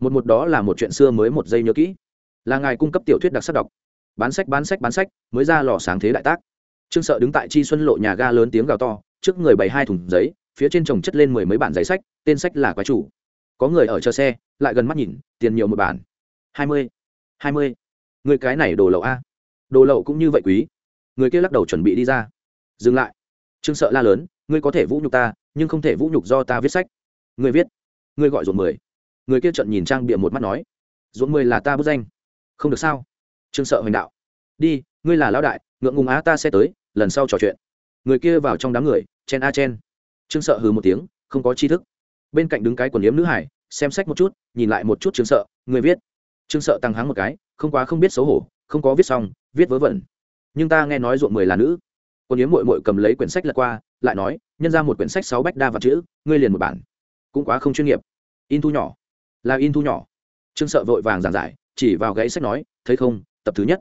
một một đó là một chuyện xưa mới một giây nhớ kỹ. Là ngài cung cấp tiểu thuyết đặc sắc đọc. Bán sách bán sách bán sách, mới ra lò sáng thế đại tác. Trương sợ đứng tại chi xuân lộ nhà ga lớn tiếng gào to, trước người bày hai thùng giấy, phía trên chồng chất lên mười mấy bản giấy sách, tên sách là quái chủ. Có người ở chờ xe, lại gần mắt nhìn, tiền nhiều một bản. Hai mươi hai mươi. Người cái này đồ lậu a. Đồ lậu cũng như vậy quý. Người kia lắc đầu chuẩn bị đi ra. Dừng lại. Trương sợ la lớn, ngươi có thể vũ nhục ta, nhưng không thể vũ nhục do ta viết sách. Ngươi viết. Ngươi gọi ruột mười người kia trận nhìn trang bịa một mắt nói, ruộng mười là ta bức danh. Không được sao? Trương sợ hoành đạo, đi, ngươi là lão đại, ngượng ngùng á ta sẽ tới, lần sau trò chuyện. Người kia vào trong đám người, chen a chen. Trương sợ hừ một tiếng, không có tri thức. Bên cạnh đứng cái quần yếm nữ hải, xem sách một chút, nhìn lại một chút trương sợ, người viết. Trương sợ tăng hắng một cái, không quá không biết xấu hổ, không có viết xong, viết vớ vẩn. Nhưng ta nghe nói ruộng mười là nữ. Quần yếm mội mội cầm lấy quyển sách lật qua, lại nói, nhân ra một quyển sách sáu bách đa và chữ, ngươi liền một bản. Cũng quá không chuyên nghiệp. In thu nhỏ là in thu nhỏ. Trương sợ vội vàng giảng giải chỉ vào gãy sách nói thấy không tập thứ nhất.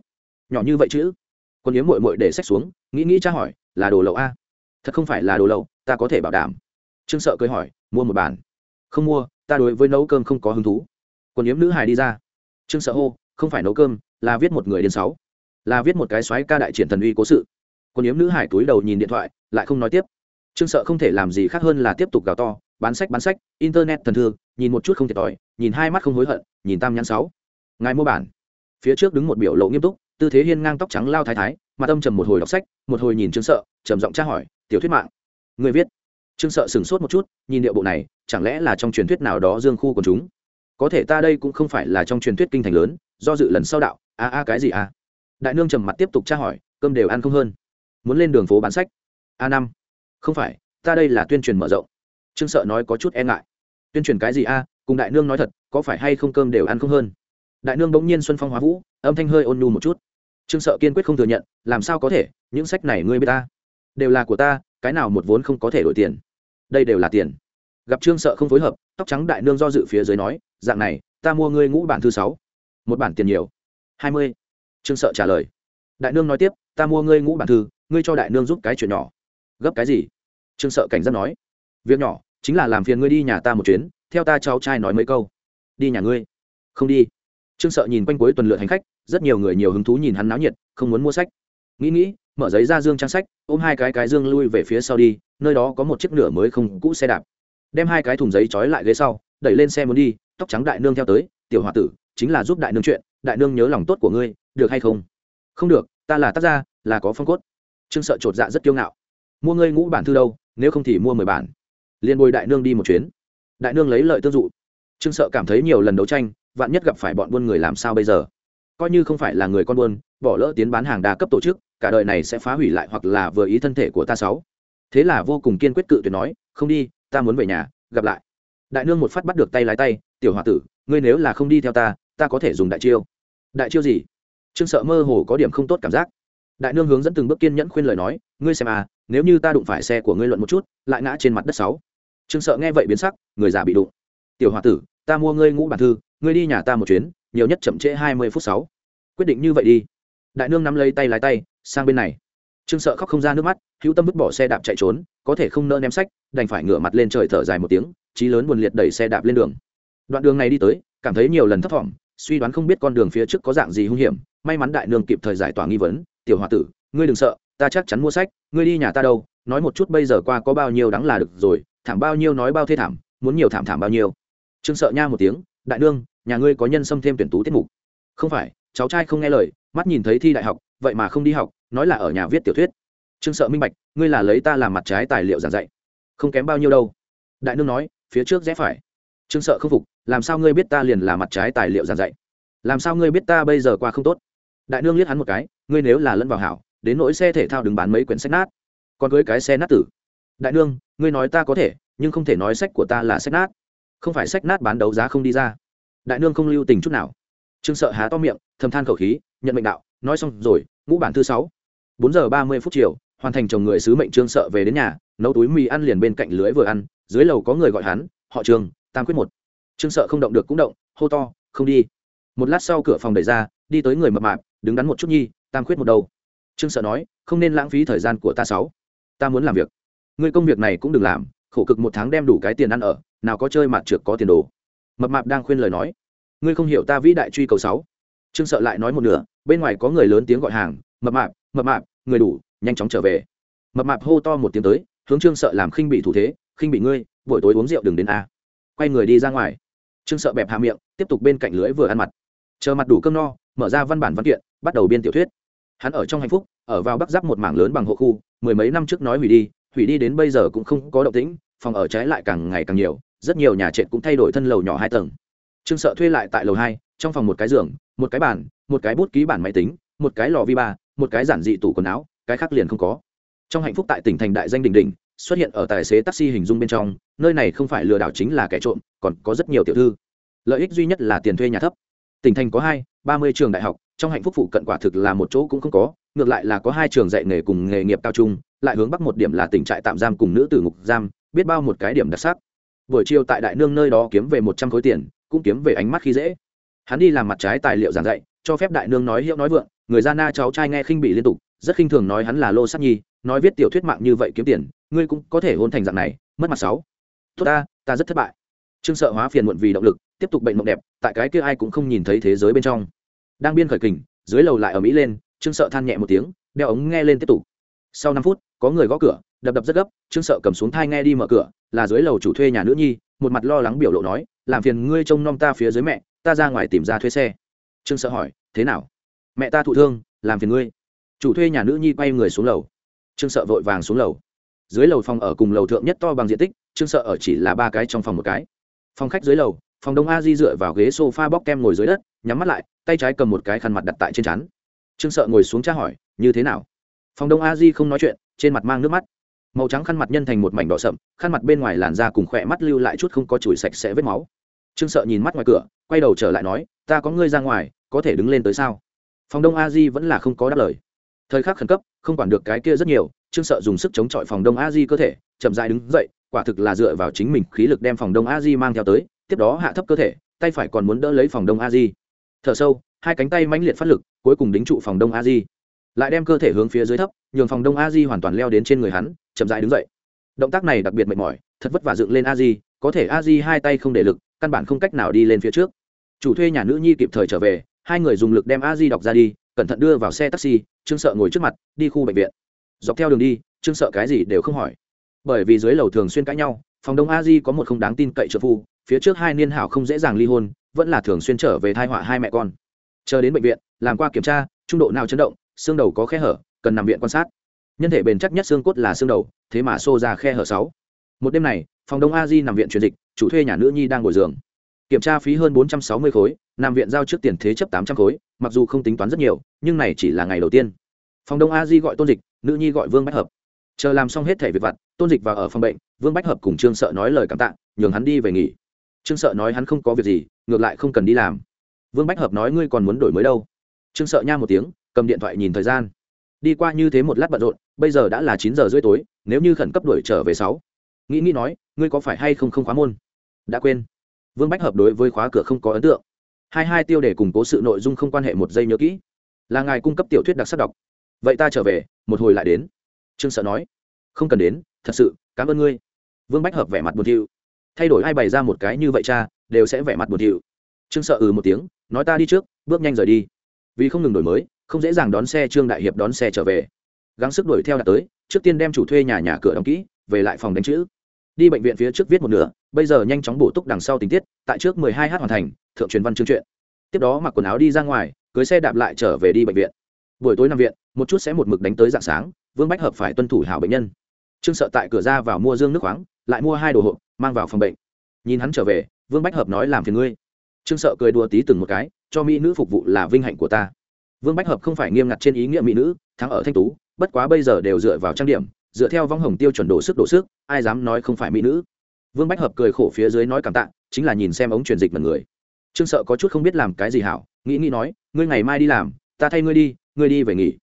Nhỏ như vậy chứ, quân yếm mội mội để sách xuống nghĩ nghĩ tra hỏi là đồ lậu a? Thật không phải là đồ lậu ta có thể bảo đảm. Trương sợ cười hỏi mua một bản. Không mua ta đối với nấu cơm không có hứng thú. Quân yếm nữ hài đi ra. Trương sợ hô không phải nấu cơm là viết một người đến sáu. Là viết một cái xoáy ca đại triển thần uy cố sự. Quân yếm nữ hải túi đầu nhìn điện thoại lại không nói tiếp. Trương sợ không thể làm gì khác hơn là tiếp tục gào to bán sách bán sách, internet thần thư, nhìn một chút không thiệt thòi, nhìn hai mắt không hối hận, nhìn tam nhãn sáu. Ngài mua bản. Phía trước đứng một biểu lộ nghiêm túc, tư thế hiên ngang tóc trắng lao thái thái mà tâm trầm một hồi đọc sách, một hồi nhìn trương sợ, trầm giọng tra hỏi, tiểu thuyết mạng, người viết? Trương sợ sửng sốt một chút, nhìn điệu bộ này, chẳng lẽ là trong truyền thuyết nào đó dương khu của chúng? Có thể ta đây cũng không phải là trong truyền thuyết kinh thành lớn, do dự lần sau đạo, a a, cái gì a? Đại nương trầm mặt tiếp tục tra hỏi, cơm đều ăn không hơn, muốn lên đường phố bán sách? A năm. Không phải, ta đây là tuyên truyền mở rộng trương sợ nói có chút e ngại. Tuyên truyền cái gì a, cùng đại nương nói thật, có phải hay không cơm đều ăn không hơn? Đại nương bỗng nhiên xuân phong hóa vũ, âm thanh hơi ôn nhu một chút. Trương sợ kiên quyết không thừa nhận, làm sao có thể, những sách này ngươi biết ta? Đều là của ta, cái nào một vốn không có thể đổi tiền? Đây đều là tiền. Gặp trương sợ không phối hợp, tóc trắng đại nương do dự phía dưới nói, dạng này, ta mua ngươi ngũ bản thứ sáu. Một bản tiền nhiều. Hai mươi. Trương sợ trả lời. Đại nương nói tiếp, ta mua ngươi ngũ bản thư, ngươi cho đại nương giúp cái chuyện nhỏ. Gấp cái gì? Trương sợ cảnh giác nói. Việc nhỏ chính là làm phiền ngươi đi nhà ta một chuyến, theo ta cháu trai nói mấy câu. Đi nhà ngươi. Không đi. Trương sợ nhìn quanh cuối tuần lượt hành khách, rất nhiều người nhiều hứng thú nhìn hắn náo nhiệt, không muốn mua sách. Nghĩ nghĩ, mở giấy ra dương trang sách, ôm hai cái cái dương lui về phía sau đi, nơi đó có một chiếc nửa mới không cũ xe đạp. Đem hai cái thùng giấy trói lại ghế sau, đẩy lên xe muốn đi, tóc trắng đại nương theo tới, tiểu h o a tử, chính là giúp đại nương chuyện, đại nương nhớ lòng tốt của ngươi, được hay không? Không được, ta là tác gia, là có phong cốt. Trương sợ chột dạ rất kiêu ngạo. Mua ngươi ngũ bản thư đâu, nếu không thì mua mười bản liền bồi đại nương đi một chuyến. Đại nương lấy lợi tương dụ. Trương sợ cảm thấy nhiều lần đấu tranh, vạn nhất gặp phải bọn buôn người làm sao bây giờ? Coi như không phải là người con buôn, bỏ lỡ tiến bán hàng đa cấp tổ chức, cả đời này sẽ phá hủy lại hoặc là vừa ý thân thể của ta sáu. Thế là vô cùng kiên quyết cự tuyệt nói, không đi, ta muốn về nhà, gặp lại. Đại nương một phát bắt được tay lái tay, tiểu h o a tử, ngươi nếu là không đi theo ta ta có thể dùng đại chiêu. Đại chiêu gì? Trương sợ mơ hồ có điểm không tốt cảm giác. Đại nương hướng dẫn từng bước kiên nhẫn khuyên lời nói, ngươi xem à nếu như ta đụng phải xe của ngươi luận một chút, lại ngã trên mặt đất sáu trương sợ nghe vậy biến sắc, người già bị đụng. Tiểu h o a tử, ta mua ngươi ngũ bản thư, ngươi đi nhà ta một chuyến, nhiều nhất chậm trễ hai mươi phút sáu. Quyết định như vậy đi. Đại nương nắm lấy tay lái tay, sang bên này. Trương sợ khóc không ra nước mắt, hữu tâm vứt bỏ xe đạp chạy trốn, có thể không nỡ ném sách, đành phải ngửa mặt lên trời thở dài một tiếng trí lớn buồn liệt đẩy xe đạp lên đường. Đoạn đường này đi tới, cảm thấy nhiều lần thấp thỏm, suy đoán không biết con đường phía trước có dạng gì hung hiểm, may mắn đại nương kịp thời giải tỏa nghi vấn, tiểu h o a tử, ngươi đừng sợ, ta chắc chắn mua sách, ngươi đi nhà ta đâu, nói một chút bây giờ qua có bao nhiêu đáng là được rồi thảm bao nhiêu nói bao thê thảm, muốn nhiều thảm thảm bao nhiêu. Trương sợ nha một tiếng, đại nương, nhà ngươi có nhân xâm thêm tuyển tú tiết mục. Không phải, cháu trai không nghe lời, mắt nhìn thấy thi đại học, vậy mà không đi học, nói là ở nhà viết tiểu thuyết. Trương sợ minh bạch, ngươi là lấy ta làm mặt trái tài liệu giảng dạy, không kém bao nhiêu đâu. Đại nương nói, phía trước rẽ phải. Trương sợ không phục, làm sao ngươi biết ta liền là mặt trái tài liệu giảng dạy? Làm sao ngươi biết ta bây giờ qua không tốt? Đại nương liếc hắn một cái, ngươi nếu là lẫn vào hảo, đến nỗi xe thể thao đừng bán mấy quyển sách nát, còn cưới cái xe nát tử đại nương, ngươi nói ta có thể, nhưng không thể nói sách của ta là sách nát. Không phải sách nát bán đấu giá không đi ra. Đại nương không lưu tình chút nào. Trương sợ há to miệng, thầm than khẩu khí, nhận mệnh đạo, nói xong rồi, ngũ bản thứ sáu. Bốn giờ ba mươi phút chiều, hoàn thành chồng người sứ mệnh trương sợ về đến nhà, nấu túi mì ăn liền bên cạnh lưới vừa ăn, dưới lầu có người gọi hắn, họ trường, tam quyết một. Trương sợ không động được cũng động, hô to, không đi. Một lát sau cửa phòng đẩy ra, đi tới người mập mạp, đứng đắn một chút nhi, tam quyết một đầu trương sợ nói, không nên lãng phí thời gian của ta sáu. Ta muốn làm việc ngươi công việc này cũng đừng làm, khổ cực một tháng đem đủ cái tiền ăn ở, nào có chơi mặt trượt có tiền đồ. Mập mạp đang khuyên lời nói. Ngươi không hiểu ta vĩ đại truy cầu sáu. Trương sợ lại nói một nửa, bên ngoài có người lớn tiếng gọi hàng, mập mạp mập mạp, người đủ, nhanh chóng trở về. Mập mạp hô to một tiếng tới, hướng trương sợ làm khinh bị thủ thế, khinh bị ngươi, buổi tối uống rượu đừng đến a. Quay người đi ra ngoài. Trương sợ bẹp hạ miệng, tiếp tục bên cạnh lưới vừa ăn mặt. Chờ mặt đủ cơm no, mở ra văn bản văn kiện, bắt đầu biên tiểu thuyết. Hắn ở trong hạnh phúc, ở vào bắc giáp một mảng lớn bằng hộ khu, mười mấy năm trước nói hủy đi hủy đi đến bây giờ cũng không có động tĩnh, phòng ở trái lại càng ngày càng nhiều, rất nhiều nhà trệt cũng thay đổi thân lầu nhỏ hai tầng. Trương sợ thuê lại tại lầu hai, trong phòng một cái giường, một cái bàn, một cái bút ký bản máy tính, một cái lò vi ba, một cái giản dị tủ quần áo, cái khác liền không có. Trong hạnh phúc tại tỉnh thành đại danh đình đình xuất hiện ở tài xế taxi hình dung bên trong, nơi này không phải lừa đảo chính là kẻ trộm, còn có rất nhiều tiểu thư. Lợi ích duy nhất là tiền thuê nhà thấp. Tỉnh thành có hai, ba mươi trường đại học, trong hạnh phúc phụ cận quả thực là một chỗ cũng không có, ngược lại là có hai trường dạy nghề cùng nghề nghiệp cao trung lại hướng bắc một điểm là tỉnh trại tạm giam cùng nữ tử ngục giam, biết bao một cái điểm đặc sắc. Buổi chiều tại đại nương nơi đó kiếm về một trăm khối tiền, cũng kiếm về ánh mắt khi dễ. Hắn đi làm mặt trái tài liệu giảng dạy, cho phép đại nương nói hiệu nói vượng, người gia na cháu trai nghe khinh bị liên tục, rất khinh thường nói hắn là lô sát nhi, nói viết tiểu thuyết mạng như vậy kiếm tiền, ngươi cũng có thể hôn thành dạng này, mất mặt sáu. Tốt ta ta rất thất bại. Trương sợ hóa phiền muộn vì động lực, tiếp tục bệnh mộng đẹp, tại cái kia ai cũng không nhìn thấy thế giới bên trong. Đang biên khởi kình, dưới lầu lại ở mỹ lên, trương sợ than nhẹ một tiếng, đeo ống nghe lên tiếp tục. Sau năm phút có người gõ cửa, đập đập rất gấp, trương sợ cầm xuống thai nghe đi mở cửa, là dưới lầu chủ thuê nhà nữ nhi, một mặt lo lắng biểu lộ nói, làm phiền ngươi trông nom ta phía dưới mẹ, ta ra ngoài tìm ra thuê xe. Trương sợ hỏi, thế nào? Mẹ ta thụ thương, làm phiền ngươi. Chủ thuê nhà nữ nhi quay người xuống lầu. Trương sợ vội vàng xuống lầu. Dưới lầu phòng ở cùng lầu thượng nhất to bằng diện tích, trương sợ ở chỉ là ba cái trong phòng một cái. Phòng khách dưới lầu, phòng đông a di dựa vào ghế s o f a bóc kem ngồi dưới đất, nhắm mắt lại, tay trái cầm một cái khăn mặt đặt tại trên chắn trương sợ ngồi xuống tra hỏi, như thế nào? Phòng đông a di không nói chuyện, trên mặt mang nước mắt. Màu trắng khăn mặt nhân thành một mảnh đỏ sậm, khăn mặt bên ngoài làn da cùng khỏe mắt lưu lại chút không có chùi sạch sẽ vết máu. Trương sợ nhìn mắt ngoài cửa, quay đầu trở lại nói, ta có ngươi ra ngoài, có thể đứng lên tới sao? Phòng đông a di vẫn là không có đáp lời. Thời khắc khẩn cấp, không quản được cái kia rất nhiều, trương sợ dùng sức chống chọi phòng đông a di cơ thể, chậm dại đứng dậy, quả thực là dựa vào chính mình khí lực đem phòng đông a di mang theo tới, tiếp đó hạ thấp cơ thể, tay phải còn muốn đỡ lấy phòng đông a di. Thở sâu, hai cánh tay mãnh liệt phát lực, cuối cùng đính trụ phòng đông a di lại đem cơ thể hướng phía dưới thấp, nhường phòng đông a di hoàn toàn leo đến trên người hắn, chậm dại đứng dậy. Động tác này đặc biệt mệt mỏi, thật vất vả dựng lên a di, có thể a di hai tay không để lực, căn bản không cách nào đi lên phía trước. Chủ thuê nhà nữ nhi kịp thời trở về, hai người dùng lực đem a di đọc ra đi, cẩn thận đưa vào xe taxi, trương sợ ngồi trước mặt, đi khu bệnh viện. Dọc theo đường đi, trương sợ cái gì đều không hỏi. Bởi vì dưới lầu thường xuyên cãi nhau, phòng đông a di có một không đáng tin cậy trợ phu, phía trước hai niên hảo không dễ dàng ly hôn, vẫn là thường xuyên trở về thai họa hai mẹ con. Chờ đến bệnh viện, làm qua kiểm tra, trung độ nào chấn động xương đầu có khe hở, cần nằm viện quan sát. Nhân thể bền chắc nhất xương cốt là xương đầu, thế mà xô ra khe hở sáu. Một đêm này, phòng đông a di nằm viện truyền dịch, chủ thuê nhà nữ nhi đang ngồi giường. Kiểm tra phí hơn bốn trăm sáu mươi khối, nằm viện giao trước tiền thế chấp tám trăm khối, mặc dù không tính toán rất nhiều, nhưng này chỉ là ngày đầu tiên. Phòng đông a di gọi tôn dịch, nữ nhi gọi vương bách hợp. Chờ làm xong hết thẻ việc vặt, tôn dịch vào ở phòng bệnh, vương bách hợp cùng trương sợ nói lời cảm tạ, nhường hắn đi về nghỉ. Trương sợ nói hắn không có việc gì, ngược lại không cần đi làm. Vương bách hợp nói ngươi còn muốn đổi mới đâu? Trương sợ nha một tiếng cầm điện thoại nhìn thời gian. Đi qua như thế một lát bận rộn, bây giờ đã là chín giờ rưỡi tối, nếu như khẩn cấp đuổi trở về sáu. Nghĩ nghĩ nói, ngươi có phải hay không không khóa môn? Đã quên. Vương bách hợp đối với khóa cửa không có ấn tượng. Hai hai tiêu để củng cố sự nội dung không quan hệ một giây nhớ kỹ. Là ngài cung cấp tiểu thuyết đặc sắc đọc. Vậy ta trở về, một hồi lại đến. Trương sợ nói. Không cần đến, thật sự, cảm ơn ngươi. Vương bách hợp vẻ mặt buồn thiu. Thay đổi ai bày ra một cái như vậy cha, đều sẽ vẻ mặt buồn thiu. Trương sợ ừ một tiếng, nói ta đi trước, bước nhanh rời đi. Vì không ngừng đổi mới không dễ dàng đón xe trương đại hiệp đón xe trở về. Gắng sức đuổi theo đã tới, trước tiên đem chủ thuê nhà nhà cửa đóng kỹ, về lại phòng đánh chữ. Đi bệnh viện phía trước viết một nửa, bây giờ nhanh chóng bổ túc đằng sau tình tiết, tại trước mười hai h hoàn thành, thượng truyền văn chương truyện. Tiếp đó mặc quần áo đi ra ngoài, cưới xe đạp lại trở về đi bệnh viện. Buổi tối nằm viện, một chút sẽ một mực đánh tới dạng sáng, vương bách hợp phải tuân thủ hảo bệnh nhân. Trương sợ tại cửa ra vào mua dương nước khoáng, lại mua hai đồ hộp, mang vào phòng bệnh. Nhìn hắn trở về, vương bách hợp nói làm phiền ngươi. Trương sợ cười đùa tí từng một cái, cho mỹ nữ phục vụ là vinh hạnh của ta vương bách hợp không phải nghiêm ngặt trên ý nghĩa mỹ nữ, thắng ở thanh tú, bất quá bây giờ đều dựa vào trang điểm, dựa theo vong hồng tiêu chuẩn đổ sức đổ sức, ai dám nói không phải mỹ nữ. Vương bách hợp cười khổ phía dưới nói cảm tạ, chính là nhìn xem ống truyền dịch mật người. Trương sợ có chút không biết làm cái gì hảo, nghĩ nghĩ nói, ngươi ngày mai đi làm, ta thay ngươi đi ngươi đi về nghỉ.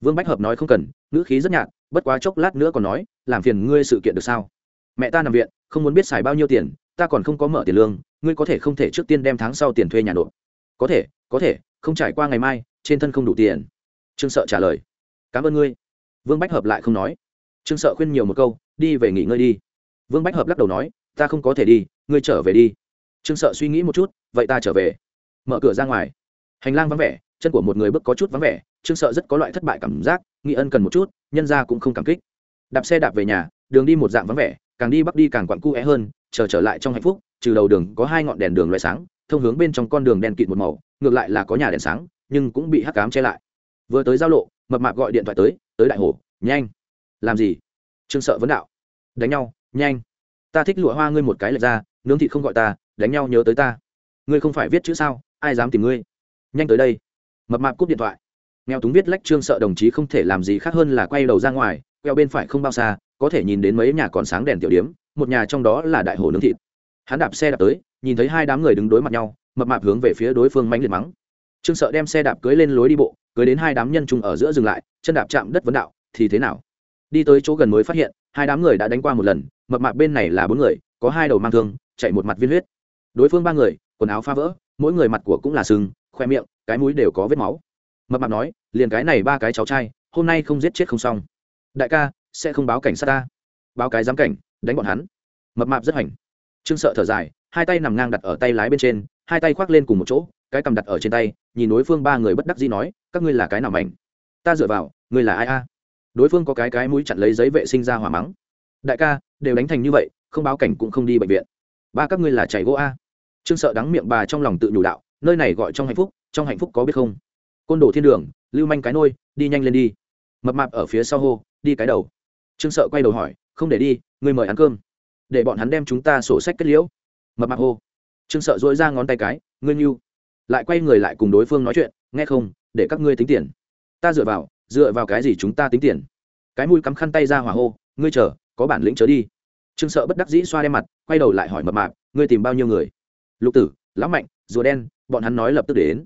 Vương bách hợp nói không cần, ngữ khí rất nhạt, bất quá chốc lát nữa còn nói, làm phiền ngươi sự kiện được sao? Mẹ ta nằm viện, không muốn biết xài bao nhiêu tiền, ta còn không có mở tiền lương, ngươi có thể không thể trước tiên đem tháng sau tiền thuê nhà nộp. Có thể có thể, không trải qua ngày mai trên thân không đủ tiền. Trương sợ trả lời, cảm ơn ngươi. Vương bách hợp lại không nói. Trương sợ khuyên nhiều một câu, đi về nghỉ ngơi đi. Vương bách hợp lắc đầu nói, ta không có thể đi, ngươi trở về đi. Trương sợ suy nghĩ một chút, vậy ta trở về. Mở cửa ra ngoài. Hành lang vắng vẻ, chân của một người bước có chút vắng vẻ, trương sợ rất có loại thất bại cảm giác nghĩ ân cần một chút, nhân ra cũng không cảm kích. Đạp xe đạp về nhà, đường đi một dạng vắng vẻ, càng đi bắc đi càng quặn cu é hơn, chờ trở lại trong hạnh phúc, trừ đầu đường có hai ngọn đèn đường loại sáng, thông hướng bên trong con đường đèn kịt một màu, ngược lại là có nhà đèn sáng nhưng cũng bị hắc cám che lại. Vừa tới giao lộ, mập mạp gọi điện thoại tới tới đại hồ, nhanh. Làm gì? Trương sợ vấn đạo. Đánh nhau, nhanh. Ta thích lụa hoa ngươi một cái lệch ra, nướng thịt không gọi ta, đánh nhau nhớ tới ta. Ngươi không phải viết chữ sao, ai dám tìm ngươi? Nhanh tới đây. Mập mạp cúp điện thoại. Nghèo túng viết lách trương sợ đồng chí không thể làm gì khác hơn là quay đầu ra ngoài, queo bên phải không bao xa, có thể nhìn đến mấy nhà còn sáng đèn tiểu điếm, một nhà trong đó là đại hồ nướng thịt. Hắn đạp xe đạp tới, nhìn thấy hai đám người đứng đối mặt nhau, mập mạp hướng về phía đối phương mánh liệt mắng trương sợ đem xe đạp cưới lên lối đi bộ, cưới đến hai đám nhân trung ở giữa dừng lại, chân đạp chạm đất vấn đạo, thì thế nào? Đi tới chỗ gần mới phát hiện, hai đám người đã đánh qua một lần, mập mạp bên này là bốn người, có hai đầu mang thương, chạy một mặt viên huyết. Đối phương ba người, quần áo phá vỡ, mỗi người mặt của cũng là sừng, khoe miệng, cái mũi đều có vết máu. Mập mạp nói, liền cái này ba cái cháu trai, hôm nay không giết chết không xong. Đại ca, sẽ không báo cảnh sát ta. Báo cái giám cảnh, đánh bọn hắn. Mập mạp rất hoành. Trương sợ thở dài, hai tay nằm ngang đặt ở tay lái bên trên, hai tay khoác lên cùng một chỗ, cái cầm đặt ở trên tay nhìn đối phương ba người bất đắc dĩ nói, các ngươi là cái nào mảnh? Ta dựa vào, ngươi là ai a? Đối phương có cái cái mũi chặn lấy giấy vệ sinh ra hỏa mắng, đại ca, đều đánh thành như vậy, không báo cảnh cũng không đi bệnh viện. Ba các ngươi là chảy gỗ a? Trương sợ đắng miệng bà trong lòng tự nhủ đạo, nơi này gọi trong hạnh phúc, trong hạnh phúc có biết không? Côn đồ thiên đường, lưu manh cái nôi, đi nhanh lên đi. Mập mạp ở phía sau hô, đi cái đầu. Trương sợ quay đầu hỏi, không để đi, ngươi mời ăn cơm. Để bọn hắn đem chúng ta sổ sách kết liễu. Mập mạp hô. Trương sợ dỗi ra ngón tay cái, ngươi nhu lại quay người lại cùng đối phương nói chuyện, nghe không, để các ngươi tính tiền. Ta dựa vào dựa vào cái gì chúng ta tính tiền? Cái mũi cắm khăn tay ra hỏa hô, ngươi chờ, có bản lĩnh chớ đi. Trương sợ bất đắc dĩ xoa đem mặt, quay đầu lại hỏi mập mạp, ngươi tìm bao nhiêu người? Lục tử, lão mạnh, rùa đen, bọn hắn nói lập tức đến.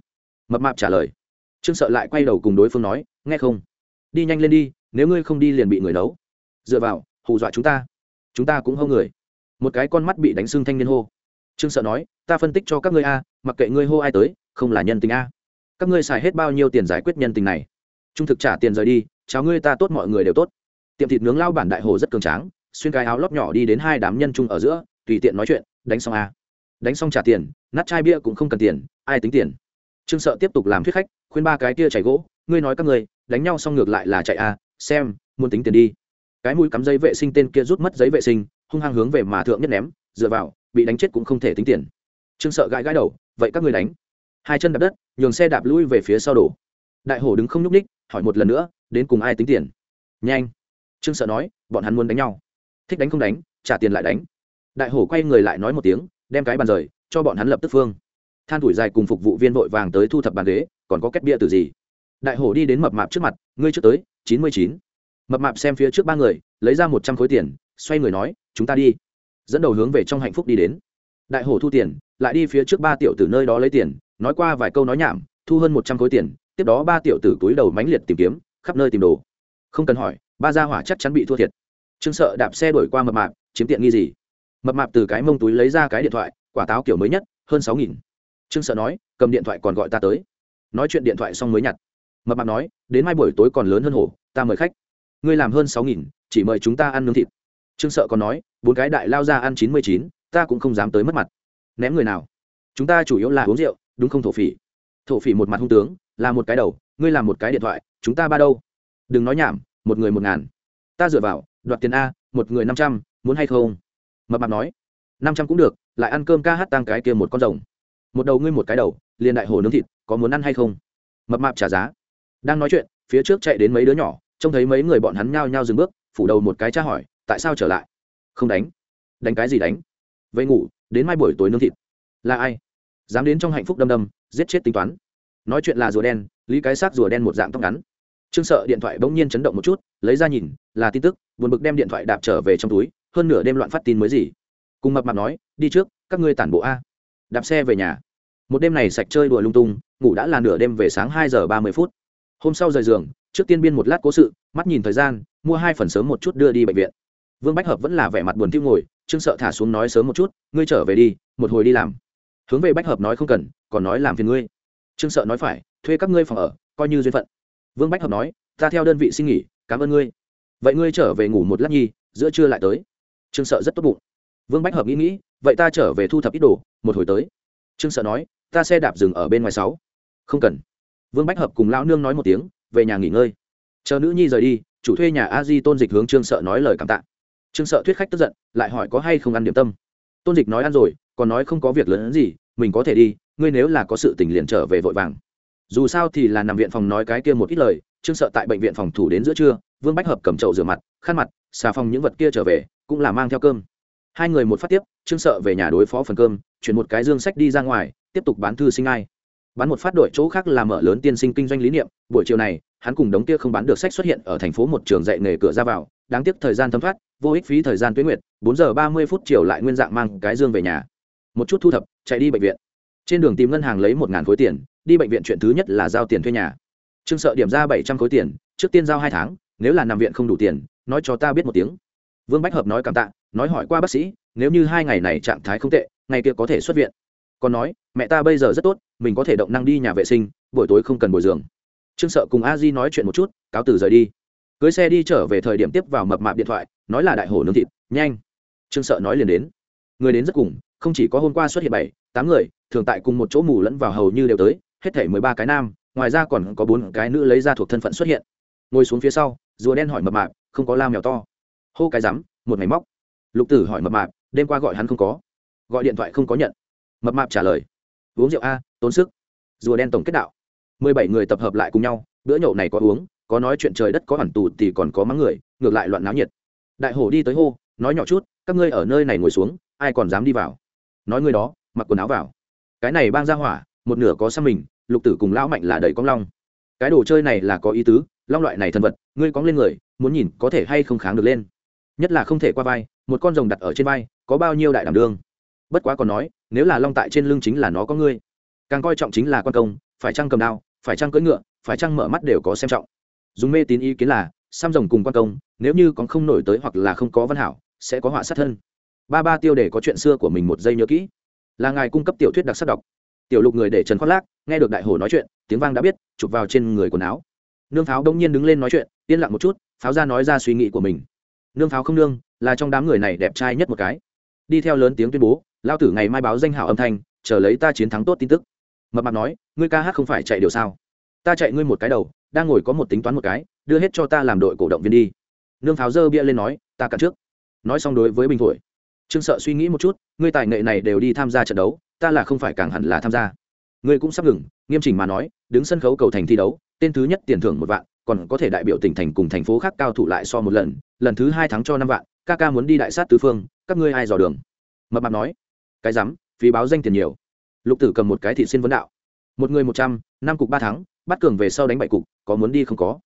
Mập mạp trả lời. Trương sợ lại quay đầu cùng đối phương nói, nghe không, đi nhanh lên đi, nếu ngươi không đi liền bị người nấu. Dựa vào, hù dọa chúng ta. Chúng ta cũng hâu người. Một cái con mắt bị đánh sưng thanh niên hô. Trương sợ nói, ta phân tích cho các ngươi a mặc kệ ngươi hô ai tới, không là nhân tình a. Các ngươi xài hết bao nhiêu tiền giải quyết nhân tình này? Trung thực trả tiền rời đi, chào ngươi ta tốt mọi người đều tốt. Tiệm thịt nướng lao bản đại hồ rất cường tráng, xuyên cái áo lót nhỏ đi đến hai đám nhân chung ở giữa, tùy tiện nói chuyện, đánh xong a. Đánh xong trả tiền, nát chai bia cũng không cần tiền, ai tính tiền? Trương sợ tiếp tục làm thuyết khách, khuyên ba cái kia chảy gỗ, ngươi nói các ngươi, đánh nhau xong ngược lại là chạy a, xem, muốn tính tiền đi. Cái mũi cắm giấy vệ sinh tên kia rút mất giấy vệ sinh, hung hăng hướng về mà thượng nhất ném, dựa vào, bị đánh chết cũng không thể tính tiền trương sợ gãi gãi đầu, vậy các người đánh. Hai chân đạp đất, nhường xe đạp lui về phía sau đổ. Đại hổ đứng không nhúc ních hỏi một lần nữa, đến cùng ai tính tiền? Nhanh. Trương sợ nói, bọn hắn muốn đánh nhau. Thích đánh không đánh, trả tiền lại đánh. Đại hổ quay người lại nói một tiếng, đem cái bàn rời, cho bọn hắn lập tức phương. Than thủi dài cùng phục vụ viên vội vàng tới thu thập bàn ghế, còn có két bia từ gì? Đại hổ đi đến mập mạp trước mặt, ngươi trước tới, chín mươi chín. Mập mạp xem phía trước ba người, lấy ra một trăm khối tiền, xoay người nói, chúng ta đi. Dẫn đầu hướng về trong hạnh phúc đi đến. Đại hổ thu tiền lại đi phía trước ba tiểu tử nơi đó lấy tiền, nói qua vài câu nói nhảm, thu hơn một trăm khối tiền, tiếp đó ba tiểu tử túi đầu mánh liệt tìm kiếm, khắp nơi tìm đồ. Không cần hỏi, ba gia hỏa chắc chắn bị thua thiệt. Trương sợ đạp xe đổi qua mập mạp, chiếm tiện nghi gì? Mập mạp từ cái mông túi lấy ra cái điện thoại, quả táo kiểu mới nhất, hơn sáu nghìn. Trương sợ nói, cầm điện thoại còn gọi ta tới. Nói chuyện điện thoại xong mới nhặt. Mập mạp nói, đến mai buổi tối còn lớn hơn hổ, ta mời khách. Ngươi làm hơn sáu nghìn, chỉ mời chúng ta ăn nướng thịt. Trương sợ còn nói, bốn cái đại lao ra ăn chín mươi chín, ta cũng không dám tới mất mặt ném người nào? Chúng ta chủ yếu là uống rượu, đúng không thổ phỉ? Thổ phỉ một mặt hung tướng, là một cái đầu, ngươi làm một cái điện thoại, chúng ta ba đâu? Đừng nói nhảm, một người một ngàn. Ta dựa vào, đoạt tiền a, một người năm trăm, muốn hay không? Mập mạp nói. Năm trăm cũng được, lại ăn cơm ca hát tăng cái kia một con rồng. Một đầu ngươi một cái đầu, liền đại hồ nướng thịt, có muốn ăn hay không? Mập mạp trả giá. Đang nói chuyện, phía trước chạy đến mấy đứa nhỏ, trông thấy mấy người bọn hắn nhao nhao dừng bước, phủ đầu một cái tra hỏi, tại sao trở lại? Không đánh. Đánh cái gì đánh? Vậy ngủ đến mai buổi tối nướng thịt. Là ai? Dám đến trong hạnh phúc đâm đâm, giết chết tính toán. Nói chuyện là rùa đen, lý cái xác rùa đen một dạng tóc ngắn. Trương sợ điện thoại bỗng nhiên chấn động một chút, lấy ra nhìn, là tin tức, buồn bực đem điện thoại đạp trở về trong túi, hơn nửa đêm loạn phát tin mới gì. Cùng mập mạp nói, đi trước, các ngươi tản bộ a. Đạp xe về nhà. Một đêm này sạch chơi đùa lung tung, ngủ đã là nửa đêm về sáng hai giờ ba mươi phút. Hôm sau rời giường, trước tiên biên một lát cố sự, mắt nhìn thời gian, mua hai phần sớm một chút đưa đi bệnh viện. Vương bách hợp vẫn là vẻ mặt buồn thiu ngồi trương sợ thả xuống nói sớm một chút, ngươi trở về đi, một hồi đi làm. Hướng về bách hợp nói không cần, còn nói làm phiền ngươi. Trương sợ nói phải, thuê các ngươi phòng ở, coi như duyên phận. Vương bách hợp nói, ta theo đơn vị xin nghỉ, cảm ơn ngươi. Vậy ngươi trở về ngủ một lát nhi, giữa trưa lại tới. Trương sợ rất tốt bụng. Vương bách hợp nghĩ nghĩ, vậy ta trở về thu thập ít đồ, một hồi tới. Trương sợ nói, ta xe đạp dừng ở bên ngoài sáu. Không cần. Vương bách hợp cùng lão nương nói một tiếng, về nhà nghỉ ngơi. Chờ nữ nhi rời đi, chủ thuê nhà a di tôn dịch hướng trương sợ nói lời cảm tạ trương sợ thuyết khách tức giận, lại hỏi có hay không ăn điểm tâm. Tôn dịch nói ăn rồi, còn nói không có việc lớn gì, mình có thể đi, ngươi nếu là có sự tình liền trở về vội vàng. Dù sao thì là nằm viện phòng nói cái kia một ít lời, trương sợ tại bệnh viện phòng thủ đến giữa trưa, vương bách hợp cầm chậu rửa mặt, khăn mặt, xà phòng những vật kia trở về, cũng là mang theo cơm. Hai người một phát tiếp, trương sợ về nhà đối phó phần cơm, chuyển một cái dương sách đi ra ngoài, tiếp tục bán thư sinh ai. Bán một phát đổi chỗ khác là mở lớn tiên sinh kinh doanh lý niệm, buổi chiều này, hắn cùng đống kia không bán được sách xuất hiện ở thành phố một trường dạy nghề cửa ra vào đáng tiếc thời gian thấm thoát, vô ích phí thời gian tuyến nguyệt, bốn giờ ba mươi phút chiều lại nguyên dạng mang cái dương về nhà. Một chút thu thập, chạy đi bệnh viện. Trên đường tìm ngân hàng lấy một ngàn khối tiền, đi bệnh viện chuyện thứ nhất là giao tiền thuê nhà. Trương sợ điểm ra bảy trăm khối tiền, trước tiên giao hai tháng, nếu là nằm viện không đủ tiền, nói cho ta biết một tiếng. Vương bách hợp nói cảm tạ, nói hỏi qua bác sĩ, nếu như hai ngày này trạng thái không tệ, ngày kia có thể xuất viện. Còn nói, mẹ ta bây giờ rất tốt, mình có thể động năng đi nhà vệ sinh, buổi tối không cần bồi giường trương sợ cùng a di nói chuyện một chút, cáo từ rời đi cưới xe đi trở về thời điểm tiếp vào mập mạp điện thoại, nói là đại hổ nướng thịt, nhanh. Trương sợ nói liền đến. Người đến rất cùng, không chỉ có hôm qua xuất hiện bảy, tám người, thường tại cùng một chỗ mù lẫn vào hầu như đều tới, hết thể mười ba cái nam, ngoài ra còn có bốn cái nữ lấy ra thuộc thân phận xuất hiện. Ngồi xuống phía sau, rùa đen hỏi mập mạp, không có lao mèo to. Hô cái rắm, một máy móc. Lục tử hỏi mập mạp, đêm qua gọi hắn không có. Gọi điện thoại không có nhận. Mập mạp trả lời, uống rượu a, tốn sức. Rùa đen tổng kết đạo, mười bảy người tập hợp lại cùng nhau, bữa nhậu này có uống có nói chuyện trời đất có hẳn tù thì còn có mắng người, ngược lại loạn náo nhiệt. Đại hổ đi tới hô, nói nhỏ chút, các ngươi ở nơi này ngồi xuống, ai còn dám đi vào? Nói ngươi đó, mặc quần áo vào. Cái này bang ra hỏa, một nửa có xăm mình, lục tử cùng lão mạnh là đầy cong long. Cái đồ chơi này là có ý tứ, long loại này thần vật, ngươi cóng lên người, muốn nhìn có thể hay không kháng được lên. Nhất là không thể qua vai, một con rồng đặt ở trên vai, có bao nhiêu đại đảm đương. Bất quá còn nói, nếu là long tại trên lưng chính là nó có ngươi. Càng coi trọng chính là quan công, phải chăng cầm đao, phải chăng cưỡi ngựa, phải chăng mở mắt đều có xem trọng dùng mê tín ý kiến là, sam rồng cùng quan công, nếu như còn không nổi tới hoặc là không có văn hảo, sẽ có họa sát thân. Ba ba tiêu để có chuyện xưa của mình một giây nhớ kỹ. Là ngài cung cấp tiểu thuyết đặc sắc đọc. Tiểu lục người để trần khoác lác, nghe được đại hồ nói chuyện, tiếng vang đã biết, chụp vào trên người quần áo. Nương pháo đông nhiên đứng lên nói chuyện, yên lặng một chút, pháo ra nói ra suy nghĩ của mình. Nương pháo không nương, là trong đám người này đẹp trai nhất một cái. Đi theo lớn tiếng tuyên bố, lao tử ngày mai báo danh hảo âm thanh, chờ lấy ta chiến thắng tốt tin tức. Mập mặt nói, ngươi ca hát không phải chạy điều sao? Ta chạy ngươi một cái đầu đang ngồi có một tính toán một cái, đưa hết cho ta làm đội cổ động viên đi. Nương pháo dơ bia lên nói, ta cản trước. Nói xong đối với bình thổi. Trương sợ suy nghĩ một chút, ngươi tài nghệ này đều đi tham gia trận đấu, ta là không phải càng hẳn là tham gia. Ngươi cũng sắp ngừng, nghiêm chỉnh mà nói, đứng sân khấu cầu thành thi đấu, tên thứ nhất tiền thưởng một vạn, còn có thể đại biểu tỉnh thành cùng thành phố khác cao thủ lại so một lần lần thứ hai thắng cho năm vạn, ca ca muốn đi đại sát tứ phương, các ngươi ai dò đường? Mập mạp nói. Cái rắm, phí báo danh tiền nhiều. Lục tử cầm một cái thị xin vấn đạo. Một người một trăm, năm cục ba tháng bắt cường về sau đánh bại cục, có muốn đi không có.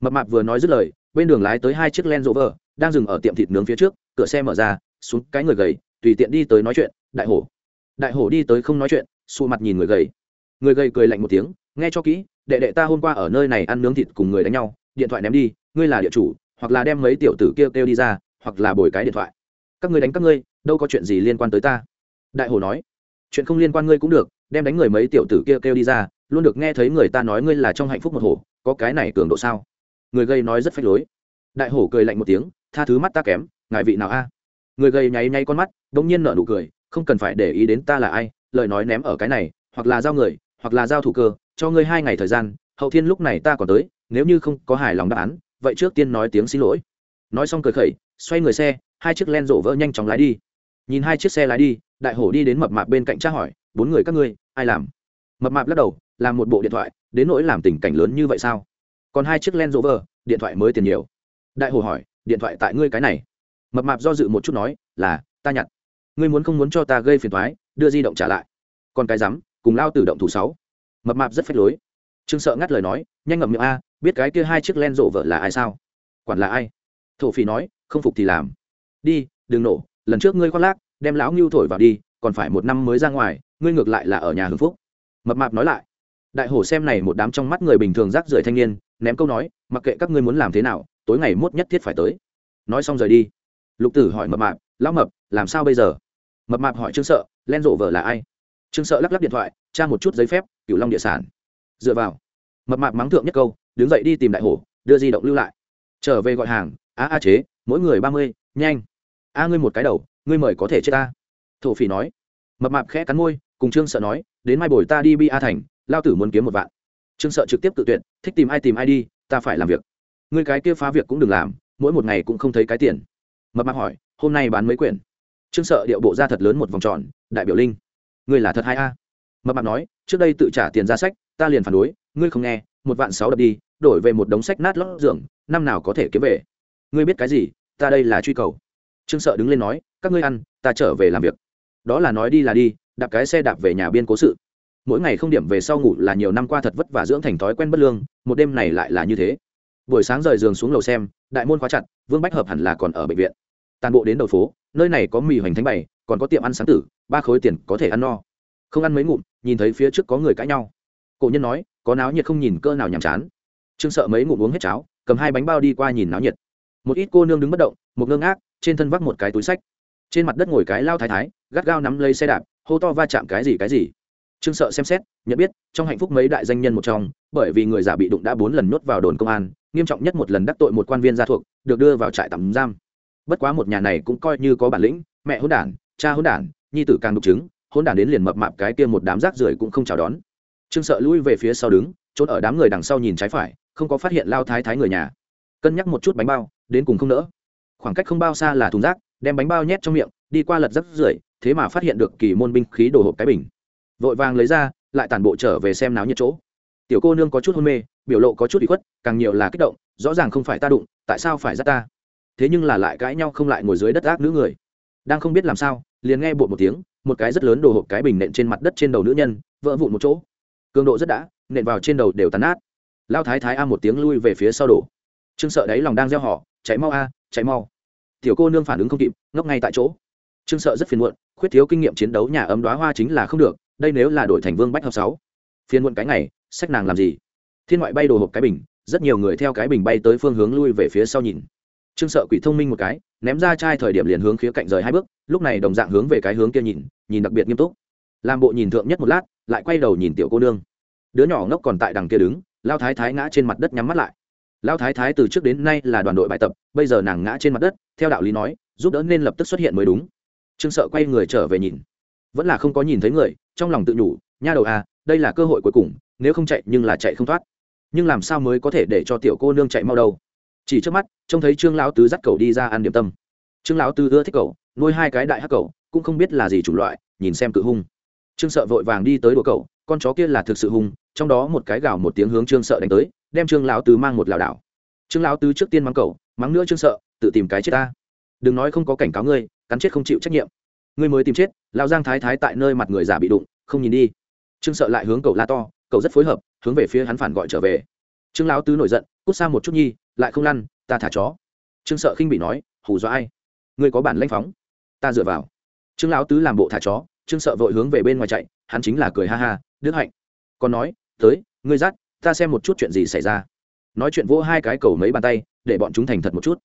Mập mạp vừa nói dứt lời, bên đường lái tới hai chiếc len rộ vờ đang dừng ở tiệm thịt nướng phía trước, cửa xe mở ra, xuống cái người gầy, tùy tiện đi tới nói chuyện, đại hổ. Đại hổ đi tới không nói chuyện xù mặt nhìn người gầy. Người gầy cười lạnh một tiếng, nghe cho kỹ, đệ đệ ta hôm qua ở nơi này ăn nướng thịt cùng người đánh nhau, điện thoại ném đi, ngươi là địa chủ, hoặc là đem mấy tiểu tử kêu kêu đi ra, hoặc là bồi cái điện thoại. Các ngươi đánh các ngươi, đâu có chuyện gì liên quan tới ta. Đại hổ nói chuyện không liên quan ngươi cũng được, đem đánh người mấy tiểu tử kia kêu đi ra, luôn được nghe thấy người ta nói ngươi là trong hạnh phúc một hổ, có cái này cường độ sao? Người gây nói rất phách lối. Đại hổ cười lạnh một tiếng, tha thứ mắt ta kém, ngài vị nào a? Người gây nháy nháy con mắt đ ỗ n g nhiên nở nụ cười, không cần phải để ý đến ta là ai, lời nói ném ở cái này, hoặc là giao người, hoặc là giao thủ cơ, cho ngươi hai ngày thời gian, hậu thiên lúc này ta còn tới, nếu như không có hài lòng đáp án, vậy trước tiên nói tiếng xin lỗi. Nói xong cười khẩy, xoay người xe, hai chiếc len rộ vỡ nhanh chóng lái đi. Nhìn hai chiếc xe lái đi đại hổ đi đến mập mạp bên cạnh tra hỏi, bốn người các ngươi, ai làm? Mập mạp lắc đầu, làm một bộ điện thoại, đến nỗi làm tình cảnh lớn như vậy sao? Còn hai chiếc len rỗ vỡ điện thoại mới tiền nhiều. Đại hổ hỏi, điện thoại tại ngươi cái này. Mập mạp do dự một chút nói, là, ta nhặt. Ngươi muốn không muốn cho ta gây phiền thoái đưa di động trả lại. Còn cái rắm, cùng lao tử động thủ sáu. Mập mạp rất phách lối. Trương sợ ngắt lời nói, nhanh ngậm miệng a, biết cái kia hai chiếc len rộ vợ là ai sao? Quản là ai? Thổ phỉ nói, không phục thì làm. Đi, đừng nổ, lần trước ngươi khoác lác đem lão ngưu thổi vào đi, còn phải một năm mới ra ngoài, ngươi ngược lại là ở nhà hưng phúc. Mập mạp nói lại. Đại hổ xem này một đám trong mắt người bình thường rác rưởi thanh niên, ném câu nói, mặc kệ các ngươi muốn làm thế nào, tối ngày mốt nhất thiết phải tới. Nói xong rời đi. Lục tử hỏi mập mạp, lão mập, làm sao bây giờ? Mập mạp hỏi trương sợ, len rộ vợ là ai? Trương sợ lắc lắc điện thoại, tra một chút giấy phép, cửu long địa sản. Dựa vào. Mập mạp mắng thượng nhất câu, đứng dậy đi tìm đại hổ, đưa di động lưu lại. Trở về gọi hàng, a a, chế, mỗi người ba mươi, nhanh. A, ngươi một cái đầu ngươi mời có thể chết ta. Thổ phỉ nói. Mập mạp khẽ cắn môi, cùng trương sợ nói, đến mai bồi ta đi bi a thành, lao tử muốn kiếm một vạn. Trương sợ trực tiếp tự tuyệt, thích tìm ai tìm ai đi, ta phải làm việc. Ngươi cái kia phá việc cũng đừng làm, mỗi một ngày cũng không thấy cái tiền. Mập mạp hỏi, hôm nay bán mấy quyển? Trương sợ điệu bộ ra thật lớn một vòng tròn, đại biểu linh. Ngươi là thật hay a? Mập mạp nói, trước đây tự trả tiền ra sách, ta liền phản đối, ngươi không nghe, một vạn sáu đập đi, đổi về một đống sách nát lót giường, năm nào có thể kiếm về. Ngươi biết cái gì, ta đây là truy cầu trương sợ đứng lên nói, các ngươi ăn, ta trở về làm việc. Đó là nói đi là đi, đạp cái xe đạp về nhà biên cố sự. Mỗi ngày không điểm về sau ngủ là nhiều năm qua thật vất vả dưỡng thành thói quen bất lương, một đêm này lại là như thế. Buổi sáng rời giường xuống lầu xem, đại môn khóa chặt, vương bách hợp hẳn là còn ở bệnh viện. Tàn bộ đến đầu phố, nơi này có mì hoành thánh bày, còn có tiệm ăn sáng tử, ba khối tiền có thể ăn no. Không ăn mấy ngụm, nhìn thấy phía trước có người cãi nhau. Cổ nhân nói, có náo nhiệt không nhìn cơ nào nhàm chán. Trương sợ mấy ngụm uống hết cháo, cầm hai bánh bao đi qua nhìn náo nhiệt một ít cô nương đứng bất động, một ngơ ngác, trên thân vác một cái túi sách. Trên mặt đất ngồi cái lao thái thái, gắt gao nắm lấy xe đạp, hô to va chạm cái gì cái gì. Trương sợ xem xét, nhận biết, trong hạnh phúc mấy đại danh nhân một trong, bởi vì người giả bị đụng đã bốn lần nhốt vào đồn công an, nghiêm trọng nhất một lần đắc tội một quan viên gia thuộc, được đưa vào trại tạm giam. Bất quá một nhà này cũng coi như có bản lĩnh, mẹ hôn đản, cha hôn đản, nhi tử càng đục chứng hôn đản đến liền mập mạp cái kia một đám rác rưởi cũng không chào đón. Trương sợ lui về phía sau đứng, trốn ở đám người đằng sau nhìn trái phải, không có phát hiện lao thái thái người nhà. Cân nhắc một chút bánh bao đến cùng không nỡ. Khoảng cách không bao xa là thùng rác, đem bánh bao nhét trong miệng, đi qua lật rắc rưởi, thế mà phát hiện được kỳ môn binh khí đồ hộp cái bình. Vội vàng lấy ra, lại tản bộ trở về xem náo nhiệt chỗ. Tiểu cô nương có chút hôn mê, biểu lộ có chút bị khuất, càng nhiều là kích động, rõ ràng không phải ta đụng, tại sao phải dắt ta? Thế nhưng là lại cãi nhau không lại ngồi dưới đất ác nữ người. Đang không biết làm sao, liền nghe bột một tiếng, một cái rất lớn đồ hộp cái bình nện trên mặt đất trên đầu nữ nhân, vỡ vụn một chỗ. Cường độ rất đã, nện vào trên đầu đều tàn át lao thái thái a một tiếng lui về phía sau đổ trương sợ đáy lòng đang gieo họ cháy mau a cháy mau. Tiểu cô nương phản ứng không kịp, ngốc ngay tại chỗ. Trương sợ rất phiền muộn, khuyết thiếu kinh nghiệm chiến đấu nhà ấm đoá hoa chính là không được, đây nếu là đổi thành vương bách hợp sáu. Phiền muộn cái này sách nàng làm gì? Thiên ngoại bay đồ hộp cái bình, rất nhiều người theo cái bình bay tới phương hướng lui về phía sau nhìn. Trương sợ quỷ thông minh một cái, ném ra chai thời điểm liền hướng khía cạnh rời hai bước, lúc này đồng dạng hướng về cái hướng kia nhìn nhìn đặc biệt nghiêm túc. Làm bộ nhìn thượng nhất một lát, lại quay đầu nhìn tiểu cô nương. Đứa nhỏ ngốc còn tại đằng kia đứng, lao thái thái ngã trên mặt đất nhắm mắt lại. Lão thái thái từ trước đến nay là đoàn đội bài tập, bây giờ nàng ngã trên mặt đất, theo đạo lý nói, giúp đỡ nên lập tức xuất hiện mới đúng. Trương sợ quay người trở về nhìn. Vẫn là không có nhìn thấy người, trong lòng tự nhủ, nha đầu à đây là cơ hội cuối cùng, nếu không chạy nhưng là chạy không thoát. Nhưng làm sao mới có thể để cho tiểu cô nương chạy mau đâu? Chỉ trước mắt, trông thấy trương lão tứ dắt cậu đi ra ăn điểm tâm. Trương lão tứ ưa thích cậu, nuôi hai cái đại hắc cậu, cũng không biết là gì chủng loại, nhìn xem cự hung. Trương sợ vội vàng đi tới đùa cậu, con chó kia là thực sự hung trong đó một cái gào một tiếng hướng trương sợ đánh tới, đem trương lão tứ mang một lảo đảo. Trương lão tứ trước tiên mắng cầu mắng nữa trương sợ, tự tìm cái chết ta. Đừng nói không có cảnh cáo ngươi, cắn chết không chịu trách nhiệm. Ngươi mới tìm chết, lão giang thái thái tại nơi mặt người giả bị đụng, không nhìn đi. Trương sợ lại hướng cầu la to cầu rất phối hợp, hướng về phía hắn phản gọi trở về. Trương lão tứ nổi giận, cút xa một chút nhi, lại không lăn, ta thả chó. Trương sợ khinh bị nói, hù dọa ai? Ngươi có bản lanh phóng, ta dựa vào. Trương lão tứ làm bộ thả chó, trương sợ vội hướng về bên ngoài chạy, hắn chính là cười ha ha, đức hạnh. Còn nói tới, ngươi dắt, ta xem một chút chuyện gì xảy ra. Nói chuyện vỗ hai cái cầu mấy bàn tay, để bọn chúng thành thật một chút.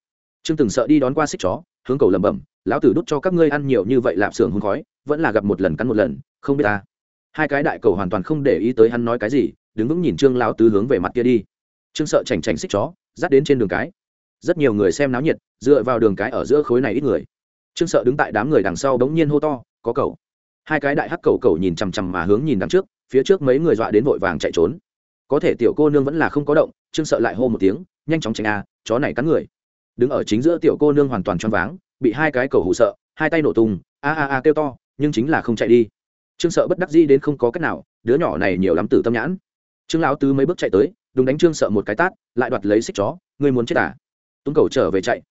Trương từng sợ đi đón qua xích chó, hướng cầu lẩm bẩm, lão tử đút cho các ngươi ăn nhiều như vậy lạp xưởng hôn khói, vẫn là gặp một lần cắn một lần, không biết ta. Hai cái đại cầu hoàn toàn không để ý tới hắn nói cái gì, đứng vững nhìn trương lão tứ hướng về mặt kia đi. Trương sợ chảnh chảnh xích chó, dắt đến trên đường cái. Rất nhiều người xem náo nhiệt, dựa vào đường cái ở giữa khối này ít người. Trương sợ đứng tại đám người đằng sau bỗng nhiên hô to, có cầu. Hai cái đại hắc cầu cầu nhìn chằm chằm mà hướng nhìn đằng trước phía trước mấy người dọa đến vội vàng chạy trốn. Có thể tiểu cô nương vẫn là không có động, trương sợ lại hô một tiếng, nhanh chóng tránh a, chó này cắn người. Đứng ở chính giữa tiểu cô nương hoàn toàn choáng váng, bị hai cái cầu hụ sợ, hai tay nổ tung, a a a kêu to, nhưng chính là không chạy đi. Trương sợ bất đắc dĩ đến không có cách nào, đứa nhỏ này nhiều lắm tử tâm nhãn. Trương lão tứ mấy bước chạy tới, đúng đánh trương sợ một cái tát, lại đoạt lấy xích chó, ngươi muốn chết à? Tuấn cầu trở về chạy.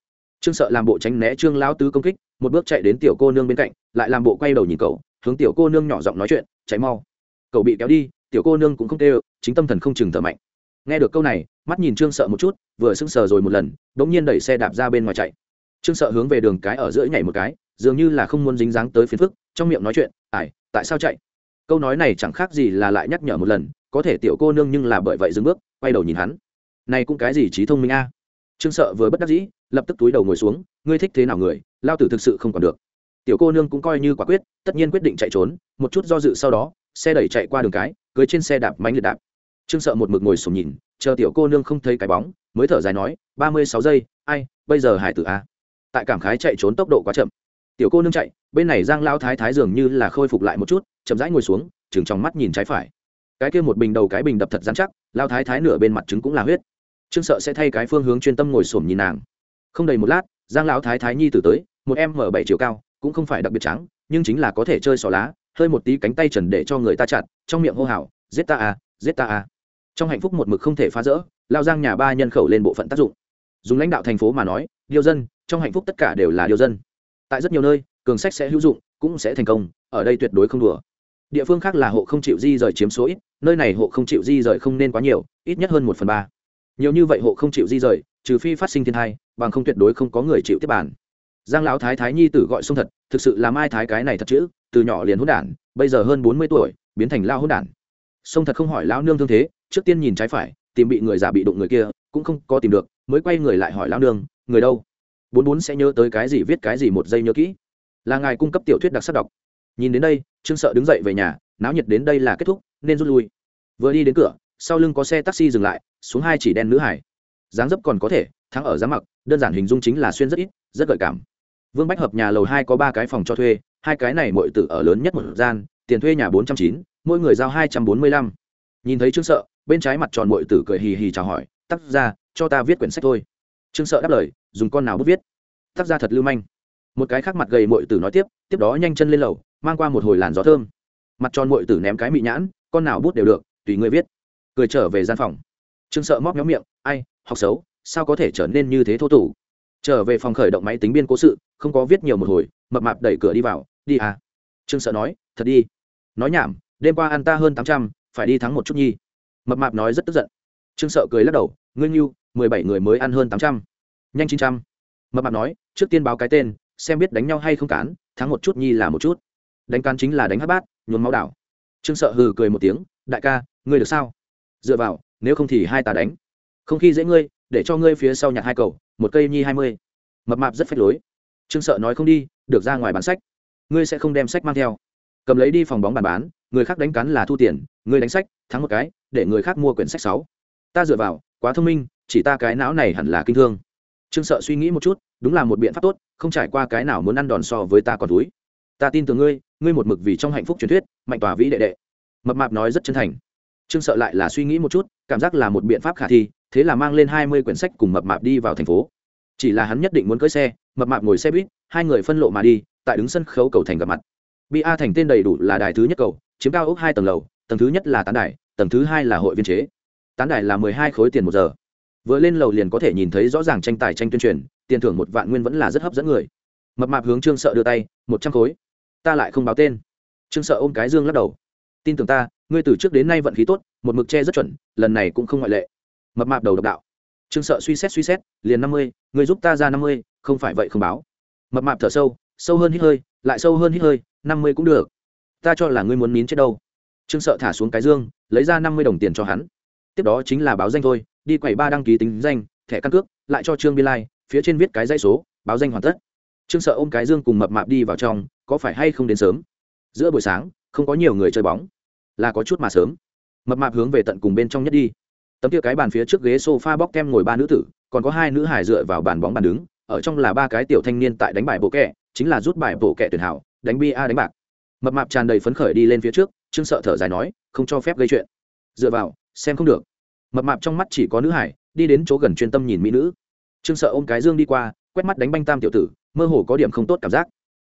Trương sợ làm bộ tránh né trương lão tứ công kích, một bước chạy đến tiểu cô nương bên cạnh, lại làm bộ quay đầu nhìn cậu, hướng tiểu cô nương nhỏ giọng nói chuyện, chạy mau cậu bị kéo đi, tiểu cô nương cũng không tê chính tâm thần không chừng thở mạnh. Nghe được câu này, mắt nhìn trương sợ một chút, vừa sững sờ rồi một lần đ ỗ n g nhiên đẩy xe đạp ra bên ngoài chạy. Trương sợ hướng về đường cái ở giữa nhảy một cái, dường như là không muốn dính dáng tới phiền phức, trong miệng nói chuyện ải tại sao chạy? Câu nói này chẳng khác gì là lại nhắc nhở một lần, có thể tiểu cô nương nhưng là bởi vậy dừng bước, quay đầu nhìn hắn. Này cũng cái gì trí thông minh a? Trương sợ vừa bất đắc dĩ, lập tức túi đầu ngồi xuống, ngươi thích thế nào người, lao tử thực sự không còn được. Tiểu cô nương cũng coi như quả quyết, tất nhiên quyết định chạy trốn, một chút do dự sau đó xe đẩy chạy qua đường cái, cưới trên xe đạp mánh liệt đạp. Trương sợ một mực ngồi sùng nhìn, chờ tiểu cô nương không thấy cái bóng, mới thở dài nói, ba mươi sáu giây, ai, bây giờ hải tử a tại cảm khái chạy trốn tốc độ quá chậm. Tiểu cô nương chạy, bên này giang lao thái thái dường như là khôi phục lại một chút, chậm rãi ngồi xuống chừng trong mắt nhìn trái phải. Cái kia một bình đầu cái bình đập thật dán chắc lao thái thái nửa bên mặt trứng cũng là huyết. Trương sợ sẽ thay cái phương hướng chuyên tâm ngồi xổm nhìn nàng. Không đầy một lát, giang lão thái thái nhi tử tới, một em m bảy chiều cao, cũng không phải đặc biệt trắng, nhưng chính là có thể chơi xỏ lá hơi một tí cánh tay trần để cho người ta chặt trong miệng hô hào, giết ta à giết ta à. Trong hạnh phúc một mực không thể phá rỡ, lao giang nhà ba nhân khẩu lên bộ phận tác dụng. Dùng lãnh đạo thành phố mà nói điều dân, trong hạnh phúc tất cả đều là điều dân. Tại rất nhiều nơi, cường sách sẽ hữu dụng, cũng sẽ thành công, ở đây tuyệt đối không đùa. Địa phương khác là hộ không chịu di rời chiếm số ít, nơi này hộ không chịu di rời không nên quá nhiều, ít nhất hơn một phần ba. Nhiều như vậy hộ không chịu di rời, trừ phi phát sinh thiên hai bằng không tuyệt đối không có người chịu tiếp bản giang lão thái thái nhi tử gọi sông thật, thực sự là mai thái cái này thật chữ, từ nhỏ liền hôn đản, bây giờ hơn bốn mươi tuổi, biến thành lao hôn đản. Sông thật không hỏi lão nương thương thế, trước tiên nhìn trái phải, tìm bị người giả bị đụng người kia, cũng không có tìm được, mới quay người lại hỏi lão nương, người đâu? Bốn bốn sẽ nhớ tới cái gì viết cái gì một giây nhớ kỹ. Là ngài cung cấp tiểu thuyết đặc sắc đọc. Nhìn đến đây, trương sợ đứng dậy về nhà, náo nhiệt đến đây là kết thúc, nên rút lui. Vừa đi đến cửa, sau lưng có xe taxi dừng lại, xuống hai chỉ đen nữ hải. Dáng dấp còn có thể, thắng ở giá mặc, đơn giản hình dung chính là xuyên rất ít, rất gợi cảm vương bách hợp nhà lầu hai có ba cái phòng cho thuê, hai cái này mọi tử ở lớn nhất một gian, tiền thuê nhà bốn trăm chín, mỗi người giao hai trăm bốn mươi lăm. Nhìn thấy trương sợ, bên trái mặt tròn mọi tử cười hì hì chào hỏi tắt ra cho ta viết quyển sách thôi. Trương sợ đáp lời, dùng con nào bút viết? Tắt ra thật lưu manh. Một cái khác mặt gầy mọi tử nói tiếp tiếp đó nhanh chân lên lầu, mang qua một hồi làn gió thơm. Mặt tròn mọi tử ném cái mị nhãn, con nào bút đều được, tùy người viết. Cười trở về gian phòng. Trương sợ móc méo miệng, ai, học xấu, sao có thể trở nên như thế thô thủ trở về phòng khởi động máy tính biên cố sự, không có viết nhiều một hồi, mập mạp đẩy cửa đi vào, đi à. Trương sợ nói, thật đi. Nói nhảm, đêm qua ăn ta hơn tám trăm, phải đi thắng một chút nhi. Mập mạp nói rất tức giận. Trương sợ cười lắc đầu, ngươi nghiêu mười bảy người mới ăn hơn tám trăm, nhanh chín trăm. Mập mạp nói, trước tiên báo cái tên, xem biết đánh nhau hay không cán, thắng một chút nhi là một chút. Đánh cán chính là đánh hát bát, nhuốm máu đảo. Trương sợ hừ cười một tiếng, đại ca, ngươi được sao? Dựa vào, nếu không thì hai tà đánh. Không khi dễ ngươi để cho ngươi phía sau nhặt hai cầu, một cây nhi hai mươi. Mập mạp rất phách lối. Trương sợ nói không đi, được ra ngoài bán sách. Ngươi sẽ không đem sách mang theo. Cầm lấy đi phòng bóng bàn bán, người khác đánh cắn là thu tiền, ngươi đánh sách, thắng một cái, để người khác mua quyển sách sáu. Ta dựa vào, quá thông minh, chỉ ta cái não này hẳn là kinh thương. Trương sợ suy nghĩ một chút, đúng là một biện pháp tốt, không trải qua cái nào muốn ăn đòn so với ta còn túi ta tin tưởng ngươi ngươi một mực vì trong hạnh phúc truyền thuyết, mạnh tòa vĩ đệ đệ. Mập mạp nói rất chân thành trương sợ lại là suy nghĩ một chút, cảm giác là một biện pháp khả thi, thế là mang lên hai mươi quyển sách cùng mập mạp đi vào thành phố. Chỉ là hắn nhất định muốn cưỡi xe, mập mạp ngồi xe buýt, hai người phân lộ mà đi, tại đứng sân khấu cầu thành gặp mặt. Ba thành tên đầy đủ là đài thứ nhất cầu, chiếm cao ốc hai tầng lầu, tầng thứ nhất là tán đài, tầng thứ hai là hội viên chế. Tán đài là mười hai khối tiền một giờ. Vừa lên lầu liền có thể nhìn thấy rõ ràng tranh tài tranh tuyên truyền, tiền thưởng một vạn nguyên vẫn là rất hấp dẫn người. Mập mạp hướng trương sợ đưa tay, một trăm khối. Ta lại không báo tên. Trương sợ ôm cái dương lắc đầu tin tưởng ta, ngươi từ trước đến nay vận khí tốt, một mực che rất chuẩn, lần này cũng không ngoại lệ. Mập mạp đầu độc đạo. Trương sợ suy xét suy xét, liền năm mươi, ngươi giúp ta ra năm mươi, không phải vậy không báo. Mập mạp thở sâu sâu hơn hít hơi, lại sâu hơn hít hơi, năm mươi cũng được. Ta cho là ngươi muốn nín chết đâu. Trương sợ thả xuống cái dương, lấy ra năm mươi đồng tiền cho hắn. Tiếp đó chính là báo danh thôi, đi quầy ba đăng ký tính danh, thẻ căn cước, lại cho trương biên lai, phía trên viết cái dãy số, báo danh hoàn tất. Trương sợ ôm cái dương cùng mập mạp đi vào trong, có phải hay không đến sớm? Giữa buổi sáng không có nhiều người chơi bóng. Là có chút mà sớm. Mập mạp hướng về tận cùng bên trong nhất đi. Tấm kia cái bàn phía trước ghế sofa bóc kem ngồi ba nữ tử, còn có hai nữ hải dựa vào bàn bóng bàn đứng, ở trong là ba cái tiểu thanh niên tại đánh bài bộ kẹ, chính là rút bài bộ kẹ tuyển hảo, đánh bia, đánh bạc. Mập mạp tràn đầy phấn khởi đi lên phía trước, trương sợ thở dài nói, không cho phép gây chuyện. Dựa vào, xem không được. Mập mạp trong mắt chỉ có nữ hải đi đến chỗ gần chuyên tâm nhìn mỹ nữ. Trương sợ ôm cái dương đi qua, quét mắt đánh banh tam tiểu tử, mơ hồ có điểm không tốt cảm giác.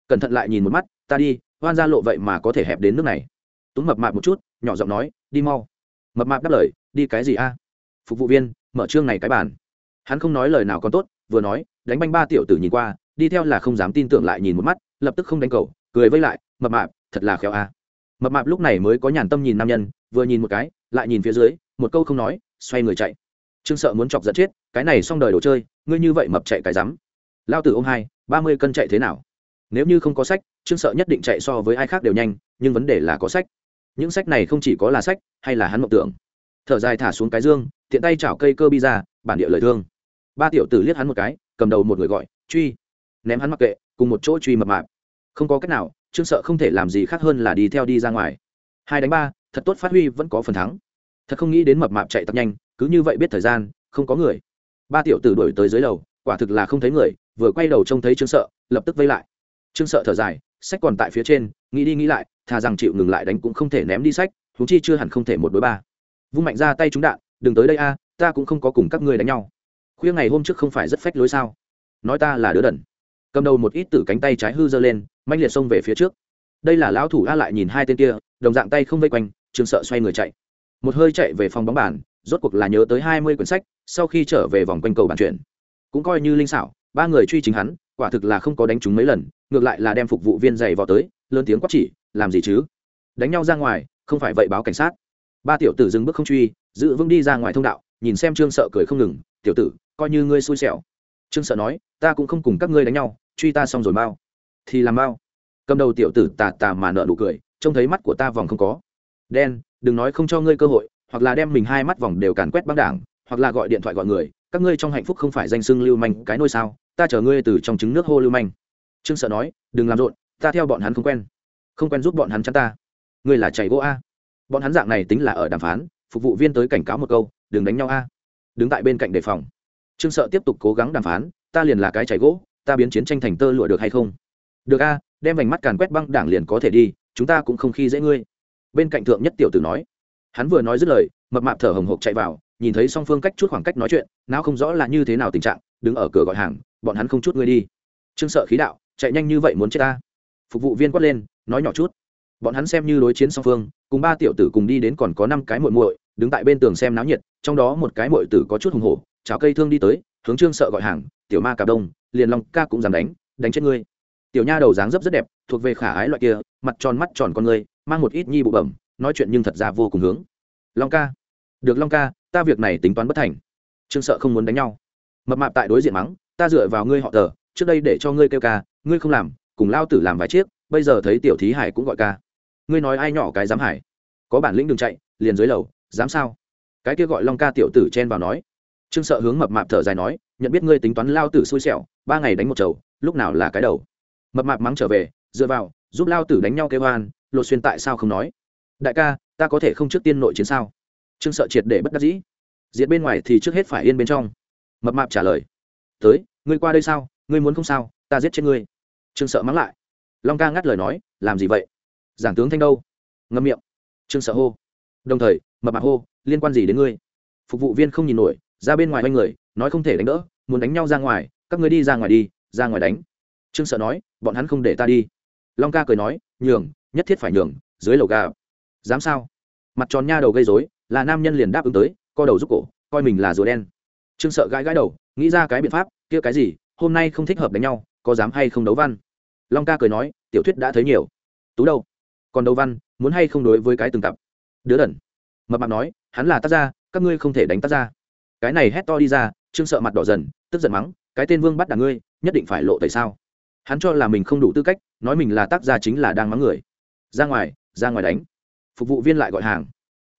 Cẩn thận lại nhìn một mắt, ta đi hoan ra lộ vậy mà có thể hẹp đến nước này. Túng mập mạp một chút, nhỏ giọng nói, đi mau. Mập mạp đáp lời, đi cái gì a? Phục vụ viên, mở trương này cái bàn. Hắn không nói lời nào còn tốt, vừa nói, đánh banh ba tiểu tử nhìn qua, đi theo là không dám tin tưởng lại nhìn một mắt, lập tức không đánh cầu cười vây lại, mập mạp, thật là khéo a. Mập mạp lúc này mới có nhàn tâm nhìn nam nhân, vừa nhìn một cái, lại nhìn phía dưới, một câu không nói, xoay người chạy. Trương sợ muốn chọc giận chết, cái này xong đời đồ chơi, ngươi như vậy mập chạy cái rắm. Lao tử ông hai, ba mươi cân chạy thế nào? Nếu như không có sách, trương sợ nhất định chạy so với ai khác đều nhanh, nhưng vấn đề là có sách. Những sách này không chỉ có là sách, hay là hắn mộng tưởng. Thở dài thả xuống cái dương, tiện tay chảo cây cơ bi ra, bản địa lời thương. Ba tiểu tử liếc hắn một cái, cầm đầu một người gọi, truy. Ném hắn mặc kệ, cùng một chỗ truy mập mạp. Không có cách nào, trương sợ không thể làm gì khác hơn là đi theo đi ra ngoài. Hai đánh ba, thật tốt phát huy, vẫn có phần thắng. Thật không nghĩ đến mập mạp chạy tập nhanh, cứ như vậy biết thời gian, không có người. Ba tiểu tử đuổi tới dưới lầu, quả thực là không thấy người, vừa quay đầu trông thấy trương sợ, lập tức vây lại trương sợ thở dài, sách còn tại phía trên, nghĩ đi nghĩ lại, thà rằng chịu ngừng lại đánh cũng không thể ném đi sách thú chi chưa hẳn không thể một đối ba. Vung mạnh ra tay trúng đạn, đừng tới đây a, ta cũng không có cùng các ngươi đánh nhau. Khuya ngày hôm trước không phải rất phách lối sao? Nói ta là đứa đần. Cầm đầu một ít từ cánh tay trái hư giơ lên manh liệt xông về phía trước. Đây là lão thủ a lại nhìn hai tên kia, đồng dạng tay không vây quanh, trương sợ xoay người chạy. Một hơi chạy về phòng bóng bàn, rốt cuộc là nhớ tới hai mươi quyển sách, sau khi trở về vòng quanh cầu bàn chuyển cũng coi như linh xảo, ba người truy chính hắn quả thực là không có đánh chúng mấy lần, ngược lại là đem phục vụ viên giày vào tới, lớn tiếng quát chỉ, làm gì chứ? Đánh nhau ra ngoài, không phải vậy báo cảnh sát. Ba tiểu tử dừng bước không truy, giữ vững đi ra ngoài thông đạo, nhìn xem trương sợ cười không ngừng, tiểu tử, coi như ngươi xui xẻo. Trương sợ nói, ta cũng không cùng các ngươi đánh nhau, truy ta xong rồi mau. Thì làm mau. Cầm đầu tiểu tử tà tà mà nợ nụ cười, trông thấy mắt của ta vòng không có. Đen, đừng nói không cho ngươi cơ hội, hoặc là đem mình hai mắt vòng đều càn quét băng đảng, hoặc là gọi điện thoại gọi người, các ngươi trong hạnh phúc không phải danh xưng lưu manh cái nôi sao? Ta chờ ngươi từ trong trứng nước hô lưu manh. Trương sợ nói, đừng làm rộn, ta theo bọn hắn không quen. Không quen giúp bọn hắn chắn ta. Ngươi là chảy gỗ a. Bọn hắn dạng này tính là ở đàm phán, phục vụ viên tới cảnh cáo một câu, đừng đánh nhau a. Đứng tại bên cạnh đề phòng. Trương sợ tiếp tục cố gắng đàm phán, ta liền là cái chảy gỗ, ta biến chiến tranh thành tơ lụa được hay không? Được a, đem vành mắt càn quét băng đảng liền có thể đi, chúng ta cũng không khi dễ ngươi. Bên cạnh thượng nhất tiểu tử nói. Hắn vừa nói dứt lời, mập mạp thở hồng hộc chạy vào, nhìn thấy song phương cách chút khoảng cách nói chuyện, não không rõ là như thế nào tình trạng, đứng ở cửa gọi hàng bọn hắn không chút ngươi đi. Trương sợ khí đạo chạy nhanh như vậy muốn chết ta? Phục vụ viên quát lên nói nhỏ chút. Bọn hắn xem như đối chiến song phương cùng ba tiểu tử cùng đi đến còn có năm cái muội muội đứng tại bên tường xem náo nhiệt trong đó một cái muội tử có chút hùng hổ chào cây thương đi tới hướng trương sợ gọi hàng tiểu ma cà đông liền long ca cũng dám đánh đánh chết ngươi. Tiểu nha đầu dáng dấp rất đẹp thuộc về khả ái loại kia mặt tròn mắt tròn con người, mang một ít nhi bụ bẩm nói chuyện nhưng thật ra vô cùng hướng. Long ca được long ca ta việc này tính toán bất thành. Trương sợ không muốn đánh nhau. Mập mạp tại đối diện mắng ta dựa vào ngươi họ tờ, trước đây để cho ngươi kêu ca, ngươi không làm, cùng lao tử làm vài chiếc, bây giờ thấy tiểu thí hải cũng gọi ca. Ngươi nói ai nhỏ cái dám hải? Có bản lĩnh đừng chạy, liền dưới lầu, dám sao? Cái kia gọi long ca tiểu tử chen vào nói. Trương sợ hướng mập mạp thở dài nói, nhận biết ngươi tính toán lao tử xui xẻo, ba ngày đánh một chầu, lúc nào là cái đầu? Mập mạp mắng trở về, dựa vào, giúp lao tử đánh nhau kêu hoan lột xuyên tại sao không nói? Đại ca, ta có thể không trước tiên nội chiến sao? Trương sợ triệt để bất đắc dĩ. Diệt bên ngoài thì trước hết phải yên bên trong. Mập mạp trả lời tới, ngươi qua đây sao? Ngươi muốn không sao, ta giết chết ngươi. Trương sợ mắng lại. Long ca ngắt lời nói, làm gì vậy? Giảng tướng thanh đâu? Ngâm miệng. Trương sợ hô. Đồng thời, mập mạc hô, liên quan gì đến ngươi? Phục vụ viên không nhìn nổi, ra bên ngoài quanh người, nói không thể đánh đỡ, muốn đánh nhau ra ngoài, các ngươi đi ra ngoài đi, ra ngoài đánh. Trương sợ nói, bọn hắn không để ta đi. Long ca cười nói, nhường, nhất thiết phải nhường, dưới lầu ga dám sao? Mặt tròn nha đầu gây dối là nam nhân liền đáp ứng tới, co đầu giúp cổ, coi mình là rùa đen trương sợ gãi gãi đầu nghĩ ra cái biện pháp kia cái gì hôm nay không thích hợp đánh nhau có dám hay không đấu văn? Long ca cười nói tiểu thuyết đã thấy nhiều. Tú đâu? Còn đấu văn muốn hay không đối với cái từng cặp? Đứa đẩn, mập mạp nói hắn là tác gia các ngươi không thể đánh tác gia. Cái này hét to đi ra trương sợ mặt đỏ dần tức giận mắng cái tên vương bắt đà ngươi nhất định phải lộ tại sao? Hắn cho là mình không đủ tư cách nói mình là tác gia chính là đang mắng người. Ra ngoài ra ngoài đánh. Phục vụ viên lại gọi hàng.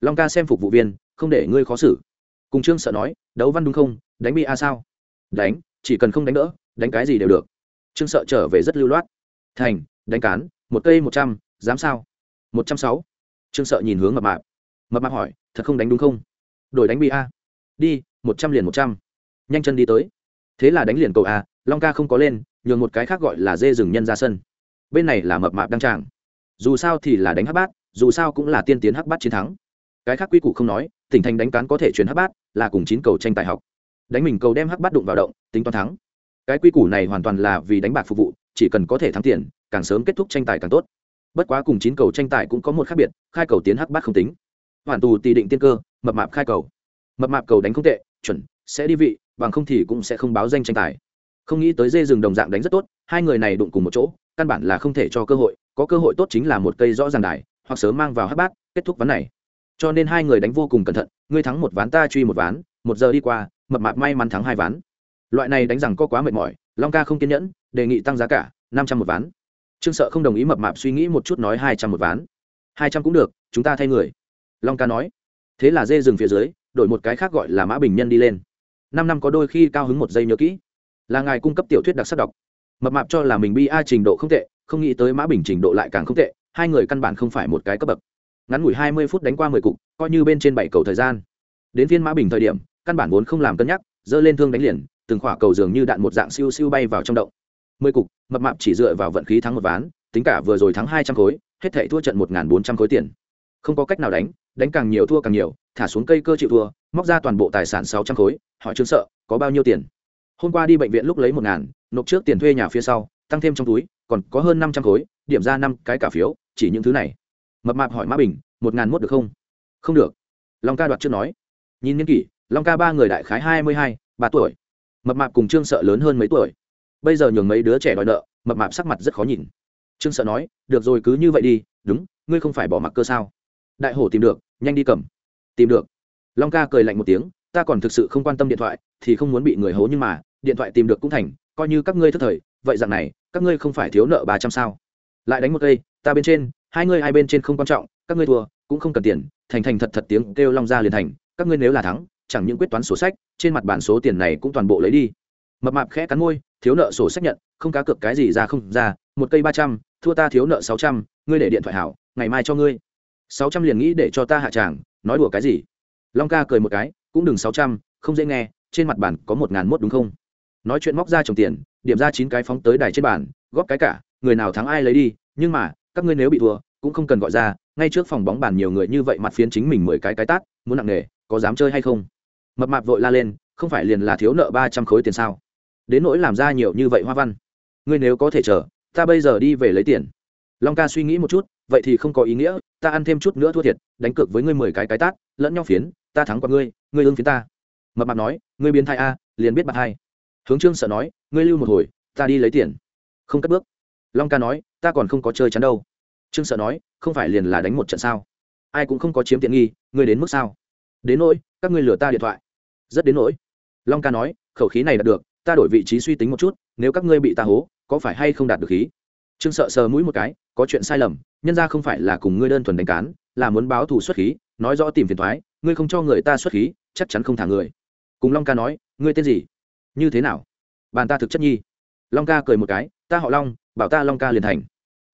Long ca xem phục vụ viên không để ngươi khó xử cùng trương sợ nói, đấu văn đúng không? Đánh bi a sao? Đánh, chỉ cần không đánh đỡ, đánh cái gì đều được. Trương sợ trở về rất lưu loát. Thành, đánh cán, một cây một trăm, dám sao? Một trăm sáu. Trương sợ nhìn hướng mập mạp. Mập mạp hỏi, thật không đánh đúng không? Đổi đánh bi a. Đi, một trăm liền một trăm. Nhanh chân đi tới. Thế là đánh liền cầu a, long ca không có lên, nhường một cái khác gọi là dê rừng nhân ra sân. Bên này là mập mạp đăng tràng. Dù sao thì là đánh hắc bát, dù sao cũng là tiên tiến hắc bát chiến thắng cái khác quy củ không nói, tỉnh thành đánh cán có thể chuyển hắc bát, là cùng chín cầu tranh tài học. Đánh mình cầu đem hắc bát đụng vào động, tính toán thắng. Cái quy củ này hoàn toàn là vì đánh bạc phục vụ, chỉ cần có thể thắng tiền, càng sớm kết thúc tranh tài càng tốt. Bất quá cùng chín cầu tranh tài cũng có một khác biệt, khai cầu tiến hắc bát không tính. Hoàn tù tì định tiên cơ, mập mạp khai cầu. Mập mạp cầu đánh không tệ, chuẩn, sẽ đi vị, bằng không thì cũng sẽ không báo danh tranh tài. Không nghĩ tới dê rừng đồng dạng đánh rất tốt, hai người này đụng cùng một chỗ, căn bản là không thể cho cơ hội, có cơ hội tốt chính là một cây rõ ràng đài, hoặc sớm mang vào hát bát, kết thúc ván này cho nên hai người đánh vô cùng cẩn thận, ngươi thắng một ván ta truy một ván, một giờ đi qua, mập mạp may mắn thắng hai ván. Loại này đánh rằng có quá mệt mỏi, long ca không kiên nhẫn, đề nghị tăng giá cả, năm trăm một ván. Trương sợ không đồng ý mập mạp suy nghĩ một chút nói hai trăm một ván. Hai trăm cũng được, chúng ta thay người. Long ca nói. Thế là dê dừng phía dưới, đổi một cái khác gọi là mã bình nhân đi lên. Năm năm có đôi khi cao hứng một giây nhớ kỹ. Là ngài cung cấp tiểu thuyết đặc sắc đọc. Mập mạp cho là mình bi a trình độ không tệ, không nghĩ tới mã bình trình độ lại càng không tệ, hai người căn bản không phải một cái cấp bậc ngắn ngủi hai mươi phút đánh qua mười cục, coi như bên trên bảy cầu thời gian. Đến phiên mã bình thời điểm, căn bản vốn không làm cân nhắc dơ lên thương đánh liền, từng khỏa cầu dường như đạn một dạng siêu siêu bay vào trong động. Mười cục, mập mạp chỉ dựa vào vận khí thắng một ván, tính cả vừa rồi thắng hai trăm khối, hết thảy thua trận một bốn trăm khối tiền. Không có cách nào đánh đánh càng nhiều thua càng nhiều, thả xuống cây cơ chịu thua, móc ra toàn bộ tài sản sáu trăm khối, hỏi trương sợ, có bao nhiêu tiền? Hôm qua đi bệnh viện lúc lấy một ngàn, nộp trước tiền thuê nhà phía sau, tăng thêm trong túi, còn có hơn năm trăm khối, điểm ra năm cái cả phiếu, chỉ những thứ này mập mạp hỏi mã bình, một ngàn mốt được không? Không được. Long ca đoạt chưa nói. Nhìn niên kỷ, long ca ba người đại khái hai mươi hai, ba tuổi. Mập mạp cùng trương sợ lớn hơn mấy tuổi. Bây giờ nhường mấy đứa trẻ đòi nợ, mập mạp sắc mặt rất khó nhìn. Trương sợ nói, được rồi, cứ như vậy đi, đúng, ngươi không phải bỏ mặc cơ sao? Đại hổ tìm được, nhanh đi cầm. Tìm được. Long ca cười lạnh một tiếng, ta còn thực sự không quan tâm điện thoại, thì không muốn bị người hố nhưng mà, điện thoại tìm được cũng thành, coi như các ngươi thất thời, vậy dạng này, các ngươi không phải thiếu nợ ba trăm sao? Lại đánh một cây, ta bên trên hai ngươi hai bên trên không quan trọng, các ngươi thua, cũng không cần tiền, thành thành thật thật tiếng kêu long ra liền thành, các ngươi nếu là thắng, chẳng những quyết toán sổ sách, trên mặt bản số tiền này cũng toàn bộ lấy đi. Mập mạp khẽ cắn môi, thiếu nợ sổ sách nhận, không cá cược cái gì ra không ra, một cây ba trăm, thua ta thiếu nợ sáu trăm, ngươi để điện thoại hảo, ngày mai cho ngươi. Sáu trăm liền nghĩ để cho ta hạ tràng, nói đùa cái gì? Long ca cười một cái, cũng đừng sáu trăm, không dễ nghe, trên mặt bản có một ngàn mốt đúng không? Nói chuyện móc ra trồng tiền, điểm ra chín cái phóng tới đài trên bàn, góp cái cả, người nào thắng ai lấy đi, nhưng mà các ngươi nếu bị thua, cũng không cần gọi ra, ngay trước phòng bóng bàn nhiều người như vậy mặt phiến chính mình mười cái cái tát, muốn nặng nề, có dám chơi hay không? Mập mạp vội la lên, không phải liền là thiếu nợ ba trăm khối tiền sao? Đến nỗi làm ra nhiều như vậy hoa văn. Ngươi nếu có thể chờ, ta bây giờ đi về lấy tiền. Long ca suy nghĩ một chút, vậy thì không có ý nghĩa, ta ăn thêm chút nữa thua thiệt, đánh cược với ngươi mười cái cái tát, lẫn nhau phiến, ta thắng qua ngươi ngươi ương phiến ta. Mập mạp nói, ngươi biến thai a, liền biết bạc hai. Hướng trương sợ nói, ngươi lưu một hồi, ta đi lấy tiền. Không cất bước long ca nói, ta còn không có chơi chắn đâu. Trương sợ nói, không phải liền là đánh một trận sao? Ai cũng không có chiếm tiện nghi, ngươi đến mức sao? Đến nỗi, các ngươi lừa ta điện thoại. Rất đến nỗi. Long ca nói, khẩu khí này đạt được, ta đổi vị trí suy tính một chút, nếu các ngươi bị ta hố, có phải hay không đạt được khí? Trương sợ sờ mũi một cái, có chuyện sai lầm, nhân ra không phải là cùng ngươi đơn thuần đánh cán, là muốn báo thù xuất khí, nói rõ tìm phiền thoái, ngươi không cho người ta xuất khí, chắc chắn không thả người. Cùng long ca nói, ngươi tên gì? Như thế nào? Bàn ta thực chất nhi. Long ca cười một cái ta họ long, bảo ta long ca liền thành.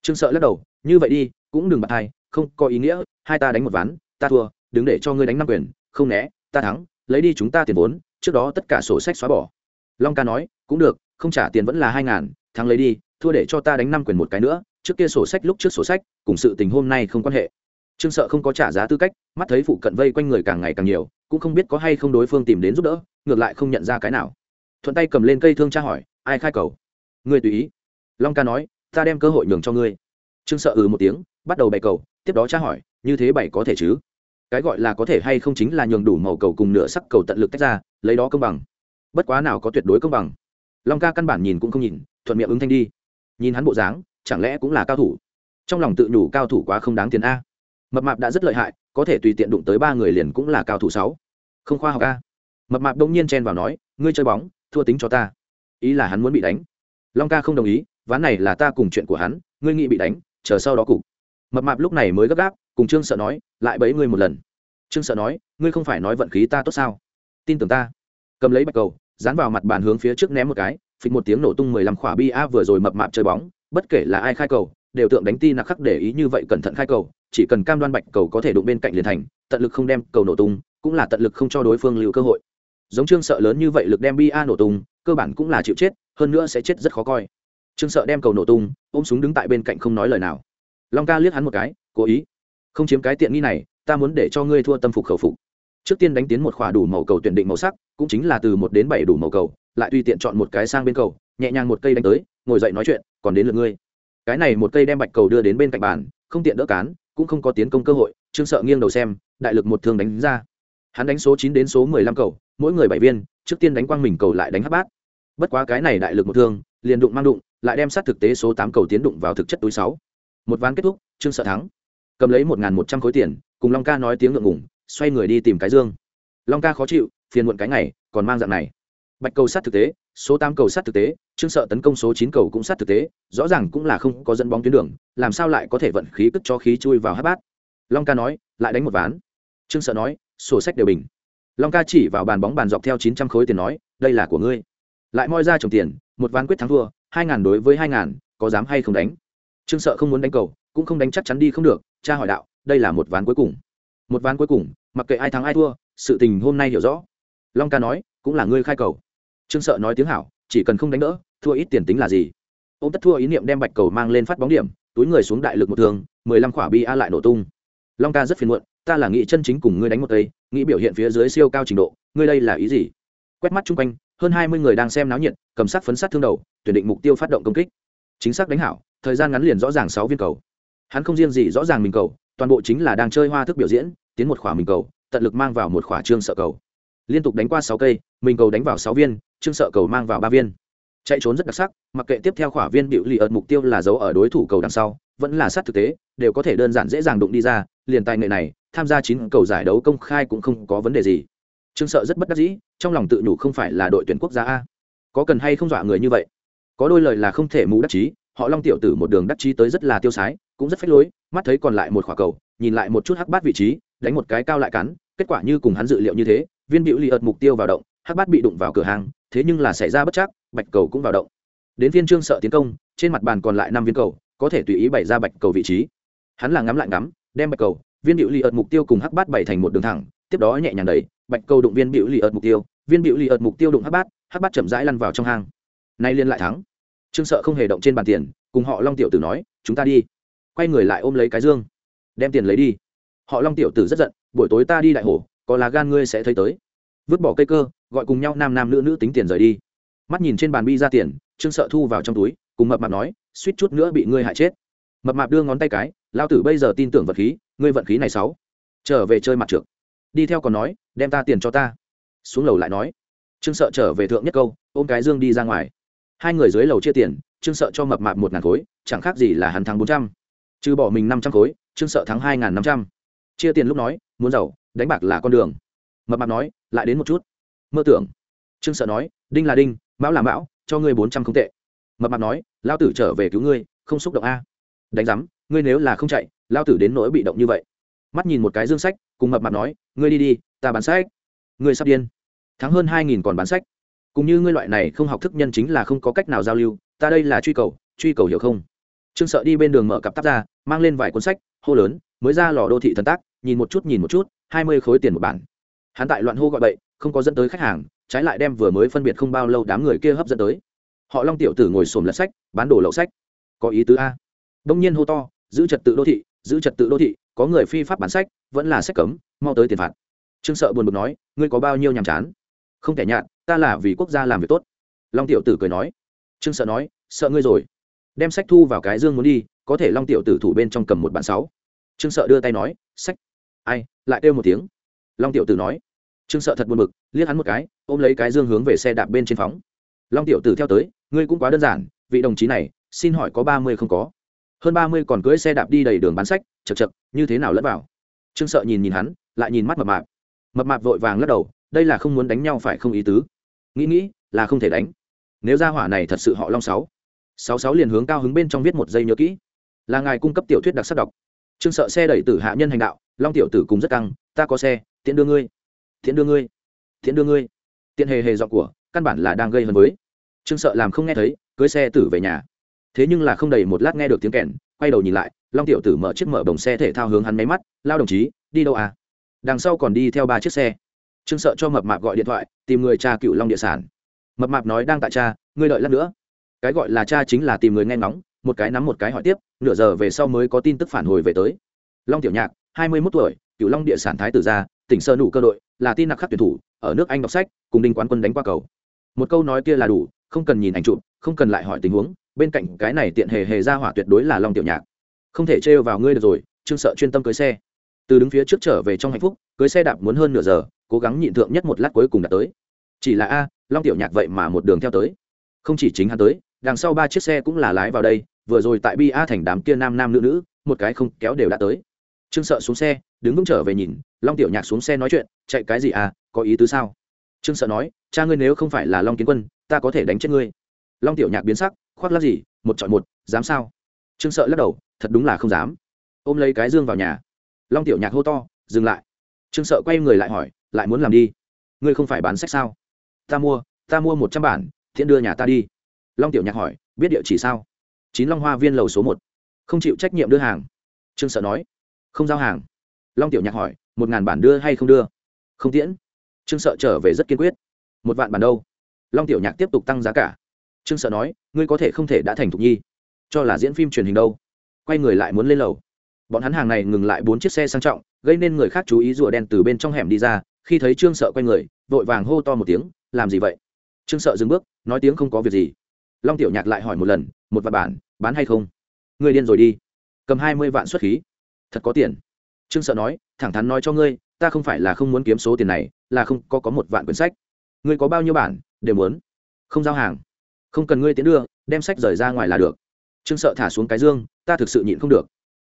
Trương sợ lắc đầu, như vậy đi, cũng đừng bạc hai, không có ý nghĩa, hai ta đánh một ván, ta thua, đứng để cho ngươi đánh năm quyền, không né, ta thắng, lấy đi chúng ta tiền vốn, trước đó tất cả sổ sách xóa bỏ. Long ca nói, cũng được, không trả tiền vẫn là hai ngàn, thắng lấy đi, thua để cho ta đánh năm quyền một cái nữa, trước kia sổ sách lúc trước sổ sách, cùng sự tình hôm nay không quan hệ. Trương sợ không có trả giá tư cách, mắt thấy phụ cận vây quanh người càng ngày càng nhiều, cũng không biết có hay không đối phương tìm đến giúp đỡ, ngược lại không nhận ra cái nào. Thuận tay cầm lên cây thương tra hỏi, ai khai cầu? Ngươi tùy ý long ca nói, ta đem cơ hội nhường cho ngươi. Trương sợ ừ một tiếng, bắt đầu bày cầu, tiếp đó tra hỏi, như thế bảy có thể chứ? Cái gọi là có thể hay không chính là nhường đủ màu cầu cùng nửa sắc cầu tận lực tách ra, lấy đó công bằng. Bất quá nào có tuyệt đối công bằng. Long ca căn bản nhìn cũng không nhìn, thuận miệng ứng thanh đi. Nhìn hắn bộ dáng, chẳng lẽ cũng là cao thủ? Trong lòng tự nhủ cao thủ quá không đáng tiền a. Mập mạp đã rất lợi hại, có thể tùy tiện đụng tới ba người liền cũng là cao thủ sáu. Không khoa học a. Mập mạp đông nhiên chen vào nói, ngươi chơi bóng, thua tính cho ta. Ý là hắn muốn bị đánh. Long ca không đồng ý ván này là ta cùng chuyện của hắn, ngươi nghĩ bị đánh, chờ sau đó cục. Mập mạp lúc này mới gấp gáp, cùng trương sợ nói, lại bẫy ngươi một lần. Trương sợ nói, ngươi không phải nói vận khí ta tốt sao? Tin tưởng ta. Cầm lấy bạch cầu, dán vào mặt bàn hướng phía trước ném một cái, phịch một tiếng nổ tung mười lăm khỏa bi a vừa rồi mập mạp chơi bóng, bất kể là ai khai cầu, đều tượng đánh ti nặc khắc để ý như vậy cẩn thận khai cầu, chỉ cần cam đoan bạch cầu có thể đụng bên cạnh liền thành, tận lực không đem cầu nổ tung, cũng là tận lực không cho đối phương lưu cơ hội. Giống trương sợ lớn như vậy lực đem bi a nổ tung, cơ bản cũng là chịu chết, hơn nữa sẽ chết rất khó coi trương sợ đem cầu nổ tung, ôm súng đứng tại bên cạnh không nói lời nào. Long ca liếc hắn một cái, cố ý, không chiếm cái tiện nghi này, ta muốn để cho ngươi thua tâm phục khẩu phục. Trước tiên đánh tiến một khỏa đủ màu cầu tuyển định màu sắc, cũng chính là từ một đến bảy đủ màu cầu, lại tùy tiện chọn một cái sang bên cầu, nhẹ nhàng một cây đánh tới, ngồi dậy nói chuyện, còn đến lượt ngươi. Cái này một cây đem bạch cầu đưa đến bên cạnh bàn, không tiện đỡ cán, cũng không có tiến công cơ hội, trương sợ nghiêng đầu xem, đại lực một thương đánh ra. Hắn đánh số chín đến số mười lăm cầu, mỗi người bảy viên, trước tiên đánh quang mình cầu lại đánh hấp bát. Bất quá cái này đại lực một thương, liền đụng mang đụng lại đem sát thực tế số tám cầu tiến đụng vào thực chất túi sáu. Một ván kết thúc, trương sợ thắng. Cầm lấy một một trăm khối tiền, cùng long ca nói tiếng ngượng ngủng xoay người đi tìm cái dương. Long ca khó chịu, phiền muộn cái ngày, còn mang dạng này. Bạch cầu sát thực tế, số tám cầu sát thực tế, trương sợ tấn công số chín cầu cũng sát thực tế, rõ ràng cũng là không có dẫn bóng tuyến đường, làm sao lại có thể vận khí cất cho khí chui vào hát bát? Long ca nói, lại đánh một ván. Trương sợ nói, sổ sách đều bình. Long ca chỉ vào bàn bóng bàn dọc theo chín trăm khối tiền nói, đây là của ngươi. Lại moi ra trồng tiền, một ván quyết thắng thua hai ngàn đối với hai ngàn, có dám hay không đánh? Trương sợ không muốn đánh cầu, cũng không đánh chắc chắn đi không được, cha hỏi đạo, đây là một ván cuối cùng. Một ván cuối cùng, mặc kệ ai thắng ai thua, sự tình hôm nay hiểu rõ. Long ca nói, cũng là ngươi khai cầu. Trương sợ nói tiếng hảo, chỉ cần không đánh đỡ, thua ít tiền tính là gì? Ông tất thua ý niệm đem bạch cầu mang lên phát bóng điểm, túi người xuống đại lực một thường mười lăm khỏa bi a lại nổ tung. Long ca rất phiền muộn, ta là nghĩ chân chính cùng ngươi đánh một tây nghĩ biểu hiện phía dưới siêu cao trình độ, ngươi đây là ý gì? Quét mắt chung quanh, hơn hai mươi người đang xem náo nhiệt, cầm sát phấn sát thương đầu tuyển định mục tiêu phát động công kích. Chính xác đánh hảo, thời gian ngắn liền rõ ràng sáu viên cầu. Hắn không riêng gì rõ ràng mình cầu, toàn bộ chính là đang chơi hoa thức biểu diễn, tiến một khỏa mình cầu, tận lực mang vào một khỏa trương sợ cầu. Liên tục đánh qua sáu cây, mình cầu đánh vào sáu viên, trương sợ cầu mang vào ba viên. Chạy trốn rất đặc sắc, mặc kệ tiếp theo khỏa viên biểu lì ợt mục tiêu là giấu ở đối thủ cầu đằng sau, vẫn là sát thực tế, đều có thể đơn giản dễ dàng đụng đi ra, liền tài nghệ này, tham gia chín cầu giải đấu công khai cũng không có vấn đề gì. Trương sợ rất bất đắc dĩ, trong lòng tự nhủ không phải là đội tuyển quốc gia a. Có cần hay không dọa người như vậy? Có đôi lời là không thể mù đắc chí, họ long tiểu tử một đường đắc chí tới rất là tiêu sái, cũng rất phách lối, mắt thấy còn lại một khỏa cầu, nhìn lại một chút hắc bát vị trí, đánh một cái cao lại cắn, kết quả như cùng hắn dự liệu như thế, viên bịu lì ợt mục tiêu vào động, hắc bát bị đụng vào cửa hàng, thế nhưng là xảy ra bất chắc, bạch cầu cũng vào động. Đến viên trương sợ tiến công, trên mặt bàn còn lại năm viên cầu, có thể tùy ý bày ra bạch cầu vị trí. Hắn là ngắm lại ngắm, đem bạch cầu, viên bịu lì ợt mục tiêu cùng hắc bát bày thành một đường thẳng, tiếp đó nhẹ nhàng đẩy, bạch cầu đụng viên bịu lì ợt mục tiêu, viên bịu lì ợt mục tiêu đụng hắc bát hắc bát chậm rãi lăn vào trong hang. Nay liên lại thắng trương sợ không hề động trên bàn tiền, cùng họ long tiểu tử nói, chúng ta đi. Quay người lại ôm lấy cái dương. Đem tiền lấy đi. Họ long tiểu tử rất giận, buổi tối ta đi đại hồ, có lá gan ngươi sẽ thấy tới. Vứt bỏ cây cơ, gọi cùng nhau nam nam nữ nữ tính tiền rời đi. Mắt nhìn trên bàn bi ra tiền, trương sợ thu vào trong túi, cùng mập mạp nói, suýt chút nữa bị ngươi hại chết. Mập mạp đưa ngón tay cái, lao tử bây giờ tin tưởng vật khí, ngươi vận khí này sáu. Trở về chơi mặt trượt. Đi theo còn nói, đem ta tiền cho ta. Xuống lầu lại nói. Trương sợ trở về thượng nhất câu, ôm cái dương đi ra ngoài hai người dưới lầu chia tiền, trương sợ cho mập mạp một ngàn khối, chẳng khác gì là hắn thắng bốn trăm. Trừ bỏ mình năm trăm khối, trương sợ thắng hai ngàn năm trăm. Chia tiền lúc nói, muốn giàu, đánh bạc là con đường. Mập mạp nói, lại đến một chút. Mơ tưởng. Trương sợ nói, đinh là đinh mão là mão cho ngươi bốn trăm không tệ. Mập mạp nói, lao tử trở về cứu ngươi, không xúc động a. Đánh giám, ngươi nếu là không chạy, lao tử đến nỗi bị động như vậy. Mắt nhìn một cái dương sách, cùng mập mạp nói, ngươi đi đi, ta bán sách. Ngươi sắp điên. Thắng hơn hai nghìn còn bán sách cùng như ngươi loại này không học thức nhân chính là không có cách nào giao lưu, ta đây là truy cầu truy cầu hiểu không? Trương sợ đi bên đường mở cặp tắp ra, mang lên vài cuốn sách, hô lớn, mới ra lò đô thị thần tác, nhìn một chút, nhìn một chút, hai mươi khối tiền một bản. Hắn tại loạn hô gọi bậy, không có dẫn tới khách hàng, trái lại đem vừa mới phân biệt không bao lâu đám người kia hấp dẫn tới. Họ long tiểu tử ngồi xổm lật sách, bán đồ lậu sách. Có ý tứ a. Đông nhiên hô to, giữ trật tự đô thị, giữ trật tự đô thị, có người phi pháp bán sách, vẫn là sách cấm, mau tới tiền phạt. Trương sợ buồn bực nói, ngươi có bao nhiêu nhàm chán? Không thể nhạt, ta là vì quốc gia làm việc tốt. Long tiểu tử cười nói. Trương sợ nói, sợ ngươi rồi. Đem sách thu vào cái dương muốn đi, có thể long tiểu tử thủ bên trong cầm một bản sáu. Trương sợ đưa tay nói, sách. Ai, lại kêu một tiếng. Long tiểu tử nói. Trương sợ thật buồn bực, liếc hắn một cái, ôm lấy cái dương hướng về xe đạp bên trên phóng. Long tiểu tử theo tới, ngươi cũng quá đơn giản, vị đồng chí này, xin hỏi có ba mươi không có. Hơn ba mươi còn cưỡi xe đạp đi đầy đường bán sách, chật chật, như thế nào lẫn vào? Trương sợ nhìn nhìn hắn, lại nhìn mắt mập mạp. Mập mạp vội vàng lắc đầu đây là không muốn đánh nhau phải không ý tứ? Nghĩ nghĩ, là không thể đánh. Nếu ra hỏa này thật sự họ long sáu sáu sáu liền hướng cao hứng bên trong viết một giây nhớ kỹ. Là ngài cung cấp tiểu thuyết đặc sắc đọc. Trương sợ xe đẩy tử hạ nhân hành đạo, long tiểu tử cùng rất căng, ta có xe, tiện đưa ngươi. Tiện đưa ngươi. Tiện đưa ngươi. Tiện hề hề dọn của, căn bản là đang gây hấn với. Trương sợ làm không nghe thấy, cưới xe tử về nhà. Thế nhưng là không đầy một lát nghe được tiếng kèn, quay đầu nhìn lại, long tiểu tử mở chiếc mở bồng xe thể thao hướng hắn máy mắt, lao đồng chí, đi đâu à? Đằng sau còn đi theo ba chiếc xe trương sợ cho mập mạp gọi điện thoại, tìm người cha cựu long địa sản. Mập mạp nói đang tại cha, ngươi đợi lát nữa. Cái gọi là cha chính là tìm người nghe ngóng, một cái nắm một cái hỏi tiếp, nửa giờ về sau mới có tin tức phản hồi về tới. Long tiểu nhạc, hai mươi mốt tuổi cựu long địa sản thái tử gia, tỉnh sơ nụ cơ đội, là tin nặc khắc tuyển thủ, ở nước anh đọc sách, cùng đinh quán quân đánh qua cầu. Một câu nói kia là đủ, không cần nhìn ảnh chụp, không cần lại hỏi tình huống, bên cạnh cái này tiện hề hề ra hỏa tuyệt đối là long tiểu nhạc. Không thể trêu vào ngươi được rồi, trương sợ chuyên tâm cưới xe. Từ đứng phía trước trở về trong hạnh phúc, cưới xe đạp muốn hơn nửa giờ cố gắng nhịn thượng nhất một lát cuối cùng đã tới. Chỉ là a, long tiểu nhạc vậy mà một đường theo tới. Không chỉ chính hắn tới, đằng sau ba chiếc xe cũng là lái vào đây, vừa rồi tại bi a thành đám kia nam nam nữ nữ, một cái không kéo đều đã tới. Trương sợ xuống xe, đứng vững trở về nhìn, long tiểu nhạc xuống xe nói chuyện, chạy cái gì à có ý tứ sao? Trương sợ nói, cha ngươi nếu không phải là long kiến quân, ta có thể đánh chết ngươi. Long tiểu nhạc biến sắc, khoác lắc gì, một chọn một, dám sao? Trương sợ lắc đầu, thật đúng là không dám. Ôm lấy cái dương vào nhà. Long tiểu nhạc hô to, dừng lại. Trương sợ quay người lại hỏi lại muốn làm đi. Ngươi không phải bán sách sao? Ta mua ta mua một trăm bản, thiện đưa nhà ta đi. Long tiểu nhạc hỏi, biết địa chỉ sao? Chín long hoa viên lầu số một. Không chịu trách nhiệm đưa hàng. Trương sợ nói, không giao hàng. Long tiểu nhạc hỏi, một ngàn bản đưa hay không đưa? Không tiễn. Trương sợ trở về rất kiên quyết. Một vạn bản đâu? Long tiểu nhạc tiếp tục tăng giá cả. Trương sợ nói, ngươi có thể không thể đã thành thục nhi. Cho là diễn phim truyền hình đâu? Quay người lại muốn lên lầu. Bọn hắn hàng này ngừng lại bốn chiếc xe sang trọng, gây nên người khác chú ý rùa đen từ bên trong hẻm đi ra khi thấy trương sợ quay người, vội vàng hô to một tiếng, làm gì vậy? Trương sợ dừng bước, nói tiếng không có việc gì. Long tiểu nhạc lại hỏi một lần, một vạn bản, bán hay không? Người điên rồi đi. Cầm hai mươi vạn xuất khí. Thật có tiền. Trương sợ nói, thẳng thắn nói cho ngươi, ta không phải là không muốn kiếm số tiền này, là không có có một vạn quyển sách. Ngươi có bao nhiêu bản, đều muốn. Không giao hàng. Không cần ngươi tiến đưa, đem sách rời ra ngoài là được. Trương sợ thả xuống cái dương, ta thực sự nhịn không được.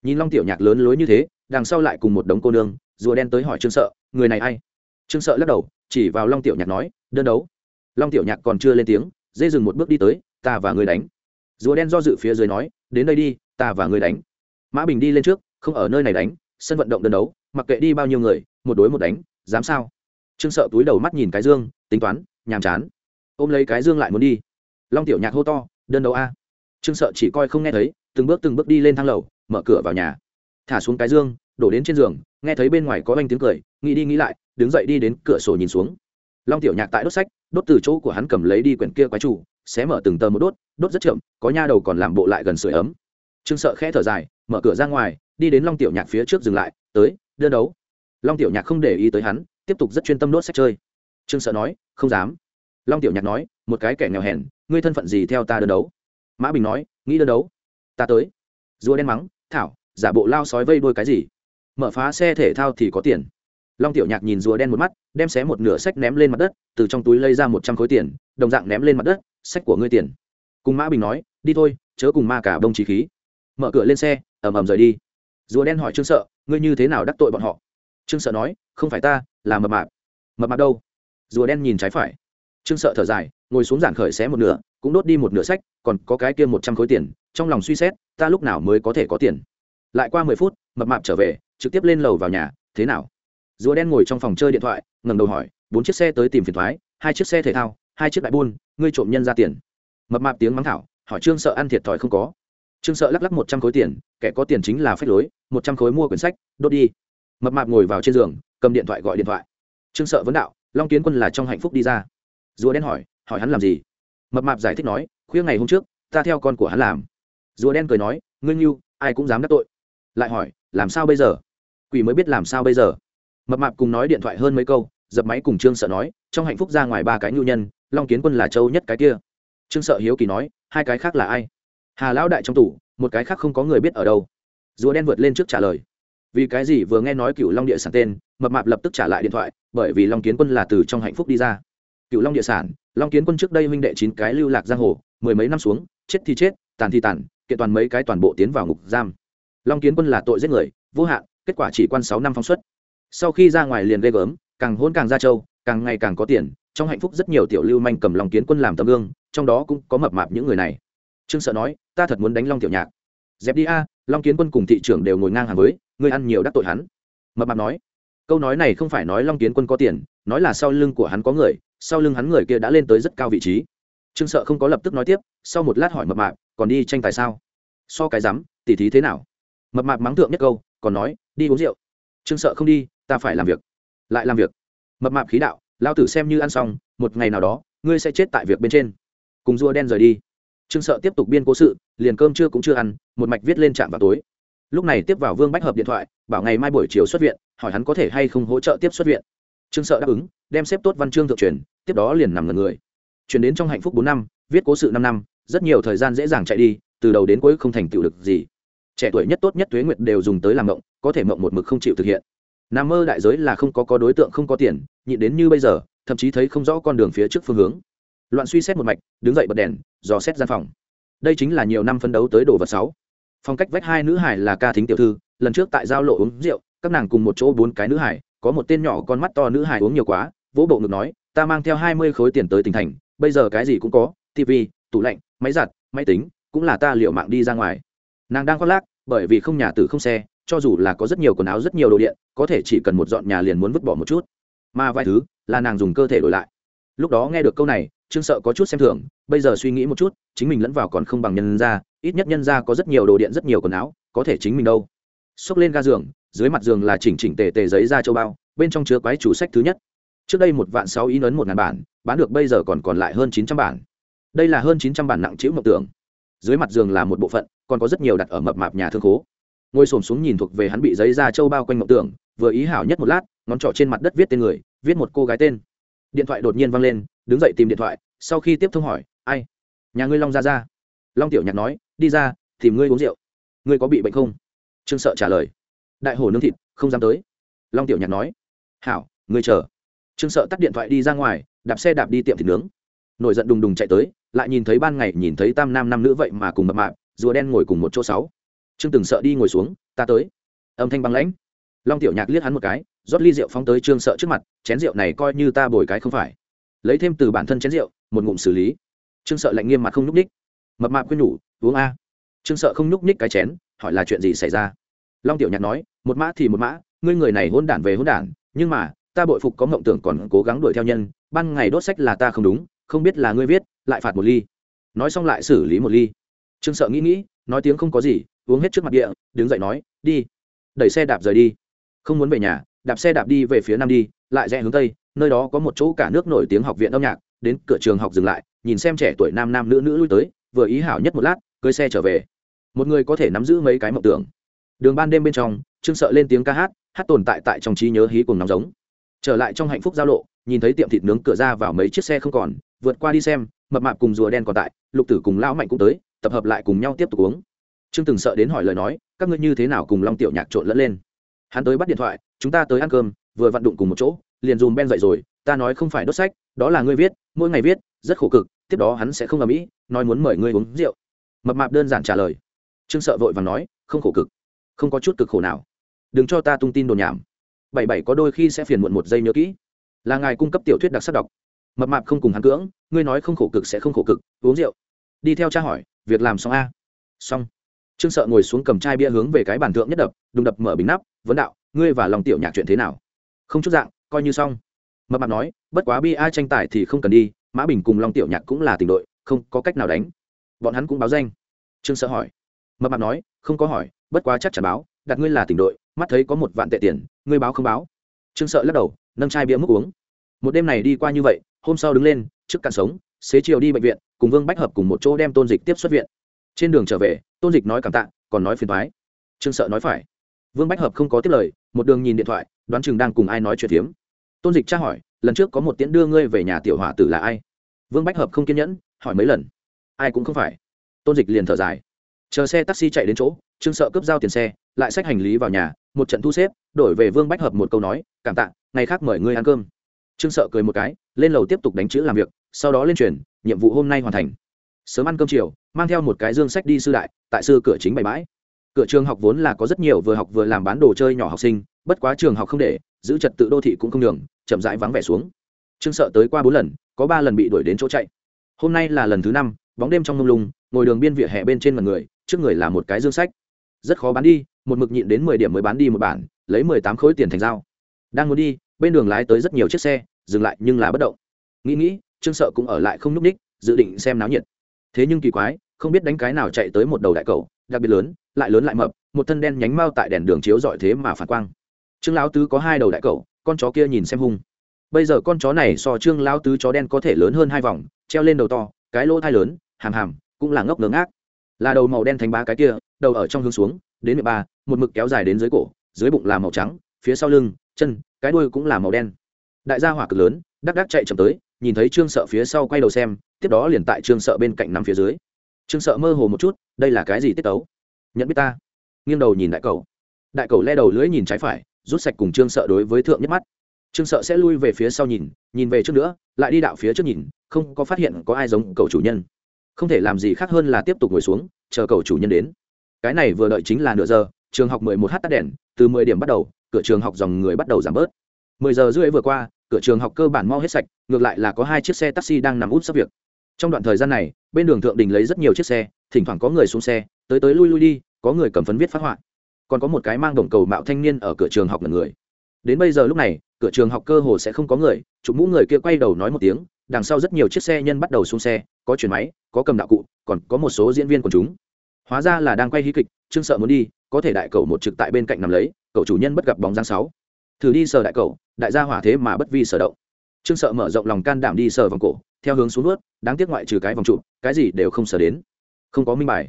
Nhìn long tiểu nhạc lớn lối như thế, đằng sau lại cùng một đống cô nương, rùa đen tới hỏi trương sợ, người này a i trương sợ lắc đầu, chỉ vào long tiểu nhạc nói, đơn đấu. Long tiểu nhạc còn chưa lên tiếng dê dừng một bước đi tới, ta và người đánh. Rùa đen do dự phía dưới nói, đến đây đi, ta và người đánh. Mã bình đi lên trước, không ở nơi này đánh, sân vận động đơn đấu, mặc kệ đi bao nhiêu người, một đối một đánh, dám sao? Trương sợ túi đầu mắt nhìn cái dương, tính toán, nhàm chán. Ôm lấy cái dương lại muốn đi. Long tiểu nhạc hô to, đơn đấu a. Trương sợ chỉ coi không nghe thấy, từng bước từng bước đi lên thang lầu, mở cửa vào nhà. Thả xuống cái dương đổ đến trên giường, nghe thấy bên ngoài có anh tiếng cười, nghĩ đi nghĩ lại, đứng dậy đi đến cửa sổ nhìn xuống. Long tiểu nhạc tại đốt sách, đốt từ chỗ của hắn cầm lấy đi quyển kia quái chủ, xé mở từng tờ một đốt đốt rất chậm, có nha đầu còn làm bộ lại gần sưởi ấm. Trương sợ khẽ thở dài, mở cửa ra ngoài, đi đến long tiểu nhạc phía trước dừng lại, tới, đưa đấu. Long tiểu nhạc không để ý tới hắn, tiếp tục rất chuyên tâm đốt sách chơi. Trương sợ nói, không dám. Long tiểu nhạc nói, một cái kẻ nghèo hèn, ngươi thân phận gì theo ta đơn đấu? Mã bình nói, nghĩ đơn đấu. Ta tới. Rùa đen mắng, thảo, giả bộ lao sói vây đôi cái gì? Mở phá xe thể thao thì có tiền. Long tiểu nhạc nhìn rùa đen một mắt, đem xé một nửa sách ném lên mặt đất, từ trong túi lấy ra một trăm khối tiền, đồng dạng ném lên mặt đất, sách của ngươi tiền. Cùng mã bình nói, đi thôi, chớ cùng ma cả bông trí khí. Mở cửa lên xe, ầm ầm rời đi. Rùa đen hỏi trương sợ, ngươi như thế nào đắc tội bọn họ? Trương sợ nói, không phải ta, là mập mạp. Mập mạp đâu? Rùa đen nhìn trái phải. Trương sợ thở dài, ngồi xuống giản khởi xé một nửa, cũng đốt đi một nửa sách, còn có cái kia một trăm khối tiền, trong lòng suy xét, ta lúc nào mới có thể có tiền? Lại qua mười phút, mập mạp trở về trực tiếp lên lầu vào nhà thế nào? Rùa đen ngồi trong phòng chơi điện thoại ngẩng đầu hỏi bốn chiếc xe tới tìm phiền thoái hai chiếc xe thể thao hai chiếc đại buôn ngươi trộm nhân ra tiền. Mập mạp tiếng mắng thảo hỏi trương sợ ăn thiệt thòi không có? Trương sợ lắc lắc một trăm khối tiền kẻ có tiền chính là phép lối một trăm khối mua quyển sách đốt đi. Mập mạp ngồi vào trên giường cầm điện thoại gọi điện thoại. Trương sợ vấn đạo long tiến quân là trong hạnh phúc đi ra. Rùa đen hỏi hỏi hắn làm gì? Mập mạp giải thích nói khuya ngày hôm trước ta theo con của hắn làm. Rùa đen cười nói ngươi Nghiêu, ai cũng dám đắc tội. Lại hỏi làm sao bây giờ? Quỷ mới biết làm sao bây giờ. Mập mạp cùng nói điện thoại hơn mấy câu, dập máy cùng trương sợ nói, trong hạnh phúc ra ngoài ba cái nhu nhân, long kiến quân là châu nhất cái kia. Trương sợ hiếu kỳ nói, hai cái khác là ai? Hà lão đại trong tủ, một cái khác không có người biết ở đâu. Rùa đen vượt lên trước trả lời. Vì cái gì vừa nghe nói cựu long địa sản tên, mập mạp lập tức trả lại điện thoại, bởi vì long kiến quân là từ trong hạnh phúc đi ra. Cựu long địa sản, long kiến quân trước đây huynh đệ chín cái lưu lạc giang hồ, mười mấy năm xuống, chết thì chết, tàn thì tàn, kiện toàn mấy cái toàn bộ tiến vào ngục giam long kiến quân là tội giết người, vô hạn, kết quả chỉ quan sáu năm phóng xuất. Sau khi ra ngoài liền ghê gớm, càng hôn càng ra châu càng ngày càng có tiền, trong hạnh phúc rất nhiều tiểu lưu manh cầm long kiến quân làm tấm gương, trong đó cũng có mập mạp những người này. Trương sợ nói, ta thật muốn đánh long tiểu nhạc. Dẹp đi a, long kiến quân cùng thị trưởng đều ngồi ngang hàng với, ngươi ăn nhiều đắc tội hắn. Mập mạp nói, câu nói này không phải nói long kiến quân có tiền, nói là sau lưng của hắn có người, sau lưng hắn người kia đã lên tới rất cao vị trí. Trương sợ không có lập tức nói tiếp, sau một lát hỏi mập mạp, còn đi tranh tài sao? So cái rắm, tỉ thí thế nào? Mập mạp mắng thượng nhất câu, còn nói, đi uống rượu. Trương sợ không đi, ta phải làm việc. Lại làm việc? Mập mạp khí đạo, lao tử xem như ăn xong, một ngày nào đó, ngươi sẽ chết tại việc bên trên. Cùng rùa đen rời đi. Trương sợ tiếp tục biên cố sự, liền cơm trưa cũng chưa ăn, một mạch viết lên trạm vào tối. Lúc này tiếp vào vương bách hợp điện thoại, bảo ngày mai buổi chiều xuất viện, hỏi hắn có thể hay không hỗ trợ tiếp xuất viện. Trương sợ đáp ứng, đem xếp tốt văn chương thượng truyền, tiếp đó liền nằm ngần người. Chuyển đến trong hạnh phúc bốn năm, viết cố sự năm năm, rất nhiều thời gian dễ dàng chạy đi, từ đầu đến cuối không thành tựu được gì trẻ tuổi nhất tốt nhất thuế nguyệt đều dùng tới làm mộng, có thể mộng một mực không chịu thực hiện. Nam mơ đại giới là không có có đối tượng không có tiền, nhịn đến như bây giờ, thậm chí thấy không rõ con đường phía trước phương hướng. Loạn suy xét một mạch, đứng dậy bật đèn, dò xét gian phòng. Đây chính là nhiều năm phân đấu tới đồ vật sáu. Phong cách vách hai nữ hải là ca thính tiểu thư, lần trước tại giao lộ uống rượu, các nàng cùng một chỗ bốn cái nữ hải, có một tên nhỏ con mắt to nữ hải uống nhiều quá, vỗ bộ ngực nói, ta mang theo hai mươi khối tiền tới tỉnh thành, bây giờ cái gì cũng có tv tủ lạnh, máy giặt, máy tính, cũng là ta liệu mạng đi ra ngoài nàng đang khoác lác, bởi vì không nhà tử không xe, cho dù là có rất nhiều quần áo, rất nhiều đồ điện, có thể chỉ cần một dọn nhà liền muốn vứt bỏ một chút. Mà vài thứ là nàng dùng cơ thể đổi lại. Lúc đó nghe được câu này, trương sợ có chút xem thường, bây giờ suy nghĩ một chút, chính mình lẫn vào còn không bằng nhân ra, ít nhất nhân ra có rất nhiều đồ điện, rất nhiều quần áo, có thể chính mình đâu. Xốc lên ga giường, dưới mặt giường là chỉnh chỉnh tề tề giấy ra châu bao, bên trong chứa quái chủ sách thứ nhất. Trước đây một vạn sáu ý lớn một ngàn bản, bán được bây giờ còn còn lại hơn chín trăm bản. Đây là hơn chín trăm bản nặng chữ mộng tưởng dưới mặt giường là một bộ phận, còn có rất nhiều đặt ở mập mạp nhà thương khố. Ngồi xổm xuống nhìn thuộc về hắn bị giấy da trâu bao quanh mộng tưởng, vừa ý hảo nhất một lát, ngón trỏ trên mặt đất viết tên người, viết một cô gái tên. Điện thoại đột nhiên văng lên, đứng dậy tìm điện thoại, sau khi tiếp thông hỏi, ai? Nhà ngươi long ra ra long tiểu nhạc nói, đi ra, tìm ngươi uống rượu. Ngươi có bị bệnh không? Trương sợ trả lời, đại hồ nương thịt, không dám tới. Long tiểu nhạc nói, hảo, ngươi chờ. Trương sợ tắt điện thoại đi ra ngoài, đạp xe đạp đi tiệm thịt nướng. Nổi giận đùng đùng chạy tới lại nhìn thấy ban ngày nhìn thấy tam nam nam nữ vậy mà cùng mập mạp, rùa đen ngồi cùng một chỗ sáu. Trương từng sợ đi ngồi xuống, ta tới. Âm thanh băng lãnh. Long tiểu nhạc liếc hắn một cái, rót ly rượu phóng tới trương sợ trước mặt, chén rượu này coi như ta bồi cái không phải. Lấy thêm từ bản thân chén rượu, một ngụm xử lý. Trương sợ lạnh nghiêm mặt không nhúc ních mập mạp quên nhủ, uống a. Trương sợ không nhúc ních cái chén, hỏi là chuyện gì xảy ra. Long tiểu nhạc nói, một mã thì một mã, ngươi người này hôn đản về hôn đản, nhưng mà, ta bội phục có mộng tưởng còn cố gắng đuổi theo nhân, ban ngày đốt sách là ta không đúng, không biết là ngươi viết lại phạt một ly. Nói xong lại xử lý một ly. Trương sợ nghĩ nghĩ, nói tiếng không có gì, uống hết trước mặt địa, đứng dậy nói, đi. Đẩy xe đạp rời đi. Không muốn về nhà, đạp xe đạp đi về phía nam đi, lại rẽ hướng tây, nơi đó có một chỗ cả nước nổi tiếng học viện âm nhạc, đến cửa trường học dừng lại, nhìn xem trẻ tuổi nam nam nữ nữ lui tới, vừa ý hảo nhất một lát, cưới xe trở về. Một người có thể nắm giữ mấy cái mộng tưởng. Đường ban đêm bên trong, trương sợ lên tiếng ca hát hát tồn tại tại trong trí nhớ hí cùng nóng giống. Trở lại trong hạnh phúc giao lộ, nhìn thấy tiệm thịt nướng cửa ra vào mấy chiếc xe không còn vượt qua đi xem, mập mạp cùng rùa đen còn tại, lục tử cùng lão mạnh cũng tới, tập hợp lại cùng nhau tiếp tục uống. Trương từng sợ đến hỏi lời nói, các ngươi như thế nào cùng long tiểu nhạc trộn lẫn lên? Hắn tới bắt điện thoại, chúng ta tới ăn cơm, vừa vặn đụng cùng một chỗ, liền dùm ben dậy rồi, ta nói không phải đốt sách, đó là ngươi viết, mỗi ngày viết, rất khổ cực, tiếp đó hắn sẽ không ở mỹ nói muốn mời ngươi uống rượu. Mập mạp đơn giản trả lời. Trương sợ vội và nói, không khổ cực, không có chút cực khổ nào. Đừng cho ta tung tin đồn nhảm. Bảy bảy có đôi khi sẽ phiền muộn một giây nhớ kỹ. Là ngài cung cấp tiểu thuyết đặc sắc đọc mập mạp không cùng hắn cưỡng, ngươi nói không khổ cực sẽ không khổ cực, uống rượu. Đi theo cha hỏi, việc làm xong a? Xong. Trương sợ ngồi xuống cầm chai bia hướng về cái bàn thượng nhất đập, đùng đập mở bình nắp, vấn đạo, ngươi và lòng tiểu nhạc chuyện thế nào? Không chút dạng, coi như xong. Mập mạp nói, bất quá bi ai tranh tài thì không cần đi, mã bình cùng long tiểu nhạc cũng là tình đội, không có cách nào đánh. Bọn hắn cũng báo danh. Trương sợ hỏi. Mập mạp nói, không có hỏi, bất quá chắc chắn báo, đặt ngươi là tình đội, mắt thấy có một vạn tệ tiền, ngươi báo không báo? Trương sợ lắc đầu, nâng chai bia múc uống. Một đêm này đi qua như vậy hôm sau đứng lên, trước cạn sống, xế chiều đi bệnh viện, cùng vương bách hợp cùng một chỗ đem tôn dịch tiếp xuất viện. Trên đường trở về, tôn dịch nói cảm tạ, còn nói phiền thoái trương sợ nói phải. Vương bách hợp không có tiếp lời, một đường nhìn điện thoại, đoán chừng đang cùng ai nói chuyện phiếm. Tôn dịch tra hỏi, lần trước có một tiễn đưa ngươi về nhà tiểu hỏa tử là ai? Vương bách hợp không kiên nhẫn, hỏi mấy lần. Ai cũng không phải. Tôn dịch liền thở dài. Chờ xe taxi chạy đến chỗ, trương sợ cướp giao tiền xe, lại xách hành lý vào nhà, một trận thu xếp, đổi về vương bách hợp một câu nói, cảm tạ, ngày khác mời ngươi ăn cơm trương sợ cười một cái, lên lầu tiếp tục đánh chữ làm việc, sau đó lên truyền, nhiệm vụ hôm nay hoàn thành. Sớm ăn cơm chiều, mang theo một cái dương sách đi sư đại, tại sư cửa chính bày bãi. Cửa trường học vốn là có rất nhiều vừa học vừa làm bán đồ chơi nhỏ học sinh, bất quá trường học không để, giữ trật tự đô thị cũng không đường chậm rãi vắng vẻ xuống. Trương sợ tới qua bốn lần, có ba lần bị đuổi đến chỗ chạy. Hôm nay là lần thứ năm, bóng đêm trong mông lung, ngồi đường biên vỉa hè bên trên mặt người, trước người là một cái dương sách. Rất khó bán đi, một mực nhịn đến mười điểm mới bán đi một bản, lấy mười tám khối tiền thành dao đang muốn đi bên đường lái tới rất nhiều chiếc xe, dừng lại nhưng là bất động. Nghĩ nghĩ, trương sợ cũng ở lại không n ú c ních dự định xem náo nhiệt. Thế nhưng kỳ quái, không biết đánh cái nào chạy tới một đầu đại cầu, đặc biệt lớn, lại lớn lại mập, một thân đen nhánh mau tại đèn đường chiếu dọi thế mà phản quang. Trương lão tứ có hai đầu đại cầu, con chó kia nhìn xem hung. Bây giờ con chó này so trương lão tứ chó đen có thể lớn hơn hai vòng, treo lên đầu to, cái lỗ thai lớn, hàm hàm, cũng là ngốc ngớ ác là đầu màu đen thành ba cái kia, đầu ở trong hướng xuống, đến mười ba, một mực kéo dài đến dưới cổ, dưới bụng là màu trắng, phía sau lưng, chân cái đuôi cũng là màu đen. Đại gia hỏa cực lớn, đắc đắc chạy chậm tới, nhìn thấy trương sợ phía sau quay đầu xem, tiếp đó liền tại trương sợ bên cạnh nằm phía dưới. Trương sợ mơ hồ một chút, đây là cái gì tiết tấu? Nhận biết ta. Nghiêng đầu nhìn đại cầu. Đại cầu le đầu lưỡi nhìn trái phải, rút sạch cùng trương sợ đối với thượng nhất mắt. Trương sợ sẽ lui về phía sau nhìn nhìn về trước nữa, lại đi đạo phía trước nhìn, không có phát hiện có ai giống cầu chủ nhân. Không thể làm gì khác hơn là tiếp tục ngồi xuống, chờ cầu chủ nhân đến. Cái này vừa đợi chính là nửa giờ, trường học mười một h tắt đèn, từ mười điểm bắt đầu cửa trường học dòng người bắt đầu giảm bớt. Mười giờ rưỡi vừa qua, cửa trường học cơ bản mau hết sạch, ngược lại là có hai chiếc xe taxi đang nằm út sắp việc. Trong đoạn thời gian này, bên đường thượng đình lấy rất nhiều chiếc xe, thỉnh thoảng có người xuống xe, tới tới lui lui đi, có người cầm phấn viết phát họa. Còn có một cái mang đồng cầu mạo thanh niên ở cửa trường học là người. Đến bây giờ lúc này, cửa trường học cơ hồ sẽ không có người chụp mũ người kia quay đầu nói một tiếng, đằng sau rất nhiều chiếc xe nhân bắt đầu xuống xe, có chuyển máy, có cầm đạo cụ, còn có một số diễn viên của chúng. Hóa ra là đang quay hí kịch, trương sợ muốn đi, có thể đại cầu một trực tại bên cạnh nằm lấy cậu chủ nhân bất gặp bóng dáng sáu. Thử đi sờ đại cầu đại gia hỏa thế mà bất vi sở động. Trương sợ mở rộng lòng can đảm đi sờ vòng cổ, theo hướng xuống nuốt đáng tiếc ngoại trừ cái vòng trụ, cái gì đều không sở đến. Không có minh bài.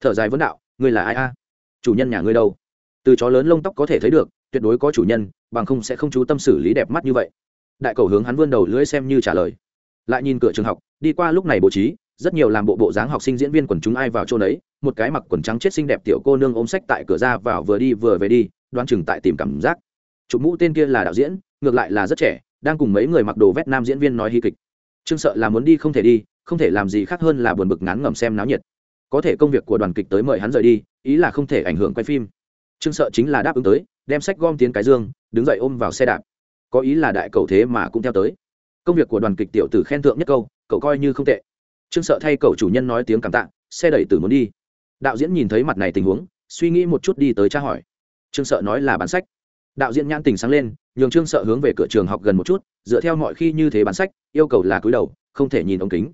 Thở dài vấn đạo, ngươi là ai a? Chủ nhân nhà ngươi đâu? Từ chó lớn lông tóc có thể thấy được, tuyệt đối có chủ nhân, bằng không sẽ không chú tâm xử lý đẹp mắt như vậy. Đại cầu hướng hắn vươn đầu lưỡi xem như trả lời. Lại nhìn cửa trường học, đi qua lúc này bố trí, rất nhiều làm bộ bộ dáng học sinh diễn viên quần chúng ai vào chỗ đấy một cái mặc quần trắng chết xinh đẹp tiểu cô nương ôm sách tại cửa ra vào vừa đi vừa về đi đoán chừng tại tìm cảm giác. Chụp mũ tên kia là đạo diễn, ngược lại là rất trẻ, đang cùng mấy người mặc đồ vét nam diễn viên nói hy kịch. Trương sợ là muốn đi không thể đi, không thể làm gì khác hơn là buồn bực ngán ngẩm xem náo nhiệt. Có thể công việc của đoàn kịch tới mời hắn rời đi, ý là không thể ảnh hưởng quay phim. Trương sợ chính là đáp ứng tới, đem sách gom tiến cái dương, đứng dậy ôm vào xe đạp. Có ý là đại cầu thế mà cũng theo tới. Công việc của đoàn kịch tiểu tử khen thượng nhất câu, cậu coi như không tệ. Trương sợ thay cậu chủ nhân nói tiếng cảm tạ, xe đẩy tử muốn đi. Đạo diễn nhìn thấy mặt này tình huống, suy nghĩ một chút đi tới tra hỏi trương sợ nói là bán sách. Đạo diễn nhãn tình sáng lên, nhường trương sợ hướng về cửa trường học gần một chút, dựa theo mọi khi như thế bán sách, yêu cầu là cúi đầu, không thể nhìn ống kính.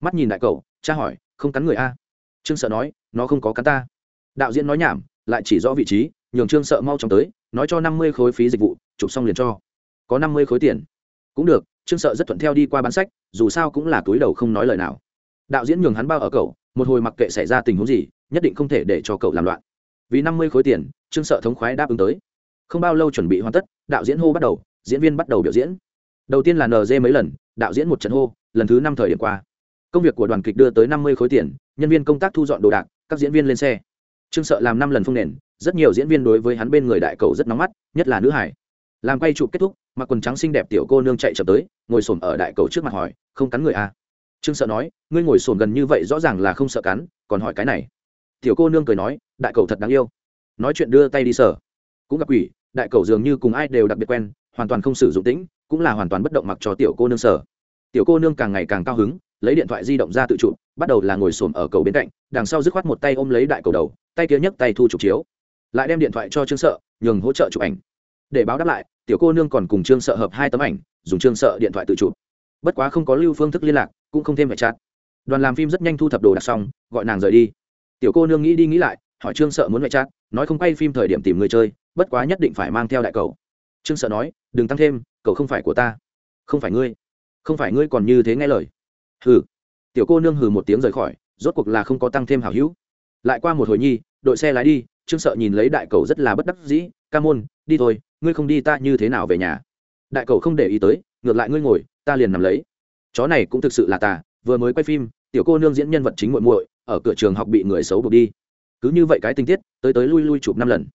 Mắt nhìn đại cậu tra hỏi, không cắn người a? Trương sợ nói, nó không có cắn ta. Đạo diễn nói nhảm, lại chỉ rõ vị trí, nhường trương sợ mau chóng tới, nói cho năm mươi khối phí dịch vụ, chụp xong liền cho. Có năm mươi khối tiền. Cũng được, trương sợ rất thuận theo đi qua bán sách, dù sao cũng là túi đầu không nói lời nào. Đạo diễn nhường hắn bao ở cậu, một hồi mặc kệ xảy ra tình huống gì, nhất định không thể để cho cậu làm loạn vì năm mươi khối tiền, trương sợ thống khoái đáp ứng tới. Không bao lâu chuẩn bị hoàn tất, đạo diễn hô bắt đầu, diễn viên bắt đầu biểu diễn. Đầu tiên là nd mấy lần, đạo diễn một trận hô, lần thứ năm thời điểm qua. Công việc của đoàn kịch đưa tới năm mươi khối tiền, nhân viên công tác thu dọn đồ đạc, các diễn viên lên xe. Trương sợ làm năm lần phong nền, rất nhiều diễn viên đối với hắn bên người đại cầu rất nóng mắt, nhất là nữ hải. Làm quay chụp kết thúc, mặc quần trắng xinh đẹp tiểu cô nương chạy chậm tới, ngồi xổm ở đại cầu trước mặt hỏi, không cắn người à. trương sợ nói, ngươi ngồi xổm gần như vậy rõ ràng là không sợ cắn, còn hỏi cái này tiểu cô nương cười nói, đại cầu thật đáng yêu. Nói chuyện đưa tay đi sở. Cũng gặp quỷ, đại cầu dường như cùng ai đều đặc biệt quen, hoàn toàn không sử dụng tĩnh, cũng là hoàn toàn bất động mặc cho tiểu cô nương sở. Tiểu cô nương càng ngày càng cao hứng, lấy điện thoại di động ra tự chụp, bắt đầu là ngồi xổm ở cầu bên cạnh, đằng sau dứt khoát một tay ôm lấy đại cầu đầu, tay kia nhấc tay thu chụp chiếu. Lại đem điện thoại cho trương sợ, nhường hỗ trợ chụp ảnh. Để báo đáp lại, tiểu cô nương còn cùng trương sợ hợp hai tấm ảnh, dùng trương sợ điện thoại tự chụp. Bất quá không có lưu phương thức liên lạc, cũng không thêm phải chặt. đoàn làm phim rất nhanh thu thập đồ đạc xong, gọi nàng rời đi tiểu cô nương nghĩ đi nghĩ lại, hỏi trương sợ muốn mẹ chát nói không quay phim thời điểm tìm người chơi, bất quá nhất định phải mang theo đại cầu. Trương sợ nói, đừng tăng thêm, cậu không phải của ta. Không phải ngươi. Không phải ngươi còn như thế nghe lời. Hừ. Tiểu cô nương hừ một tiếng rời khỏi, rốt cuộc là không có tăng thêm hảo hữu. Lại qua một hồi nhi, đội xe lái đi, trương sợ nhìn lấy đại cầu rất là bất đắc dĩ, ca môn, đi thôi, ngươi không đi ta như thế nào về nhà? Đại cầu không để ý tới, ngược lại ngươi ngồi, ta liền nằm lấy. Chó này cũng thực sự là tà, vừa mới quay phim, tiểu cô nương diễn nhân vật chính muội muội ở cửa trường học bị người xấu buộc đi. Cứ như vậy cái tình tiết, tới tới lui lui chụp năm lần.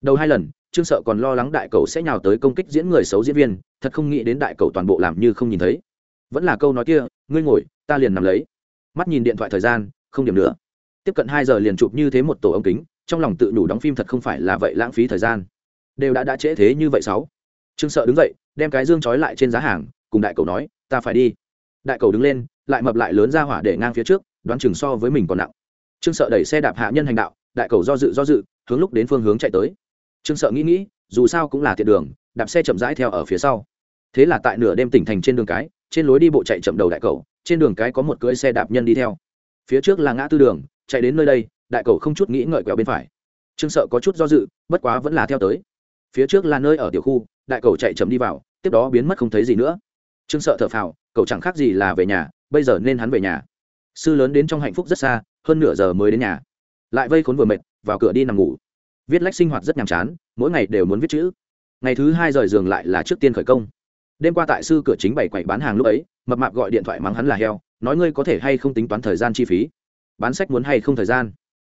Đầu hai lần, trương sợ còn lo lắng đại cầu sẽ nhào tới công kích diễn người xấu diễn viên, thật không nghĩ đến đại cầu toàn bộ làm như không nhìn thấy. Vẫn là câu nói kia, ngươi ngồi, ta liền nằm lấy. Mắt nhìn điện thoại thời gian, không điểm nữa. Tiếp cận hai giờ liền chụp như thế một tổ ống kính, trong lòng tự đủ đóng phim thật không phải là vậy lãng phí thời gian. Đều đã đã trễ thế như vậy sáu. Trương sợ đứng dậy, đem cái dương trói lại trên giá hàng, cùng đại cầu nói, ta phải đi. Đại cầu đứng lên, lại mập lại lớn ra hỏa để ngang phía trước đoán chừng so với mình còn nặng. Trương sợ đẩy xe đạp hạ nhân hành đạo, đại cầu do dự do dự, hướng lúc đến phương hướng chạy tới. Trương sợ nghĩ nghĩ, dù sao cũng là tiện đường, đạp xe chậm rãi theo ở phía sau. Thế là tại nửa đêm tỉnh thành trên đường cái, trên lối đi bộ chạy chậm đầu đại cầu, trên đường cái có một cưỡi xe đạp nhân đi theo. Phía trước là ngã tư đường, chạy đến nơi đây, đại cầu không chút nghĩ ngợi quẹo bên phải. Trương sợ có chút do dự, bất quá vẫn là theo tới. Phía trước là nơi ở tiểu khu, đại cầu chạy chậm đi vào, tiếp đó biến mất không thấy gì nữa. Trương sợ thở phào cậu chẳng khác gì là về nhà, bây giờ nên hắn về nhà sư lớn đến trong hạnh phúc rất xa, hơn nửa giờ mới đến nhà. Lại vây khốn vừa mệt, vào cửa đi nằm ngủ. Viết lách sinh hoạt rất nhàm chán, mỗi ngày đều muốn viết chữ. Ngày thứ hai rời giường lại là trước tiên khởi công. Đêm qua tại sư cửa chính bảy quậy bán hàng lúc ấy, mập mạp gọi điện thoại mắng hắn là heo, nói ngươi có thể hay không tính toán thời gian chi phí. Bán sách muốn hay không thời gian?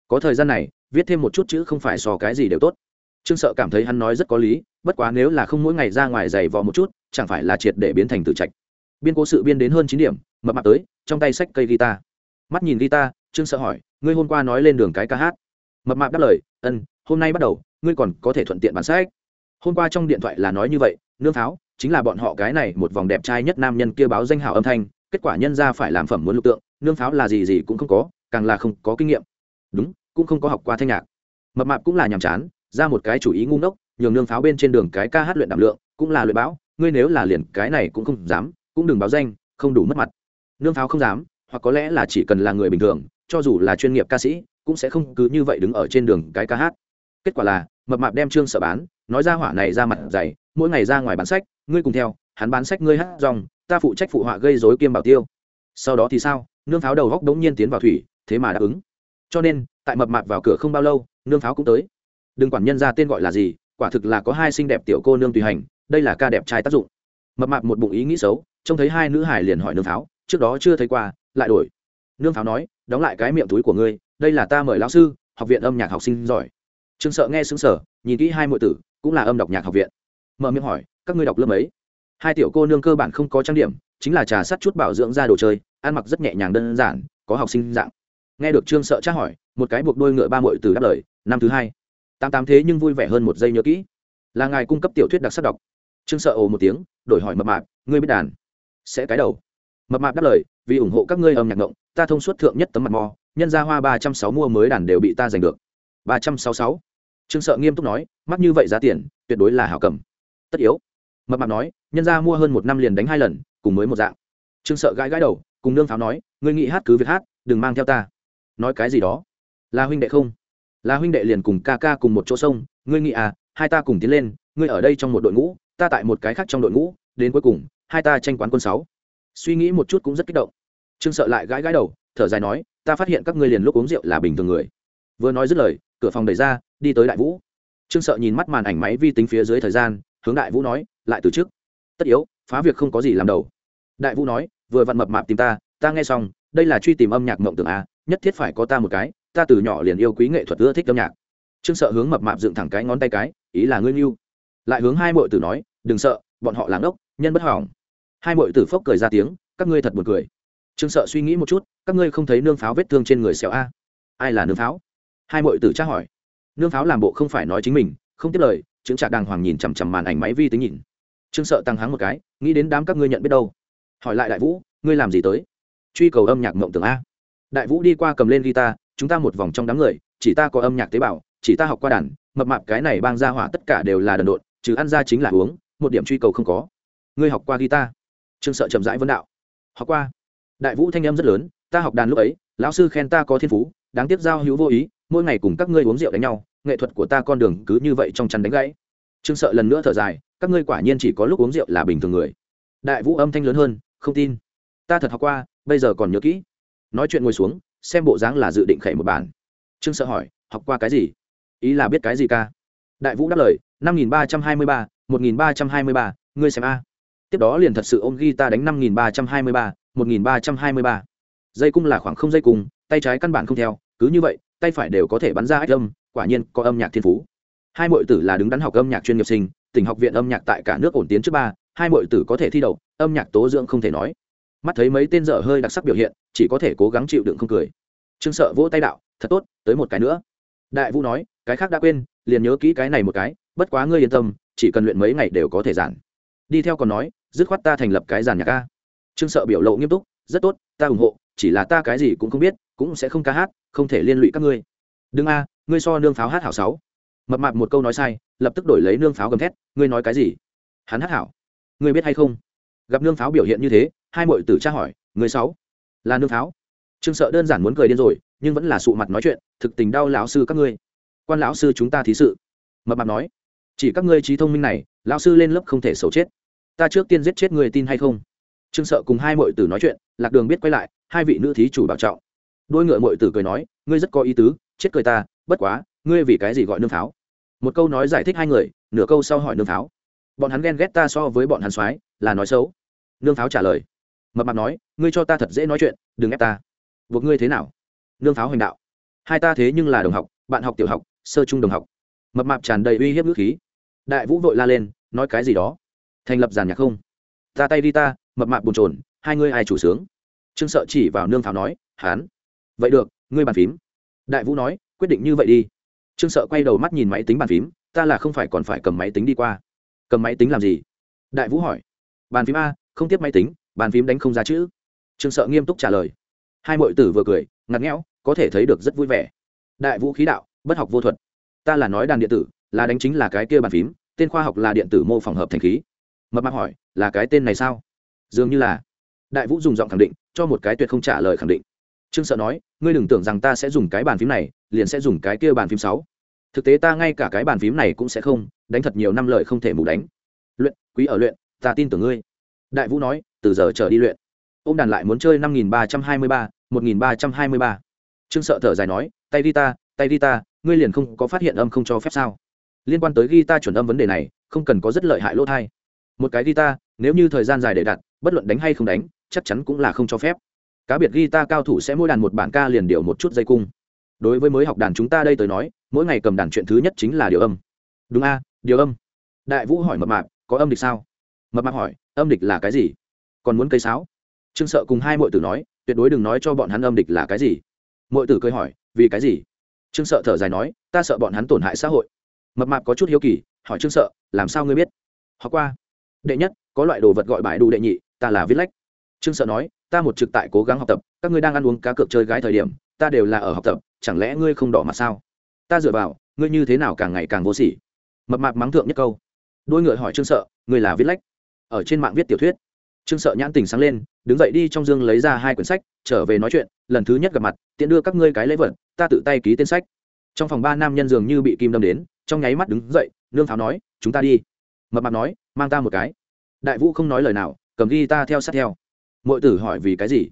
Có thời gian này, viết thêm một chút chữ không phải so cái gì đều tốt. Trương sợ cảm thấy hắn nói rất có lý, bất quá nếu là không mỗi ngày ra ngoài giày vò một chút, chẳng phải là triệt để biến thành tự trạch. Biên cố sự biên đến hơn chín điểm, mập mạp tới, trong tay sách cây guitar mắt nhìn guitar trương sợ hỏi, ngươi hôm qua nói lên đường cái ca hát? Mập mạp đáp lời ân hôm nay bắt đầu, ngươi còn có thể thuận tiện bán sách. Hôm qua trong điện thoại là nói như vậy, nương pháo chính là bọn họ cái này một vòng đẹp trai nhất nam nhân kia báo danh hào âm thanh, kết quả nhân ra phải làm phẩm muốn lục tượng, nương pháo là gì gì cũng không có, càng là không có kinh nghiệm. Đúng, cũng không có học qua thanh nhạc. Mập mạp cũng là nhàm chán, ra một cái chủ ý ngu ngốc, nhường nương pháo bên trên đường cái ca hát luyện đảm lượng, cũng là luyện bão, ngươi nếu là liền cái này cũng không dám, cũng đừng báo danh, không đủ mất mặt. Nương pháo không dám hoặc có lẽ là chỉ cần là người bình thường, cho dù là chuyên nghiệp ca sĩ, cũng sẽ không cứ như vậy đứng ở trên đường cái ca hát. Kết quả là, mập mạp đem trương sợ bán, nói ra hỏa này ra mặt dày, mỗi ngày ra ngoài bán sách, ngươi cùng theo, hắn bán sách ngươi hát dòng, ta phụ trách phụ họa gây dối kiêm bảo tiêu. Sau đó thì sao? Nương pháo đầu góc đống nhiên tiến vào thủy, thế mà đáp ứng. Cho nên, tại mập mạp vào cửa không bao lâu, nương pháo cũng tới. Đừng quản nhân ra tên gọi là gì, quả thực là có hai xinh đẹp tiểu cô nương tùy hành, đây là ca đẹp trai tác dụng. Mập mạp một bụng ý nghĩ xấu, trông thấy hai nữ hải liền hỏi nương pháo, trước đó chưa thấy qua lại đổi. Nương pháo nói, đóng lại cái miệng túi của ngươi, đây là ta mời lão sư, học viện âm nhạc học sinh giỏi. Trương sợ nghe xứng sở nhìn kỹ hai mọi tử, cũng là âm đọc nhạc học viện. Mở miệng hỏi, các ngươi đọc lớp ấy hai tiểu cô nương cơ bản không có trang điểm, chính là trà sắt chút bảo dưỡng ra đồ chơi, ăn mặc rất nhẹ nhàng đơn giản, có học sinh dạng. Nghe được trương sợ tra hỏi, một cái buộc đôi ngựa ba mội từ đáp lời, năm thứ hai. Tám tám thế nhưng vui vẻ hơn một giây nhớ kỹ. Là ngài cung cấp tiểu thuyết đặc sắc đọc. Trương sợ ồ một tiếng, đổi hỏi mập mạp, ngươi biết đàn sẽ cái đầu mập mạp đáp lời, vì ủng hộ các ngươi âm nhạc ngộng, ta thông suốt thượng nhất tấm mặt mò nhân ra hoa ba trăm sáu mua mới đàn đều bị ta giành được. ba trăm sáu sáu. Trương sợ nghiêm túc nói, mắc như vậy giá tiền, tuyệt đối là hảo cầm. Tất yếu. Mập mạp nói, nhân ra mua hơn một năm liền đánh hai lần, cùng mới một dạng. Trương sợ gãi gãi đầu, cùng nương pháo nói, ngươi nghĩ hát cứ việc hát, đừng mang theo ta. Nói cái gì đó? Là huynh đệ không? Là huynh đệ liền cùng ca ca cùng một chỗ sông, ngươi nghĩ à hai ta cùng tiến lên, ngươi ở đây trong một đội ngũ, ta tại một cái khác trong đội ngũ, đến cuối cùng, hai ta tranh quán quân sáu suy nghĩ một chút cũng rất kích động. Trương sợ lại gãi gãi đầu, thở dài nói, ta phát hiện các ngươi liền lúc uống rượu là bình thường người. Vừa nói dứt lời, cửa phòng đẩy ra, đi tới đại vũ. Trương sợ nhìn mắt màn ảnh máy vi tính phía dưới thời gian, hướng đại vũ nói, lại từ trước. Tất yếu, phá việc không có gì làm đầu. Đại vũ nói, vừa vặn mập mạp tìm ta ta nghe xong, đây là truy tìm âm nhạc mộng tưởng a nhất thiết phải có ta một cái, ta từ nhỏ liền yêu quý nghệ thuật, ưa thích âm nhạc. Trương sợ hướng mập mạp dựng thẳng cái ngón tay cái, ý là ngươi mưu lại hướng hai mội tử nói, đừng sợ, bọn họ làng ốc nhân bất hỏng hai mội tử phốc cười ra tiếng, các ngươi thật buồn cười. Trương sợ suy nghĩ một chút, các ngươi không thấy nương pháo vết thương trên người xẻo a? Ai là nương pháo? Hai mội tử tra hỏi. Nương pháo làm bộ không phải nói chính mình, không tiếp lời chứng trạc đàng hoàng nhìn chằm chằm màn ảnh máy vi tính nhìn. Trương sợ tăng hắng một cái, nghĩ đến đám các ngươi nhận biết đâu. Hỏi lại đại vũ, ngươi làm gì tới? Truy cầu âm nhạc mộng tưởng a. Đại vũ đi qua cầm lên guitar, chúng ta một vòng trong đám người, chỉ ta có âm nhạc tế bào, chỉ ta học qua đàn, mập mạp cái này bang ra hỏa tất cả đều là đần độn, trừ ăn ra chính là uống, một điểm truy cầu không có. Ngươi học qua guitar? Trương sợ chậm rãi vấn đạo. Học qua. Đại vũ thanh em rất lớn, ta học đàn lúc ấy, lão sư khen ta có thiên phú, đáng tiếc giao hữu vô ý, mỗi ngày cùng các ngươi uống rượu đánh nhau, nghệ thuật của ta con đường cứ như vậy trong chăn đánh gãy. Trương sợ lần nữa thở dài, các ngươi quả nhiên chỉ có lúc uống rượu là bình thường người. Đại vũ âm thanh lớn hơn, không tin. Ta thật học qua, bây giờ còn nhớ kỹ. Nói chuyện ngồi xuống, xem bộ dáng là dự định khẩy một bản. Trương sợ hỏi, học qua cái gì? Ý là biết cái gì ca? Đại vũ đáp lời, năm nghìn ba trăm hai mươi ba, một nghìn ba trăm hai mươi ba, ngươi xem a tiếp đó liền thật sự ôm ghi ta đánh năm nghìn ba trăm hai mươi ba, một nghìn ba trăm hai mươi ba. Dây cung là khoảng không dây cung, tay trái căn bản không theo, cứ như vậy, tay phải đều có thể bắn ra ách âm, quả nhiên có âm nhạc thiên phú. Hai mọi tử là đứng đắn học âm nhạc chuyên nghiệp sinh, tỉnh học viện âm nhạc tại cả nước ổn tiến trước ba, hai mọi tử có thể thi đậu, âm nhạc tố dưỡng không thể nói. Mắt thấy mấy tên dở hơi đặc sắc biểu hiện, chỉ có thể cố gắng chịu đựng không cười. Trương sợ vỗ tay đạo, thật tốt, tới một cái nữa. Đại vũ nói, cái khác đã quên, liền nhớ kỹ cái này một cái, bất quá ngươi yên tâm, chỉ cần luyện mấy ngày đều có thể giản. Đi theo còn nói dứt khoát ta thành lập cái giàn nhạc ca. Trương sợ biểu lộ nghiêm túc, rất tốt, ta ủng hộ, chỉ là ta cái gì cũng không biết, cũng sẽ không ca hát, không thể liên lụy các ngươi. Đừng a, ngươi so nương pháo hát hảo sáu. Mập mạp một câu nói sai, lập tức đổi lấy nương pháo gầm thét, ngươi nói cái gì? Hắn hát hảo. Ngươi biết hay không? Gặp nương pháo biểu hiện như thế, hai mội tử tra hỏi người sáu là nương pháo? Trương sợ đơn giản muốn cười điên rồi, nhưng vẫn là sụ mặt nói chuyện, thực tình đau lão sư các ngươi. Quan lão sư chúng ta thí sự. Mập mạp nói, chỉ các ngươi trí thông minh này, lão sư lên lớp không thể xấu chết ta trước tiên giết chết người tin hay không? Trương sợ cùng hai mội tử nói chuyện, lạc đường biết quay lại, hai vị nữ thí chủ bảo trọng. Đôi ngựa mội tử cười nói, ngươi rất có ý tứ, chết cười ta, bất quá, ngươi vì cái gì gọi nương pháo? Một câu nói giải thích hai người, nửa câu sau hỏi nương pháo. Bọn hắn ghen ghét ta so với bọn hắn soái, là nói xấu. Nương pháo trả lời. Mập mạp nói, ngươi cho ta thật dễ nói chuyện, đừng ép ta. Buộc ngươi thế nào? Nương pháo hoành đạo. Hai ta thế nhưng là đồng học, bạn học tiểu học, sơ trung đồng học. Mập mạp tràn đầy uy hiếp ngữ khí. Đại vũ vội la lên, nói cái gì đó? Thành lập giàn nhạc không? Ta tay đi ta, mập mạp bồn trồn hai ngươi ai chủ sướng? Trương sợ chỉ vào nương pháo nói, hán. Vậy được, ngươi bàn phím. Đại vũ nói, quyết định như vậy đi. Trương sợ quay đầu mắt nhìn máy tính bàn phím, ta là không phải còn phải cầm máy tính đi qua. Cầm máy tính làm gì? Đại vũ hỏi. Bàn phím a, không tiếp máy tính, bàn phím đánh không ra chữ. Trương sợ nghiêm túc trả lời. Hai mọi tử vừa cười, ngặt nghẽo, có thể thấy được rất vui vẻ. Đại vũ khí đạo, bất học vô thuật. Ta là nói đàn điện tử, là đánh chính là cái kia bàn phím, tên khoa học là điện tử mô phỏng hợp thành khí mập mạp hỏi, là cái tên này sao? Dường như là. Đại vũ dùng giọng khẳng định, cho một cái tuyệt không trả lời khẳng định. Trương sợ nói, ngươi đừng tưởng rằng ta sẽ dùng cái bàn phím này, liền sẽ dùng cái kia bàn phím sáu. Thực tế ta ngay cả cái bàn phím này cũng sẽ không, đánh thật nhiều năm lời không thể mù đánh. Luyện, quý ở luyện, ta tin tưởng ngươi. Đại vũ nói, từ giờ trở đi luyện. Ô m đàn lại muốn chơi năm nghìn ba trăm hai mươi ba, một nghìn ba trăm hai mươi ba. Trương sợ thở dài nói, tay đi ta, tay đi ta, ngươi liền không có phát hiện âm không cho phép sao? Liên quan tới ghi ta chuẩn âm vấn đề này, không cần có rất lợi hại lỗ thai một cái guitar, nếu như thời gian dài để đặt, bất luận đánh hay không đánh, chắc chắn cũng là không cho phép. Cá biệt guitar cao thủ sẽ mỗi đàn một bản ca liền điều một chút dây cung. Đối với mới học đàn chúng ta đây tới nói, mỗi ngày cầm đàn chuyện thứ nhất chính là điều âm. Đúng a, điều âm. Đại vũ hỏi mập mạp, có âm địch sao? Mập mạp hỏi, âm địch là cái gì? Còn muốn cây sáo? Trương sợ cùng hai m tử nói, tuyệt đối đừng nói cho bọn hắn âm địch là cái gì. M tử cười hỏi, vì cái gì? Trương sợ thở dài nói, ta sợ bọn hắn tổn hại xã hội. Mập mạp có chút hiếu kỳ, hỏi trương sợ, làm sao ngươi biết? Họ qua đệ nhất, có loại đồ vật gọi bài đủ đệ nhị, ta là viết lách. Trương sợ nói, ta một trực tại cố gắng học tập, các ngươi đang ăn uống cá cược chơi gái thời điểm, ta đều là ở học tập, chẳng lẽ ngươi không đỏ mặt sao? Ta dựa vào, ngươi như thế nào càng ngày càng vô sỉ? Mập mạp mắng thượng nhất câu. Đôi ngựa hỏi trương sợ, ngươi là viết lách? Ở trên mạng viết tiểu thuyết. Trương sợ nhãn tình sáng lên, đứng dậy đi trong dương lấy ra hai quyển sách, trở về nói chuyện, lần thứ nhất gặp mặt, tiện đưa các ngươi cái lễ vật, ta tự tay ký tên sách. Trong phòng ba nam nhân dường như bị kim đâm đến, trong nháy mắt đứng dậy, nương pháo nói, chúng ta đi mập mạp nói, mang ta một cái. Đại vũ không nói lời nào, cầm ghi ta theo sát theo. Mọi tử hỏi vì cái gì?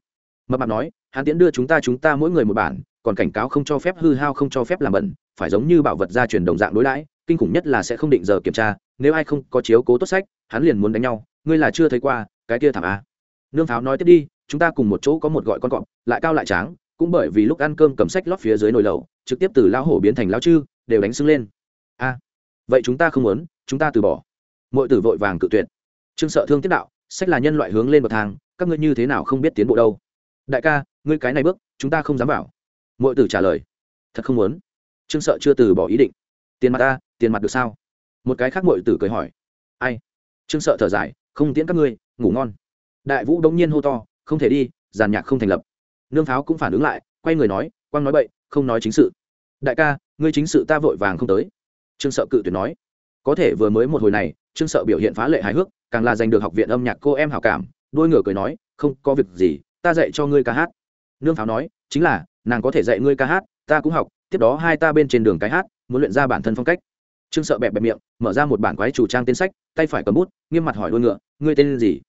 Mập mạp nói, hắn tiễn đưa chúng ta chúng ta mỗi người một bản, còn cảnh cáo không cho phép, hư hao không cho phép làm bẩn, phải giống như bảo vật gia truyền đồng dạng đối đãi, kinh khủng nhất là sẽ không định giờ kiểm tra, nếu ai không có chiếu cố tốt sách, hắn liền muốn đánh nhau, ngươi là chưa thấy qua, cái kia thảm a. Nương pháo nói tiếp đi, chúng ta cùng một chỗ có một gọi con cọp, lại cao lại tráng, cũng bởi vì lúc ăn cơm cầm sách lót phía dưới nồi lầu trực tiếp từ lao hổ biến thành lao chư, đều đánh sưng lên. A, vậy chúng ta không muốn, chúng ta từ bỏ mọi tử vội vàng cự tuyệt. Trương sợ thương tiết đạo, sách là nhân loại hướng lên bậc thang, các ngươi như thế nào không biết tiến bộ đâu? Đại ca, ngươi cái này bước, chúng ta không dám vào. Mọi tử trả lời, thật không muốn. Trương sợ chưa từ bỏ ý định. Tiền mặt ta, tiền mặt được sao? Một cái khác mọi tử cười hỏi, ai? Trương sợ thở dài, không tiễn các ngươi, ngủ ngon. Đại vũ đông nhiên hô to, không thể đi, giàn nhạc không thành lập. Nương pháo cũng phản ứng lại, quay người nói, quang nói bậy, không nói chính sự. Đại ca, ngươi chính sự ta vội vàng không tới. Trương sợ cự tuyệt nói, có thể vừa mới một hồi này trương sợ biểu hiện phá lệ hài hước, càng là giành được học viện âm nhạc cô em hảo cảm, đôi ngửa cười nói, không, có việc gì, ta dạy cho ngươi ca hát. Nương pháo nói, chính là, nàng có thể dạy ngươi ca hát, ta cũng học, tiếp đó hai ta bên trên đường cái hát, muốn luyện ra bản thân phong cách. Trương sợ bẹp bẹp miệng, mở ra một bản quái chủ trang tên sách, tay phải cầm bút, nghiêm mặt hỏi đôi ngựa, ngươi tên gì?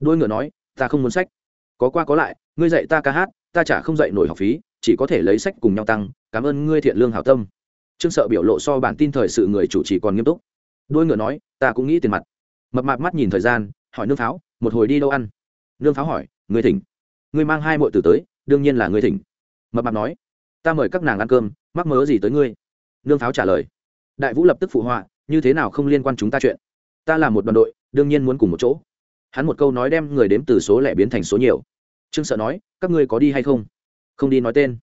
Đôi ngựa nói, ta không muốn sách. Có qua có lại, ngươi dạy ta ca hát, ta chả không dạy nổi học phí, chỉ có thể lấy sách cùng nhau tăng, cảm ơn ngươi thiện lương hảo tâm. Trương sợ biểu lộ so bản tin thời sự người chủ trì còn nghiêm túc. Đôi ngựa nói ta cũng nghĩ tiền mặt. Mập mạp mắt nhìn thời gian, hỏi nương pháo, một hồi đi đâu ăn? Nương pháo hỏi người thỉnh. Người mang hai mọi tử tới, đương nhiên là người thỉnh. Mập mạp nói, ta mời các nàng ăn cơm, mắc mớ gì tới ngươi? Nương pháo trả lời, đại vũ lập tức phụ họa, như thế nào không liên quan chúng ta chuyện? Ta là một đoàn đội, đương nhiên muốn cùng một chỗ. Hắn một câu nói đem người đếm từ số lẻ biến thành số nhiều. Trương sợ nói, các ngươi có đi hay không? Không đi nói tên.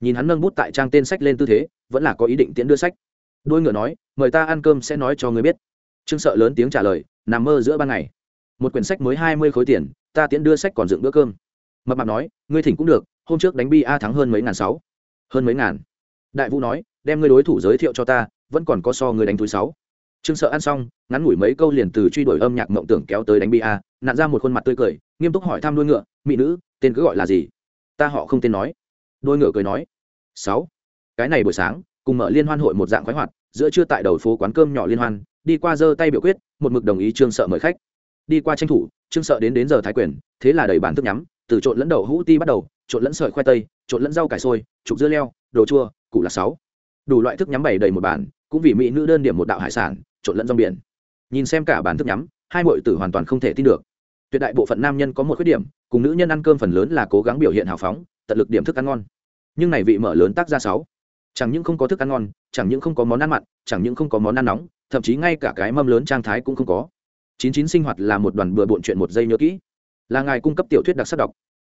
Nhìn hắn nâng bút tại trang tên sách lên tư thế, vẫn là có ý định tiễn đưa sách. Đôi ngựa nói, mời ta ăn cơm sẽ nói cho ngươi biết trương sợ lớn tiếng trả lời, nằm mơ giữa ban ngày. Một quyển sách mới hai mươi khối tiền, ta tiễn đưa sách còn dựng bữa cơm. Mập mạp nói, ngươi thỉnh cũng được, hôm trước đánh bi a thắng hơn mấy ngàn sáu. Hơn mấy ngàn? Đại vũ nói, đem ngươi đối thủ giới thiệu cho ta, vẫn còn có so ngươi đánh túi sáu. Trương sợ ăn xong, ngắn ngủi mấy câu liền từ truy đuổi âm nhạc mộng tưởng kéo tới đánh bi a nạn ra một khuôn mặt tươi cười, nghiêm túc hỏi thăm đôi ngựa, mỹ nữ, tên cứ gọi là gì? Ta họ không tên nói. Đôi ngựa cười nói, sáu. Cái này buổi sáng, cùng mở liên hoan hội một dạng khoái hoạt, giữa trưa tại đầu phố quán cơm nhỏ liên hoan đi qua giơ tay biểu quyết, một mực đồng ý trương sợ mời khách. Đi qua tranh thủ, trương sợ đến đến giờ thái quyền, thế là đẩy bản thức nhắm, từ trộn lẫn đậu hũ ti bắt đầu, trộn lẫn sợi khoai tây, trộn lẫn rau cải sôi trục dưa leo, đồ chua cụ là sáu. Đủ loại thức nhắm bày đầy một bàn, cũng vì mỹ nữ đơn điểm một đạo hải sản, trộn lẫn rong biển. Nhìn xem cả bàn thức nhắm, hai mọi tử hoàn toàn không thể tin được. Tuyệt đại bộ phận nam nhân có một khuyết điểm, cùng nữ nhân ăn cơm phần lớn là cố gắng biểu hiện hào phóng, tận lực điểm thức ăn ngon. Nhưng này vị mở lớn tác ra sáu. Chẳng những không có thức ăn ngon, chẳng những không có món ăn mặn, chẳng những không có món ăn nóng thậm chí ngay cả cái mâm lớn trang thái cũng không có. Chín chín sinh hoạt là một đoàn bừa bộn chuyện một giây nhớ kỹ. Là ngài cung cấp tiểu thuyết đặc sắc đọc.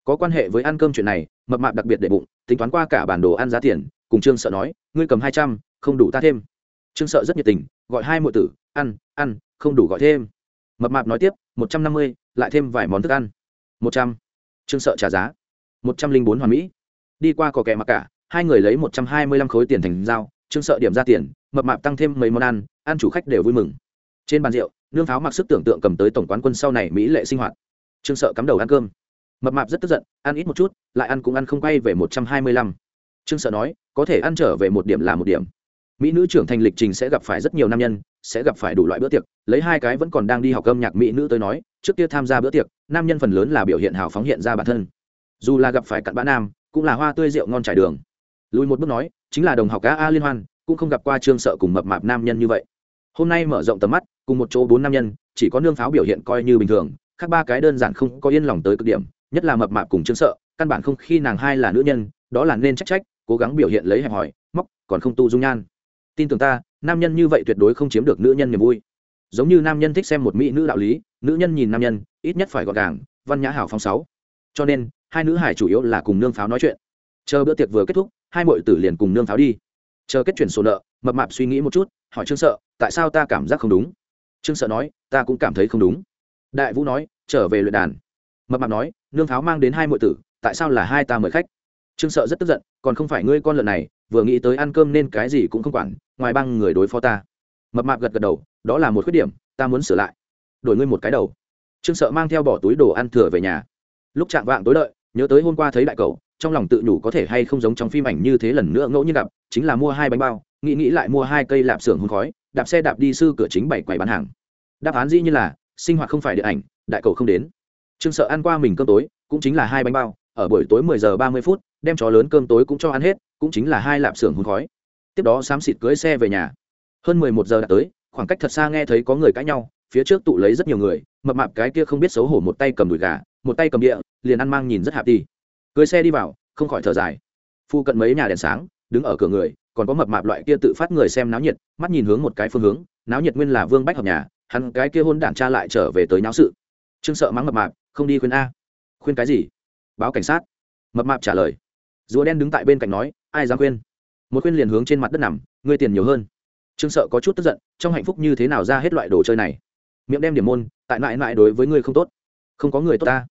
Có quan hệ với ăn cơm chuyện này, mập mạp đặc biệt để bụng, tính toán qua cả bản đồ ăn giá tiền, cùng trương sợ nói, ngươi cầm hai trăm, không đủ ta thêm. Trương sợ rất nhiệt tình, gọi hai mọi tử, ăn ăn, không đủ gọi thêm. Mập mạp nói tiếp, một trăm năm mươi, lại thêm vài món thức ăn. Một trăm. Trương sợ trả giá, một trăm linh bốn hoàn mỹ. Đi qua cò kè mặc cả, hai người lấy một trăm hai mươi lăm khối tiền thành giao. trương sợ điểm ra tiền mập mạp tăng thêm mấy món ăn ăn chủ khách đều vui mừng. Trên bàn rượu, nương pháo mặc sức tưởng tượng cầm tới tổng quán quân sau này mỹ lệ sinh hoạt. Trương sợ cắm đầu ăn cơm. Mập mạp rất tức giận, ăn ít một chút, lại ăn cũng ăn không quay về một trăm hai mươi lăm. Trương sợ nói, có thể ăn trở về một điểm là một điểm. Mỹ nữ trưởng thành lịch trình sẽ gặp phải rất nhiều nam nhân, sẽ gặp phải đủ loại bữa tiệc, lấy hai cái vẫn còn đang đi học âm nhạc mỹ nữ tới nói, trước kia tham gia bữa tiệc, nam nhân phần lớn là biểu hiện hào phóng hiện ra bản thân. Dù là gặp phải cặn bã nam, cũng là hoa tươi rượu ngon trải đường. Lùi một bước nói, chính là đồng học cá a liên hoan cũng không gặp qua trương sợ cùng mập mạp nam nhân như vậy. Hôm nay mở rộng tầm mắt, cùng một chỗ bốn nam nhân, chỉ có nương pháo biểu hiện coi như bình thường, khác ba cái đơn giản không có yên lòng tới cực điểm, nhất là mập mạp cùng trương sợ, căn bản không khi nàng hai là nữ nhân, đó là nên trách trách, cố gắng biểu hiện lấy hẹp hòi, móc, còn không tu dung nhan. Tin tưởng ta, nam nhân như vậy tuyệt đối không chiếm được nữ nhân niềm vui. Giống như nam nhân thích xem một mỹ nữ đạo lý, nữ nhân nhìn nam nhân, ít nhất phải gọn gàng, văn nhã hảo phong sáu. Cho nên, hai nữ hải chủ yếu là cùng nương pháo nói chuyện. Chờ bữa tiệc vừa kết thúc, hai mọi tử liền cùng nương pháo đi chờ kết chuyển sổ nợ, mập mạp suy nghĩ một chút, hỏi trương sợ, tại sao ta cảm giác không đúng? Trương sợ nói, ta cũng cảm thấy không đúng. Đại vũ nói, trở về luyện đàn. Mập mạp nói, nương pháo mang đến hai mọi tử, tại sao là hai ta mời khách? Trương sợ rất tức giận, còn không phải ngươi con lợn này, vừa nghĩ tới ăn cơm nên cái gì cũng không quản, ngoài băng người đối phó ta. Mập mạp gật gật đầu, đó là một khuyết điểm, ta muốn sửa lại. Đổi ngươi một cái đầu. Trương sợ mang theo bỏ túi đồ ăn thừa về nhà. Lúc chạm vạng tối đợi, nhớ tới hôm qua thấy đại cậu trong lòng tự nhủ có thể hay không giống trong phim ảnh như thế lần nữa ngẫu nhiên gặp, chính là mua hai bánh bao, nghĩ nghĩ lại mua hai cây lạp xưởng hôn khói, đạp xe đạp đi sư cửa chính bảy quầy bán hàng. Đáp án dĩ như là, sinh hoạt không phải điện ảnh, đại cầu không đến. Trương sợ ăn qua mình cơm tối, cũng chính là hai bánh bao, ở buổi tối mười giờ ba mươi phút, đem chó lớn cơm tối cũng cho ăn hết, cũng chính là hai lạp xưởng hôn khói. Tiếp đó xám xịt cưới xe về nhà. Hơn mười một giờ đã tới, khoảng cách thật xa nghe thấy có người cãi nhau, phía trước tụ lấy rất nhiều người, mập mạp cái kia không biết xấu hổ một tay cầm đùi gà, một tay cầm địa, liền ăn mang nhìn rất hạp đi cưới xe đi vào, không khỏi thở dài. Phu cận mấy nhà đèn sáng, đứng ở cửa người, còn có mập mạp loại kia tự phát người xem náo nhiệt, mắt nhìn hướng một cái phương hướng, náo nhiệt nguyên là vương bách hợp nhà, hắn cái kia hôn đản cha lại trở về tới náo sự. Trương sợ mắng mập mạp, không đi khuyên a. Khuyên cái gì? Báo cảnh sát. Mập mạp trả lời. Rùa đen đứng tại bên cạnh nói, ai dám khuyên? Một khuyên liền hướng trên mặt đất nằm, ngươi tiền nhiều hơn. Trương sợ có chút tức giận, trong hạnh phúc như thế nào ra hết loại đồ chơi này? Miệng đem điểm môn, tại mãi mãi đối với ngươi không tốt. Không có người tốt ta.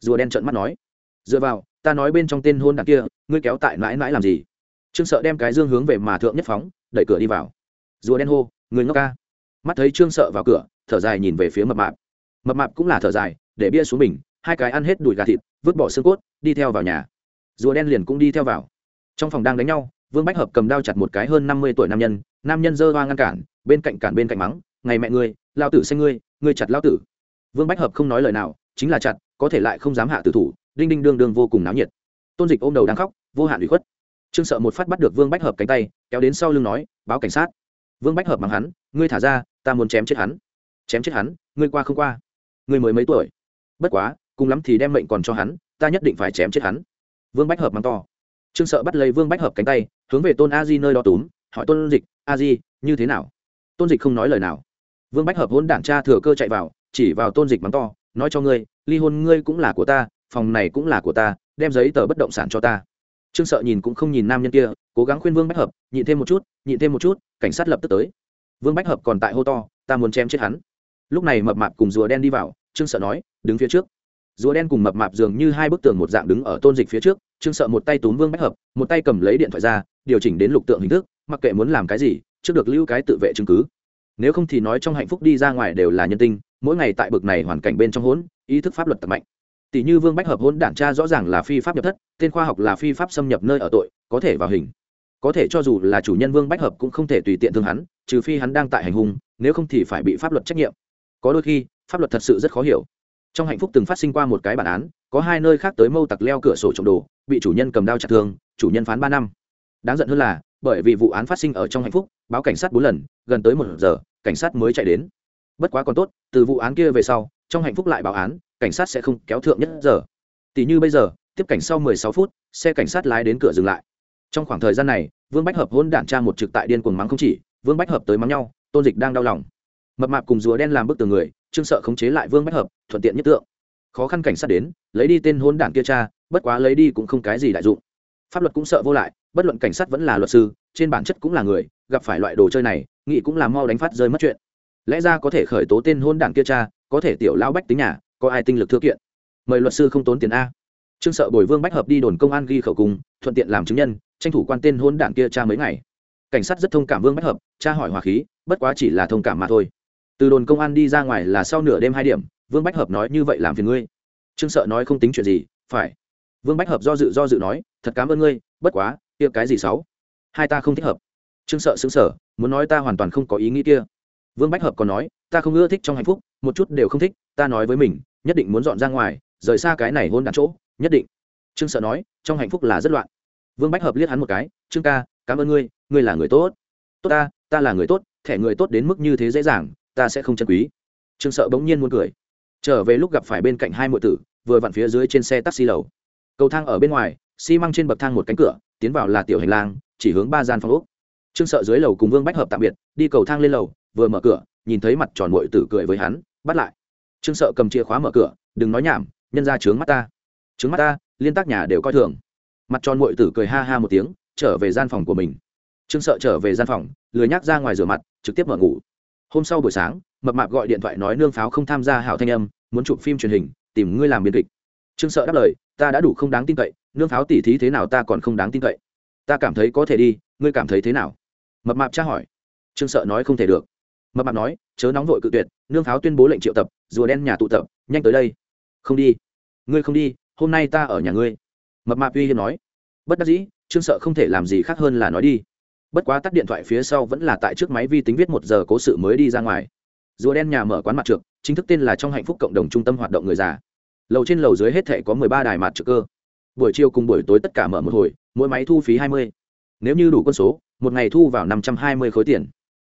Rùa đen trợn mắt nói. Dựa vào ta nói bên trong tên hôn đ kia, ngươi kéo tại mãi mãi làm gì? Trương sợ đem cái dương hướng về mà thượng nhất phóng, đẩy cửa đi vào. Rùa đen hô, người ngốc ca. Mắt thấy trương sợ vào cửa, thở dài nhìn về phía mập mạp. Mập mạp cũng là thở dài, để bia xuống mình, hai cái ăn hết đùi gà thịt, vứt bỏ xương cốt, đi theo vào nhà. Rùa đen liền cũng đi theo vào. Trong phòng đang đánh nhau, vương bách hợp cầm đao chặt một cái hơn năm mươi tuổi nam nhân nam nhân dơ hoa ngăn cản, bên cạnh cản bên cạnh mắng, ngày mẹ ngươi, lao tử xanh ngươi ngươi chặt lao tử. Vương bách hợp không nói lời nào, chính là chặt, có thể lại không dám hạ tử thủ đinh đinh đương đương vô cùng náo nhiệt. Tôn dịch ôm đầu đang khóc, vô hạn ủy khuất. Trương sợ một phát bắt được vương bách hợp cánh tay, kéo đến sau lưng nói, báo cảnh sát. Vương bách hợp mắng hắn, ngươi thả ra, ta muốn chém chết hắn. Chém chết hắn? Ngươi qua không qua? Ngươi mới mấy tuổi? Bất quá, cùng lắm thì đem mệnh còn cho hắn, ta nhất định phải chém chết hắn. Vương bách hợp mắng to. Trương sợ bắt lấy vương bách hợp cánh tay, hướng về tôn a di nơi đó túm, hỏi tôn dịch, a di, như thế nào? Tôn dịch không nói lời nào. Vương bách hợp hôn đảng cha thừa cơ chạy vào, chỉ vào tôn dịch mắng to, nói cho ngươi, ly hôn ngươi cũng là của ta phòng này cũng là của ta, đem giấy tờ bất động sản cho ta. Trương sợ nhìn cũng không nhìn nam nhân kia, cố gắng khuyên vương bách hợp, nhịn thêm một chút, nhịn thêm một chút, cảnh sát lập tức tới. Vương bách hợp còn tại hô to, ta muốn chém chết hắn. Lúc này mập mạp cùng rùa đen đi vào, trương sợ nói, đứng phía trước. Rùa đen cùng mập mạp dường như hai bức tường một dạng đứng ở tôn dịch phía trước, trương sợ một tay túm vương bách hợp, một tay cầm lấy điện thoại ra, điều chỉnh đến lục tượng hình thức, mặc kệ muốn làm cái gì, trước được lưu cái tự vệ chứng cứ. Nếu không thì nói trong hạnh phúc đi ra ngoài đều là nhân tinh, mỗi ngày tại bực này hoàn cảnh bên trong hỗn, ý thức pháp luật tập mạnh tỷ như vương bách hợp hôn đảng cha rõ ràng là phi pháp nhập thất, tên khoa học là phi pháp xâm nhập nơi ở tội, có thể vào hình. Có thể cho dù là chủ nhân vương bách hợp cũng không thể tùy tiện thương hắn, trừ phi hắn đang tại hành hung, nếu không thì phải bị pháp luật trách nhiệm. Có đôi khi, pháp luật thật sự rất khó hiểu. Trong hạnh phúc từng phát sinh qua một cái bản án, có hai nơi khác tới mâu tặc leo cửa sổ trộm đồ, bị chủ nhân cầm đao chặt thương, chủ nhân phán ba năm. Đáng giận hơn là, bởi vì vụ án phát sinh ở trong hạnh phúc, báo cảnh sát bốn lần, gần tới một giờ, cảnh sát mới chạy đến. Bất quá còn tốt, từ vụ án kia về sau, trong hạnh phúc lại báo án cảnh sát sẽ không kéo thượng nhất giờ. Tỷ như bây giờ, tiếp cảnh sau 16 phút, xe cảnh sát lái đến cửa dừng lại. Trong khoảng thời gian này, vương bách hợp hôn đản tra một trực tại điên cuồng mắng không chỉ, vương bách hợp tới mắng nhau, tôn dịch đang đau lòng. Mập mạp cùng rùa đen làm bức tường người, trương sợ khống chế lại vương bách hợp, thuận tiện nhất tượng. Khó khăn cảnh sát đến, lấy đi tên hôn đản kia cha, bất quá lấy đi cũng không cái gì đại dụng. Pháp luật cũng sợ vô lại, bất luận cảnh sát vẫn là luật sư, trên bản chất cũng là người, gặp phải loại đồ chơi này nghị cũng là mau đánh phát rơi mất chuyện. Lẽ ra có thể khởi tố tên hôn đản kia cha, có thể tiểu lao bách tính nhà có ai tinh lực thư kiện? Mời luật sư không tốn tiền a. Trương sợ bồi vương bách hợp đi đồn công an ghi khẩu cùng, thuận tiện làm chứng nhân, tranh thủ quan tên hôn đảng kia cha mấy ngày. Cảnh sát rất thông cảm vương bách hợp cha hỏi hòa khí, bất quá chỉ là thông cảm mà thôi. Từ đồn công an đi ra ngoài là sau nửa đêm hai điểm, vương bách hợp nói như vậy làm phiền ngươi. Trương sợ nói không tính chuyện gì, phải. Vương bách hợp do dự do dự nói, thật cảm ơn ngươi, bất quá, kia cái gì xấu hai ta không thích hợp. Trương sợ xứng sở muốn nói ta hoàn toàn không có ý nghĩ kia. Vương bách hợp còn nói, ta không ưa thích trong hạnh phúc, một chút đều không thích, ta nói với mình nhất định muốn dọn ra ngoài, rời xa cái này hôn đàn chỗ, nhất định. Trương sợ nói, trong hạnh phúc là rất loạn. Vương bách hợp liếc hắn một cái, trương ca, cảm ơn ngươi ngươi là người tốt. Tốt ta ta là người tốt, thẻ người tốt đến mức như thế dễ dàng, ta sẽ không chân quý. Trương sợ bỗng nhiên muốn cười. Trở về lúc gặp phải bên cạnh hai mọi tử, vừa vặn phía dưới trên xe taxi lầu. Cầu thang ở bên ngoài, xi măng trên bậc thang một cánh cửa, tiến vào là tiểu hành lang, chỉ hướng ba gian phòng úc trương sợ dưới lầu cùng vương bách hợp tạm biệt, đi cầu thang lên lầu, vừa mở cửa, nhìn thấy mặt tròn mội tử cười với hắn, bắt lại trương sợ cầm chìa khóa mở cửa, đừng nói nhảm, nhân ra trướng mắt ta. Trướng mắt ta? Liên tác nhà đều coi thường. Mặt tròn mội tử cười ha ha một tiếng, trở về gian phòng của mình. Trương sợ trở về gian phòng, lười nhác ra ngoài rửa mặt, trực tiếp mở ngủ. Hôm sau buổi sáng, mập mạp gọi điện thoại nói nương pháo không tham gia hảo thanh âm, muốn chụp phim truyền hình, tìm ngươi làm biên kịch. Trương sợ đáp lời, ta đã đủ không đáng tin cậy, nương pháo tỉ thí thế nào ta còn không đáng tin cậy. Ta cảm thấy có thể đi, ngươi cảm thấy thế nào? Mập mạp tra hỏi. Trương sợ nói không thể được. Mập mạp nói, chớ nóng vội cự tuyệt, nương pháo tuyên bố lệnh triệu tập rùa đen nhà tụ tập, nhanh tới đây. Không đi. Ngươi không đi, hôm nay ta ở nhà ngươi. Mập mạp uy hiên nói. Bất đắc dĩ, trương sợ không thể làm gì khác hơn là nói đi. Bất quá tắt điện thoại phía sau vẫn là tại trước máy vi tính viết một giờ cố sự mới đi ra ngoài. Rùa đen nhà mở quán mặt trượt chính thức tên là trong hạnh phúc cộng đồng trung tâm hoạt động người già. Lầu trên lầu dưới hết thể có mười ba đài mặt trượt cơ. Buổi chiều cùng buổi tối tất cả mở một hồi, mỗi máy thu phí hai mươi. Nếu như đủ quân số, một ngày thu vào năm trăm hai mươi khối tiền.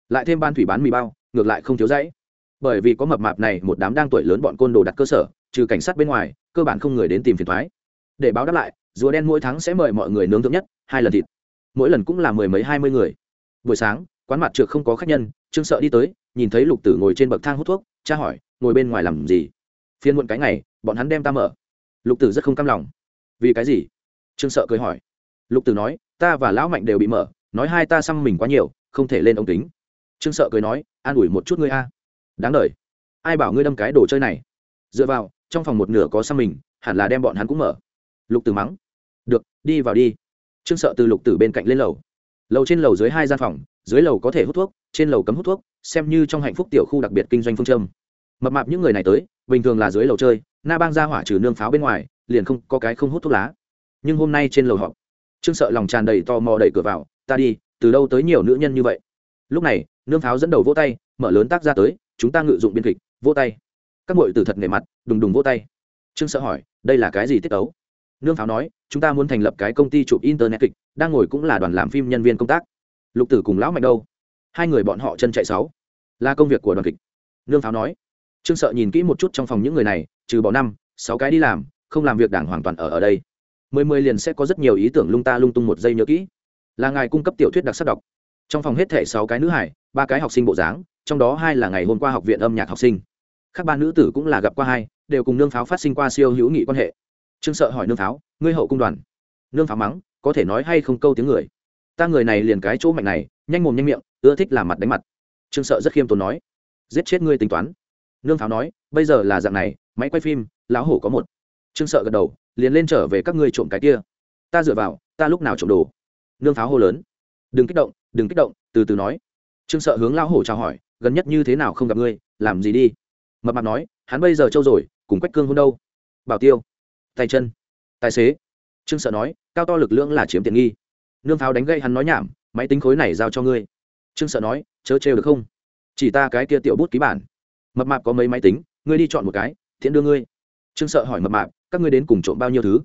Lại thêm ban thủy bán mì bao, ngược lại không thiếu dãy bởi vì có mập mạp này, một đám đang tuổi lớn bọn côn đồ đặt cơ sở, trừ cảnh sát bên ngoài, cơ bản không người đến tìm phiền thoái. Để báo đáp lại, rùa đen mỗi tháng sẽ mời mọi người nướng thượng nhất, hai lần thịt. Mỗi lần cũng là mười mấy, hai mươi người. Buổi sáng, quán mặt trượt không có khách nhân, trương sợ đi tới, nhìn thấy lục tử ngồi trên bậc thang hút thuốc cha hỏi, ngồi bên ngoài làm gì? Phiên muộn cái ngày, bọn hắn đem ta mở. Lục tử rất không cam lòng. Vì cái gì? Trương sợ cười hỏi. Lục tử nói, ta và lão mạnh đều bị mở, nói hai ta xăm mình quá nhiều, không thể lên ống kính. Trương sợ cười nói, an ủi một chút ngươi a đáng đ ai bảo ngươi đâm cái đồ chơi này? Dựa vào, trong phòng một nửa có xăm mình, hẳn là đem bọn hắn cũng mở. Lục tử mắng. Được, đi vào đi. Trương sợ từ lục tử bên cạnh lên lầu. Lầu trên lầu dưới hai gian phòng, dưới lầu có thể hút thuốc, trên lầu cấm hút thuốc, xem như trong hạnh phúc tiểu khu đặc biệt kinh doanh phương châm. Mập mạp những người này tới, bình thường là dưới lầu chơi, na bang ra hỏa trừ nương pháo bên ngoài, liền không có cái không hút thuốc lá. Nhưng hôm nay trên lầu họp, trương sợ lòng tràn đầy to mò đẩy cửa vào, ta đi, từ đâu tới nhiều nữ nhân như vậy? Lúc này, nương pháo dẫn đầu vỗ tay, mở lớn tác ra tới chúng ta ngự dụng biên kịch, vỗ tay. Các ngội từ thật nề mặt, đùng đùng vỗ tay. Trương sợ hỏi, đây là cái gì tiết ấu nương pháo nói, chúng ta muốn thành lập cái công ty chụp internet kịch, đang ngồi cũng là đoàn làm phim nhân viên công tác. Lục tử cùng lão mạnh đâu? Hai người bọn họ chân chạy sáu. Là công việc của đoàn kịch. Nương pháo nói. Trương sợ nhìn kỹ một chút trong phòng những người này, trừ bỏ năm, sáu cái đi làm, không làm việc đảng hoàn toàn ở ở đây. Mười mười liền sẽ có rất nhiều ý tưởng lung ta lung tung một giây nhớ kỹ. Là ngài cung cấp tiểu thuyết đặc sắc đọc. Trong phòng hết thể sáu cái nữ hải, ba cái học sinh bộ dáng trong đó hai là ngày hôm qua học viện âm nhạc học sinh. Các ba nữ tử cũng là gặp qua hai, đều cùng nương pháo phát sinh qua siêu hữu nghị quan hệ. Trương sợ hỏi nương pháo, ngươi hậu cung đoàn? Nương pháo mắng, có thể nói hay không câu tiếng người? Ta người này liền cái chỗ mạnh này, nhanh mồm nhanh miệng, ưa thích làm mặt đánh mặt. Trương sợ rất khiêm tốn nói, giết chết ngươi tính toán. Nương pháo nói, bây giờ là dạng này, máy quay phim, lão hổ có một. Trương sợ gật đầu, liền lên trở về các ngươi trộm cái kia. Ta dựa vào, ta lúc nào trộm đồ? Nương pháo hô lớn, đừng kích động, đừng kích động, từ từ nói. Trương sợ hướng lão hổ chào hỏi gần nhất như thế nào không gặp ngươi, làm gì đi. Mập mạp nói, hắn bây giờ trâu rồi, cùng quách cương hôn đâu? Bảo tiêu. Tay chân. Tài xế. Trương sợ nói, cao to lực lượng là chiếm tiện nghi. Nương pháo đánh gây hắn nói nhảm, máy tính khối này giao cho ngươi. Trương sợ nói, chớ trêu được không? Chỉ ta cái kia tiểu bút ký bản. Mập mạp có mấy máy tính, ngươi đi chọn một cái, thiện đưa ngươi. Trương sợ hỏi mập mạp, các ngươi đến cùng trộm bao nhiêu thứ?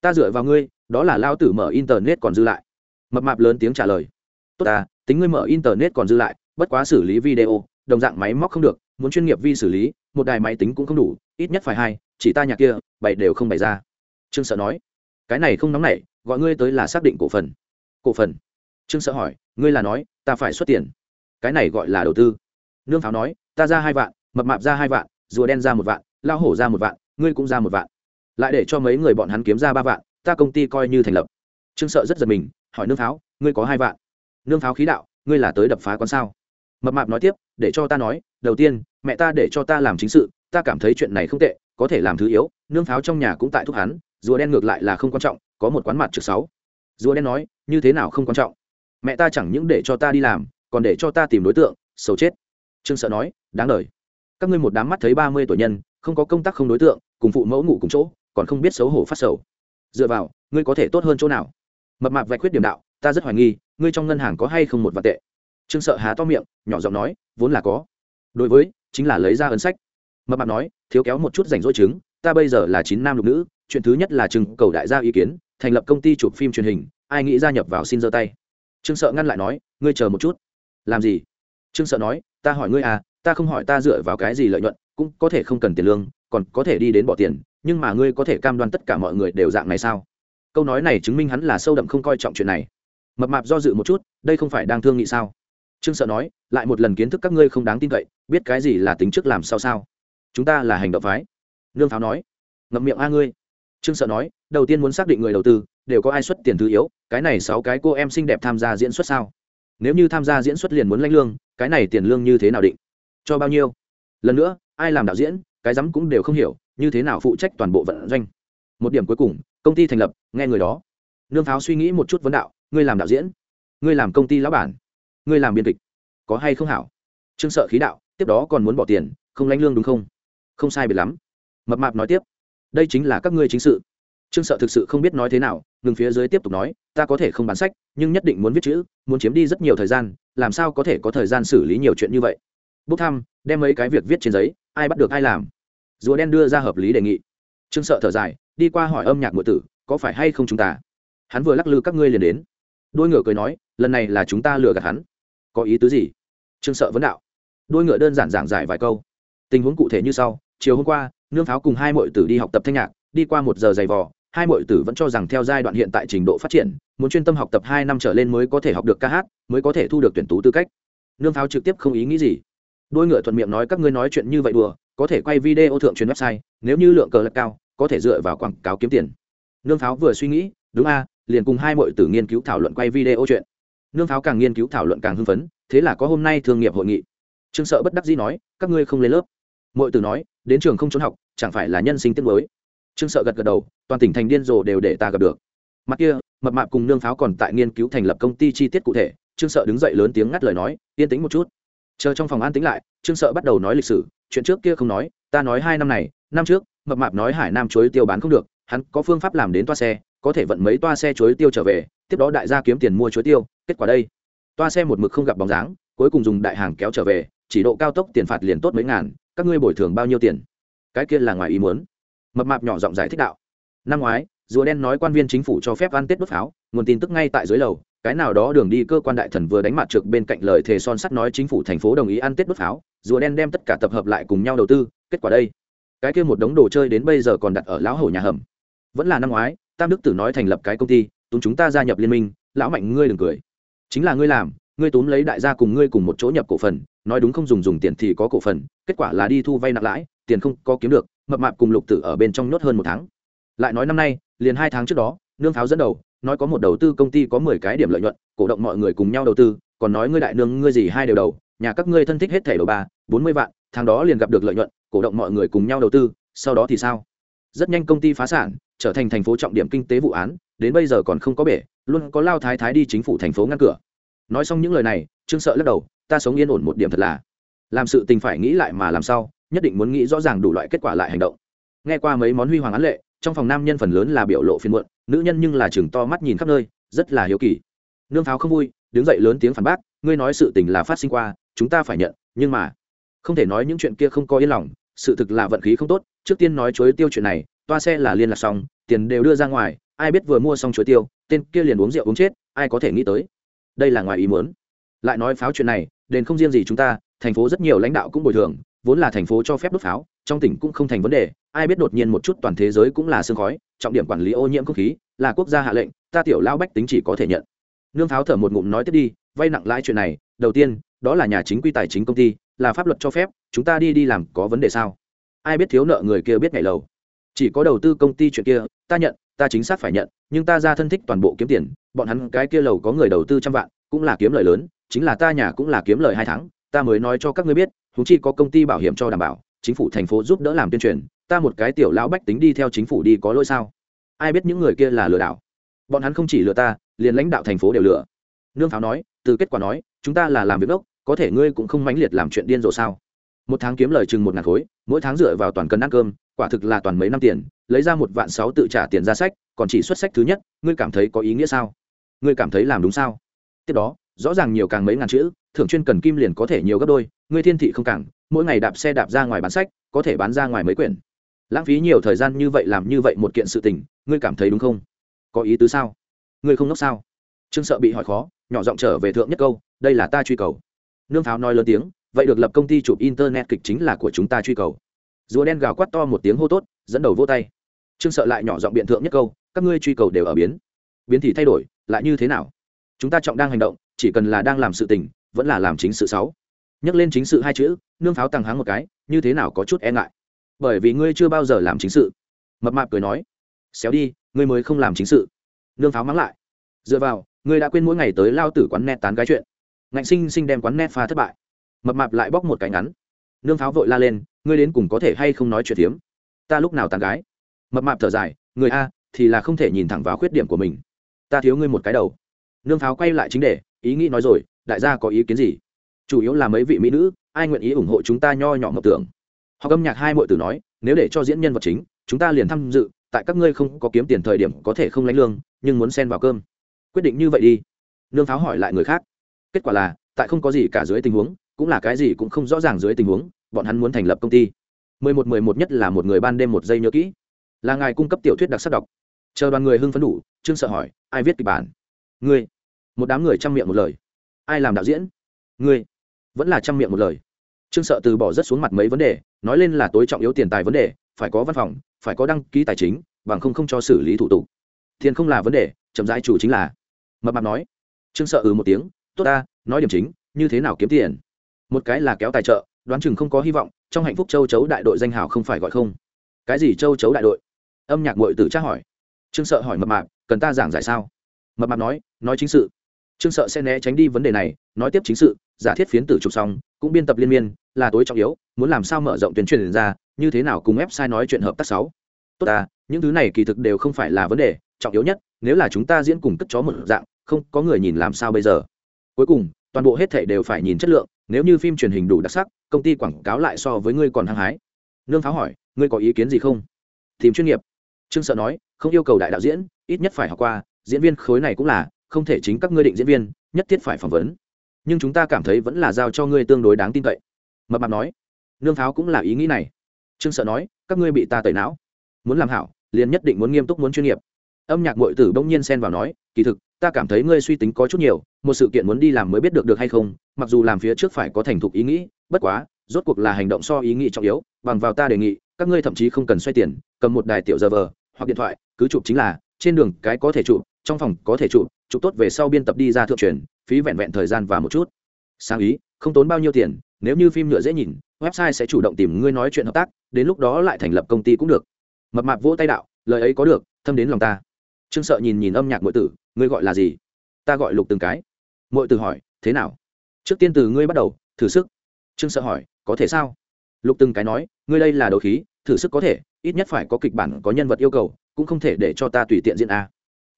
Ta dựa vào ngươi, đó là lao tử mở internet còn dư lại. Mập mạp lớn tiếng trả lời, tốt ta, tính ngươi mở internet còn dư lại bất quá xử lý video, đồng dạng máy móc không được, muốn chuyên nghiệp vi xử lý, một đài máy tính cũng không đủ, ít nhất phải hai, chỉ ta nhà kia bày đều không bày ra. Trương sợ nói, cái này không nóng nảy, gọi ngươi tới là xác định cổ phần. Cổ phần? Trương sợ hỏi, ngươi là nói, ta phải xuất tiền. Cái này gọi là đầu tư. Nương pháo nói, ta ra hai vạn, mập mạp ra hai vạn, rùa đen ra một vạn lao hổ ra một vạn, ngươi cũng ra một vạn. Lại để cho mấy người bọn hắn kiếm ra ba vạn, ta công ty coi như thành lập. Trương sợ rất giật mình, hỏi nương pháo, ngươi có hai vạn? Nương pháo khí đạo, ngươi là tới đập phá con sao? Mập mạp nói tiếp, để cho ta nói, đầu tiên, mẹ ta để cho ta làm chính sự, ta cảm thấy chuyện này không tệ, có thể làm thứ yếu, nương pháo trong nhà cũng tại thúc hắn, rùa đen ngược lại là không quan trọng, có một quán mặt trực sáu. Rùa đen nói, như thế nào không quan trọng? Mẹ ta chẳng những để cho ta đi làm, còn để cho ta tìm đối tượng xấu chết. Trương sợ nói, đáng lời các ngươi một đám mắt thấy ba mươi tuổi nhân, không có công tác không đối tượng, cùng phụ mẫu ngủ cùng chỗ, còn không biết xấu hổ phát sầu. Dựa vào, ngươi có thể tốt hơn chỗ nào? Mập mạp vạch khuyết điểm đạo, ta rất hoài nghi, ngươi trong ngân hàng có hay không một vạn tệ? Trương sợ há to miệng, nhỏ giọng nói, vốn là có. Đối với, chính là lấy ra ấn sách. Mập mạp nói, thiếu kéo một chút rảnh rỗi chứng, ta bây giờ là chín nam lục nữ, chuyện thứ nhất là trưng cầu đại gia ý kiến, thành lập công ty chụp phim truyền hình, ai nghĩ gia nhập vào xin giơ tay. Trương sợ ngăn lại nói, ngươi chờ một chút. Làm gì? Trương sợ nói, ta hỏi ngươi à ta không hỏi ta dựa vào cái gì lợi nhuận, cũng có thể không cần tiền lương, còn có thể đi đến bỏ tiền, nhưng mà ngươi có thể cam đoan tất cả mọi người đều dạng này sao? Câu nói này chứng minh hắn là sâu đậm không coi trọng chuyện này. Mập mạp do dự một chút, đây không phải đang thương nghị sao? Trương sợ nói, lại một lần kiến thức các ngươi không đáng tin cậy, biết cái gì là tính trước làm sao sao? Chúng ta là hành động phái. Nương pháo nói, ngậm miệng a ngươi. Trương sợ nói, đầu tiên muốn xác định người đầu tư, đều có ai xuất tiền thứ yếu, cái này sáu cái cô em xinh đẹp tham gia diễn xuất sao? Nếu như tham gia diễn xuất liền muốn lãnh lương, cái này tiền lương như thế nào định? Cho bao nhiêu? Lần nữa, ai làm đạo diễn, cái rắm cũng đều không hiểu, như thế nào phụ trách toàn bộ vận doanh? Một điểm cuối cùng, công ty thành lập, nghe người đó. Nương pháo suy nghĩ một chút vấn đạo, ngươi làm đạo diễn, ngươi làm công ty lão bản ngươi làm biên kịch, có hay không hảo? Trương sợ khí đạo, tiếp đó còn muốn bỏ tiền, không lãnh lương đúng không? Không sai biệt lắm. Mập mạp nói tiếp, đây chính là các ngươi chính sự. Trương sợ thực sự không biết nói thế nào, ngừng phía dưới tiếp tục nói, ta có thể không bán sách, nhưng nhất định muốn viết chữ, muốn chiếm đi rất nhiều thời gian, làm sao có thể có thời gian xử lý nhiều chuyện như vậy? Bốc thăm, đem mấy cái việc viết trên giấy, ai bắt được ai làm? Rùa đen đưa ra hợp lý đề nghị. Trương sợ thở dài, đi qua hỏi âm nhạc ngụ tử, có phải hay không chúng ta? Hắn vừa lắc lư các ngươi liền đến. Đôi ngựa cười nói, lần này là chúng ta lừa gạt hắn có ý tứ gì? Trương sợ vấn đạo. Đôi ngựa đơn giản giảng giải vài câu. Tình huống cụ thể như sau, chiều hôm qua, nương pháo cùng hai mọi tử đi học tập thanh nhạc, đi qua một giờ dày vò, hai mọi tử vẫn cho rằng theo giai đoạn hiện tại trình độ phát triển, muốn chuyên tâm học tập hai năm trở lên mới có thể học được ca hát, mới có thể thu được tuyển tú tư cách. Nương pháo trực tiếp không ý nghĩ gì. Đôi ngựa thuận miệng nói các ngươi nói chuyện như vậy đùa, có thể quay video thượng truyền website, nếu như lượng cờ lật cao, có thể dựa vào quảng cáo kiếm tiền. Nương pháo vừa suy nghĩ, đúng a, liền cùng hai mọi tử nghiên cứu thảo luận quay video chuyện nương pháo càng nghiên cứu thảo luận càng hưng phấn, thế là có hôm nay thương nghiệp hội nghị. Trương sợ bất đắc dĩ nói, các ngươi không lên lớp. Mọi từ nói, đến trường không trốn học, chẳng phải là nhân sinh tiết mới trương sợ gật gật đầu, toàn tỉnh thành điên rồ đều để ta gặp được. Mặt kia, mập mạp cùng nương pháo còn tại nghiên cứu thành lập công ty chi tiết cụ thể, trương sợ đứng dậy lớn tiếng ngắt lời nói, yên tĩnh một chút. Chờ trong phòng an tĩnh lại, trương sợ bắt đầu nói lịch sử, chuyện trước kia không nói, ta nói hai năm này, năm trước, mập mạp nói hải nam chuối tiêu bán không được, hắn có phương pháp làm đến toa xe, có thể vận mấy toa xe chuối tiêu trở về tiếp đó đại gia kiếm tiền mua chuối tiêu, kết quả đây. Toa xe một mực không gặp bóng dáng, cuối cùng dùng đại hàng kéo trở về, chỉ độ cao tốc tiền phạt liền tốt mấy ngàn, các ngươi bồi thường bao nhiêu tiền? Cái kia là ngoài ý muốn. Mập mạp nhỏ giọng giải thích đạo. Năm ngoái, rùa đen nói quan viên chính phủ cho phép ăn tết đốt pháo, nguồn tin tức ngay tại dưới lầu, cái nào đó đường đi cơ quan đại thần vừa đánh mặt trực bên cạnh lời thề son sắt nói chính phủ thành phố đồng ý ăn tết đốt pháo, rùa đen đem tất cả tập hợp lại cùng nhau đầu tư, kết quả đây. Cái kia một đống đồ chơi đến bây giờ còn đặt ở lão hổ nhà hầm. Vẫn là năm ngoái, tam đức tử nói thành lập cái công ty túm chúng ta gia nhập liên minh, lão mạnh ngươi đừng cười. Chính là ngươi làm, ngươi túm lấy đại gia cùng ngươi cùng một chỗ nhập cổ phần, nói đúng không dùng dùng tiền thì có cổ phần, kết quả là đi thu vay nặng lãi, tiền không có kiếm được, mập mạp cùng lục tử ở bên trong nhốt hơn một tháng. Lại nói năm nay, liền hai tháng trước đó, nương pháo dẫn đầu, nói có một đầu tư công ty có mười cái điểm lợi nhuận, cổ động mọi người cùng nhau đầu tư, còn nói ngươi đại nương, ngươi gì hai đều đầu, nhà các ngươi thân thích hết thẻ đầu ba, bốn mươi vạn, tháng đó liền gặp được lợi nhuận, cổ động mọi người cùng nhau đầu tư, sau đó thì sao? Rất nhanh công ty phá sản, trở thành thành phố trọng điểm kinh tế vụ án đến bây giờ còn không có bể, luôn có lao thái thái đi chính phủ thành phố ngăn cửa. Nói xong những lời này, trương sợ lắc đầu, ta sống yên ổn một điểm thật là. Làm sự tình phải nghĩ lại mà làm sao, nhất định muốn nghĩ rõ ràng đủ loại kết quả lại hành động. Nghe qua mấy món huy hoàng án lệ, trong phòng nam nhân phần lớn là biểu lộ phiền muộn, nữ nhân nhưng là chừng to mắt nhìn khắp nơi, rất là hiếu kỳ. Nương pháo không vui, đứng dậy lớn tiếng phản bác, ngươi nói sự tình là phát sinh qua, chúng ta phải nhận, nhưng mà không thể nói những chuyện kia không có yên lòng, sự thực là vận khí không tốt, trước tiên nói chối tiêu chuyện này, toa xe là liên lạc xong, tiền đều đưa ra ngoài ai biết vừa mua xong chuối tiêu, tên kia liền uống rượu uống chết, ai có thể nghĩ tới. Đây là ngoài ý muốn. Lại nói pháo chuyện này, đền không riêng gì chúng ta, thành phố rất nhiều lãnh đạo cũng bồi thường, vốn là thành phố cho phép đốt pháo, trong tỉnh cũng không thành vấn đề, ai biết đột nhiên một chút toàn thế giới cũng là sương khói, trọng điểm quản lý ô nhiễm không khí, là quốc gia hạ lệnh, ta tiểu lao bách tính chỉ có thể nhận. Nương pháo thở một ngụm nói tiếp đi, vay nặng lãi chuyện này, đầu tiên, đó là nhà chính quy tài chính công ty, là pháp luật cho phép, chúng ta đi đi làm có vấn đề sao? Ai biết thiếu nợ người kia biết ngày lầu. Chỉ có đầu tư công ty chuyện kia, ta nhận ta chính xác phải nhận, nhưng ta ra thân thích toàn bộ kiếm tiền, bọn hắn cái kia lầu có người đầu tư trăm vạn, cũng là kiếm lời lớn, chính là ta nhà cũng là kiếm lời hai tháng, ta mới nói cho các ngươi biết thú chi có công ty bảo hiểm cho đảm bảo, chính phủ thành phố giúp đỡ làm tuyên truyền, ta một cái tiểu lão bách tính đi theo chính phủ đi có lỗi sao? Ai biết những người kia là lừa đảo? Bọn hắn không chỉ lừa ta, liền lãnh đạo thành phố đều lừa. Nương pháo nói, từ kết quả nói, chúng ta là làm việc ốc có thể ngươi cũng không mãnh liệt làm chuyện điên rồ sao? Một tháng kiếm lời chừng một ngàn khối, mỗi tháng dựa vào toàn cân ăn cơm, quả thực là toàn mấy năm tiền, lấy ra một vạn sáu tự trả tiền ra sách, còn chỉ xuất sách thứ nhất, ngươi cảm thấy có ý nghĩa sao? Ngươi cảm thấy làm đúng sao? Tiếp đó, rõ ràng nhiều càng mấy ngàn chữ, thưởng chuyên cần kim liền có thể nhiều gấp đôi, ngươi thiên thị không càng, mỗi ngày đạp xe đạp ra ngoài bán sách, có thể bán ra ngoài mấy quyển. Lãng phí nhiều thời gian như vậy làm như vậy một kiện sự tình, ngươi cảm thấy đúng không? Có ý tứ sao? Ngươi không ngốc sao? Trương sợ bị hỏi khó, nhỏ giọng trở về thượng nhất câu, đây là ta truy cầu. Nương pháo nói lớn tiếng vậy được lập công ty chụp internet kịch chính là của chúng ta truy cầu. Rùa đen gào quát to một tiếng hô tốt dẫn đầu vô tay. Trương sợ lại nhỏ giọng biện thượng nhất câu các ngươi truy cầu đều ở biến. Biến thì thay đổi lại như thế nào? Chúng ta trọng đang hành động chỉ cần là đang làm sự tình vẫn là làm chính sự sáu, nhắc lên chính sự hai chữ nương pháo tăng háng một cái như thế nào có chút e ngại. Bởi vì ngươi chưa bao giờ làm chính sự. Mập mạp cười nói xéo đi ngươi mới không làm chính sự. Nương pháo mắng lại dựa vào ngươi đã quên mỗi ngày tới lao tử quán net tán gái chuyện. Ngạnh sinh sinh đem quán net pha thất bại mập mạp lại bóc một cái ngắn. Nương pháo vội la lên, ngươi đến cùng có thể hay không nói chuyện tiếm ta lúc nào tàn gái? Mập mạp thở dài, người a, thì là không thể nhìn thẳng vào khuyết điểm của mình. Ta thiếu ngươi một cái đầu. Nương pháo quay lại chính đề, ý nghĩ nói rồi, đại gia có ý kiến gì? Chủ yếu là mấy vị mỹ nữ, ai nguyện ý ủng hộ chúng ta nho nhỏ mộng tưởng? Họ âm nhạc hai mọi tử nói, nếu để cho diễn nhân vật chính, chúng ta liền tham dự, tại các ngươi không có kiếm tiền thời điểm có thể không lãnh lương, nhưng muốn xen vào cơm. Quyết định như vậy đi. Nương pháo hỏi lại người khác, kết quả là, tại không có gì cả dưới tình huống cũng là cái gì cũng không rõ ràng dưới tình huống, bọn hắn muốn thành lập công ty. Mười một mười một nhất là một người ban đêm một giây nhớ kỹ. Là ngài cung cấp tiểu thuyết đặc sắc đọc. Chờ đoàn người hưng phấn đủ, trương sợ hỏi, ai viết kịch bản? Ngươi. Một đám người chăm miệng một lời. Ai làm đạo diễn? Ngươi. Vẫn là chăm miệng một lời. Trương sợ từ bỏ rất xuống mặt mấy vấn đề, nói lên là tối trọng yếu tiền tài vấn đề, phải có văn phòng, phải có đăng ký tài chính, bằng không không cho xử lý thủ tục. Tiền không là vấn đề, chậm rãi chủ chính là. Mập mạp nói. Trương sợ ừ một tiếng. Tốt ta, nói điểm chính, như thế nào kiếm tiền? Một cái là kéo tài trợ, đoán chừng không có hy vọng, trong hạnh phúc châu chấu đại đội danh hào không phải gọi không. Cái gì châu chấu đại đội? Âm nhạc mội tử tra hỏi. Trương sợ hỏi mập mạp, cần ta giảng giải sao? Mập mạp nói nói chính sự. Trương sợ sẽ né tránh đi vấn đề này, nói tiếp chính sự, giả thiết phiến tử chụp xong, cũng biên tập liên miên, là tối trọng yếu, muốn làm sao mở rộng tuyên truyền ra, như thế nào cùng website nói chuyện hợp tác sáu. Tốt ta, những thứ này kỳ thực đều không phải là vấn đề, trọng yếu nhất, nếu là chúng ta diễn cùng cất chó một dạng, không có người nhìn làm sao bây giờ. Cuối cùng, toàn bộ hết thảy đều phải nhìn chất lượng nếu như phim truyền hình đủ đặc sắc, công ty quảng cáo lại so với ngươi còn hăng hái. Nương pháo hỏi, ngươi có ý kiến gì không? Tìm chuyên nghiệp. Trương sợ nói, không yêu cầu đại đạo diễn, ít nhất phải học qua, diễn viên khối này cũng là, không thể chính các ngươi định diễn viên, nhất thiết phải phỏng vấn. Nhưng chúng ta cảm thấy vẫn là giao cho ngươi tương đối đáng tin cậy. Mập mạp nói, nương pháo cũng là ý nghĩ này. Trương sợ nói, các ngươi bị ta tẩy não. Muốn làm hảo, liền nhất định muốn nghiêm túc muốn chuyên nghiệp. Âm nhạc mội tử bỗng nhiên xen vào nói, kỳ thực, ta cảm thấy ngươi suy tính có chút nhiều, một sự kiện muốn đi làm mới biết được được hay không mặc dù làm phía trước phải có thành thục ý nghĩ, bất quá, rốt cuộc là hành động so ý nghĩ trọng yếu, bằng vào ta đề nghị, các ngươi thậm chí không cần xoay tiền, cầm một đài tiểu giờ vờ hoặc điện thoại, cứ chụp chính là, trên đường cái có thể chụp, trong phòng có thể chụp chụp tốt về sau biên tập đi ra thượng truyền, phí vẹn vẹn thời gian và một chút. Sáng ý, không tốn bao nhiêu tiền, nếu như phim nhựa dễ nhìn, website sẽ chủ động tìm ngươi nói chuyện hợp tác, đến lúc đó lại thành lập công ty cũng được. Mập mạp vỗ tay đạo, lời ấy có được, thâm đến lòng ta. Trương sợ nhìn nhìn âm nhạc mọi tử, ngươi gọi là gì? Ta gọi lục từng cái. Mọi tử hỏi, thế nào? Trước tiên từ ngươi bắt đầu, thử sức. Trương sợ hỏi, có thể sao? Lục từng cái nói, ngươi đây là đấu khí, thử sức có thể, ít nhất phải có kịch bản, có nhân vật yêu cầu, cũng không thể để cho ta tùy tiện diễn a.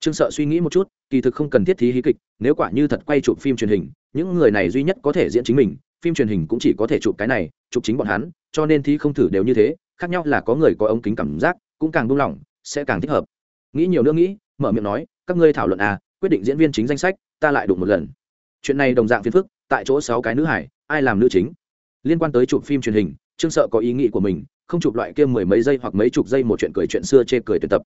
Trương sợ suy nghĩ một chút, kỳ thực không cần thiết thí hí kịch, nếu quả như thật quay chụp phim truyền hình, những người này duy nhất có thể diễn chính mình, phim truyền hình cũng chỉ có thể chụp cái này, chụp chính bọn hắn, cho nên thí không thử đều như thế, khác nhau là có người có ống kính cảm giác, cũng càng buông lỏng, sẽ càng thích hợp. Nghĩ nhiều nữa nghĩ, mở miệng nói, các ngươi thảo luận à quyết định diễn viên chính danh sách, ta lại đụng một lần. Chuyện này đồng dạng phiền phức tại chỗ sáu cái nữ hải, ai làm nữ chính? Liên quan tới chụp phim truyền hình, trương sợ có ý nghĩ của mình, không chụp loại kia mười mấy giây hoặc mấy chục giây một chuyện cười chuyện xưa chê cười tuyển tập.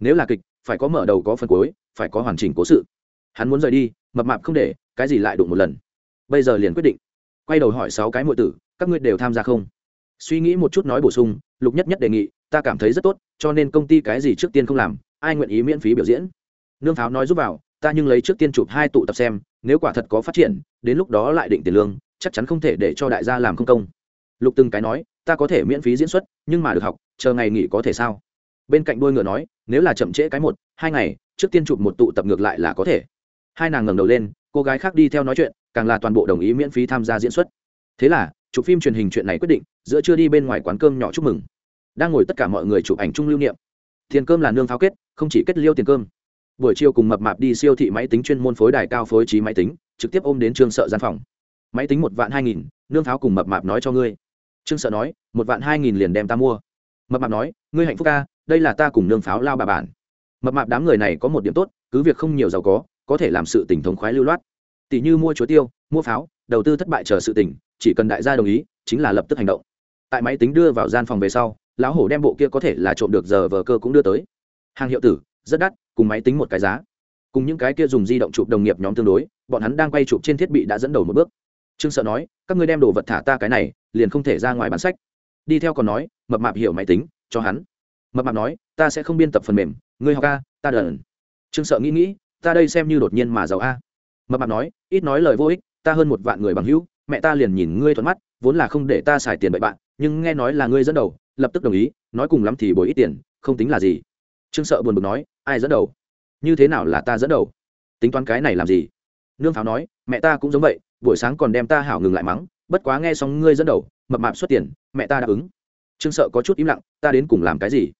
Nếu là kịch, phải có mở đầu có phần cuối, phải có hoàn chỉnh cố sự. Hắn muốn rời đi, mập mạp không để, cái gì lại đụng một lần? Bây giờ liền quyết định. Quay đầu hỏi sáu cái mọi tử, các ngươi đều tham gia không? Suy nghĩ một chút nói bổ sung, lục nhất nhất đề nghị, ta cảm thấy rất tốt, cho nên công ty cái gì trước tiên không làm, ai nguyện ý miễn phí biểu diễn? Nương pháo nói giúp vào, ta nhưng lấy trước tiên chụp hai tụ tập xem nếu quả thật có phát triển, đến lúc đó lại định tiền lương, chắc chắn không thể để cho đại gia làm không công. Lục từng cái nói, ta có thể miễn phí diễn xuất, nhưng mà được học, chờ ngày nghỉ có thể sao? Bên cạnh đôi ngựa nói, nếu là chậm trễ cái một, hai ngày, trước tiên chụp một tụ tập ngược lại là có thể. Hai nàng ngẩng đầu lên, cô gái khác đi theo nói chuyện, càng là toàn bộ đồng ý miễn phí tham gia diễn xuất. Thế là, chụp phim truyền hình chuyện này quyết định, giữa chưa đi bên ngoài quán cơm nhỏ chúc mừng. Đang ngồi tất cả mọi người chụp ảnh chung lưu niệm. Tiền cơm là nương pháo kết, không chỉ kết liêu tiền cơm buổi chiều cùng mập mạp đi siêu thị máy tính chuyên môn phối đài cao phối trí máy tính, trực tiếp ôm đến trương sợ gian phòng. Máy tính một vạn hai nghìn, nương pháo cùng mập mạp nói cho ngươi. Trương sợ nói, một vạn hai nghìn liền đem ta mua. Mập mạp nói, ngươi hạnh phúc ca, đây là ta cùng nương pháo lao bà bản mập mạp đám người này có một điểm tốt, cứ việc không nhiều giàu có có thể làm sự tỉnh thống khoái lưu loát. Tỷ như mua chuối tiêu, mua pháo, đầu tư thất bại chờ sự tỉnh chỉ cần đại gia đồng ý, chính là lập tức hành động. Tại máy tính đưa vào gian phòng về sau, lão hổ đem bộ kia có thể là trộm được giờ vờ cơ cũng đưa tới. Hàng hiệu tử, rất đắt cùng máy tính một cái giá. Cùng những cái kia dùng di động chụp đồng nghiệp nhóm tương đối, bọn hắn đang quay chụp trên thiết bị đã dẫn đầu một bước. Trương sợ nói, các ngươi đem đồ vật thả ta cái này, liền không thể ra ngoài bán sách. Đi theo còn nói, mập mạp hiểu máy tính, cho hắn. Mập mạp nói, ta sẽ không biên tập phần mềm, ngươi học a, ta đần trương sợ nghĩ nghĩ, ta đây xem như đột nhiên mà giàu a. Mập mạp nói, ít nói lời vô ích, ta hơn một vạn người bằng hữu, mẹ ta liền nhìn ngươi thuận mắt, vốn là không để ta xài tiền bậy bạn, nhưng nghe nói là ngươi dẫn đầu, lập tức đồng ý, nói cùng lắm thì bồi ít tiền, không tính là gì trương sợ buồn bực nói, ai dẫn đầu? Như thế nào là ta dẫn đầu? Tính toán cái này làm gì? Nương pháo nói, mẹ ta cũng giống vậy, buổi sáng còn đem ta hảo ngừng lại mắng, bất quá nghe xong ngươi dẫn đầu, mập mạp xuất tiền, mẹ ta đáp ứng. Trương sợ có chút im lặng, ta đến cùng làm cái gì?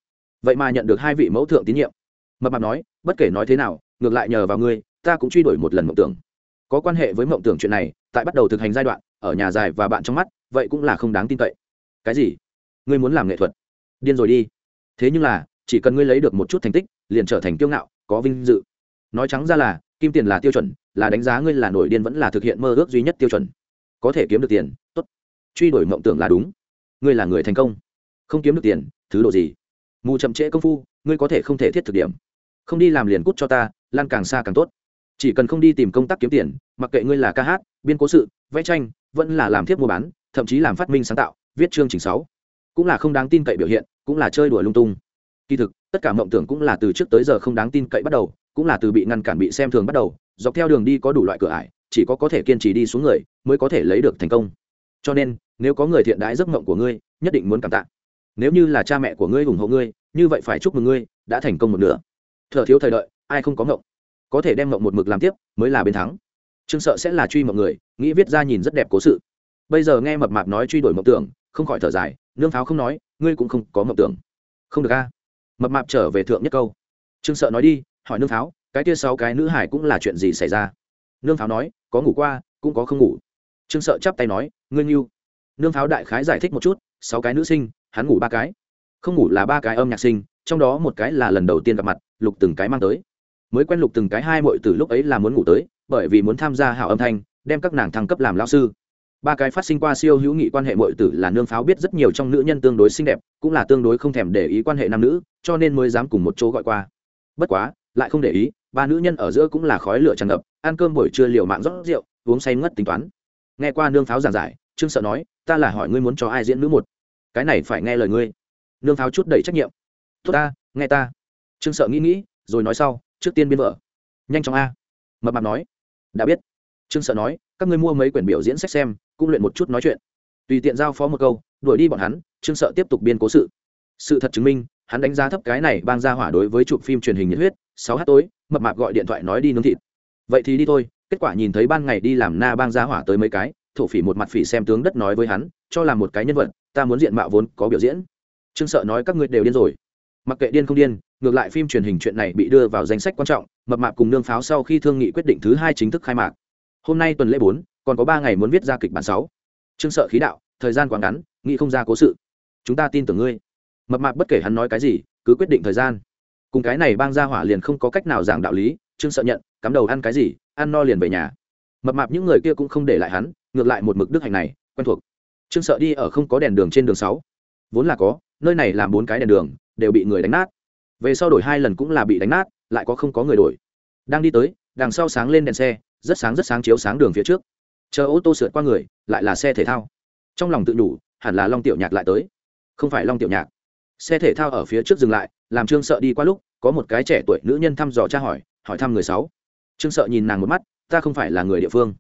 Vậy mà nhận được hai vị mẫu thượng tín nhiệm. Mập mạp nói, bất kể nói thế nào, ngược lại nhờ vào ngươi, ta cũng truy đuổi một lần mộng tưởng. Có quan hệ với mộng tưởng chuyện này, tại bắt đầu thực hành giai đoạn, ở nhà dài và bạn trong mắt, vậy cũng là không đáng tin cậy. Cái gì? Ngươi muốn làm nghệ thuật? Điên rồi đi. Thế nhưng là chỉ cần ngươi lấy được một chút thành tích, liền trở thành kiêu ngạo, có vinh dự. Nói trắng ra là, kim tiền là tiêu chuẩn, là đánh giá ngươi là nổi điên vẫn là thực hiện mơ ước duy nhất tiêu chuẩn. Có thể kiếm được tiền, tốt. Truy đuổi mộng tưởng là đúng. Ngươi là người thành công. Không kiếm được tiền, thứ độ gì? Mù chậm trễ công phu, ngươi có thể không thể thiết thực điểm. Không đi làm liền cút cho ta, lan càng xa càng tốt. Chỉ cần không đi tìm công tác kiếm tiền, mặc kệ ngươi là ca hát, biên cố sự, vẽ tranh, vẫn là làm thiếp mua bán, thậm chí làm phát minh sáng tạo, viết chương trình sáu. Cũng là không đáng tin cậy biểu hiện, cũng là chơi đùa lung tung kỳ thực, tất cả mộng tưởng cũng là từ trước tới giờ không đáng tin cậy bắt đầu, cũng là từ bị ngăn cản, bị xem thường bắt đầu, dọc theo đường đi có đủ loại cửa ải, chỉ có có thể kiên trì đi xuống người mới có thể lấy được thành công. Cho nên, nếu có người thiện đãi giấc mộng của ngươi, nhất định muốn cảm tạ. Nếu như là cha mẹ của ngươi ủng hộ ngươi, như vậy phải chúc mừng ngươi đã thành công một nửa. Thợ thiếu thời đợi, ai không có mộng? Có thể đem mộng một mực làm tiếp, mới là bên thắng. Trương sợ sẽ là truy mộng người, nghĩ viết ra nhìn rất đẹp cố sự. Bây giờ nghe mập mạp nói truy đổi mộng tưởng, không khỏi thở dài, nương pháo không nói, ngươi cũng không có mộng tưởng. Không được a mập mạp trở về thượng nhất câu. Trương sợ nói đi, hỏi nương pháo, cái kia sáu cái nữ hải cũng là chuyện gì xảy ra? Nương pháo nói, có ngủ qua, cũng có không ngủ. Trương sợ chắp tay nói, ngươi nghiêu nương pháo đại khái giải thích một chút, sáu cái nữ sinh, hắn ngủ ba cái. Không ngủ là ba cái âm nhạc sinh, trong đó một cái là lần đầu tiên gặp mặt, lục từng cái mang tới. Mới quen lục từng cái hai mội từ lúc ấy là muốn ngủ tới, bởi vì muốn tham gia hảo âm thanh, đem các nàng thăng cấp làm lao sư ba cái phát sinh qua siêu hữu nghị quan hệ mội tử là nương pháo biết rất nhiều trong nữ nhân tương đối xinh đẹp, cũng là tương đối không thèm để ý quan hệ nam nữ, cho nên mới dám cùng một chỗ gọi qua. Bất quá, lại không để ý, ba nữ nhân ở giữa cũng là khói lửa tràn ngập, ăn cơm buổi trưa liều mạng rót rượu, uống say ngất tính toán. Nghe qua nương pháo giảng giải, trương sợ nói, ta là hỏi ngươi muốn cho ai diễn nữ một? Cái này phải nghe lời ngươi. Nương pháo chút đầy trách nhiệm. Tốt ta, nghe ta. Trương sợ nghĩ nghĩ, rồi nói sau, trước tiên biên vợ. Nhanh chóng a. Mập mạp nói. Đã biết. Trương sợ nói các ngươi mua mấy quyển biểu diễn sách xem, cũng luyện một chút nói chuyện. Tùy tiện giao phó một câu, đuổi đi bọn hắn, trương sợ tiếp tục biên cố sự. Sự thật chứng minh, hắn đánh giá thấp cái này bang ra hỏa đối với chụp phim truyền hình nhiệt huyết, sáu h tối, mập mạp gọi điện thoại nói đi nướng thịt. Vậy thì đi thôi, kết quả nhìn thấy ban ngày đi làm na bang ra hỏa tới mấy cái, thổ phỉ một mặt phỉ xem tướng đất nói với hắn, cho là một cái nhân vật, ta muốn diện mạo vốn có biểu diễn. Trương sợ nói, các ngươi đều điên rồi. Mặc kệ điên không điên, ngược lại phim truyền hình chuyện này bị đưa vào danh sách quan trọng, mập mạp cùng nương pháo sau khi thương nghị quyết định thứ hai chính thức khai mạc hôm nay tuần lễ bốn, còn có ba ngày muốn viết ra kịch bản sáu. Trương sợ khí đạo, thời gian quá ngắn, nghĩ không ra cố sự. Chúng ta tin tưởng ngươi. Mập mạp bất kể hắn nói cái gì, cứ quyết định thời gian. Cùng cái này bang ra hỏa liền không có cách nào giảng đạo lý, trương sợ nhận, cắm đầu ăn cái gì, ăn no liền về nhà. Mập mạp những người kia cũng không để lại hắn, ngược lại một mực đức hành này, quen thuộc. Trương sợ đi ở không có đèn đường trên đường sáu. Vốn là có, nơi này làm bốn cái đèn đường, đều bị người đánh nát. Về sau đổi hai lần cũng là bị đánh nát, lại có không có người đổi. Đang đi tới, đằng sau sáng lên đèn xe rất sáng rất sáng chiếu sáng đường phía trước. Chờ ô tô sượt qua người, lại là xe thể thao. Trong lòng tự đủ hẳn là long tiểu nhạc lại tới. Không phải long tiểu nhạc. Xe thể thao ở phía trước dừng lại, làm trương sợ đi qua lúc, có một cái trẻ tuổi nữ nhân thăm dò tra hỏi hỏi thăm người sáu. Trương sợ nhìn nàng một mắt, ta không phải là người địa phương.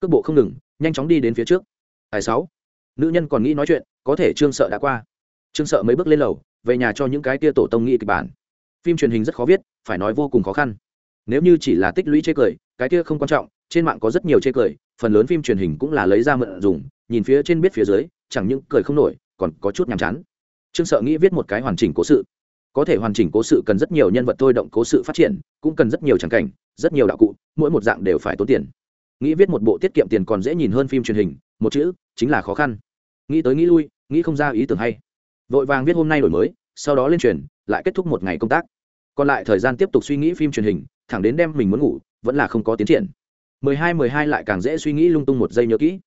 Cước bộ không ngừng, nhanh chóng đi đến phía trước. Tài sáu. Nữ nhân còn nghĩ nói chuyện, có thể trương sợ đã qua. Trương sợ mấy bước lên lầu, về nhà cho những cái tia tổ tông nghĩ kịch bản. Phim truyền hình rất khó viết, phải nói vô cùng khó khăn. Nếu như chỉ là tích lũy chê cười cái kia không quan trọng, trên mạng có rất nhiều chê cười, phần lớn phim truyền hình cũng là lấy ra mượn dùng, nhìn phía trên biết phía dưới, chẳng những cười không nổi, còn có chút nhàm chán. Trương sợ nghĩ viết một cái hoàn chỉnh cố sự. Có thể hoàn chỉnh cố sự cần rất nhiều nhân vật thôi động cố sự phát triển, cũng cần rất nhiều tràng cảnh, rất nhiều đạo cụ, mỗi một dạng đều phải tốn tiền. Nghĩ viết một bộ tiết kiệm tiền còn dễ nhìn hơn phim truyền hình, một chữ, chính là khó khăn. Nghĩ tới nghĩ lui, nghĩ không ra ý tưởng hay. Vội vàng viết hôm nay đổi mới, sau đó lên truyền, lại kết thúc một ngày công tác. Còn lại thời gian tiếp tục suy nghĩ phim truyền hình, thẳng đến đem mình muốn ngủ vẫn là không có tiến triển. Mười hai mười hai lại càng dễ suy nghĩ lung tung một giây nhớ kỹ.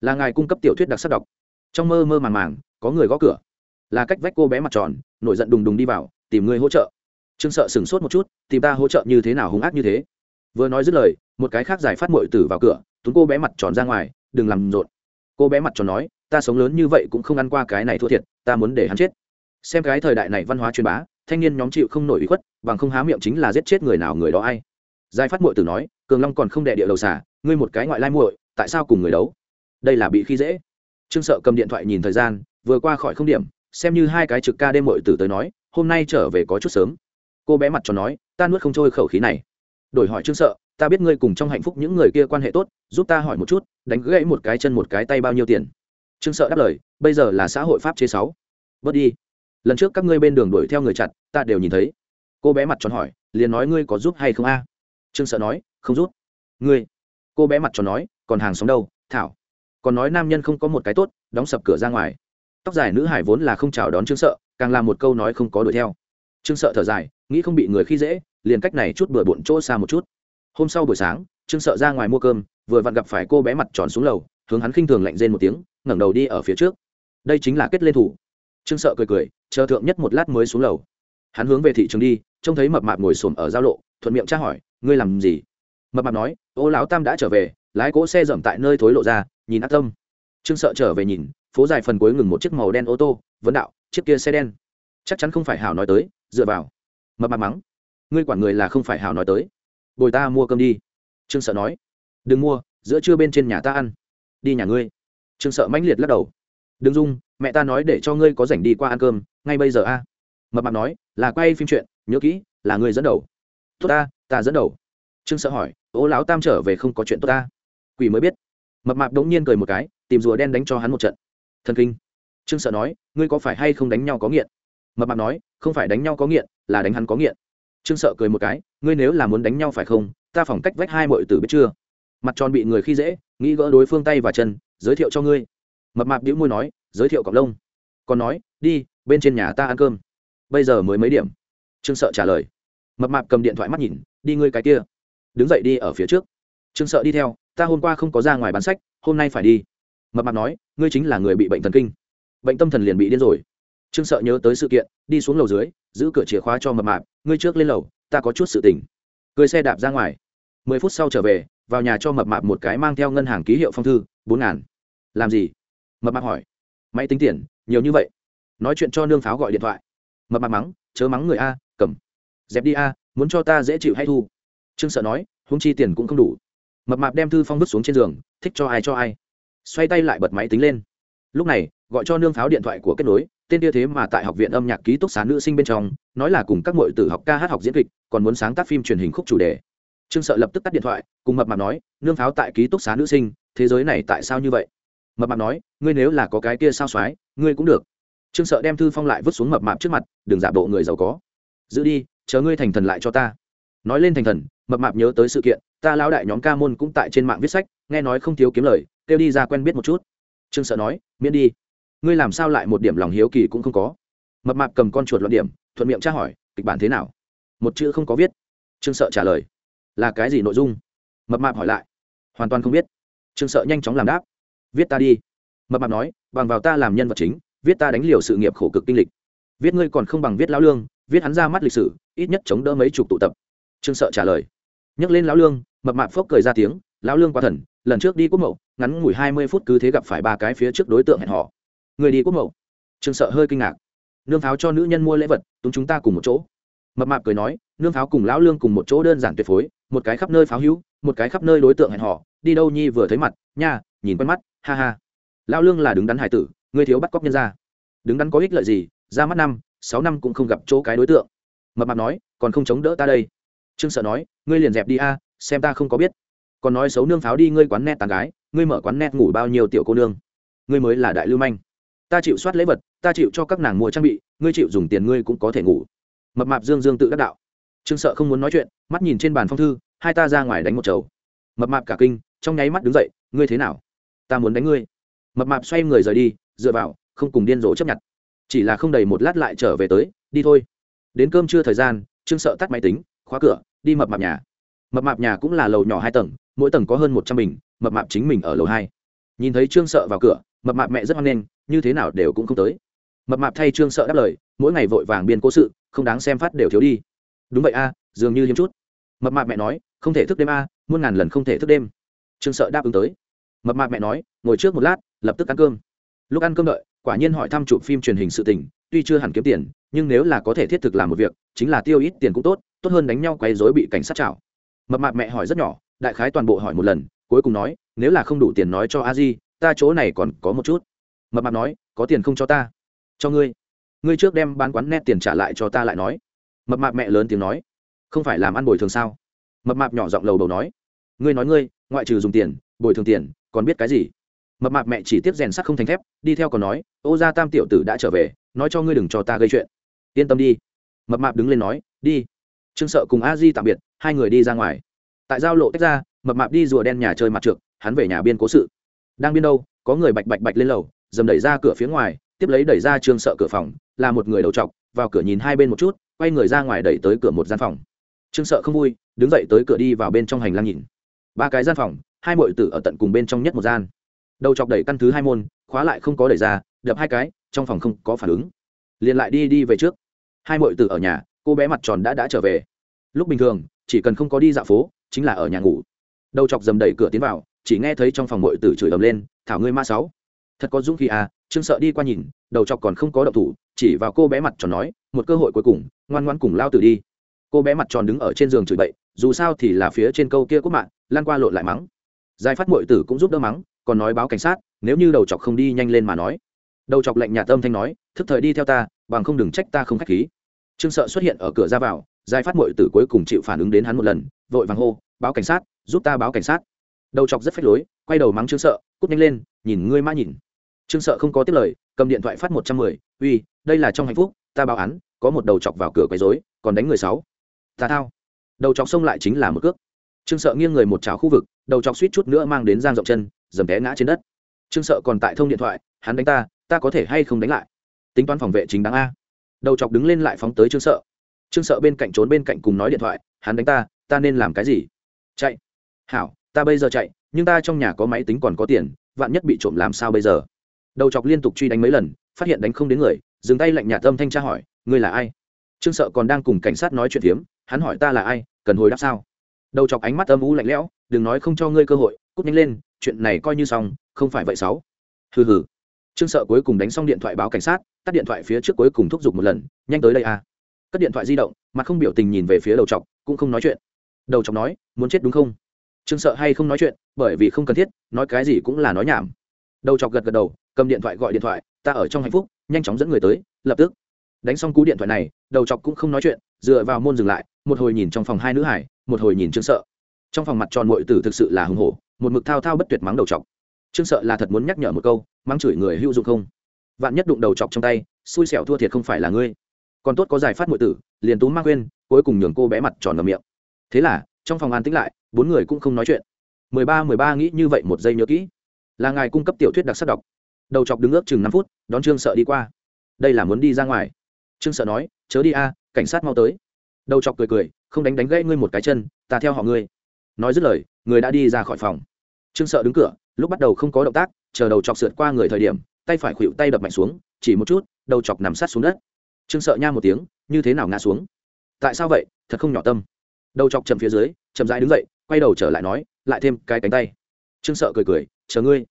Là ngài cung cấp tiểu thuyết đặc sắc đọc. Trong mơ mơ màng màng, có người gõ cửa. Là cách vách cô bé mặt tròn, nổi giận đùng đùng đi vào, tìm người hỗ trợ. Trương sợ sửng sốt một chút, tìm ta hỗ trợ như thế nào hung ác như thế. Vừa nói dứt lời, một cái khác giải phát mội tử vào cửa túng cô bé mặt tròn ra ngoài, đừng làm rộn. Cô bé mặt tròn nói, ta sống lớn như vậy cũng không ăn qua cái này thua thiệt, ta muốn để hắn chết. Xem cái thời đại này văn hóa truyền bá, thanh niên nhóm chịu không nổi ủy khuất, bằng không há miệng chính là giết chết người nào người đó ai giải phát muội tử nói, cường long còn không đệ địa đầu xả ngươi một cái ngoại lai muội, tại sao cùng người đấu? Đây là bị khi dễ. Trương sợ cầm điện thoại nhìn thời gian, vừa qua khỏi không điểm, xem như hai cái trực ca đêm muội tử tới nói, hôm nay trở về có chút sớm. Cô bé mặt tròn nói, ta nuốt không trôi khẩu khí này. Đổi hỏi trương sợ, ta biết ngươi cùng trong hạnh phúc những người kia quan hệ tốt, giúp ta hỏi một chút, đánh gãy một cái chân một cái tay bao nhiêu tiền? Trương sợ đáp lời, bây giờ là xã hội pháp chế sáu. Bớt đi. Lần trước các ngươi bên đường đuổi theo người chặt, ta đều nhìn thấy. Cô bé mặt tròn hỏi, liền nói ngươi có giúp hay không a? Trương sợ nói, không rút. ngươi. Cô bé mặt tròn nói, còn hàng sống đâu? Thảo. Còn nói nam nhân không có một cái tốt, đóng sập cửa ra ngoài. Tóc dài nữ hải vốn là không chào đón trương sợ, càng là một câu nói không có đuổi theo. Trương sợ thở dài, nghĩ không bị người khi dễ, liền cách này chút bừa bộn chỗ xa một chút. Hôm sau buổi sáng, trương sợ ra ngoài mua cơm, vừa vặn gặp phải cô bé mặt tròn xuống lầu, hướng hắn khinh thường lạnh rên một tiếng, ngẩng đầu đi ở phía trước. Đây chính là kết lên thủ. Trương sợ cười cười, chờ thượng nhất một lát mới xuống lầu. Hắn hướng về thị trường đi trông thấy mập mạp ngồi xổm ở giao lộ, thuận miệng tra hỏi, ngươi làm gì? Mập mạp nói, ô lão tam đã trở về, lái cỗ xe dởm tại nơi thối lộ ra, nhìn ác tâm. Trương sợ trở về nhìn, phố dài phần cuối ngừng một chiếc màu đen ô tô, vấn đạo, chiếc kia xe đen. Chắc chắn không phải hảo nói tới, dựa vào. Mập mạp mắng, ngươi quản người là không phải hảo nói tới. Bồi ta mua cơm đi. Trương sợ nói, đừng mua, giữa trưa bên trên nhà ta ăn. Đi nhà ngươi. Trương sợ mãnh liệt lắc đầu, đừng dung, mẹ ta nói để cho ngươi có rảnh đi qua ăn cơm, ngay bây giờ a. Mập mạp nói, là quay phim chuyện nhớ kỹ, là người dẫn đầu. Tốt ta ta dẫn đầu. Trương sợ hỏi, ô lão tam trở về không có chuyện tốt ta? Quỷ mới biết. Mập mạp đống nhiên cười một cái, tìm rùa đen đánh cho hắn một trận. Thần kinh. Trương sợ nói, ngươi có phải hay không đánh nhau có nghiện? Mập mạp nói, không phải đánh nhau có nghiện, là đánh hắn có nghiện. Trương sợ cười một cái, ngươi nếu là muốn đánh nhau phải không? Ta phỏng cách vách hai mọi tử biết chưa? Mặt tròn bị người khi dễ, nghĩ gỡ đối phương tay và chân, giới thiệu cho ngươi. Mập mạp đĩu môi nói, giới thiệu cọc lông. Còn nói, đi, bên trên nhà ta ăn cơm. Bây giờ mới mấy điểm? Trương sợ trả lời. Mập mạp cầm điện thoại mắt nhìn, đi ngươi cái kia. Đứng dậy đi ở phía trước. Trương sợ đi theo, ta hôm qua không có ra ngoài bán sách, hôm nay phải đi. Mập mạp nói, ngươi chính là người bị bệnh thần kinh. Bệnh tâm thần liền bị điên rồi. Trương sợ nhớ tới sự kiện, đi xuống lầu dưới, giữ cửa chìa khóa cho mập mạp, ngươi trước lên lầu, ta có chút sự tình. Cười xe đạp ra ngoài. Mười phút sau trở về, vào nhà cho mập mạp một cái mang theo ngân hàng ký hiệu phong thư, bốn ngàn. Làm gì? Mập mạp hỏi. Máy tính tiền, nhiều như vậy. Nói chuyện cho nương pháo gọi điện thoại. Mập mạp mắng chớ mắng người a, cầm. Dẹp đi a, muốn cho ta dễ chịu hay thu? Trương sợ nói húng chi tiền cũng không đủ. Mập mạp đem thư phong vứt xuống trên giường, thích cho ai cho ai. Xoay tay lại bật máy tính lên. Lúc này, gọi cho nương pháo điện thoại của kết nối, tên kia thế mà tại học viện âm nhạc ký túc xá nữ sinh bên trong, nói là cùng các m tử học ca hát học diễn kịch, còn muốn sáng tác phim truyền hình khúc chủ đề. Trương sợ lập tức tắt điện thoại, cùng mập mạp nói, nương pháo tại ký túc xá nữ sinh, thế giới này tại sao như vậy? Mập mạp nói, ngươi nếu là có cái kia sao soái ngươi cũng được trương sợ đem thư phong lại vứt xuống mập mạp trước mặt, đừng giả bộ người giàu có. Giữ đi, chờ ngươi thành thần lại cho ta. Nói lên thành thần, mập mạp nhớ tới sự kiện, ta lao đại nhóm ca môn cũng tại trên mạng viết sách, nghe nói không thiếu kiếm lời, kêu đi ra quen biết một chút. Trương sợ nói, miễn đi. Ngươi làm sao lại một điểm lòng hiếu kỳ cũng không có? Mập mạp cầm con chuột luận điểm, thuận miệng tra hỏi, kịch bản thế nào? Một chữ không có viết. Trương sợ trả lời, là cái gì nội dung? Mập mạp hỏi lại, hoàn toàn không biết. Trương sợ nhanh chóng làm đáp, viết ta đi. Mập mạp nói, bằng vào ta làm nhân vật chính viết ta đánh liều sự nghiệp khổ cực kinh lịch. Viết ngươi còn không bằng viết lão lương, viết hắn ra mắt lịch sử, ít nhất chống đỡ mấy chục tụ tập. Trương sợ trả lời. Nhắc lên lão lương, mập mạp phốc cười ra tiếng, lão lương qua thần, lần trước đi quốc mậu, ngắn ngủi hai mươi phút cứ thế gặp phải ba cái phía trước đối tượng hẹn họ người đi quốc mậu. Trương sợ hơi kinh ngạc. Nương pháo cho nữ nhân mua lễ vật, túng chúng ta cùng một chỗ. Mập mạp cười nói, nương pháo cùng lão lương cùng một chỗ đơn giản tuyệt phối, một cái khắp nơi pháo hữu, một cái khắp nơi đối tượng hẹn họ đi đâu nhi vừa thấy mặt, nha, nhìn quen mắt, ha ha. Lão lương là đứng đắn hải tử ngươi thiếu bắt cóc nhân ra đứng đắn có ích lợi gì, ra mắt năm, sáu năm cũng không gặp chỗ cái đối tượng. Mập mạp nói, còn không chống đỡ ta đây. Trương sợ nói, ngươi liền dẹp đi a, xem ta không có biết. Còn nói xấu nương pháo đi, ngươi quán net tàn gái, ngươi mở quán net ngủ bao nhiêu tiểu cô nương. Ngươi mới là đại lưu manh. Ta chịu soát lễ vật, ta chịu cho các nàng mua trang bị, ngươi chịu dùng tiền ngươi cũng có thể ngủ. Mập mạp dương dương tự đắc đạo. Trương sợ không muốn nói chuyện, mắt nhìn trên bàn phong thư, hai ta ra ngoài đánh một chầu. Mập mạp cả kinh, trong nháy mắt đứng dậy, ngươi thế nào? Ta muốn đánh ngươi mập mạp xoay người rời đi, dựa vào, không cùng điên rồ chấp nhận. Chỉ là không đầy một lát lại trở về tới, đi thôi. Đến cơm trưa thời gian, trương sợ tắt máy tính, khóa cửa, đi mập mạp nhà. Mập mạp nhà cũng là lầu nhỏ hai tầng, mỗi tầng có hơn một trăm bình, mập mạp chính mình ở lầu hai. Nhìn thấy trương sợ vào cửa, mập mạp mẹ rất hoan nghênh, như thế nào đều cũng không tới. Mập mạp thay trương sợ đáp lời, mỗi ngày vội vàng biên cố sự, không đáng xem phát đều thiếu đi. Đúng vậy a, dường như hiếm chút. Mập mạp mẹ nói, không thể thức đêm a, muôn ngàn lần không thể thức đêm. Trương sợ đáp ứng tới. Mập mạp mẹ nói, ngồi trước một lát lập tức ăn cơm. Lúc ăn cơm đợi, quả nhiên hỏi thăm chụp phim truyền hình sự tình, tuy chưa hẳn kiếm tiền, nhưng nếu là có thể thiết thực làm một việc, chính là tiêu ít tiền cũng tốt tốt hơn đánh nhau quấy rối bị cảnh sát chảo. Mập mạp mẹ hỏi rất nhỏ, đại khái toàn bộ hỏi một lần, cuối cùng nói, nếu là không đủ tiền nói cho a di, ta chỗ này còn có một chút. Mập mạp nói, có tiền không cho ta? Cho ngươi. Ngươi trước đem bán quán nét tiền trả lại cho ta lại nói. Mập mạp mẹ lớn tiếng nói, không phải làm ăn bồi thường sao? Mập mạp nhỏ giọng lầu đầu nói, ngươi nói ngươi, ngoại trừ dùng tiền, bồi thường tiền, còn biết cái gì? Mập mạp mẹ chỉ tiếp rèn sắt không thành thép, đi theo còn nói, ô gia tam tiểu tử đã trở về, nói cho ngươi đừng cho ta gây chuyện. Yên tâm đi. Mập mạp đứng lên nói, đi. Trương sợ cùng a di tạm biệt, hai người đi ra ngoài. Tại giao lộ tách ra, mập mạp đi rùa đen nhà chơi mặt trượt hắn về nhà biên cố sự. Đang biên đâu, có người bạch bạch bạch lên lầu, dầm đẩy ra cửa phía ngoài, tiếp lấy đẩy ra trương sợ cửa phòng, là một người đầu trọc, vào cửa nhìn hai bên một chút, quay người ra ngoài đẩy tới cửa một gian phòng. Trương sợ không vui, đứng dậy tới cửa đi vào bên trong hành lang nhìn. Ba cái gian phòng, hai mọi tử ở tận cùng bên trong nhất một gian đầu chọc đẩy căn thứ hai môn, khóa lại không có đẩy ra, đập hai cái, trong phòng không có phản ứng. Liền lại đi đi về trước. Hai mội tử ở nhà, cô bé mặt tròn đã đã trở về. Lúc bình thường, chỉ cần không có đi dạo phố, chính là ở nhà ngủ. Đầu chọc dầm đẩy cửa tiến vào, chỉ nghe thấy trong phòng mội tử chửi ầm lên, thảo ngươi ma sáu. Thật có dũng khí à trương sợ đi qua nhìn, đầu chọc còn không có động thủ, chỉ vào cô bé mặt tròn nói, một cơ hội cuối cùng, ngoan ngoan cùng lao tử đi. Cô bé mặt tròn đứng ở trên giường chửi bậy, dù sao thì là phía trên câu kia cốt mạng, lan qua lộn lại mắng. Giải phát mội tử cũng giúp đỡ mắng còn nói báo cảnh sát, nếu như đầu chọc không đi nhanh lên mà nói. Đầu chọc lệnh nhà tâm thanh nói, thức thời đi theo ta, bằng không đừng trách ta không k h á c h khí. Trương sợ xuất hiện ở cửa ra vào, giai phát mội tử cuối cùng chịu phản ứng đến hắn một lần, vội vàng hô, báo cảnh sát, giúp ta báo cảnh sát. Đầu chọc rất phách lối, quay đầu mắng trương sợ, cút nhanh lên, nhìn ngươi mã nhìn. Trương sợ không có tiếp lời, cầm điện thoại phát một trăm mười, uy, đây là trong hạnh phúc, ta báo án, có một đầu chọc vào cửa quấy dối còn đánh người sáu. Ta thao. Đầu chọc xông lại chính là một cước. Trương sợ nghiêng người một trào khu vực đầu chọc suýt chút nữa mang đến giang rộng chân, dầm té ngã trên đất. Trương sợ còn tại thông điện thoại, hắn đánh ta ta có thể hay không đánh lại? Tính toán phòng vệ chính đáng a. Đầu chọc đứng lên lại phóng tới trương sợ. Trương sợ bên cạnh trốn bên cạnh cùng nói điện thoại, hắn đánh ta ta nên làm cái gì? Chạy. Hảo, ta bây giờ chạy, nhưng ta trong nhà có máy tính còn có tiền, vạn nhất bị trộm làm sao bây giờ? Đầu chọc liên tục truy đánh mấy lần, phát hiện đánh không đến người, dừng tay lạnh nhà tâm thanh tra hỏi, ngươi là ai? Trương sợ còn đang cùng cảnh sát nói chuyện phiếm, hắn hỏi, ta là ai? Cần hồi đáp sao? Đầu chọc ánh mắt âm u lạnh lẽo, đừng nói không cho ngươi cơ hội, cút nhanh lên, chuyện này coi như xong, không phải vậy sáu. Hừ hừ. Trương sợ cuối cùng đánh xong điện thoại báo cảnh sát, tắt điện thoại phía trước cuối cùng thúc giục một lần, nhanh tới đây a. Cất điện thoại di động, mặt không biểu tình nhìn về phía đầu chọc, cũng không nói chuyện. Đầu chọc nói, muốn chết đúng không? Trương sợ hay không nói chuyện, bởi vì không cần thiết, nói cái gì cũng là nói nhảm. Đầu chọc gật gật đầu, cầm điện thoại gọi điện thoại, ta ở trong hạnh phúc, nhanh chóng dẫn người tới, lập tức. Đánh xong cú điện thoại này, đầu chọc cũng không nói chuyện dựa vào môn dừng lại, một hồi nhìn trong phòng hai nữ hải, một hồi nhìn trương sợ. Trong phòng mặt tròn mội tử thực sự là hùng hổ, một mực thao thao bất tuyệt mắng đầu chọc. Trương sợ là thật muốn nhắc nhở một câu, mắng chửi người hữu dụng không? Vạn nhất đụng đầu chọc trong tay, xui xẻo thua thiệt không phải là ngươi. Còn tốt có giải phát mội tử, liền tú mang quên, cuối cùng nhường cô bé mặt tròn ngầm miệng. Thế là, trong phòng an tĩnh lại, bốn người cũng không nói chuyện. Mười ba mười ba nghĩ như vậy một giây nhớ kỹ. Là ngài cung cấp tiểu thuyết đặc sắc đọc. Đầu chọc đứng ước chừng năm phút, đón trương sợ đi qua. Đây là muốn đi ra ngoài. Trương sợ nói, chớ đi a cảnh sát mau tới. Đầu chọc cười cười, không đánh đánh gãy ngươi một cái chân, ta theo họ ngươi. Nói dứt lời, người đã đi ra khỏi phòng. Trương sợ đứng cửa, lúc bắt đầu không có động tác, chờ đầu chọc sượt qua người thời điểm, tay phải khuỵu tay đập mạnh xuống, chỉ một chút, đầu chọc nằm sát xuống đất. Trương sợ nha một tiếng, như thế nào ngã xuống? Tại sao vậy? Thật không nhỏ tâm. Đầu chọc chầm phía dưới, chậm rãi đứng dậy, quay đầu trở lại nói, lại thêm cái cánh tay. Trương sợ cười cười, chờ ngươi.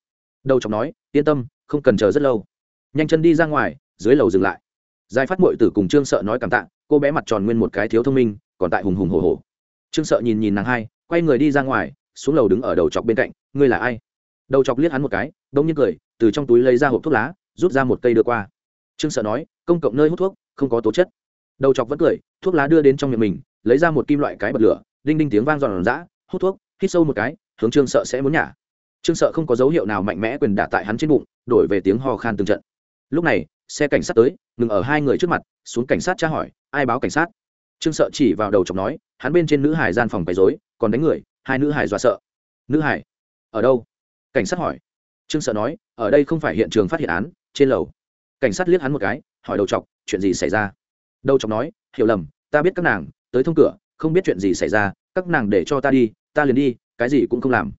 Đầu chọc nói, yên tâm, không cần chờ rất lâu. Nhanh chân đi ra ngoài, dưới lầu dừng lại giải phát mội tử cùng trương sợ nói cảm tạ, cô bé mặt tròn nguyên một cái thiếu thông minh, còn tại hùng hùng hồ hồ trương sợ nhìn nhìn nàng hai, quay người đi ra ngoài, xuống lầu đứng ở đầu chọc bên cạnh, ngươi là ai? Đầu chọc liếc hắn một cái, đông nhiên cười, từ trong túi lấy ra hộp thuốc lá, rút ra một cây đưa qua. Trương sợ nói, công cộng nơi hút thuốc, không có tố chất. Đầu chọc vẫn cười, thuốc lá đưa đến trong miệng mình, lấy ra một kim loại cái bật lửa, đinh đinh tiếng vang giòn giã, hút thuốc, hít sâu một cái, hướng trương sợ sẽ muốn nhả. Trương sợ không có dấu hiệu nào mạnh mẽ quyền đả tại hắn trên bụng, đổi về tiếng ho khan từng trận. Lúc này xe cảnh sát tới, ngừng ở hai người trước mặt, xuống cảnh sát tra hỏi, ai báo cảnh sát? Trương sợ chỉ vào đầu chọc nói, hắn bên trên nữ hải gian phòng bày dối còn đánh người, hai nữ hải dọa sợ. Nữ hải? Ở đâu? Cảnh sát hỏi. Trương sợ nói, ở đây không phải hiện trường phát hiện án, trên lầu. Cảnh sát liếc hắn một cái, hỏi đầu chọc, chuyện gì xảy ra? Đầu chọc nói, hiểu lầm, ta biết các nàng, tới thông cửa, không biết chuyện gì xảy ra, các nàng để cho ta đi, ta liền đi, cái gì cũng không làm.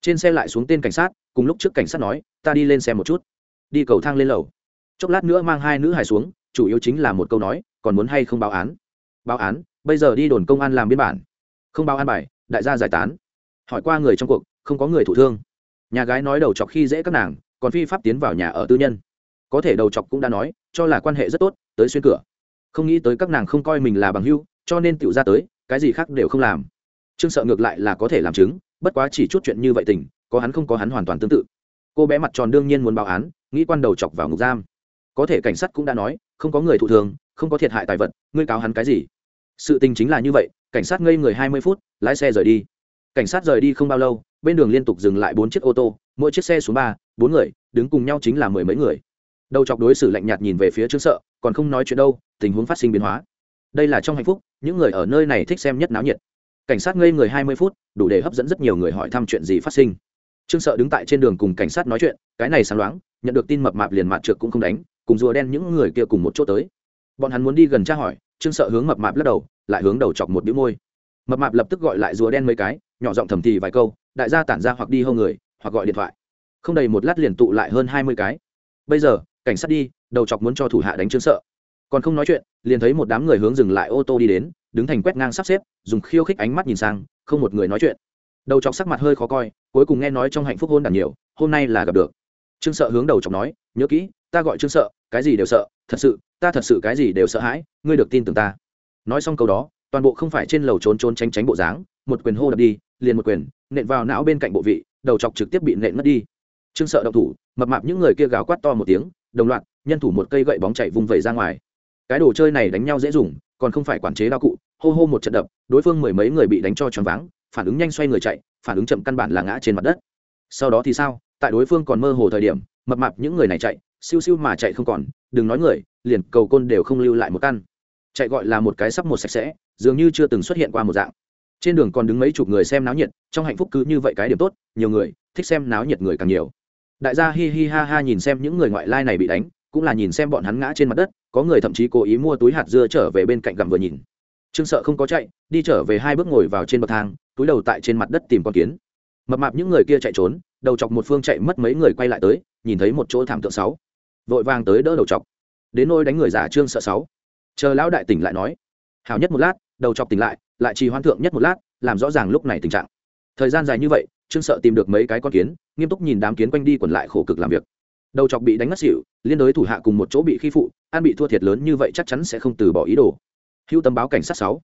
Trên xe lại xuống tên cảnh sát, cùng lúc trước cảnh sát nói, ta đi lên xe một chút. Đi cầu thang lên lầu chốc lát nữa mang hai nữ hài xuống, chủ yếu chính là một câu nói, còn muốn hay không báo án? Báo án, bây giờ đi đồn công an làm biên bản. Không báo an bài, đại gia giải tán. Hỏi qua người trong cuộc, không có người thụ thương. Nhà gái nói đầu chọc khi dễ các nàng, còn phi pháp tiến vào nhà ở tư nhân. Có thể đầu chọc cũng đã nói, cho là quan hệ rất tốt, tới xuyên cửa. Không nghĩ tới các nàng không coi mình là bằng hưu, cho nên tựu ra tới, cái gì khác đều không làm. Trương sợ ngược lại là có thể làm chứng, bất quá chỉ chút chuyện như vậy tình, có hắn không có hắn hoàn toàn tương tự. Cô bé mặt tròn đương nhiên muốn báo án, nghĩ quan đầu chọc vào ngục giam có thể cảnh sát cũng đã nói, không có người thụ thường, không có thiệt hại tài vật, ngươi cáo hắn cái gì? Sự tình chính là như vậy, cảnh sát ngây người hai mươi phút, lái xe rời đi. Cảnh sát rời đi không bao lâu, bên đường liên tục dừng lại bốn chiếc ô tô, mỗi chiếc xe xuống ba, bốn người, đứng cùng nhau chính là mười mấy người. Đầu chọc đối xử lạnh nhạt nhìn về phía trương sợ, còn không nói chuyện đâu, tình huống phát sinh biến hóa. Đây là trong hạnh phúc, những người ở nơi này thích xem nhất náo nhiệt. Cảnh sát ngây người hai mươi phút, đủ để hấp dẫn rất nhiều người hỏi thăm chuyện gì phát sinh. Trương sợ đứng tại trên đường cùng cảnh sát nói chuyện, cái này sáng loáng, nhận được tin mập mạp liền mạt trượt cũng không đánh cùng rùa đen những người kia cùng một chỗ tới. Bọn hắn muốn đi gần tra hỏi, trương sợ hướng mập mạp lắc đầu, lại hướng đầu chọc một đĩu môi. Mập mạp lập tức gọi lại rùa đen mấy cái, nhỏ giọng thầm thì vài câu, đại gia tản ra hoặc đi hâu người, hoặc gọi điện thoại. Không đầy một lát liền tụ lại hơn hai mươi cái. Bây giờ, cảnh sát đi, đầu chọc muốn cho thủ hạ đánh trương sợ. Còn không nói chuyện, liền thấy một đám người hướng dừng lại ô tô đi đến, đứng thành quét ngang sắp xếp, dùng khiêu khích ánh mắt nhìn sang, không một người nói chuyện. Đầu chọc sắc mặt hơi khó coi, cuối cùng nghe nói trong hạnh phúc hôn đản nhiều, hôm nay là gặp được. Trương sợ hướng đầu chọc nói, nhớ kỹ ta gọi trương sợ, cái gì đều sợ, thật sự, ta thật sự cái gì đều sợ hãi, ngươi được tin tưởng ta. Nói xong câu đó, toàn bộ không phải trên lầu trốn trốn tránh tránh bộ dáng, một quyền hô đập đi, liền một quyền, nện vào não bên cạnh bộ vị, đầu chọc trực tiếp bị nện mất đi. Trương sợ động thủ, mập mạp những người kia gào quát to một tiếng, đồng loạt, nhân thủ một cây gậy bóng chạy vung vẩy ra ngoài. Cái đồ chơi này đánh nhau dễ dùng, còn không phải quản chế đao cụ, hô hô một trận đập, đối phương mười mấy người bị đánh cho choáng váng, phản ứng nhanh xoay người chạy, phản ứng chậm căn bản là ngã trên mặt đất. Sau đó thì sao? Tại đối phương còn mơ hồ thời điểm, mập mạp những người này chạy siêu siêu mà chạy không còn, đừng nói người, liền cầu côn đều không lưu lại một căn. Chạy gọi là một cái sắp một sạch sẽ, dường như chưa từng xuất hiện qua một dạng. Trên đường còn đứng mấy chục người xem náo nhiệt, trong hạnh phúc cứ như vậy cái điểm tốt, nhiều người, thích xem náo nhiệt người càng nhiều. Đại gia hi hi ha ha nhìn xem những người ngoại lai này bị đánh, cũng là nhìn xem bọn hắn ngã trên mặt đất, có người thậm chí cố ý mua túi hạt dưa trở về bên cạnh gặm vừa nhìn. Trương sợ không có chạy, đi trở về hai bước ngồi vào trên bậc thang, túi đầu tại trên mặt đất tìm con kiến. Mập mạp những người kia chạy trốn, đầu chọc một phương chạy mất mấy người quay lại tới, nhìn thấy một chỗ thảm tượng sáu vội vàng tới đỡ đầu chọc. Đến nôi đánh người giả trương sợ sáu. Chờ lão đại tỉnh lại nói hào nhất một lát, đầu chọc tỉnh lại lại trì hoan thượng nhất một lát, làm rõ ràng lúc này tình trạng. Thời gian dài như vậy, trương sợ tìm được mấy cái con kiến, nghiêm túc nhìn đám kiến quanh đi quẩn lại khổ cực làm việc. Đầu chọc bị đánh ngất xỉu, liên đối thủ hạ cùng một chỗ bị khi phụ an bị thua thiệt lớn như vậy chắc chắn sẽ không từ bỏ ý đồ. Hữu tâm báo cảnh sát sáu.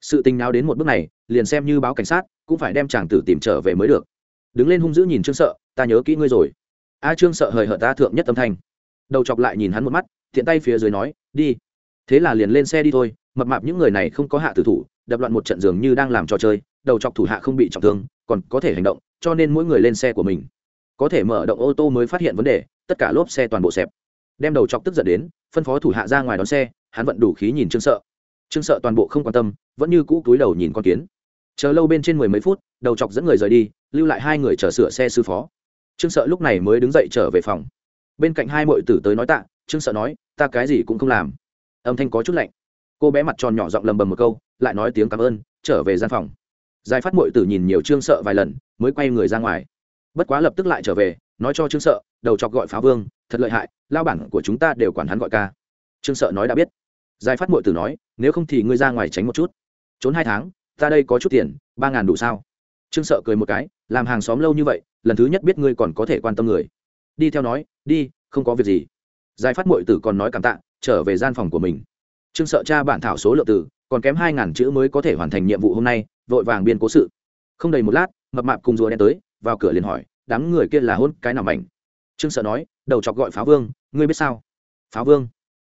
Sự tình nào đến một bước này, liền xem như báo cảnh sát, cũng phải đem chàng tử tìm trở về mới được. Đứng lên hung dữ nhìn trương sợ, ta nhớ kỹ ngươi rồi. A trương sợ hời hợt ta thượng nhất tâm thanh đầu chọc lại nhìn hắn một mắt thiện tay phía dưới nói, đi. Thế là liền lên xe đi thôi, mập mạp những người này không có hạ tử thủ, đập loạn một trận giường như đang làm trò chơi, đầu chọc thủ hạ không bị trọng thương, còn có thể hành động, cho nên mỗi người lên xe của mình. Có thể mở động ô tô mới phát hiện vấn đề, tất cả lốp xe toàn bộ xẹp. Đem đầu chọc tức giận đến, phân phó thủ hạ ra ngoài đón xe, hắn vận đủ khí nhìn trương sợ. Trương sợ toàn bộ không quan tâm, vẫn như cũ túi đầu nhìn con kiến. Chờ lâu bên trên mười mấy phút, đầu chọc dẫn người rời đi, lưu lại hai người chờ sửa xe sư phó. Trương sợ lúc này mới đứng dậy trở về phòng bên cạnh hai mội tử tới nói tạ, trương sợ nói, ta cái gì cũng không làm. Âm thanh có chút lạnh. Cô bé mặt tròn nhỏ giọng lầm bầm một câu, lại nói tiếng cảm ơn, trở về gian phòng. Giải phát mội tử nhìn nhiều trương sợ vài lần, mới quay người ra ngoài. Bất quá lập tức lại trở về, nói cho trương sợ, đầu chọc gọi phá vương, thật lợi hại, lao bản của chúng ta đều quản hắn gọi ca. Trương sợ nói đã biết. Giải phát mội tử nói, nếu không thì ngươi ra ngoài tránh một chút. Trốn hai tháng, ta đây có chút tiền, ba ngàn đủ sao? Trương sợ cười một cái, làm hàng xóm lâu như vậy, lần thứ nhất biết ngươi còn có thể quan tâm người đi theo nói, đi, không có việc gì. Giải phát mội tử còn nói cảm tạ, trở về gian phòng của mình. Trương sợ cha bản thảo số lượng tử, còn kém hai ngàn chữ mới có thể hoàn thành nhiệm vụ hôm nay, vội vàng biên cố sự. Không đầy một lát, mập mạp cùng rùa đen tới, vào cửa liền hỏi, đám người kia là hôn cái nào mảnh? Trương sợ nói, đầu chọc gọi pháo vương, ngươi biết sao? Pháo vương?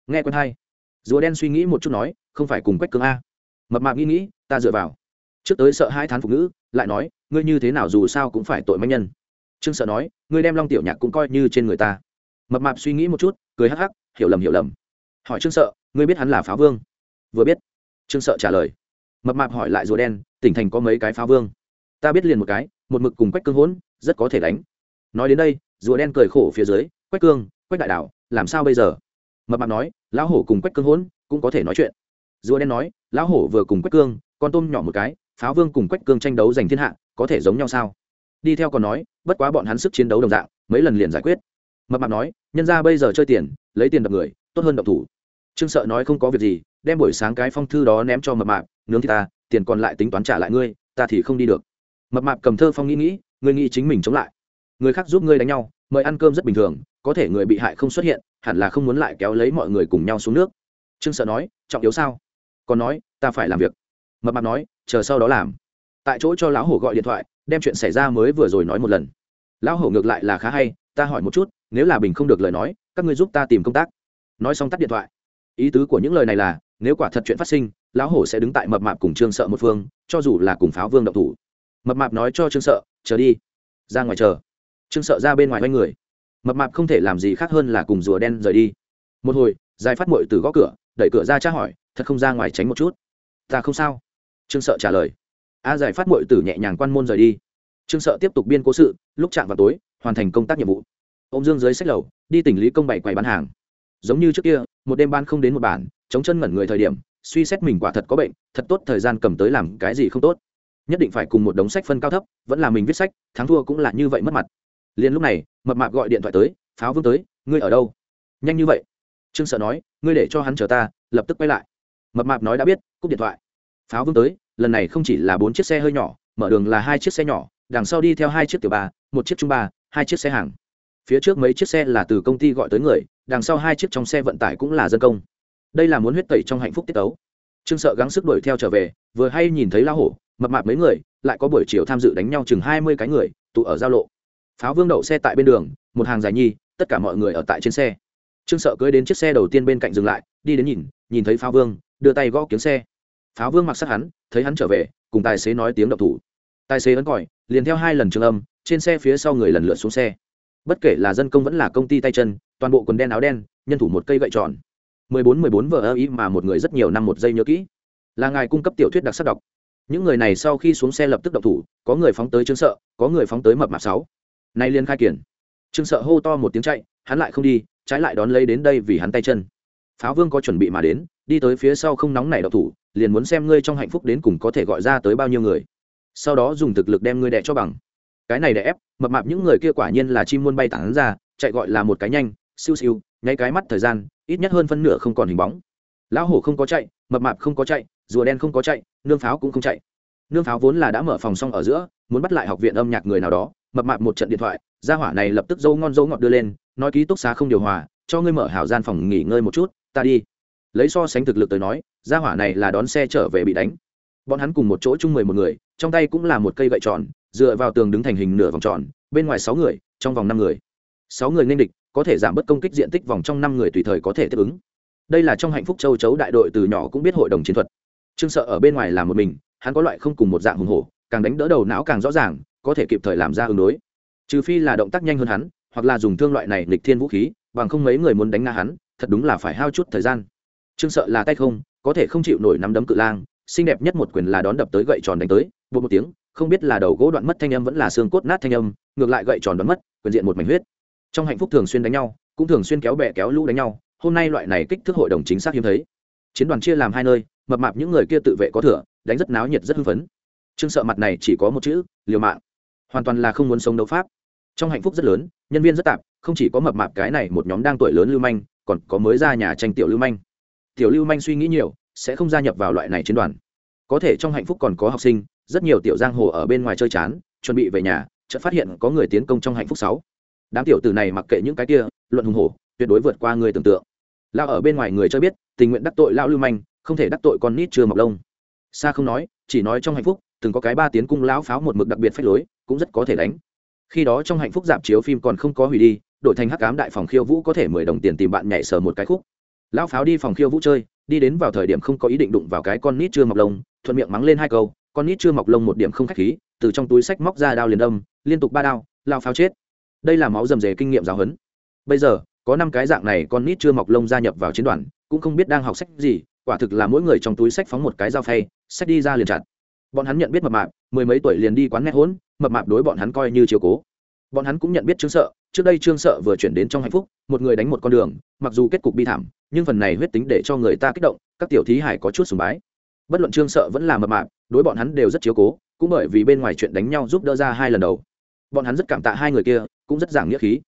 Nghe quen hay. Rùa đen suy nghĩ một chút nói, không phải cùng quách cường a. Mập mạp nghĩ nghĩ, ta dựa vào. Trước tới sợ hai thán phục nữ lại nói, ngươi như thế nào dù sao cũng phải tội manh nhân trương sợ nói, ngươi đem long tiểu nhạc cũng coi như trên người ta. Mập mạp suy nghĩ một chút, cười hắc hắc, hiểu lầm hiểu lầm. Hỏi trương sợ, ngươi biết hắn là Phá vương? Vừa biết. Trương sợ trả lời. Mập mạp hỏi lại rùa đen, tỉnh thành có mấy cái Phá vương? Ta biết liền một cái, một mực cùng quách cương hỗn, rất có thể đánh. Nói đến đây, rùa đen cười khổ phía dưới, quách cương, quách đại đảo, làm sao bây giờ? Mập mạp nói, lão hổ cùng quách cương hỗn, cũng có thể nói chuyện. Rùa đen nói, lão hổ vừa cùng quách cương, con tôm nhỏ một cái pháo vương cùng quách cương tranh đấu giành thiên hạ, có thể giống nhau sao? Đi theo còn nói, bất quá bọn hắn sức chiến đấu đồng dạng, mấy lần liền giải quyết. Mập mạp nói, nhân ra bây giờ chơi tiền, lấy tiền đập người, tốt hơn đập thủ. Trương sợ nói không có việc gì, đem buổi sáng cái phong thư đó ném cho mập mạp, nướng thì ta, tiền còn lại tính toán trả lại ngươi, ta thì không đi được. Mập mạp cầm thơ phong nghĩ nghĩ, ngươi nghĩ chính mình chống lại. Người khác giúp ngươi đánh nhau, mời ăn cơm rất bình thường, có thể người bị hại không xuất hiện, hẳn là không muốn lại kéo lấy mọi người cùng nhau xuống nước. Trương sợ nói, trọng yếu sao? Còn nói, ta phải làm việc. Mập mạp nói, chờ sau đó làm. Tại chỗ cho lão hổ gọi điện thoại đem chuyện xảy ra mới vừa rồi nói một lần. Lão hổ ngược lại là khá hay, ta hỏi một chút, nếu là bình không được lời nói, các ngươi giúp ta tìm công tác. Nói xong tắt điện thoại. Ý tứ của những lời này là, nếu quả thật chuyện phát sinh, lão hổ sẽ đứng tại mập mạp cùng trương sợ một phương, cho dù là cùng pháo vương động thủ. Mập mạp nói cho trương sợ, chờ đi, ra ngoài chờ. Trương sợ ra bên ngoài quanh người. Mập mạp không thể làm gì khác hơn là cùng rùa đen rời đi. Một hồi dài phát mội từ gõ cửa, đẩy cửa ra tra hỏi, thật không ra ngoài tránh một chút? Ta không sao. Trương sợ trả lời a giải phát mội từ nhẹ nhàng quan môn rời đi. Trương sợ tiếp tục biên cố sự, lúc chạm vào tối, hoàn thành công tác nhiệm vụ. Ông dương dưới sách lầu, đi tỉnh lý công bày quầy bán hàng. Giống như trước kia, một đêm ban không đến một bản, chống chân ngẩn người thời điểm, suy xét mình quả thật có bệnh, thật tốt thời gian cầm tới làm cái gì không tốt. Nhất định phải cùng một đống sách phân cao thấp, vẫn là mình viết sách, thắng thua cũng là như vậy mất mặt. Liền lúc này, mập mạp gọi điện thoại tới, pháo vương tới, ngươi ở đâu? Nhanh như vậy. Trương sợ nói, ngươi để cho hắn chờ ta, lập tức quay lại. Mập mạp nói đã biết, cúp điện thoại. Pháo vương tới lần này không chỉ là bốn chiếc xe hơi nhỏ, mở đường là hai chiếc xe nhỏ, đằng sau đi theo hai chiếc tiểu ba, một chiếc trung ba, hai chiếc xe hàng. Phía trước mấy chiếc xe là từ công ty gọi tới người, đằng sau hai chiếc trong xe vận tải cũng là dân công. Đây là muốn huyết tẩy trong hạnh phúc tiết tấu. Trương sợ gắng sức đuổi theo trở về, vừa hay nhìn thấy la hổ, mập mạp mấy người, lại có buổi chiều tham dự đánh nhau chừng hai mươi cái người, tụ ở giao lộ. Pháo vương đậu xe tại bên đường, một hàng dài nhi, tất cả mọi người ở tại trên xe. Trương sợ cưới đến chiếc xe đầu tiên bên cạnh dừng lại, đi đến nhìn nhìn thấy pháo vương, đưa tay gõ kiếm xe pháo vương mặc sát hắn, thấy hắn trở về, cùng tài xế nói tiếng độc thủ. Tài xế ấn còi, liền theo hai lần trường âm, trên xe phía sau người lần lượt xuống xe. Bất kể là dân công vẫn là công ty tay chân, toàn bộ quần đen áo đen, nhân thủ một cây gậy tròn. Mười bốn mười bốn ơ ý mà một người rất nhiều năm một giây nhớ kỹ. Là ngài cung cấp tiểu thuyết đặc sắc đọc. Những người này sau khi xuống xe lập tức độc thủ, có người phóng tới trương sợ, có người phóng tới mập mạp sáu. Nay liên khai kiển. Trương sợ hô to một tiếng chạy, hắn lại không đi, trái lại đón lấy đến đây vì hắn tay chân pháo vương có chuẩn bị mà đến, đi tới phía sau không nóng này độc thủ, liền muốn xem ngươi trong hạnh phúc đến cùng có thể gọi ra tới bao nhiêu người. Sau đó dùng thực lực đem ngươi đẻ cho bằng. Cái này đẻ ép, mập mạp những người kia quả nhiên là chim muôn bay tản ra, chạy gọi là một cái nhanh, siêu siêu, nháy cái mắt thời gian, ít nhất hơn phân nửa không còn hình bóng. Lão hổ không có chạy, mập mạp không có chạy, rùa đen không có chạy, nương pháo cũng không chạy. Nương pháo vốn là đã mở phòng xong ở giữa, muốn bắt lại học viện âm nhạc người nào đó, mập mạp một trận điện thoại, gia hỏa này lập tức dâu ngon dâu ngọt đưa lên, nói ký túc xá không điều hòa, cho ngươi mở hảo gian phòng nghỉ ngơi một chút ta đi. Lấy so sánh thực lực tới nói, gia hỏa này là đón xe trở về bị đánh. Bọn hắn cùng một chỗ chung mười một người, trong tay cũng là một cây gậy tròn, dựa vào tường đứng thành hình nửa vòng tròn, bên ngoài sáu người, trong vòng năm người. Sáu người nên địch, có thể giảm bớt công kích diện tích vòng trong năm người tùy thời có thể tiếp ứng. Đây là trong hạnh phúc châu chấu đại đội từ nhỏ cũng biết hội đồng chiến thuật. Trương sợ ở bên ngoài làm một mình, hắn có loại không cùng một dạng hùng hổ, càng đánh đỡ đầu não càng rõ ràng, có thể kịp thời làm ra ứng đối. Trừ phi là động tác nhanh hơn hắn, hoặc là dùng thương loại này lịch thiên vũ khí, bằng không mấy người muốn đánh nga hắn thật đúng là phải hao chút thời gian. Trương sợ là tay không, có thể không chịu nổi nắm đấm cự lang, xinh đẹp nhất một quyền là đón đập tới gậy tròn đánh tới bột một tiếng, không biết là đầu gỗ đoạn mất thanh âm vẫn là xương cốt nát thanh âm, ngược lại gậy tròn đoán mất, quyền diện một mảnh huyết. Trong hạnh phúc thường xuyên đánh nhau, cũng thường xuyên kéo bè kéo lũ đánh nhau, hôm nay loại này kích thước hội đồng chính xác hiếm thấy. Chiến đoàn chia làm hai nơi, mập mạp những người kia tự vệ có thừa, đánh rất náo nhiệt rất hưng phấn. Trương sợ mặt này chỉ có một chữ, liều mạng. Hoàn toàn là không muốn sống đấu pháp. Trong hạnh phúc rất lớn, nhân viên rất tạp, không chỉ có mập mạp cái này, một nhóm đang tuổi lớn lưu manh còn có mới ra nhà tranh tiểu lưu manh. Tiểu lưu manh suy nghĩ nhiều, sẽ không gia nhập vào loại này chiến đoàn. Có thể trong hạnh phúc còn có học sinh, rất nhiều tiểu giang hồ ở bên ngoài chơi chán, chuẩn bị về nhà, chợt phát hiện có người tiến công trong hạnh phúc sáu. Đám tiểu tử này mặc kệ những cái kia, luận hùng hổ, tuyệt đối vượt qua người tưởng tượng. Lao ở bên ngoài người cho biết, tình nguyện đắc tội lao lưu manh, không thể đắc tội con nít chưa mọc lông. Xa không nói, chỉ nói trong hạnh phúc, từng có cái ba tiến cung lão pháo một mực đặc biệt phách lối, cũng rất có thể đánh. Khi đó trong hạnh phúc dạp chiếu phim còn không có hủy đi đổi thành hắc cám đại phòng khiêu vũ có thể mười đồng tiền tìm bạn nhảy sờ một cái khúc. Lão pháo đi phòng khiêu vũ chơi, đi đến vào thời điểm không có ý định đụng vào cái con nít chưa mọc lông, thuận miệng mắng lên hai câu, con nít chưa mọc lông một điểm không khách khí, từ trong túi sách móc ra đao liền đâm, liên tục ba đao lao pháo chết. Đây là máu rầm rề kinh nghiệm giáo huấn. Bây giờ, có năm cái dạng này con nít chưa mọc lông gia nhập vào chiến đoàn, cũng không biết đang học sách gì, quả thực là mỗi người trong túi sách phóng một cái dao phay, sách đi ra liền chặt. Bọn hắn nhận biết mập mạp, mười mấy tuổi liền đi quán nghe hỗn, mập mạp đối bọn hắn coi như chiều cố. Bọn hắn cũng nhận biết chứng sợ trước đây trương sợ vừa chuyển đến trong hạnh phúc, một người đánh một con đường, mặc dù kết cục bi thảm, nhưng phần này huyết tính để cho người ta kích động, các tiểu thí hải có chút sùng bái. Bất luận trương sợ vẫn là mập mạp, đối bọn hắn đều rất chiếu cố, cũng bởi vì bên ngoài chuyện đánh nhau giúp đỡ ra hai lần đầu. Bọn hắn rất cảm tạ hai người kia, cũng rất giảng nghĩa khí.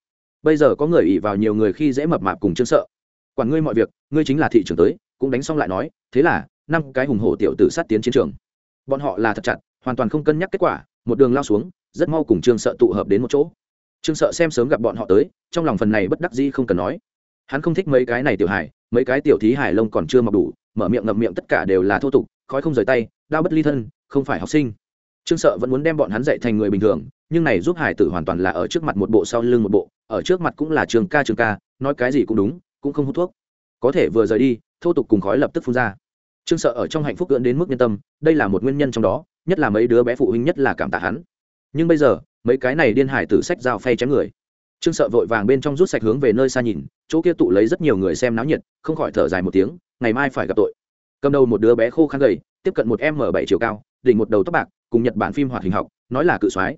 Bây giờ có người ỉ vào nhiều người khi dễ mập mạp cùng trương sợ. Quản ngươi mọi việc, ngươi chính là thị trường tới, cũng đánh xong lại nói, thế là, năm cái hùng hổ tiểu tử sát tiến chiến trường. Bọn họ là thật chặt, hoàn toàn không cân nhắc kết quả, một đường lao xuống, rất mau cùng trương sợ tụ hợp đến một chỗ trương sợ xem sớm gặp bọn họ tới, trong lòng phần này bất đắc dĩ không cần nói. Hắn không thích mấy cái này tiểu hài, mấy cái tiểu thí hài lông còn chưa mọc đủ, mở miệng ngậm miệng tất cả đều là thô tục, khói không rời tay đau bất ly thân, không phải học sinh. Trương sợ vẫn muốn đem bọn hắn dạy thành người bình thường, nhưng này giúp hải tử hoàn toàn là ở trước mặt một bộ sau lưng một bộ, ở trước mặt cũng là trường ca trường ca, nói cái gì cũng đúng, cũng không hút thuốc. Có thể vừa rời đi, thô tục cùng khói lập tức phun ra. Trương sợ ở trong hạnh phúc cưỡn đến mức nhân tâm, đây là một nguyên nhân trong đó, nhất là mấy đứa bé phụ huynh nhất là cảm tạ hắn. Nhưng bây giờ mấy cái này điên hải tử sách dao phay chém người. Trương sợ vội vàng bên trong rút sạch hướng về nơi xa nhìn, chỗ kia tụ lấy rất nhiều người xem náo nhiệt, không khỏi thở dài một tiếng, ngày mai phải gặp tội. Cầm đầu một đứa bé khô khăn gầy, tiếp cận một m bảy chiều cao, đỉnh một đầu tóc bạc, cùng nhật bản phim hoạt hình học, nói là cự soái.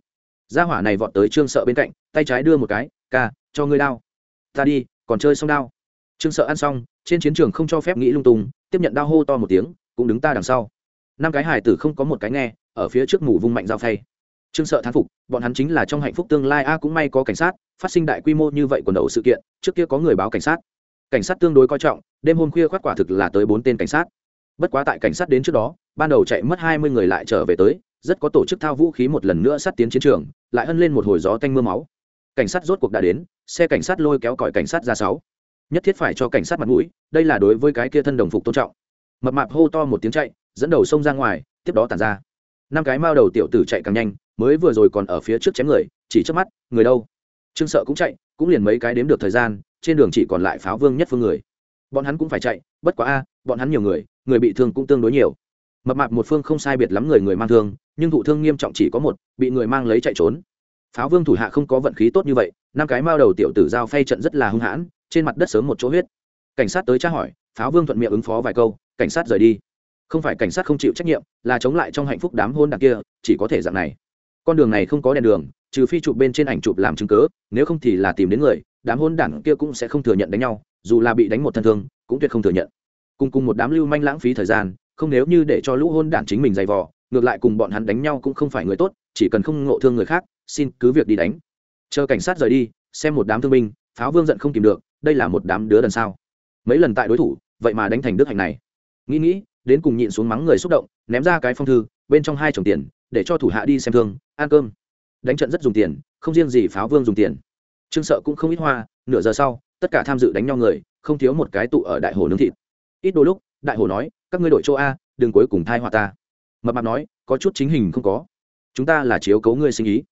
Gia hỏa này vọt tới trương sợ bên cạnh, tay trái đưa một cái, ca, cho ngươi đao. Ta đi, còn chơi xong đao. Trương sợ ăn xong, trên chiến trường không cho phép nghĩ lung tung, tiếp nhận đao hô to một tiếng, cũng đứng ta đằng sau. Năm cái hải tử không có một cái nghe, ở phía trước mù vung mạnh dao phay trương sợ thán phục, bọn hắn chính là trong hạnh phúc tương lai, a cũng may có cảnh sát, phát sinh đại quy mô như vậy quần đầu sự kiện, trước kia có người báo cảnh sát. Cảnh sát tương đối coi trọng, đêm hôm khuya khoát quả thực là tới bốn tên cảnh sát. Bất quá tại cảnh sát đến trước đó, ban đầu chạy mất hai mươi người lại trở về tới, rất có tổ chức thao vũ khí một lần nữa sát tiến chiến trường, lại hân lên một hồi gió tanh mưa máu. Cảnh sát rốt cuộc đã đến, xe cảnh sát lôi kéo còi cảnh sát ra sáu. Nhất thiết phải cho cảnh sát mặt mũi, đây là đối với cái kia thân đồng phục tôn trọng. Mập mạp hô to một tiếng chạy, dẫn đầu sông ra ngoài, tiếp đó tàn ra. Năm cái mao đầu tiểu tử chạy càng nhanh mới vừa rồi còn ở phía trước chém người, chỉ trước mắt, người đâu? Trương sợ cũng chạy, cũng liền mấy cái đếm được thời gian, trên đường chỉ còn lại pháo vương nhất phương người. Bọn hắn cũng phải chạy, bất quá a, bọn hắn nhiều người người bị thương cũng tương đối nhiều. Mập mạp một phương không sai biệt lắm người người mang thương, nhưng thụ thương nghiêm trọng chỉ có một, bị người mang lấy chạy trốn. Pháo vương thủ hạ không có vận khí tốt như vậy, năm cái mao đầu tiểu tử giao phay trận rất là hung hãn, trên mặt đất sớm một chỗ huyết. Cảnh sát tới tra hỏi, pháo vương thuận miệng ứng phó vài câu, cảnh sát rời đi. Không phải cảnh sát không chịu trách nhiệm, là chống lại trong hạnh phúc đám hôn đặc kia, chỉ có thể dạng này con đường này không có đèn đường, trừ phi chụp bên trên ảnh chụp làm chứng cớ, nếu không thì là tìm đến người, đám hôn đảng kia cũng sẽ không thừa nhận đánh nhau, dù là bị đánh một thân thương, cũng tuyệt không thừa nhận. Cùng cùng một đám lưu manh lãng phí thời gian, không nếu như để cho lũ hôn đảng chính mình dày vò, ngược lại cùng bọn hắn đánh nhau cũng không phải người tốt, chỉ cần không ngộ thương người khác, xin cứ việc đi đánh. Chờ cảnh sát rời đi, xem một đám thương binh, pháo vương giận không tìm được, đây là một đám đứa đần sao. Mấy lần tại đối thủ, vậy mà đánh thành đức hạnh này. Nghĩ nghĩ, đến cùng nhịn xuống mắng người xúc động, ném ra cái phong thư, bên trong hai chồng tiền để cho thủ hạ đi xem thương, ăn cơm. Đánh trận rất dùng tiền, không riêng gì pháo vương dùng tiền. Trương sợ cũng không ít hoa, nửa giờ sau, tất cả tham dự đánh nhau người, không thiếu một cái tụ ở đại hồ nướng thịt. Ít đôi lúc, đại hồ nói, các ngươi đội chỗ a, đừng cuối cùng thai họa ta. Mập mạp nói, có chút chính hình không có. Chúng ta là chiếu cấu ngươi sinh ý.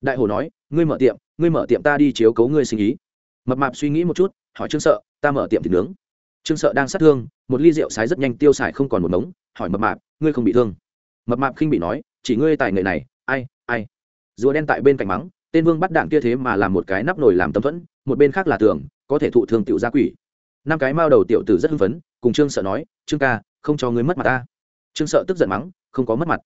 Đại hồ nói, ngươi mở tiệm, ngươi mở tiệm ta đi chiếu cấu ngươi sinh ý. Mập mạp suy nghĩ một chút, hỏi trương sợ, ta mở tiệm thịt nướng. Trương sợ đang sát thương, một ly rượu sái rất nhanh, tiêu xài không còn một mống, hỏi mập mạp, ngươi không bị thương? Mập mạp khinh bị nói chỉ ngươi tài nghệ này, ai ai. Rùa đen tại bên cạnh mắng, tên vương bắt đạn kia thế mà làm một cái nắp nồi làm tâm thuẫn, một bên khác là tường, có thể thụ thương tiểu gia quỷ. Năm cái mao đầu tiểu tử rất hưng phấn, cùng trương sợ nói, trương ca, không cho ngươi mất mặt ta. Trương sợ tức giận mắng, không có mất mặt.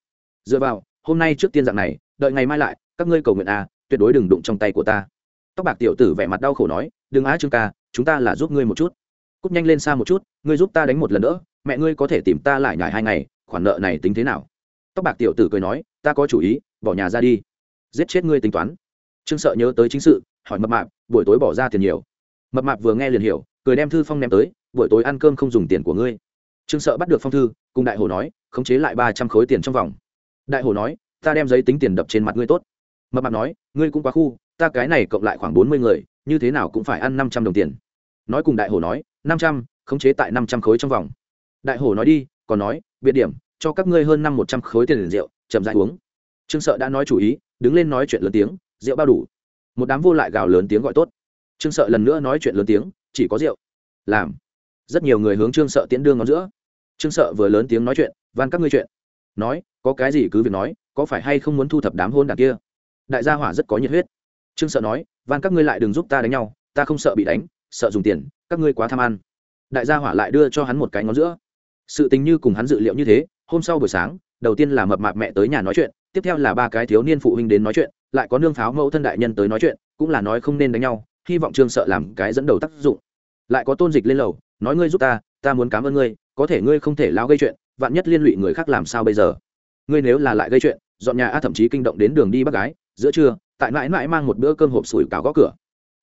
Dựa vào, hôm nay trước tiên dạng này, đợi ngày mai lại, các ngươi cầu nguyện a tuyệt đối đừng đụng trong tay của ta. Tóc bạc tiểu tử vẻ mặt đau khổ nói, đừng á, trương ca, chúng ta là giúp ngươi một chút. Cúp nhanh lên xa một chút, ngươi giúp ta đánh một lần nữa, mẹ ngươi có thể tìm ta lại nhải hai ngày, khoản nợ này tính thế nào? Tóc bạc tiểu tử cười nói, ta có chủ ý, bỏ nhà ra đi. Giết chết ngươi tính toán. Trương sợ nhớ tới chính sự, hỏi mập mạp, buổi tối bỏ ra tiền nhiều? Mập mạp vừa nghe liền hiểu, cười đem thư phong ném tới, buổi tối ăn cơm không dùng tiền của ngươi. Trương sợ bắt được phong thư, cùng đại hồ nói, khống chế lại ba trăm khối tiền trong vòng. Đại hồ nói, ta đem giấy tính tiền đập trên mặt ngươi tốt. Mập mạp nói, ngươi cũng quá khu, ta cái này cộng lại khoảng bốn mươi người, như thế nào cũng phải ăn năm trăm đồng tiền. Nói cùng đại hồ nói, năm trăm, khống chế tại năm trăm khối trong vòng. Đại hồ nói đi, còn nói, biệt điểm cho các ngươi hơn năm một trăm khối tiền rượu, chậm dãi uống. Trương sợ đã nói chủ ý, đứng lên nói chuyện lớn tiếng, rượu bao đủ. Một đám vô lại gào lớn tiếng gọi tốt. Trương sợ lần nữa nói chuyện lớn tiếng, chỉ có rượu. Làm. Rất nhiều người hướng trương sợ tiễn đương ngón giữa. Trương sợ vừa lớn tiếng nói chuyện, van các ngươi chuyện. Nói, có cái gì cứ việc nói, có phải hay không muốn thu thập đám hôn đảng kia? Đại gia hỏa rất có nhiệt huyết. Trương sợ nói, van các ngươi lại đừng giúp ta đánh nhau, ta không sợ bị đánh, sợ dùng tiền, các ngươi quá tham ăn. Đại gia hỏa lại đưa cho hắn một cái ngón giữa. Sự tình như cùng hắn dự liệu như thế hôm sau buổi sáng, đầu tiên là mập mạp mẹ tới nhà nói chuyện, tiếp theo là ba cái thiếu niên phụ huynh đến nói chuyện, lại có nương pháo mẫu thân đại nhân tới nói chuyện, cũng là nói không nên đánh nhau, hy vọng trương sợ làm cái dẫn đầu tác dụng. Lại có tôn dịch lên lầu, nói ngươi giúp ta ta muốn cảm ơn ngươi, có thể ngươi không thể lao gây chuyện, vạn nhất liên lụy người khác làm sao bây giờ? Ngươi nếu là lại gây chuyện, dọn nhà a thậm chí kinh động đến đường đi bác gái, giữa trưa, tại mãi mãi mang một bữa cơm hộp sủi cảo gõ cửa.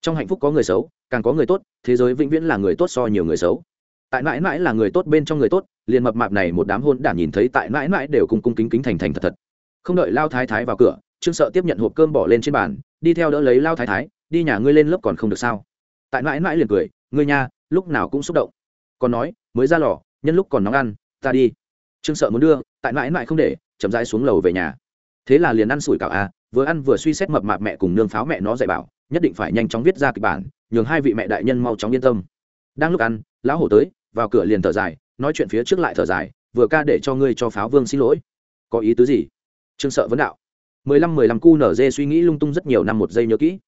Trong hạnh phúc có người xấu, càng có người tốt, thế giới vĩnh viễn là người tốt so nhiều người xấu tại mãi mãi là người tốt bên trong người tốt, liền mập mạp này một đám hôn đản nhìn thấy tại mãi mãi đều cùng cung kính kính thành thành thật thật. Không đợi lao thái thái vào cửa, trương sợ tiếp nhận hộp cơm bỏ lên trên bàn, đi theo đỡ lấy lao thái thái, đi nhà ngươi lên lớp còn không được sao? Tại mãi mãi liền cười, ngươi nha, lúc nào cũng xúc động. Còn nói, mới ra lò, nhân lúc còn nóng ăn, ta đi. Trương sợ muốn đưa, tại mãi mãi không để, chậm rãi xuống lầu về nhà. Thế là liền ăn sủi cảo à vừa ăn vừa suy xét mập mạp mẹ cùng nương pháo mẹ nó dạy bảo, nhất định phải nhanh chóng viết ra kịch bản, nhường hai vị mẹ đại nhân mau chóng yên tâm. Đang lúc ăn, lão hổ tới vào cửa liền thở dài, nói chuyện phía trước lại thở dài, vừa ca để cho ngươi cho pháo vương xin lỗi. Có ý tứ gì? Trương sợ vấn đạo. Mười lăm mười lăm cu nở dê suy nghĩ lung tung rất nhiều năm một giây nhớ kỹ.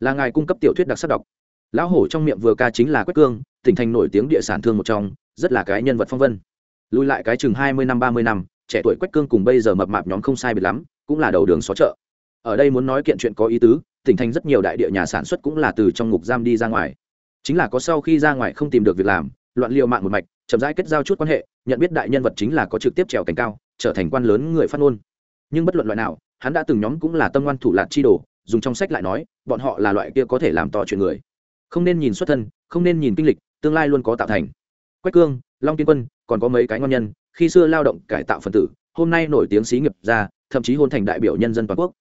Là ngài cung cấp tiểu thuyết đặc sắc đọc. Lão hổ trong miệng vừa ca chính là quách cương, tỉnh thành nổi tiếng địa sản thương một trong, rất là cái nhân vật phong vân. Lùi lại cái chừng hai mươi năm, ba mươi năm, trẻ tuổi quách cương cùng bây giờ mập mạp nhóm không sai biệt lắm, cũng là đầu đường xó chợ. Ở đây muốn nói kiện chuyện có ý tứ, tỉnh thành rất nhiều đại địa nhà sản xuất cũng là từ trong ngục giam đi ra ngoài. Chính là có sau khi ra ngoài không tìm được việc làm loạn liều mạng một mạch, chậm rãi kết giao chút quan hệ, nhận biết đại nhân vật chính là có trực tiếp trèo cảnh cao, trở thành quan lớn người phát ngôn. Nhưng bất luận loại nào, hắn đã từng nhóm cũng là tâm ngoan thủ lạc chi đồ, dùng trong sách lại nói, bọn họ là loại kia có thể làm to chuyện người. Không nên nhìn xuất thân, không nên nhìn kinh lịch, tương lai luôn có tạo thành. Quách cương, long tiên quân, còn có mấy cái ngon nhân, khi xưa lao động cải tạo phần tử, hôm nay nổi tiếng xí nghiệp ra, thậm chí hôn thành đại biểu nhân dân toàn quốc.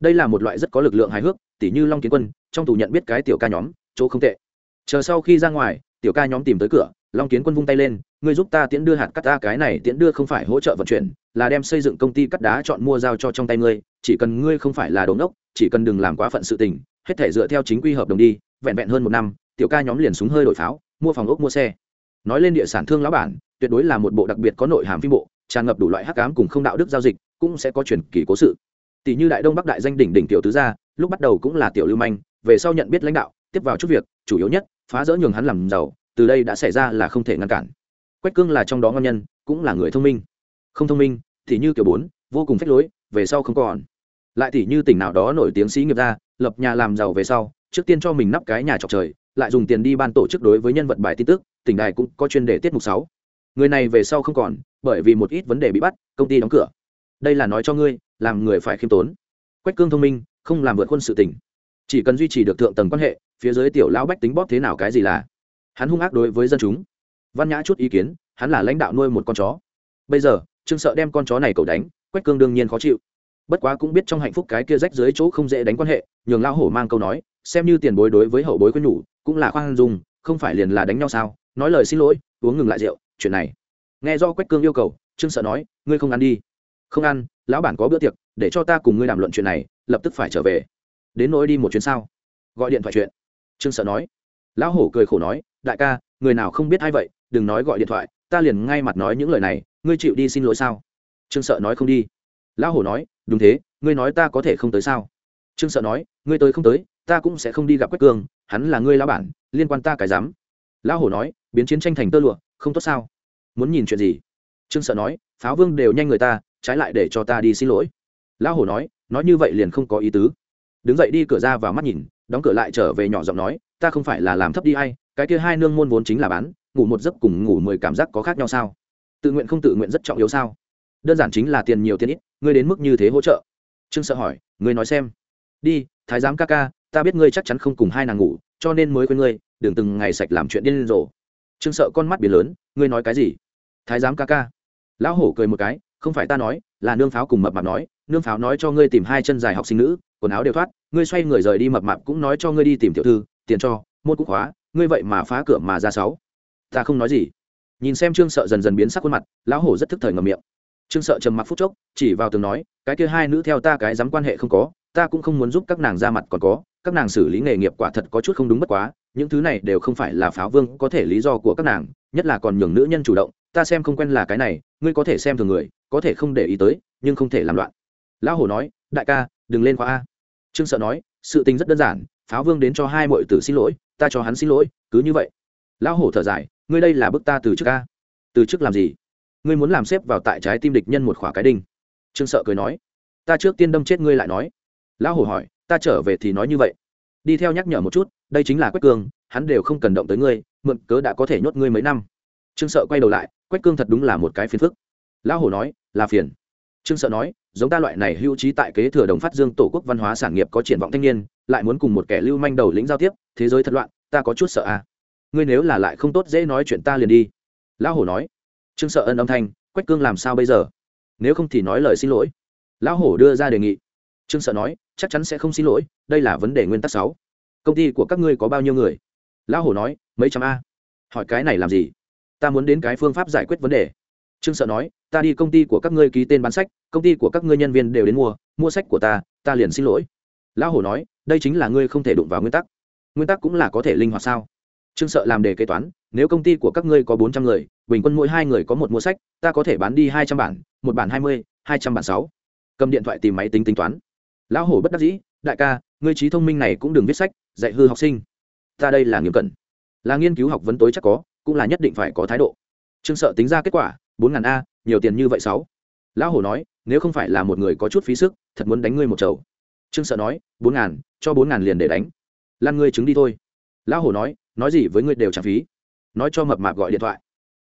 Đây là một loại rất có lực lượng hài hước, tỉ như long kiến quân, trong tù nhận biết cái tiểu ca nhóm, chỗ không tệ. Chờ sau khi ra ngoài, tiểu ca nhóm tìm tới cửa long kiến quân vung tay lên, ngươi giúp ta tiễn đưa hạt cắt ta, cái này tiễn đưa không phải hỗ trợ vận chuyển, là đem xây dựng công ty cắt đá chọn mua giao cho trong tay ngươi, chỉ cần ngươi không phải là đồn đốc chỉ cần đừng làm quá phận sự tình, hết thể dựa theo chính quy hợp đồng đi, vẹn vẹn hơn một năm, tiểu ca nhóm liền súng hơi đổi pháo, mua phòng ốc, mua xe. Nói lên địa sản thương lão bản, tuyệt đối là một bộ đặc biệt có nội hàm phim bộ, tràn ngập đủ loại hắc ám cùng không đạo đức giao dịch, cũng sẽ có truyền kỳ cố sự. Tỷ như đại đông bắc đại danh đỉnh đỉnh tiểu tứ gia, lúc bắt đầu cũng là tiểu lưu manh, về sau nhận biết lãnh đạo, tiếp vào chút việc, chủ yếu nhất, phá rỡ nhường hắn làm giàu từ đây đã xảy ra là không thể ngăn cản. Quách cương là trong đó ngon nhân, cũng là người thông minh. Không thông minh, thì như kiểu bốn, vô cùng phách lối, về sau không còn. Lại thì như tỉnh nào đó nổi tiếng sĩ nghiệp ra, lập nhà làm giàu về sau, trước tiên cho mình nắp cái nhà trọc trời, lại dùng tiền đi ban tổ chức đối với nhân vật bài tin tức, tỉnh đài cũng có chuyên đề tiết mục sáu. Người này về sau không còn, bởi vì một ít vấn đề bị bắt, công ty đóng cửa. Đây là nói cho ngươi, làm người phải khiêm tốn. Quách cương thông minh, không làm vượt quân sự tỉnh chỉ cần duy trì được thượng tầng quan hệ, phía dưới tiểu lão bách tính bóp thế nào cái gì là hắn hung ác đối với dân chúng. Văn nhã chút ý kiến, hắn là lãnh đạo nuôi một con chó. Bây giờ, trương sợ đem con chó này cậu đánh, quách cương đương nhiên khó chịu. Bất quá cũng biết trong hạnh phúc cái kia rách dưới chỗ không dễ đánh quan hệ, nhường lão hổ mang câu nói, xem như tiền bối đối với hậu bối quên nhủ, cũng là khoan dùng không phải liền là đánh nhau sao? Nói lời xin lỗi, uống ngừng lại rượu, chuyện này. Nghe do quách cương yêu cầu, trương sợ nói, ngươi không ăn đi. Không ăn, lão bản có bữa tiệc, để cho ta cùng ngươi đàm luận chuyện này, lập tức phải trở về. Đến nỗi đi một chuyến sao? Gọi điện thoại chuyện. Trương sợ nói lão hổ cười khổ nói đại ca người nào không biết ai vậy đừng nói gọi điện thoại ta liền ngay mặt nói những lời này ngươi chịu đi xin lỗi sao? Trương sợ nói không đi. Lão hổ nói đúng thế ngươi nói ta có thể không tới sao? Trương sợ nói ngươi tới không tới ta cũng sẽ không đi gặp quách Cường, hắn là ngươi lão bản liên quan ta cái dám lão hổ nói biến chiến tranh thành tơ lụa không tốt sao? Muốn nhìn chuyện gì? Trương sợ nói pháo vương đều nhanh người ta trái lại để cho ta đi xin lỗi. Lão hổ nói nói như vậy liền không có ý tứ. Đứng dậy đi cửa ra vào mắt nhìn đóng cửa lại trở về nhỏ giọng nói, ta không phải là làm thấp đi hay cái kia hai nương môn vốn chính là bán, ngủ một giấc cùng ngủ mười cảm giác có khác nhau sao? Tự nguyện không tự nguyện rất trọng yếu sao? Đơn giản chính là tiền nhiều tiền ít, ngươi đến mức như thế hỗ trợ. Trương sợ hỏi, ngươi nói xem. Đi, thái giám ca ca, ta biết ngươi chắc chắn không cùng hai nàng ngủ, cho nên mới quên ngươi, đừng từng ngày sạch làm chuyện điên rồ. Trương sợ con mắt biển lớn, ngươi nói cái gì? Thái giám ca ca. Lão hổ cười một cái, không phải ta nói, là nương pháo cùng mập mạp nói, nương pháo nói cho ngươi tìm hai chân dài học sinh nữ quần áo đều thoát, ngươi xoay người rời đi mập mạp cũng nói cho ngươi đi tìm tiểu thư, tiền cho, môn cũng khóa, ngươi vậy mà phá cửa mà ra sáu. Ta không nói gì. Nhìn xem trương sợ dần dần biến sắc khuôn mặt, lão hổ rất thức thời ngầm miệng. Trương sợ trầm mặc phút chốc, chỉ vào tường nói, cái kia hai nữ theo ta cái dám quan hệ không có, ta cũng không muốn giúp các nàng ra mặt còn có, các nàng xử lý nghề nghiệp quả thật có chút không đúng bất quá, những thứ này đều không phải là pháo vương có thể lý do của các nàng, nhất là còn nhường nữ nhân chủ động, ta xem không quen là cái này, ngươi có thể xem thường người, có thể không để ý tới, nhưng không thể làm loạn. Lão hổ nói, đại ca, đừng lên khóa a trương sợ nói, sự tình rất đơn giản, pháo vương đến cho hai mọi tử xin lỗi, ta cho hắn xin lỗi, cứ như vậy. Lão hổ thở dài, ngươi đây là bức ta từ trước ca từ trước làm gì? Ngươi muốn làm xếp vào tại trái tim địch nhân một khỏa cái đinh. Trương sợ cười nói, ta trước tiên đâm chết ngươi lại nói. Lão hổ hỏi, ta trở về thì nói như vậy. Đi theo nhắc nhở một chút, đây chính là quách cương, hắn đều không cần động tới ngươi, mượn cớ đã có thể nhốt ngươi mấy năm. Trương sợ quay đầu lại, quách cương thật đúng là một cái phiền phức. Lão hổ nói, là phiền trương sợ nói, giống ta loại này hưu trí tại kế thừa đồng phát dương tổ quốc văn hóa sản nghiệp có triển vọng thanh niên, lại muốn cùng một kẻ lưu manh đầu lĩnh giao tiếp, thế giới thật loạn, ta có chút sợ à. Ngươi nếu là lại không tốt dễ nói chuyện ta liền đi. Lão hổ nói. Trương sợ ân âm thanh, quách cương làm sao bây giờ? Nếu không thì nói lời xin lỗi. Lão hổ đưa ra đề nghị. Trương sợ nói, chắc chắn sẽ không xin lỗi, đây là vấn đề nguyên tắc sáu. Công ty của các ngươi có bao nhiêu người? Lão hổ nói, mấy trăm a. Hỏi cái này làm gì? Ta muốn đến cái phương pháp giải quyết vấn đề trương sợ nói, ta đi công ty của các ngươi ký tên bán sách, công ty của các ngươi nhân viên đều đến mua mua sách của ta ta liền xin lỗi. Lão hổ nói, đây chính là ngươi không thể đụng vào nguyên tắc. Nguyên tắc cũng là có thể linh hoạt sao? Trương sợ làm đề kế toán, nếu công ty của các ngươi có bốn trăm người, bình quân mỗi hai người có một mua sách, ta có thể bán đi hai trăm bản, một bản hai mươi, hai trăm bản sáu. Cầm điện thoại tìm máy tính tính toán. Lão hổ bất đắc dĩ, đại ca, ngươi trí thông minh này cũng đừng viết sách, dạy hư học sinh. Ta đây là nghiêm cẩn. Là nghiên cứu học vấn tối chắc có, cũng là nhất định phải có thái độ. Trương sợ tính ra kết quả bốn ngàn a, nhiều tiền như vậy sáu. Lão hổ nói, nếu không phải là một người có chút phí sức, thật muốn đánh ngươi một chầu. Trương sợ nói, bốn ngàn, cho bốn ngàn liền để đánh. Lan ngươi chứng đi thôi. Lão hổ nói nói gì với ngươi đều trả phí. Nói cho mập mạp gọi điện thoại.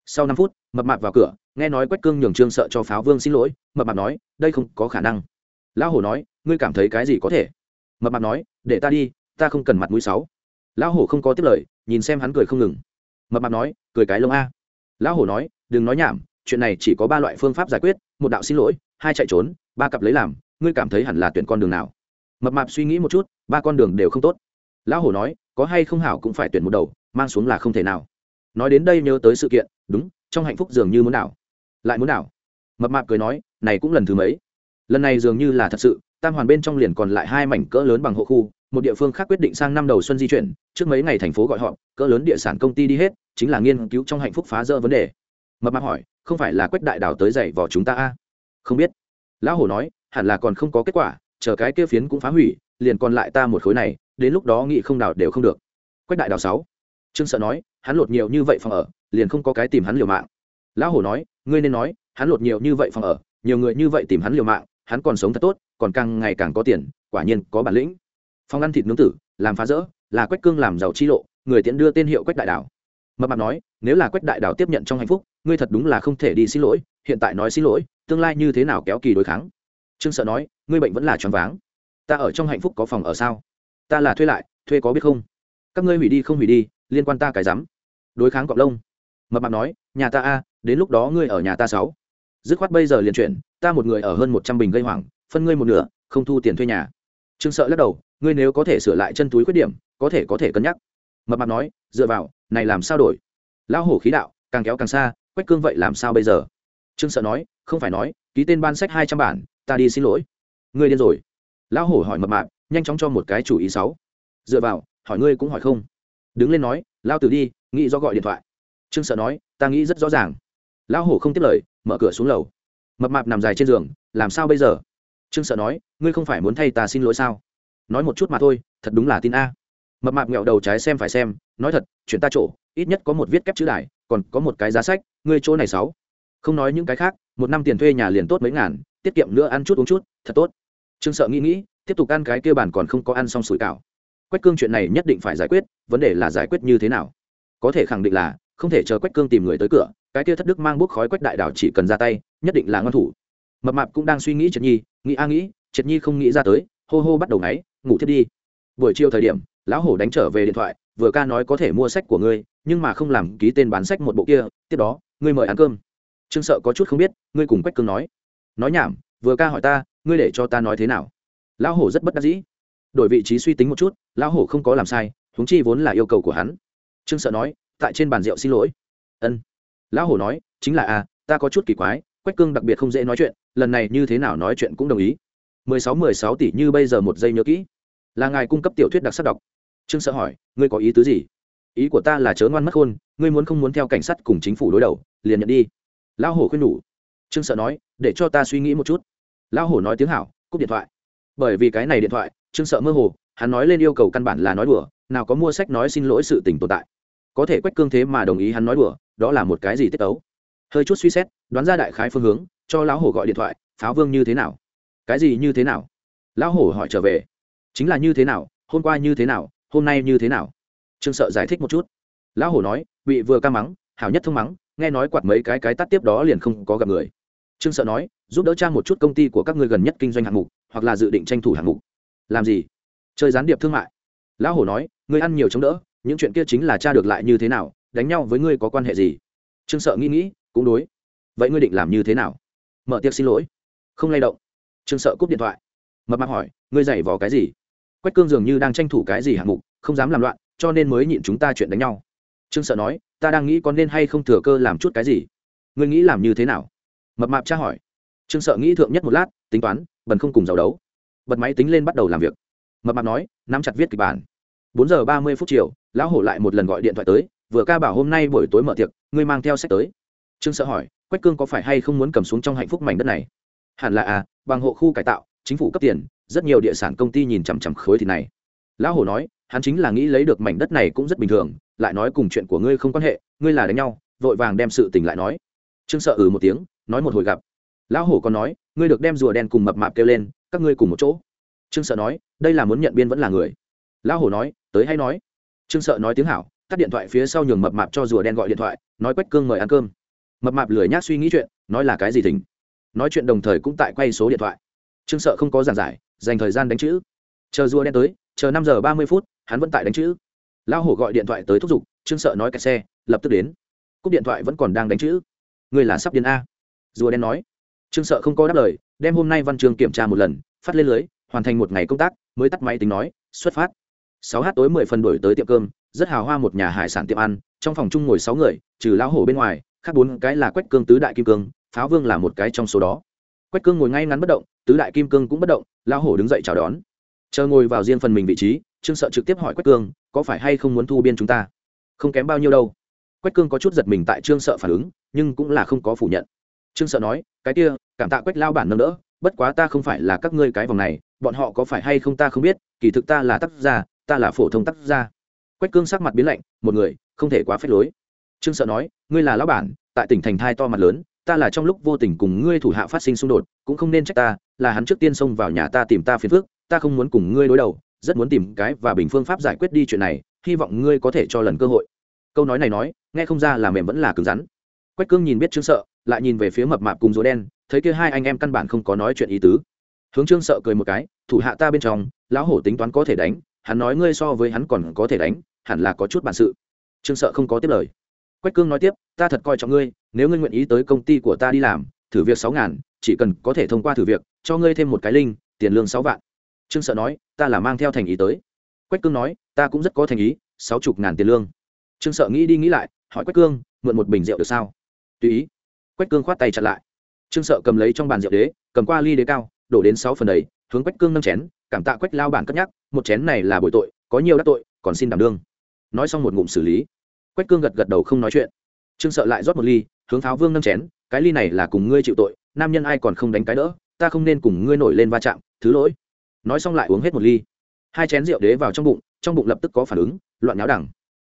Sau năm phút, mập mạp vào cửa, nghe nói quách cương nhường trương sợ cho pháo vương xin lỗi, mập mạp nói, đây không có khả năng. Lão hổ nói, ngươi cảm thấy cái gì có thể? Mập mạp nói, để ta đi, ta không cần mặt mũi sáu. Lão hổ không có tiếp lời, nhìn xem hắn cười không ngừng. Mập mạp nói, cười cái lông a. Lão hổ nói, đừng nói nhảm chuyện này chỉ có ba loại phương pháp giải quyết một đạo xin lỗi hai chạy trốn ba cặp lấy làm ngươi cảm thấy hẳn là tuyển con đường nào? Mập mạp suy nghĩ một chút ba con đường đều không tốt. Lão hổ nói có hay không hảo cũng phải tuyển một đầu mang xuống là không thể nào. Nói đến đây nhớ tới sự kiện đúng trong hạnh phúc dường như muốn nào, lại muốn nào. mập mạp cười nói này cũng lần thứ mấy? Lần này dường như là thật sự tam hoàn bên trong liền còn lại hai mảnh cỡ lớn bằng hộ khu một địa phương khác quyết định sang năm đầu xuân di chuyển trước mấy ngày thành phố gọi họ cỡ lớn địa sản công ty đi hết chính là nghiên cứu trong hạnh phúc phá rỡ vấn đề. Mập mạp hỏi không phải là quách đại đào tới dạy vỏ chúng ta a? Không biết. Lão hổ nói, hẳn là còn không có kết quả, chờ cái kia phiến cũng phá hủy, liền còn lại ta một khối này, đến lúc đó nghị không đào đều không được. Quách đại đào sáu. Trương sợ nói, hắn lột nhiều như vậy phòng ở, liền không có cái tìm hắn liều mạng. Lão hổ nói, ngươi nên nói, hắn lột nhiều như vậy phòng ở, nhiều người như vậy tìm hắn liều mạng, hắn còn sống thật tốt, còn càng ngày càng có tiền, quả nhiên có bản lĩnh. Phòng ăn thịt nướng tử, làm phá rỡ, là quách cương làm giàu chi lộ, người tiện đưa tên hiệu quách đại đảo mập mạp nói, nếu là quách đại đảo tiếp nhận trong hạnh phúc, ngươi thật đúng là không thể đi xin lỗi, hiện tại nói xin lỗi, tương lai như thế nào kéo kỳ đối kháng? Trương sợ nói, ngươi bệnh vẫn là choáng váng. Ta ở trong hạnh phúc có phòng ở sao? Ta là thuê lại, thuê có biết không? Các ngươi hủy đi không hủy đi, liên quan ta cái rắm. Đối kháng cọp lông. Mập mạp nói, nhà ta a, đến lúc đó ngươi ở nhà ta sáu. Dứt khoát bây giờ liền chuyển, ta một người ở hơn một trăm bình gây hoảng, phân ngươi một nửa, không thu tiền thuê nhà. Trương sợ lắc đầu, ngươi nếu có thể sửa lại chân túi khuyết điểm, có thể có thể cân nhắc. Mập mạp nói, dựa vào này làm sao đổi? Lão hổ khí đạo, càng kéo càng xa, quách cương vậy làm sao bây giờ? Trương sợ nói, không phải nói, ký tên ban sách hai trăm bản, ta đi xin lỗi. Ngươi điên rồi. Lão hổ hỏi mập mạp, nhanh chóng cho một cái chủ ý sáu. Dựa vào, hỏi ngươi cũng hỏi không. Đứng lên nói lao tử đi, nghĩ do gọi điện thoại. Trương sợ nói, ta nghĩ rất rõ ràng. Lão hổ không tiếp lời, mở cửa xuống lầu. Mập mạp nằm dài trên giường, làm sao bây giờ? Trương sợ nói, ngươi không phải muốn thay ta xin lỗi sao? Nói một chút mà thôi, thật đúng là tin a mập mạp nghẹo đầu trái xem phải xem, nói thật, chuyện ta chỗ, ít nhất có một viết kép chữ đài, còn có một cái giá sách, ngươi chỗ này sáu. Không nói những cái khác, một năm tiền thuê nhà liền tốt mấy ngàn, tiết kiệm nữa ăn chút uống chút, thật tốt. Trương sợ nghĩ nghĩ, tiếp tục ăn cái kia bản còn không có ăn xong sủi cảo. Quách cương chuyện này nhất định phải giải quyết, vấn đề là giải quyết như thế nào? Có thể khẳng định là, không thể chờ quách cương tìm người tới cửa, cái kia thất đức mang bút khói quách đại đảo chỉ cần ra tay, nhất định là ngon thủ. Mập mạp cũng đang suy nghĩ triệt nhi, nghĩ a nghĩ, triệt nhi không nghĩ ra tới, hô hô bắt đầu ngáy, ngủ thiết đi. Buổi chiều thời điểm lão hổ đánh trở về điện thoại vừa ca nói có thể mua sách của ngươi nhưng mà không làm ký tên bán sách một bộ kia tiếp đó ngươi mời ăn cơm. Trương sợ có chút không biết ngươi cùng quách cương nói. Nói nhảm vừa ca hỏi ta ngươi để cho ta nói thế nào? Lão hổ rất bất đắc dĩ. Đổi vị trí suy tính một chút lão hổ không có làm sai húng chi vốn là yêu cầu của hắn. Trương sợ nói tại trên bàn rượu xin lỗi. Ân. Lão hổ nói chính là a à, ta có chút kỳ quái quách cương đặc biệt không dễ nói chuyện lần này như thế nào nói chuyện cũng đồng ý. Mười sáu mười sáu tỷ như bây giờ một giây nhớ kỹ. Là ngài cung cấp tiểu thuyết đặc sắc đọc trương sợ hỏi, ngươi có ý tứ gì? Ý của ta là chớ ngoan mất khôn, ngươi muốn không muốn theo cảnh sát cùng chính phủ đối đầu, liền nhận đi. Lão hổ khuyên nhủ. Trương sợ nói, để cho ta suy nghĩ một chút. Lão hổ nói tiếng hảo, cúp điện thoại. Bởi vì cái này điện thoại, trương sợ mơ hồ, hắn nói lên yêu cầu căn bản là nói đùa, nào có mua sách nói xin lỗi sự tình tồn tại. Có thể quách cương thế mà đồng ý hắn nói đùa, đó là một cái gì tiết tấu. Hơi chút suy xét, đoán ra đại khái phương hướng, cho lão hổ gọi điện thoại, pháo vương như thế nào? Cái gì như thế nào? Lão hổ hỏi trở về. Chính là như thế nào, hôm qua như thế nào hôm nay như thế nào? Trương sợ giải thích một chút. Lão hổ nói bị vừa ca mắng, hảo nhất thông mắng, nghe nói quạt mấy cái cái tắt tiếp đó liền không có gặp người. Trương sợ nói, giúp đỡ trang một chút công ty của các ngươi gần nhất kinh doanh hạng mục, hoặc là dự định tranh thủ hạng mục. Làm gì? Chơi gián điệp thương mại. Lão hổ nói, ngươi ăn nhiều chống đỡ, những chuyện kia chính là cha được lại như thế nào, đánh nhau với ngươi có quan hệ gì? Trương sợ nghĩ nghĩ, cũng đối. Vậy ngươi định làm như thế nào? Mở tiệc xin lỗi. Không lay động. Trương sợ cúp điện thoại. Mập mạp hỏi, ngươi giày vò cái gì? Quách cương dường như đang tranh thủ cái gì hạng mục, không dám làm loạn, cho nên mới nhịn chúng ta chuyện đánh nhau. Trương sợ nói, ta đang nghĩ có nên hay không thừa cơ làm chút cái gì. Ngươi nghĩ làm như thế nào? Mập mạp tra hỏi. Trương sợ nghĩ thượng nhất một lát, tính toán, bần không cùng giàu đấu. Bật máy tính lên bắt đầu làm việc. Mập mạp nói, nắm chặt viết kịch bản. Bốn giờ ba mươi phút chiều, lão hổ lại một lần gọi điện thoại tới, vừa ca bảo hôm nay buổi tối mở tiệc, ngươi mang theo sách tới. Trương sợ hỏi, quách cương có phải hay không muốn cầm xuống trong hạnh phúc mảnh đất này? Hẳn là à bằng hộ khu cải tạo, chính phủ cấp tiền rất nhiều địa sản công ty nhìn chằm chằm khối thịt này. Lão hổ nói, hắn chính là nghĩ lấy được mảnh đất này cũng rất bình thường, lại nói cùng chuyện của ngươi không quan hệ, ngươi là đánh nhau, vội vàng đem sự tình lại nói. Trương sợ ừ một tiếng, nói một hồi gặp. Lão hổ còn nói, ngươi được đem rùa đen cùng mập mạp kêu lên, các ngươi cùng một chỗ. Trương sợ nói, đây là muốn nhận biên vẫn là người. Lão hổ nói, tới hay nói. Trương sợ nói tiếng hảo, tắt điện thoại phía sau nhường mập mạp cho rùa đen gọi điện thoại, nói quách cương mời ăn cơm. Mập mạp lười nhác suy nghĩ chuyện, nói là cái gì thỉnh. Nói chuyện đồng thời cũng tại quay số điện thoại. Trương sợ không có giảng giải dành thời gian đánh chữ. Chờ rùa đen tới, chờ năm giờ ba mươi phút, hắn vẫn tại đánh chữ. Lão hổ gọi điện thoại tới thúc giục, trương sợ nói kẹt xe, lập tức đến. Cúp điện thoại vẫn còn đang đánh chữ. Người là sắp điên a. Rùa đen nói. Trương sợ không có đáp lời, đem hôm nay văn Trường kiểm tra một lần, phát lên lưới, hoàn thành một ngày công tác, mới tắt máy tính nói, xuất phát. Sáu h tối mười phần đổi tới tiệm cơm, rất hào hoa một nhà hải sản tiệm ăn, trong phòng chung ngồi sáu người, trừ lão hổ bên ngoài, khác bốn cái là quách cương tứ đại kim cương, pháo vương là một cái trong số đó quách cương ngồi ngay ngắn bất động, tứ đại kim cương cũng bất động, lão hổ đứng dậy chào đón. Chờ ngồi vào riêng phần mình vị trí, trương sợ trực tiếp hỏi quách cương, có phải hay không muốn thu biên chúng ta? Không kém bao nhiêu đâu. Quách cương có chút giật mình tại trương sợ phản ứng, nhưng cũng là không có phủ nhận. Trương sợ nói, cái kia, cảm tạ quách lao bản nâng đỡ, bất quá ta không phải là các ngươi cái vòng này, bọn họ có phải hay không ta không biết, kỳ thực ta là tác gia, ta là phổ thông tác gia. Quách cương sắc mặt biến lạnh, một người, không thể quá phép lối. Trương sợ nói, ngươi là lão bản, tại tỉnh thành thai to mặt lớn ta là trong lúc vô tình cùng ngươi thủ hạ phát sinh xung đột, cũng không nên trách ta, là hắn trước tiên xông vào nhà ta tìm ta phiền phức, ta không muốn cùng ngươi đối đầu, rất muốn tìm cái và bình phương pháp giải quyết đi chuyện này, hy vọng ngươi có thể cho lần cơ hội. Câu nói này nói, nghe không ra là mềm vẫn là cứng rắn. Quách cương nhìn biết trương sợ, lại nhìn về phía mập mạp cùng rối đen, thấy kia hai anh em căn bản không có nói chuyện ý tứ. Hướng trương sợ cười một cái, thủ hạ ta bên trong, lão hổ tính toán có thể đánh, hắn nói ngươi so với hắn còn có thể đánh, hẳn là có chút bản sự. Trương sợ không có tiếp lời quách cương nói tiếp, ta thật coi trọng ngươi, nếu ngươi nguyện ý tới công ty của ta đi làm, thử việc sáu ngàn, chỉ cần có thể thông qua thử việc, cho ngươi thêm một cái linh, tiền lương sáu vạn. Trương sợ nói, ta là mang theo thành ý tới. Quách cương nói, ta cũng rất có thành ý, sáu chục ngàn tiền lương. Trương sợ nghĩ đi nghĩ lại, hỏi quách cương, mượn một bình rượu được sao? Tùy ý. Quách cương khoát tay chặt lại. Trương sợ cầm lấy trong bàn rượu đế, cầm qua ly đế cao, đổ đến sáu phần đầy, hướng quách cương nâng chén, cảm tạ quách lao bản cất nhắc, một chén này là bội tội, có nhiều đắc tội, còn xin đảm đương. Nói xong một ngụm xử lý quách cương gật gật đầu không nói chuyện. Trương sợ lại rót một ly, hướng tháo vương nâng chén, cái ly này là cùng ngươi chịu tội, nam nhân ai còn không đánh cái đỡ, ta không nên cùng ngươi nổi lên va chạm, thứ lỗi. Nói xong lại uống hết một ly. Hai chén rượu đế vào trong bụng trong bụng lập tức có phản ứng, loạn nháo đẳng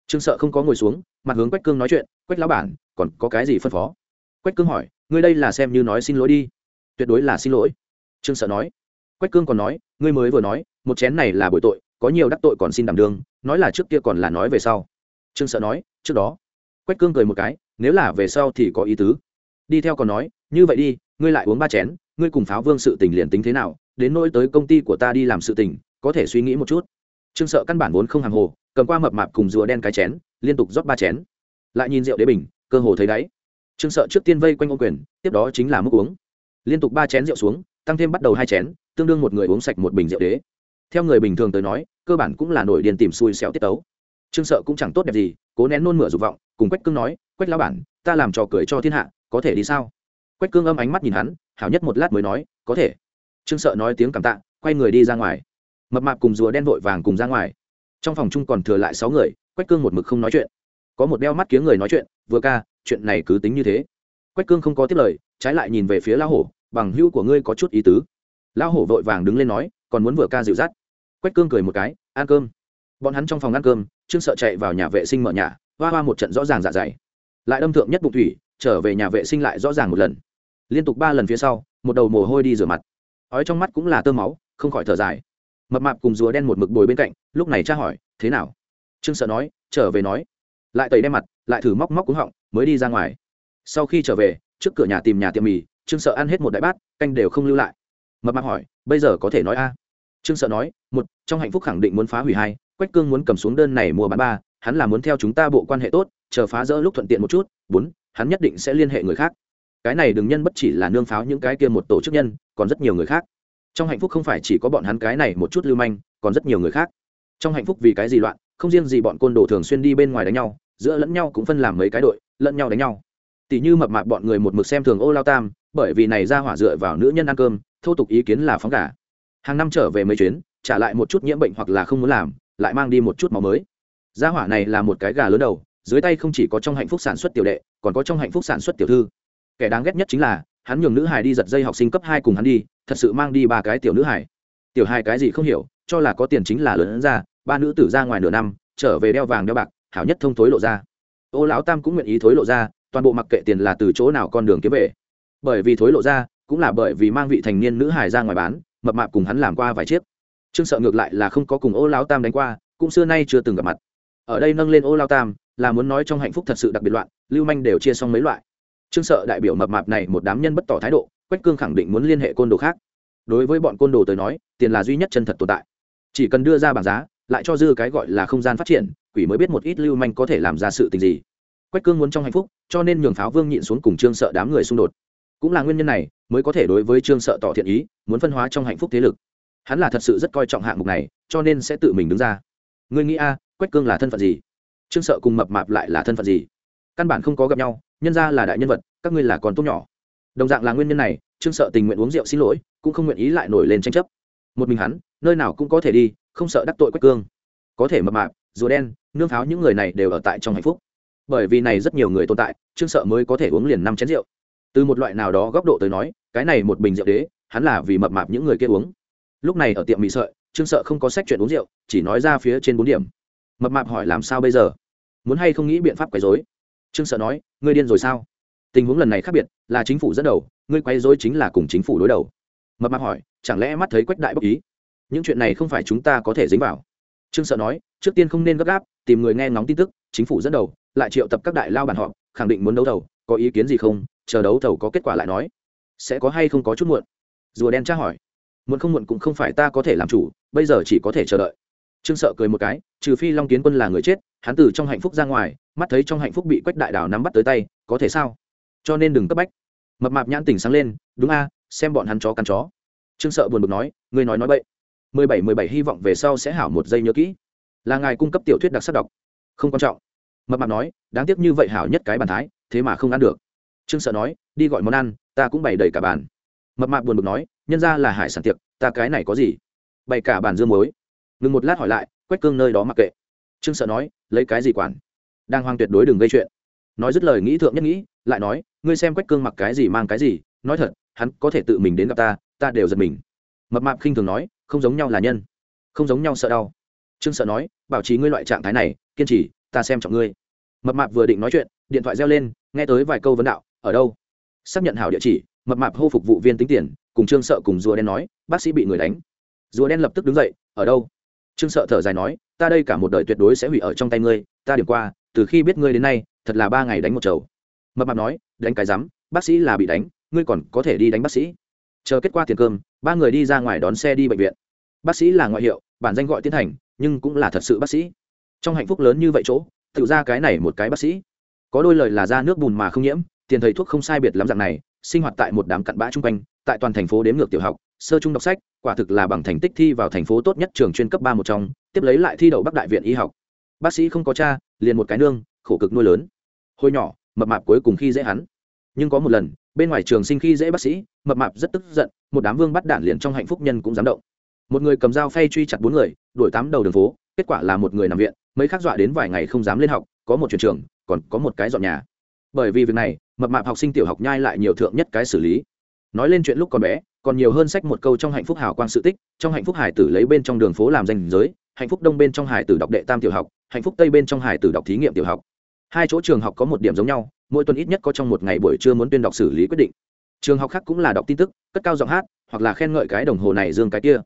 trương sợ không có ngồi xuống, mặt hướng quách cương nói chuyện, quách lão bản, còn có cái gì phân phó? Quách cương hỏi, ngươi đây là xem như nói xin lỗi đi. Tuyệt đối là xin lỗi. Trương sợ nói. Quách cương còn nói, ngươi mới vừa nói, một chén này là bội tội, có nhiều đắc tội còn xin đảm đương, nói là trước kia còn là nói về sau trương sợ nói, trước đó. Quách cương cười một cái, nếu là về sau thì có ý tứ. Đi theo còn nói, như vậy đi, ngươi lại uống ba chén, ngươi cùng pháo vương sự tình liền tính thế nào, đến nỗi tới công ty của ta đi làm sự tình, có thể suy nghĩ một chút. Trương sợ căn bản vốn không hàng hồ, cầm qua mập mạp cùng rùa đen cái chén, liên tục rót ba chén. Lại nhìn rượu đế bình, cơ hồ thấy đáy. Trương sợ trước tiên vây quanh ô quyền, tiếp đó chính là mức uống. Liên tục ba chén rượu xuống, tăng thêm bắt đầu hai chén, tương đương một người uống sạch một bình rượu đế. Theo người bình thường tới nói, cơ bản cũng là nổi điên tìm xui xẻo tiết tấu trương sợ cũng chẳng tốt đẹp gì, cố nén nôn mửa dục vọng, cùng quách cương nói, quách lao bản, ta làm trò cười cho thiên hạ, có thể đi sao? Quách cương âm ánh mắt nhìn hắn, hảo nhất một lát mới nói, có thể. Trương sợ nói tiếng cảm tạ, quay người đi ra ngoài. Mập mạp cùng rùa đen vội vàng cùng ra ngoài. Trong phòng chung còn thừa lại sáu người, quách cương một mực không nói chuyện. Có một đeo mắt kiếng người nói chuyện, vừa ca, chuyện này cứ tính như thế. Quách cương không có tiếp lời, trái lại nhìn về phía lão hổ, bằng hữu của ngươi có chút ý tứ. Lão hổ vội vàng đứng lên nói, còn muốn vừa ca dịu dắt. Quách cương cười một cái, ăn cơm. Bọn hắn trong phòng ăn cơm trương sợ chạy vào nhà vệ sinh mở nhà, hoa hoa một trận rõ ràng dạ dày. Lại đâm thượng nhất bụng thủy, trở về nhà vệ sinh lại rõ ràng một lần. Liên tục ba lần phía sau, một đầu mồ hôi đi rửa mặt. Ói trong mắt cũng là tơ máu, không khỏi thở dài. Mập mạp cùng rùa đen một mực bồi bên cạnh, lúc này tra hỏi, thế nào? Trương sợ nói, trở về nói. Lại tẩy đem mặt, lại thử móc móc cúng họng, mới đi ra ngoài. Sau khi trở về, trước cửa nhà tìm nhà tiệm mì, trương sợ ăn hết một đại bát, canh đều không lưu lại. Mập mạp hỏi, bây giờ có thể nói a? Trương sợ nói, một, trong hạnh phúc khẳng định muốn phá hủy hai quách cương muốn cầm xuống đơn này mua bán ba, hắn là muốn theo chúng ta bộ quan hệ tốt, chờ phá rỡ lúc thuận tiện một chút, bốn, hắn nhất định sẽ liên hệ người khác. Cái này đừng nhân bất chỉ là nương pháo những cái kia một tổ chức nhân, còn rất nhiều người khác. Trong hạnh phúc không phải chỉ có bọn hắn cái này một chút lưu manh, còn rất nhiều người khác. Trong hạnh phúc vì cái gì loạn, không riêng gì bọn côn đồ thường xuyên đi bên ngoài đánh nhau, giữa lẫn nhau cũng phân làm mấy cái đội, lẫn nhau đánh nhau. Tỷ như mập mạp bọn người một mực xem thường ô lao tam, bởi vì này ra hỏa dựa vào nữ nhân ăn cơm, thô tục ý kiến là phóng gà. Hàng năm trở về mấy chuyến, trả lại một chút nhiễm bệnh hoặc là không muốn làm lại mang đi một chút máu mới. Gia hỏa này là một cái gà lớn đầu, dưới tay không chỉ có trong hạnh phúc sản xuất tiểu đệ, còn có trong hạnh phúc sản xuất tiểu thư. Kẻ đáng ghét nhất chính là, hắn nhường nữ hải đi giật dây học sinh cấp hai cùng hắn đi, thật sự mang đi ba cái tiểu nữ hải tiểu hai cái gì không hiểu, cho là có tiền chính là lớn ra, ba nữ tử ra ngoài nửa năm, trở về đeo vàng đeo bạc, hảo nhất thông thối lộ ra. Ô lão tam cũng nguyện ý thối lộ ra, toàn bộ mặc kệ tiền là từ chỗ nào con đường kiếm về. Bởi vì thối lộ ra, cũng là bởi vì mang vị thành niên nữ hài ra ngoài bán, mập mạp cùng hắn làm qua vài chiếc trương sợ ngược lại là không có cùng ô lão tam đánh qua, cũng xưa nay chưa từng gặp mặt. Ở đây nâng lên ô lão tam, là muốn nói trong hạnh phúc thật sự đặc biệt loạn, lưu manh đều chia xong mấy loại. Trương sợ đại biểu mập mạp này một đám nhân bất tỏ thái độ, quách cương khẳng định muốn liên hệ côn đồ khác. Đối với bọn côn đồ tới nói, tiền là duy nhất chân thật tồn tại. Chỉ cần đưa ra bảng giá, lại cho dư cái gọi là không gian phát triển, quỷ mới biết một ít lưu manh có thể làm ra sự tình gì. Quách cương muốn trong hạnh phúc, cho nên nhường pháo vương nhịn xuống cùng trương sợ đám người xung đột. Cũng là nguyên nhân này, mới có thể đối với trương sợ tỏ thiện ý, muốn phân hóa trong hạnh phúc thế lực hắn là thật sự rất coi trọng hạng mục này, cho nên sẽ tự mình đứng ra. Ngươi nghĩ a, quách cương là thân phận gì? Trương sợ cùng mập mạp lại là thân phận gì? Căn bản không có gặp nhau, nhân ra là đại nhân vật, các ngươi là con tốt nhỏ. Đồng dạng là nguyên nhân này, trương sợ tình nguyện uống rượu xin lỗi, cũng không nguyện ý lại nổi lên tranh chấp. Một mình hắn, nơi nào cũng có thể đi, không sợ đắc tội quách cương. Có thể mập mạp, rùa đen, nương pháo những người này đều ở tại trong hạnh phúc. Bởi vì này rất nhiều người tồn tại, trương sợ mới có thể uống liền năm chén rượu. Từ một loại nào đó góc độ tới nói, cái này một bình rượu đế, hắn là vì mập mạp những người kia uống lúc này ở tiệm mì sợi trương sợ không có sách chuyện uống rượu chỉ nói ra phía trên bốn điểm. Mập mạp hỏi làm sao bây giờ? Muốn hay không nghĩ biện pháp quấy dối trương sợ nói ngươi điên rồi sao? Tình huống lần này khác biệt là chính phủ dẫn đầu ngươi quấy dối chính là cùng chính phủ đối đầu. Mập mạp hỏi chẳng lẽ mắt thấy quách đại bốc ý? Những chuyện này không phải chúng ta có thể dính vào. Trương sợ nói trước tiên không nên gấp gáp tìm người nghe ngóng tin tức chính phủ dẫn đầu lại triệu tập các đại lao bản họ, khẳng định muốn đấu thầu có ý kiến gì không chờ đấu thầu có kết quả lại nói. Sẽ có hay không có chút muộn? Rùa đen tra hỏi muộn không muộn cũng không phải ta có thể làm chủ, bây giờ chỉ có thể chờ đợi. Trương sợ cười một cái, trừ phi long kiến quân là người chết, hắn từ trong hạnh phúc ra ngoài, mắt thấy trong hạnh phúc bị quách đại đảo nắm bắt tới tay, có thể sao? Cho nên đừng cấp bách. Mập mạp nhãn tỉnh sáng lên, đúng a, xem bọn hắn chó cắn chó. Trương sợ buồn bực nói, ngươi nói nói bậy. Mười bảy mười bảy hy vọng về sau sẽ hảo một giây nhớ kỹ. Là ngài cung cấp tiểu thuyết đặc sắc đọc. Không quan trọng. Mập mạp nói, đáng tiếc như vậy hảo nhất cái bàn thái, thế mà không ăn được. Trương sợ nói, đi gọi món ăn, ta cũng bày đầy cả bàn. Mập mạp buồn bực nói nhân ra là hải sản tiệc, ta cái này có gì? Bày cả bàn dương muối. Ngừng một lát hỏi lại, quách cương nơi đó mặc kệ. Trương sợ nói, lấy cái gì quản? Đang hoang tuyệt đối đừng gây chuyện. Nói dứt lời nghĩ thượng nhất nghĩ, lại nói, ngươi xem quách cương mặc cái gì mang cái gì, nói thật, hắn có thể tự mình đến gặp ta ta đều giật mình. Mập mạp khinh thường nói, không giống nhau là nhân. Không giống nhau sợ đau. Trương sợ nói, bảo trì ngươi loại trạng thái này, kiên trì, ta xem trọng ngươi. Mập mạp vừa định nói chuyện, điện thoại reo lên, nghe tới vài câu vấn đạo, ở đâu? Xác nhận hảo địa chỉ mập mạp hô phục vụ viên tính tiền, cùng trương sợ cùng rùa đen nói, bác sĩ bị người đánh. Rùa đen lập tức đứng dậy, ở đâu? Trương sợ thở dài nói, ta đây cả một đời tuyệt đối sẽ hủy ở trong tay ngươi, ta điểm qua, từ khi biết ngươi đến nay, thật là ba ngày đánh một chầu. Mập mạp nói, đánh cái rắm, bác sĩ là bị đánh, ngươi còn có thể đi đánh bác sĩ. Chờ kết quả tiền cơm, ba người đi ra ngoài đón xe đi bệnh viện. Bác sĩ là ngoại hiệu, bản danh gọi tiến thành, nhưng cũng là thật sự bác sĩ. Trong hạnh phúc lớn như vậy chỗ, tự ra cái này một cái bác sĩ. Có đôi lời là ra nước bùn mà không nhiễm, tiền thầy thuốc không sai biệt lắm dạng này sinh hoạt tại một đám cặn bã chung quanh, tại toàn thành phố đếm ngược tiểu học, sơ trung đọc sách, quả thực là bằng thành tích thi vào thành phố tốt nhất trường chuyên cấp ba một trong, tiếp lấy lại thi đậu bắc đại viện y học. Bác sĩ không có cha, liền một cái nương, khổ cực nuôi lớn. Hồi nhỏ, mập mạp cuối cùng khi dễ hắn. Nhưng có một lần, bên ngoài trường sinh khi dễ bác sĩ, mập mạp rất tức giận, một đám vương bắt đạn liền trong hạnh phúc nhân cũng dám động. Một người cầm dao phay truy chặt bốn người, đuổi tám đầu đường phố, kết quả là một người nằm viện, mấy khác dọa đến vài ngày không dám lên học, có một chuyển trường, còn có một cái dọn nhà bởi vì việc này, mập mạp học sinh tiểu học nhai lại nhiều thượng nhất cái xử lý. Nói lên chuyện lúc còn bé, còn nhiều hơn sách một câu trong hạnh phúc hào quang sự tích, trong hạnh phúc hải tử lấy bên trong đường phố làm danh giới, hạnh phúc đông bên trong hải tử đọc đệ tam tiểu học, hạnh phúc tây bên trong hải tử đọc thí nghiệm tiểu học. Hai chỗ trường học có một điểm giống nhau, mỗi tuần ít nhất có trong một ngày buổi trưa muốn tuyên đọc xử lý quyết định. Trường học khác cũng là đọc tin tức, cất cao giọng hát, hoặc là khen ngợi cái đồng hồ này dương cái kia.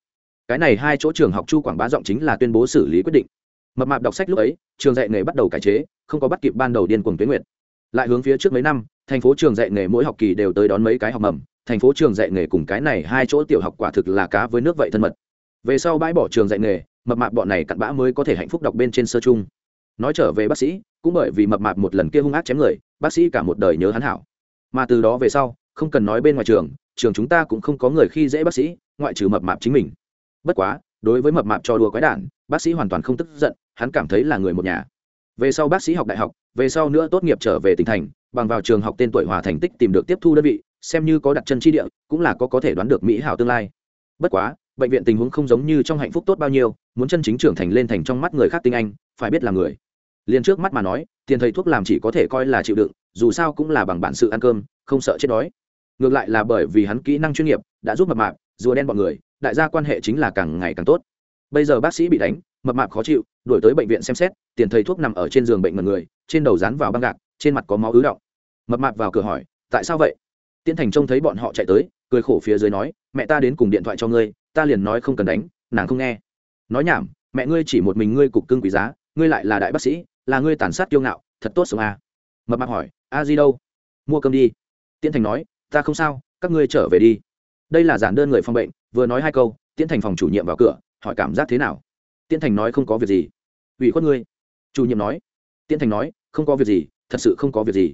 Cái này hai chỗ trường học chu quảng bá giọng chính là tuyên bố xử lý quyết định. Mập mạp đọc sách lúc ấy, trường dạy nghề bắt đầu cải chế, không có bắt kịp ban đầu điên cuồng tuyến nguyện lại hướng phía trước mấy năm, thành phố trường dạy nghề mỗi học kỳ đều tới đón mấy cái học mầm, thành phố trường dạy nghề cùng cái này hai chỗ tiểu học quả thực là cá với nước vậy thân mật. Về sau bãi bỏ trường dạy nghề, mập mạp bọn này cặn bã mới có thể hạnh phúc đọc bên trên sơ chung. Nói trở về bác sĩ, cũng bởi vì mập mạp một lần kia hung ác chém người, bác sĩ cả một đời nhớ hắn hảo. Mà từ đó về sau, không cần nói bên ngoài trường trường chúng ta cũng không có người khi dễ bác sĩ, ngoại trừ mập mạp chính mình. Bất quá, đối với mập mạp cho đùa quái đản, bác sĩ hoàn toàn không tức giận, hắn cảm thấy là người một nhà về sau bác sĩ học đại học, về sau nữa tốt nghiệp trở về tỉnh thành, bằng vào trường học tên tuổi hòa thành tích tìm được tiếp thu đơn vị, xem như có đặt chân chi địa, cũng là có có thể đoán được mỹ hảo tương lai. Bất quá, bệnh viện tình huống không giống như trong hạnh phúc tốt bao nhiêu, muốn chân chính trưởng thành lên thành trong mắt người khác tinh anh, phải biết là người. Liền trước mắt mà nói, tiền thầy thuốc làm chỉ có thể coi là chịu đựng, dù sao cũng là bằng bản sự ăn cơm, không sợ chết đói. Ngược lại là bởi vì hắn kỹ năng chuyên nghiệp, đã giúp mập mạp, rùa đen bọn người, đại gia quan hệ chính là càng ngày càng tốt. Bây giờ bác sĩ bị đánh, mập mạp khó chịu đuổi tới bệnh viện xem xét, tiền thầy thuốc nằm ở trên giường bệnh mật người, trên đầu dán vào băng gạc, trên mặt có máu ứ động. Mập mạp vào cửa hỏi, tại sao vậy? Tiên thành trông thấy bọn họ chạy tới, cười khổ phía dưới nói, mẹ ta đến cùng điện thoại cho ngươi, ta liền nói không cần đánh, nàng không nghe. Nói nhảm, mẹ ngươi chỉ một mình ngươi cục cưng quý giá, ngươi lại là đại bác sĩ, là ngươi tàn sát kiêu ngạo, thật tốt sống à. mập mạp hỏi, a di đâu? Mua cơm đi. Tiễn thành nói, ta không sao, các ngươi trở về đi. Đây là giản đơn người phòng bệnh, vừa nói hai câu, tiễn thành phòng chủ nhiệm vào cửa, hỏi cảm giác thế nào? Tiễn thành nói không có việc gì ủy khuất ngươi. Chủ nhiệm nói. Tiễn thành nói, không có việc gì, thật sự không có việc gì.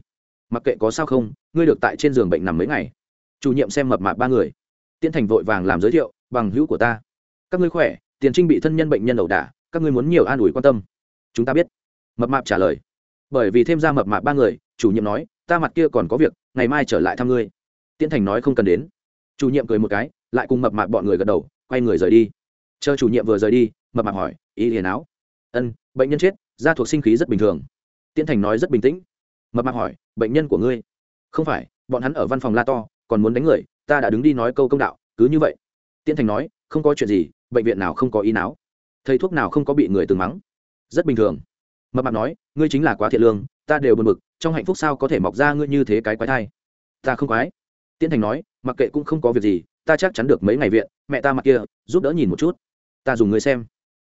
Mặc kệ có sao không, ngươi được tại trên giường bệnh nằm mấy ngày. Chủ nhiệm xem mập mạp ba người. Tiễn thành vội vàng làm giới thiệu, bằng hữu của ta. Các ngươi khỏe, tiền trinh bị thân nhân bệnh nhân ẩu đả, các ngươi muốn nhiều an ủi quan tâm. Chúng ta biết. Mập mạp trả lời. Bởi vì thêm ra mập mạp ba người, chủ nhiệm nói, ta mặt kia còn có việc, ngày mai trở lại thăm ngươi. Tiễn thành nói không cần đến. Chủ nhiệm cười một cái, lại cùng mập mạp bọn người gật đầu, quay người rời đi. Chờ chủ nhiệm vừa rời đi, mập mạp hỏi, ý liền áo ân, bệnh nhân chết, da thuộc sinh khí rất bình thường. Tiễn thành nói rất bình tĩnh. Mập mạp hỏi, bệnh nhân của ngươi? Không phải, bọn hắn ở văn phòng la to, còn muốn đánh người, ta đã đứng đi nói câu công đạo, cứ như vậy. Tiễn thành nói, không có chuyện gì, bệnh viện nào không có ý não thầy thuốc nào không có bị người từng mắng. Rất bình thường. Mập mạp nói, ngươi chính là quá thiện lương, ta đều buồn bực, trong hạnh phúc sao có thể mọc ra ngươi như thế cái quái thai? Ta không quái. Tiễn thành nói, mặc kệ cũng không có việc gì, ta chắc chắn được mấy ngày viện, mẹ ta mặc kia, giúp đỡ nhìn một chút. Ta dùng ngươi xem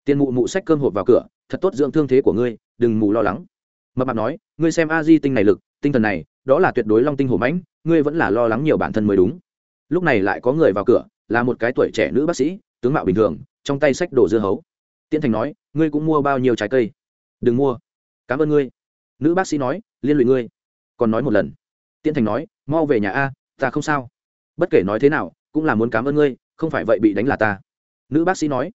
tiền mụ mụ xách cơm hộp vào cửa, thật tốt dưỡng thương thế của ngươi, đừng mù lo lắng. Mập mạp nói, ngươi xem a di tinh này lực, tinh thần này, đó là tuyệt đối long tinh hổ mãnh, ngươi vẫn là lo lắng nhiều bản thân mới đúng. Lúc này lại có người vào cửa, là một cái tuổi trẻ nữ bác sĩ, tướng mạo bình thường, trong tay sách đổ dưa hấu. Tiễn thành nói, ngươi cũng mua bao nhiêu trái cây? Đừng mua. Cảm ơn ngươi. Nữ bác sĩ nói, liên lụy ngươi. Còn nói một lần. Tiễn thành nói, mau về nhà a, ta không sao. Bất kể nói thế nào, cũng là muốn cảm ơn ngươi, không phải vậy bị đánh là ta. Nữ bác sĩ nói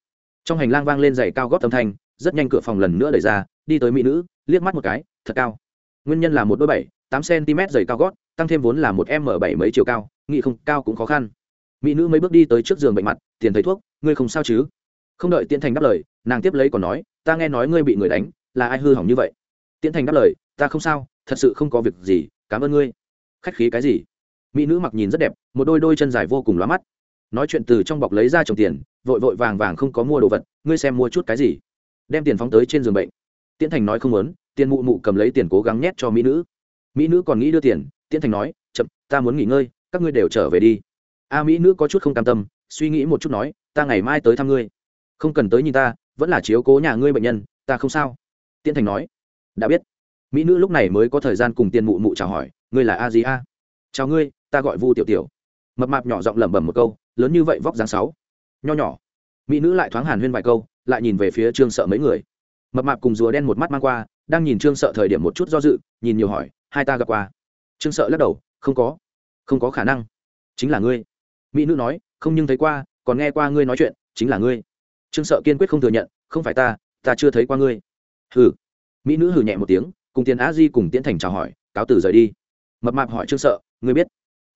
trong hành lang vang lên giày cao gót âm thanh, rất nhanh cửa phòng lần nữa đẩy ra, đi tới mỹ nữ, liếc mắt một cái, thật cao. Nguyên nhân là một đôi bảy, tám cm giày cao gót, tăng thêm vốn là một m bảy mấy chiều cao nghị không, cao cũng khó khăn. Mỹ nữ mấy bước đi tới trước giường bệnh mặt, tiền thấy thuốc, ngươi không sao chứ? Không đợi tiễn thành đáp lời, nàng tiếp lấy còn nói, ta nghe nói ngươi bị người đánh, là ai hư hỏng như vậy? Tiễn thành đáp lời, ta không sao, thật sự không có việc gì, cảm ơn ngươi. Khách khí cái gì? Mỹ nữ mặc nhìn rất đẹp, một đôi đôi chân dài vô cùng lóa mắt nói chuyện từ trong bọc lấy ra trồng tiền, vội vội vàng vàng không có mua đồ vật, ngươi xem mua chút cái gì? Đem tiền phóng tới trên giường bệnh. Tiễn thành nói không muốn, tiền mụ mụ cầm lấy tiền cố gắng nhét cho mỹ nữ. Mỹ nữ còn nghĩ đưa tiền, tiễn thành nói, chậm, ta muốn nghỉ ngơi, các ngươi đều trở về đi. A mỹ nữ có chút không cam tâm, suy nghĩ một chút nói, ta ngày mai tới thăm ngươi. Không cần tới nhìn ta, vẫn là chiếu cố nhà ngươi bệnh nhân, ta không sao. Tiễn thành nói, đã biết. Mỹ nữ lúc này mới có thời gian cùng tiền mụ mụ chào hỏi, ngươi là a gì a? Chào ngươi, ta gọi vu tiểu tiểu. Mập mạp nhỏ giọng lẩm bẩm một câu lớn như vậy vóc dáng sáu. Nho nhỏ. Mỹ nữ lại thoáng hàn huyên vài câu, lại nhìn về phía trương sợ mấy người. Mập mạp cùng rùa đen một mắt mang qua, đang nhìn trương sợ thời điểm một chút do dự, nhìn nhiều hỏi, hai ta gặp qua? Trương sợ lắc đầu, không có. Không có khả năng. Chính là ngươi. Mỹ nữ nói, không nhưng thấy qua, còn nghe qua ngươi nói chuyện, chính là ngươi. Trương sợ kiên quyết không thừa nhận, không phải ta ta chưa thấy qua ngươi. Hừ. Mỹ nữ hừ nhẹ một tiếng, cùng tiền á di cùng tiến thành chào hỏi, cáo từ rời đi. Mập mạp hỏi trương sợ, ngươi biết,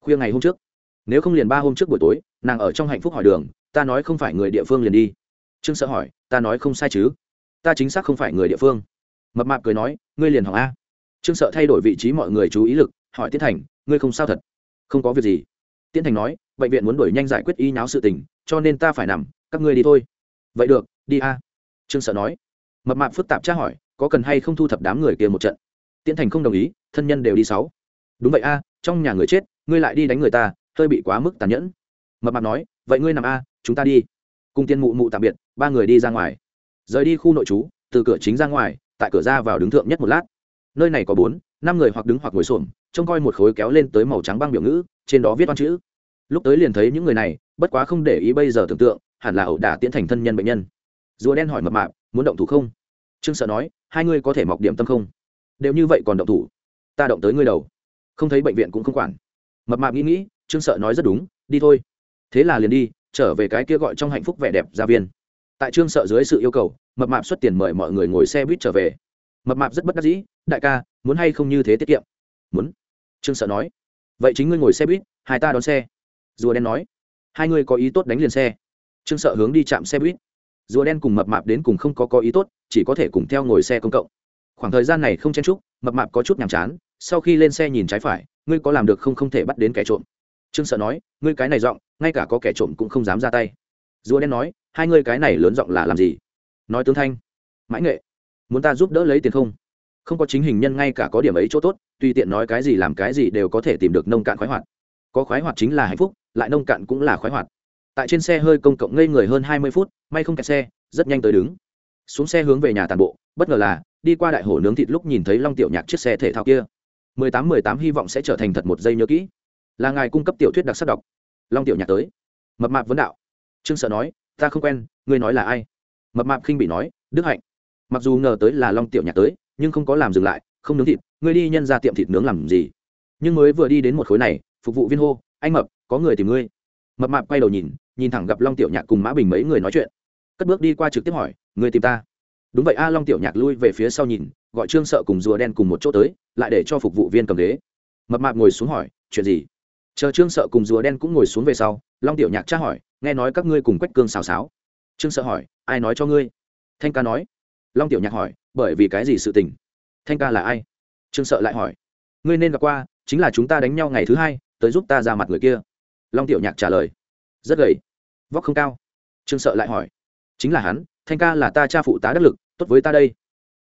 khuya ngày hôm trước nếu không liền ba hôm trước buổi tối, nàng ở trong hạnh phúc hỏi đường, ta nói không phải người địa phương liền đi. Trương sợ hỏi, ta nói không sai chứ? Ta chính xác không phải người địa phương. Mập mạp cười nói, ngươi liền hỏi a. Trương sợ thay đổi vị trí mọi người chú ý lực, hỏi tiến thành, ngươi không sao thật? Không có việc gì. Tiễn thành nói, bệnh viện muốn đuổi nhanh giải quyết y nháo sự tình, cho nên ta phải nằm, các ngươi đi thôi. Vậy được, đi a. Trương sợ nói. Mập mạp phức tạp tra hỏi, có cần hay không thu thập đám người kia một trận? Tiễn thành không đồng ý, thân nhân đều đi sáu. Đúng vậy a, trong nhà người chết, ngươi lại đi đánh người ta hơi bị quá mức tàn nhẫn. Mập mạp nói, vậy ngươi nằm a, chúng ta đi. Cùng tiên mụ mụ tạm biệt, ba người đi ra ngoài. Rời đi khu nội trú, từ cửa chính ra ngoài, tại cửa ra vào đứng thượng nhất một lát. Nơi này có bốn, năm người hoặc đứng hoặc ngồi xổm, trông coi một khối kéo lên tới màu trắng băng biểu ngữ, trên đó viết văn chữ. Lúc tới liền thấy những người này, bất quá không để ý bây giờ tưởng tượng, hẳn là ẩu đả tiến thành thân nhân bệnh nhân. Rùa đen hỏi mập mạp, muốn động thủ không? Trương sợ nói, hai ngươi có thể mọc điểm tâm không? Đều như vậy còn động thủ? Ta động tới ngươi đầu. Không thấy bệnh viện cũng không quản. Mập mạp nghĩ nghĩ trương sợ nói rất đúng, đi thôi. Thế là liền đi, trở về cái kia gọi trong hạnh phúc vẻ đẹp gia viên. Tại trương sợ dưới sự yêu cầu, mập mạp xuất tiền mời mọi người ngồi xe buýt trở về. Mập mạp rất bất đắc dĩ, đại ca, muốn hay không như thế tiết kiệm? Muốn. Trương sợ nói. Vậy chính ngươi ngồi xe buýt, hai ta đón xe. Rùa đen nói. Hai ngươi có ý tốt đánh liền xe. Trương sợ hướng đi chạm xe buýt. Rùa đen cùng mập mạp đến cùng không có có ý tốt, chỉ có thể cùng theo ngồi xe công cộng. Khoảng thời gian này không chen chúc, mập mạp có chút nhàm chán, sau khi lên xe nhìn trái phải, ngươi có làm được không không thể bắt đến kẻ trộm trương sợ nói, ngươi cái này giọng, ngay cả có kẻ trộm cũng không dám ra tay. Rùa đen nói, hai ngươi cái này lớn giọng là làm gì? Nói tướng thanh, mãi nghệ, muốn ta giúp đỡ lấy tiền không? Không có chính hình nhân ngay cả có điểm ấy chỗ tốt, tùy tiện nói cái gì làm cái gì đều có thể tìm được nông cạn khoái hoạt. Có khoái hoạt chính là hạnh phúc, lại nông cạn cũng là khoái hoạt. Tại trên xe hơi công cộng ngây người hơn hai mươi phút, may không kẹt xe, rất nhanh tới đứng. Xuống xe hướng về nhà tàn bộ, bất ngờ là, đi qua đại hồ nướng thịt lúc nhìn thấy long tiểu nhạc chiếc xe thể thao kia. mười tám mười tám hy vọng sẽ trở thành thật một giây nhớ kỹ là ngài cung cấp tiểu thuyết đặc sắc đọc. Long tiểu nhạc tới. Mập mạp vấn đạo. Trương sợ nói, ta không quen, ngươi nói là ai? Mập mạp khinh bị nói, đức hạnh. Mặc dù ngờ tới là long tiểu nhạc tới, nhưng không có làm dừng lại, không nướng thịt, ngươi đi nhân ra tiệm thịt nướng làm gì? Nhưng mới vừa đi đến một khối này, phục vụ viên hô, anh mập, có người tìm ngươi. Mập mạp quay đầu nhìn nhìn thẳng gặp long tiểu nhạc cùng mã bình mấy người nói chuyện. Cất bước đi qua trực tiếp hỏi người tìm ta? Đúng vậy a. Long tiểu nhạc lui về phía sau nhìn, gọi trương sợ cùng rùa đen cùng một chỗ tới, lại để cho phục vụ viên cầm ghế. Mập mạp ngồi xuống hỏi, chuyện gì? Chờ trương sợ cùng rùa đen cũng ngồi xuống về sau, long tiểu nhạc tra hỏi, nghe nói các ngươi cùng quách cương xào xáo? Trương sợ hỏi, ai nói cho ngươi? Thanh ca nói. Long tiểu nhạc hỏi, bởi vì cái gì sự tình? Thanh ca là ai? Trương sợ lại hỏi, ngươi nên gặp qua, chính là chúng ta đánh nhau ngày thứ hai, tới giúp ta ra mặt người kia. Long tiểu nhạc trả lời, rất gầy, vóc không cao. Trương sợ lại hỏi, chính là hắn, thanh ca là ta cha phụ tá đắc lực, tốt với ta đây.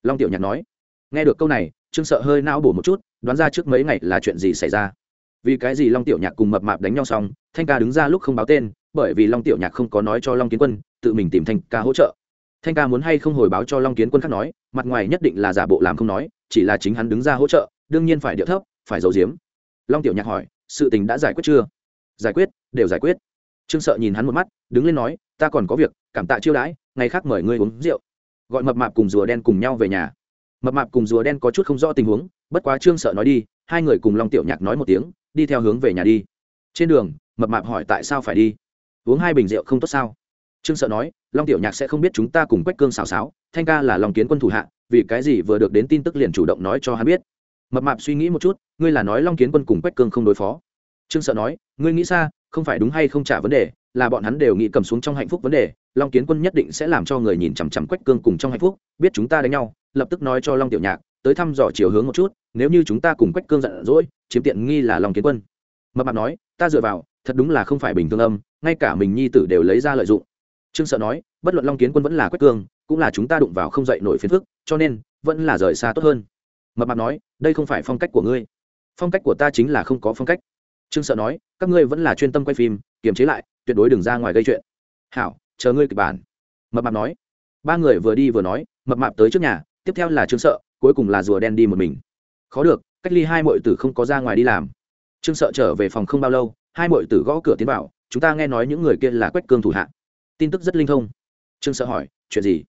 Long tiểu nhạc nói, nghe được câu này, trương sợ hơi não bổ một chút, đoán ra trước mấy ngày là chuyện gì xảy ra vì cái gì long tiểu nhạc cùng mập mạp đánh nhau xong, thanh ca đứng ra lúc không báo tên, bởi vì long tiểu nhạc không có nói cho long kiến quân, tự mình tìm thanh ca hỗ trợ. Thanh ca muốn hay không hồi báo cho long kiến quân khác nói, mặt ngoài nhất định là giả bộ làm không nói, chỉ là chính hắn đứng ra hỗ trợ, đương nhiên phải điệu thấp, phải giấu giếm. Long tiểu nhạc hỏi, sự tình đã giải quyết chưa? Giải quyết, đều giải quyết. Trương sợ nhìn hắn một mắt, đứng lên nói, ta còn có việc, cảm tạ chiêu đãi, ngày khác mời ngươi uống rượu. Gọi mập mạp cùng rùa đen cùng nhau về nhà. Mập mạp cùng rùa đen có chút không rõ tình huống, bất quá trương sợ nói đi, hai người cùng long tiểu nhạc nói một tiếng đi theo hướng về nhà đi. Trên đường, mập mạp hỏi tại sao phải đi? Uống hai bình rượu không tốt sao? Trương sợ nói, long tiểu nhạc sẽ không biết chúng ta cùng quách cương xào xáo, thanh ca là lòng kiến quân thủ hạ, vì cái gì vừa được đến tin tức liền chủ động nói cho hắn biết. Mập mạp suy nghĩ một chút, ngươi là nói long kiến quân cùng quách cương không đối phó. Trương sợ nói, ngươi nghĩ xa không phải đúng hay không trả vấn đề, là bọn hắn đều nghĩ cầm xuống trong hạnh phúc vấn đề, long kiến quân nhất định sẽ làm cho người nhìn chằm chằm quách cương cùng trong hạnh phúc, biết chúng ta đánh nhau, lập tức nói cho long tiểu nhạc, tới thăm dò chiều hướng một chút nếu như chúng ta cùng quách cương giận dỗi, chiếm tiện nghi là long kiến quân. Mập mạp nói, ta dựa vào, thật đúng là không phải bình thường âm, ngay cả mình nhi tử đều lấy ra lợi dụng. Trương sợ nói, bất luận long kiến quân vẫn là quách cương, cũng là chúng ta đụng vào không dậy nổi phiền phức, cho nên, vẫn là rời xa tốt hơn. Mập mạp nói, đây không phải phong cách của ngươi. Phong cách của ta chính là không có phong cách. Trương sợ nói, các ngươi vẫn là chuyên tâm quay phim, kiềm chế lại, tuyệt đối đừng ra ngoài gây chuyện. Hảo, chờ ngươi kịch bản. Mập mạp nói. Ba người vừa đi vừa nói, mập mạp tới trước nhà, tiếp theo là trương sợ, cuối cùng là rùa đen đi một mình khó được, cách ly hai mọi tử không có ra ngoài đi làm. Trương sợ trở về phòng không bao lâu, hai mọi tử gõ cửa tiến vào, chúng ta nghe nói những người kia là quách cương thủ hạ. Tin tức rất linh thông. Trương sợ hỏi, chuyện gì?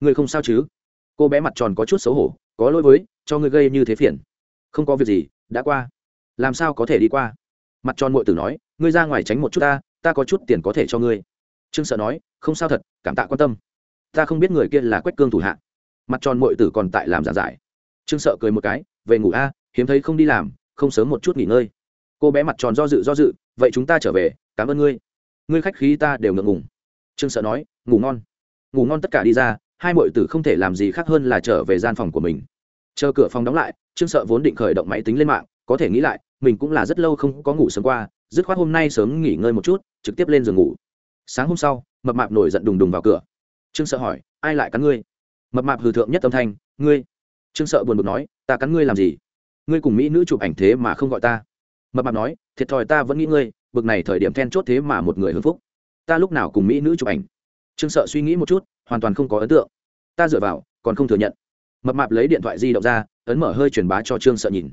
Người không sao chứ? Cô bé mặt tròn có chút xấu hổ, có lỗi với, cho người gây như thế phiền. Không có việc gì, đã qua. Làm sao có thể đi qua? Mặt tròn mội tử nói, ngươi ra ngoài tránh một chút ta ta có chút tiền có thể cho ngươi. Trương sợ nói, không sao thật, cảm tạ quan tâm. Ta không biết người kia là quách cương thủ hạ. Mặt tròn mội tử còn tại làm giả giải. Trương sợ cười một cái về ngủ a, hiếm thấy không đi làm, không sớm một chút nghỉ ngơi. Cô bé mặt tròn do dự do dự, vậy chúng ta trở về, cảm ơn ngươi. Ngươi khách khí ta đều ngượng ngùng. Trương sợ nói, ngủ ngon. Ngủ ngon tất cả đi ra, hai mọi tử không thể làm gì khác hơn là trở về gian phòng của mình. Chờ cửa phòng đóng lại, trương sợ vốn định khởi động máy tính lên mạng, có thể nghĩ lại, mình cũng là rất lâu không có ngủ sớm qua, dứt khoát hôm nay sớm nghỉ ngơi một chút, trực tiếp lên giường ngủ. Sáng hôm sau, mập mạp nổi giận đùng đùng vào cửa. Trương sợ hỏi, ai lại cắn ngươi? Mập mạp hừ thượng nhất âm thanh, ngươi trương sợ buồn bực nói, ta cắn ngươi làm gì? Ngươi cùng mỹ nữ chụp ảnh thế mà không gọi ta. Mập mạp nói, thiệt thòi ta vẫn nghĩ ngươi, bực này thời điểm then chốt thế mà một người hưng phúc. Ta lúc nào cùng mỹ nữ chụp ảnh? Trương sợ suy nghĩ một chút, hoàn toàn không có ấn tượng. Ta dựa vào, còn không thừa nhận. Mập mạp lấy điện thoại di động ra, ấn mở hơi truyền bá cho trương sợ nhìn.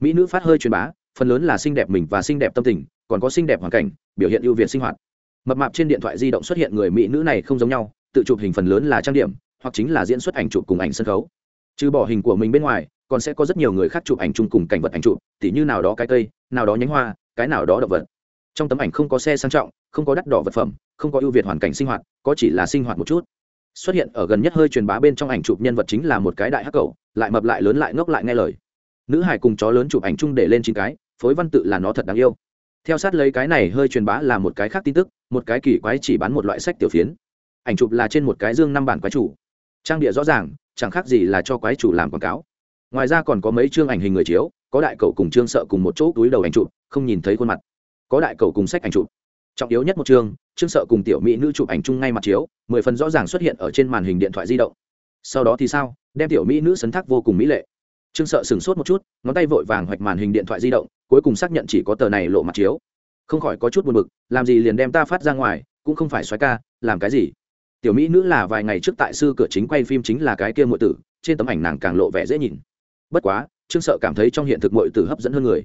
Mỹ nữ phát hơi truyền bá, phần lớn là xinh đẹp mình và xinh đẹp tâm tình, còn có xinh đẹp hoàn cảnh, biểu hiện ưu việt sinh hoạt. Mập mạp trên điện thoại di động xuất hiện người mỹ nữ này không giống nhau, tự chụp hình phần lớn là trang điểm, hoặc chính là diễn xuất ảnh chụp cùng ảnh sân khấu trừ bỏ hình của mình bên ngoài, còn sẽ có rất nhiều người khác chụp ảnh chung cùng cảnh vật ảnh chụp, tỉ như nào đó cái cây, nào đó nhánh hoa, cái nào đó động vật. Trong tấm ảnh không có xe sang trọng, không có đắt đỏ vật phẩm, không có ưu việt hoàn cảnh sinh hoạt, có chỉ là sinh hoạt một chút. Xuất hiện ở gần nhất hơi truyền bá bên trong ảnh chụp nhân vật chính là một cái đại hắc cầu lại mập lại lớn lại ngốc lại nghe lời. Nữ hải cùng chó lớn chụp ảnh chung để lên chín cái, phối văn tự là nó thật đáng yêu. Theo sát lấy cái này hơi truyền bá là một cái khác tin tức, một cái kỳ quái chỉ bán một loại sách tiểu phiến. Ảnh chụp là trên một cái dương năm bản quái chủ. Trang địa rõ ràng chẳng khác gì là cho quái chủ làm quảng cáo. Ngoài ra còn có mấy chương ảnh hình người chiếu, có đại cậu cùng trương sợ cùng một chỗ túi đầu ảnh chụp, không nhìn thấy khuôn mặt. Có đại cậu cùng sách ảnh chụp. Trọng yếu nhất một chương, trương sợ cùng tiểu mỹ nữ chụp ảnh chung ngay mặt chiếu, mười phần rõ ràng xuất hiện ở trên màn hình điện thoại di động. Sau đó thì sao, đem tiểu mỹ nữ sấn thác vô cùng mỹ lệ. Trương sợ sửng sốt một chút, ngón tay vội vàng hoạch màn hình điện thoại di động, cuối cùng xác nhận chỉ có tờ này lộ mặt chiếu. Không khỏi có chút buồn bực, làm gì liền đem ta phát ra ngoài, cũng không phải xoáy ca, làm cái gì? Tiểu mỹ nữ là vài ngày trước tại sư cửa chính quay phim chính là cái kia muội tử trên tấm ảnh nàng càng lộ vẻ dễ nhìn. Bất quá trương sợ cảm thấy trong hiện thực muội tử hấp dẫn hơn người.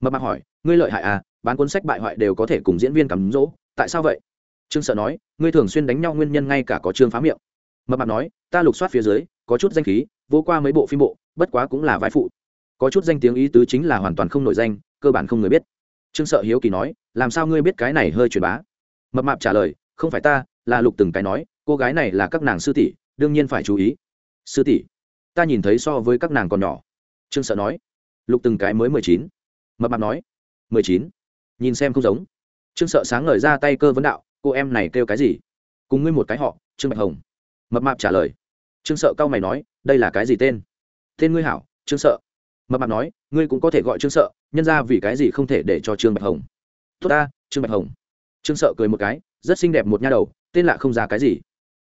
Mập mạc hỏi ngươi lợi hại à bán cuốn sách bại hoại đều có thể cùng diễn viên cắm rỗ, tại sao vậy? Trương sợ nói ngươi thường xuyên đánh nhau nguyên nhân ngay cả có trương phá miệng. Mập mạc nói ta lục soát phía dưới có chút danh khí vô qua mấy bộ phim bộ bất quá cũng là vai phụ. Có chút danh tiếng ý tứ chính là hoàn toàn không nổi danh cơ bản không người biết. Trương sợ hiếu kỳ nói làm sao ngươi biết cái này hơi truyền bá? Mập mạp trả lời không phải ta là lục từng cái nói cô gái này là các nàng sư tỷ, đương nhiên phải chú ý. Sư tỷ, ta nhìn thấy so với các nàng còn nhỏ. Trương sợ nói. Lục từng cái mới mười chín. Mập mạp nói. mười chín. Nhìn xem không giống. Trương sợ sáng ngời ra tay cơ vấn đạo, cô em này kêu cái gì? Cùng ngươi một cái họ, trương bạch hồng. Mập mạp trả lời. Trương sợ cao mày nói, đây là cái gì tên? Tên ngươi hảo, trương sợ. Mập mạp nói, ngươi cũng có thể gọi trương sợ, nhân ra vì cái gì không thể để cho trương bạch hồng? Tốt ta, trương bạch hồng. Trương sợ cười một cái, rất xinh đẹp một nha đầu, tên lạ không ra cái gì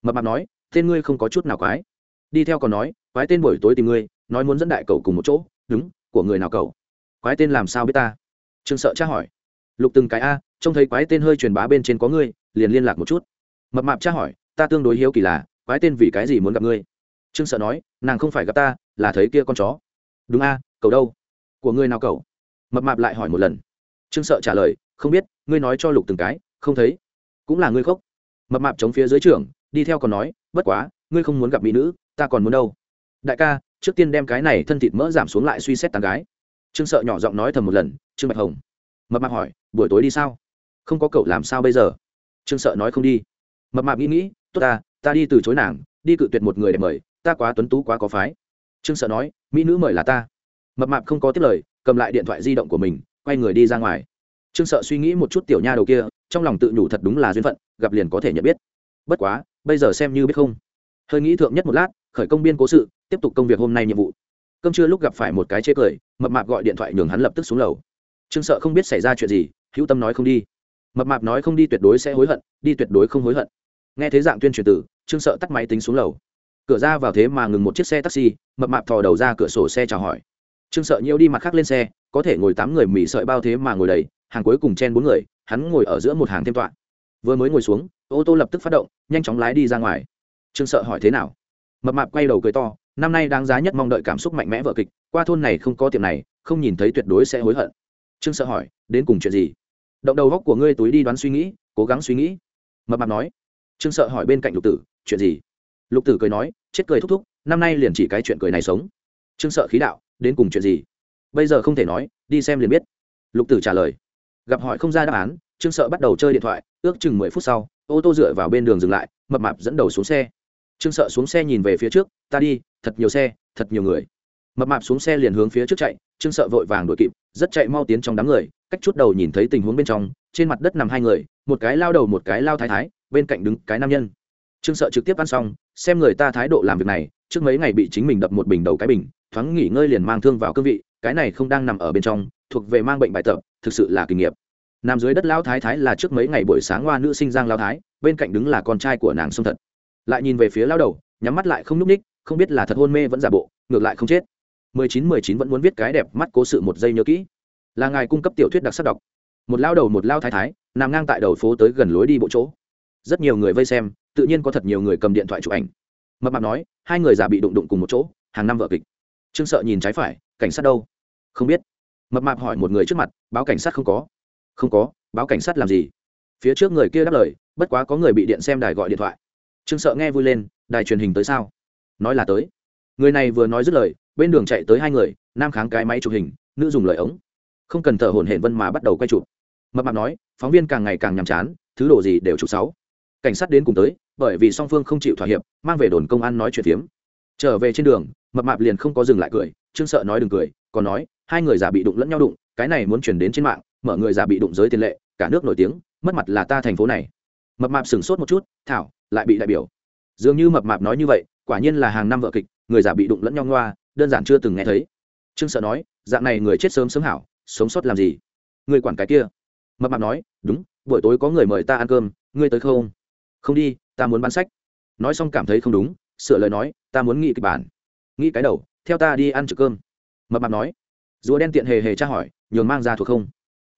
mập mạp nói, tên ngươi không có chút nào quái. Đi theo còn nói, quái tên buổi tối tìm ngươi, nói muốn dẫn đại cậu cùng một chỗ. Đúng, của người nào cậu? Quái tên làm sao biết ta? Trương sợ tra hỏi. Lục từng cái a, trông thấy quái tên hơi truyền bá bên trên có ngươi, liền liên lạc một chút. Mập mạp tra hỏi, ta tương đối hiếu kỳ là, quái tên vì cái gì muốn gặp ngươi? Trương sợ nói, nàng không phải gặp ta, là thấy kia con chó. Đúng a cầu đâu? Của ngươi nào cầu mập mạp lại hỏi một lần. Trương sợ trả lời, không biết, ngươi nói cho lục từng cái, không thấy, cũng là ngươi khóc. Mập mạp chống phía dưới trưởng đi theo còn nói, bất quá, ngươi không muốn gặp mỹ nữ, ta còn muốn đâu? Đại ca, trước tiên đem cái này thân thịt mỡ giảm xuống lại suy xét tàn gái. Trương sợ nhỏ giọng nói thầm một lần, trương bạch hồng, mập mạp hỏi, buổi tối đi sao? Không có cậu làm sao bây giờ? Trương sợ nói, không đi. Mập mạp nghĩ nghĩ, tốt ta ta đi từ chối nàng, đi cự tuyệt một người để mời, ta quá tuấn tú quá có phái. Trương sợ nói, mỹ nữ mời là ta. Mập mạp không có tiếp lời, cầm lại điện thoại di động của mình, quay người đi ra ngoài. Trương sợ suy nghĩ một chút tiểu nha đầu kia, trong lòng tự nhủ thật đúng là duyên phận, gặp liền có thể nhận biết. Bất quá bây giờ xem như biết không. Hơi nghĩ thượng nhất một lát, khởi công biên cố sự, tiếp tục công việc hôm nay nhiệm vụ. Cơm trưa lúc gặp phải một cái chê cười, mập mạp gọi điện thoại nhường hắn lập tức xuống lầu. Trương sợ không biết xảy ra chuyện gì, hữu tâm nói không đi. Mập mạp nói không đi tuyệt đối sẽ hối hận, đi tuyệt đối không hối hận. Nghe thế dạng tuyên truyền tử, trương sợ tắt máy tính xuống lầu. Cửa ra vào thế mà ngừng một chiếc xe taxi, mập mạp thò đầu ra cửa sổ xe chào hỏi. Trương sợ nhiễu đi mặt khác lên xe, có thể ngồi tám người mì sợi bao thế mà ngồi đầy, hàng cuối cùng chen bốn người, hắn ngồi ở giữa một hàng thêm tọa. Vừa mới ngồi xuống ô tô lập tức phát động, nhanh chóng lái đi ra ngoài. Trương sợ hỏi thế nào? Mập mạp quay đầu cười to, năm nay đáng giá nhất mong đợi cảm xúc mạnh mẽ vợ kịch, qua thôn này không có tiệm này, không nhìn thấy tuyệt đối sẽ hối hận. Trương sợ hỏi, đến cùng chuyện gì? Động đầu góc của ngươi túi đi đoán suy nghĩ, cố gắng suy nghĩ. Mập mạp nói. Trương sợ hỏi bên cạnh lục tử, chuyện gì? Lục tử cười nói, chết cười thúc thúc, năm nay liền chỉ cái chuyện cười này sống. Trương sợ khí đạo, đến cùng chuyện gì? Bây giờ không thể nói, đi xem liền biết. Lục tử trả lời. Gặp hỏi không ra đáp án trương sợ bắt đầu chơi điện thoại, ước chừng mười phút sau, ô tô dựa vào bên đường dừng lại, mập mạp dẫn đầu xuống xe. Trương sợ xuống xe nhìn về phía trước, ta đi, thật nhiều xe, thật nhiều người. Mập mạp xuống xe liền hướng phía trước chạy, trương sợ vội vàng đuổi kịp, rất chạy mau tiến trong đám người, cách chút đầu nhìn thấy tình huống bên trong, trên mặt đất nằm hai người, một cái lao đầu một cái lao thái thái, bên cạnh đứng cái nam nhân. Trương sợ trực tiếp ăn xong, xem người ta thái độ làm việc này, trước mấy ngày bị chính mình đập một bình đầu cái bình, thoáng nghỉ ngơi liền mang thương vào cương vị, cái này không đang nằm ở bên trong, thuộc về mang bệnh bài tập, thực sự là kinh nghiệm nằm dưới đất lao thái thái là trước mấy ngày buổi sáng hoa nữ sinh giang lao thái, bên cạnh đứng là con trai của nàng sông thật. Lại nhìn về phía lao đầu, nhắm mắt lại không n ú c ních, không biết là thật hôn mê vẫn giả bộ, ngược lại không chết. Mười chín mười chín vẫn muốn viết cái đẹp mắt cố sự một giây nhớ kỹ. Là ngài cung cấp tiểu thuyết đặc sắc đọc. Một lao đầu, một lao thái thái, nằm ngang tại đầu phố tới gần lối đi bộ chỗ. Rất nhiều người vây xem, tự nhiên có thật nhiều người cầm điện thoại chụp ảnh. Mập mạp nói, hai người già bị đụng đụng cùng một chỗ, hàng năm vợ kịch. Trương sợ nhìn trái phải, cảnh sát đâu? Không biết. Mập mạp hỏi một người trước mặt, báo cảnh sát không có không có, báo cảnh sát làm gì? Phía trước người kia đáp lời, bất quá có người bị điện xem đài gọi điện thoại. Trương sợ nghe vui lên, đài truyền hình tới sao? Nói là tới. Người này vừa nói dứt lời, bên đường chạy tới hai người, nam kháng cái máy chụp hình, nữ dùng lời ống. Không cần thở hổn hển vân mà bắt đầu quay chụp. Mập mạp nói, phóng viên càng ngày càng nhàm chán, thứ đồ gì đều chụp sáu. Cảnh sát đến cùng tới, bởi vì song phương không chịu thỏa hiệp, mang về đồn công an nói chuyện phiếm. Trở về trên đường, mập mạp liền không có dừng lại cười, trương sợ nói đừng cười, còn nói, hai người giả bị đụng lẫn nhau đụng, cái này muốn chuyển đến trên mạng mở người già bị đụng giới tiền lệ, cả nước nổi tiếng, mất mặt là ta thành phố này. Mập mạp sửng sốt một chút, thảo, lại bị đại biểu. Dường như mập mạp nói như vậy, quả nhiên là hàng năm vợ kịch, người già bị đụng lẫn nhau ngoa, đơn giản chưa từng nghe thấy. Trương sợ nói, dạng này người chết sớm sớm hảo, sống sót làm gì? Người quản cái kia. Mập mạp nói, đúng, buổi tối có người mời ta ăn cơm, ngươi tới không? Không đi, ta muốn bán sách. Nói xong cảm thấy không đúng, sửa lời nói, ta muốn nghĩ kịch bản. Nghĩ cái đầu, theo ta đi ăn trực cơm. Mập mạp nói, rùa đen tiện hề hề tra hỏi, nhường mang ra thuộc không?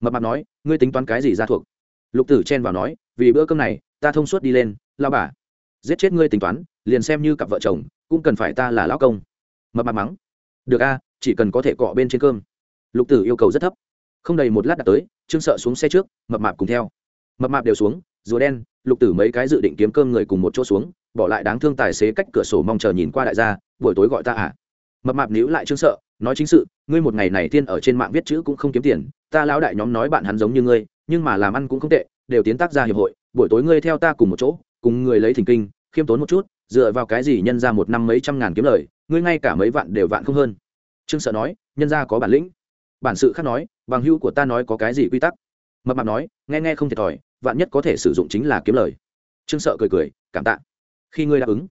Mập mạp nói, ngươi tính toán cái gì ra thuộc? Lục tử chen vào nói, vì bữa cơm này, ta thông suốt đi lên lao bà. Giết chết ngươi tính toán, liền xem như cặp vợ chồng, cũng cần phải ta là lão công. Mập mạp mắng, được a, chỉ cần có thể cọ bên trên cơm. Lục tử yêu cầu rất thấp. Không đầy một lát đã tới, trương sợ xuống xe trước, mập mạp cùng theo. Mập mạp đều xuống, rùa đen, lục tử mấy cái dự định kiếm cơm người cùng một chỗ xuống, bỏ lại đáng thương tài xế cách cửa sổ mong chờ nhìn qua đại gia, buổi tối gọi ta à? Mập mạp níu lại trương sợ nói chính sự, ngươi một ngày này tiên ở trên mạng viết chữ cũng không kiếm tiền, ta lão đại nhóm nói bạn hắn giống như ngươi, nhưng mà làm ăn cũng không tệ, đều tiến tác ra hiệp hội, buổi tối ngươi theo ta cùng một chỗ, cùng người lấy thỉnh kinh, khiêm tốn một chút, dựa vào cái gì nhân ra một năm mấy trăm ngàn kiếm lời, ngươi ngay cả mấy vạn đều vạn không hơn. Trương sợ nói, nhân ra có bản lĩnh. Bản sự khác nói, bằng hữu của ta nói có cái gì quy tắc? Mập mạp nói, nghe nghe không thiệt thòi, vạn nhất có thể sử dụng chính là kiếm lời. Trương sợ cười cười, cảm tạ. Khi ngươi đáp ứng,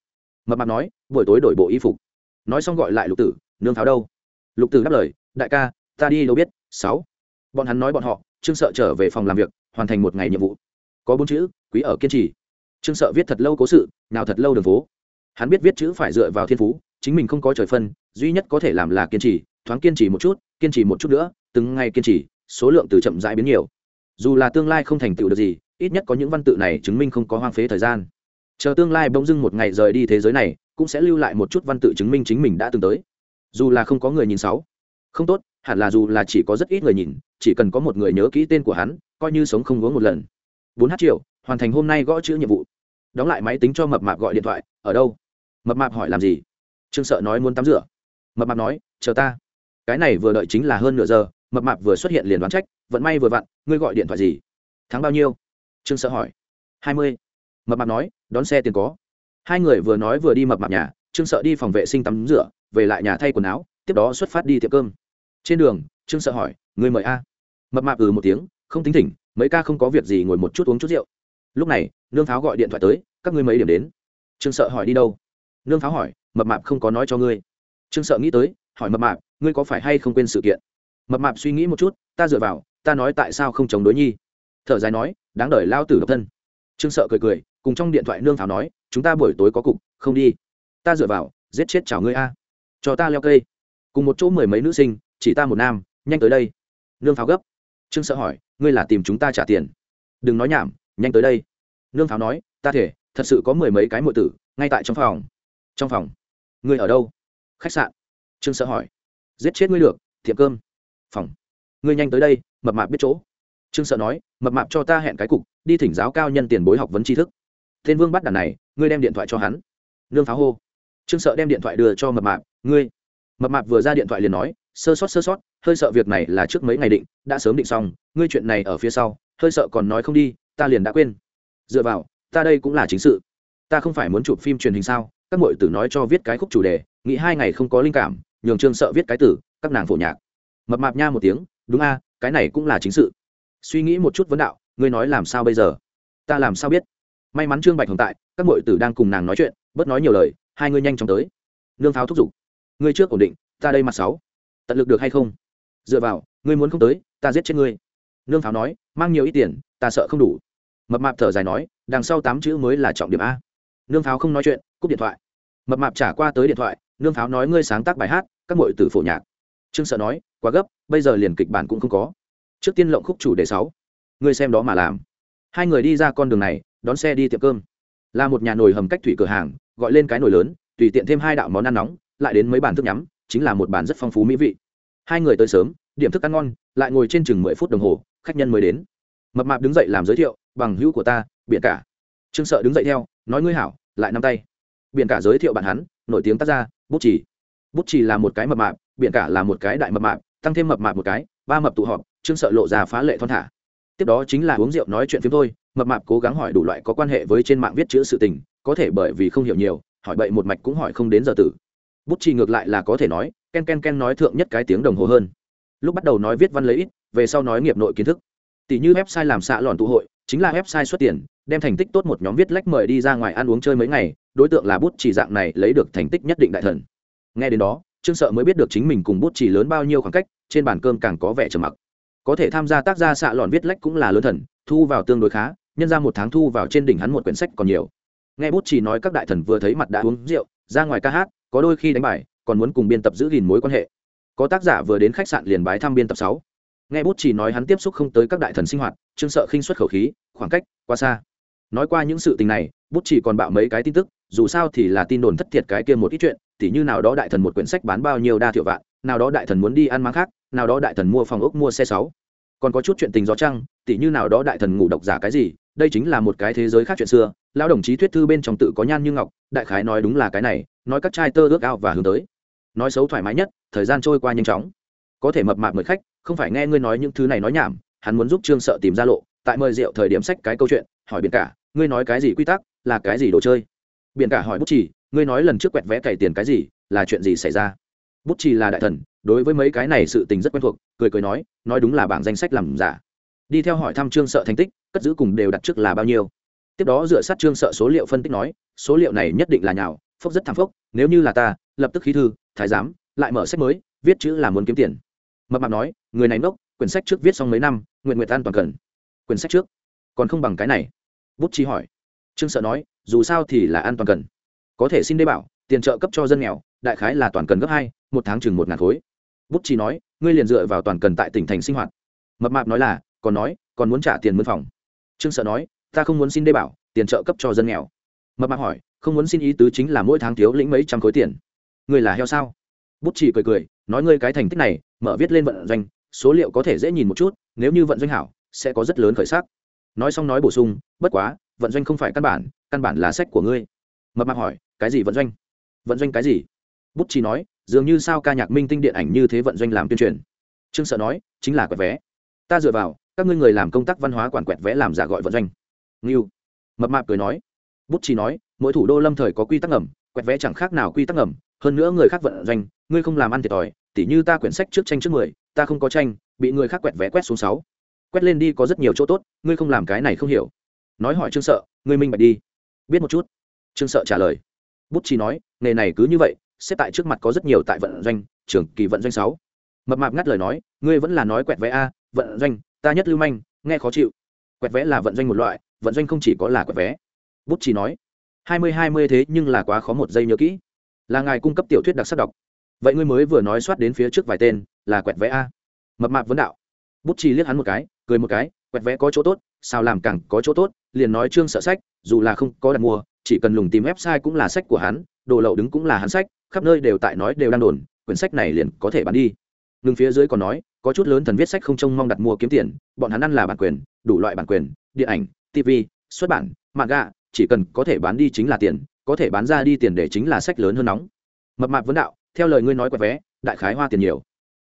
mập mạp nói, buổi tối đổi bộ y phục. Nói xong gọi lại lục tử, nương pháo đâu? Lục tử đáp lời, đại ca, ta đi đâu biết, sáu. Bọn hắn nói bọn họ, trương sợ trở về phòng làm việc, hoàn thành một ngày nhiệm vụ. Có bốn chữ, quý ở kiên trì. Trương sợ viết thật lâu cố sự, nào thật lâu đường phố. Hắn biết viết chữ phải dựa vào thiên phú, chính mình không có trời phân, duy nhất có thể làm là kiên trì, thoáng kiên trì một chút, kiên trì một chút nữa, từng ngày kiên trì, số lượng từ chậm rãi biến nhiều. Dù là tương lai không thành tựu được gì, ít nhất có những văn tự này chứng minh không có hoang phế thời gian. Chờ tương lai bỗng dưng một ngày rời đi thế giới này, cũng sẽ lưu lại một chút văn tự chứng minh chính mình đã từng tới dù là không có người nhìn sáu. Không tốt, hẳn là dù là chỉ có rất ít người nhìn, chỉ cần có một người nhớ kỹ tên của hắn, coi như sống không uống một lần. Bốn h triệu, hoàn thành hôm nay gõ chữ nhiệm vụ. Đóng lại máy tính cho mập mạp gọi điện thoại, ở đâu? Mập mạp hỏi, làm gì? Trương sợ nói, muốn tắm rửa. Mập mạp nói, chờ ta. Cái này vừa đợi chính là hơn nửa giờ, mập mạp vừa xuất hiện liền đoán trách, vận may vừa vặn, ngươi gọi điện thoại gì? Tháng bao nhiêu? Trương sợ hỏi, hai mươi. Mập mạp nói, đón xe tiền có. Hai người vừa nói vừa đi mập mạp nhà, trương sợ đi phòng vệ sinh tắm rửa về lại nhà thay quần áo, tiếp đó xuất phát đi tiệm cơm. Trên đường, trương sợ hỏi, người mời a? Mập mạp ừ một tiếng, không tính thỉnh, mấy ca không có việc gì ngồi một chút uống chút rượu. Lúc này, nương pháo gọi điện thoại tới, các ngươi mấy điểm đến? Trương sợ hỏi, đi đâu? Nương pháo hỏi, mập mạp không có nói cho ngươi. Trương sợ nghĩ tới, hỏi, mập mạp, ngươi có phải hay không quên sự kiện? Mập mạp suy nghĩ một chút, ta dựa vào, ta nói tại sao không chống đối nhi? Thở dài nói, đáng đời lao tử độc thân. Trương sợ cười cười, cùng trong điện thoại nương pháo nói, chúng ta buổi tối có cục, không đi. Ta dựa vào, giết chết chào ngươi a cho ta leo cây. Cùng một chỗ mười mấy nữ sinh, chỉ ta một nam, nhanh tới đây. Nương pháo gấp. Trương sợ hỏi, ngươi là tìm chúng ta trả tiền. Đừng nói nhảm, nhanh tới đây. Nương pháo nói, ta thể, thật sự có mười mấy cái mượn tử, ngay tại trong phòng. Trong phòng. Ngươi ở đâu? Khách sạn. Trương sợ hỏi. Giết chết ngươi được, Thiệp cơm. Phòng. Ngươi nhanh tới đây, mập mạp biết chỗ. Trương sợ nói, mập mạp cho ta hẹn cái cục, đi thỉnh giáo cao nhân tiền bối học vấn tri thức. Tên vương bắt đàn này, ngươi đem điện thoại cho hắn. Nương pháo hô trương sợ đem điện thoại đưa cho mập mạp, ngươi. Mập mạp vừa ra điện thoại liền nói, sơ sót sơ sót, hơi sợ việc này là trước mấy ngày định, đã sớm định xong, ngươi chuyện này ở phía sau, hơi sợ còn nói không đi, ta liền đã quên. Dựa vào, ta đây cũng là chính sự. Ta không phải muốn chụp phim truyền hình sao? Các m tử nói cho viết cái khúc chủ đề, nghĩ hai ngày không có linh cảm, nhường trương sợ viết cái tử, các nàng phổ nhạc. Mập mạp nha một tiếng, đúng a, cái này cũng là chính sự. Suy nghĩ một chút vấn đạo, ngươi nói làm sao bây giờ? Ta làm sao biết? May mắn trương bạch hồng tại, các m tử đang cùng nàng nói chuyện, bớt nói nhiều lời hai ngươi nhanh chóng tới. Nương pháo thúc giục. Ngươi trước ổn định, ta đây mặt sáu. Tận lực được hay không? Dựa vào, ngươi muốn không tới, ta giết chết ngươi. Nương pháo nói, mang nhiều ít tiền, ta sợ không đủ. Mập mạp thở dài nói, đằng sau tám chữ mới là trọng điểm a. Nương pháo không nói chuyện, cúp điện thoại. Mập mạp trả qua tới điện thoại, nương pháo nói ngươi sáng tác bài hát, các mội từ phổ nhạc. Trương sợ nói, quá gấp, bây giờ liền kịch bản cũng không có. Trước tiên lộng khúc chủ đề sáu. Ngươi xem đó mà làm. Hai người đi ra con đường này, đón xe đi tiệm cơm. Là một nhà nồi hầm cách thủy cửa hàng gọi lên cái nồi lớn, tùy tiện thêm hai đạo món ăn nóng, lại đến mấy bàn thức nhắm, chính là một bàn rất phong phú mỹ vị. Hai người tới sớm, điểm thức ăn ngon, lại ngồi trên chừng mười phút đồng hồ, khách nhân mới đến. Mập mạp đứng dậy làm giới thiệu, bằng hữu của ta, biển cả. Trương sợ đứng dậy theo, nói ngươi hảo, lại nắm tay. Biển cả giới thiệu bạn hắn, nổi tiếng tác gia, bút chỉ bút chỉ là một cái mập mạp, biển cả là một cái đại mập mạp, tăng thêm mập mạp một cái, ba mập tụ họp, trương sợ lộ ra phá lệ thon thả. Tiếp đó chính là uống rượu nói chuyện phim thôi mập mạp cố gắng hỏi đủ loại có quan hệ với trên mạng viết chữ sự tình, có thể bởi vì không hiểu nhiều, hỏi bậy một mạch cũng hỏi không đến giờ tử. Bút chỉ ngược lại là có thể nói, ken ken ken nói thượng nhất cái tiếng đồng hồ hơn. Lúc bắt đầu nói viết văn lấy ít, về sau nói nghiệp nội kiến thức. Tỷ như website làm xạ lòn tụ hội, chính là website xuất tiền, đem thành tích tốt một nhóm viết lách mời đi ra ngoài ăn uống chơi mấy ngày, đối tượng là bút chỉ dạng này lấy được thành tích nhất định đại thần. Nghe đến đó, trương sợ mới biết được chính mình cùng bút chỉ lớn bao nhiêu khoảng cách, trên bàn cơm càng có vẻ trầm mặc. Có thể tham gia tác gia xạ lòn viết lách cũng là lớn thần, thu vào tương đối khá nhân ra một tháng thu vào trên đỉnh hắn một quyển sách còn nhiều. Nghe bút chỉ nói các đại thần vừa thấy mặt đã uống rượu, ra ngoài ca hát, có đôi khi đánh bài, còn muốn cùng biên tập giữ gìn mối quan hệ. Có tác giả vừa đến khách sạn liền bái thăm biên tập sáu. Nghe bút chỉ nói hắn tiếp xúc không tới các đại thần sinh hoạt, trương sợ khinh xuất khẩu khí, khoảng cách quá xa. Nói qua những sự tình này, bút chỉ còn bạo mấy cái tin tức, dù sao thì là tin đồn thất thiệt cái kia một ít chuyện, tỉ như nào đó đại thần một quyển sách bán bao nhiêu đa thiệu vạn, nào đó đại thần muốn đi ăn máng khác, nào đó đại thần mua phòng ốc mua xe sáu. Còn có chút chuyện tình gió trăng, tỉ như nào đó đại thần ngủ độc giả cái gì đây chính là một cái thế giới khác chuyện xưa, lão đồng chí thuyết thư bên trong tự có nhan như ngọc, đại khái nói đúng là cái này, nói các trai tơ ước ao và hướng tới. Nói xấu thoải mái nhất, thời gian trôi qua nhanh chóng. Có thể mập mạp mời khách, không phải nghe ngươi nói những thứ này nói nhảm, hắn muốn giúp trương sợ tìm ra lộ, tại mời rượu thời điểm sách cái câu chuyện, hỏi biển cả, ngươi nói cái gì quy tắc, là cái gì đồ chơi? Biển cả hỏi bút chỉ ngươi nói lần trước quẹt vẽ cày tiền cái gì, là chuyện gì xảy ra? Bút chỉ là đại thần, đối với mấy cái này sự tình rất quen thuộc, cười cười nói nói đúng là bảng danh sách làm giả đi theo hỏi thăm trương sợ thành tích, cất giữ cùng đều đặt trước là bao nhiêu. Tiếp đó dựa sát trương sợ số liệu phân tích nói, số liệu này nhất định là nhào, phốc rất thảm phốc, nếu như là ta, lập tức khí thư, thái giám, lại mở sách mới, viết chữ là muốn kiếm tiền. Mập mạp nói, người này ngốc, quyển sách trước viết xong mấy năm, nguyện nguyện an toàn cần. Quyển sách trước? Còn không bằng cái này. Bút chi hỏi. Trương sợ nói, dù sao thì là an toàn cần. Có thể xin đê bảo, tiền trợ cấp cho dân nghèo, đại khái là toàn cần gấp hai, một tháng chừng một ngàn khối. Bút chi nói, ngươi liền dựa vào toàn cần tại tỉnh thành sinh hoạt. Mập mạp nói là còn nói, còn muốn trả tiền mướn phòng. Trương sợ nói, ta không muốn xin đê bảo, tiền trợ cấp cho dân nghèo. Mập mạp hỏi, không muốn xin ý tứ chính là mỗi tháng thiếu lĩnh mấy trăm khối tiền. Người là heo sao? Bút chỉ cười cười, nói ngươi cái thành tích này, mở viết lên vận doanh, số liệu có thể dễ nhìn một chút, nếu như vận doanh hảo, sẽ có rất lớn khởi sắc. Nói xong nói bổ sung, bất quá, vận doanh không phải căn bản căn bản là sách của ngươi. Mập mạp hỏi, cái gì vận doanh? Vận doanh cái gì? Bút chỉ nói, dường như sao ca nhạc minh tinh điện ảnh như thế vận doanh làm tuyên truyền. Trương sợ nói, chính là quẹt vé. Ta dựa vào các ngươi người làm công tác văn hóa quản quẹt vẽ làm giả gọi vận doanh. Ngưu. Mập mạp cười nói. Bút chỉ nói, mỗi thủ đô lâm thời có quy tắc ngầm, quẹt vẽ chẳng khác nào quy tắc ngầm. Hơn nữa người khác vận doanh, ngươi không làm ăn thiệt thòi, tỉ như ta quyển sách trước tranh trước mười, ta không có tranh, bị người khác quẹt vẽ quét xuống sáu. Quét lên đi có rất nhiều chỗ tốt, ngươi không làm cái này không hiểu. Nói hỏi trương sợ, ngươi minh bạch đi. Biết một chút. Trương sợ trả lời. Bút chỉ nói, nghề này cứ như vậy, xếp tại trước mặt có rất nhiều tại vận doanh, trường kỳ vận doanh sáu. Mập mạp ngắt lời nói, ngươi vẫn là nói quẹt vé a, vận doanh ta nhất lưu manh, nghe khó chịu. Quẹt vé là vận doanh một loại, vận doanh không chỉ có là quẹt vé. Bút chỉ nói, hai mươi hai mươi thế nhưng là quá khó một giây nhớ kỹ. Là ngài cung cấp tiểu thuyết đặc sắc đọc. Vậy ngươi mới vừa nói soát đến phía trước vài tên, là quẹt vé a. Mập mạp vấn đạo. Bút chỉ liếc hắn một cái, cười một cái, quẹt vé có chỗ tốt, sao làm càng có chỗ tốt, liền nói trương sợ sách, dù là không có đặt mua, chỉ cần lùng tìm website cũng là sách của hắn, đồ lậu đứng cũng là hắn sách, khắp nơi đều tại nói đều đang đồn, quyển sách này liền có thể bán đi. Ngừng phía dưới còn nói có chút lớn thần viết sách không trông mong đặt mua kiếm tiền, bọn hắn ăn là bản quyền, đủ loại bản quyền, điện ảnh tv xuất bản mạng gạ chỉ cần có thể bán đi chính là tiền, có thể bán ra đi tiền để chính là sách lớn hơn nóng. Mập mạp vấn đạo, theo lời ngươi nói quẹt vé, đại khái hoa tiền nhiều.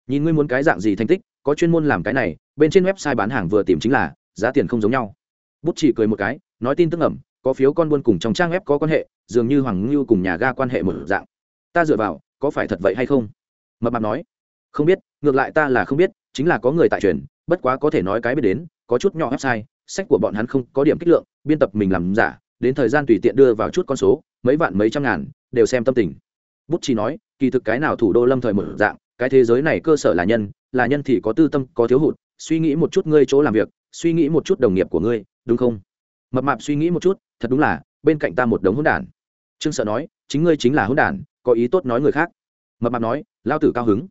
Nhìn ngươi muốn cái dạng gì thành tích, có chuyên môn làm cái này, bên trên website bán hàng vừa tìm chính là, giá tiền không giống nhau. Bút chỉ cười một cái, nói tin tức ẩm, có phiếu con buôn cùng trong trang web có quan hệ, dường như hoàng ngưu cùng nhà ga quan hệ một dạng. Ta dựa vào, có phải thật vậy hay không? Mập mạp nói. Không biết ngược lại ta là không biết, chính là có người tại truyền, bất quá có thể nói cái biết đến, có chút nhỏ website, sách của bọn hắn không có điểm kích lượng, biên tập mình làm giả, đến thời gian tùy tiện đưa vào chút con số, mấy vạn mấy trăm ngàn, đều xem tâm tình. Bút chỉ nói, kỳ thực cái nào thủ đô lâm thời một dạng, cái thế giới này cơ sở là nhân là nhân thì có tư tâm, có thiếu hụt, suy nghĩ một chút ngươi chỗ làm việc, suy nghĩ một chút đồng nghiệp của ngươi, đúng không? Mập mạp suy nghĩ một chút, thật đúng là, bên cạnh ta một đống hỗn đản. Trương sợ nói, chính ngươi chính là hỗn đản, có ý tốt nói người khác. Mập mạp nói, lao tử cao hứng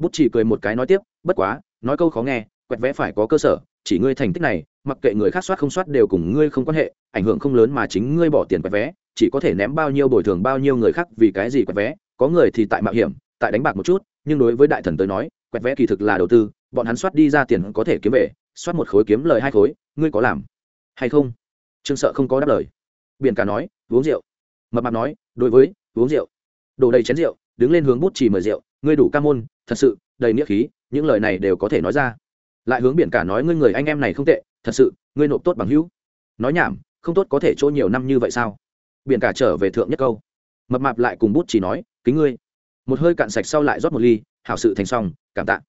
bút chỉ cười một cái nói tiếp, bất quá, nói câu khó nghe, quẹt vẽ phải có cơ sở, chỉ ngươi thành tích này, mặc kệ người khác soát không soát đều cùng ngươi không quan hệ, ảnh hưởng không lớn mà chính ngươi bỏ tiền quẹt vé chỉ có thể ném bao nhiêu bồi thường bao nhiêu người khác vì cái gì quẹt vé có người thì tại mạo hiểm, tại đánh bạc một chút, nhưng đối với đại thần tới nói, quẹt vé kỳ thực là đầu tư, bọn hắn soát đi ra tiền có thể kiếm về, soát một khối kiếm lời hai khối, ngươi có làm hay không? Trương sợ không có đáp lời. Biển cả nói, uống rượu. Mập mạp nói, đối với, uống rượu. Đổ đầy chén rượu, đứng lên hướng bút chỉ mời rượu, ngươi đủ ca môn thật sự, đầy nghĩa khí, những lời này đều có thể nói ra. Lại hướng biển cả nói ngươi người anh em này không tệ, thật sự, ngươi nộp tốt bằng hữu. Nói nhảm, không tốt có thể chỗ nhiều năm như vậy sao? Biển cả trở về thượng nhất câu. Mập mạp lại cùng bút chỉ nói, kính ngươi. Một hơi cạn sạch sau lại rót một ly, hảo sự thành xong, cảm tạ.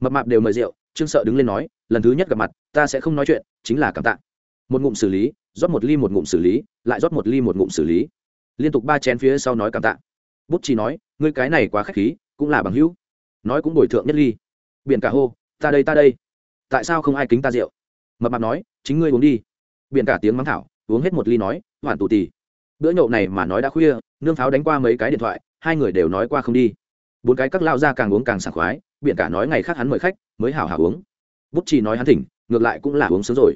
Mập mạp đều mời rượu, trương sợ đứng lên nói, lần thứ nhất gặp mặt, ta sẽ không nói chuyện, chính là cảm tạ. Một ngụm xử lý, rót một ly một ngụm xử lý, lại rót một ly một ngụm xử lý. Liên tục ba chén phía sau nói cảm tạ. Bút chỉ nói, ngươi cái này quá k h á c h khí, cũng là bằng hữu nói cũng bồi thượng nhất ly. Biển cả hô, ta đây ta đây. Tại sao không ai kính ta rượu? Mập mạp nói, chính ngươi uống đi. Biển cả tiếng mắng thảo, uống hết một ly nói, hoàn tù tì. Bữa nhậu này mà nói đã khuya, nương pháo đánh qua mấy cái điện thoại, hai người đều nói qua không đi. Bốn cái các lao ra càng uống càng sảng khoái, biển cả nói ngày khác hắn mời khách, mới hảo hảo uống. Bút chỉ nói hắn thỉnh, ngược lại cũng là uống sớm rồi.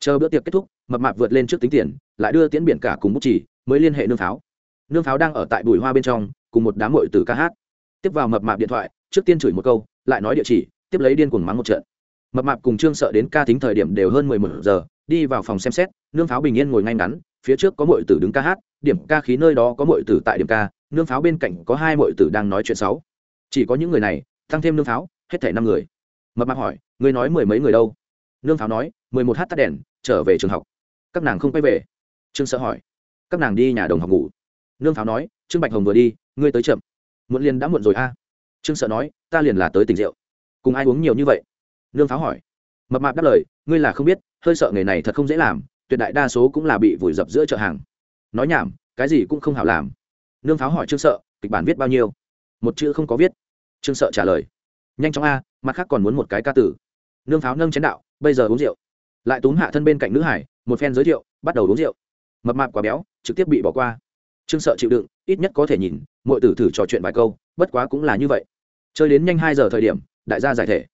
Chờ bữa tiệc kết thúc, mập mạp vượt lên trước tính tiền, lại đưa tiễn biển cả cùng bút chỉ mới liên hệ nương pháo. Nương pháo đang ở tại bùi hoa bên trong, cùng một đám mội từ ca hát. Tiếp vào mập mạp điện thoại trước tiên chửi một câu, lại nói địa chỉ, tiếp lấy điên cuồng mắng một trận. Mập mạp cùng trương sợ đến ca tính thời điểm đều hơn mười một giờ, đi vào phòng xem xét, nương pháo bình yên ngồi ngay ngắn, phía trước có mọi tử đứng ca hát, điểm ca khí nơi đó có mọi tử tại điểm ca, nương pháo bên cạnh có hai mọi tử đang nói chuyện sáu. Chỉ có những người này, tăng thêm nương pháo, hết thảy năm người. Mập mạp hỏi người nói mười mấy người đâu? Nương pháo nói, mười một h tắt đèn, trở về trường học. Các nàng không quay về. Trương sợ hỏi, các nàng đi nhà đồng học ngủ? Nương pháo nói, trương bạch hồng vừa đi, ngươi tới chậm. Muộn liền đã muộn rồi a trương sợ nói, ta liền là tới tỉnh rượu. Cùng ai uống nhiều như vậy? Nương pháo hỏi. Mập mạp đáp lời, ngươi là không biết, hơi sợ nghề này thật không dễ làm, tuyệt đại đa số cũng là bị vùi dập giữa chợ hàng. Nói nhảm, cái gì cũng không hảo làm. Nương pháo hỏi trương sợ, kịch bản viết bao nhiêu? Một chữ không có viết. Trương sợ trả lời, nhanh chóng a, mặt khác còn muốn một cái ca tử. Nương pháo nâng chén đạo, bây giờ uống rượu. Lại túm hạ thân bên cạnh nữ hải, một phen giới thiệu, bắt đầu uống rượu. Mập mạp quá béo, trực tiếp bị bỏ qua trương sợ chịu đựng, ít nhất có thể nhìn mọi tử thử trò chuyện vài câu, bất quá cũng là như vậy. Chơi đến nhanh hai giờ thời điểm, đại gia giải thể.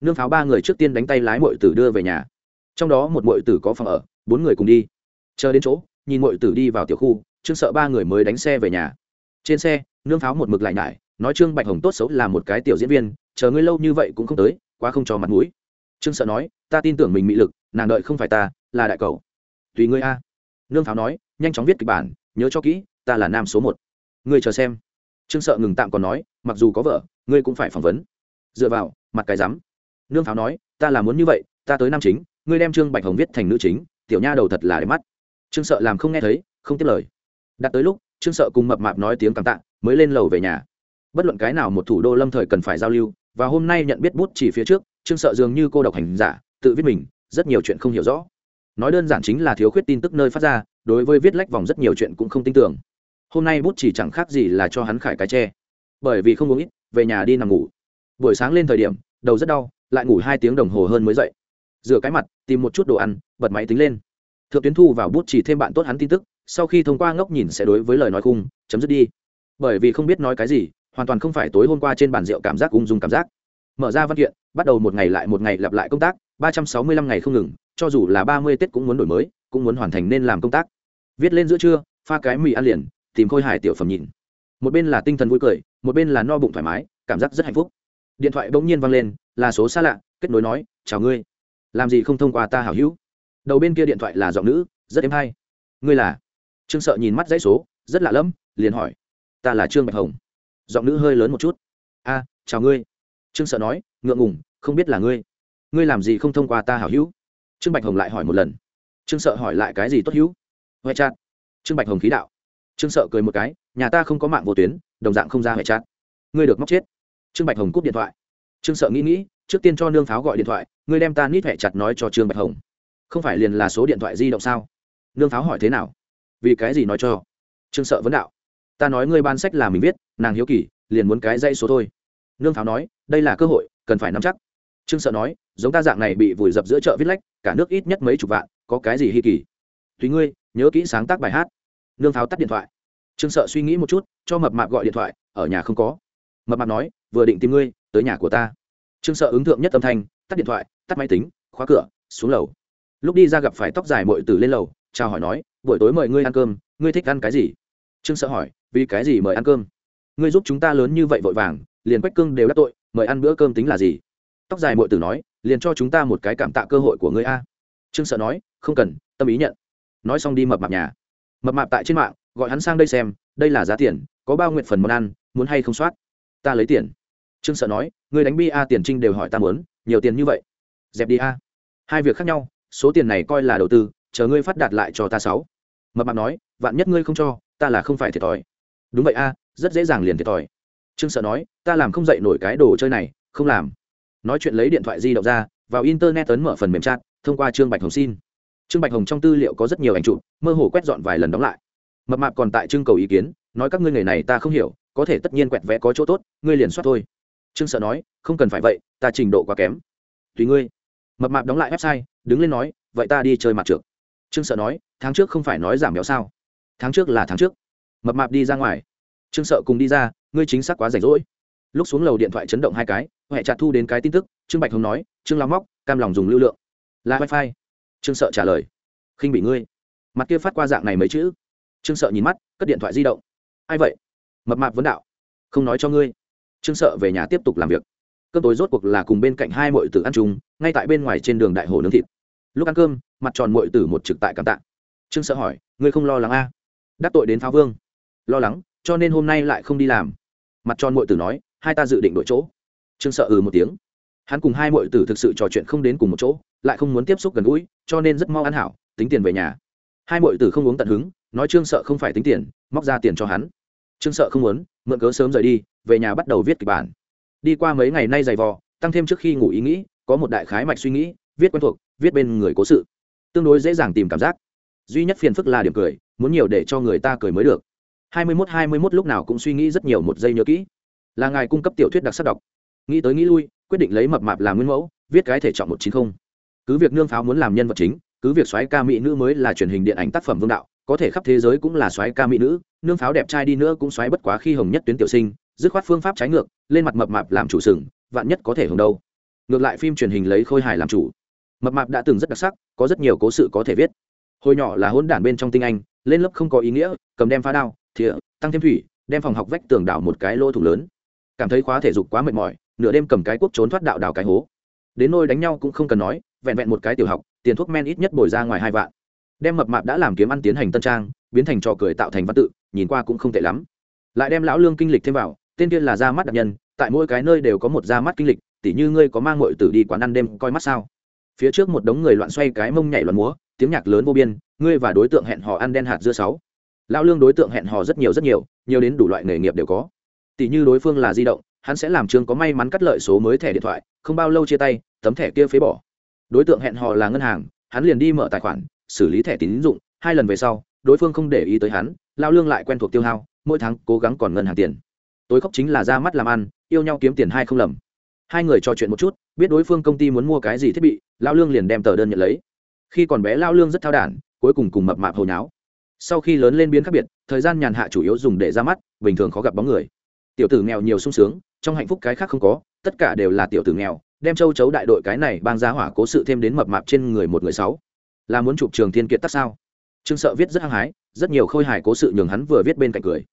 Nương pháo ba người trước tiên đánh tay lái mọi tử đưa về nhà. Trong đó một mọi tử có phòng ở, bốn người cùng đi. Chờ đến chỗ, nhìn mọi tử đi vào tiểu khu, trương sợ ba người mới đánh xe về nhà. Trên xe, nương pháo một mực lại nhải, nói trương bạch hồng tốt xấu là một cái tiểu diễn viên, chờ ngươi lâu như vậy cũng không tới, quá không cho mặt mũi. Trương sợ nói, ta tin tưởng mình mị lực, nàng đợi không phải ta, là đại cầu. Tùy ngươi a. Nương pháo nói, nhanh chóng viết kịch bản, nhớ cho kỹ ta là nam số một. Ngươi chờ xem. Trương sợ ngừng tạm còn nói, mặc dù có vợ, ngươi cũng phải phỏng vấn. Dựa vào, mặt cái rắm. Nương pháo nói, ta là muốn như vậy, ta tới nam chính, ngươi đem trương bạch hồng viết thành nữ chính, tiểu nha đầu thật là đẹp mắt. Trương sợ làm không nghe thấy, không tiếp lời. Đặt tới lúc, trương sợ cùng mập mạp nói tiếng cảm tạ, mới lên lầu về nhà. Bất luận cái nào một thủ đô lâm thời cần phải giao lưu, và hôm nay nhận biết bút chỉ phía trước, trương sợ dường như cô độc hành giả, tự viết mình, rất nhiều chuyện không hiểu rõ. Nói đơn giản chính là thiếu khuyết tin tức nơi phát ra, đối với viết lách vòng rất nhiều chuyện cũng không tin tưởng hôm nay bút chỉ chẳng khác gì là cho hắn khải cái tre. Bởi vì không uống ít, về nhà đi nằm ngủ. Buổi sáng lên thời điểm, đầu rất đau, lại ngủ hai tiếng đồng hồ hơn mới dậy. Rửa cái mặt, tìm một chút đồ ăn, bật máy tính lên. Thượng tuyến thu vào bút chỉ thêm bạn tốt hắn tin tức, sau khi thông qua ngốc nhìn sẽ đối với lời nói khung, chấm dứt đi. Bởi vì không biết nói cái gì, hoàn toàn không phải tối hôm qua trên bàn rượu cảm giác ung dung cảm giác. Mở ra văn kiện, bắt đầu một ngày lại một ngày lặp lại công tác, ba trăm sáu mươi lăm ngày không ngừng, cho dù là ba mươi tết cũng muốn đổi mới, cũng muốn hoàn thành nên làm công tác. Viết lên giữa trưa, pha cái mì ăn liền tìm khôi hài tiểu phẩm nhìn. Một bên là tinh thần vui cười, một bên là no bụng thoải mái, cảm giác rất hạnh phúc. Điện thoại bỗng nhiên vang lên, là số xa lạ, kết nối nói, chào ngươi. Làm gì không thông qua ta hảo hữu? Đầu bên kia điện thoại là giọng nữ, rất êm hay. Ngươi là? Trương sợ nhìn mắt dãy số, rất lạ lẫm, liền hỏi, ta là trương bạch hồng. Giọng nữ hơi lớn một chút, a, chào ngươi. Trương sợ nói, ngượng ngùng, không biết là ngươi. Ngươi làm gì không thông qua ta hảo hữu? Trương bạch hồng lại hỏi một lần, trương sợ hỏi lại cái gì tốt hữu? Huệ chặt trương bạch hồng khí đạo trương sợ cười một cái, nhà ta không có mạng vô tuyến, đồng dạng không ra hệ chặt ngươi được móc chết. Trương bạch hồng cúp điện thoại. Trương sợ nghĩ nghĩ, trước tiên cho nương pháo gọi điện thoại, ngươi đem ta nít hệ chặt nói cho trương bạch hồng. Không phải liền là số điện thoại di động sao? Nương pháo hỏi thế nào? Vì cái gì nói cho? Trương sợ vấn đạo. Ta nói ngươi ban sách là mình viết, nàng hiếu kỳ, liền muốn cái dây số thôi. Nương pháo nói, đây là cơ hội, cần phải nắm chắc. Trương sợ nói, giống ta dạng này bị vùi dập giữa chợ viết lách, cả nước ít nhất mấy chục vạn, có cái gì hy kỳ? Tùy ngươi, nhớ kỹ sáng tác bài hát nương pháo tắt điện thoại. Trương sợ suy nghĩ một chút, cho mập mạp gọi điện thoại, ở nhà không có. Mập mạp nói, vừa định tìm ngươi, tới nhà của ta. Trương sợ ứng thượng nhất âm thanh, tắt điện thoại, tắt máy tính, khóa cửa, xuống lầu. Lúc đi ra gặp phải tóc dài mội từ lên lầu, chào hỏi nói, buổi tối mời ngươi ăn cơm, ngươi thích ăn cái gì? Trương sợ hỏi, vì cái gì mời ăn cơm? Ngươi giúp chúng ta lớn như vậy vội vàng, liền quách cương đều đắc tội, mời ăn bữa cơm tính là gì? Tóc dài mội tử nói, liền cho chúng ta một cái cảm tạ cơ hội của ngươi a. Trương sợ nói, không cần, tâm ý nhận. Nói xong đi mập mạp nhà mập mạp tại trên mạng, gọi hắn sang đây xem, đây là giá tiền, có bao nguyện phần món ăn, muốn hay không soát? Ta lấy tiền. Trương sợ nói người đánh bi a tiền trinh đều hỏi ta muốn, nhiều tiền như vậy. Dẹp đi a. Hai việc khác nhau, số tiền này coi là đầu tư, chờ ngươi phát đạt lại cho ta sáu. Mập mạp nói, vạn nhất ngươi không cho, ta là không phải thiệt thòi. Đúng vậy a, rất dễ dàng liền thiệt thòi. Trương sợ nói, ta làm không dậy nổi cái đồ chơi này, không làm. Nói chuyện lấy điện thoại di động ra, vào internet ấn mở phần mềm chat, thông qua trương bạch hồng xin trương bạch hồng trong tư liệu có rất nhiều ảnh chụp, mơ hồ quét dọn vài lần đóng lại. Mập mạp còn tại trưng cầu ý kiến, nói các ngươi nghề này ta không hiểu, có thể tất nhiên quẹt vẽ có chỗ tốt, ngươi liền soát thôi. Trương sợ nói, không cần phải vậy, ta trình độ quá kém. Tùy ngươi. Mập mạp đóng lại website, đứng lên nói, vậy ta đi chơi mặt trượt trương sợ nói, tháng trước không phải nói giảm béo sao? Tháng trước là tháng trước. Mập mạp đi ra ngoài. Trương sợ cùng đi ra, ngươi chính xác quá rảnh rỗi. Lúc xuống lầu điện thoại chấn động hai cái huệ chặt thu đến cái tin tức, trương bạch hồng nói, trương lao móc, cam lòng dùng lưu lượng. Là wifi trương sợ trả lời. Khinh bị ngươi. Mặt kia phát qua dạng này mấy chữ. Trương sợ nhìn mắt, cất điện thoại di động. Ai vậy? Mập mạp vấn đạo. Không nói cho ngươi. Trương sợ về nhà tiếp tục làm việc. Cơm tối rốt cuộc là cùng bên cạnh hai mọi tử ăn chung, ngay tại bên ngoài trên đường đại hồ nướng thịt. Lúc ăn cơm, mặt tròn mọi tử một trực tại cảm tạ. Trương sợ hỏi, ngươi không lo lắng a à? đắc tội đến pháo vương. Lo lắng, cho nên hôm nay lại không đi làm. Mặt tròn mọi tử nói, hai ta dự định đổi chỗ. Trương sợ ừ một tiếng hắn cùng hai mọi tử thực sự trò chuyện không đến cùng một chỗ, lại không muốn tiếp xúc gần gũi, cho nên rất mau ăn hảo, tính tiền về nhà. Hai mọi tử không uống tận hứng, nói trương sợ không phải tính tiền, móc ra tiền cho hắn. Trương sợ không muốn, mượn cớ sớm rời đi, về nhà bắt đầu viết kịch bản. Đi qua mấy ngày nay dày vò, tăng thêm trước khi ngủ ý nghĩ, có một đại khái mạch suy nghĩ, viết quen thuộc, viết bên người cố sự. Tương đối dễ dàng tìm cảm giác. Duy nhất phiền phức là điểm cười, muốn nhiều để cho người ta cười mới được. Hai mươi mốt, hai mươi mốt lúc nào cũng suy nghĩ rất nhiều một giây nhớ kỹ. Là ngài cung cấp tiểu thuyết đặc sắc đọc. Nghĩ tới nghĩ lui quyết định lấy mập mạp làm nguyên mẫu, viết cái thể trọng một chín không. Cứ việc nương pháo muốn làm nhân vật chính, cứ việc soái ca mỹ nữ mới là truyền hình điện ảnh tác phẩm vương đạo, có thể khắp thế giới cũng là soái ca mỹ nữ, nương pháo đẹp trai đi nữa cũng soái bất quá khi hồng nhất tuyến tiểu sinh, dứt khoát phương pháp trái ngược, lên mặt mập mạp làm chủ sừng, vạn nhất có thể hồng đâu. Ngược lại phim truyền hình lấy khôi hài làm chủ. Mập mạp đã từng rất đặc sắc, có rất nhiều cố sự có thể viết. Hồi nhỏ là hôn đản bên trong tinh anh, lên lớp không có ý nghĩa, cầm đem phá đao, thìa, tăng thêm thủy, đem phòng học vách tường đảo một cái lô thủ lớn. Cảm thấy khóa thể dục quá mệt mỏi nửa đêm cầm cái quốc trốn thoát đạo đảo cái hố. Đến nôi đánh nhau cũng không cần nói, vẹn vẹn một cái tiểu học, tiền thuốc men ít nhất bồi ra ngoài hai vạn. Đem mập mạp đã làm kiếm ăn tiến hành tân trang, biến thành trò cười tạo thành văn tự, nhìn qua cũng không tệ lắm. Lại đem lão lương kinh lịch thêm vào, tên kia là ra mắt đặc nhân, tại mỗi cái nơi đều có một ra mắt kinh lịch, tỉ như ngươi có mang ngội tử đi quán ăn đêm coi mắt sao? Phía trước một đống người loạn xoay cái mông nhảy loạn múa, tiếng nhạc lớn vô biên, ngươi và đối tượng hẹn hò ăn đen hạt dưa sáu. Lão lương đối tượng hẹn hò rất nhiều rất nhiều nhiều đến đủ loại nghề nghiệp đều có. Tỉ như đối phương là di động hắn sẽ làm trương có may mắn cắt lợi số mới thẻ điện thoại, không bao lâu chia tay, tấm thẻ kia phế bỏ. Đối tượng hẹn hò là ngân hàng, hắn liền đi mở tài khoản, xử lý thẻ tín dụng, hai lần về sau, đối phương không để ý tới hắn, lao lương lại quen thuộc tiêu hao, mỗi tháng cố gắng còn ngân hàng tiền. Tối khóc chính là ra mắt làm ăn, yêu nhau kiếm tiền hai không lầm. Hai người trò chuyện một chút, biết đối phương công ty muốn mua cái gì thiết bị, lao lương liền đem tờ đơn nhận lấy. Khi còn bé lao lương rất thao đản, cuối cùng cùng mập mạp hồi náo. Sau khi lớn lên biến khác biệt, thời gian nhàn hạ chủ yếu dùng để ra mắt, bình thường khó gặp bóng người. Tiểu tử nghèo nhiều sung sướng trong hạnh phúc cái khác không có, tất cả đều là tiểu tử nghèo, đem châu chấu đại đội cái này bang giá hỏa cố sự thêm đến mập mạp trên người một người sáu. Là muốn chụp trường thiên kiệt tắc sao? Trương sợ viết rất hăng hái, rất nhiều khôi hài cố sự nhường hắn vừa viết bên cạnh cười.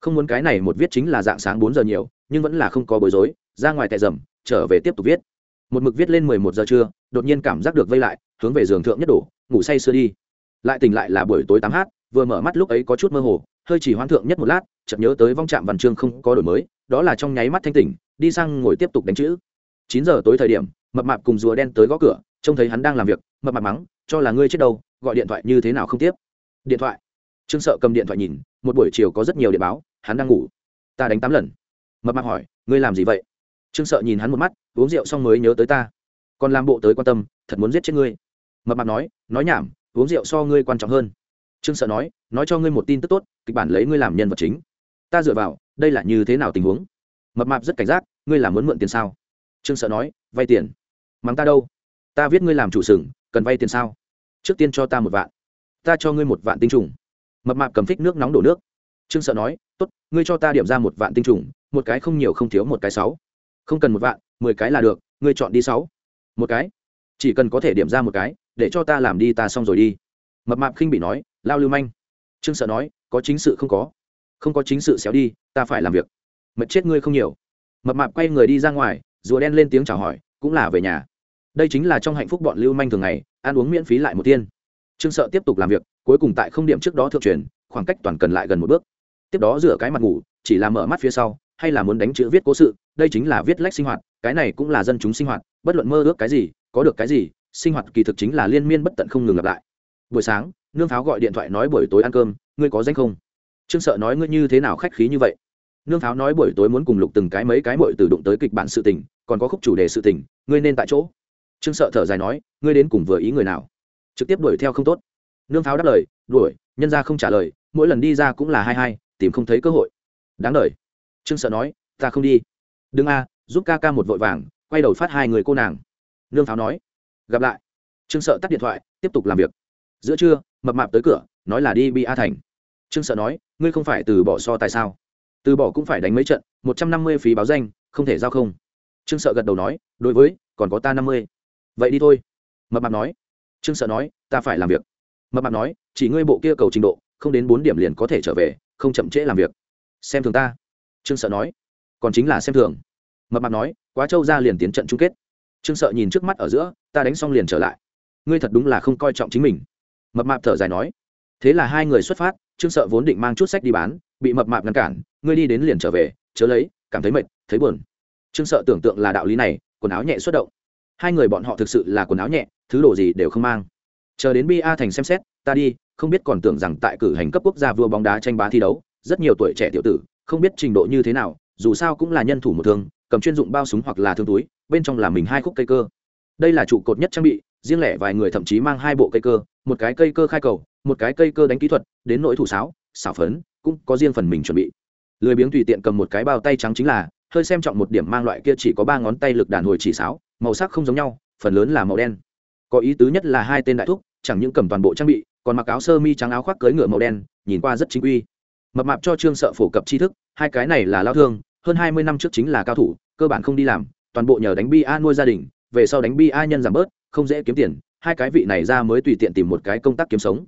Không muốn cái này một viết chính là dạng sáng bốn giờ nhiều, nhưng vẫn là không có bối rối, ra ngoài tệ dầm, trở về tiếp tục viết. Một mực viết lên mười một giờ trưa, đột nhiên cảm giác được vây lại, hướng về giường thượng nhất đổ, ngủ say sưa đi. Lại tỉnh lại là buổi tối tám h, vừa mở mắt lúc ấy có chút mơ hồ hơi chỉ hoãn thượng nhất một lát, chợt nhớ tới vong trạm văn chương không có đổi mới, đó là trong nháy mắt thanh tỉnh, đi sang ngồi tiếp tục đánh chữ. Chín giờ tối thời điểm, mập mạp cùng rùa đen tới gõ cửa, trông thấy hắn đang làm việc, mập mạp mắng, cho là ngươi chết đâu, gọi điện thoại như thế nào không tiếp? Điện thoại. Trương sợ cầm điện thoại nhìn, một buổi chiều có rất nhiều điện báo, hắn đang ngủ. Ta đánh tám lần. Mập mạp hỏi, ngươi làm gì vậy? Trương sợ nhìn hắn một mắt, uống rượu xong mới nhớ tới ta. Còn làm bộ tới quan tâm, thật muốn giết chết ngươi. Mập mạp nói nói nhảm, uống rượu so ngươi quan trọng hơn trương sợ nói nói cho ngươi một tin tức tốt, kịch bản lấy ngươi làm nhân vật chính. Ta dựa vào, đây là như thế nào tình huống? Mập mạp rất cảnh giác, ngươi là muốn mượn tiền sao? Trương sợ nói, vay tiền. Mắng ta đâu? Ta viết ngươi làm chủ sừng, cần vay tiền sao? Trước tiên cho ta một vạn. Ta cho ngươi một vạn tinh trùng. Mập mạp cầm phích nước nóng đổ nước. Trương sợ nói, tốt, ngươi cho ta điểm ra một vạn tinh trùng, một cái không nhiều không thiếu một cái sáu. Không cần một vạn, mười cái là được, ngươi chọn đi sáu. Một cái. Chỉ cần có thể điểm ra một cái, để cho ta làm đi, ta xong rồi đi. Mập mạp khinh bị nói lao lưu manh. Trương sợ nói, có chính sự không có. Không có chính sự xéo đi, ta phải làm việc. Mật chết ngươi không nhiều. Mập mạp quay người đi ra ngoài, rùa đen lên tiếng chào hỏi, cũng là về nhà. Đây chính là trong hạnh phúc bọn lưu manh thường ngày, ăn uống miễn phí lại một tiên. Trương sợ tiếp tục làm việc, cuối cùng tại không điểm trước đó thượng truyền, khoảng cách toàn cần lại gần một bước. Tiếp đó rửa cái mặt ngủ, chỉ là mở mắt phía sau, hay là muốn đánh chữ viết cố sự, đây chính là viết lách sinh hoạt, cái này cũng là dân chúng sinh hoạt, bất luận mơ ước cái gì, có được cái gì, sinh hoạt kỳ thực chính là liên miên bất tận không ngừng lặp lại. Buổi sáng nương pháo gọi điện thoại nói buổi tối ăn cơm, ngươi có danh không? Trương sợ nói ngươi như thế nào khách khí như vậy? Nương pháo nói buổi tối muốn cùng lục từng cái mấy cái mội từ đụng tới kịch bản sự tình, còn có khúc chủ đề sự tình, ngươi nên tại chỗ. Trương sợ thở dài nói, ngươi đến cùng vừa ý người nào? Trực tiếp đuổi theo không tốt. Nương pháo đáp lời, đuổi, nhân ra không trả lời, mỗi lần đi ra cũng là hai hai, tìm không thấy cơ hội. Đáng lời. trương sợ nói, ta không đi. Đừng a, giúp ca ca một vội vàng, quay đầu phát hai người cô nàng. Nương pháo nói, gặp lại. Trương sợ tắt điện thoại, tiếp tục làm việc. Giữa trưa mập mạp tới cửa, nói là đi bi a thành. Trương sợ nói, ngươi không phải từ bỏ so tại sao? Từ bỏ cũng phải đánh mấy trận, một trăm năm mươi phí báo danh, không thể giao không. Trương sợ gật đầu nói, đối với, còn có ta năm mươi. Vậy đi thôi. Mập mạp nói. Trương sợ nói, ta phải làm việc. Mập mạp nói, chỉ ngươi bộ kia cầu trình độ, không đến bốn điểm liền có thể trở về, không chậm trễ làm việc. Xem thường ta. Trương sợ nói. Còn chính là xem thường. Mập mạp nói, quá trâu ra liền tiến trận chung kết. Trương sợ nhìn trước mắt ở giữa, ta đánh xong liền trở lại. Ngươi thật đúng là không coi trọng chính mình mập mạp thở dài nói, thế là hai người xuất phát, trương sợ vốn định mang chút sách đi bán, bị mập mạp ngăn cản, ngươi đi đến liền trở về, chớ lấy, cảm thấy mệt, thấy buồn. Trương sợ tưởng tượng là đạo lý này, quần áo nhẹ xuất động. Hai người bọn họ thực sự là quần áo nhẹ, thứ đồ gì đều không mang. Chờ đến bi a thành xem xét, ta đi, không biết còn tưởng rằng tại cử hành cấp quốc gia vua bóng đá tranh bá thi đấu, rất nhiều tuổi trẻ tiểu tử, không biết trình độ như thế nào, dù sao cũng là nhân thủ một thương, cầm chuyên dụng bao súng hoặc là thương túi, bên trong là mình hai khúc cây cơ. Đây là trụ cột nhất trang bị riêng lẻ vài người thậm chí mang hai bộ cây cơ, một cái cây cơ khai cầu, một cái cây cơ đánh kỹ thuật, đến nỗi thủ sáo, xảo phấn, cũng có riêng phần mình chuẩn bị. Lười biếng tùy tiện cầm một cái bao tay trắng chính là, hơi xem trọng một điểm mang loại kia chỉ có ba ngón tay lực đàn hồi chỉ sáo, màu sắc không giống nhau, phần lớn là màu đen. Có ý tứ nhất là hai tên đại thúc, chẳng những cầm toàn bộ trang bị, còn mặc áo sơ mi trắng áo khoác cưới ngựa màu đen, nhìn qua rất chính quy. Mập mạp cho trương sợ phổ cập tri thức, hai cái này là lao thương, hơn hai mươi năm trước chính là cao thủ, cơ bản không đi làm, toàn bộ nhờ đánh bi a nuôi gia đình, về sau đánh bi a nhân giảm bớt không dễ kiếm tiền, hai cái vị này ra mới tùy tiện tìm một cái công tác kiếm sống.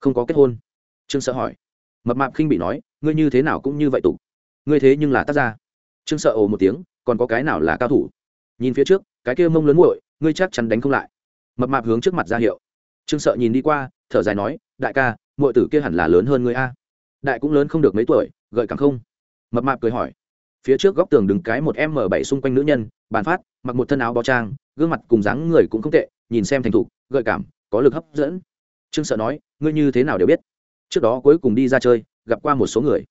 Không có kết hôn. Trương sợ hỏi. Mập mạp khinh bị nói, ngươi như thế nào cũng như vậy tục. Ngươi thế nhưng là tác gia. Trương sợ ồ một tiếng, còn có cái nào là cao thủ? Nhìn phía trước, cái kia mông lớn muội, ngươi chắc chắn đánh không lại. Mập mạp hướng trước mặt ra hiệu. Trương sợ nhìn đi qua, thở dài nói, đại ca, muội tử kia hẳn là lớn hơn ngươi a. Đại cũng lớn không được mấy tuổi, gợi càng không? Mập mạp cười hỏi. Phía trước góc tường đứng cái một m bảy xung quanh nữ nhân, bàn phát, mặc một thân áo bó trang gương mặt cùng dáng người cũng không tệ, nhìn xem thành thục, gợi cảm, có lực hấp dẫn. Trương sợ nói, ngươi như thế nào đều biết. Trước đó cuối cùng đi ra chơi, gặp qua một số người.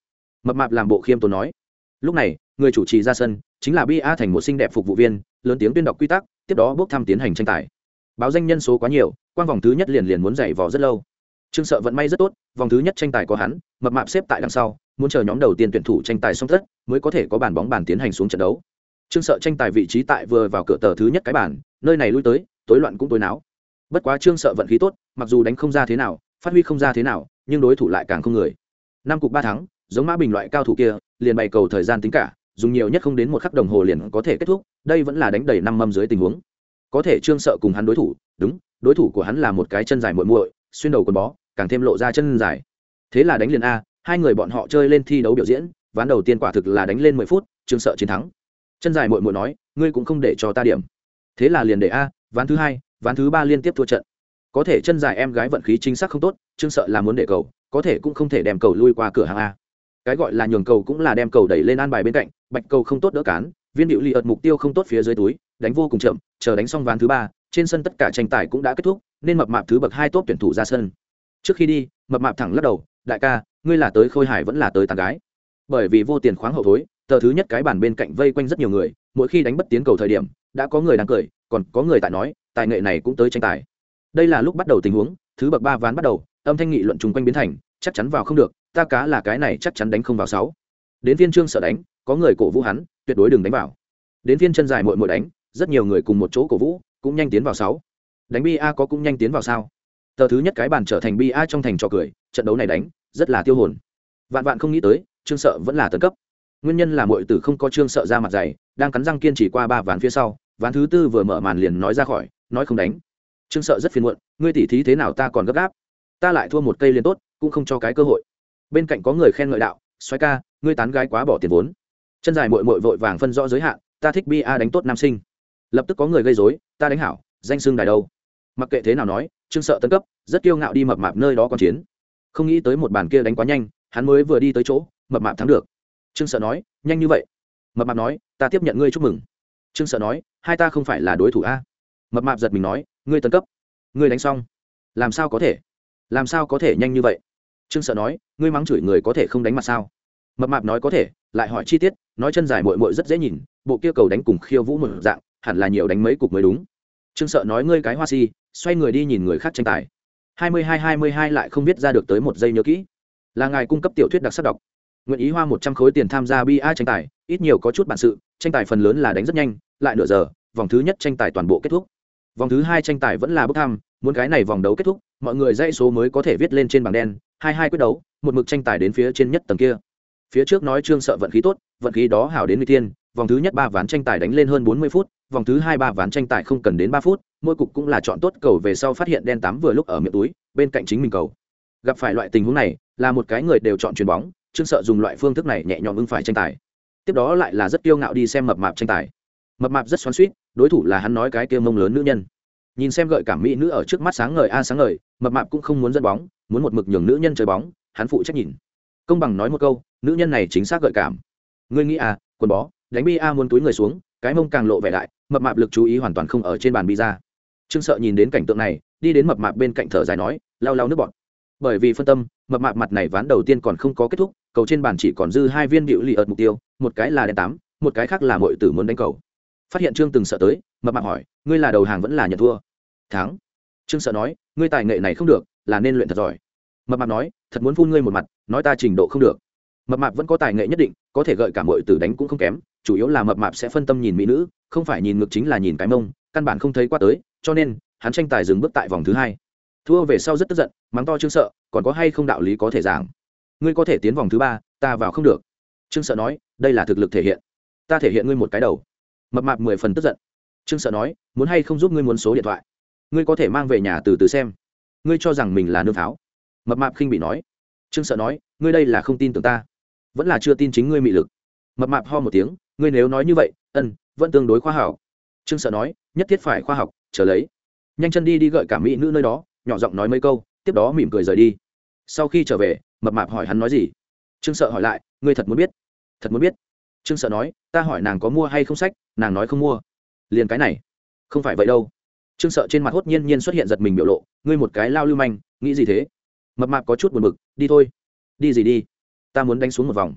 Mập mạp làm bộ khiêm tốn nói, lúc này, người chủ trì ra sân, chính là bi a thành một xinh đẹp phục vụ viên, lớn tiếng tuyên đọc quy tắc, tiếp đó bước thăm tiến hành tranh tài. Báo danh nhân số quá nhiều quan vòng thứ nhất liền liền muốn dạy vò rất lâu. Trương sợ vận may rất tốt, vòng thứ nhất tranh tài có hắn, mập mạp xếp tại đằng sau, muốn chờ nhóm đầu tiên tuyển thủ tranh tài xong tất, mới có thể có bàn bóng bàn tiến hành xuống trận đấu trương sợ tranh tài vị trí tại vừa vào cửa tờ thứ nhất cái bản nơi này lui tới, tối loạn cũng tối náo. Bất quá trương sợ vận khí tốt, mặc dù đánh không ra thế nào, phát huy không ra thế nào, nhưng đối thủ lại càng không người. Năm cục ba thắng, giống mã bình loại cao thủ kia, liền bày cầu thời gian tính cả, dùng nhiều nhất không đến một khắc đồng hồ liền có thể kết thúc, đây vẫn là đánh đầy năm mâm dưới tình huống. Có thể trương sợ cùng hắn đối thủ, đúng, đối thủ của hắn là một cái chân dài muội muội, xuyên đầu quần bó, càng thêm lộ ra chân dài. Thế là đánh liền a, hai người bọn họ chơi lên thi đấu biểu diễn, ván đầu tiên quả thực là đánh lên mười phút, trương sợ chiến thắng chân dài Mội Mội nói, ngươi cũng không để cho ta điểm. Thế là liền để a, ván thứ hai, ván thứ ba liên tiếp thua trận. Có thể chân dài em gái vận khí chính xác không tốt chương sợ là muốn để cầu, có thể cũng không thể đem cầu lui qua cửa hàng a. Cái gọi là nhường cầu cũng là đem cầu đẩy lên an bài bên cạnh, bạch cầu không tốt đỡ cán, viên điệu lì ợt mục tiêu không tốt phía dưới túi, đánh vô cùng chậm, chờ đánh xong ván thứ ba, trên sân tất cả tranh tài cũng đã kết thúc, nên mập mạp thứ bậc hai tốt tuyển thủ ra sân. Trước khi đi, mập mạp thẳng lắc đầu, đại ca, ngươi là tới khôi hải vẫn là tới tàn gái. Bởi vì vô tiền khoáng hậu thối tờ thứ nhất cái bàn bên cạnh vây quanh rất nhiều người, mỗi khi đánh bất tiến cầu thời điểm, đã có người đang cười, còn có người tại nói, tài nghệ này cũng tới tranh tài. Đây là lúc bắt đầu tình huống, thứ bậc ba ván bắt đầu, âm thanh nghị luận chung quanh biến thành, chắc chắn vào không được, ta cá là cái này chắc chắn đánh không vào sáu. Đến viên trương sợ đánh, có người cổ vũ hắn, tuyệt đối đừng đánh vào. Đến viên chân dài mội mội đánh, rất nhiều người cùng một chỗ cổ vũ, cũng nhanh tiến vào sáu. Đánh bi a có cũng nhanh tiến vào sao? Tờ thứ nhất cái bàn trở thành bi a trong thành trò cười, trận đấu này đánh, rất là tiêu hồn. Vạn vạn không nghĩ tới, trương sợ vẫn là tấn cấp nguyên nhân là mọi tử không có trương sợ ra mặt dày, đang cắn răng kiên trì qua ba ván phía sau, ván thứ tư vừa mở màn liền nói ra khỏi, nói không đánh. Trương sợ rất phiền muộn, ngươi tỉ thí thế nào ta còn gấp gáp. Ta lại thua một cây liền tốt, cũng không cho cái cơ hội. Bên cạnh có người khen ngợi đạo xoay ca, ngươi tán gái quá bỏ tiền vốn. Chân dài mội mội vội vàng phân rõ giới hạn, ta thích bi a đánh tốt nam sinh. Lập tức có người gây dối ta đánh hảo, danh xưng đài đâu? Mặc kệ thế nào nói, trương sợ tấn cấp, rất kiêu ngạo đi mập mạp nơi đó còn chiến. Không nghĩ tới một bàn kia đánh quá nhanh, hắn mới vừa đi tới chỗ, mập mạp thắng được trương sợ nói, nhanh như vậy. Mập mạp nói, ta tiếp nhận ngươi chúc mừng. Trương sợ nói, hai ta không phải là đối thủ a? Mập mạp giật mình nói, ngươi tấn cấp. Ngươi đánh xong. Làm sao có thể? Làm sao có thể nhanh như vậy? Trương sợ nói, ngươi mắng chửi người có thể không đánh mặt sao? Mập mạp nói, có thể, lại hỏi chi tiết, nói chân dài mội mội rất dễ nhìn, bộ kia cầu đánh cùng khiêu vũ một dạng, hẳn là nhiều đánh mấy cục mới đúng. Trương sợ nói, ngươi cái hoa si, xoay người đi nhìn người khác tranh tài. Hai mươi hai hai mươi hai lại không biết ra được tới một giây nhớ kỹ. Là ngài cung cấp tiểu thuyết đặc sắc đọc nguyện ý hoa một trăm khối tiền tham gia bi a tranh tài, ít nhiều có chút bản sự, tranh tài phần lớn là đánh rất nhanh, lại nửa giờ, vòng thứ nhất tranh tài toàn bộ kết thúc. Vòng thứ hai tranh tài vẫn là bốc thăm, muốn cái này vòng đấu kết thúc, mọi người dãy số mới có thể viết lên trên bảng đen, hai hai quyết đấu, một mực tranh tài đến phía trên nhất tầng kia. Phía trước nói trương sợ vận khí tốt, vận khí đó hảo đến người tiên, vòng thứ nhất ba ván tranh tài đánh lên hơn bốn mươi phút, vòng thứ hai ba ván tranh tài không cần đến ba phút, mỗi cục cũng là chọn tốt cầu về sau phát hiện đen tám vừa lúc ở miệng túi, bên cạnh chính mình cầu. Gặp phải loại tình huống này, là một cái người đều chọn chuyền bóng trương sợ dùng loại phương thức này nhẹ nhõm ưng phải tranh tài. Tiếp đó lại là rất kiêu ngạo đi xem mập mạp tranh tài. Mập mạp rất xoắn suýt đối thủ là hắn nói cái kia mông lớn nữ nhân. Nhìn xem gợi cảm mỹ nữ ở trước mắt sáng ngời a à sáng ngời, mập mạp cũng không muốn dẫn bóng, muốn một mực nhường nữ nhân chơi bóng, hắn phụ trách nhìn. Công bằng nói một câu, nữ nhân này chính xác gợi cảm. Ngươi nghĩ à quần bó, đánh bi a muốn túi người xuống, cái mông càng lộ vẻ đại, mập mạp lực chú ý hoàn toàn không ở trên bàn bi ra. Trương sợ nhìn đến cảnh tượng này, đi đến mập mạp bên cạnh thở dài nói, lau lau nước bọt. Bởi vì phân tâm, mập mạp mặt này ván đầu tiên còn không có kết thúc cầu trên bàn chỉ còn dư hai viên bịu lì ợt mục tiêu, một cái là đen tám, một cái khác là mọi tử muốn đánh cầu. Phát hiện trương từng sợ tới, mập mạng hỏi, ngươi là đầu hàng vẫn là nhận thua? Thắng. Trương sợ nói, ngươi tài nghệ này không được, là nên luyện thật giỏi. Mập mạp nói, thật muốn phun ngươi một mặt, nói ta trình độ không được. Mập mạp vẫn có tài nghệ nhất định, có thể gợi cả mọi tử đánh cũng không kém, chủ yếu là mập mạp sẽ phân tâm nhìn mỹ nữ, không phải nhìn ngực chính là nhìn cái mông, căn bản không thấy qua tới, cho nên, hắn tranh tài dừng bước tại vòng thứ hai. Thua về sau rất tức giận, mắng to trương sợ, còn có hay không đạo lý có thể giảng? Ngươi có thể tiến vòng thứ ba, ta vào không được. Trương sợ nói, đây là thực lực thể hiện. Ta thể hiện ngươi một cái đầu. Mập mạp mười phần tức giận. Trương sợ nói, muốn hay không giúp ngươi muốn số điện thoại? Ngươi có thể mang về nhà từ từ xem. Ngươi cho rằng mình là nương pháo. Mập mạp khinh bị nói. Trương sợ nói, ngươi đây là không tin tưởng ta. Vẫn là chưa tin chính ngươi mị lực. Mập mạp ho một tiếng, ngươi nếu nói như vậy, ân, vẫn tương đối khoa học. Trương sợ nói, nhất thiết phải khoa học, chờ lấy. Nhanh chân đi đi gợi cả mỹ nữ nơi đó, nhỏ giọng nói mấy câu, tiếp đó mỉm cười rời đi. Sau khi trở về mập mạp hỏi hắn nói gì? Trương sợ hỏi lại, ngươi thật muốn biết? Thật muốn biết. Trương sợ nói, ta hỏi nàng có mua hay không sách, nàng nói không mua. Liền cái này. Không phải vậy đâu. Trương sợ trên mặt hốt nhiên nhiên xuất hiện giật mình biểu lộ, ngươi một cái lao lưu manh, nghĩ gì thế? Mập mạp có chút buồn bực, đi thôi, đi gì đi, ta muốn đánh xuống một vòng.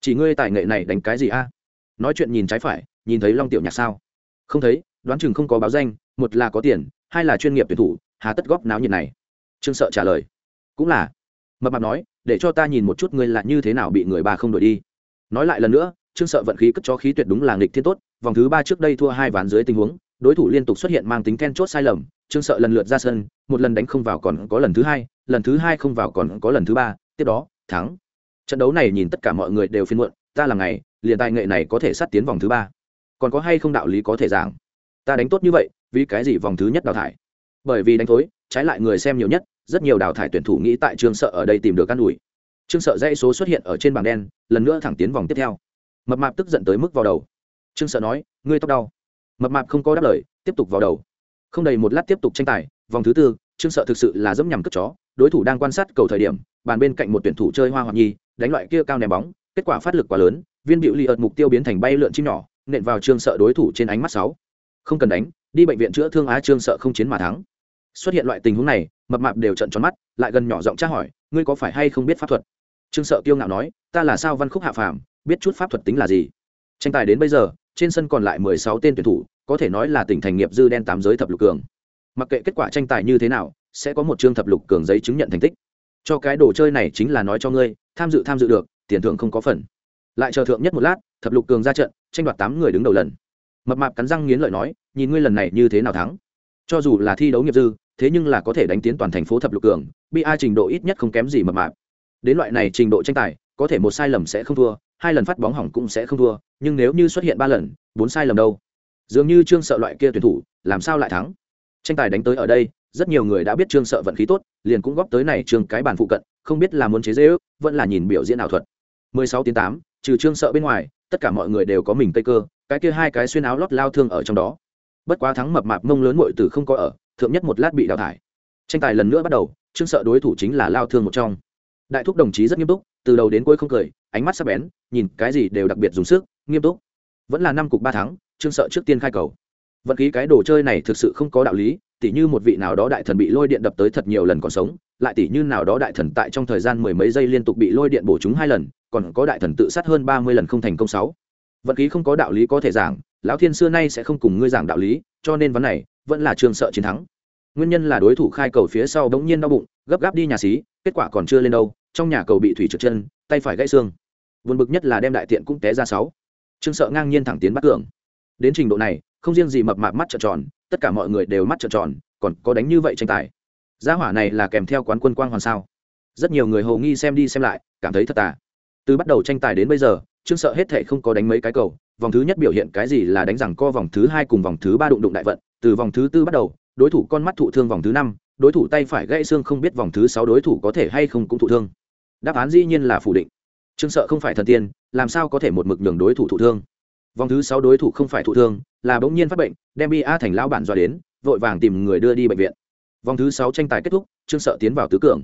Chỉ ngươi tài nghệ này đánh cái gì a? Nói chuyện nhìn trái phải, nhìn thấy long tiểu nhạc sao? Không thấy, đoán chừng không có báo danh, một là có tiền, hai là chuyên nghiệp tuyển thủ, hà tất góp náo nhiệt này. Trương sợ trả lời. Cũng là. Mập mạp nói để cho ta nhìn một chút ngươi là như thế nào bị người ba không đổi đi. Nói lại lần nữa, trương sợ vận khí cất cho khí tuyệt đúng là nghịch thiên tốt, vòng thứ ba trước đây thua hai ván dưới tình huống, đối thủ liên tục xuất hiện mang tính then chốt sai lầm, trương sợ lần lượt ra sân, một lần đánh không vào còn có lần thứ hai, lần thứ hai không vào còn có lần thứ ba, tiếp đó, thắng. Trận đấu này nhìn tất cả mọi người đều phiên muộn, ta làm ngày, liền tài nghệ này có thể sát tiến vòng thứ ba. Còn có hay không đạo lý có thể giảng? Ta đánh tốt như vậy, vì cái gì vòng thứ nhất đào thải? Bởi vì đánh thối, trái lại người xem nhiều nhất rất nhiều đào thải tuyển thủ nghĩ tại trương sợ ở đây tìm được căn ủi. Trương sợ dãy số xuất hiện ở trên bảng đen, lần nữa thẳng tiến vòng tiếp theo. Mập mạp tức giận tới mức vào đầu. Trương sợ nói, ngươi tóc đau. Mập mạp không có đáp lời, tiếp tục vào đầu. Không đầy một lát tiếp tục tranh tài, vòng thứ tư, trương sợ thực sự là dẫm nhằm cất chó. Đối thủ đang quan sát cầu thời điểm, bàn bên cạnh một tuyển thủ chơi hoa hoặc nhi, đánh loại kia cao ném bóng, kết quả phát lực quá lớn, viên bịu li ợt mục tiêu biến thành bay lượn chim nhỏ, nện vào trương sợ đối thủ trên ánh mắt sáu. Không cần đánh, đi bệnh viện chữa thương á trương sợ không chiến mà thắng xuất hiện loại tình huống này, mập mạp đều trận tròn mắt, lại gần nhỏ giọng tra hỏi, ngươi có phải hay không biết pháp thuật? Trương sợ kiêu ngạo nói, ta là sao văn khúc hạ phàm, biết chút pháp thuật tính là gì? Tranh tài đến bây giờ, trên sân còn lại mười sáu tên tuyển thủ, có thể nói là tỉnh thành nghiệp dư đen tám giới thập lục cường. Mặc kệ kết quả tranh tài như thế nào, sẽ có một chương thập lục cường giấy chứng nhận thành tích. Cho cái đồ chơi này chính là nói cho ngươi, tham dự tham dự được, tiền thưởng không có phần. Lại chờ thượng nhất một lát, thập lục cường ra trận, tranh đoạt tám người đứng đầu lần. Mập mạp cắn răng nghiến lợi nói, nhìn ngươi lần này như thế nào thắng? Cho dù là thi đấu nghiệp dư thế nhưng là có thể đánh tiến toàn thành phố thập lục cường bi a trình độ ít nhất không kém gì mập mạp. Đến loại này trình độ tranh tài có thể một sai lầm sẽ không thua hai lần phát bóng hỏng cũng sẽ không thua nhưng nếu như xuất hiện ba lần bốn sai lầm đâu? Dường như trương sợ loại kia tuyển thủ làm sao lại thắng? Tranh tài đánh tới ở đây rất nhiều người đã biết trương sợ vận khí tốt liền cũng góp tới này trương cái bàn phụ cận không biết là muốn chế dễ ước vẫn là nhìn biểu diễn ảo thuật. 16 tiếng 8, trừ trương sợ bên ngoài tất cả mọi người đều có mình cây cơ cái kia hai cái xuyên áo lót lao thương ở trong đó bất quá thắng mập mạp mông lớn mội tử không có ở, thượng nhất một lát bị đào thải. Tranh tài lần nữa bắt đầu, trương sợ đối thủ chính là lao thương một trong. Đại thúc đồng chí rất nghiêm túc, từ đầu đến cuối không cười, ánh mắt sắc bén, nhìn cái gì đều đặc biệt dùng sức, nghiêm túc. Vẫn là năm cục ba tháng trương sợ trước tiên khai cầu. Vận khí cái đồ chơi này thực sự không có đạo lý, tỉ như một vị nào đó đại thần bị lôi điện đập tới thật nhiều lần còn sống, lại tỉ như nào đó đại thần tại trong thời gian mười mấy giây liên tục bị lôi điện bổ chúng hai lần, còn có đại thần tự sát hơn ba mươi lần không thành công sáu. Vận khí không có đạo lý có thể giảng lão thiên xưa nay sẽ không cùng ngươi giảng đạo lý, cho nên vấn này, vẫn là trường sợ chiến thắng. Nguyên nhân là đối thủ khai cầu phía sau bỗng nhiên đau bụng, gấp gáp đi nhà xí, kết quả còn chưa lên đâu, trong nhà cầu bị thủy trượt chân, tay phải gãy xương. Vượt bực nhất là đem đại tiện cũng té ra sáu. Trương sợ ngang nhiên thẳng tiến bắt cường đến trình độ này, không riêng gì mập mạp mắt trợn tròn, tất cả mọi người đều mắt trợn tròn, còn có đánh như vậy tranh tài. Gia hỏa này là kèm theo quán quân quang hoàn sao? Rất nhiều người hầu nghi xem đi xem lại, cảm thấy thật tà. Từ bắt đầu tranh tài đến bây giờ, trương sợ hết thể không có đánh mấy cái cầu vòng thứ nhất biểu hiện cái gì là đánh rằng co vòng thứ hai cùng vòng thứ ba đụng đụng đại vận, từ vòng thứ tư bắt đầu, đối thủ con mắt thụ thương vòng thứ năm, đối thủ tay phải gãy xương không biết vòng thứ sáu đối thủ có thể hay không cũng thụ thương. Đáp án dĩ nhiên là phủ định. Trương sợ không phải thần tiên, làm sao có thể một mực nhường đối thủ thụ thương? Vòng thứ sáu đối thủ không phải thụ thương, là bỗng nhiên phát bệnh, đem bi a thành lão bản dọa đến, vội vàng tìm người đưa đi bệnh viện. Vòng thứ sáu tranh tài kết thúc, trương sợ tiến vào tứ cường.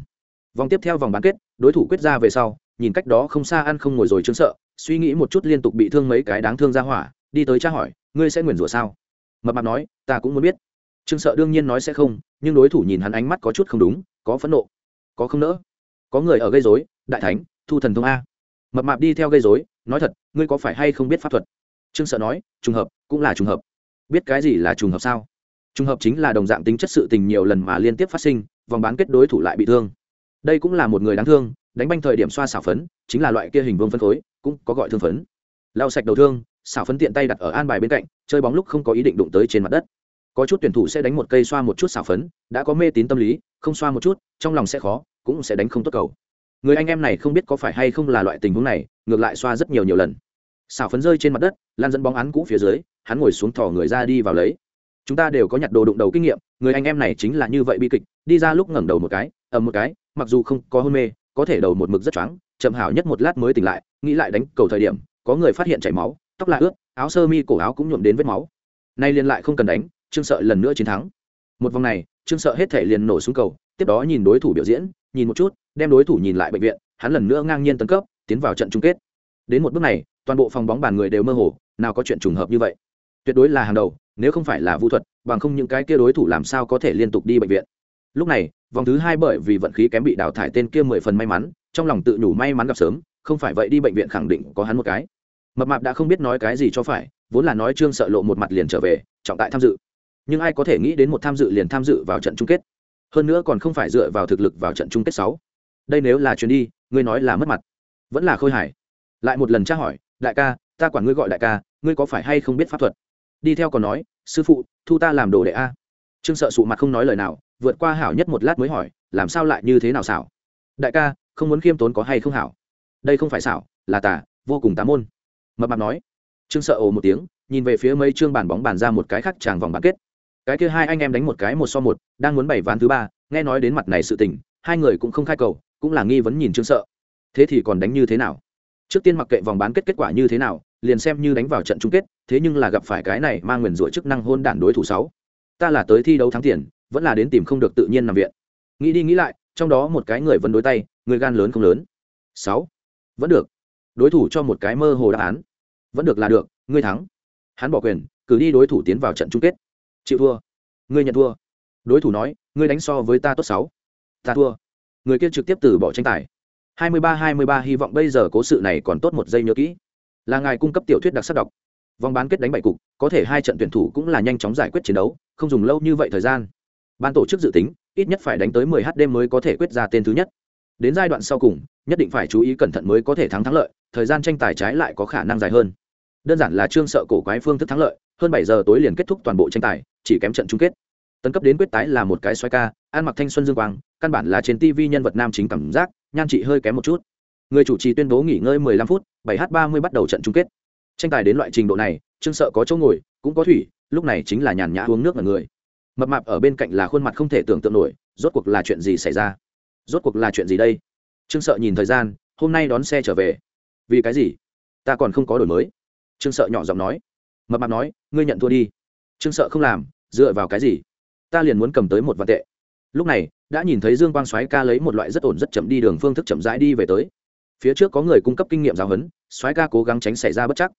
Vòng tiếp theo vòng bán kết, đối thủ quyết ra về sau, nhìn cách đó không xa ăn không ngồi rồi trương sợ suy nghĩ một chút liên tục bị thương mấy cái đáng thương ra hỏa, đi tới tra hỏi, ngươi sẽ nguyền rủa sao? Mập mạp nói, ta cũng muốn biết. Trương sợ đương nhiên nói sẽ không, nhưng đối thủ nhìn hắn ánh mắt có chút không đúng, có phẫn nộ, có không nỡ. Có người ở gây dối đại thánh, thu thần thông a. Mập mạp đi theo gây dối nói thật, ngươi có phải hay không biết pháp thuật? Trương sợ nói, trùng hợp, cũng là trùng hợp. Biết cái gì là trùng hợp sao? Trùng hợp chính là đồng dạng tính chất sự tình nhiều lần mà liên tiếp phát sinh, vòng bán kết đối thủ lại bị thương. Đây cũng là một người đáng thương đánh banh thời điểm xoa xảo phấn, chính là loại kia hình vương phân khối, cũng có gọi thương phấn. Lau sạch đầu thương, xảo phấn tiện tay đặt ở an bài bên cạnh, chơi bóng lúc không có ý định đụng tới trên mặt đất. Có chút tuyển thủ sẽ đánh một cây xoa một chút xảo phấn, đã có mê tín tâm lý, không xoa một chút, trong lòng sẽ khó, cũng sẽ đánh không tốt cầu. Người anh em này không biết có phải hay không là loại tình huống này, ngược lại xoa rất nhiều nhiều lần. Xảo phấn rơi trên mặt đất, lan dẫn bóng án cũ phía dưới, hắn ngồi xuống thỏ người ra đi vào lấy. Chúng ta đều có nhặt đồ đụng đầu kinh nghiệm, người anh em này chính là như vậy bi kịch, đi ra lúc ngẩng đầu một cái, ầm một cái, mặc dù không có hôn mê có thể đầu một mực rất choáng, chậm hảo nhất một lát mới tỉnh lại, nghĩ lại đánh cầu thời điểm, có người phát hiện chảy máu, tóc là ướt, áo sơ mi cổ áo cũng nhuộm đến vết máu. Nay liền lại không cần đánh, trương sợ lần nữa chiến thắng. Một vòng này, trương sợ hết thể liền nổ xuống cầu, tiếp đó nhìn đối thủ biểu diễn, nhìn một chút, đem đối thủ nhìn lại bệnh viện, hắn lần nữa ngang nhiên tấn cấp, tiến vào trận chung kết. Đến một bước này, toàn bộ phòng bóng bàn người đều mơ hồ, nào có chuyện trùng hợp như vậy. Tuyệt đối là hàng đầu, nếu không phải là vũ thuật, bằng không những cái kia đối thủ làm sao có thể liên tục đi bệnh viện lúc này, vòng thứ hai bởi vì vận khí kém bị đào thải tên kia mười phần may mắn, trong lòng tự nhủ may mắn gặp sớm, không phải vậy đi bệnh viện khẳng định có hắn một cái. Mập mạp đã không biết nói cái gì cho phải, vốn là nói trương sợ lộ một mặt liền trở về, trọng tại tham dự. Nhưng ai có thể nghĩ đến một tham dự liền tham dự vào trận chung kết. Hơn nữa còn không phải dựa vào thực lực vào trận chung kết sáu. Đây nếu là chuyến đi, ngươi nói là mất mặt. Vẫn là khôi hài. Lại một lần tra hỏi, đại ca, ta quản ngươi gọi đại ca, ngươi có phải hay không biết pháp thuật? Đi theo còn nói, sư phụ, thu ta làm đồ đệ a. Trương sợ sụ mặt không nói lời nào vượt qua hảo nhất một lát mới hỏi, làm sao lại như thế nào xảo? Đại ca, không muốn khiêm tốn có hay không hảo? Đây không phải xảo, là tà, vô cùng tám môn. Mập mạp nói. Trương sợ ồ một tiếng, nhìn về phía mấy trương bàn bóng bàn ra một cái khác tràng vòng bán kết. Cái kia hai anh em đánh một cái một so một, đang muốn bảy ván thứ ba, nghe nói đến mặt này sự tình, hai người cũng không khai cầu, cũng là nghi vấn nhìn trương sợ. Thế thì còn đánh như thế nào? Trước tiên mặc kệ vòng bán kết kết quả như thế nào, liền xem như đánh vào trận chung kết, thế nhưng là gặp phải cái này mang nguyền rủa chức năng hôn đản đối thủ sáu. Ta là tới thi đấu thắng tiền vẫn là đến tìm không được tự nhiên nằm viện. Nghĩ đi nghĩ lại, trong đó một cái người vẫn đối tay, người gan lớn không lớn. Sáu. Vẫn được. Đối thủ cho một cái mơ hồ đáp án. Vẫn được là được, ngươi thắng. Hắn bỏ quyền, cử đi đối thủ tiến vào trận chung kết. Chịu thua. Ngươi nhận thua. Đối thủ nói, ngươi đánh so với ta tốt sáu. Ta thua. Người kia trực tiếp từ bỏ tranh tài. 23-23 hy vọng bây giờ cố sự này còn tốt một giây nhớ kỹ. Là ngài cung cấp tiểu thuyết đặc sắc đọc. Vòng bán kết đánh bảy cục, có thể hai trận tuyển thủ cũng là nhanh chóng giải quyết chiến đấu, không dùng lâu như vậy thời gian ban tổ chức dự tính, ít nhất phải đánh tới 10 h đêm mới có thể quyết ra tên thứ nhất. Đến giai đoạn sau cùng, nhất định phải chú ý cẩn thận mới có thể thắng thắng lợi, thời gian tranh tài trái lại có khả năng dài hơn. Đơn giản là trương sợ cổ quái phương thức thắng lợi, hơn bảy giờ tối liền kết thúc toàn bộ tranh tài, chỉ kém trận chung kết. Tấn cấp đến quyết tái là một cái xoay ca, ăn mặc thanh xuân dương quang, căn bản là trên tv nhân vật nam chính cảm giác, nhan trị hơi kém một chút. Người chủ trì tuyên bố nghỉ ngơi 15 phút 7 h 30 bắt đầu trận chung kết. Tranh tài đến loại trình độ này, trương sợ có chỗ ngồi, cũng có thủy, lúc này chính là nhàn nhã uống nước là người mập mạp ở bên cạnh là khuôn mặt không thể tưởng tượng nổi, rốt cuộc là chuyện gì xảy ra? Rốt cuộc là chuyện gì đây? Trương sợ nhìn thời gian, hôm nay đón xe trở về. Vì cái gì? Ta còn không có đổi mới. Trương sợ nhỏ giọng nói. Mập mạp nói, ngươi nhận thua đi. Trương sợ không làm, dựa vào cái gì? Ta liền muốn cầm tới một vạn tệ. Lúc này, đã nhìn thấy dương quang soái ca lấy một loại rất ổn rất chậm đi đường phương thức chậm rãi đi về tới. Phía trước có người cung cấp kinh nghiệm giáo huấn, soái ca cố gắng tránh xảy ra bất chắc.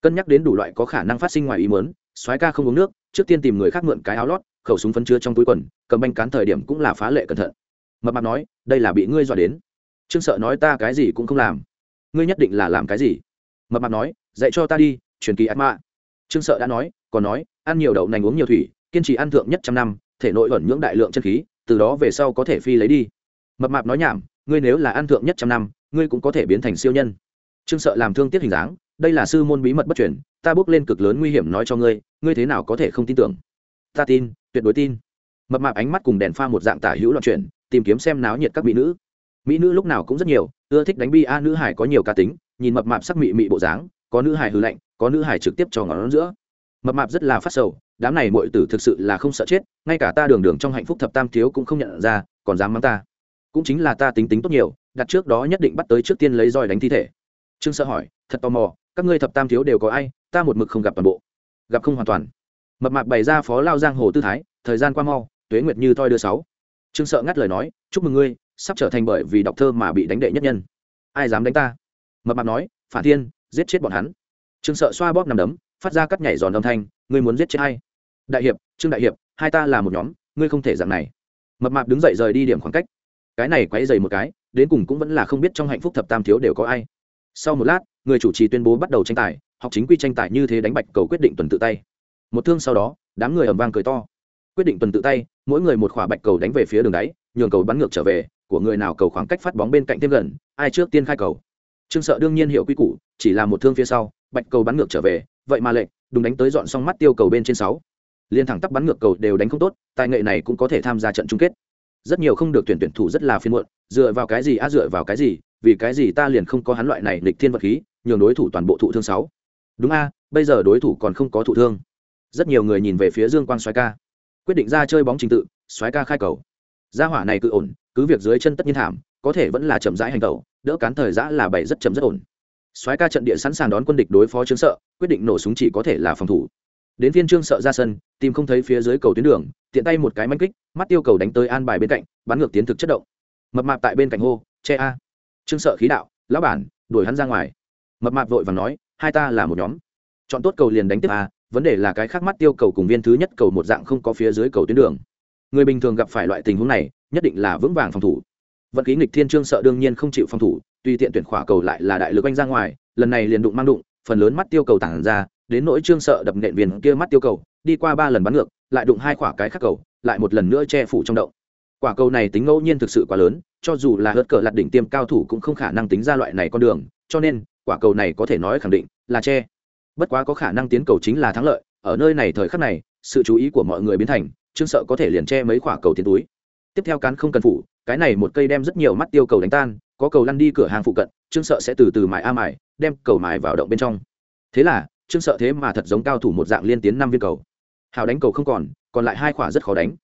Cân nhắc đến đủ loại có khả năng phát sinh ngoài ý mớn soái ca không uống nước, trước tiên tìm người khác mượn cái áo lót khẩu súng phân chứa trong túi quần, cầm banh cán thời điểm cũng là phá lệ cẩn thận. Mập mạp nói, đây là bị ngươi dọa đến. Trương sợ nói ta cái gì cũng không làm. Ngươi nhất định là làm cái gì? Mập mạp nói, dạy cho ta đi, truyền kỳ ác mạ trương sợ đã nói, còn nói, ăn nhiều đậu nành uống nhiều thủy, kiên trì ăn thượng nhất trăm năm, thể nội ẩn nhưỡng đại lượng chân khí, từ đó về sau có thể phi lấy đi. Mập mạp nói nhảm, ngươi nếu là ăn thượng nhất trăm năm, ngươi cũng có thể biến thành siêu nhân. Trương sợ làm thương tiếc hình dáng, đây là sư môn bí mật bất chuyển ta bước lên cực lớn nguy hiểm nói cho ngươi ngươi thế nào có thể không tin tưởng? Ta tin, tuyệt đối tin. Mập mạp ánh mắt cùng đèn pha một dạng tả hữu loạn chuyển, tìm kiếm xem náo nhiệt các mỹ nữ. Mỹ nữ lúc nào cũng rất nhiều, ưa thích đánh bi a, nữ hải có nhiều cá tính, nhìn mập mạp sắc mị mị bộ dáng, có nữ hải hư lạnh, có nữ hải trực tiếp cho ngón giữa. Mập mạp rất là phát sầu, đám này mọi tử thực sự là không sợ chết, ngay cả ta đường đường trong hạnh phúc thập tam thiếu cũng không nhận ra, còn dám mắng ta. Cũng chính là ta tính tính tốt nhiều, đặt trước đó nhất định bắt tới trước tiên lấy roi đánh thi thể. Trương sợ hỏi, thật tò mò, các ngươi thập tam thiếu đều có ai, ta một mực không gặp toàn bộ. Gặp không hoàn toàn mập mạp bày ra phó lao giang hồ tư thái, thời gian qua mau, tuế nguyệt như toi đưa sáu. Trương sợ ngắt lời nói, chúc mừng ngươi, sắp trở thành bởi vì đọc thơ mà bị đánh đệ nhất nhân. Ai dám đánh ta? Mập mạp nói, phản thiên, giết chết bọn hắn. Trương sợ xoa bóp nằm đấm, phát ra cắt nhảy giòn âm thanh, ngươi muốn giết chết hay đại hiệp, trương đại hiệp, hai ta là một nhóm, ngươi không thể dạng này. Mập mạp đứng dậy rời đi điểm khoảng cách. Cái này quấy dày một cái, đến cùng cũng vẫn là không biết trong hạnh phúc thập tam thiếu đều có ai. Sau một lát, người chủ trì tuyên bố bắt đầu tranh tài, học chính quy tranh tài như thế đánh bạch cầu quyết định tuần tự tay một thương sau đó, đám người ầm vang cười to. Quyết định tuần tự tay, mỗi người một khỏa bạch cầu đánh về phía đường đáy, nhường cầu bắn ngược trở về, của người nào cầu khoảng cách phát bóng bên cạnh thêm gần, ai trước tiên khai cầu. Trương sợ đương nhiên hiểu quy củ, chỉ là một thương phía sau, bạch cầu bắn ngược trở về, vậy mà lệnh đúng đánh tới dọn xong mắt tiêu cầu bên trên sáu. Liên thẳng tắp bắn ngược cầu đều đánh không tốt, tài nghệ này cũng có thể tham gia trận chung kết. Rất nhiều không được tuyển tuyển thủ rất là phiên muộn, dựa vào cái gì a dựa vào cái gì, vì cái gì ta liền không có hắn loại này lịch thiên vật khí, nhường đối thủ toàn bộ thụ thương sáu. Đúng a, bây giờ đối thủ còn không có thụ thương rất nhiều người nhìn về phía dương quang xoái ca, quyết định ra chơi bóng trình tự xoái ca khai cầu. Gia hỏa này cứ ổn, cứ việc dưới chân tất nhiên thảm, có thể vẫn là chậm rãi hành tẩu, đỡ cán thời giã là bảy rất chậm rất ổn. Xoái ca trận địa sẵn sàng đón quân địch đối phó trương sợ, quyết định nổ súng chỉ có thể là phòng thủ. Đến phiên trương sợ ra sân, tìm không thấy phía dưới cầu tuyến đường, tiện tay một cái manh kích, mắt tiêu cầu đánh tới an bài bên cạnh, bắn ngược tiến thực chất động. Mập mạp tại bên cạnh hô, che a. Trương sợ khí đạo, lão bản, đuổi hắn ra ngoài. Mập mạp vội và nói, hai ta là một nhóm. Chọn tốt cầu liền đánh tiếp a vấn đề là cái khác mắt tiêu cầu cùng viên thứ nhất cầu một dạng không có phía dưới cầu tuyến đường. Người bình thường gặp phải loại tình huống này, nhất định là vững vàng phòng thủ. Vận khí nghịch thiên trương sợ đương nhiên không chịu phòng thủ, tuy tiện tuyển khỏa cầu lại là đại lực anh ra ngoài, lần này liền đụng mang đụng, phần lớn mắt tiêu cầu tản ra, đến nỗi trương sợ đập nện viên kia mắt tiêu cầu, đi qua ba lần bắn ngược, lại đụng hai khỏa cái khác cầu, lại một lần nữa che phủ trong động. Quả cầu này tính ngẫu nhiên thực sự quá lớn, cho dù là hớt cờ lạt đỉnh tiêm cao thủ cũng không khả năng tính ra loại này con đường, cho nên, quả cầu này có thể nói khẳng định là che bất quá có khả năng tiến cầu chính là thắng lợi, ở nơi này thời khắc này, sự chú ý của mọi người biến thành, trương sợ có thể liền che mấy quả cầu tiến túi. Tiếp theo cán không cần phủ, cái này một cây đem rất nhiều mắt tiêu cầu đánh tan, có cầu lăn đi cửa hàng phụ cận, trương sợ sẽ từ từ mài a mài, đem cầu mài vào động bên trong. Thế là, trương sợ thế mà thật giống cao thủ một dạng liên tiến năm viên cầu. Hào đánh cầu không còn còn lại hai quả rất khó đánh.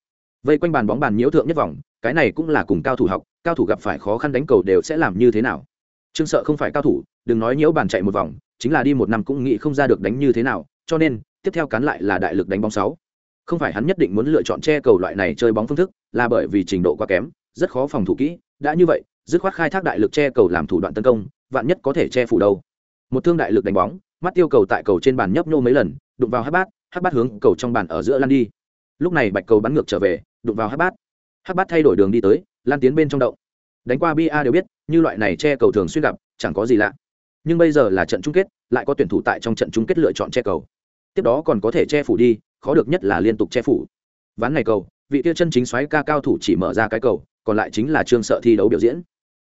Vây quanh bàn bóng bàn nhiễu thượng nhất vòng, cái này cũng là cùng cao thủ học, cao thủ gặp phải khó khăn đánh cầu đều sẽ làm như thế nào. Trương sợ không phải cao thủ, đừng nói nhiễu bàn chạy một vòng chính là đi một năm cũng nghĩ không ra được đánh như thế nào, cho nên, tiếp theo cán lại là đại lực đánh bóng sáu. Không phải hắn nhất định muốn lựa chọn che cầu loại này chơi bóng phương thức, là bởi vì trình độ quá kém, rất khó phòng thủ kỹ, đã như vậy, dứt khoát khai thác đại lực che cầu làm thủ đoạn tấn công, vạn nhất có thể che phủ đâu. Một thương đại lực đánh bóng, mắt tiêu cầu tại cầu trên bàn nhấp nhô mấy lần, đụng vào hát bát hát bát hướng cầu trong bàn ở giữa lan đi. Lúc này bạch cầu bắn ngược trở về, đụng vào hát bát. Hát bát thay đổi đường đi tới, lan tiến bên trong động. Đánh qua bia đều biết, như loại này che cầu thường xuyên gặp, chẳng có gì lạ nhưng bây giờ là trận chung kết, lại có tuyển thủ tại trong trận chung kết lựa chọn che cầu. Tiếp đó còn có thể che phủ đi, khó được nhất là liên tục che phủ. Ván này cầu, vị tiêu chân chính xoáy ca cao thủ chỉ mở ra cái cầu, còn lại chính là trương sợ thi đấu biểu diễn.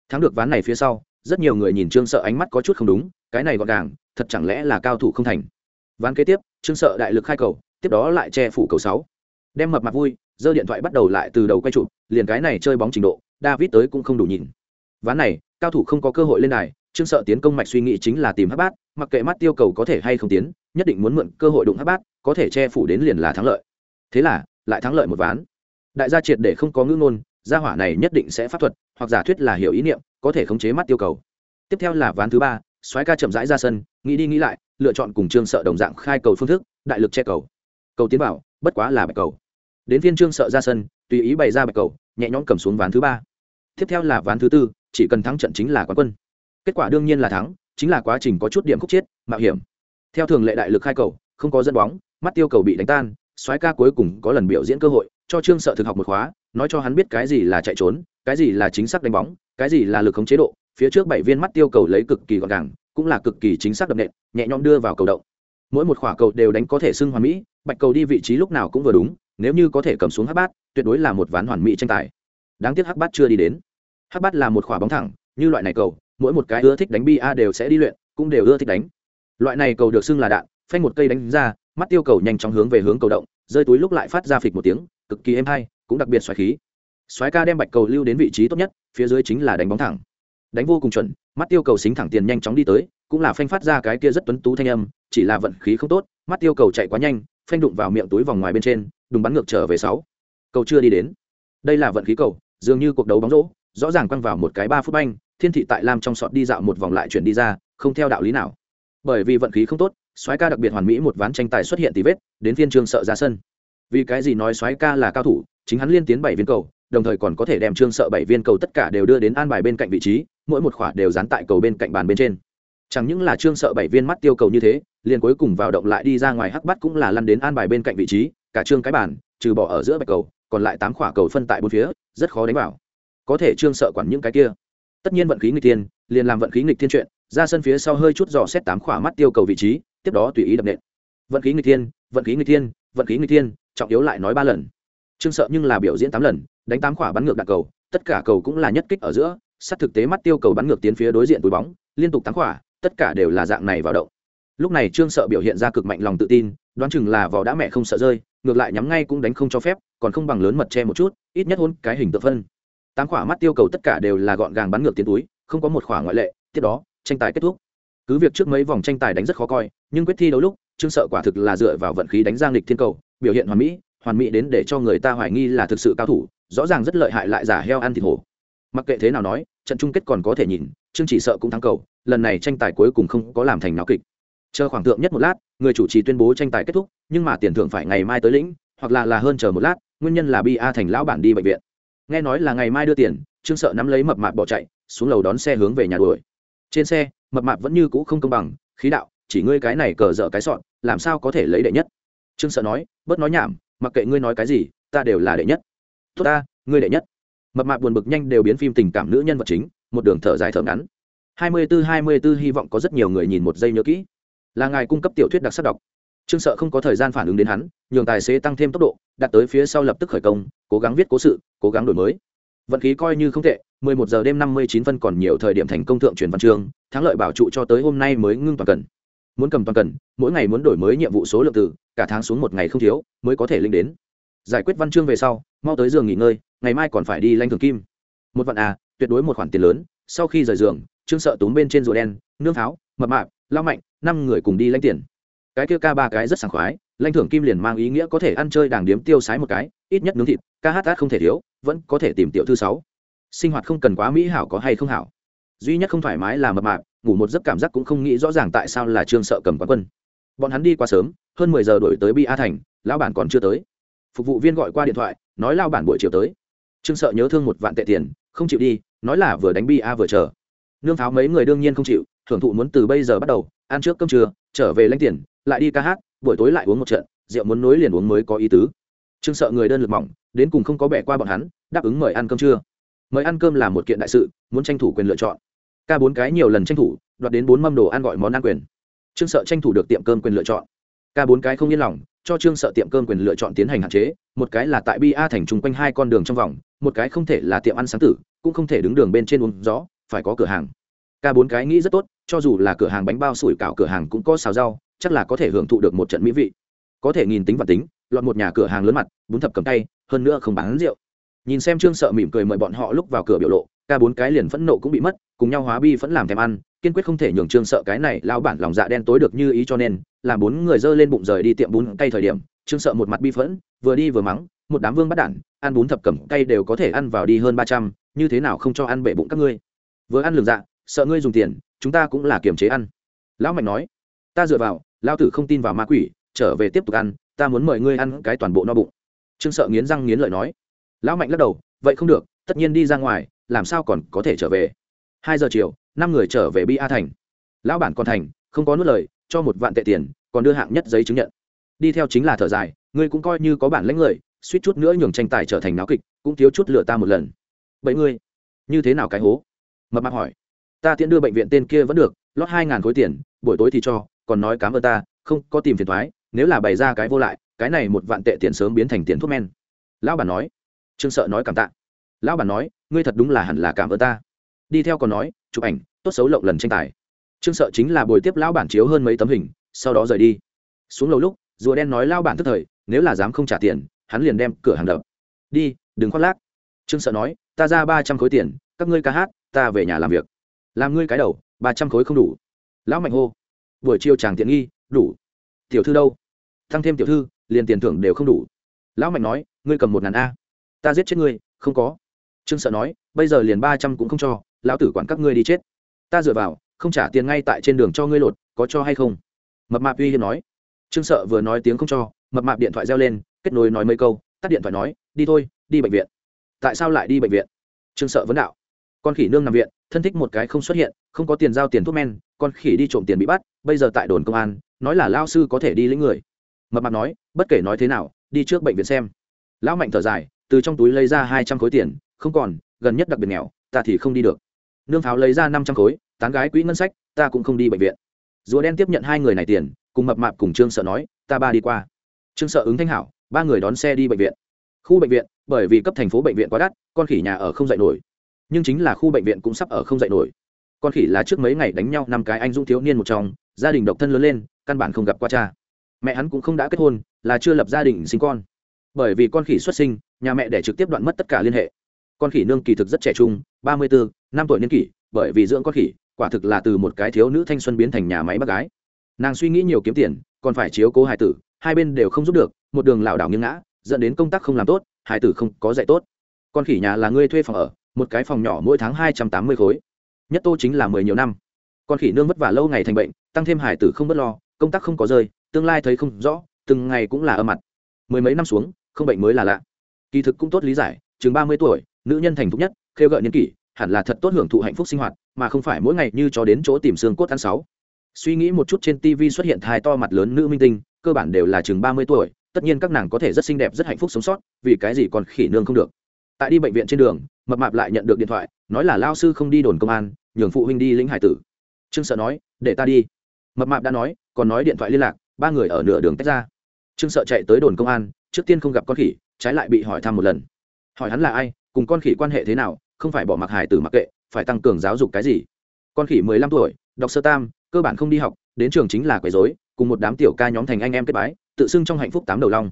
Thắng được ván này phía sau, rất nhiều người nhìn trương sợ ánh mắt có chút không đúng, cái này gọn gàng, thật chẳng lẽ là cao thủ không thành. Ván kế tiếp, trương sợ đại lực khai cầu, tiếp đó lại che phủ cầu sáu. Đem mập mặt vui, giơ điện thoại bắt đầu lại từ đầu quay chụp, liền cái này chơi bóng trình độ, david tới cũng không đủ nhìn. Ván này, cao thủ không có cơ hội lên đài trương sợ tiến công mạch suy nghĩ chính là tìm hắc bát, mặc kệ mắt tiêu cầu có thể hay không tiến, nhất định muốn mượn cơ hội đụng hắc bát, có thể che phủ đến liền là thắng lợi. Thế là, lại thắng lợi một ván. Đại gia triệt để không có ngữ ngôn, gia hỏa này nhất định sẽ pháp thuật, hoặc giả thuyết là hiểu ý niệm, có thể khống chế mắt tiêu cầu. Tiếp theo là ván thứ ba, soái ca chậm rãi ra sân, nghĩ đi nghĩ lại, lựa chọn cùng trương sợ đồng dạng khai cầu phương thức, đại lực che cầu. Cầu tiến vào, bất quá là bạch cầu. Đến viên trương sợ ra sân, tùy ý bày ra bạch cầu, nhẹ nhõm cầm xuống ván thứ ba. Tiếp theo là ván thứ tư, chỉ cần thắng trận chính là quán quân kết quả đương nhiên là thắng, chính là quá trình có chút điểm khúc chiết mạo hiểm. Theo thường lệ đại lực khai cầu, không có dẫn bóng, mắt tiêu cầu bị đánh tan, soái ca cuối cùng có lần biểu diễn cơ hội, cho trương sợ thực học một khóa, nói cho hắn biết cái gì là chạy trốn, cái gì là chính xác đánh bóng, cái gì là lực khống chế độ, phía trước bảy viên mắt tiêu cầu lấy cực kỳ gọn gàng, cũng là cực kỳ chính xác đậm nện, nhẹ nhõm đưa vào cầu động. Mỗi một khỏa cầu đều đánh có thể xưng hoàn mỹ, bạch cầu đi vị trí lúc nào cũng vừa đúng, nếu như có thể cầm xuống hắc bát, tuyệt đối là một ván hoàn mỹ tranh tài. Đáng tiếc hắc bát chưa đi đến. Hắc bát là một khỏa bóng thẳng, như loại này cầu mỗi một cái ưa thích đánh bi a đều sẽ đi luyện, cũng đều ưa thích đánh. Loại này cầu được xưng là đạn, phanh một cây đánh ra, mắt tiêu cầu nhanh chóng hướng về hướng cầu động, rơi túi lúc lại phát ra phịch một tiếng, cực kỳ êm hay, cũng đặc biệt xoáy khí. Xoáy ca đem bạch cầu lưu đến vị trí tốt nhất, phía dưới chính là đánh bóng thẳng. Đánh vô cùng chuẩn, mắt tiêu cầu xính thẳng tiền nhanh chóng đi tới, cũng là phanh phát ra cái kia rất tuấn tú thanh âm, chỉ là vận khí không tốt, mắt tiêu cầu chạy quá nhanh, phanh đụng vào miệng túi vòng ngoài bên trên, đùng bắn ngược trở về sáu. Cầu chưa đi đến. Đây là vận khí cầu, dường như cuộc đấu bóng rổ, rõ ràng quăng vào một cái ba phút banh thiên thị tại lam trong sọt đi dạo một vòng lại chuyển đi ra, không theo đạo lý nào. Bởi vì vận khí không tốt, soái ca đặc biệt hoàn mỹ một ván tranh tài xuất hiện tí vết, đến phiên trương sợ ra sân. Vì cái gì nói soái ca là cao thủ, chính hắn liên tiến bảy viên cầu, đồng thời còn có thể đem trương sợ bảy viên cầu tất cả đều đưa đến an bài bên cạnh vị trí, mỗi một khỏa đều dán tại cầu bên cạnh bàn bên trên. Chẳng những là trương sợ bảy viên mắt tiêu cầu như thế, liền cuối cùng vào động lại đi ra ngoài hắc bắt cũng là lăn đến an bài bên cạnh vị trí, cả trương cái bàn, trừ bỏ ở giữa bạch cầu, còn lại tám khỏa cầu phân tại bốn phía, rất khó đánh vào. Có thể trương sợ quản những cái kia tất nhiên vận khí nghịch thiên, liền làm vận khí nghịch thiên chuyện ra sân phía sau hơi chút dò xét tám khỏa mắt tiêu cầu vị trí tiếp đó tùy ý đập nện. Vận khí nghịch thiên vận khí nghịch thiên vận khí nghịch thiên trọng yếu lại nói ba lần. Trương sợ nhưng là biểu diễn tám lần đánh tám khỏa bắn ngược đạn cầu tất cả cầu cũng là nhất kích ở giữa sát thực tế mắt tiêu cầu bắn ngược tiến phía đối diện túi bóng liên tục tám khỏa tất cả đều là dạng này vào động. Lúc này trương sợ biểu hiện ra cực mạnh lòng tự tin đoán chừng là vỏ đã mẹ không sợ rơi ngược lại nhắm ngay cũng đánh không cho phép còn không bằng lớn mật che một chút ít nhất hôn cái hình tự phân tám khỏa mắt tiêu cầu tất cả đều là gọn gàng bắn ngược tiến túi, không có một khỏa ngoại lệ, tiếp đó, tranh tài kết thúc. Cứ việc trước mấy vòng tranh tài đánh rất khó coi, nhưng quyết thi đấu lúc, trương sợ quả thực là dựa vào vận khí đánh giang lịch thiên cầu, biểu hiện hoàn mỹ hoàn mỹ đến để cho người ta hoài nghi là thực sự cao thủ, rõ ràng rất lợi hại lại giả heo ăn thịt hổ. Mặc kệ thế nào nói, trận chung kết còn có thể nhìn, trương chỉ sợ cũng thắng cầu, lần này tranh tài cuối cùng không có làm thành náo kịch. Chờ khoảng thượng nhất một lát, người chủ trì tuyên bố tranh tài kết thúc, nhưng mà tiền thưởng phải ngày mai tới lĩnh, hoặc là là hơn chờ một lát, nguyên nhân là bi a thành lão bản đi bệnh viện nghe nói là ngày mai đưa tiền, trương sợ nắm lấy mập mạp bỏ chạy, xuống lầu đón xe hướng về nhà đuổi. Trên xe, mập mạp vẫn như cũ không công bằng, khí đạo, chỉ ngươi cái này cờ dở cái sọn làm sao có thể lấy đệ nhất? Trương sợ nói, bớt nói nhảm, mặc kệ ngươi nói cái gì, ta đều là đệ nhất. Tốt ta, ngươi đệ nhất. Mập mạp buồn bực nhanh đều biến phim tình cảm nữ nhân vật chính, một đường thở dài thở ngắn. Hai mươi tư hai mươi tư hy vọng có rất nhiều người nhìn một giây nhớ kỹ. Là ngài cung cấp tiểu thuyết đặc sắc đọc. Trương sợ không có thời gian phản ứng đến hắn, nhường tài xế tăng thêm tốc độ, đặt tới phía sau lập tức khởi công cố gắng viết cố sự, cố gắng đổi mới. Vận khí coi như không tệ 11 giờ đêm 59 phân còn nhiều thời điểm thành công thượng truyền văn chương, thắng lợi bảo trụ cho tới hôm nay mới ngưng toàn cần. Muốn cầm toàn cần, mỗi ngày muốn đổi mới nhiệm vụ số lượng từ, cả tháng xuống một ngày không thiếu, mới có thể linh đến. Giải quyết văn chương về sau, mau tới giường nghỉ ngơi, ngày mai còn phải đi lanh thường kim. Một vạn à tuyệt đối một khoản tiền lớn, sau khi rời giường, trương sợ túm bên trên rùa đen, nương pháo mập mạp, lao mạnh, năm người cùng đi lãnh tiền. Cái kia ca ba cái rất sảng khoái lãnh thưởng kim liền mang ý nghĩa có thể ăn chơi đàng điếm tiêu sái một cái, ít nhất nướng thịt, ca hát át không thể thiếu, vẫn có thể tìm tiểu thư sáu. Sinh hoạt không cần quá mỹ hảo có hay không hảo. Duy nhất không thoải mái là mập mạp, ngủ một giấc cảm giác cũng không nghĩ rõ ràng tại sao là trương sợ cầm quán quân. Bọn hắn đi quá sớm, hơn mười giờ đổi tới bi a thành, lão bản còn chưa tới. Phục vụ viên gọi qua điện thoại, nói lao bản buổi chiều tới. Trương sợ nhớ thương một vạn tệ tiền, không chịu đi, nói là vừa đánh bi a vừa chờ. Nương pháo mấy người đương nhiên không chịu, thưởng thụ muốn từ bây giờ bắt đầu, ăn trước cơm trưa, trở về lãnh tiền, lại đi ca hát buổi tối lại uống một trận, rượu muốn nối liền uống mới có ý tứ. Trương sợ người đơn lực mỏng, đến cùng không có bẻ qua bọn hắn, đáp ứng mời ăn cơm trưa. Mời ăn cơm là một kiện đại sự, muốn tranh thủ quyền lựa chọn. Ca bốn cái nhiều lần tranh thủ, đoạt đến bốn mâm đồ ăn gọi món ăn quyền. Trương sợ tranh thủ được tiệm cơm quyền lựa chọn. Ca bốn cái không yên lòng, cho trương sợ tiệm cơm quyền lựa chọn tiến hành hạn chế, một cái là tại bi a thành chung quanh hai con đường trong vòng, một cái không thể là tiệm ăn sáng tử, cũng không thể đứng đường bên trên uống gió, phải có cửa hàng. Ca bốn cái nghĩ rất tốt, cho dù là cửa hàng bánh bao sủi cảo cửa hàng cũng có xào rau chắc là có thể hưởng thụ được một trận mỹ vị. Có thể nghìn tính và tính, lọt một nhà cửa hàng lớn mặt, bún thập cầm tay, hơn nữa không bán rượu. Nhìn xem trương sợ mỉm cười mời bọn họ lúc vào cửa biểu lộ, ca bốn cái liền phẫn nộ cũng bị mất, cùng nhau hóa bi vẫn làm thèm ăn, kiên quyết không thể nhường trương sợ cái này lao bản lòng dạ đen tối được như ý cho nên, làm bốn người dơ lên bụng rời đi tiệm bún cay thời điểm, trương sợ một mặt bi phẫn, vừa đi vừa mắng, một đám vương bắt đản, ăn bún thập cẩm cay đều có thể ăn vào đi hơn ba trăm, như thế nào không cho ăn bể bụng các ngươi? Vừa ăn lường dạ sợ ngươi dùng tiền, chúng ta cũng là kiềm chế ăn. Lão mạnh nói, ta dựa vào lao tử không tin vào ma quỷ, trở về tiếp tục ăn, ta muốn mời ngươi ăn cái toàn bộ no bụng. Trương sợ nghiến răng nghiến lợi nói. Lão mạnh lắc đầu, vậy không được, tất nhiên đi ra ngoài, làm sao còn có thể trở về? Hai giờ chiều, năm người trở về bi a thành. Lão bản còn thành, không có nuốt lời, cho một vạn tệ tiền, còn đưa hạng nhất giấy chứng nhận. Đi theo chính là thở dài, ngươi cũng coi như có bản lãnh người, suýt chút nữa nhường tranh tài trở thành náo kịch, cũng thiếu chút lựa ta một lần. Bảy ngươi, như thế nào cái hố? Mập mạp hỏi. Ta tiễn đưa bệnh viện tên kia vẫn được, lót hai ngàn khối tiền, buổi tối thì cho còn nói cám ơn ta, không, có tìm phiền thoái, nếu là bày ra cái vô lại, cái này một vạn tệ tiền sớm biến thành tiền thuốc men. Lão bản nói. Trương sợ nói cảm tạ. Lão bản nói, ngươi thật đúng là hẳn là cảm ơn ta. Đi theo còn nói, chụp ảnh, tốt xấu lộng lần tranh tài. Trương sợ chính là buổi tiếp lão bản chiếu hơn mấy tấm hình, sau đó rời đi. Xuống lầu lúc, rùa đen nói lão bản tức thời, nếu là dám không trả tiền, hắn liền đem cửa hàng đập. Đi, đừng khoác lác. Trương sợ nói, ta ra ba trăm khối tiền, các ngươi ca hát, ta về nhà làm việc. Làm ngươi cái đầu, ba trăm khối không đủ. Lão mạnh hô buổi chiều chàng tiện nghi, đủ. Tiểu thư đâu? Tăng thêm tiểu thư, liền tiền thưởng đều không đủ. Lão mạnh nói, ngươi cầm một ngàn a. Ta giết chết ngươi, không có. Trương sợ nói, bây giờ liền ba trăm cũng không cho, lão tử quản các ngươi đi chết. Ta dựa vào, không trả tiền ngay tại trên đường cho ngươi lột, có cho hay không? Mập mạp uy hiếp nói. Trương sợ vừa nói tiếng không cho, mập mạp điện thoại reo lên, kết nối nói mấy câu, tắt điện thoại nói, đi thôi, đi bệnh viện. Tại sao lại đi bệnh viện? Trương sợ vấn đạo. Con khỉ nương nằm viện thân thích một cái không xuất hiện, không có tiền giao tiền thuốc men, con khỉ đi trộm tiền bị bắt, bây giờ tại đồn công an, nói là lao sư có thể đi lĩnh người. Mập mạp nói, bất kể nói thế nào, đi trước bệnh viện xem. Lão mạnh thở dài, từ trong túi lấy ra hai trăm khối tiền, không còn, gần nhất đặc biệt nghèo, ta thì không đi được. Nương pháo lấy ra năm trăm khối, tán gái quỹ ngân sách, ta cũng không đi bệnh viện. Rùa đen tiếp nhận hai người này tiền, cùng mập mạp cùng trương sợ nói, ta ba đi qua. Trương sợ ứng thanh hảo, ba người đón xe đi bệnh viện. Khu bệnh viện, bởi vì cấp thành phố bệnh viện quá đắt, con khỉ nhà ở không dạy nổi nhưng chính là khu bệnh viện cũng sắp ở không dậy nổi. Con khỉ là trước mấy ngày đánh nhau năm cái anh dũng thiếu niên một trong, gia đình độc thân lớn lên, căn bản không gặp qua cha. Mẹ hắn cũng không đã kết hôn, là chưa lập gia đình sinh con. Bởi vì con khỉ xuất sinh, nhà mẹ để trực tiếp đoạn mất tất cả liên hệ. Con khỉ nương kỳ thực rất trẻ trung, ba mươi bốn năm tuổi niên kỷ, bởi vì dưỡng con khỉ, quả thực là từ một cái thiếu nữ thanh xuân biến thành nhà máy bác gái. Nàng suy nghĩ nhiều kiếm tiền, còn phải chiếu cố hải tử, hai bên đều không giúp được, một đường lảo đảo nghiêng ngã, dẫn đến công tác không làm tốt, hải tử không có dạy tốt. Con khỉ nhà là ngươi thuê phòng ở một cái phòng nhỏ mỗi tháng hai trăm tám mươi khối. Nhất tô chính là mười nhiều năm. Con khỉ nương vất vả lâu ngày thành bệnh, tăng thêm hải tử không bớt lo, công tác không có rơi, tương lai thấy không rõ, từng ngày cũng là âm mặt. Mười mấy năm xuống, không bệnh mới là lạ. Kỳ thực cũng tốt lý giải, chừng ba mươi tuổi, nữ nhân thành thục nhất, khêu gợi niên kỷ, hẳn là thật tốt hưởng thụ hạnh phúc sinh hoạt, mà không phải mỗi ngày như cho đến chỗ tìm xương cốt ăn sáu. Suy nghĩ một chút trên tv xuất hiện thai to mặt lớn nữ minh tinh, cơ bản đều là chừng ba mươi tuổi, tất nhiên các nàng có thể rất xinh đẹp, rất hạnh phúc sống sót, vì cái gì còn khỉ nương không được. Tại đi bệnh viện trên đường mập mạp lại nhận được điện thoại, nói là lao sư không đi đồn công an, nhường phụ huynh đi lĩnh hải tử. Trương sợ nói, để ta đi. Mập mạp đã nói, còn nói điện thoại liên lạc, ba người ở nửa đường tách ra. Trương sợ chạy tới đồn công an, trước tiên không gặp con khỉ, trái lại bị hỏi thăm một lần. Hỏi hắn là ai, cùng con khỉ quan hệ thế nào, không phải bỏ mặc hải tử mặc kệ, phải tăng cường giáo dục cái gì. Con khỉ mười lăm tuổi, đọc sơ tam, cơ bản không đi học, đến trường chính là quấy dối cùng một đám tiểu ca nhóm thành anh em kết bái, tự xưng trong hạnh phúc tám đầu long.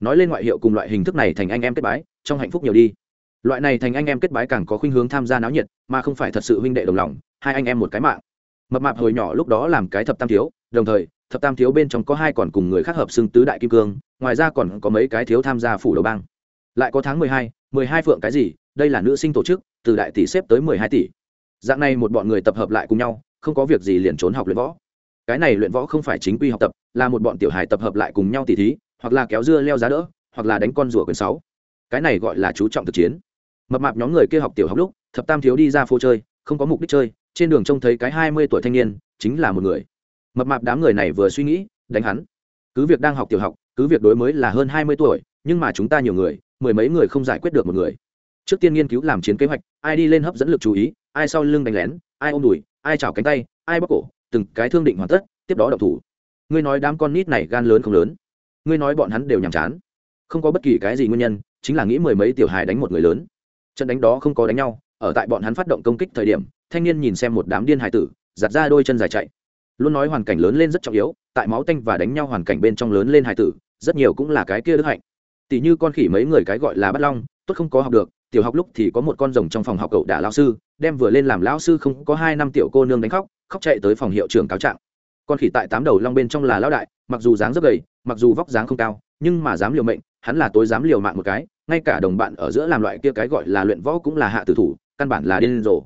Nói lên ngoại hiệu cùng loại hình thức này thành anh em kết bái, trong hạnh phúc nhiều đi loại này thành anh em kết bái càng có khuynh hướng tham gia náo nhiệt, mà không phải thật sự huynh đệ đồng lòng, hai anh em một cái mạng. Mập mạp hồi nhỏ lúc đó làm cái thập tam thiếu, đồng thời, thập tam thiếu bên trong có hai còn cùng người khác hợp xưng tứ đại kim cương, ngoài ra còn có mấy cái thiếu tham gia phủ đầu bang. Lại có tháng mười hai mười hai phượng cái gì, đây là nữ sinh tổ chức, từ đại tỷ xếp tới mười hai tỷ. Dạng này một bọn người tập hợp lại cùng nhau, không có việc gì liền trốn học luyện võ. Cái này luyện võ không phải chính quy học tập, là một bọn tiểu hài tập hợp lại cùng nhau tỉ thí, hoặc là kéo dưa leo giá đỡ, hoặc là đánh con rùa quyền sáu. Cái này gọi là chú trọng thực chiến mập mạp nhóm người kia học tiểu học lúc, thập tam thiếu đi ra phố chơi, không có mục đích chơi, trên đường trông thấy cái hai mươi tuổi thanh niên, chính là một người. Mập mạp đám người này vừa suy nghĩ, đánh hắn. Cứ việc đang học tiểu học, cứ việc đối mới là hơn hai mươi tuổi, nhưng mà chúng ta nhiều người, mười mấy người không giải quyết được một người. Trước tiên nghiên cứu làm chiến kế hoạch, ai đi lên hấp dẫn lực chú ý, ai sau lưng đánh lén, ai ôm đùi, ai chảo cánh tay, ai bóc cổ, từng cái thương định hoàn tất, tiếp đó đậu thủ. Ngươi nói đám con nít này gan lớn không lớn? Ngươi nói bọn hắn đều nhàm chán. Không có bất kỳ cái gì nguyên nhân, chính là nghĩ mười mấy tiểu hài đánh một người lớn trận đánh đó không có đánh nhau, ở tại bọn hắn phát động công kích thời điểm, thanh niên nhìn xem một đám điên hài tử giặt ra đôi chân dài chạy. Luôn nói hoàn cảnh lớn lên rất trọng yếu, tại máu tanh và đánh nhau hoàn cảnh bên trong lớn lên hài tử, rất nhiều cũng là cái kia đức hạnh. Tỷ như con khỉ mấy người cái gọi là bắt long, tốt không có học được, tiểu học lúc thì có một con rồng trong phòng học cậu đả lao sư, đem vừa lên làm lão sư không có hai năm tiểu cô nương đánh khóc khóc chạy tới phòng hiệu trưởng cáo trạng. Con khỉ tại tám đầu long bên trong là lão đại, mặc dù dáng rất gầy, mặc dù vóc dáng không cao, nhưng mà dám liều mệnh, hắn là tối dám liều mạng một cái ngay cả đồng bạn ở giữa làm loại kia cái gọi là luyện võ cũng là hạ tử thủ, căn bản là điên rồ.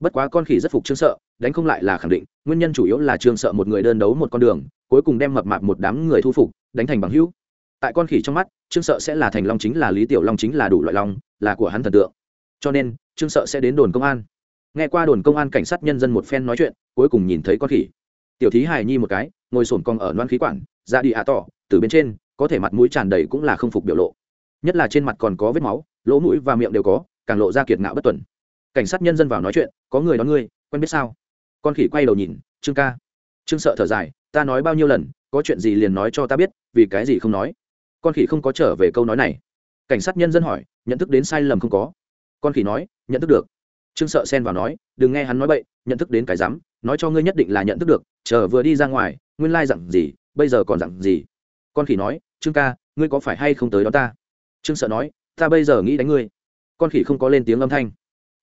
Bất quá con khỉ rất phục trương sợ, đánh không lại là khẳng định, nguyên nhân chủ yếu là trương sợ một người đơn đấu một con đường, cuối cùng đem mập mạp một đám người thu phục, đánh thành bằng hữu. Tại con khỉ trong mắt, trương sợ sẽ là thành long chính là lý tiểu long chính là đủ loại long, là của hắn thần tượng. Cho nên, trương sợ sẽ đến đồn công an. Nghe qua đồn công an cảnh sát nhân dân một phen nói chuyện, cuối cùng nhìn thấy con khỉ. Tiểu thí hài nhi một cái, ngồi sồn cong ở loan khí quản ra đi ạ tỏ, từ bên trên, có thể mặt mũi tràn đầy cũng là không phục biểu lộ nhất là trên mặt còn có vết máu, lỗ mũi và miệng đều có, càng lộ ra kiệt ngạo bất tuần. Cảnh sát nhân dân vào nói chuyện, có người đón ngươi, quen biết sao? Con khỉ quay đầu nhìn, trương ca. Trương sợ thở dài, ta nói bao nhiêu lần, có chuyện gì liền nói cho ta biết, vì cái gì không nói? Con khỉ không có trở về câu nói này. Cảnh sát nhân dân hỏi, nhận thức đến sai lầm không có? Con khỉ nói, nhận thức được. Trương sợ xen vào nói, đừng nghe hắn nói bậy, nhận thức đến cái rắm, nói cho ngươi nhất định là nhận thức được, chờ vừa đi ra ngoài, nguyên lai dặn gì, bây giờ còn dặn gì? Con khỉ nói, trương ca, ngươi có phải hay không tới đó ta? Trương sợ nói, ta bây giờ nghĩ đánh ngươi. Con khỉ không có lên tiếng âm thanh.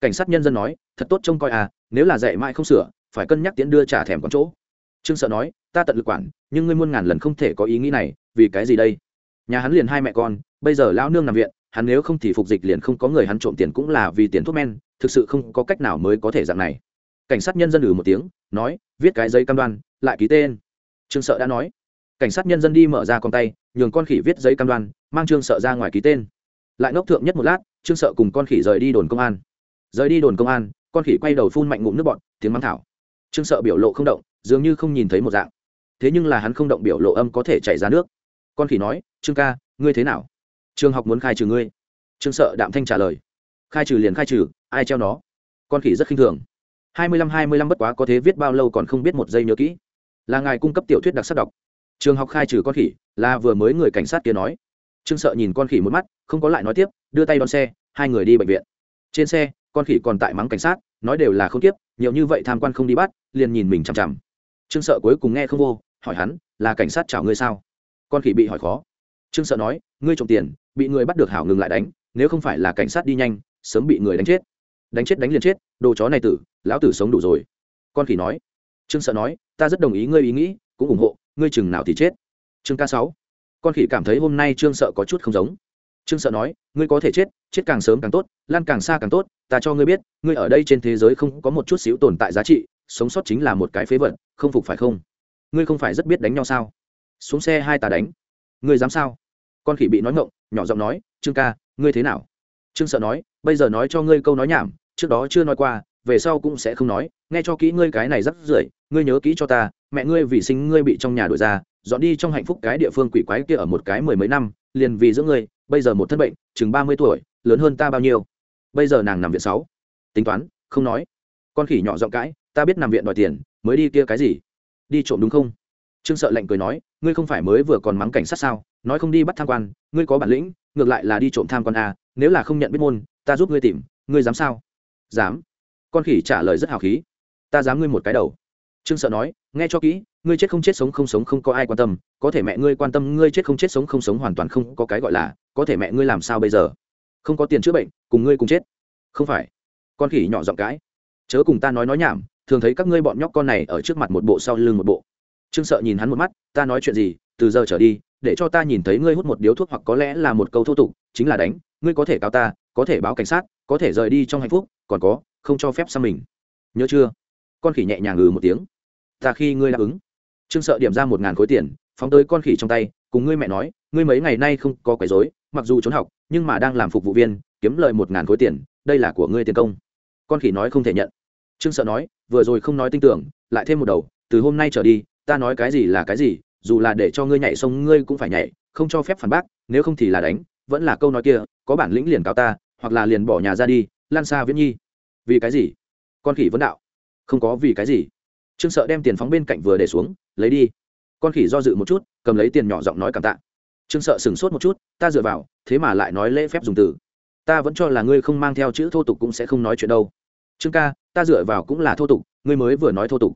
Cảnh sát nhân dân nói, thật tốt trông coi à nếu là dạy mãi không sửa, phải cân nhắc tiến đưa trả thèm con chỗ. Trương sợ nói, ta tận lực quản, nhưng ngươi muôn ngàn lần không thể có ý nghĩ này, vì cái gì đây? Nhà hắn liền hai mẹ con, bây giờ lão nương nằm viện, hắn nếu không thì phục dịch liền không có người hắn trộm tiền cũng là vì tiền thuốc men, thực sự không có cách nào mới có thể dạng này. Cảnh sát nhân dân ừ một tiếng, nói, viết cái giấy cam đoan, lại ký tên. Trương sợ đã nói cảnh sát nhân dân đi mở ra con tay, nhường con khỉ viết giấy cam đoan, mang trương sợ ra ngoài ký tên. Lại ngốc thượng nhất một lát, trương sợ cùng con khỉ rời đi đồn công an. Rời đi đồn công an, con khỉ quay đầu phun mạnh ngụm nước bọn tiếng mắng thảo. Trương sợ biểu lộ không động, dường như không nhìn thấy một dạng. Thế nhưng là hắn không động biểu lộ âm có thể chảy ra nước. Con khỉ nói, trương ca, ngươi thế nào? Trường học muốn khai trừ ngươi. Trương sợ đạm thanh trả lời, khai trừ liền khai trừ, ai treo nó? Con khỉ rất khinh thường. Hai mươi lăm hai mươi lăm bất quá có thế viết bao lâu còn không biết một giây nhớ kỹ. Là ngài cung cấp tiểu thuyết đặc sắc đọc trường học khai trừ con khỉ, là vừa mới người cảnh sát kia nói. Trương sợ nhìn con khỉ một mắt, không có lại nói tiếp, đưa tay đón xe, hai người đi bệnh viện. Trên xe, con khỉ còn tại mắng cảnh sát, nói đều là không tiếp, nhiều như vậy tham quan không đi bắt, liền nhìn mình chằm chằm. Trương sợ cuối cùng nghe không vô, hỏi hắn, là cảnh sát chào ngươi sao? Con khỉ bị hỏi khó. Trương sợ nói, ngươi trộm tiền, bị người bắt được hảo ngừng lại đánh, nếu không phải là cảnh sát đi nhanh, sớm bị người đánh chết. Đánh chết đánh liền chết, đồ chó này tử, lão tử sống đủ rồi. Con khỉ nói. Trương sợ nói, ta rất đồng ý ngươi ý nghĩ, cũng ủng hộ ngươi chừng nào thì chết. Chương ca sáu. Con khỉ cảm thấy hôm nay trương sợ có chút không giống. Trương sợ nói, ngươi có thể chết chết càng sớm càng tốt, lan càng xa càng tốt, ta cho ngươi biết, ngươi ở đây trên thế giới không có một chút xíu tồn tại giá trị, sống sót chính là một cái phế vật, không phục phải không? Ngươi không phải rất biết đánh nhau sao? Xuống xe hai ta đánh. Ngươi dám sao? Con khỉ bị nói ngộng, nhỏ giọng nói, trương ca, ngươi thế nào? Trương sợ nói, bây giờ nói cho ngươi câu nói nhảm, trước đó chưa nói qua về sau cũng sẽ không nói nghe cho kỹ ngươi cái này rắc rưởi ngươi nhớ kỹ cho ta mẹ ngươi vì sinh ngươi bị trong nhà đuổi ra dọn đi trong hạnh phúc cái địa phương quỷ quái kia ở một cái mười mấy năm liền vì giữa ngươi bây giờ một thân bệnh chừng ba mươi tuổi lớn hơn ta bao nhiêu? Bây giờ nàng nằm viện sáu. Tính toán không nói. Con khỉ nhỏ giọng cãi ta biết nằm viện đòi tiền mới đi kia cái gì? Đi trộm đúng không? Trương sợ lạnh cười nói ngươi không phải mới vừa còn mắng cảnh sát sao? Nói không đi bắt tham quan ngươi có bản lĩnh ngược lại là đi trộm tham quan à, nếu là không nhận biết môn ta giúp ngươi tìm ngươi dám sao? Dám con khỉ trả lời rất hào khí. Ta dám ngươi một cái đầu. Trương sợ nói, nghe cho kỹ, ngươi chết không chết sống không sống không có ai quan tâm, có thể mẹ ngươi quan tâm, ngươi chết không chết sống không sống hoàn toàn không có cái gọi là, có thể mẹ ngươi làm sao bây giờ? Không có tiền chữa bệnh, cùng ngươi cùng chết. Không phải. Con khỉ nhỏ giọng cãi. Chớ cùng ta nói nói nhảm, thường thấy các ngươi bọn nhóc con này ở trước mặt một bộ sau lưng một bộ. Trương sợ nhìn hắn một mắt, ta nói chuyện gì, từ giờ trở đi, để cho ta nhìn thấy ngươi hút một điếu thuốc hoặc có lẽ là một câu thô tục, chính là đánh, ngươi có thể cáo ta, có thể báo cảnh sát, có thể rời đi trong hạnh phúc, còn có không cho phép sang mình. Nhớ chưa? Con khỉ nhẹ nhàng ngừ một tiếng. Ta khi ngươi đáp ứng. Trương sợ điểm ra một ngàn khối tiền, phóng tới con khỉ trong tay, cùng ngươi mẹ nói, ngươi mấy ngày nay không có quấy rối, mặc dù trốn học, nhưng mà đang làm phục vụ viên, kiếm lời một ngàn khối tiền, đây là của ngươi tiền công. Con khỉ nói không thể nhận. Trương sợ nói, vừa rồi không nói tin tưởng, lại thêm một đầu, từ hôm nay trở đi, ta nói cái gì là cái gì, dù là để cho ngươi nhảy sông, ngươi cũng phải nhảy, không cho phép phản bác, nếu không thì là đánh, vẫn là câu nói kia, có bản lĩnh liền cáo ta, hoặc là liền bỏ nhà ra đi, lan xa viễn nhi vì cái gì? Con khỉ vấn đạo. Không có vì cái gì. Trương sợ đem tiền phóng bên cạnh vừa để xuống, lấy đi. Con khỉ do dự một chút, cầm lấy tiền nhỏ giọng nói cảm tạ. Trương sợ sửng sốt một chút, ta dựa vào, thế mà lại nói lễ phép dùng từ. Ta vẫn cho là ngươi không mang theo chữ thô tục cũng sẽ không nói chuyện đâu. Trương ca, ta dựa vào cũng là thô tục, ngươi mới vừa nói thô tục.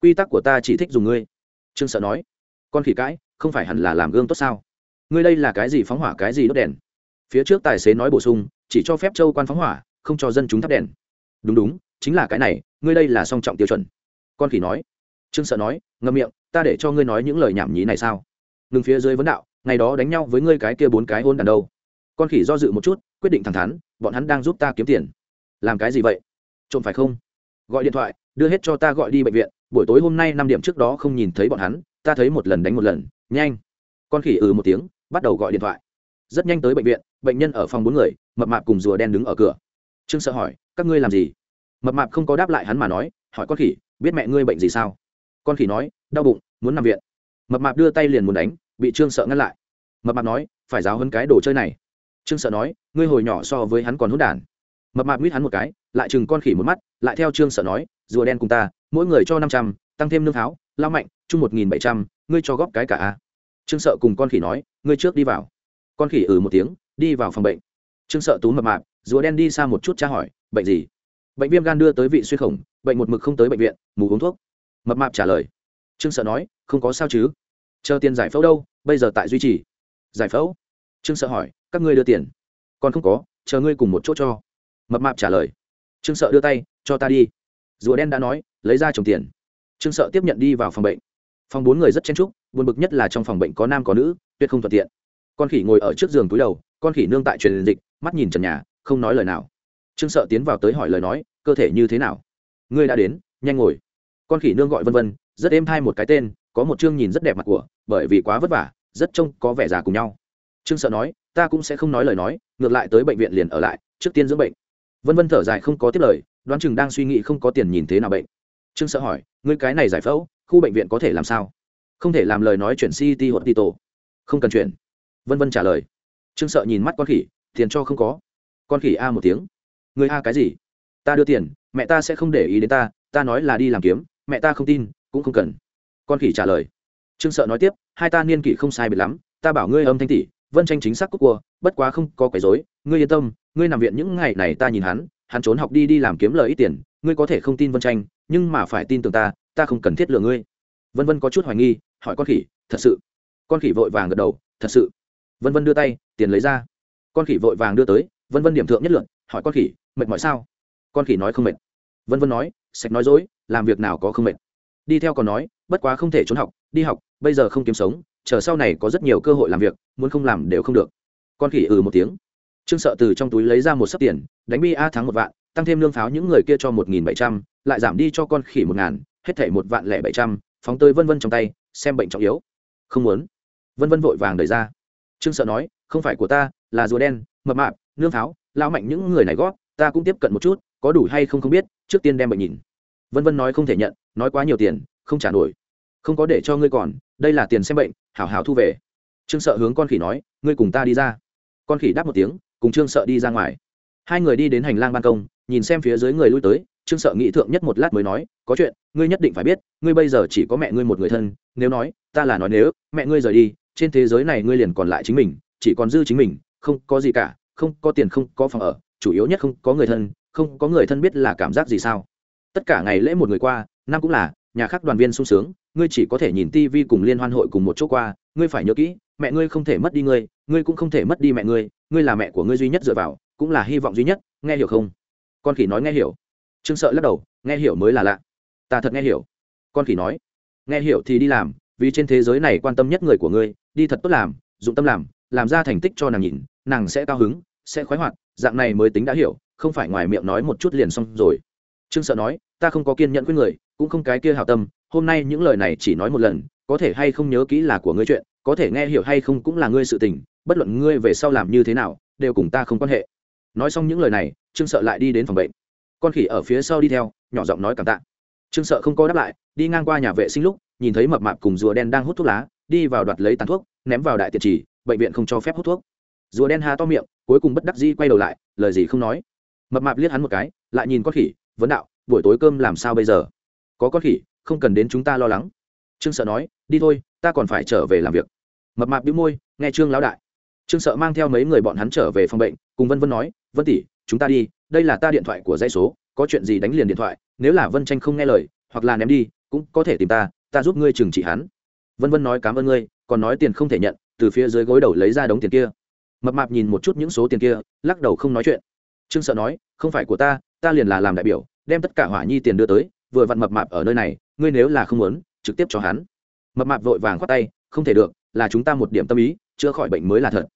Quy tắc của ta chỉ thích dùng ngươi. Trương sợ nói. Con khỉ cãi, không phải hẳn là làm gương tốt sao? Ngươi đây là cái gì phóng hỏa, cái gì đốt đèn? Phía trước tài xế nói bổ sung, chỉ cho phép châu quan phóng hỏa, không cho dân chúng thắp đèn đúng đúng, chính là cái này, ngươi đây là song trọng tiêu chuẩn. Con khỉ nói. Trương sợ nói, ngậm miệng, ta để cho ngươi nói những lời nhảm nhí này sao? Ngừng phía dưới vấn đạo, ngày đó đánh nhau với ngươi cái kia bốn cái hôn đàn đâu? Con khỉ do dự một chút, quyết định thẳng thắn, bọn hắn đang giúp ta kiếm tiền. Làm cái gì vậy? Trộm phải không? Gọi điện thoại, đưa hết cho ta gọi đi bệnh viện, buổi tối hôm nay năm điểm trước đó không nhìn thấy bọn hắn, ta thấy một lần đánh một lần, nhanh. Con khỉ ừ một tiếng, bắt đầu gọi điện thoại. Rất nhanh tới bệnh viện, bệnh nhân ở phòng bốn người, mập mạp cùng rùa đen đứng ở cửa trương sợ hỏi các ngươi làm gì? Mập mạp không có đáp lại hắn mà nói hỏi con khỉ biết mẹ ngươi bệnh gì sao? Con khỉ nói đau bụng muốn nằm viện. Mập mạp đưa tay liền muốn đánh bị trương sợ ngăn lại. Mập mạp nói phải giáo hơn cái đồ chơi này. Trương sợ nói ngươi hồi nhỏ so với hắn còn hút đản. Mập mạp mít hắn một cái lại chừng con khỉ một mắt lại theo trương sợ nói rùa đen cùng ta mỗi người cho năm trăm tăng thêm nương tháo, lao mạnh chung một nghìn bảy trăm ngươi cho góp cái cả a. Trương sợ cùng con khỉ nói ngươi trước đi vào. Con khỉ ừ một tiếng đi vào phòng bệnh. Trương sợ tú mập mạp rùa đen đi xa một chút tra hỏi, bệnh gì? Bệnh viêm gan đưa tới vị xuyên khổng, bệnh một mực không tới bệnh viện, mù uống thuốc. Mập mạp trả lời, trương sợ nói, không có sao chứ. Chờ tiền giải phẫu đâu, bây giờ tại duy trì. Giải phẫu? Trương sợ hỏi, các ngươi đưa tiền. Còn không có, chờ ngươi cùng một chỗ cho. Mập mạp trả lời, trương sợ đưa tay, cho ta đi. Rùa đen đã nói, lấy ra trồng tiền. Trương sợ tiếp nhận đi vào phòng bệnh. Phòng bốn người rất chen trúc buồn bực nhất là trong phòng bệnh có nam có nữ, tuyệt không thuận tiện. Con khỉ ngồi ở trước giường túi đầu, con khỉ nương tại truyền dịch, mắt nhìn trần nhà không nói lời nào. Trương sợ tiến vào tới hỏi lời nói, cơ thể như thế nào? Ngươi đã đến, nhanh ngồi. Con khỉ nương gọi vân vân, rất êm thai một cái tên, có một chương nhìn rất đẹp mặt của, bởi vì quá vất vả, rất trông có vẻ già cùng nhau. Trương sợ nói, ta cũng sẽ không nói lời nói, ngược lại tới bệnh viện liền ở lại, trước tiên dưỡng bệnh. Vân vân thở dài không có tiếp lời, đoán chừng đang suy nghĩ không có tiền nhìn thế nào bệnh. Trương sợ hỏi, ngươi cái này giải phẫu, khu bệnh viện có thể làm sao? Không thể làm lời nói chuyển ct hoặc ti tổ không cần chuyển vân vân trả lời. Trương sợ nhìn mắt con khỉ, tiền cho không có con khỉ a một tiếng. Người a cái gì? Ta đưa tiền, mẹ ta sẽ không để ý đến ta ta nói là đi làm kiếm, mẹ ta không tin, cũng không cần. Con khỉ trả lời. Trương sợ nói tiếp, hai ta niên kỷ không sai biệt lắm, ta bảo ngươi âm thanh tỷ vân tranh chính xác cúc cua, bất quá không có quấy dối ngươi yên tâm, ngươi nằm viện những ngày này ta nhìn hắn hắn trốn học đi đi làm kiếm lời ít tiền, ngươi có thể không tin vân tranh, nhưng mà phải tin tưởng ta ta không cần thiết lừa ngươi. Vân vân có chút hoài nghi, hỏi con khỉ, thật sự? Con khỉ vội vàng gật đầu, thật sự. Vân vân đưa tay, tiền lấy ra. Con khỉ vội vàng đưa tới vân vân điểm thượng nhất lượn, hỏi con khỉ, mệt mỏi sao? Con khỉ nói không mệt. Vân vân nói, sạch nói dối, làm việc nào có không mệt. Đi theo còn nói, bất quá không thể trốn học, đi học, bây giờ không kiếm sống, chờ sau này có rất nhiều cơ hội làm việc, muốn không làm đều không được. Con khỉ ừ một tiếng. Trương sợ từ trong túi lấy ra một sấp tiền, đánh bi a thắng một vạn, tăng thêm lương pháo những người kia cho một nghìn bảy trăm, lại giảm đi cho con khỉ một ngàn, hết thảy một vạn lẻ bảy trăm, phóng tới vân vân trong tay, xem bệnh trọng yếu. Không muốn. Vân vân vội vàng đẩy ra. Trương sợ nói, không phải của ta, là rùa đen, mập mạp nương pháo lao mạnh những người này gót ta cũng tiếp cận một chút, có đủ hay không không biết, trước tiên đem bệnh nhìn. Vân vân nói không thể nhận, nói quá nhiều tiền, không trả nổi. Không có để cho ngươi còn, đây là tiền xem bệnh, hảo hảo thu về. Trương sợ hướng con khỉ nói, ngươi cùng ta đi ra. Con khỉ đáp một tiếng, cùng trương sợ đi ra ngoài. Hai người đi đến hành lang ban công, nhìn xem phía dưới người lui tới, trương sợ nghĩ thượng nhất một lát mới nói, có chuyện, ngươi nhất định phải biết, ngươi bây giờ chỉ có mẹ ngươi một người thân, nếu nói, ta là nói nếu, mẹ ngươi rời đi, trên thế giới này ngươi liền còn lại chính mình, chỉ còn dư chính mình, không có gì cả không có tiền không có phòng ở, chủ yếu nhất không có người thân, không có người thân biết là cảm giác gì sao? Tất cả ngày lễ một người qua, năm cũng là, nhà khác đoàn viên sung sướng, ngươi chỉ có thể nhìn tivi cùng liên hoan hội cùng một chỗ qua, ngươi phải nhớ kỹ, mẹ ngươi không thể mất đi ngươi ngươi cũng không thể mất đi mẹ ngươi ngươi là mẹ của ngươi duy nhất dựa vào, cũng là hy vọng duy nhất, nghe hiểu không? Con khỉ nói nghe hiểu. Trương sợ lắc đầu, nghe hiểu mới là lạ. Ta thật nghe hiểu. Con khỉ nói, nghe hiểu thì đi làm, vì trên thế giới này quan tâm nhất người của ngươi, đi thật tốt làm, dụng tâm làm làm ra thành tích cho nàng nhìn, nàng sẽ cao hứng sẽ khoái hoạt, dạng này mới tính đã hiểu, không phải ngoài miệng nói một chút liền xong rồi. Trương sợ nói, ta không có kiên nhẫn với người, cũng không cái kia hào tâm, hôm nay những lời này chỉ nói một lần, có thể hay không nhớ kỹ là của ngươi chuyện, có thể nghe hiểu hay không cũng là ngươi sự tình, bất luận ngươi về sau làm như thế nào, đều cùng ta không quan hệ. Nói xong những lời này, trương sợ lại đi đến phòng bệnh. Con khỉ ở phía sau đi theo, nhỏ giọng nói cảm tạ. Trương sợ không có đáp lại, đi ngang qua nhà vệ sinh lúc, nhìn thấy mập mạp cùng rùa đen đang hút thuốc lá, đi vào đoạt lấy tàn thuốc, ném vào đại tiệt trì bệnh viện không cho phép hút thuốc rùa đen hà to miệng, cuối cùng bất đắc dĩ quay đầu lại, lời gì không nói. Mập mạp liếc hắn một cái, lại nhìn con khỉ, vấn đạo, buổi tối cơm làm sao bây giờ? Có con khỉ, không cần đến chúng ta lo lắng. Trương sợ nói, đi thôi, ta còn phải trở về làm việc. Mập mạp đĩu môi, nghe trương lão đại. Trương sợ mang theo mấy người bọn hắn trở về phòng bệnh, cùng vân vân nói, vân tỷ, chúng ta đi, đây là ta điện thoại của dãy số, có chuyện gì đánh liền điện thoại, nếu là vân tranh không nghe lời, hoặc là ném đi, cũng có thể tìm ta ta giúp ngươi trừng trị hắn. Vân vân nói, cảm ơn ngươi, còn nói tiền không thể nhận, từ phía dưới gối đầu lấy ra đống tiền kia mập mạp nhìn một chút những số tiền kia, lắc đầu không nói chuyện. Trương sợ nói, không phải của ta ta liền là làm đại biểu, đem tất cả hỏa nhi tiền đưa tới, vừa vặn mập mạp ở nơi này, ngươi nếu là không muốn, trực tiếp cho hắn. Mập mạp vội vàng khoát tay, không thể được, là chúng ta một điểm tâm ý, chữa khỏi bệnh mới là thật.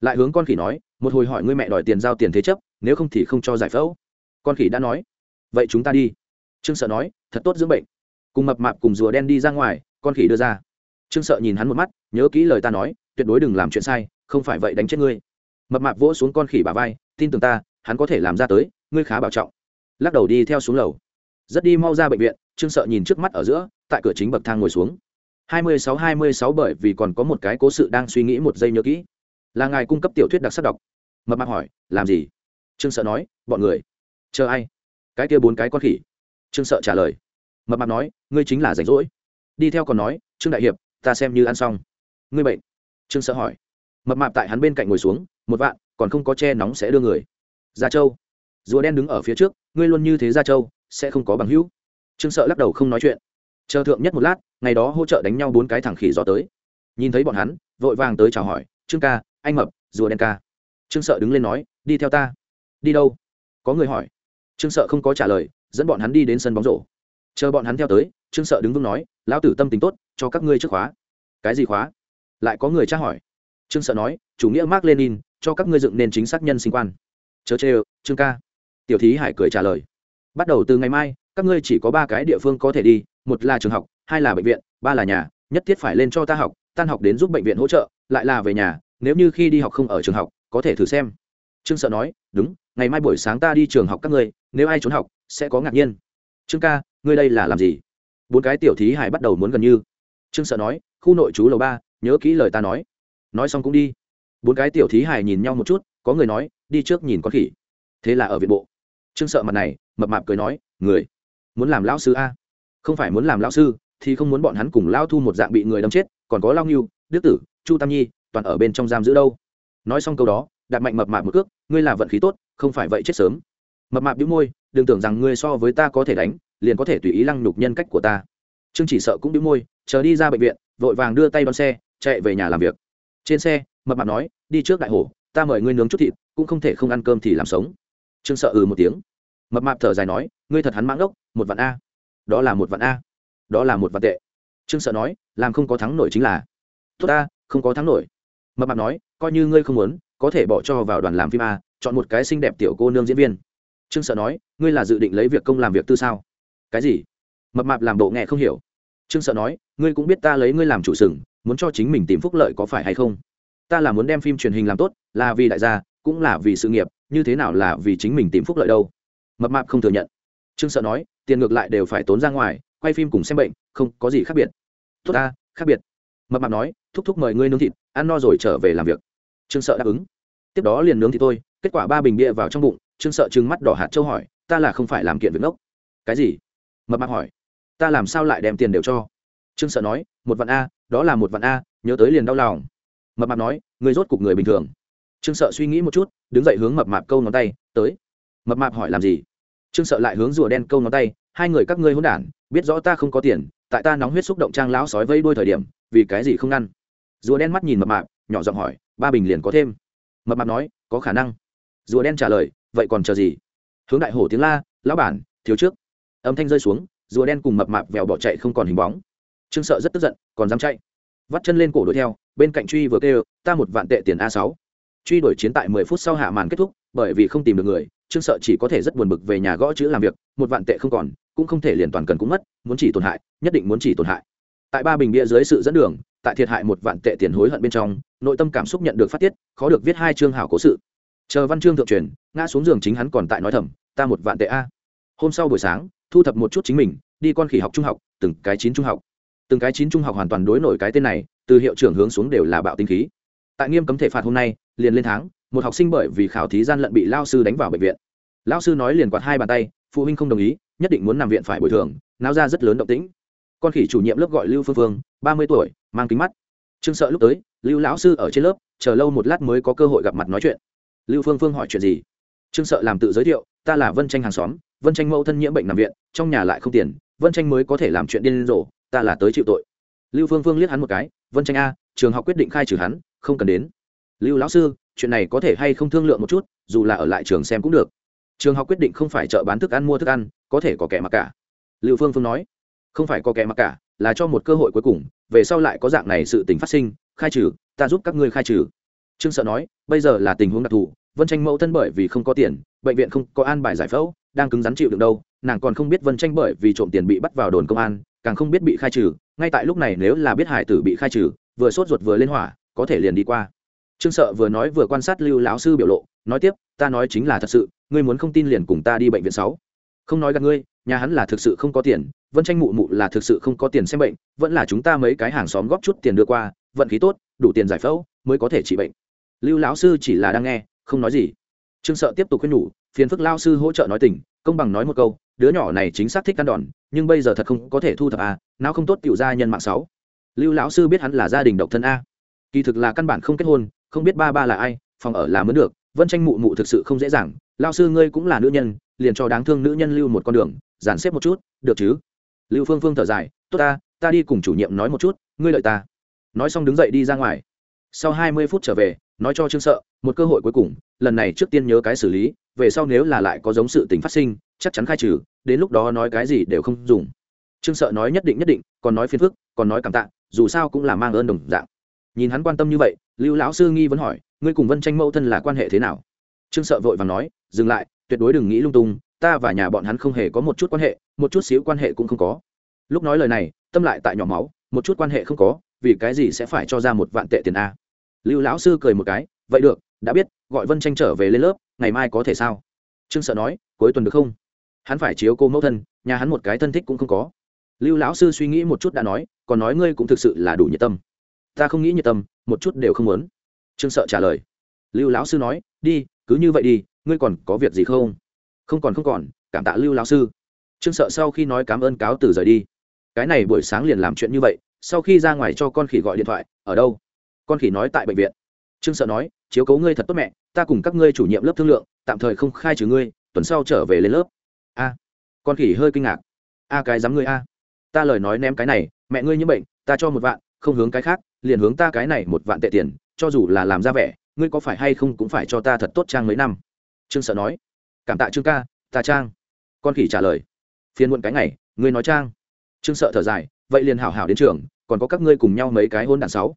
Lại hướng con khỉ nói, một hồi hỏi ngươi mẹ đòi tiền giao tiền thế chấp, nếu không thì không cho giải phẫu. Con khỉ đã nói, vậy chúng ta đi. Trương sợ nói, thật tốt dưỡng bệnh. Cùng mập mạp cùng rùa đen đi ra ngoài, con khỉ đưa ra. Trương sợ nhìn hắn một mắt, nhớ kỹ lời ta nói, tuyệt đối đừng làm chuyện sai không phải vậy đánh chết ngươi. Mập mạp vỗ xuống con khỉ bà vai, tin tưởng ta, hắn có thể làm ra tới, ngươi khá bảo trọng. Lắc đầu đi theo xuống lầu. Rất đi mau ra bệnh viện, trương sợ nhìn trước mắt ở giữa, tại cửa chính bậc thang ngồi xuống. Hai mươi sáu hai mươi sáu bởi vì còn có một cái cố sự đang suy nghĩ một giây nhớ kỹ. Là ngài cung cấp tiểu thuyết đặc sắc đọc. Mập mạp hỏi, làm gì? Trương sợ nói, bọn người. Chờ ai? Cái kia bốn cái con khỉ. Trương sợ trả lời. Mập mạp nói, ngươi chính là rảnh rỗi. Đi theo còn nói, trương đại hiệp, ta xem như ăn xong. Ngươi bệnh? Trương sợ hỏi mập mạp tại hắn bên cạnh ngồi xuống, một vạn, còn không có che nóng sẽ đưa người. Gia châu. Rùa đen đứng ở phía trước, ngươi luôn như thế gia châu, sẽ không có bằng hữu. Trương sợ lắc đầu không nói chuyện. Chờ thượng nhất một lát, ngày đó hỗ trợ đánh nhau bốn cái thẳng khỉ gió tới. Nhìn thấy bọn hắn, vội vàng tới chào hỏi, trương ca, anh mập, rùa đen ca. Trương sợ đứng lên nói, đi theo ta. Đi đâu? Có người hỏi. Trương sợ không có trả lời, dẫn bọn hắn đi đến sân bóng rổ. Chờ bọn hắn theo tới, trương sợ đứng vững nói, lão tử tâm tính tốt, cho các ngươi trước khóa. Cái gì khóa? Lại có người tra hỏi trương sợ nói, chủ nghĩa mark lenin, cho các ngươi dựng nên chính xác nhân sinh quan. Chớ chê trương ca. Tiểu thí hải cười trả lời. Bắt đầu từ ngày mai, các ngươi chỉ có ba cái địa phương có thể đi, một là trường học, hai là bệnh viện, ba là nhà, nhất thiết phải lên cho ta học, tan học đến giúp bệnh viện hỗ trợ, lại là về nhà, nếu như khi đi học không ở trường học, có thể thử xem. Trương sợ nói, đúng, ngày mai buổi sáng ta đi trường học các ngươi, nếu ai trốn học, sẽ có ngạc nhiên. Trương ca, ngươi đây là làm gì? Bốn cái tiểu thí hải bắt đầu muốn gần như. Trương sợ nói, khu nội trú lầu ba, nhớ kỹ lời ta nói nói xong cũng đi. Bốn cái tiểu thí hài nhìn nhau một chút, có người nói, đi trước nhìn con khỉ. Thế là ở viện bộ. Trương sợ mặt này, mập mạp cười nói, người, muốn làm lão sư a? Không phải muốn làm lão sư, thì không muốn bọn hắn cùng lao thu một dạng bị người đâm chết, còn có lao nghiêu đức tử, chu tam nhi, toàn ở bên trong giam giữ đâu? Nói xong câu đó đặt mạnh mập mạp một cước, ngươi là vận khí tốt, không phải vậy chết sớm. Mập mạp đĩu môi, đừng tưởng rằng ngươi so với ta có thể đánh, liền có thể tùy ý lăng nhục nhân cách của ta. Trương chỉ sợ cũng đĩu môi, chờ đi ra bệnh viện, vội vàng đưa tay đón xe, chạy về nhà làm việc trên xe, mập mạp nói, đi trước đại hồ, ta mời ngươi nướng chút thịt, cũng không thể không ăn cơm thì làm sống. Trương sợ ừ một tiếng. Mập mạp thở dài nói, ngươi thật hắn mãng đốc, một vạn a. Đó là một vạn a. Đó là một vạn tệ. Trương sợ nói, làm không có thắng nổi chính là. Tốt ta, không có thắng nổi. Mập mạp nói, coi như ngươi không muốn, có thể bỏ cho vào đoàn làm phim a, chọn một cái xinh đẹp tiểu cô nương diễn viên. Trương sợ nói, ngươi là dự định lấy việc công làm việc tư sao? Cái gì? Mập mạp làm bộ nghe không hiểu. Trương sợ nói, ngươi cũng biết ta lấy ngươi làm chủ sừng muốn cho chính mình tìm phúc lợi có phải hay không? Ta là muốn đem phim truyền hình làm tốt, là vì đại gia, cũng là vì sự nghiệp, như thế nào là vì chính mình tìm phúc lợi đâu? Mập mạp không thừa nhận. Trương sợ nói, tiền ngược lại đều phải tốn ra ngoài, quay phim cùng xem bệnh, không có gì khác biệt. Tốt ta, khác biệt. Mập mạp nói, thúc thúc mời ngươi nướng thịt, ăn no rồi trở về làm việc. Trương sợ đáp ứng. Tiếp đó liền nướng thì tôi kết quả ba bình bia vào trong bụng, trương sợ trừng mắt đỏ hạt châu hỏi, ta là không phải làm kiện việc ngốc. Cái gì? Mập mạp hỏi, ta làm sao lại đem tiền đều cho? Trương sợ nói, một vạn a đó là một vạn a, nhớ tới liền đau lòng. Mập mạp nói, người rốt cục người bình thường. Trương sợ suy nghĩ một chút, đứng dậy hướng mập mạp câu ngón tay, tới. Mập mạp hỏi làm gì? Trương sợ lại hướng rùa đen câu ngón tay, hai người các ngươi hôn đản, biết rõ ta không có tiền, tại ta nóng huyết xúc động trang lão sói vây đuôi thời điểm, vì cái gì không ngăn? Rùa đen mắt nhìn mập mạp, nhỏ giọng hỏi, ba bình liền có thêm. Mập mạp nói, có khả năng. Rùa đen trả lời, vậy còn chờ gì? Hướng đại hổ tiếng la, lão bản, thiếu trước. Âm thanh rơi xuống, rùa đen cùng mập mạp vèo bỏ chạy không còn hình bóng trương sợ rất tức giận, còn dám chạy. Vắt chân lên cổ đuổi theo, bên cạnh truy vừa kêu, ta một vạn tệ tiền a sáu. Truy đuổi chiến tại mười phút sau hạ màn kết thúc, bởi vì không tìm được người, trương sợ chỉ có thể rất buồn bực về nhà gõ chữ làm việc, một vạn tệ không còn, cũng không thể liền toàn cần cũng mất, muốn chỉ tổn hại, nhất định muốn chỉ tổn hại. Tại ba bình bia dưới sự dẫn đường, tại thiệt hại một vạn tệ tiền hối hận bên trong, nội tâm cảm xúc nhận được phát tiết, khó được viết hai chương hảo cố sự. Chờ văn chương thượng truyền, ngã xuống giường chính hắn còn tại nói thầm, ta một vạn tệ a. Hôm sau buổi sáng, thu thập một chút chính mình, đi con khỉ học trung học, từng cái chín trung học từng cái chín trung học hoàn toàn đối nổi cái tên này, từ hiệu trưởng hướng xuống đều là bạo tinh khí. Tại nghiêm cấm thể phạt hôm nay, liền lên tháng, một học sinh bởi vì khảo thí gian lận bị lao sư đánh vào bệnh viện. Lao sư nói liền quạt hai bàn tay, phụ huynh không đồng ý, nhất định muốn nằm viện phải bồi thường, náo ra rất lớn động tĩnh. Con khỉ chủ nhiệm lớp gọi lưu phương phương, ba mươi tuổi, mang kính mắt. Trương sợ lúc tới, lưu lão sư ở trên lớp, chờ lâu một lát mới có cơ hội gặp mặt nói chuyện. Lưu phương phương hỏi chuyện gì? Trương sợ làm tự giới thiệu, ta là vân tranh hàng xóm, vân tranh mẫu thân nhiễm bệnh nằm viện, trong nhà lại không tiền, vân tranh mới có thể làm chuyện điên rồ ta là tới chịu tội. Lưu phương phương liếc hắn một cái, vân tranh a, trường học quyết định khai trừ hắn, không cần đến. Lưu lão sư, chuyện này có thể hay không thương lượng một chút, dù là ở lại trường xem cũng được. Trường học quyết định không phải chợ bán thức ăn mua thức ăn, có thể có kẻ mặc cả. Lưu phương phương nói. Không phải có kẻ mặc cả, là cho một cơ hội cuối cùng, về sau lại có dạng này sự tình phát sinh, khai trừ, ta giúp các ngươi khai trừ. Trương sợ nói, bây giờ là tình huống đặc thù, vân tranh mẫu thân bởi vì không có tiền, bệnh viện không có an bài giải phẫu, đang cứng rắn chịu được đâu, nàng còn không biết vân tranh bởi vì trộm tiền bị bắt vào đồn công an càng không biết bị khai trừ, ngay tại lúc này nếu là biết hải tử bị khai trừ, vừa sốt ruột vừa lên hỏa, có thể liền đi qua. Trương sợ vừa nói vừa quan sát lưu lão sư biểu lộ, nói tiếp, ta nói chính là thật sự, ngươi muốn không tin liền cùng ta đi bệnh viện sáu. Không nói gặp ngươi, nhà hắn là thực sự không có tiền, vân tranh mụ mụ là thực sự không có tiền xem bệnh, vẫn là chúng ta mấy cái hàng xóm góp chút tiền đưa qua, vận khí tốt, đủ tiền giải phẫu mới có thể trị bệnh. Lưu lão sư chỉ là đang nghe, không nói gì. Trương sợ tiếp tục khuyên nhủ, phiền phức lao sư hỗ trợ nói tình, công bằng nói một câu đứa nhỏ này chính xác thích căn đòn, nhưng bây giờ thật không có thể thu thập a, nào không tốt tiểu gia nhân mạng sáu. Lưu lão sư biết hắn là gia đình độc thân a. Kỳ thực là căn bản không kết hôn, không biết ba ba là ai, phòng ở là mới được, vân tranh mụ mụ thực sự không dễ dàng lao sư ngươi cũng là nữ nhân, liền cho đáng thương nữ nhân lưu một con đường, dàn xếp một chút, được chứ? Lưu phương phương thở dài, tốt ta ta đi cùng chủ nhiệm nói một chút, ngươi lợi ta. Nói xong đứng dậy đi ra ngoài. Sau hai mươi phút trở về, nói cho trương sợ, một cơ hội cuối cùng, lần này trước tiên nhớ cái xử lý, về sau nếu là lại có giống sự tình phát sinh chắc chắn khai trừ, đến lúc đó nói cái gì đều không dùng. Trương sợ nói nhất định nhất định, còn nói phiền phức, còn nói cảm tạ, dù sao cũng là mang ơn đồng dạng. Nhìn hắn quan tâm như vậy, lưu lão sư nghi vẫn hỏi, ngươi cùng vân tranh mẫu thân là quan hệ thế nào? Trương sợ vội và nói, dừng lại, tuyệt đối đừng nghĩ lung tung, ta và nhà bọn hắn không hề có một chút quan hệ, một chút xíu quan hệ cũng không có. Lúc nói lời này, tâm lại tại nhỏ máu, một chút quan hệ không có, vì cái gì sẽ phải cho ra một vạn tệ tiền a? Lưu lão sư cười một cái, vậy được, đã biết, gọi vân tranh trở về lên lớp, ngày mai có thể sao? Trương sợ nói, cuối tuần được không? Hắn phải chiếu cô mẫu thân, nhà hắn một cái thân thích cũng không có. Lưu lão sư suy nghĩ một chút đã nói, còn nói ngươi cũng thực sự là đủ nhiệt tâm. Ta không nghĩ nhiệt tâm, một chút đều không muốn. Trương sợ trả lời. Lưu lão sư nói, đi, cứ như vậy đi, ngươi còn có việc gì không? Không còn không còn, cảm tạ lưu lão sư. Trương sợ sau khi nói cảm ơn cáo từ rời đi. Cái này buổi sáng liền làm chuyện như vậy, sau khi ra ngoài cho con khỉ gọi điện thoại, ở đâu? Con khỉ nói tại bệnh viện. Trương sợ nói, chiếu cấu ngươi thật tốt mẹ, ta cùng các ngươi chủ nhiệm lớp thương lượng, tạm thời không khai trừ ngươi, tuần sau trở về lên lớp a. Con khỉ hơi kinh ngạc. A cái dám ngươi a. Ta lời nói ném cái này, mẹ ngươi như bệnh, ta cho một vạn, không hướng cái khác, liền hướng ta cái này một vạn tệ tiền, cho dù là làm ra vẻ, ngươi có phải hay không cũng phải cho ta thật tốt trang mấy năm. Trương sợ nói. Cảm tạ trương ca, ta trang. Con khỉ trả lời. Phiền muộn cái ngày, ngươi nói trang. Trương sợ thở dài, vậy liền hảo hảo đến trường, còn có các ngươi cùng nhau mấy cái hôn đàn sáu.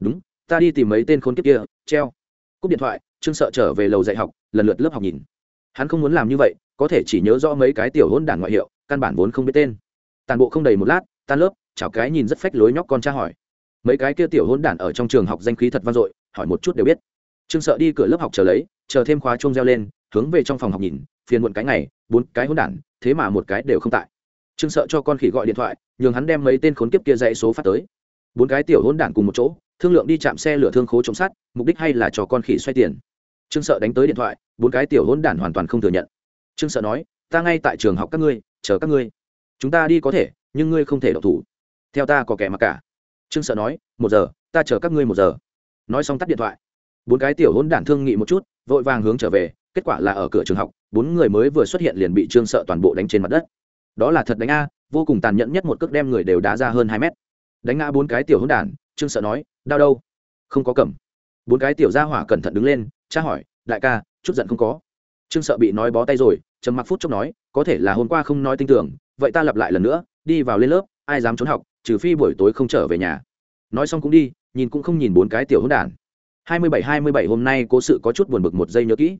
Đúng, ta đi tìm mấy tên khốn kiếp kia, treo. Cúp điện thoại, trương sợ trở về lầu dạy học, lần lượt lớp học nhìn hắn không muốn làm như vậy, có thể chỉ nhớ rõ mấy cái tiểu hôn đản ngoại hiệu, căn bản vốn không biết tên. Tàn bộ không đầy một lát, tan lớp chảo cái nhìn rất phách lối nhóc con tra hỏi. Mấy cái kia tiểu hôn đản ở trong trường học danh khí thật vang dội, hỏi một chút đều biết. Trương sợ đi cửa lớp học chờ lấy, chờ thêm khóa chung reo lên, hướng về trong phòng học nhìn, phiền muộn cái ngày, bốn cái hôn đản thế mà một cái đều không tại. Trương sợ cho con khỉ gọi điện thoại, nhường hắn đem mấy tên khốn kiếp kia dãy số phát tới. Bốn cái tiểu hôn đản cùng một chỗ, thương lượng đi chạm xe lửa thương khố trộm sát mục đích hay là cho con khỉ xoay tiền trương sợ đánh tới điện thoại, bốn cái tiểu hôn đản hoàn toàn không thừa nhận. Trương sợ nói, ta ngay tại trường học các ngươi, chờ các ngươi. Chúng ta đi có thể, nhưng ngươi không thể độc thủ. Theo ta có kẻ mặc cả. Trương sợ nói, một giờ, ta chờ các ngươi một giờ. Nói xong tắt điện thoại. Bốn cái tiểu hôn đản thương nghị một chút, vội vàng hướng trở về, kết quả là ở cửa trường học, bốn người mới vừa xuất hiện liền bị trương sợ toàn bộ đánh trên mặt đất. Đó là thật đánh a, vô cùng tàn nhẫn nhất một cước đem người đều đá ra hơn hai mét. Đánh ngã bốn cái tiểu hôn đản, trương sợ nói, đau đâu? Không có cầm bốn cái tiểu gia hỏa cẩn thận đứng lên cha hỏi, đại ca, chút giận không có? Trương sợ bị nói bó tay rồi, trầm mặc phút chốc nói, có thể là hôm qua không nói tin tưởng, vậy ta lặp lại lần nữa, đi vào lên lớp, ai dám trốn học, trừ phi buổi tối không trở về nhà. Nói xong cũng đi, nhìn cũng không nhìn bốn cái tiểu hôn đản. Hai mươi bảy hai mươi bảy hôm nay cố sự có chút buồn bực một giây nhớ kỹ.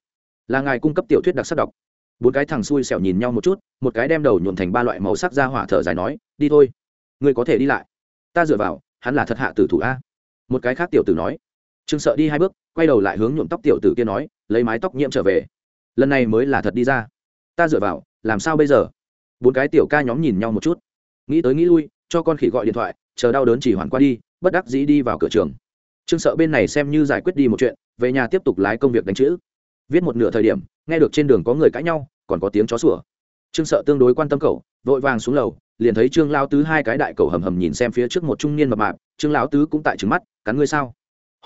Là ngài cung cấp tiểu thuyết đặc sắc đọc. Bốn cái thằng xui xẻo nhìn nhau một chút, một cái đem đầu nhuộn thành ba loại màu sắc ra hỏa thở dài nói, đi thôi, ngươi có thể đi lại. Ta dựa vào, hắn là thật hạ tử thủ a. Một cái khác tiểu tử nói trương sợ đi hai bước, quay đầu lại hướng nhuộm tóc tiểu tử kia nói, lấy mái tóc nhiễm trở về. Lần này mới là thật đi ra. Ta dựa vào, làm sao bây giờ? Bốn cái tiểu ca nhóm nhìn nhau một chút. Nghĩ tới nghĩ lui, cho con khỉ gọi điện thoại, chờ đau đớn chỉ hoàn qua đi, bất đắc dĩ đi vào cửa trường. Trương sợ bên này xem như giải quyết đi một chuyện, về nhà tiếp tục lái công việc đánh chữ. Viết một nửa thời điểm, nghe được trên đường có người cãi nhau, còn có tiếng chó sủa. Trương sợ tương đối quan tâm cậu, vội vàng xuống lầu, liền thấy trương lao tứ hai cái đại cầu hầm hầm nhìn xem phía trước một trung niên mập mạp. Trương lão tứ cũng tại trứng mắt, cắn ngươi sao?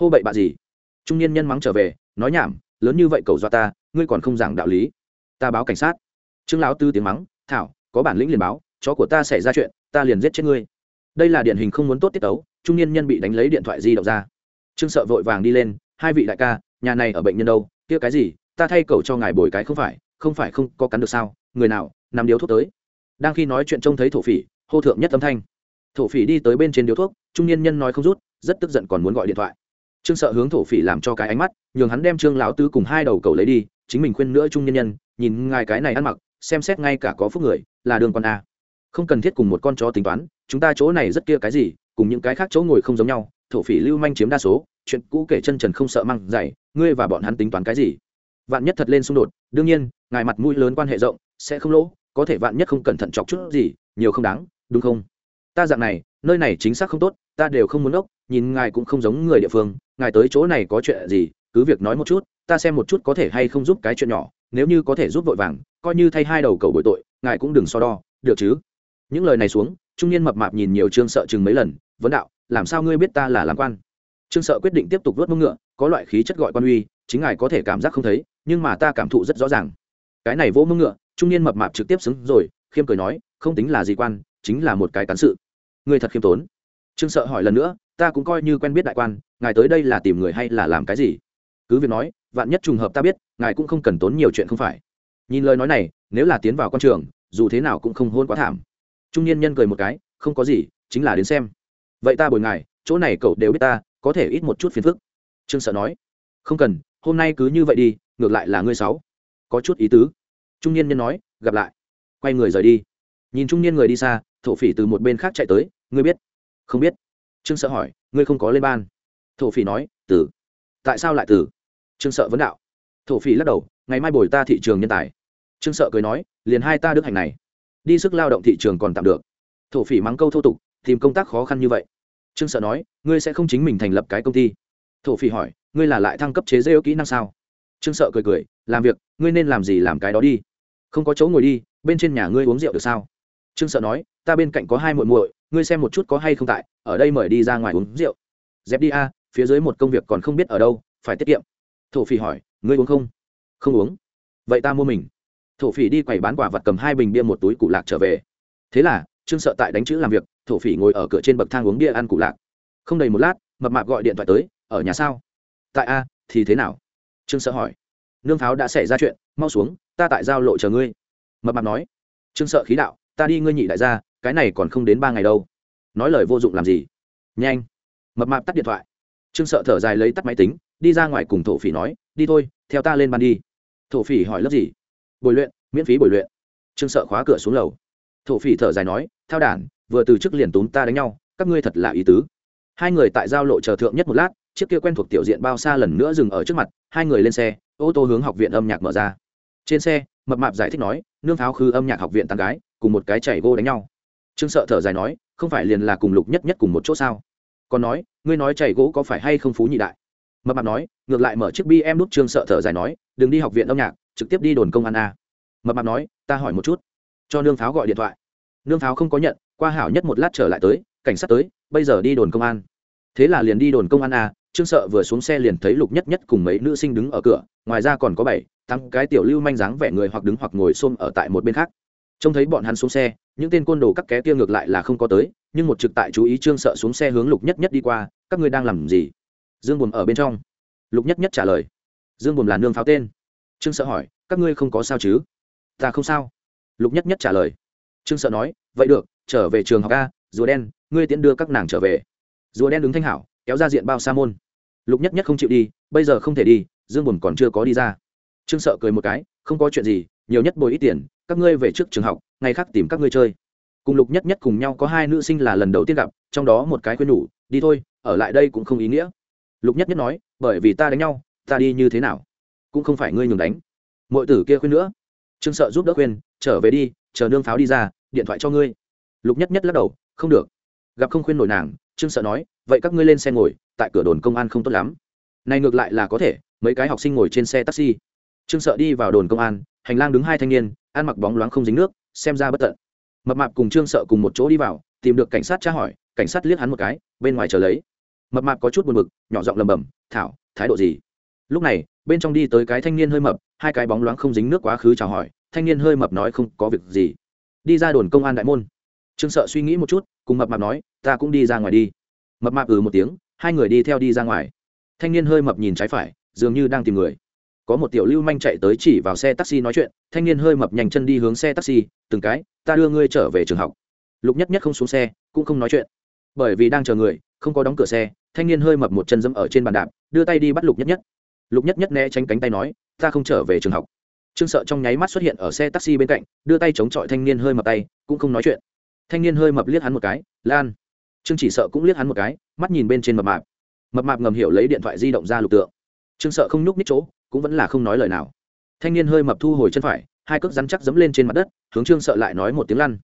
Hô bậy bạ gì? Trung niên nhân mắng trở về, nói nhảm, lớn như vậy cầu do ta, ngươi còn không giảng đạo lý. Ta báo cảnh sát. Trương lão tư tiếng mắng, thảo, có bản lĩnh liền báo, chó của ta xảy ra chuyện, ta liền giết chết ngươi. Đây là điển hình không muốn tốt tiết tấu, trung niên nhân bị đánh lấy điện thoại di động ra. Trương sợ vội vàng đi lên, hai vị đại ca, nhà này ở bệnh nhân đâu? Kia cái gì? Ta thay cầu cho ngài bồi cái không phải không phải không có cắn được sao? Người nào nằm điếu thuốc tới. Đang khi nói chuyện trông thấy thổ phỉ, hô thượng nhất âm thanh. Thổ phỉ đi tới bên trên điếu thuốc, trung niên nhân nói không rút, rất tức giận còn muốn gọi điện thoại trương sợ hướng thổ phỉ làm cho cái ánh mắt, nhường hắn đem trương lão tứ cùng hai đầu cầu lấy đi, chính mình khuyên nữa trung nhân nhân, nhìn ngài cái này ăn mặc, xem xét ngay cả có phúc người, là đường con a. Không cần thiết cùng một con chó tính toán, chúng ta chỗ này rất kia cái gì, cùng những cái khác chỗ ngồi không giống nhau, thổ phỉ lưu manh chiếm đa số, chuyện cũ kể chân trần không sợ măng dày ngươi và bọn hắn tính toán cái gì? Vạn nhất thật lên xung đột, đương nhiên, ngài mặt mũi lớn quan hệ rộng, sẽ không lỗ, có thể vạn nhất không cẩn thận chọc chút gì, nhiều không đáng, đúng không? Ta dạng này nơi này chính xác không tốt, ta đều không muốn ốc, nhìn ngài cũng không giống người địa phương, ngài tới chỗ này có chuyện gì, cứ việc nói một chút, ta xem một chút có thể hay không giúp cái chuyện nhỏ, nếu như có thể giúp vội vàng, coi như thay hai đầu cầu bội tội, ngài cũng đừng so đo, được chứ? Những lời này xuống, trung niên mập mạp nhìn nhiều trương sợ chừng mấy lần, vấn đạo, làm sao ngươi biết ta là làm quan? Trương sợ quyết định tiếp tục vớt mông ngựa, có loại khí chất gọi quan uy, chính ngài có thể cảm giác không thấy, nhưng mà ta cảm thụ rất rõ ràng. Cái này vỗ mông ngựa, trung niên mập mạp trực tiếp xứng rồi, khiêm cười nói, không tính là gì quan, chính là một cái cán sự người thật khiêm tốn. Trương sợ hỏi lần nữa, ta cũng coi như quen biết đại quan, ngài tới đây là tìm người hay là làm cái gì? Cứ việc nói, vạn nhất trùng hợp ta biết, ngài cũng không cần tốn nhiều chuyện không phải. Nhìn lời nói này, nếu là tiến vào con trường, dù thế nào cũng không hôn quá thảm. Trung niên nhân cười một cái, không có gì, chính là đến xem. Vậy ta bồi ngài, chỗ này cậu đều biết ta, có thể ít một chút phiền phức. Trương sợ nói. Không cần, hôm nay cứ như vậy đi, ngược lại là ngươi sáu. Có chút ý tứ. Trung niên nhân nói, gặp lại. Quay người rời đi. Nhìn trung niên người đi xa thổ phỉ từ một bên khác chạy tới, ngươi biết? Không biết. Trương sợ hỏi, ngươi không có lên ban? Thổ phỉ nói tử tại sao lại tử trương sợ vấn đạo. Thổ phỉ lắc đầu, ngày mai bồi ta thị trường nhân tài. Trương sợ cười nói, liền hai ta đức hành này. Đi sức lao động thị trường còn tạm được. Thổ phỉ mắng câu thô tục, tìm công tác khó khăn như vậy. Trương sợ nói, ngươi sẽ không chính mình thành lập cái công ty. Thổ phỉ hỏi, ngươi là lại thăng cấp chế rêu kỹ năng sao? Trương sợ cười cười, làm việc, ngươi nên làm gì làm cái đó đi. Không có chỗ ngồi đi, bên trên nhà ngươi uống rượu được sao? Trương sợ nói, ta bên cạnh có hai muội muội, ngươi xem một chút có hay không tại, ở đây mời đi ra ngoài uống rượu. Dẹp đi a, phía dưới một công việc còn không biết ở đâu, phải tiết kiệm. Thổ phỉ hỏi, ngươi uống không? Không uống. Vậy ta mua mình. Thổ phỉ đi quầy bán quả vật cầm hai bình bia một túi cụ lạc trở về. Thế là, trương sợ tại đánh chữ làm việc, thổ phỉ ngồi ở cửa trên bậc thang uống bia ăn cụ lạc. Không đầy một lát, mập mạp gọi điện thoại tới, ở nhà sao? Tại a, thì thế nào? Trương sợ hỏi. Nương pháo đã xảy ra chuyện, mau xuống, ta tại giao lộ chờ ngươi. Mập mạp nói. Trương sợ khí đạo ta đi ngươi nhị đại gia, cái này còn không đến ba ngày đâu. Nói lời vô dụng làm gì? Nhanh. Mập mạp tắt điện thoại. Trương sợ thở dài lấy tắt máy tính, đi ra ngoài cùng thổ phỉ nói, đi thôi, theo ta lên ban đi. Thổ phỉ hỏi lớp gì? Bồi luyện, miễn phí bồi luyện. Trương sợ khóa cửa xuống lầu. Thổ phỉ thở dài nói, thao đản, vừa từ chức liền túm ta đánh nhau, các ngươi thật là ý tứ. Hai người tại giao lộ chờ thượng nhất một lát, chiếc kia quen thuộc tiểu diện bao xa lần nữa dừng ở trước mặt, hai người lên xe, ô tô hướng học viện âm nhạc mở ra. Trên xe, mập mạp giải thích nói, nương pháo khư âm nhạc học viện tàn gái cùng một cái chảy gô đánh nhau. Trương sợ thở dài nói, không phải liền là cùng lục nhất nhất cùng một chỗ sao? Còn nói, ngươi nói chảy gỗ có phải hay không phú nhị đại? Mập mạp nói, ngược lại mở chiếc bi em đút trương sợ thở dài nói, đừng đi học viện âm nhạc, trực tiếp đi đồn công an a. Mập mạp nói, ta hỏi một chút. Cho nương pháo gọi điện thoại. Nương pháo không có nhận, qua hảo nhất một lát trở lại tới, cảnh sát tới, bây giờ đi đồn công an. Thế là liền đi đồn công an a, trương sợ vừa xuống xe liền thấy lục nhất nhất cùng mấy nữ sinh đứng ở cửa, ngoài ra còn có bảy, tám cái tiểu lưu manh dáng vẻ người hoặc đứng hoặc ngồi xôm ở tại một bên khác trông thấy bọn hắn xuống xe, những tên côn đồ các ké kia ngược lại là không có tới, nhưng một trực tại chú ý trương sợ xuống xe hướng lục nhất nhất đi qua, các ngươi đang làm gì? Dương buồm ở bên trong. Lục nhất nhất trả lời. Dương buồm là nương pháo tên. Trương sợ hỏi, các ngươi không có sao chứ? Ta không sao. Lục nhất nhất trả lời. Trương sợ nói, vậy được, trở về trường học a, rùa đen, ngươi tiễn đưa các nàng trở về. Rùa đen đứng thanh hảo, kéo ra diện bao sa môn. Lục nhất nhất không chịu đi, bây giờ không thể đi, dương buồn còn chưa có đi ra. Trương sợ cười một cái, không có chuyện gì nhiều nhất bồi ít tiền, các ngươi về trước trường học, ngày khác tìm các ngươi chơi. Cùng lục nhất nhất cùng nhau có hai nữ sinh là lần đầu tiên gặp, trong đó một cái khuyên nhủ, đi thôi, ở lại đây cũng không ý nghĩa. Lục nhất nhất nói, bởi vì ta đánh nhau, ta đi như thế nào? Cũng không phải ngươi nhường đánh. Mọi tử kia khuyên nữa, trương sợ giúp đỡ khuyên, trở về đi, chờ nương pháo đi ra, điện thoại cho ngươi. Lục nhất nhất lắc đầu, không được. Gặp không khuyên nổi nàng, trương sợ nói, vậy các ngươi lên xe ngồi, tại cửa đồn công an không tốt lắm. Này ngược lại là có thể, mấy cái học sinh ngồi trên xe taxi. Trương sợ đi vào đồn công an hành lang đứng hai thanh niên, ăn mặc bóng loáng không dính nước, xem ra bất tận. Mập mạp cùng trương sợ cùng một chỗ đi vào, tìm được cảnh sát tra hỏi, cảnh sát liếc hắn một cái, bên ngoài chờ lấy. Mập mạp có chút buồn bực, nhỏ giọng lầm bầm thảo, thái độ gì? Lúc này, bên trong đi tới cái thanh niên hơi mập, hai cái bóng loáng không dính nước quá khứ chào hỏi, thanh niên hơi mập nói không có việc gì. Đi ra đồn công an đại môn. Trương sợ suy nghĩ một chút, cùng mập mạp nói, ta cũng đi ra ngoài đi. Mập mạp ừ một tiếng, hai người đi theo đi ra ngoài. Thanh niên hơi mập nhìn trái phải, dường như đang tìm người có một tiểu lưu manh chạy tới chỉ vào xe taxi nói chuyện, thanh niên hơi mập nhanh chân đi hướng xe taxi, từng cái, ta đưa ngươi trở về trường học. Lục nhất nhất không xuống xe, cũng không nói chuyện. Bởi vì đang chờ người, không có đóng cửa xe, thanh niên hơi mập một chân dẫm ở trên bàn đạp, đưa tay đi bắt lục nhất nhất. Lục nhất nhất né tránh cánh tay nói, ta không trở về trường học. Trương sợ trong nháy mắt xuất hiện ở xe taxi bên cạnh, đưa tay chống chọi thanh niên hơi mập tay, cũng không nói chuyện. Thanh niên hơi mập liếc hắn một cái, lan. Trương chỉ sợ cũng liếc hắn một cái, mắt nhìn bên trên mập mạp. Mập mạp ngầm hiểu lấy điện thoại di động ra lục tượng. Trương sợ không nhúc nhích chỗ cũng vẫn là không nói lời nào. Thanh niên hơi mập thu hồi chân phải, hai cước rắn chắc dẫm lên trên mặt đất, hướng trương sợ lại nói một tiếng lăn.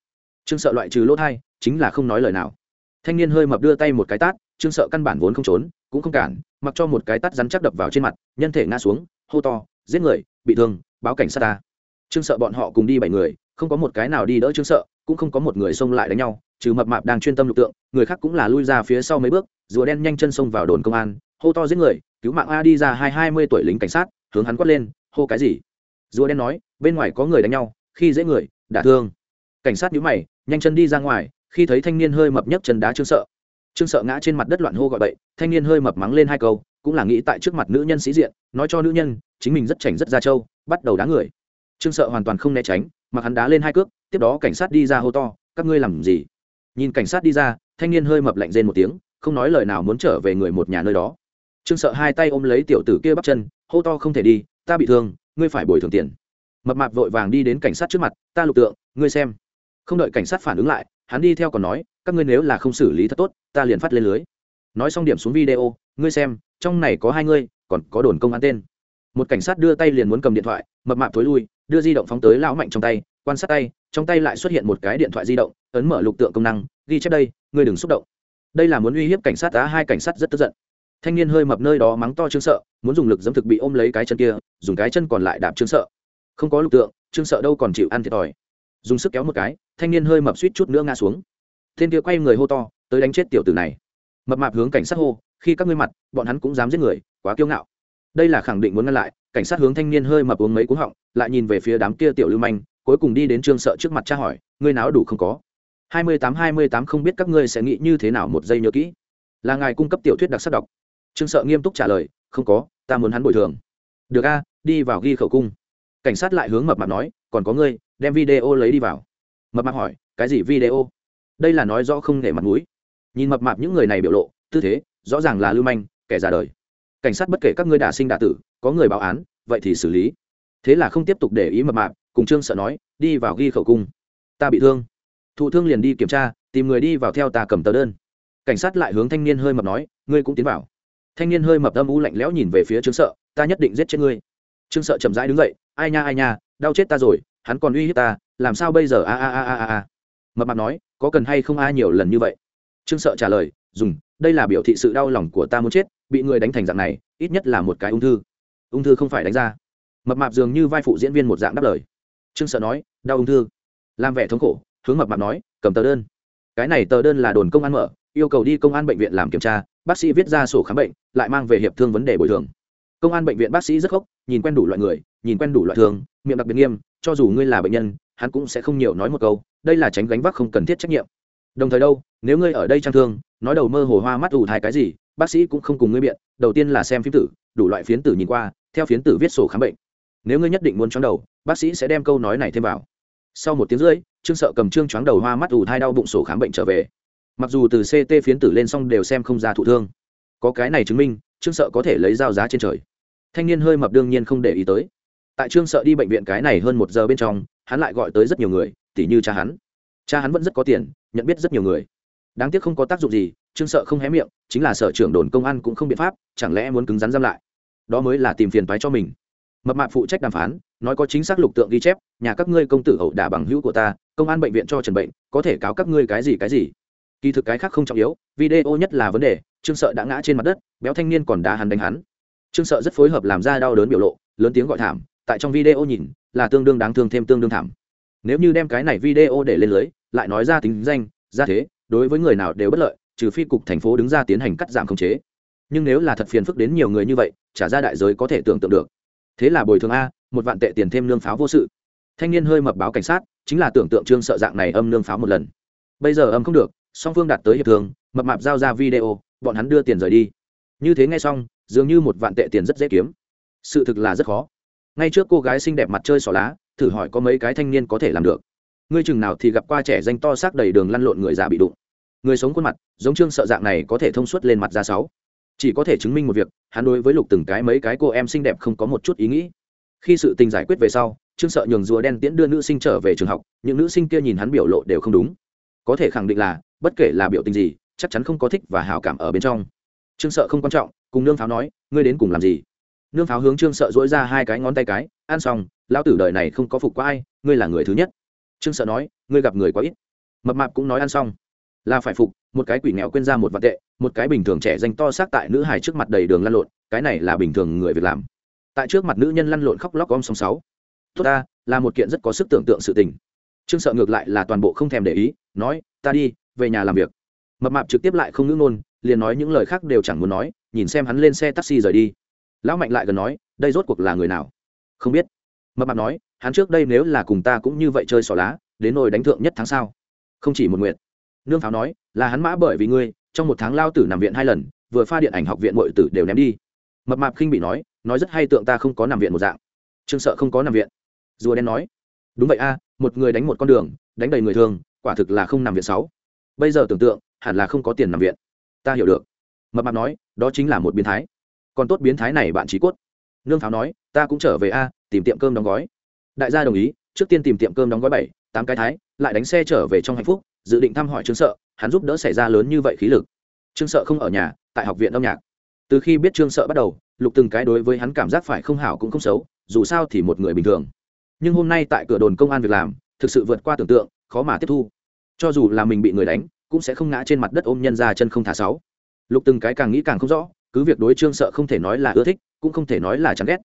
Trương sợ loại trừ lỗ thai, chính là không nói lời nào. Thanh niên hơi mập đưa tay một cái tát, trương sợ căn bản vốn không trốn, cũng không cản, mặc cho một cái tát rắn chắc đập vào trên mặt, nhân thể ngã xuống, hô to, giết người, bị thương, báo cảnh sát ta. Trương sợ bọn họ cùng đi bảy người, không có một cái nào đi đỡ trương sợ, cũng không có một người xông lại đánh nhau, trừ mập mạp đang chuyên tâm lục tượng, người khác cũng là lui ra phía sau mấy bước, rùa đen nhanh chân xông vào đồn công an, hô to giết người, cứu mạng a đi ra hai hai mươi tuổi lính cảnh sát hướng hắn quát lên, hô cái gì? Rùa đen nói, bên ngoài có người đánh nhau, khi dễ người, đả thương. Cảnh sát nhíu mày, nhanh chân đi ra ngoài, khi thấy thanh niên hơi mập nhấc chân đá trương sợ. Trương sợ ngã trên mặt đất loạn hô gọi bậy, thanh niên hơi mập mắng lên hai câu, cũng là nghĩ tại trước mặt nữ nhân sĩ diện, nói cho nữ nhân, chính mình rất chảnh rất ra trâu, bắt đầu đá người. Trương sợ hoàn toàn không né tránh, mặc hắn đá lên hai cước, tiếp đó cảnh sát đi ra hô to, các ngươi làm gì? Nhìn cảnh sát đi ra, thanh niên hơi mập lạnh rên một tiếng, không nói lời nào muốn trở về người một nhà nơi đó. Trương sợ hai tay ôm lấy tiểu tử kia bắp chân hô to không thể đi, ta bị thương, ngươi phải bồi thường tiền. Mập mạp vội vàng đi đến cảnh sát trước mặt, ta lục tượng, ngươi xem. Không đợi cảnh sát phản ứng lại, hắn đi theo còn nói, các ngươi nếu là không xử lý thật tốt, ta liền phát lên lưới. Nói xong điểm xuống video, ngươi xem, trong này có hai ngươi, còn có đồn công an tên. Một cảnh sát đưa tay liền muốn cầm điện thoại, mập mạp thối lui, đưa di động phóng tới lão mạnh trong tay, quan sát tay, trong tay lại xuất hiện một cái điện thoại di động, ấn mở lục tượng công năng, ghi chép đây, ngươi đừng xúc động. Đây là muốn uy hiếp cảnh sát á, hai cảnh sát rất tức giận. Thanh niên hơi mập nơi đó mắng to trương sợ muốn dùng lực dẫm thực bị ôm lấy cái chân kia, dùng cái chân còn lại đạp trương sợ. Không có lục tượng, trương sợ đâu còn chịu ăn thiệt thòi. Dùng sức kéo một cái, thanh niên hơi mập suýt chút nữa ngã xuống. Tên kia quay người hô to, tới đánh chết tiểu tử này. Mập mạp hướng cảnh sát hô, khi các ngươi mặt, bọn hắn cũng dám giết người, quá kiêu ngạo. Đây là khẳng định muốn ngăn lại, cảnh sát hướng thanh niên hơi mập uống mấy cú họng, lại nhìn về phía đám kia tiểu lưu manh, cuối cùng đi đến trương sợ trước mặt tra hỏi, ngươi nào đủ không có? Hai mươi tám hai mươi tám không biết các ngươi sẽ nghĩ như thế nào một giây nhớ kỹ. Là ngài cung cấp tiểu thuyết đặc sắc đọc trương sợ nghiêm túc trả lời, không có, ta muốn hắn bồi thường. Được a, đi vào ghi khẩu cung. Cảnh sát lại hướng mập mạp nói, còn có ngươi, đem video lấy đi vào. Mập mạp hỏi, cái gì video? Đây là nói rõ không để mặt mũi. Nhìn mập mạp những người này biểu lộ, tư thế, rõ ràng là lưu manh, kẻ già đời. Cảnh sát bất kể các ngươi đả sinh đả tử, có người báo án, vậy thì xử lý. Thế là không tiếp tục để ý mập mạp, cùng trương sợ nói, đi vào ghi khẩu cung. Ta bị thương. Thụ thương liền đi kiểm tra, tìm người đi vào theo ta cầm tờ đơn. Cảnh sát lại hướng thanh niên hơi mập nói, ngươi cũng tiến vào thanh niên hơi mập âm u lạnh lẽo nhìn về phía trương sợ, ta nhất định giết chết ngươi. Trương sợ chậm rãi đứng dậy, ai nha ai nha, đau chết ta rồi, hắn còn uy hiếp ta, làm sao bây giờ? A a a a a mập mạp nói, có cần hay không a nhiều lần như vậy? Trương sợ trả lời, dùng, đây là biểu thị sự đau lòng của ta muốn chết, bị người đánh thành dạng này, ít nhất là một cái ung thư. Ung thư không phải đánh ra. Mập mạp dường như vai phụ diễn viên một dạng đáp lời. Trương sợ nói, đau ung thư. Làm vẻ thống khổ, hướng mập mạp nói, cầm tờ đơn. Cái này tờ đơn là đồn công an mở yêu cầu đi công an bệnh viện làm kiểm tra, bác sĩ viết ra sổ khám bệnh, lại mang về hiệp thương vấn đề bồi thường. Công an bệnh viện bác sĩ rất khóc nhìn quen đủ loại người, nhìn quen đủ loại thương miệng đặc biệt nghiêm, cho dù ngươi là bệnh nhân, hắn cũng sẽ không nhiều nói một câu, đây là tránh gánh vác không cần thiết trách nhiệm. Đồng thời đâu, nếu ngươi ở đây trang thương, nói đầu mơ hồ hoa mắt ủ thai cái gì, bác sĩ cũng không cùng ngươi biện, đầu tiên là xem phím tử, đủ loại phiến tử nhìn qua, theo phiến tử viết sổ khám bệnh. Nếu ngươi nhất định muốn chóng đầu, bác sĩ sẽ đem câu nói này thêm vào. Sau một tiếng rưỡi, trương sợ cầm trương chóng đầu hoa mắt ủ thai đau bụng sổ khám bệnh trở về mặc dù từ ct phiến tử lên xong đều xem không ra thụ thương. Có cái này chứng minh, trương sợ có thể lấy dao giá trên trời. Thanh niên hơi mập đương nhiên không để ý tới. Tại trương sợ đi bệnh viện cái này hơn một giờ bên trong, hắn lại gọi tới rất nhiều người, tỉ như cha hắn. Cha hắn vẫn rất có tiền, nhận biết rất nhiều người. Đáng tiếc không có tác dụng gì, trương sợ không hé miệng, chính là sở trưởng đồn công an cũng không biện pháp, chẳng lẽ muốn cứng rắn giam lại? Đó mới là tìm phiền toái cho mình. Mập mạp phụ trách đàm phán, nói có chính xác lục tượng ghi chép, nhà các ngươi công tử ẩu đả bằng hữu của ta, công an bệnh viện cho trần bệnh, có thể cáo các ngươi cái gì cái gì? Kỳ thực cái khác không trọng yếu, video nhất là vấn đề, trương sợ đã ngã trên mặt đất, béo thanh niên còn đá hắn đánh hắn. Trương sợ rất phối hợp làm ra đau đớn biểu lộ, lớn tiếng gọi thảm, tại trong video nhìn, là tương đương đáng thương thêm tương đương thảm. Nếu như đem cái này video để lên lưới, lại nói ra tính danh, ra thế, đối với người nào đều bất lợi, trừ phi cục thành phố đứng ra tiến hành cắt giảm khống chế. Nhưng nếu là thật phiền phức đến nhiều người như vậy, trả ra đại giới có thể tưởng tượng được. Thế là bồi thường a, một vạn tệ tiền thêm lương pháo vô sự. Thanh niên hơi mập báo cảnh sát, chính là tưởng tượng trương sợ dạng này âm lương pháo một lần. Bây giờ âm không được song phương đạt tới hiệp thường mập mạp giao ra video, bọn hắn đưa tiền rời đi. Như thế ngay xong, dường như một vạn tệ tiền rất dễ kiếm. Sự thực là rất khó. Ngay trước cô gái xinh đẹp mặt chơi xỏ lá, thử hỏi có mấy cái thanh niên có thể làm được. Ngươi chừng nào thì gặp qua trẻ danh to xác đầy đường lăn lộn người già bị đụng. Người sống khuôn mặt, giống trương sợ dạng này có thể thông suốt lên mặt ra sáu. Chỉ có thể chứng minh một việc, hắn đối với lục từng cái mấy cái cô em xinh đẹp không có một chút ý nghĩ. Khi sự tình giải quyết về sau, trương sợ nhường rùa đen tiễn đưa nữ sinh trở về trường học, những nữ sinh kia nhìn hắn biểu lộ đều không đúng có thể khẳng định là, bất kể là biểu tình gì, chắc chắn không có thích và hào cảm ở bên trong. Trương sợ không quan trọng, cùng nương pháo nói, ngươi đến cùng làm gì? Nương pháo hướng trương sợ dỗi ra hai cái ngón tay cái, ăn xong, lão tử đời này không có phục qua ai, ngươi là người thứ nhất. Trương sợ nói, ngươi gặp người quá ít. Mập mạp cũng nói, ăn xong. Là phải phục, một cái quỷ nghèo quên ra một vạn tệ, một cái bình thường trẻ danh to xác tại nữ hài trước mặt đầy đường lăn lộn, cái này là bình thường người việc làm. Tại trước mặt nữ nhân lăn lộn khóc lóc om song sáu. Tốt ta, là một kiện rất có sức tưởng tượng sự tình trương sợ ngược lại là toàn bộ không thèm để ý, nói, ta đi, về nhà làm việc. Mập mạp trực tiếp lại không ngữ ngôn, liền nói những lời khác đều chẳng muốn nói, nhìn xem hắn lên xe taxi rời đi. Lão mạnh lại gần nói, đây rốt cuộc là người nào? Không biết. Mập mạp nói, hắn trước đây nếu là cùng ta cũng như vậy chơi xỏ lá, đến nồi đánh thượng nhất tháng sau. Không chỉ một nguyện nương pháo nói, là hắn mã bởi vì ngươi, trong một tháng lao tử nằm viện hai lần, vừa pha điện ảnh học viện mọi tử đều ném đi. Mập mạp khinh bị nói nói rất hay tượng ta không có nằm viện một dạng. Trương sợ không có nằm viện. Rùa đen nói, đúng vậy a một người đánh một con đường, đánh đầy người thường quả thực là không nằm viện sáu. Bây giờ tưởng tượng, hẳn là không có tiền nằm viện. Ta hiểu được. Mập mạp nói, đó chính là một biến thái. Còn tốt biến thái này bạn trí cốt. Nương pháo nói, ta cũng trở về a, tìm tiệm cơm đóng gói. Đại gia đồng ý, trước tiên tìm tiệm cơm đóng gói bảy, tám cái thái, lại đánh xe trở về trong hạnh phúc, dự định thăm hỏi trương sợ, hắn giúp đỡ xảy ra lớn như vậy khí lực. Trương sợ không ở nhà, tại học viện âm nhạc. Từ khi biết trương sợ bắt đầu, lục từng cái đối với hắn cảm giác phải không hảo cũng không xấu, dù sao thì một người bình thường nhưng hôm nay tại cửa đồn công an việc làm, thực sự vượt qua tưởng tượng, khó mà tiếp thu. Cho dù là mình bị người đánh, cũng sẽ không ngã trên mặt đất ôm nhân ra chân không thả sáu. Lục từng cái càng nghĩ càng không rõ, cứ việc đối trương sợ không thể nói là ưa thích, cũng không thể nói là chán ghét.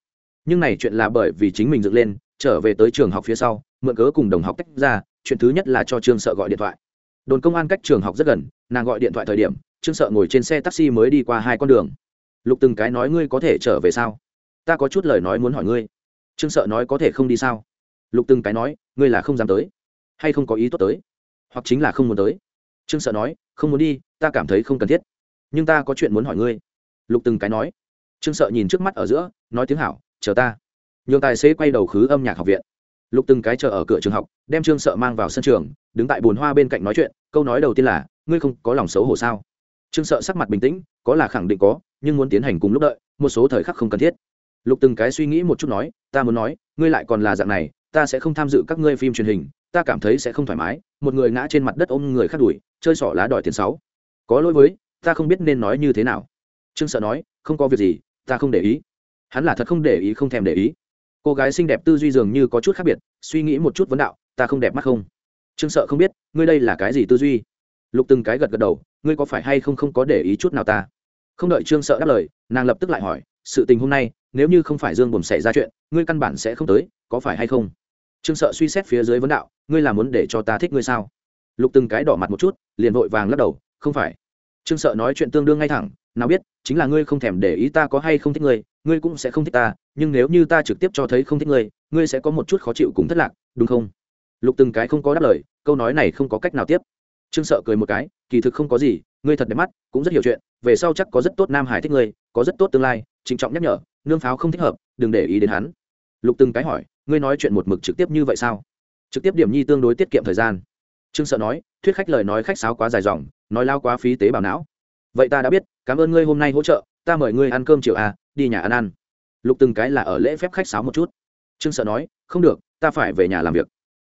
Nhưng này chuyện là bởi vì chính mình dựng lên, trở về tới trường học phía sau, mượn cớ cùng đồng học tách ra, chuyện thứ nhất là cho trương sợ gọi điện thoại. Đồn công an cách trường học rất gần, nàng gọi điện thoại thời điểm, trương sợ ngồi trên xe taxi mới đi qua hai con đường. Lục từng cái nói, ngươi có thể trở về sao? Ta có chút lời nói muốn hỏi ngươi trương sợ nói có thể không đi sao? Lục từng cái nói, ngươi là không dám tới. Hay không có ý tốt tới? Hoặc chính là không muốn tới. Trương sợ nói, không muốn đi, ta cảm thấy không cần thiết. Nhưng ta có chuyện muốn hỏi ngươi. Lục từng cái nói. Trương sợ nhìn trước mắt ở giữa, nói tiếng hảo, chờ ta. Nhường tài xế quay đầu khứ âm nhạc học viện. Lục từng cái chờ ở cửa trường học, đem trương sợ mang vào sân trường, đứng tại bồn hoa bên cạnh nói chuyện, câu nói đầu tiên là, ngươi không có lòng xấu hổ sao? Trương sợ sắc mặt bình tĩnh, có là khẳng định có, nhưng muốn tiến hành cùng lúc đợi, một số thời khắc không cần thiết lục từng cái suy nghĩ một chút nói, ta muốn nói, ngươi lại còn là dạng này, ta sẽ không tham dự các ngươi phim truyền hình, ta cảm thấy sẽ không thoải mái, một người ngã trên mặt đất ôm người khác đuổi, chơi xỏ lá đòi tiền sáu. Có lỗi với, ta không biết nên nói như thế nào. Trương sợ nói, không có việc gì, ta không để ý. Hắn là thật không để ý, không thèm để ý. Cô gái xinh đẹp tư duy dường như có chút khác biệt, suy nghĩ một chút vấn đạo, ta không đẹp mắt không? Trương sợ không biết, ngươi đây là cái gì tư duy? Lục từng cái gật gật đầu, ngươi có phải hay không không có để ý chút nào ta? Không đợi trương sợ đáp lời, nàng lập tức lại hỏi sự tình hôm nay, nếu như không phải dương Bồn xảy ra chuyện, ngươi căn bản sẽ không tới, có phải hay không? Trương sợ suy xét phía dưới vấn đạo, ngươi là muốn để cho ta thích ngươi sao? Lục từng cái đỏ mặt một chút, liền vội vàng lắc đầu, không phải. Trương sợ nói chuyện tương đương ngay thẳng, nào biết, chính là ngươi không thèm để ý ta có hay không thích ngươi ngươi cũng sẽ không thích ta, nhưng nếu như ta trực tiếp cho thấy không thích ngươi ngươi sẽ có một chút khó chịu cùng thất lạc, đúng không? Lục từng cái không có đáp lời, câu nói này không có cách nào tiếp. Trương sợ cười một cái, kỳ thực không có gì, ngươi thật đẹp mắt, cũng rất hiểu chuyện, về sau chắc có rất tốt nam hải thích ngươi, có rất tốt tương lai trịnh trọng nhắc nhở, nương pháo không thích hợp, đừng để ý đến hắn. Lục từng cái hỏi, ngươi nói chuyện một mực trực tiếp như vậy sao? Trực tiếp điểm nhi tương đối tiết kiệm thời gian. Trương sợ nói, thuyết khách lời nói khách sáo quá dài dòng, nói lao quá phí tế bào não. Vậy ta đã biết, cảm ơn ngươi hôm nay hỗ trợ, ta mời ngươi ăn cơm chiều à đi nhà ăn ăn. Lục từng cái là ở lễ phép khách sáo một chút. Trương sợ nói, không được, ta phải về nhà làm việc.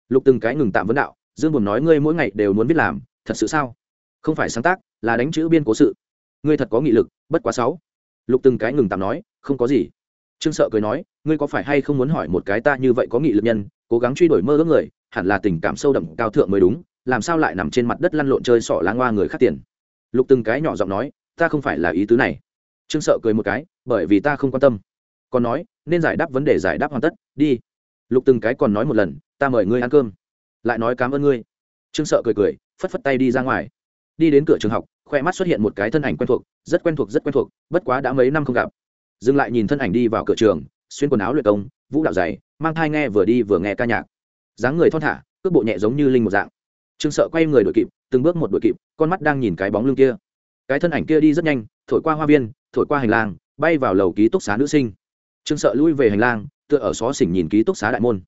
Lục từng cái ngừng tạm vấn đạo, dương buồn nói ngươi mỗi ngày đều muốn biết làm, thật sự sao? Không phải sáng tác, là đánh chữ biên cố sự. Ngươi thật có nghị lực, bất quá sáu lục từng cái ngừng tạm nói, không có gì. Trương sợ cười nói, ngươi có phải hay không muốn hỏi một cái ta như vậy có nghị lực nhân, cố gắng truy đuổi mơ ước người, hẳn là tình cảm sâu đậm cao thượng mới đúng, làm sao lại nằm trên mặt đất lăn lộn chơi sỏ lá ngoa người khác tiền? Lục từng cái nhỏ giọng nói, ta không phải là ý tứ này. Trương sợ cười một cái, bởi vì ta không quan tâm. Còn nói, nên giải đáp vấn đề giải đáp hoàn tất, đi. Lục từng cái còn nói một lần, ta mời ngươi ăn cơm. Lại nói cảm ơn ngươi. Trương sợ cười cười, phất phất tay đi ra ngoài. Đi đến cửa trường học khoe mắt xuất hiện một cái thân ảnh quen thuộc, rất quen thuộc, rất quen thuộc, bất quá đã mấy năm không gặp. Dừng lại nhìn thân ảnh đi vào cửa trường, xuyên quần áo luyện công, vũ đạo dày, mang thai nghe vừa đi vừa nghe ca nhạc. Dáng người thon thả, cước bộ nhẹ giống như linh một dạng. Trương sợ quay người đội kịp, từng bước một đội kịp, con mắt đang nhìn cái bóng lưng kia. Cái thân ảnh kia đi rất nhanh, thổi qua hoa viên, thổi qua hành lang, bay vào lầu ký túc xá nữ sinh. Trương sợ lui về hành lang, tựa ở xó xỉnh nhìn ký túc xá đại môn.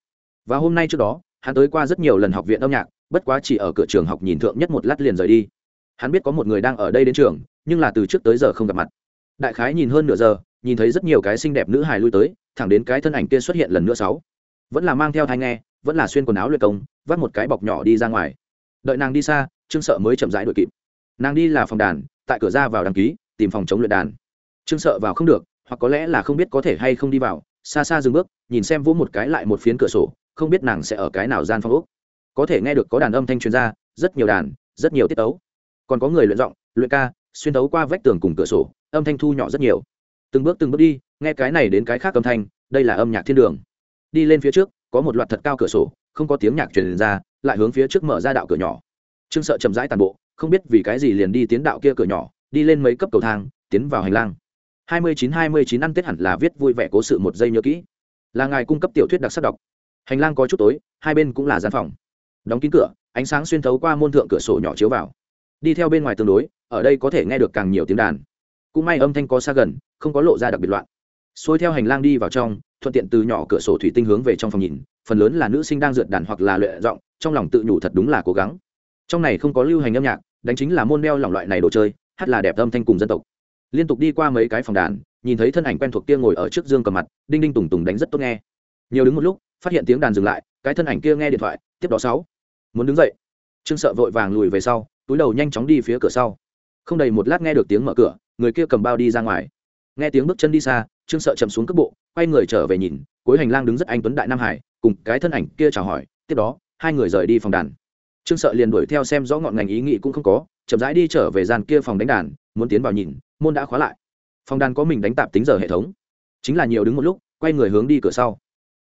Và hôm nay trước đó, hắn tới qua rất nhiều lần học viện âm nhạc, bất quá chỉ ở cửa trường học nhìn thượng nhất một lát liền rời đi hắn biết có một người đang ở đây đến trường, nhưng là từ trước tới giờ không gặp mặt. Đại khái nhìn hơn nửa giờ, nhìn thấy rất nhiều cái xinh đẹp nữ hài lui tới, thẳng đến cái thân ảnh kia xuất hiện lần nữa sáu. Vẫn là mang theo thai nghe, vẫn là xuyên quần áo luyện công vắt một cái bọc nhỏ đi ra ngoài. Đợi nàng đi xa, trương sợ mới chậm rãi đội kịp. Nàng đi là phòng đàn, tại cửa ra vào đăng ký, tìm phòng chống luyện đàn. Trương sợ vào không được, hoặc có lẽ là không biết có thể hay không đi vào, xa xa dừng bước, nhìn xem vỗ một cái lại một phiến cửa sổ, không biết nàng sẽ ở cái nào gian phòng úc có thể nghe được có đàn âm thanh truyền ra, rất nhiều đàn, rất nhiều tiết tấu còn có người luyện giọng, luyện ca, xuyên tấu qua vách tường cùng cửa sổ, âm thanh thu nhỏ rất nhiều. Từng bước từng bước đi, nghe cái này đến cái khác âm thanh, đây là âm nhạc thiên đường. Đi lên phía trước, có một loạt thật cao cửa sổ, không có tiếng nhạc truyền ra, lại hướng phía trước mở ra đạo cửa nhỏ. Trương sợ chậm rãi tàn bộ, không biết vì cái gì liền đi tiến đạo kia cửa nhỏ, đi lên mấy cấp cầu thang, tiến vào hành lang. Hai mươi chín hai mươi chín ăn tết hẳn là viết vui vẻ cố sự một giây nhớ kỹ. Là ngài cung cấp tiểu thuyết đặc sắc đọc. Hành lang có chút tối, hai bên cũng là gian phòng. Đóng kín cửa, ánh sáng xuyên thấu qua môn thượng cửa sổ nhỏ chiếu vào đi theo bên ngoài tương đối, ở đây có thể nghe được càng nhiều tiếng đàn. Cũng may âm thanh có xa gần, không có lộ ra đặc biệt loạn. Xuôi theo hành lang đi vào trong, thuận tiện từ nhỏ cửa sổ thủy tinh hướng về trong phòng nhìn, phần lớn là nữ sinh đang dượt đàn hoặc là luyện giọng, trong lòng tự nhủ thật đúng là cố gắng. Trong này không có lưu hành âm nhạc, đánh chính là môn đeo lỏng loại này đồ chơi, hát là đẹp âm thanh cùng dân tộc. Liên tục đi qua mấy cái phòng đàn, nhìn thấy thân ảnh quen thuộc kia ngồi ở trước dương cầm mặt, đinh đinh tùng tùng đánh rất tốt nghe. Nhiều đứng một lúc, phát hiện tiếng đàn dừng lại, cái thân ảnh kia nghe điện thoại, tiếp đó sáu. Muốn đứng dậy trương sợ vội vàng lùi về sau, túi đầu nhanh chóng đi phía cửa sau. Không đầy một lát nghe được tiếng mở cửa, người kia cầm bao đi ra ngoài. Nghe tiếng bước chân đi xa, trương sợ chậm xuống cước bộ, quay người trở về nhìn, cuối hành lang đứng rất anh tuấn đại nam hải, cùng cái thân ảnh kia chào hỏi, tiếp đó, hai người rời đi phòng đàn. Trương sợ liền đuổi theo xem rõ ngọn ngành ý nghĩ cũng không có, chậm rãi đi trở về gian kia phòng đánh đàn, muốn tiến vào nhìn, môn đã khóa lại. Phòng đàn có mình đánh tạp tính giờ hệ thống. Chính là nhiều đứng một lúc, quay người hướng đi cửa sau.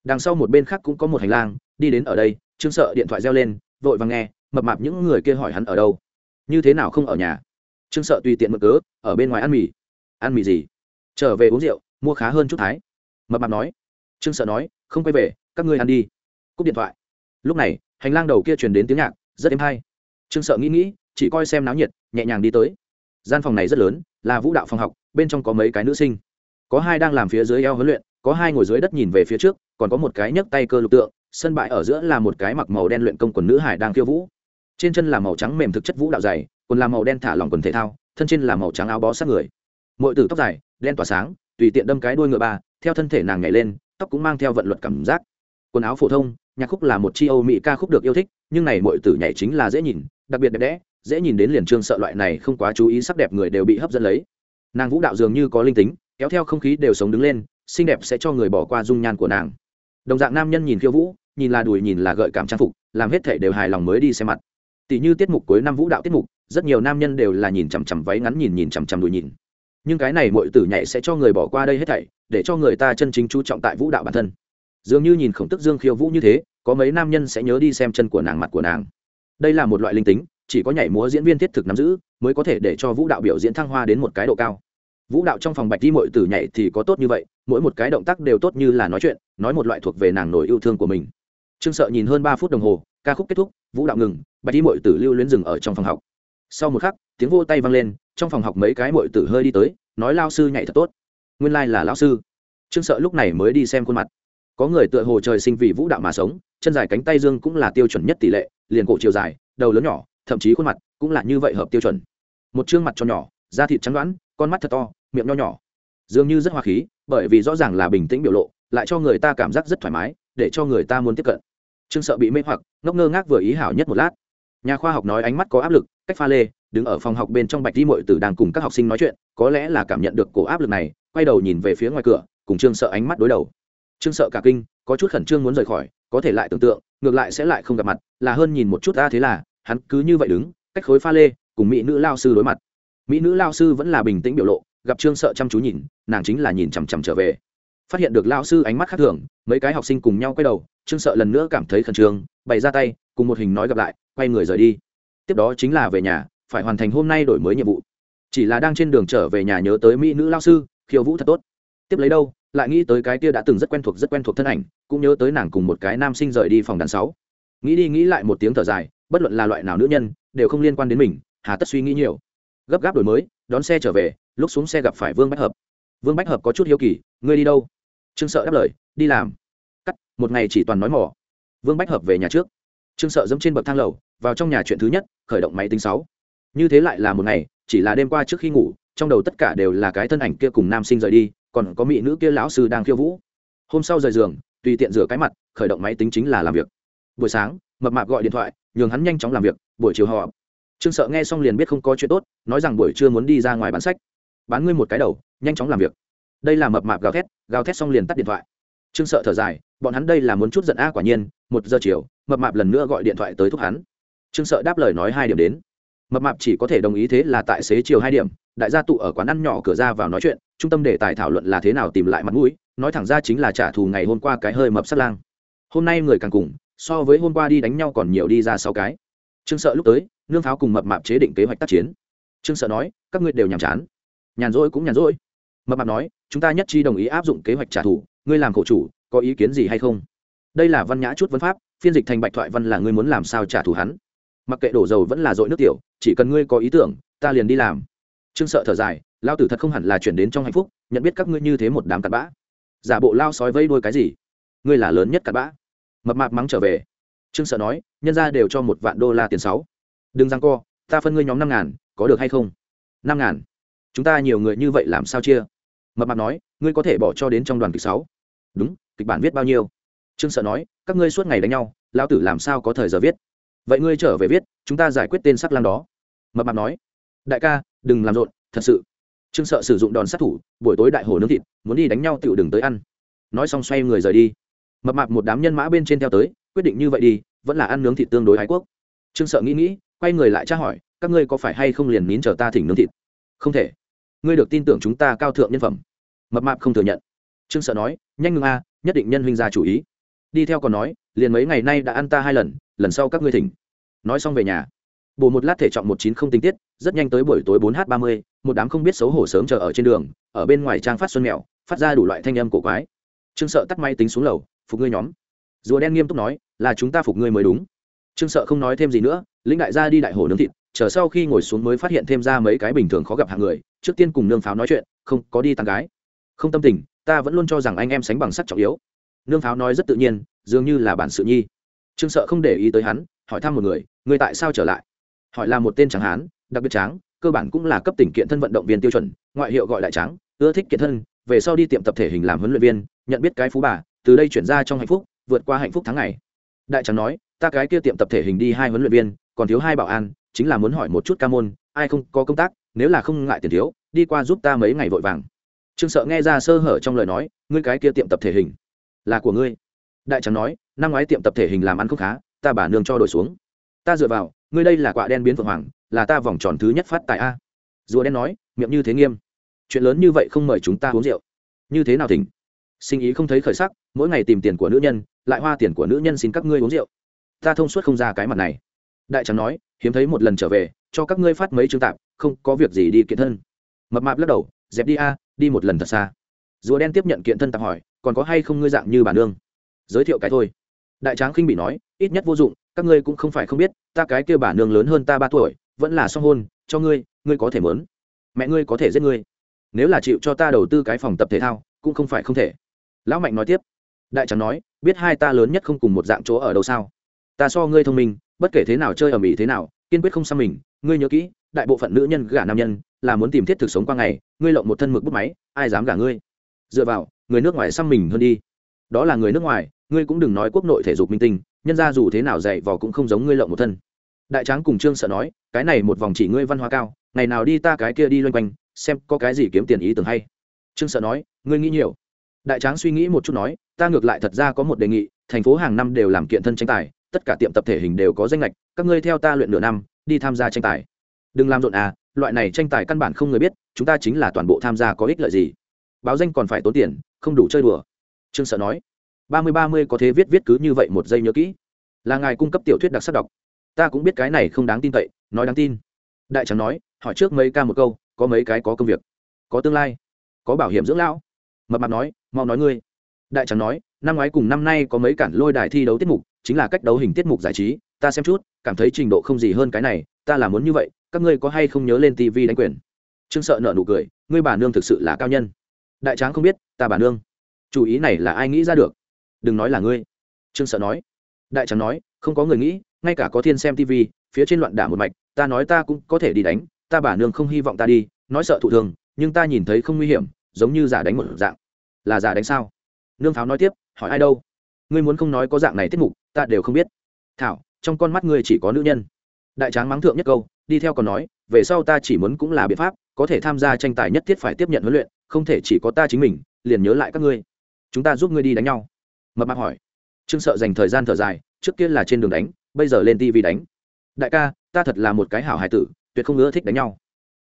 Đằng sau một bên khác cũng có một hành lang, đi đến ở đây, trương sợ điện thoại reo lên, vội vàng nghe mập mạp những người kia hỏi hắn ở đâu? Như thế nào không ở nhà? Trương sợ tùy tiện mở cớ, ở bên ngoài ăn mì. Ăn mì gì? Trở về uống rượu, mua khá hơn chút thái. Mập mạp nói. Trương sợ nói, không quay về, các ngươi ăn đi. Cúp điện thoại. Lúc này, hành lang đầu kia truyền đến tiếng nhạc, rất êm hay. Trương sợ nghĩ nghĩ, chỉ coi xem náo nhiệt, nhẹ nhàng đi tới. Gian phòng này rất lớn, là vũ đạo phòng học, bên trong có mấy cái nữ sinh. Có hai đang làm phía dưới eo huấn luyện, có hai ngồi dưới đất nhìn về phía trước, còn có một cái nhấc tay cơ lục tượng, sân bãi ở giữa là một cái mặc màu đen luyện công quần nữ hải đang khiêu vũ trên chân là màu trắng mềm thực chất vũ đạo dày quần là màu đen thả lỏng quần thể thao, thân trên là màu trắng áo bó sát người. Mỗi tử tóc dài, đen tỏa sáng, tùy tiện đâm cái đuôi ngựa ba, theo thân thể nàng nhảy lên, tóc cũng mang theo vận luật cảm giác. Quần áo phổ thông, nhạc khúc là một chi âu mỹ ca khúc được yêu thích, nhưng này mỗi tử nhảy chính là dễ nhìn, đặc biệt đẹp đẽ, dễ nhìn đến liền trương sợ loại này không quá chú ý sắc đẹp người đều bị hấp dẫn lấy. Nàng vũ đạo dường như có linh tính, kéo theo không khí đều sống đứng lên, xinh đẹp sẽ cho người bỏ qua dung nhan của nàng. Đồng dạng nam nhân nhìn khiêu vũ, nhìn là đùi, nhìn là gợi cảm trang phục, làm hết thể đều hài lòng mới đi xem mặt tỷ như tiết mục cuối năm vũ đạo tiết mục, rất nhiều nam nhân đều là nhìn chằm chằm váy ngắn, nhìn nhìn chằm chằm đùi nhìn. Nhưng cái này mọi tử nhảy sẽ cho người bỏ qua đây hết thảy, để cho người ta chân chính chú trọng tại vũ đạo bản thân. Dường như nhìn khổng tức dương khiêu vũ như thế, có mấy nam nhân sẽ nhớ đi xem chân của nàng, mặt của nàng. Đây là một loại linh tính, chỉ có nhảy múa diễn viên thiết thực nắm giữ, mới có thể để cho vũ đạo biểu diễn thăng hoa đến một cái độ cao. Vũ đạo trong phòng bạch đi mọi tử nhảy thì có tốt như vậy, mỗi một cái động tác đều tốt như là nói chuyện, nói một loại thuộc về nàng nổi yêu thương của mình trương sợ nhìn hơn ba phút đồng hồ, ca khúc kết thúc, vũ đạo ngừng, bạch đi mọi tử lưu luyến rừng ở trong phòng học. Sau một khắc, tiếng vô tay vang lên, trong phòng học mấy cái mọi tử hơi đi tới, nói lao sư nhảy thật tốt. Nguyên lai、like、là lao sư. Trương sợ lúc này mới đi xem khuôn mặt. Có người tựa hồ trời sinh vì vũ đạo mà sống, chân dài cánh tay dương cũng là tiêu chuẩn nhất tỷ lệ, liền cổ chiều dài, đầu lớn nhỏ, thậm chí khuôn mặt cũng là như vậy hợp tiêu chuẩn. Một chương mặt cho nhỏ, da thịt trắng đoán, con mắt thật to, miệng nho nhỏ. Dường như rất hoa khí, bởi vì rõ ràng là bình tĩnh biểu lộ, lại cho người ta cảm giác rất thoải mái, để cho người ta muốn tiếp cận trương sợ bị mê hoặc, ngốc ngơ ngác vừa ý hảo nhất một lát. Nhà khoa học nói ánh mắt có áp lực, cách pha lê, đứng ở phòng học bên trong bạch đi mội tử đang cùng các học sinh nói chuyện, có lẽ là cảm nhận được cổ áp lực này, quay đầu nhìn về phía ngoài cửa, cùng trương sợ ánh mắt đối đầu. Trương sợ cả kinh, có chút khẩn trương muốn rời khỏi, có thể lại tưởng tượng, ngược lại sẽ lại không gặp mặt, là hơn nhìn một chút ta thế là, hắn cứ như vậy đứng, cách khối pha lê, cùng mỹ nữ lao sư đối mặt. Mỹ nữ lao sư vẫn là bình tĩnh biểu lộ, gặp trương sợ chăm chú nhìn, nàng chính là nhìn chằm chằm trở về phát hiện được lao sư ánh mắt khác thường, mấy cái học sinh cùng nhau quay đầu, trương sợ lần nữa cảm thấy khẩn trương, bày ra tay, cùng một hình nói gặp lại, quay người rời đi. Tiếp đó chính là về nhà, phải hoàn thành hôm nay đổi mới nhiệm vụ. Chỉ là đang trên đường trở về nhà nhớ tới mỹ nữ lao sư, khiêu vũ thật tốt. Tiếp lấy đâu, lại nghĩ tới cái kia đã từng rất quen thuộc rất quen thuộc thân ảnh, cũng nhớ tới nàng cùng một cái nam sinh rời đi phòng đàn sáu. Nghĩ đi nghĩ lại một tiếng thở dài, bất luận là loại nào nữ nhân, đều không liên quan đến mình, hà tất suy nghĩ nhiều. Gấp gáp đổi mới, đón xe trở về, lúc xuống xe gặp phải vương bách hợp. Vương bách hợp có chút hiếu kỳ, ngươi đi đâu? Trương sợ đáp lời, đi làm. Cắt, một ngày chỉ toàn nói mỏ vương bách hợp về nhà trước. Trương sợ dẫm trên bậc thang lầu, vào trong nhà chuyện thứ nhất, khởi động máy tính sáu. Như thế lại là một ngày, chỉ là đêm qua trước khi ngủ, trong đầu tất cả đều là cái thân ảnh kia cùng nam sinh rời đi, còn có mỹ nữ kia lão sư đang khiêu vũ. Hôm sau rời giường, tùy tiện rửa cái mặt, khởi động máy tính chính là làm việc. Buổi sáng, mập mạp gọi điện thoại, nhường hắn nhanh chóng làm việc, buổi chiều họ trương sợ nghe xong liền biết không có chuyện tốt, nói rằng buổi trưa muốn đi ra ngoài bán sách. Bán ngươi một cái đầu, nhanh chóng làm việc đây là mập mạp gào thét gào thét xong liền tắt điện thoại. Trương sợ thở dài, bọn hắn đây là muốn chút giận a, quả nhiên, một giờ chiều, mập mạp lần nữa gọi điện thoại tới thúc hắn. Trương sợ đáp lời nói hai điểm đến. Mập mạp chỉ có thể đồng ý thế là tại xế chiều hai điểm, đại gia tụ ở quán ăn nhỏ cửa ra vào nói chuyện, trung tâm đề tài thảo luận là thế nào tìm lại mặt mũi, nói thẳng ra chính là trả thù ngày hôm qua cái hơi mập sắt lang. Hôm nay người càng cùng, so với hôm qua đi đánh nhau còn nhiều đi ra sáu cái. Trương sợ lúc tới, nương pháo cùng mập mạp chế định kế hoạch tác chiến. Trương sợ nói, các ngươi đều nhàm chán. Nhàn rỗi cũng nhàn rỗi mập mạp nói, chúng ta nhất trí đồng ý áp dụng kế hoạch trả thù, ngươi làm khổ chủ, có ý kiến gì hay không? Đây là văn nhã chút vấn pháp, phiên dịch thành bạch thoại văn là ngươi muốn làm sao trả thù hắn. Mặc kệ đổ dầu vẫn là dội nước tiểu, chỉ cần ngươi có ý tưởng, ta liền đi làm. Trương sợ thở dài lao tử thật không hẳn là chuyển đến trong hạnh phúc, nhận biết các ngươi như thế một đám cặn bã. Giả bộ lao sói vây đôi cái gì? Ngươi là lớn nhất cặn bã. Mập mạp mắng trở về. Trương sợ nói, nhân ra đều cho một vạn đô la tiền sáu. Đừng răng co, ta phân ngươi nhóm năm ngàn, có được hay không? Năm ngàn? Chúng ta nhiều người như vậy làm sao chia? Mập mạp nói, ngươi có thể bỏ cho đến trong đoàn kịch sáu. Đúng, kịch bản viết bao nhiêu? Trương sợ nói, các ngươi suốt ngày đánh nhau, lão tử làm sao có thời giờ viết? Vậy ngươi trở về viết, chúng ta giải quyết tên sắc lang đó. Mập mạp nói, đại ca, đừng làm rộn, thật sự. Trương sợ sử dụng đòn sát thủ, buổi tối đại hồ nướng thịt, muốn đi đánh nhau tựu đừng tới ăn. Nói xong xoay người rời đi. Mập mạp một đám nhân mã bên trên theo tới, quyết định như vậy đi, vẫn là ăn nướng thịt tương đối ái quốc. Trương sợ nghĩ nghĩ, quay người lại tra hỏi, các ngươi có phải hay không liền nín chờ ta thỉnh nướng thịt? Không thể ngươi được tin tưởng chúng ta cao thượng nhân phẩm. Mập mạp không thừa nhận. Trương sợ nói, nhanh ngưng a, nhất định nhân huynh ra chủ ý. Đi theo còn nói, liền mấy ngày nay đã ăn ta hai lần lần sau các ngươi thỉnh. Nói xong về nhà. Bổ một lát thể trọng một chín không tinh tiết, rất nhanh tới buổi tối bốn h ba mươi, một đám không biết xấu hổ sớm chờ ở trên đường, ở bên ngoài trang phát xuân mèo, phát ra đủ loại thanh âm cổ quái. Trương sợ tắt may tính xuống lầu, phục ngươi nhóm. Rùa đen nghiêm túc nói, là chúng ta phục ngươi mới đúng. Trương sợ không nói thêm gì nữa, lĩnh đại gia đi đại hồ nướng thịt chờ sau khi ngồi xuống mới phát hiện thêm ra mấy cái bình thường khó gặp hạng người, trước tiên cùng nương pháo nói chuyện, không, có đi tặng gái. Không tâm tình, ta vẫn luôn cho rằng anh em sánh bằng sắc trọng yếu. Nương pháo nói rất tự nhiên, dường như là bản sự nhi. Trương sợ không để ý tới hắn, hỏi thăm một người người tại sao trở lại? Hỏi là một tên tráng hán, đặc biệt tráng, cơ bản cũng là cấp tỉnh kiện thân vận động viên tiêu chuẩn, ngoại hiệu gọi đại tráng, ưa thích kiện thân, về sau đi tiệm tập thể hình làm huấn luyện viên, nhận biết cái phú bà, từ đây chuyển ra trong hạnh phúc, vượt qua hạnh phúc tháng ngày. Đại tráng nói, ta cái kia tiệm tập thể hình đi hai huấn luyện viên, còn thiếu hai bảo an chính là muốn hỏi một chút ca môn, ai không có công tác, nếu là không ngại tiền thiếu, đi qua giúp ta mấy ngày vội vàng. Trương sợ nghe ra sơ hở trong lời nói, ngươi cái kia tiệm tập thể hình, là của ngươi. Đại trắng nói, năm ngoái tiệm tập thể hình làm ăn không khá, ta bà nương cho đổi xuống. Ta dựa vào, ngươi đây là quạ đen biến phượng hoàng, là ta vòng tròn thứ nhất phát tại a. Rùa đen nói, miệng như thế nghiêm. Chuyện lớn như vậy không mời chúng ta uống rượu. Như thế nào thỉnh? Sinh ý không thấy khởi sắc, mỗi ngày tìm tiền của nữ nhân, lại hoa tiền của nữ nhân xin các ngươi uống rượu. Ta thông suốt không ra cái mặt này. Đại trắng nói hiếm thấy một lần trở về, cho các ngươi phát mấy chương tạp, không có việc gì đi kiện thân. Mập mạp lắc đầu, dẹp đi a, đi một lần thật xa. Rùa đen tiếp nhận kiện thân tạp hỏi, còn có hay không ngươi dạng như bản nương? Giới thiệu cái thôi. Đại tráng khinh bị nói, ít nhất vô dụng, các ngươi cũng không phải không biết, ta cái kia bản nương lớn hơn ta ba tuổi, vẫn là song hôn, cho ngươi ngươi có thể mớn. Mẹ ngươi có thể giết ngươi. Nếu là chịu cho ta đầu tư cái phòng tập thể thao, cũng không phải không thể. Lão mạnh nói tiếp. Đại tráng nói, biết hai ta lớn nhất không cùng một dạng chỗ ở đâu sao? Ta so ngươi thông minh, bất kể thế nào chơi ở mỹ thế nào kiên quyết không xăm mình, ngươi nhớ kỹ, đại bộ phận nữ nhân gả nam nhân là muốn tìm thiết thực sống qua ngày, ngươi lộng một thân mực bút máy, ai dám gả ngươi? Dựa vào, người nước ngoài xăm mình hơn đi. Đó là người nước ngoài, ngươi cũng đừng nói quốc nội thể dục minh tinh, nhân ra dù thế nào dạy vò cũng không giống ngươi lộng một thân. Đại tráng cùng trương sợ nói, cái này một vòng chỉ ngươi văn hóa cao, ngày nào đi ta cái kia đi loanh quanh, xem có cái gì kiếm tiền ý tưởng hay. Trương sợ nói, ngươi nghĩ nhiều. Đại tráng suy nghĩ một chút nói, ta ngược lại thật ra có một đề nghị, thành phố hàng năm đều làm kiện thân tranh tài tất cả tiệm tập thể hình đều có danh lệch các ngươi theo ta luyện nửa năm, đi tham gia tranh tài. Đừng làm rộn à loại này tranh tài căn bản không người biết, chúng ta chính là toàn bộ tham gia có ích lợi gì. Báo danh còn phải tốn tiền, không đủ chơi đùa. Trương sợ nói. Ba mươi ba mươi có thế viết viết cứ như vậy một giây nhớ kỹ. Là ngài cung cấp tiểu thuyết đặc sắc đọc. Ta cũng biết cái này không đáng tin cậy, nói đáng tin. Đại trắng nói, hỏi trước mấy ca một câu, có mấy cái có công việc, có tương lai, có bảo hiểm dưỡng lão. Mập mạp nói, mau nói ngươi. Đại trắng nói, năm ngoái cùng năm nay có mấy cản lôi đài thi đấu tiết mục chính là cách đấu hình tiết mục giải trí, ta xem chút, cảm thấy trình độ không gì hơn cái này, ta là muốn như vậy, các ngươi có hay không nhớ lên tv đánh quyền? Trương sợ nợ nụ cười, ngươi bà nương thực sự là cao nhân. Đại tráng không biết, ta bà nương. Chủ ý này là ai nghĩ ra được? Đừng nói là ngươi. Trương sợ nói. Đại tráng nói, không có người nghĩ, ngay cả có thiên xem tv phía trên loạn đả một mạch, ta nói ta cũng có thể đi đánh, ta bà nương không hy vọng ta đi, nói sợ thụ thường, nhưng ta nhìn thấy không nguy hiểm, giống như giả đánh một dạng. Là giả đánh sao? Nương pháo nói tiếp, hỏi ai đâu? Ngươi muốn không nói có dạng này tiết mục ta đều không biết. Thảo, trong con mắt ngươi chỉ có nữ nhân. Đại tráng mắng thượng nhất câu, đi theo còn nói, về sau ta chỉ muốn cũng là biện pháp, có thể tham gia tranh tài nhất thiết phải tiếp nhận huấn luyện, không thể chỉ có ta chính mình, liền nhớ lại các ngươi. Chúng ta giúp ngươi đi đánh nhau. Mập mạp hỏi. Trương sợ dành thời gian thở dài, trước kia là trên đường đánh, bây giờ lên tv đánh. Đại ca, ta thật là một cái hảo hài tử, tuyệt không ưa thích đánh nhau.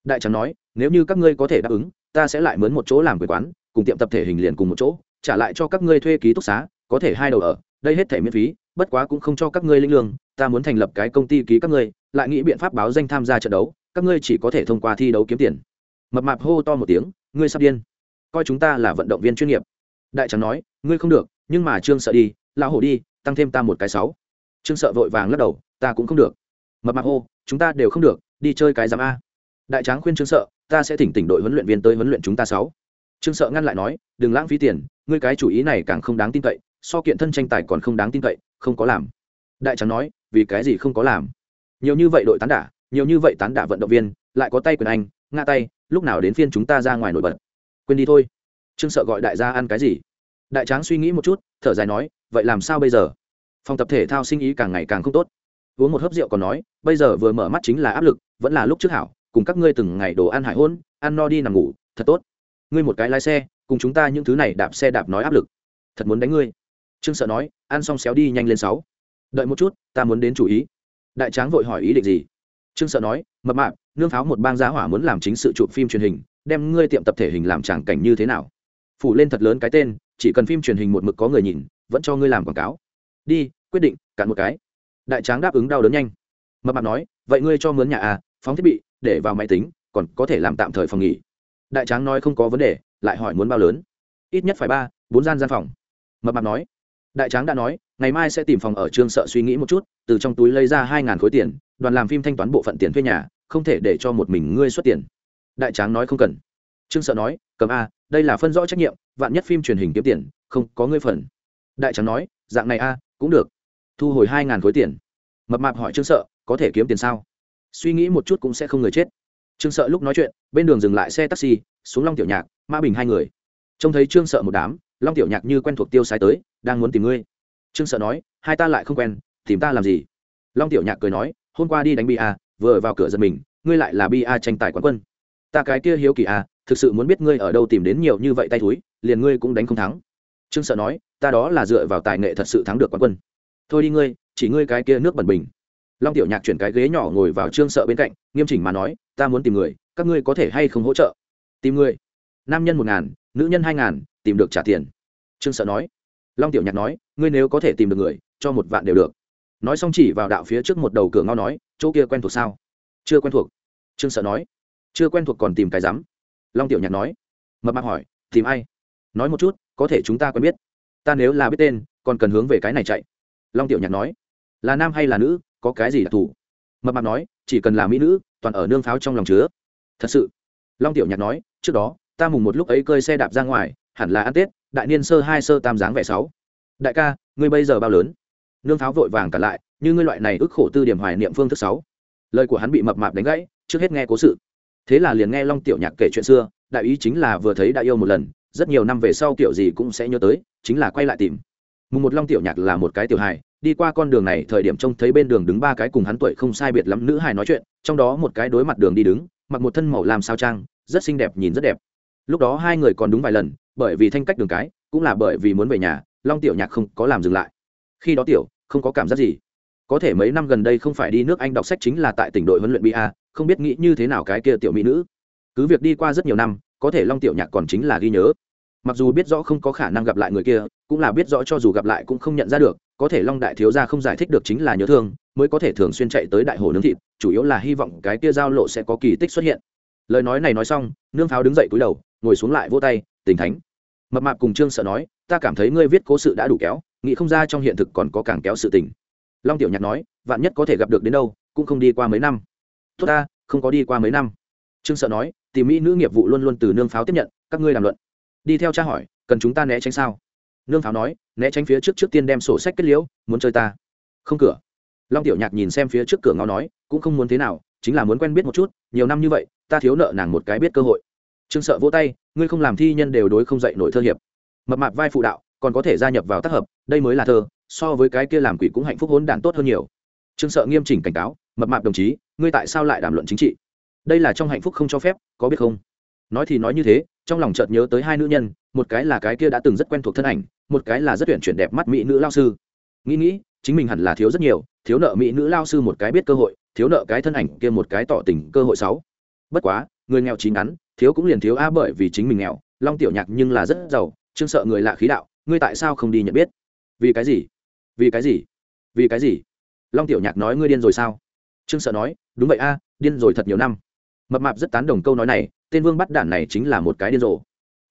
Đại tráng nói, nếu như các ngươi có thể đáp ứng, ta sẽ lại mướn một chỗ làm quầy quán, cùng tiệm tập thể hình liền cùng một chỗ, trả lại cho các ngươi thuê ký túc xá, có thể hai đầu ở, đây hết thể miễn phí bất quá cũng không cho các ngươi linh lương, ta muốn thành lập cái công ty ký các ngươi, lại nghĩ biện pháp báo danh tham gia trận đấu, các ngươi chỉ có thể thông qua thi đấu kiếm tiền. Mập mạp hô to một tiếng, ngươi sắp điên. Coi chúng ta là vận động viên chuyên nghiệp. Đại trắng nói, ngươi không được, nhưng mà trương sợ đi, lão hổ đi, tăng thêm ta một cái sáu. Trương sợ vội vàng lắc đầu, ta cũng không được. Mập mạp hô, chúng ta đều không được, đi chơi cái giám a. Đại tráng khuyên trương sợ, ta sẽ thỉnh tỉnh đội huấn luyện viên tới huấn luyện chúng ta sáu. Trương sợ ngăn lại nói, đừng lãng phí tiền, ngươi cái chủ ý này càng không đáng tin cậy, so kiện thân tranh tài còn không đáng tin cậy không có làm. Đại Trắng nói, vì cái gì không có làm? Nhiều như vậy đội tán đả, nhiều như vậy tán đả vận động viên, lại có tay quyền anh, ngã tay, lúc nào đến phiên chúng ta ra ngoài nổi bật? Quên đi thôi. Trương sợ gọi đại gia ăn cái gì? Đại tráng suy nghĩ một chút, thở dài nói, vậy làm sao bây giờ? Phòng tập thể thao sinh ý càng ngày càng không tốt. Uống một hớp rượu còn nói, bây giờ vừa mở mắt chính là áp lực, vẫn là lúc trước hảo, cùng các ngươi từng ngày đồ ăn hải hôn, ăn no đi nằm ngủ, thật tốt. Ngươi một cái lái xe, cùng chúng ta những thứ này đạp xe đạp nói áp lực. Thật muốn đánh ngươi trương sợ nói, ăn xong xéo đi nhanh lên sáu. Đợi một chút, ta muốn đến chủ ý. Đại tráng vội hỏi ý định gì? Trương sợ nói, mập mạp, nương pháo một bang giá hỏa muốn làm chính sự chụp phim truyền hình, đem ngươi tiệm tập thể hình làm tràng cảnh như thế nào? Phủ lên thật lớn cái tên, chỉ cần phim truyền hình một mực có người nhìn, vẫn cho ngươi làm quảng cáo. Đi, quyết định, cạn một cái. Đại tráng đáp ứng đau đớn nhanh. Mập mạp nói, vậy ngươi cho mướn nhà à phóng thiết bị, để vào máy tính, còn có thể làm tạm thời phòng nghỉ. Đại tráng nói không có vấn đề, lại hỏi muốn bao lớn. Ít nhất phải ba, bốn gian gian phòng. Mập mạp nói đại tráng đã nói, ngày mai sẽ tìm phòng ở trương sợ suy nghĩ một chút, từ trong túi lấy ra hai ngàn khối tiền, đoàn làm phim thanh toán bộ phận tiền thuê nhà, không thể để cho một mình ngươi xuất tiền. Đại tráng nói không cần. Trương sợ nói, cầm a, đây là phân rõ trách nhiệm, vạn nhất phim truyền hình kiếm tiền, không có ngươi phần. Đại tráng nói, dạng này a, cũng được. Thu hồi hai ngàn khối tiền. Mập mạp hỏi trương sợ, có thể kiếm tiền sao? Suy nghĩ một chút cũng sẽ không người chết. Trương sợ lúc nói chuyện, bên đường dừng lại xe taxi, xuống long tiểu nhạc ma bình hai người. Trông thấy trương sợ một đám long tiểu nhạc như quen thuộc tiêu sái tới, đang muốn tìm ngươi. Trương sợ nói, hai ta lại không quen, tìm ta làm gì? Long tiểu nhạc cười nói, hôm qua đi đánh bia, vừa vào cửa giật mình, ngươi lại là bia tranh tài quán quân. Ta cái kia hiếu kỳ à thực sự muốn biết ngươi ở đâu tìm đến nhiều như vậy tay túi liền ngươi cũng đánh không thắng. Trương sợ nói, ta đó là dựa vào tài nghệ thật sự thắng được quán quân. Thôi đi ngươi, chỉ ngươi cái kia nước bẩn bình. Long tiểu nhạc chuyển cái ghế nhỏ ngồi vào trương sợ bên cạnh, nghiêm chỉnh mà nói, ta muốn tìm người, các ngươi có thể hay không hỗ trợ? Tìm người. Nam nhân một ngàn nữ nhân hai ngàn, tìm được trả tiền. Trương sợ nói. Long tiểu nhạc nói, ngươi nếu có thể tìm được người, cho một vạn đều được. Nói xong chỉ vào đạo phía trước một đầu cửa ngao nói, chỗ kia quen thuộc sao? Chưa quen thuộc. Trương sợ nói. Chưa quen thuộc còn tìm cái rắm. Long tiểu nhạc nói. Mập mạp hỏi, tìm ai? Nói một chút, có thể chúng ta quen biết. Ta nếu là biết tên, còn cần hướng về cái này chạy. Long tiểu nhạc nói. Là nam hay là nữ, có cái gì đặc thù mập mạp nói, chỉ cần là mỹ nữ, toàn ở nương pháo trong lòng chứa. Thật sự. Long tiểu nhạc nói, trước đó ta mùng một lúc ấy cơi xe đạp ra ngoài, hẳn là ăn tết, đại niên sơ hai sơ tam dáng vẻ sáu. Đại ca, ngươi bây giờ bao lớn? Nương pháo vội vàng cả lại, như ngươi loại này ức khổ tư điểm hoài niệm phương thức sáu. Lời của hắn bị mập mạp đánh gãy, trước hết nghe cố sự. Thế là liền nghe long tiểu nhạc kể chuyện xưa, đại ý chính là vừa thấy đã yêu một lần, rất nhiều năm về sau kiểu gì cũng sẽ nhớ tới, chính là quay lại tìm. Mùng một long tiểu nhạc là một cái tiểu hài, đi qua con đường này, thời điểm trông thấy bên đường đứng ba cái cùng hắn tuổi không sai biệt lắm nữ hài nói chuyện, trong đó một cái đối mặt đường đi đứng, mặc một thân màu làm sao trang, rất xinh đẹp, nhìn rất đẹp lúc đó hai người còn đúng vài lần, bởi vì thanh cách đường cái, cũng là bởi vì muốn về nhà, long tiểu nhạc không có làm dừng lại. Khi đó tiểu, không có cảm giác gì. Có thể mấy năm gần đây không phải đi nước anh đọc sách chính là tại tỉnh đội huấn luyện ba không biết nghĩ như thế nào cái kia tiểu mỹ nữ. Cứ việc đi qua rất nhiều năm, có thể long tiểu nhạc còn chính là ghi nhớ. Mặc dù biết rõ không có khả năng gặp lại người kia, cũng là biết rõ cho dù gặp lại cũng không nhận ra được, có thể long đại thiếu gia không giải thích được chính là nhớ thương, mới có thể thường xuyên chạy tới đại hồ nướng thịt, chủ yếu là hy vọng cái kia giao lộ sẽ có kỳ tích xuất hiện lời nói này nói xong, nương pháo đứng dậy cúi đầu, ngồi xuống lại vô tay, tình thánh. Mập mạp cùng trương sợ nói, ta cảm thấy ngươi viết cố sự đã đủ kéo, nghĩ không ra trong hiện thực còn có càng kéo sự tình. Long tiểu nhạc nói, vạn nhất có thể gặp được đến đâu, cũng không đi qua mấy năm. Tốt ta, không có đi qua mấy năm. Trương sợ nói tìm mỹ nữ nghiệp vụ luôn luôn từ nương pháo tiếp nhận, các ngươi làm luận. Đi theo cha hỏi, cần chúng ta né tránh sao? Nương pháo nói, né tránh phía trước trước tiên đem sổ sách kết liễu, muốn chơi ta. Không cửa. Long tiểu nhạc nhìn xem phía trước cửa ngao nói, cũng không muốn thế nào chính là muốn quen biết một chút, nhiều năm như vậy, ta thiếu nợ nàng một cái biết cơ hội. Trương sợ vỗ tay, ngươi không làm thi nhân đều đối không dạy nổi thơ hiệp. Mập mạp vai phụ đạo, còn có thể gia nhập vào tác hợp, đây mới là thơ, so với cái kia làm quỷ cũng hạnh phúc hốn đản tốt hơn nhiều. Trương sợ nghiêm chỉnh cảnh cáo, mập mạp đồng chí, ngươi tại sao lại đàm luận chính trị? Đây là trong hạnh phúc không cho phép, có biết không? Nói thì nói như thế, trong lòng chợt nhớ tới hai nữ nhân, một cái là cái kia đã từng rất quen thuộc thân ảnh, một cái là rất tuyển chuyển đẹp mắt mỹ nữ lao sư. Nghĩ nghĩ, chính mình hẳn là thiếu rất nhiều, thiếu nợ mỹ nữ lao sư một cái biết cơ hội thiếu nợ cái thân ảnh kia một cái tỏ tình cơ hội sáu. Bất quá, người nghèo chín ngắn, thiếu cũng liền thiếu a bởi vì chính mình nghèo, long tiểu nhạc nhưng là rất giàu chương sợ người lạ khí đạo, ngươi tại sao không đi nhận biết? Vì cái gì? Vì cái gì? Vì cái gì? Long tiểu nhạc nói ngươi điên rồi sao? Trương sợ nói, đúng vậy a, điên rồi thật nhiều năm. Mập mạp rất tán đồng câu nói này, tên vương bắt đản này chính là một cái điên rồ.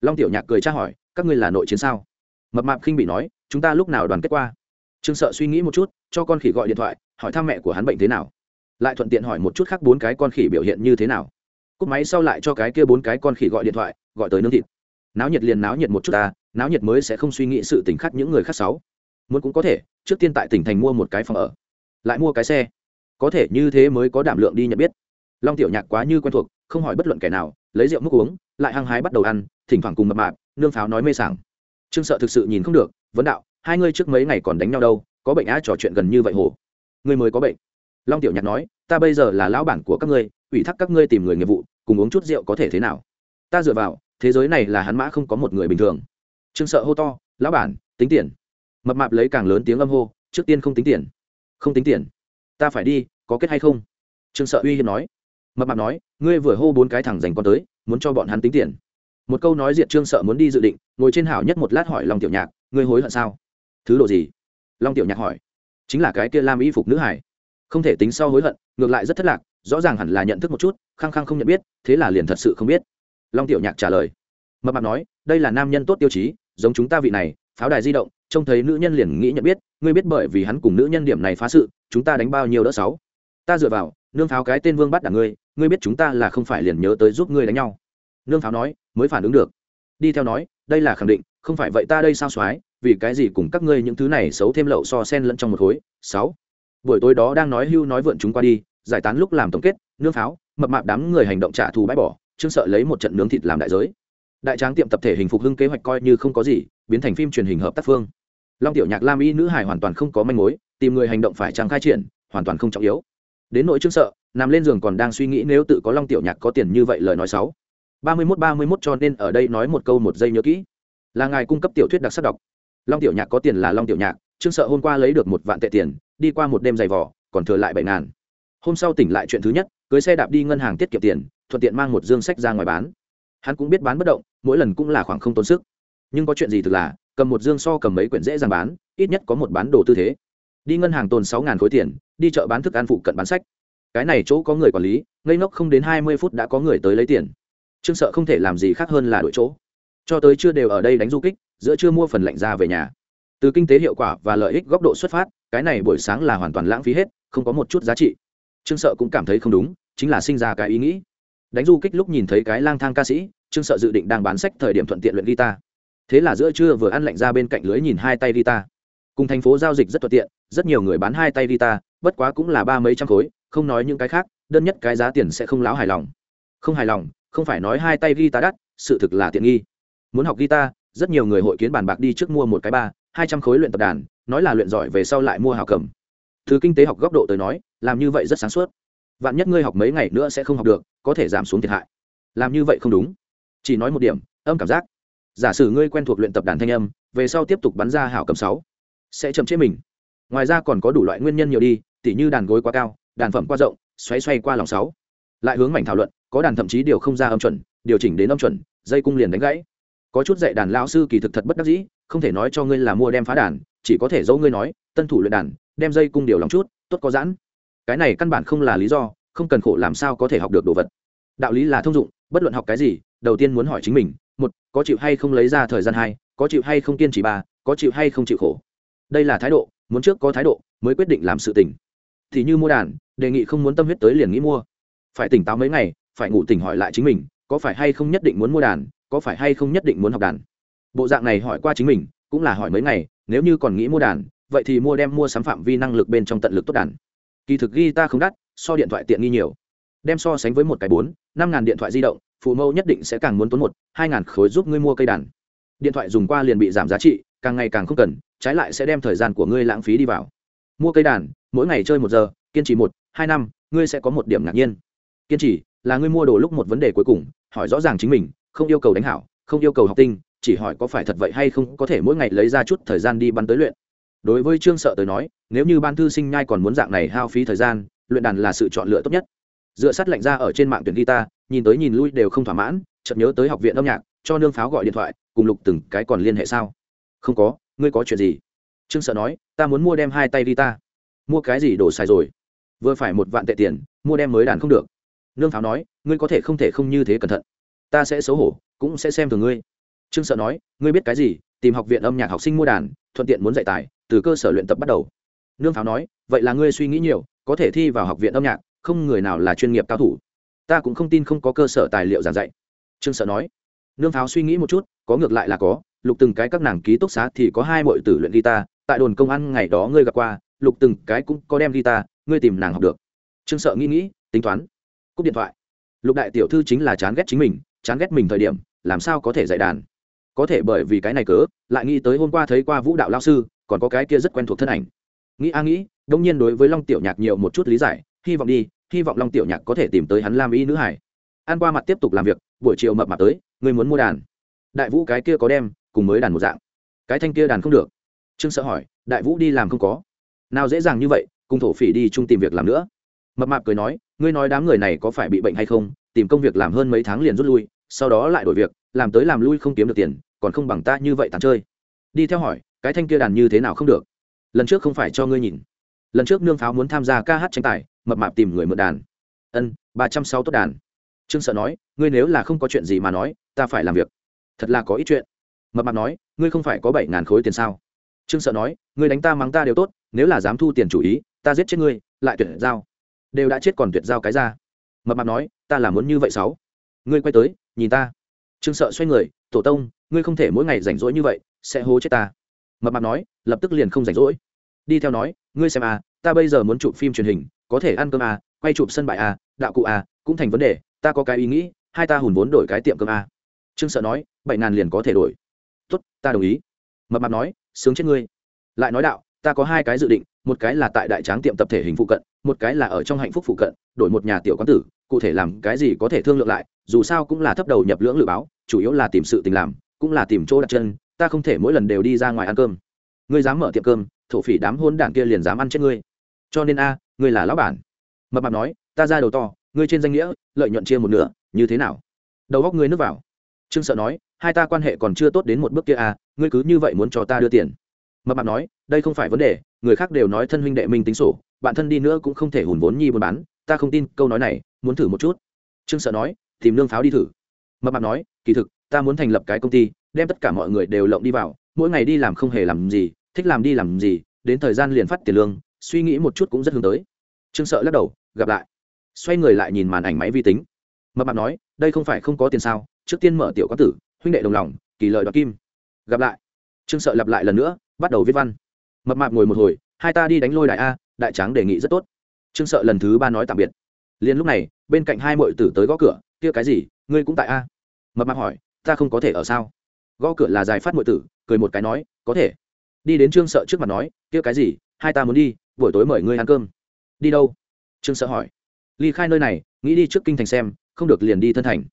Long tiểu nhạc cười tra hỏi, các ngươi là nội chiến sao? Mập mạp khinh bị nói, chúng ta lúc nào đoàn kết qua? Trương sợ suy nghĩ một chút, cho con khỉ gọi điện thoại, hỏi thăm mẹ của hắn bệnh thế nào? Lại thuận tiện hỏi một chút khác bốn cái con khỉ biểu hiện như thế nào. Cúp máy sau lại cho cái kia bốn cái con khỉ gọi điện thoại, gọi tới nướng thịt. Náo nhiệt liền náo nhiệt một chút ta, náo nhiệt mới sẽ không suy nghĩ sự tình khác những người khác sáu. Muốn cũng có thể, trước tiên tại tỉnh thành mua một cái phòng ở, lại mua cái xe. Có thể như thế mới có đảm lượng đi nhận biết. Long tiểu nhạc quá như quen thuộc, không hỏi bất luận kẻ nào, lấy rượu múc uống, lại hăng hái bắt đầu ăn, thỉnh thoảng cùng mập mạp, nương pháo nói mê sảng. Trương sợ thực sự nhìn không được, vấn đạo, hai ngươi trước mấy ngày còn đánh nhau đâu, có bệnh á trò chuyện gần như vậy hồ ngươi mới có bệnh long tiểu nhạc nói, ta bây giờ là lão bản của các ngươi, ủy thác các ngươi tìm người nghiệp vụ, cùng uống chút rượu có thể thế nào? Ta dựa vào, thế giới này là hắn mã không có một người bình thường. Trương sợ hô to, lão bản, tính tiền. Mập mạp lấy càng lớn tiếng âm hô, trước tiên không tính tiền. Không tính tiền? Ta phải đi, có kết hay không? Trương sợ uy hiếp nói. Mập mạp nói, ngươi vừa hô bốn cái thẳng dành con tới, muốn cho bọn hắn tính tiền. Một câu nói diệt trương sợ muốn đi dự định, ngồi trên hảo nhất một lát hỏi long tiểu nhạc, ngươi hối hận sao? Thứ độ gì? Long tiểu nhạc hỏi. Chính là cái kia lam y phục nữ hải không thể tính sau hối hận, ngược lại rất thất lạc, rõ ràng hẳn là nhận thức một chút khăng khăng không nhận biết, thế là liền thật sự không biết. Long tiểu nhạc trả lời. Mập mạp nói, đây là nam nhân tốt tiêu chí, giống chúng ta vị này, pháo đài di động, trông thấy nữ nhân liền nghĩ nhận biết, ngươi biết bởi vì hắn cùng nữ nhân điểm này phá sự, chúng ta đánh bao nhiêu đỡ sáu. Ta dựa vào, nương pháo cái tên vương bắt đảng ngươi ngươi biết chúng ta là không phải liền nhớ tới giúp ngươi đánh nhau. Nương pháo nói, mới phản ứng được. Đi theo nói, đây là khẳng định, không phải vậy ta đây sao soái, vì cái gì cùng các ngươi những thứ này xấu thêm lậu so sen lẫn trong một khối, sáu buổi tối đó đang nói hưu nói vượn chúng qua đi, giải tán lúc làm tổng kết, nương pháo, mập mạp đám người hành động trả thù bãi bỏ, trương sợ lấy một trận nướng thịt làm đại giới. Đại tráng tiệm tập thể hình phục hưng kế hoạch coi như không có gì, biến thành phim truyền hình hợp tác phương. Long tiểu nhạc lam y nữ hải hoàn toàn không có manh mối, tìm người hành động phải trang khai triển, hoàn toàn không trọng yếu. Đến nỗi trương sợ, nằm lên giường còn đang suy nghĩ nếu tự có long tiểu nhạc có tiền như vậy lời nói sáu ba mươi mốt ba mươi mốt cho nên ở đây nói một câu một giây nhớ kỹ. Là ngài cung cấp tiểu thuyết đặc sắc đọc. Long tiểu nhạc có tiền là long tiểu nhạc trương sợ hôm qua lấy được một vạn tệ tiền, đi qua một đêm giày vỏ còn thừa lại bảy ngàn. Hôm sau tỉnh lại chuyện thứ nhất, cưới xe đạp đi ngân hàng tiết kiệm tiền, thuận tiện mang một dương sách ra ngoài bán. Hắn cũng biết bán bất động, mỗi lần cũng là khoảng không tốn sức. Nhưng có chuyện gì thực là, cầm một dương so cầm mấy quyển dễ dàng bán, ít nhất có một bán đồ tư thế. Đi ngân hàng tồn sáu ngàn khối tiền, đi chợ bán thức ăn phụ cận bán sách. Cái này chỗ có người quản lý, ngây ngốc không đến hai mươi phút đã có người tới lấy tiền. Trương sợ không thể làm gì khác hơn là đổi chỗ. Cho tới chưa đều ở đây đánh du kích, giữa chưa mua phần lạnh ra về nhà từ kinh tế hiệu quả và lợi ích góc độ xuất phát, cái này buổi sáng là hoàn toàn lãng phí hết, không có một chút giá trị. Trương sợ cũng cảm thấy không đúng, chính là sinh ra cái ý nghĩ. Đánh du kích lúc nhìn thấy cái lang thang ca sĩ, trương sợ dự định đang bán sách thời điểm thuận tiện luyện guitar. Thế là giữa trưa vừa ăn lạnh ra bên cạnh lưới nhìn hai tay guitar. Cùng thành phố giao dịch rất thuận tiện, rất nhiều người bán hai tay guitar, bất quá cũng là ba mấy trăm khối, không nói những cái khác, đơn nhất cái giá tiền sẽ không láo hài lòng. Không hài lòng, không phải nói hai tay guitar đắt, sự thực là tiện nghi. Muốn học guitar, rất nhiều người hội kiến bàn bạc đi trước mua một cái ba hai trăm khối luyện tập đàn, nói là luyện giỏi về sau lại mua hào cầm. Thứ kinh tế học góc độ tới nói, làm như vậy rất sáng suốt. Vạn nhất ngươi học mấy ngày nữa sẽ không học được, có thể giảm xuống thiệt hại. Làm như vậy không đúng. Chỉ nói một điểm, âm cảm giác. Giả sử ngươi quen thuộc luyện tập đàn thanh âm, về sau tiếp tục bắn ra hảo cầm sáu, sẽ chậm chế mình. Ngoài ra còn có đủ loại nguyên nhân nhiều đi, tỉ như đàn gối quá cao, đàn phẩm quá rộng, xoáy xoay qua lòng sáu. Lại hướng mảnh thảo luận, có đàn thậm chí điều không ra âm chuẩn, điều chỉnh đến âm chuẩn, dây cung liền đánh gãy. Có chút dạy đàn lão sư kỳ thực thật bất đắc dĩ không thể nói cho ngươi là mua đem phá đàn, chỉ có thể dẫu ngươi nói, tân thủ luyện đàn, đem dây cung điều lòng chút, tốt có giãn. Cái này căn bản không là lý do, không cần khổ làm sao có thể học được đồ vật. Đạo lý là thông dụng, bất luận học cái gì, đầu tiên muốn hỏi chính mình, một, có chịu hay không lấy ra thời gian hai, có chịu hay không kiên trì ba, có chịu hay không chịu khổ. Đây là thái độ, muốn trước có thái độ, mới quyết định làm sự tỉnh thì như mua đàn, đề nghị không muốn tâm huyết tới liền nghĩ mua. Phải tỉnh táo mấy ngày, phải ngủ tỉnh hỏi lại chính mình, có phải hay không nhất định muốn mua đàn, có phải hay không nhất định muốn học đàn bộ dạng này hỏi qua chính mình, cũng là hỏi mấy ngày, nếu như còn nghĩ mua đàn, vậy thì mua đem mua sắm phạm vi năng lực bên trong tận lực tốt đàn. Kỳ thực ghi ta không đắt, so điện thoại tiện nghi nhiều. Đem so sánh với một cái bốn, năm ngàn điện thoại di động, phụ mẫu nhất định sẽ càng muốn tốn một, hai ngàn khối giúp ngươi mua cây đàn. Điện thoại dùng qua liền bị giảm giá trị, càng ngày càng không cần, trái lại sẽ đem thời gian của ngươi lãng phí đi vào. Mua cây đàn, mỗi ngày chơi một giờ, kiên trì một, hai năm, ngươi sẽ có một điểm ngạc nhiên. Kiên trì là ngươi mua đồ lúc một vấn đề cuối cùng, hỏi rõ ràng chính mình, không yêu cầu đánh hảo, không yêu cầu học tinh chỉ hỏi có phải thật vậy hay không, có thể mỗi ngày lấy ra chút thời gian đi bắn tới luyện. Đối với trương sợ tới nói, nếu như ban thư sinh nhai còn muốn dạng này hao phí thời gian, luyện đàn là sự chọn lựa tốt nhất. Dựa sát lạnh ra ở trên mạng tuyển guitar, nhìn tới nhìn lui đều không thỏa mãn, chợt nhớ tới học viện âm nhạc, cho nương pháo gọi điện thoại, cùng lục từng cái còn liên hệ sao? Không có, ngươi có chuyện gì? Trương sợ nói, ta muốn mua đem hai tay guitar. Mua cái gì đổ xài rồi? Vừa phải một vạn tệ tiền, mua đem mới đàn không được. Nương pháo nói, ngươi có thể không thể không như thế cẩn thận. Ta sẽ xấu hổ, cũng sẽ xem thường ngươi trương sợ nói, ngươi biết cái gì? Tìm học viện âm nhạc học sinh mua đàn, thuận tiện muốn dạy tài, từ cơ sở luyện tập bắt đầu. Nương pháo nói, vậy là ngươi suy nghĩ nhiều, có thể thi vào học viện âm nhạc, không người nào là chuyên nghiệp cao thủ. Ta cũng không tin không có cơ sở tài liệu giảng dạy. Trương sợ nói. Nương pháo suy nghĩ một chút, có ngược lại là có, lục từng cái các nàng ký túc xá thì có hai mọi tử luyện guitar, tại đồn công an ngày đó ngươi gặp qua, lục từng cái cũng có đem guitar, ngươi tìm nàng học được. Trương sợ nghĩ nghĩ, tính toán. Cúp điện thoại. Lục đại tiểu thư chính là chán ghét chính mình, chán ghét mình thời điểm, làm sao có thể dạy đàn? Có thể bởi vì cái này cớ, lại nghĩ tới hôm qua thấy qua vũ đạo lao sư, còn có cái kia rất quen thuộc thân ảnh. Nghĩ a nghĩ, đông nhiên đối với long tiểu nhạc nhiều một chút lý giải, hy vọng đi, hy vọng long tiểu nhạc có thể tìm tới hắn lam y nữ hải. An qua mặt tiếp tục làm việc, buổi chiều mập mặt tới, người muốn mua đàn. Đại vũ cái kia có đem, cùng mới đàn một dạng. Cái thanh kia đàn không được. Trương sợ hỏi, đại vũ đi làm không có. Nào dễ dàng như vậy, cùng thổ phỉ đi chung tìm việc làm nữa. Mập mạp cười nói, ngươi nói đám người này có phải bị bệnh hay không, tìm công việc làm hơn mấy tháng liền rút lui sau đó lại đổi việc, làm tới làm lui không kiếm được tiền, còn không bằng ta như vậy tàn chơi. Đi theo hỏi, cái thanh kia đàn như thế nào không được? Lần trước không phải cho ngươi nhìn. Lần trước nương pháo muốn tham gia ca hát tranh tài, mập mạp tìm người mượn đàn. Ân, ba trăm sáu tốt đàn. Trương sợ nói, ngươi nếu là không có chuyện gì mà nói, ta phải làm việc. Thật là có ít chuyện. Mập mạp nói, ngươi không phải có bảy ngàn khối tiền sao? Trương sợ nói, ngươi đánh ta mắng ta đều tốt, nếu là dám thu tiền chủ ý, ta giết chết ngươi, lại tuyệt giao. Đều đã chết còn tuyệt giao cái ra. Mập mạp nói, ta là muốn như vậy sáu ngươi quay tới, nhìn ta. Trương sợ xoay người, tổ tông, ngươi không thể mỗi ngày rảnh rỗi như vậy, sẽ hố chết ta. Mập mạp nói, lập tức liền không rảnh rỗi. Đi theo nói, ngươi xem à ta bây giờ muốn chụp phim truyền hình, có thể ăn cơm à quay chụp sân bãi à đạo cụ à cũng thành vấn đề, ta có cái ý nghĩ, hai ta hùn vốn đổi cái tiệm cơm à. trương sợ nói, bảy ngàn liền có thể đổi. Tốt, ta đồng ý. Mập mạp nói, sướng chết ngươi. Lại nói đạo, ta có hai cái dự định, một cái là tại đại tráng tiệm tập thể hình phụ cận, một cái là ở trong hạnh phúc phụ cận, đổi một nhà tiểu quán tử cụ thể làm cái gì có thể thương lượng lại, dù sao cũng là thấp đầu nhập lưỡng lựa báo, chủ yếu là tìm sự tình làm, cũng là tìm chỗ đặt chân, ta không thể mỗi lần đều đi ra ngoài ăn cơm. Ngươi dám mở tiệm cơm, thổ phỉ đám hôn đảng kia liền dám ăn chết ngươi. Cho nên a, ngươi là lão bản. Mập mạp nói, ta ra đầu to, ngươi trên danh nghĩa, lợi nhuận chia một nửa, như thế nào? Đầu góc ngươi nước vào. Trương sợ nói, hai ta quan hệ còn chưa tốt đến một bước kia a ngươi cứ như vậy muốn cho ta đưa tiền. Mập mạp nói, đây không phải vấn đề, người khác đều nói thân huynh đệ minh tính sổ, bạn thân đi nữa cũng không thể hùn vốn nhi buôn bán, ta không tin câu nói này muốn thử một chút. Trương sợ nói, tìm lương pháo đi thử. Mập mạp nói, kỳ thực, ta muốn thành lập cái công ty, đem tất cả mọi người đều lộng đi vào, mỗi ngày đi làm không hề làm gì, thích làm đi làm gì, đến thời gian liền phát tiền lương, suy nghĩ một chút cũng rất hướng tới. Trương sợ lắc đầu, gặp lại. Xoay người lại nhìn màn ảnh máy vi tính. Mập mạp nói, đây không phải không có tiền sao, trước tiên mở tiểu quán tử, huynh đệ đồng lòng, kỳ lợi đoạt kim. Gặp lại. Trương sợ lặp lại lần nữa, bắt đầu viết văn. Mập mạp ngồi một hồi, hai ta đi đánh lôi đại a, đại tráng đề nghị rất tốt. Trương sợ lần thứ ba nói tạm biệt liền lúc này, bên cạnh hai mội tử tới gõ cửa, kia cái gì? Ngươi cũng tại a? Mập mạp hỏi, ta không có thể ở sao? Gõ cửa là dài phát mội tử, cười một cái nói, có thể. Đi đến trương sợ trước mặt nói, kia cái gì? Hai ta muốn đi, buổi tối mời ngươi ăn cơm. Đi đâu? Trương sợ hỏi. Ly khai nơi này, nghĩ đi trước kinh thành xem, không được liền đi thân thành.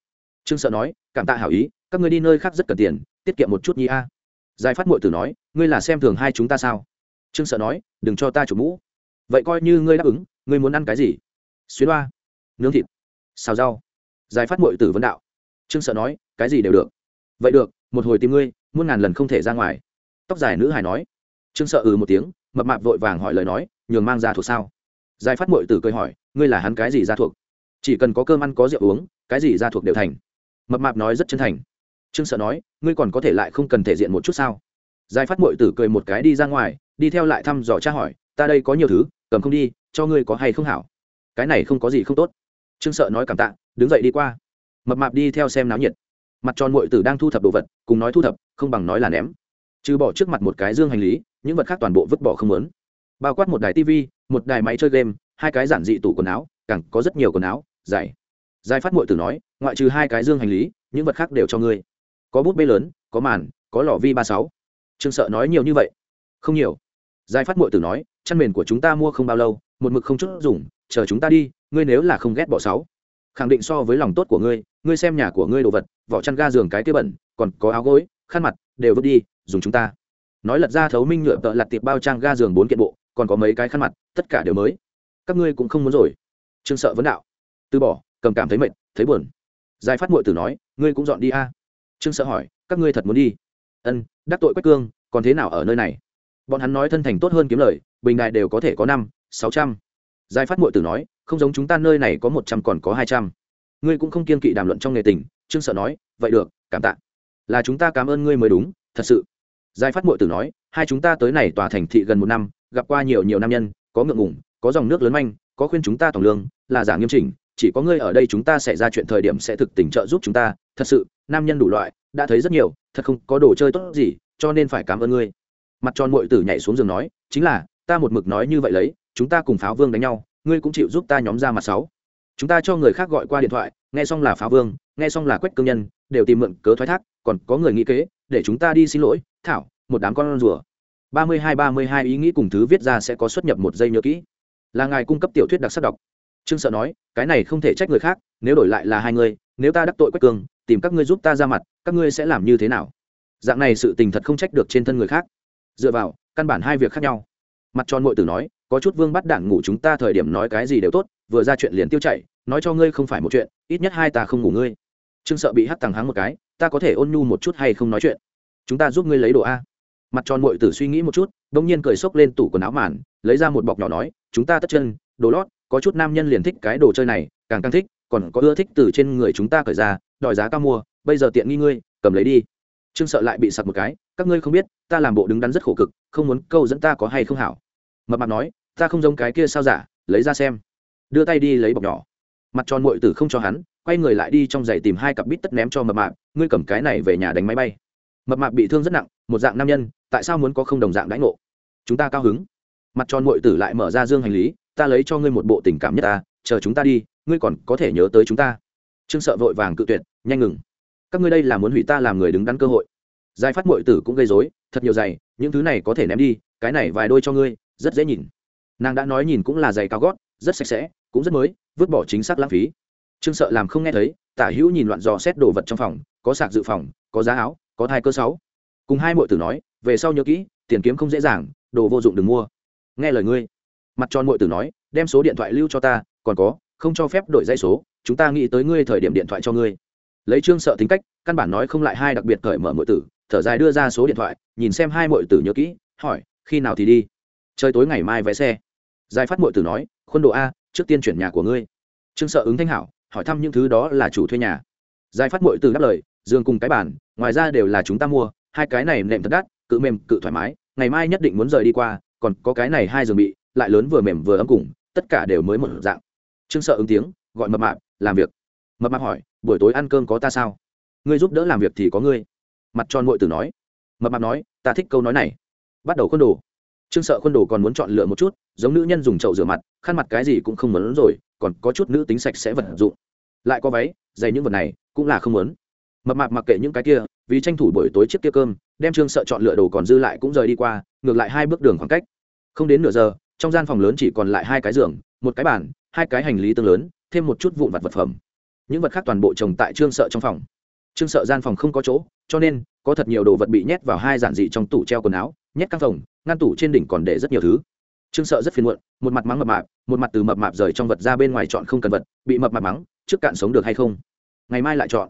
Trương sợ nói, cảm tạ hảo ý, các ngươi đi nơi khác rất cần tiền, tiết kiệm một chút nhi a. Giải phát mội tử nói, ngươi là xem thường hai chúng ta sao? Trương sợ nói, đừng cho ta chủ mũ. Vậy coi như ngươi đáp ứng, ngươi muốn ăn cái gì? Xuyến hoa nướng thịt, xào rau, giải phát mội tử vấn đạo. Trương sợ nói, cái gì đều được. Vậy được, một hồi tìm ngươi, muôn ngàn lần không thể ra ngoài. Tóc dài nữ hài nói. Trương sợ ừ một tiếng, mập mạp vội vàng hỏi lời nói, nhường mang ra thuộc sao? Giải phát mội tử cười hỏi, ngươi là hắn cái gì ra thuộc? Chỉ cần có cơm ăn, có rượu uống, cái gì ra thuộc đều thành. Mập mạp nói rất chân thành. Trương sợ nói, ngươi còn có thể lại không cần thể diện một chút sao? Giải phát mội tử cười một cái đi ra ngoài, đi theo lại thăm dò tra hỏi, ta đây có nhiều thứ, cầm không đi, cho ngươi có hay không hảo. Cái này không có gì không tốt trương sợ nói cảm tạ, đứng dậy đi qua. Mập mạp đi theo xem náo nhiệt. Mặt tròn mội tử đang thu thập đồ vật, cùng nói thu thập, không bằng nói là ném. Trừ bỏ trước mặt một cái dương hành lý, những vật khác toàn bộ vứt bỏ không lớn bao quát một đài tv một đài máy chơi game, hai cái giản dị tủ quần áo, càng có rất nhiều quần áo dày giải phát mội tử nói, ngoại trừ hai cái dương hành lý, những vật khác đều cho ngươi. Có bút bê lớn, có màn, có lò vi ba sáu. Trương sợ nói nhiều như vậy. Không nhiều. Giải phát mội tử nói, chăn mền của chúng ta mua không bao lâu, một mực không chút dùng, chờ chúng ta đi ngươi nếu là không ghét bỏ sáu, khẳng định so với lòng tốt của ngươi ngươi xem nhà của ngươi đồ vật, vỏ chăn ga giường cái kia bẩn, còn có áo gối, khăn mặt, đều vứt đi, dùng chúng ta. Nói lật ra thấu minh nhựa tợ lặt tiệp bao trang ga giường bốn kiện bộ, còn có mấy cái khăn mặt, tất cả đều mới. Các ngươi cũng không muốn rồi. Trương sợ vấn đạo. Từ bỏ, cầm cảm thấy mệt, thấy buồn. Giải phát muội tử nói, ngươi cũng dọn đi a. Trương sợ hỏi, các ngươi thật muốn đi? Ân, đắc tội quách cương, còn thế nào ở nơi này? Bọn hắn nói thân thành tốt hơn kiếm lời, bình đại đều có thể có năm, sáu trăm giải phát muội tử nói, không giống chúng ta nơi này có một trăm còn có hai trăm. Ngươi cũng không kiên kỵ đàm luận trong nghề tình. Trương sợ nói, vậy được, cảm tạ. Là chúng ta cảm ơn ngươi mới đúng, thật sự. Giải phát muội tử nói, hai chúng ta tới này tòa thành thị gần một năm, gặp qua nhiều nhiều nam nhân, có ngượng ngủng có dòng nước lớn manh, có khuyên chúng ta tổng lương, là giả nghiêm chỉnh, chỉ có ngươi ở đây chúng ta sẽ ra chuyện thời điểm sẽ thực tình trợ giúp chúng ta. Thật sự, nam nhân đủ loại, đã thấy rất nhiều, thật không có đồ chơi tốt gì, cho nên phải cảm ơn ngươi. Mặt tròn muội tử nhảy xuống giường nói, chính là, ta một mực nói như vậy lấy chúng ta cùng pháo vương đánh nhau, ngươi cũng chịu giúp ta nhóm ra mặt sáu. Chúng ta cho người khác gọi qua điện thoại, nghe xong là pháo vương, nghe xong là quách cương nhân, đều tìm mượn cớ thoái thác, còn có người nghĩ kế, để chúng ta đi xin lỗi, thảo, một đám con rùa. Ba mươi hai ba mươi hai ý nghĩ cùng thứ viết ra sẽ có xuất nhập một giây nhớ kỹ. Là ngài cung cấp tiểu thuyết đặc sắc đọc. Trương sợ nói, cái này không thể trách người khác, nếu đổi lại là hai người, nếu ta đắc tội quách cường tìm các ngươi giúp ta ra mặt, các ngươi sẽ làm như thế nào? Dạng này sự tình thật không trách được trên thân người khác. Dựa vào, căn bản hai việc khác nhau. Mặt tròn mội tử nói có chút vương bắt đảng ngủ chúng ta thời điểm nói cái gì đều tốt, vừa ra chuyện liền tiêu chạy nói cho ngươi không phải một chuyện, ít nhất hai ta không ngủ ngươi. Trương sợ bị hắt tàng hắng một cái, ta có thể ôn nhu một chút hay không nói chuyện? Chúng ta giúp ngươi lấy đồ a. Mặt tròn mội tử suy nghĩ một chút đ ỗ n g nhiên cười xốc lên tủ quần áo màn, lấy ra một bọc nhỏ nói, chúng ta tất chân, đồ lót, có chút nam nhân liền thích cái đồ chơi này, càng càng thích, còn có ưa thích từ trên người chúng ta cởi ra, đòi giá cao mua, bây giờ tiện nghi ngươi, cầm lấy đi. Trương sợ lại bị sặc một cái, các ngươi không biết, ta làm bộ đứng đắn rất khổ cực, không muốn câu dẫn ta có hay không hảo mập mạp nói, ta không giống cái kia sao giả, lấy ra xem. Đưa tay đi lấy bọc nhỏ. Mặt tròn mội tử không cho hắn, quay người lại đi trong giày tìm hai cặp bít tất ném cho mập mạp, ngươi cầm cái này về nhà đánh máy bay. Mập mạp bị thương rất nặng, một dạng nam nhân, tại sao muốn có không đồng dạng đãi ngộ? Chúng ta cao hứng. Mặt tròn mội tử lại mở ra dương hành lý, ta lấy cho ngươi một bộ tình cảm nhất ta, chờ chúng ta đi, ngươi còn có thể nhớ tới chúng ta. Trương sợ vội vàng cự tuyệt, nhanh ngừng. Các ngươi đây là muốn hủy ta làm người đứng đắn cơ hội. Giải phát mội tử cũng gây dối thật nhiều giày, những thứ này có thể ném đi, cái này vài đôi cho ngươi rất dễ nhìn. Nàng đã nói nhìn cũng là giày cao gót, rất sạch sẽ, cũng rất mới, vứt bỏ chính xác lãng phí. Trương sợ làm không nghe thấy, tả hữu nhìn loạn dò xét đồ vật trong phòng, có sạc dự phòng, có giá áo, có thai cơ sáu. Cùng hai mội tử nói, về sau nhớ kỹ, tiền kiếm không dễ dàng, đồ vô dụng đừng mua. Nghe lời ngươi. Mặt tròn mội tử nói, đem số điện thoại lưu cho ta, còn có, không cho phép đổi dây số, chúng ta nghĩ tới ngươi thời điểm điện thoại cho ngươi. Lấy trương sợ tính cách, căn bản nói không lại hai đặc biệt cởi mở mội tử, thở dài đưa ra số điện thoại, nhìn xem hai mội tử nhớ kỹ, hỏi, khi nào thì đi? Trời tối ngày mai vé xe. Giải phát mội tử nói, khuôn đồ a, trước tiên chuyển nhà của ngươi. Trương sợ ứng thanh hảo, hỏi thăm những thứ đó là chủ thuê nhà. Giải phát mội tử đáp lời, giường cùng cái bàn, ngoài ra đều là chúng ta mua, hai cái này nệm thật đắt, cự mềm, cự thoải mái, ngày mai nhất định muốn rời đi qua, còn có cái này hai giường bị, lại lớn vừa mềm vừa ấm cùng, tất cả đều mới một dạng. Trương sợ ứng tiếng, gọi mập mạp, làm việc. Mập mạp hỏi, buổi tối ăn cơm có ta sao? Ngươi giúp đỡ làm việc thì có ngươi. Mặt tròn mội tử nói. Mập mạp nói, ta thích câu nói này. Bắt đầu khuôn đồ trương sợ khuôn đồ còn muốn chọn lựa một chút, giống nữ nhân dùng chậu rửa mặt, khăn mặt cái gì cũng không muốn rồi, còn có chút nữ tính sạch sẽ vật dụng. Lại có váy, giày những vật này cũng là không muốn. Mập mạp mặc kệ những cái kia, vì tranh thủ buổi tối chiếc kia cơm, đem trương sợ chọn lựa đồ còn dư lại cũng rời đi qua, ngược lại hai bước đường khoảng cách. Không đến nửa giờ, trong gian phòng lớn chỉ còn lại hai cái giường, một cái bàn, hai cái hành lý tương lớn, thêm một chút vụn vặt vật phẩm. Những vật khác toàn bộ trồng tại trương sợ trong phòng. Trương sợ gian phòng không có chỗ, cho nên có thật nhiều đồ vật bị nhét vào hai giản dị trong tủ treo quần áo nhét căn phòng, ngăn tủ trên đỉnh còn để rất nhiều thứ. Trương sợ rất phiền muộn, một mặt mắng mập mạp, một mặt từ mập mạp rời trong vật ra bên ngoài chọn không cần vật, bị mập mạp mắng, trước cạn sống được hay không? Ngày mai lại chọn.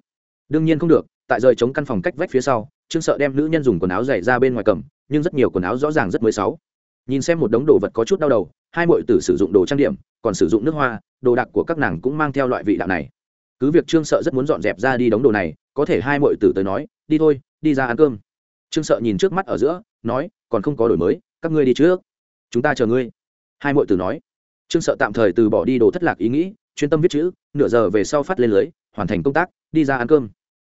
Đương nhiên không được, tại rời chống căn phòng cách vách phía sau, trương sợ đem nữ nhân dùng quần áo dày ra bên ngoài cầm, nhưng rất nhiều quần áo rõ ràng rất mới sáu. Nhìn xem một đống đồ vật có chút đau đầu, hai mọi tử sử dụng đồ trang điểm, còn sử dụng nước hoa, đồ đạc của các nàng cũng mang theo loại vị đạo này. Cứ việc trương sợ rất muốn dọn dẹp ra đi đống đồ này, có thể hai mọi tử tới nói, đi thôi, đi ra ăn cơm trương sợ nhìn trước mắt ở giữa, nói, còn không có đổi mới, các ngươi đi trước. Chúng ta chờ ngươi. Hai mọi tử nói. Trương sợ tạm thời từ bỏ đi đồ thất lạc ý nghĩ, chuyên tâm viết chữ, nửa giờ về sau phát lên lưới, hoàn thành công tác, đi ra ăn cơm.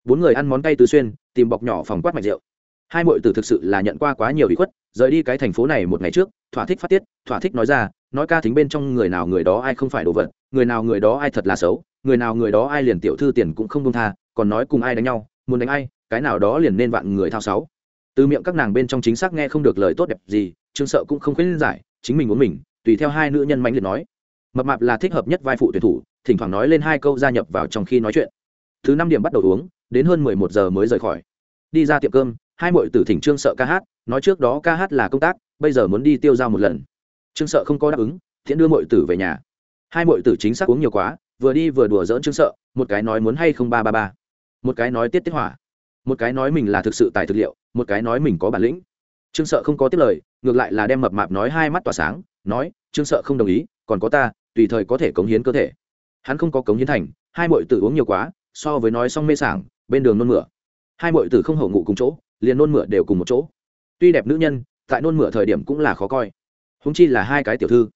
Bốn người ăn món cay tứ xuyên, tìm bọc nhỏ phòng quát mạch rượu. Hai mọi tử thực sự là nhận qua quá nhiều bị khuất, rời đi cái thành phố này một ngày trước, thỏa thích phát tiết, thỏa thích nói ra, nói ca thính bên trong người nào người đó ai không phải đồ vật, người nào người đó ai thật là xấu, người nào người đó ai liền tiểu thư tiền cũng không công tha, còn nói cùng ai đánh nhau, muốn đánh ai, cái nào đó liền nên vạn người thao sáu từ miệng các nàng bên trong chính xác nghe không được lời tốt đẹp gì, trương sợ cũng không khuyên giải, chính mình muốn mình, tùy theo hai nữ nhân mạnh liệt nói. Mập mạp là thích hợp nhất vai phụ tuyển thủ, thỉnh thoảng nói lên hai câu gia nhập vào trong khi nói chuyện. Thứ năm điểm bắt đầu uống, đến hơn mười một giờ mới rời khỏi. Đi ra tiệm cơm, hai mội tử thỉnh trương sợ ca hát, nói trước đó ca hát là công tác, bây giờ muốn đi tiêu dao một lần. Trương sợ không có đáp ứng, thiện đưa mội tử về nhà. Hai mội tử chính xác uống nhiều quá, vừa đi vừa đùa dỡn trương sợ, một cái nói muốn hay không ba ba ba. Một cái nói tiết tiết hỏa một cái nói mình là thực sự tài thực liệu, một cái nói mình có bản lĩnh. Trương sợ không có tiếp lời, ngược lại là đem mập mạp nói hai mắt tỏa sáng, nói, trương sợ không đồng ý, còn có ta, tùy thời có thể cống hiến cơ thể. Hắn không có cống hiến thành, hai mội tử uống nhiều quá, so với nói xong mê sảng, bên đường nôn mửa. Hai mội tử không hậu ngụ cùng chỗ, liền nôn mửa đều cùng một chỗ. Tuy đẹp nữ nhân, tại nôn mửa thời điểm cũng là khó coi. Húng chi là hai cái tiểu thư.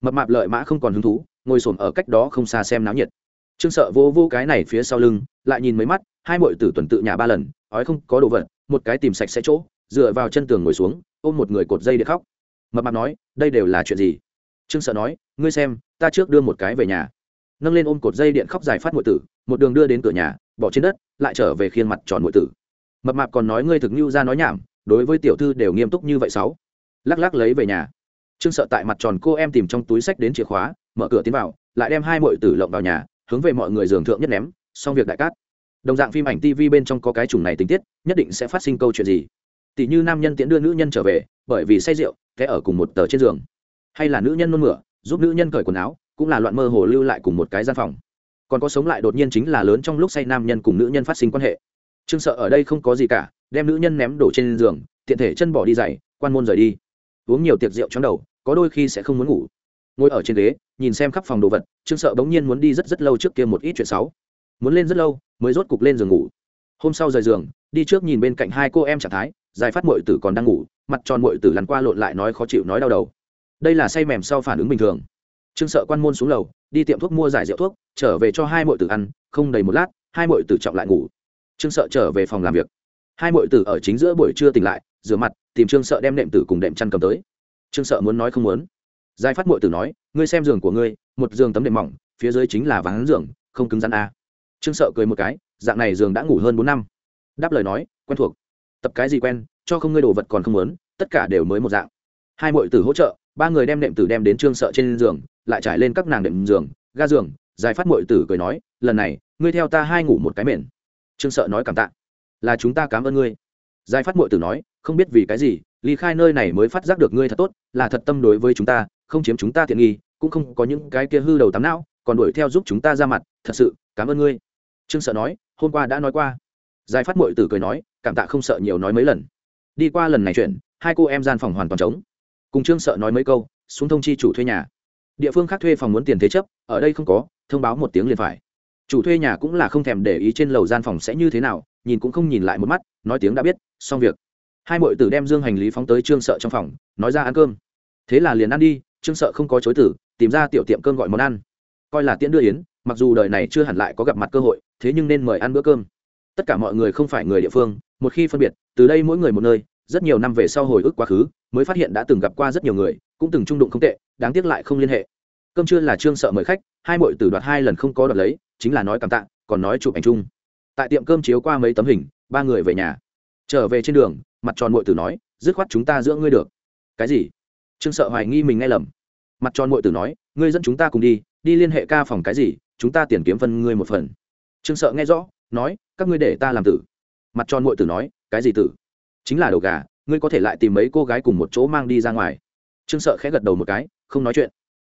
Mập mạp lợi mã không còn hứng thú, ngồi s ở cách đó không xa xem náo nhiệt trương sợ vô vô cái này phía sau lưng, lại nhìn mấy mắt, hai mội tử tuần tự nhà ba lần, ói không có đồ vật, một cái tìm sạch sẽ chỗ, dựa vào chân tường ngồi xuống, ôm một người cột dây để khóc. Mập mạp nói, đây đều là chuyện gì? Trương sợ nói, ngươi xem, ta trước đưa một cái về nhà. Nâng lên ôm cột dây điện khóc dài phát mội tử, một đường đưa đến cửa nhà, bỏ trên đất, lại trở về khiên mặt tròn mội tử. Mập mạp còn nói, ngươi thực như ra nói nhảm, đối với tiểu thư đều nghiêm túc như vậy sáu. Lắc lắc lấy về nhà. Trương sợ tại mặt tròn cô em tìm trong túi sách đến chìa khóa, mở cửa tiến vào, lại đem hai mội tử lộng vào nhà hướng về mọi người giường thượng nhất ném, xong việc đại cát. Đồng dạng phim ảnh tv bên trong có cái chủng này tình tiết, nhất định sẽ phát sinh câu chuyện gì. Tỷ như nam nhân tiễn đưa nữ nhân trở về, bởi vì say rượu, té ở cùng một tờ trên giường. Hay là nữ nhân nôn mửa, giúp nữ nhân cởi quần áo, cũng là loạn mơ hồ lưu lại cùng một cái gian phòng. Còn có sống lại đột nhiên chính là lớn trong lúc say nam nhân cùng nữ nhân phát sinh quan hệ. Trương sợ ở đây không có gì cả, đem nữ nhân ném đổ trên giường, tiện thể chân bỏ đi dày quan môn rời đi. Uống nhiều tiệc rượu trong đầu, có đôi khi sẽ không muốn ngủ ngồi ở trên ghế, nhìn xem khắp phòng đồ vật, trương sợ bỗng nhiên muốn đi rất rất lâu trước kia một ít chuyện xấu. Muốn lên rất lâu, mới rốt cục lên giường ngủ. Hôm sau rời giường, đi trước nhìn bên cạnh hai cô em trạng thái dài phát mội tử còn đang ngủ, mặt tròn mội tử lăn qua lộn lại nói khó chịu nói đau đầu. Đây là say mềm sau phản ứng bình thường. Trương sợ quan môn xuống lầu, đi tiệm thuốc mua giải rượu thuốc, trở về cho hai mội tử ăn, không đầy một lát, hai mội tử trọng lại ngủ. Trương sợ trở về phòng làm việc. Hai mội tử ở chính giữa buổi trưa tỉnh lại, rửa mặt, tìm trương sợ đem đệm tử cùng đệm chăn cầm tới. Trương sợ muốn nói không muốn giải phát mội tử nói, ngươi xem giường của ngươi, một giường tấm đệm mỏng, phía dưới chính là ván giường, không cứng rắn a à. trương sợ cười một cái, dạng này giường đã ngủ hơn bốn năm. Đáp lời nói, quen thuộc. Tập cái gì quen, cho không ngươi đồ vật còn không muốn, tất cả đều mới một dạng. Hai mội tử hỗ trợ, ba người đem đệm tử đem đến trương sợ trên giường, lại trải lên các nàng đệm giường, ga giường giải phát mội tử cười nói, lần này, ngươi theo ta hai ngủ một cái mền. Trương sợ nói cảm tạ, là chúng ta cảm ơn ngươi. Giải phát mội tử nói, không biết vì cái gì, ly khai nơi này mới phát giác được ngươi thật tốt, là thật tâm đối với chúng ta không chiếm chúng ta tiện nghi, cũng không có những cái kia hư đầu tắm não, còn đuổi theo giúp chúng ta ra mặt, thật sự, cảm ơn ngươi. Trương sợ nói, hôm qua đã nói qua. Giải phát mội tử cười nói, cảm tạ không sợ nhiều nói mấy lần. Đi qua lần này chuyện, hai cô em gian phòng hoàn toàn trống. Cùng trương sợ nói mấy câu, xuống thông chi chủ thuê nhà. Địa phương khác thuê phòng muốn tiền thế chấp, ở đây không có, thông báo một tiếng liền phải. Chủ thuê nhà cũng là không thèm để ý trên lầu gian phòng sẽ như thế nào, nhìn cũng không nhìn lại một mắt, nói tiếng đã biết, xong việc. Hai muội tử đem dương hành lý phóng tới trương sợ trong phòng, nói ra ăn cơm. Thế là liền ăn đi trương sợ không có chối tử tìm ra tiểu tiệm cơm gọi món ăn. Coi là tiễn đưa yến, mặc dù đời này chưa hẳn lại có gặp mặt cơ hội, thế nhưng nên mời ăn bữa cơm. Tất cả mọi người không phải người địa phương, một khi phân biệt, từ đây mỗi người một nơi, rất nhiều năm về sau hồi ức quá khứ, mới phát hiện đã từng gặp qua rất nhiều người, cũng từng trung đụng không tệ, đáng tiếc lại không liên hệ. Cơm trưa là trương sợ mời khách, hai mội tử đoạt hai lần không có đoạt lấy, chính là nói cảm tạ, còn nói chụp ảnh chung. Tại tiệm cơm chiếu qua mấy tấm hình, ba người về nhà. Trở về trên đường, mặt tròn mội tử nói, dứt khoát chúng ta giữa ngươi được. Cái gì? Trương sợ hoài nghi mình nghe lầm. Mặt tròn mội tử nói, ngươi dẫn chúng ta cùng đi đi liên hệ ca phòng cái gì, chúng ta tiền kiếm phân ngươi một phần. Trương sợ nghe rõ, nói, các ngươi để ta làm tử. Mặt tròn mội tử nói, cái gì tử? Chính là đầu gà, ngươi có thể lại tìm mấy cô gái cùng một chỗ mang đi ra ngoài. Trương sợ khẽ gật đầu một cái, không nói chuyện.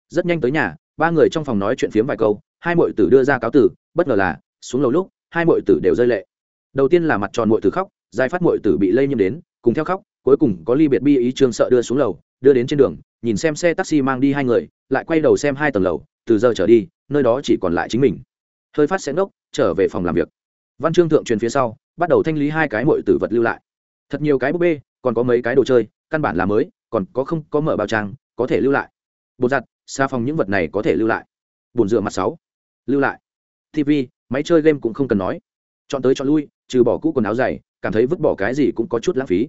Rất nhanh tới nhà, ba người trong phòng nói chuyện phiếm vài câu, hai mội tử đưa ra cáo tử, bất ngờ là, xuống lầu lúc, hai mội tử đều rơi lệ. Đầu tiên là mặt tròn mội tử khóc dài phát mội tử bị lây nhiễm đến, cùng theo khóc cuối cùng có ly biệt bi ý trương sợ đưa xuống lầu, đưa đến trên đường, nhìn xem xe taxi mang đi hai người, lại quay đầu xem hai tầng lầu, từ giờ trở đi, nơi đó chỉ còn lại chính mình. Hơi phát sẽ ngốc trở về phòng làm việc. Văn chương thượng truyền phía sau, bắt đầu thanh lý hai cái mội tử vật lưu lại. Thật nhiều cái búp bê, còn có mấy cái đồ chơi, căn bản là mới, còn có không có mở bao trang, có thể lưu lại. Bột giặt, xa phòng những vật này có thể lưu lại. Bồn rửa mặt sáu, lưu lại. Tv máy chơi game cũng không cần nói. Chọn tới chọn lui, trừ bỏ cũ quần áo dày, cảm thấy vứt bỏ cái gì cũng có chút lãng phí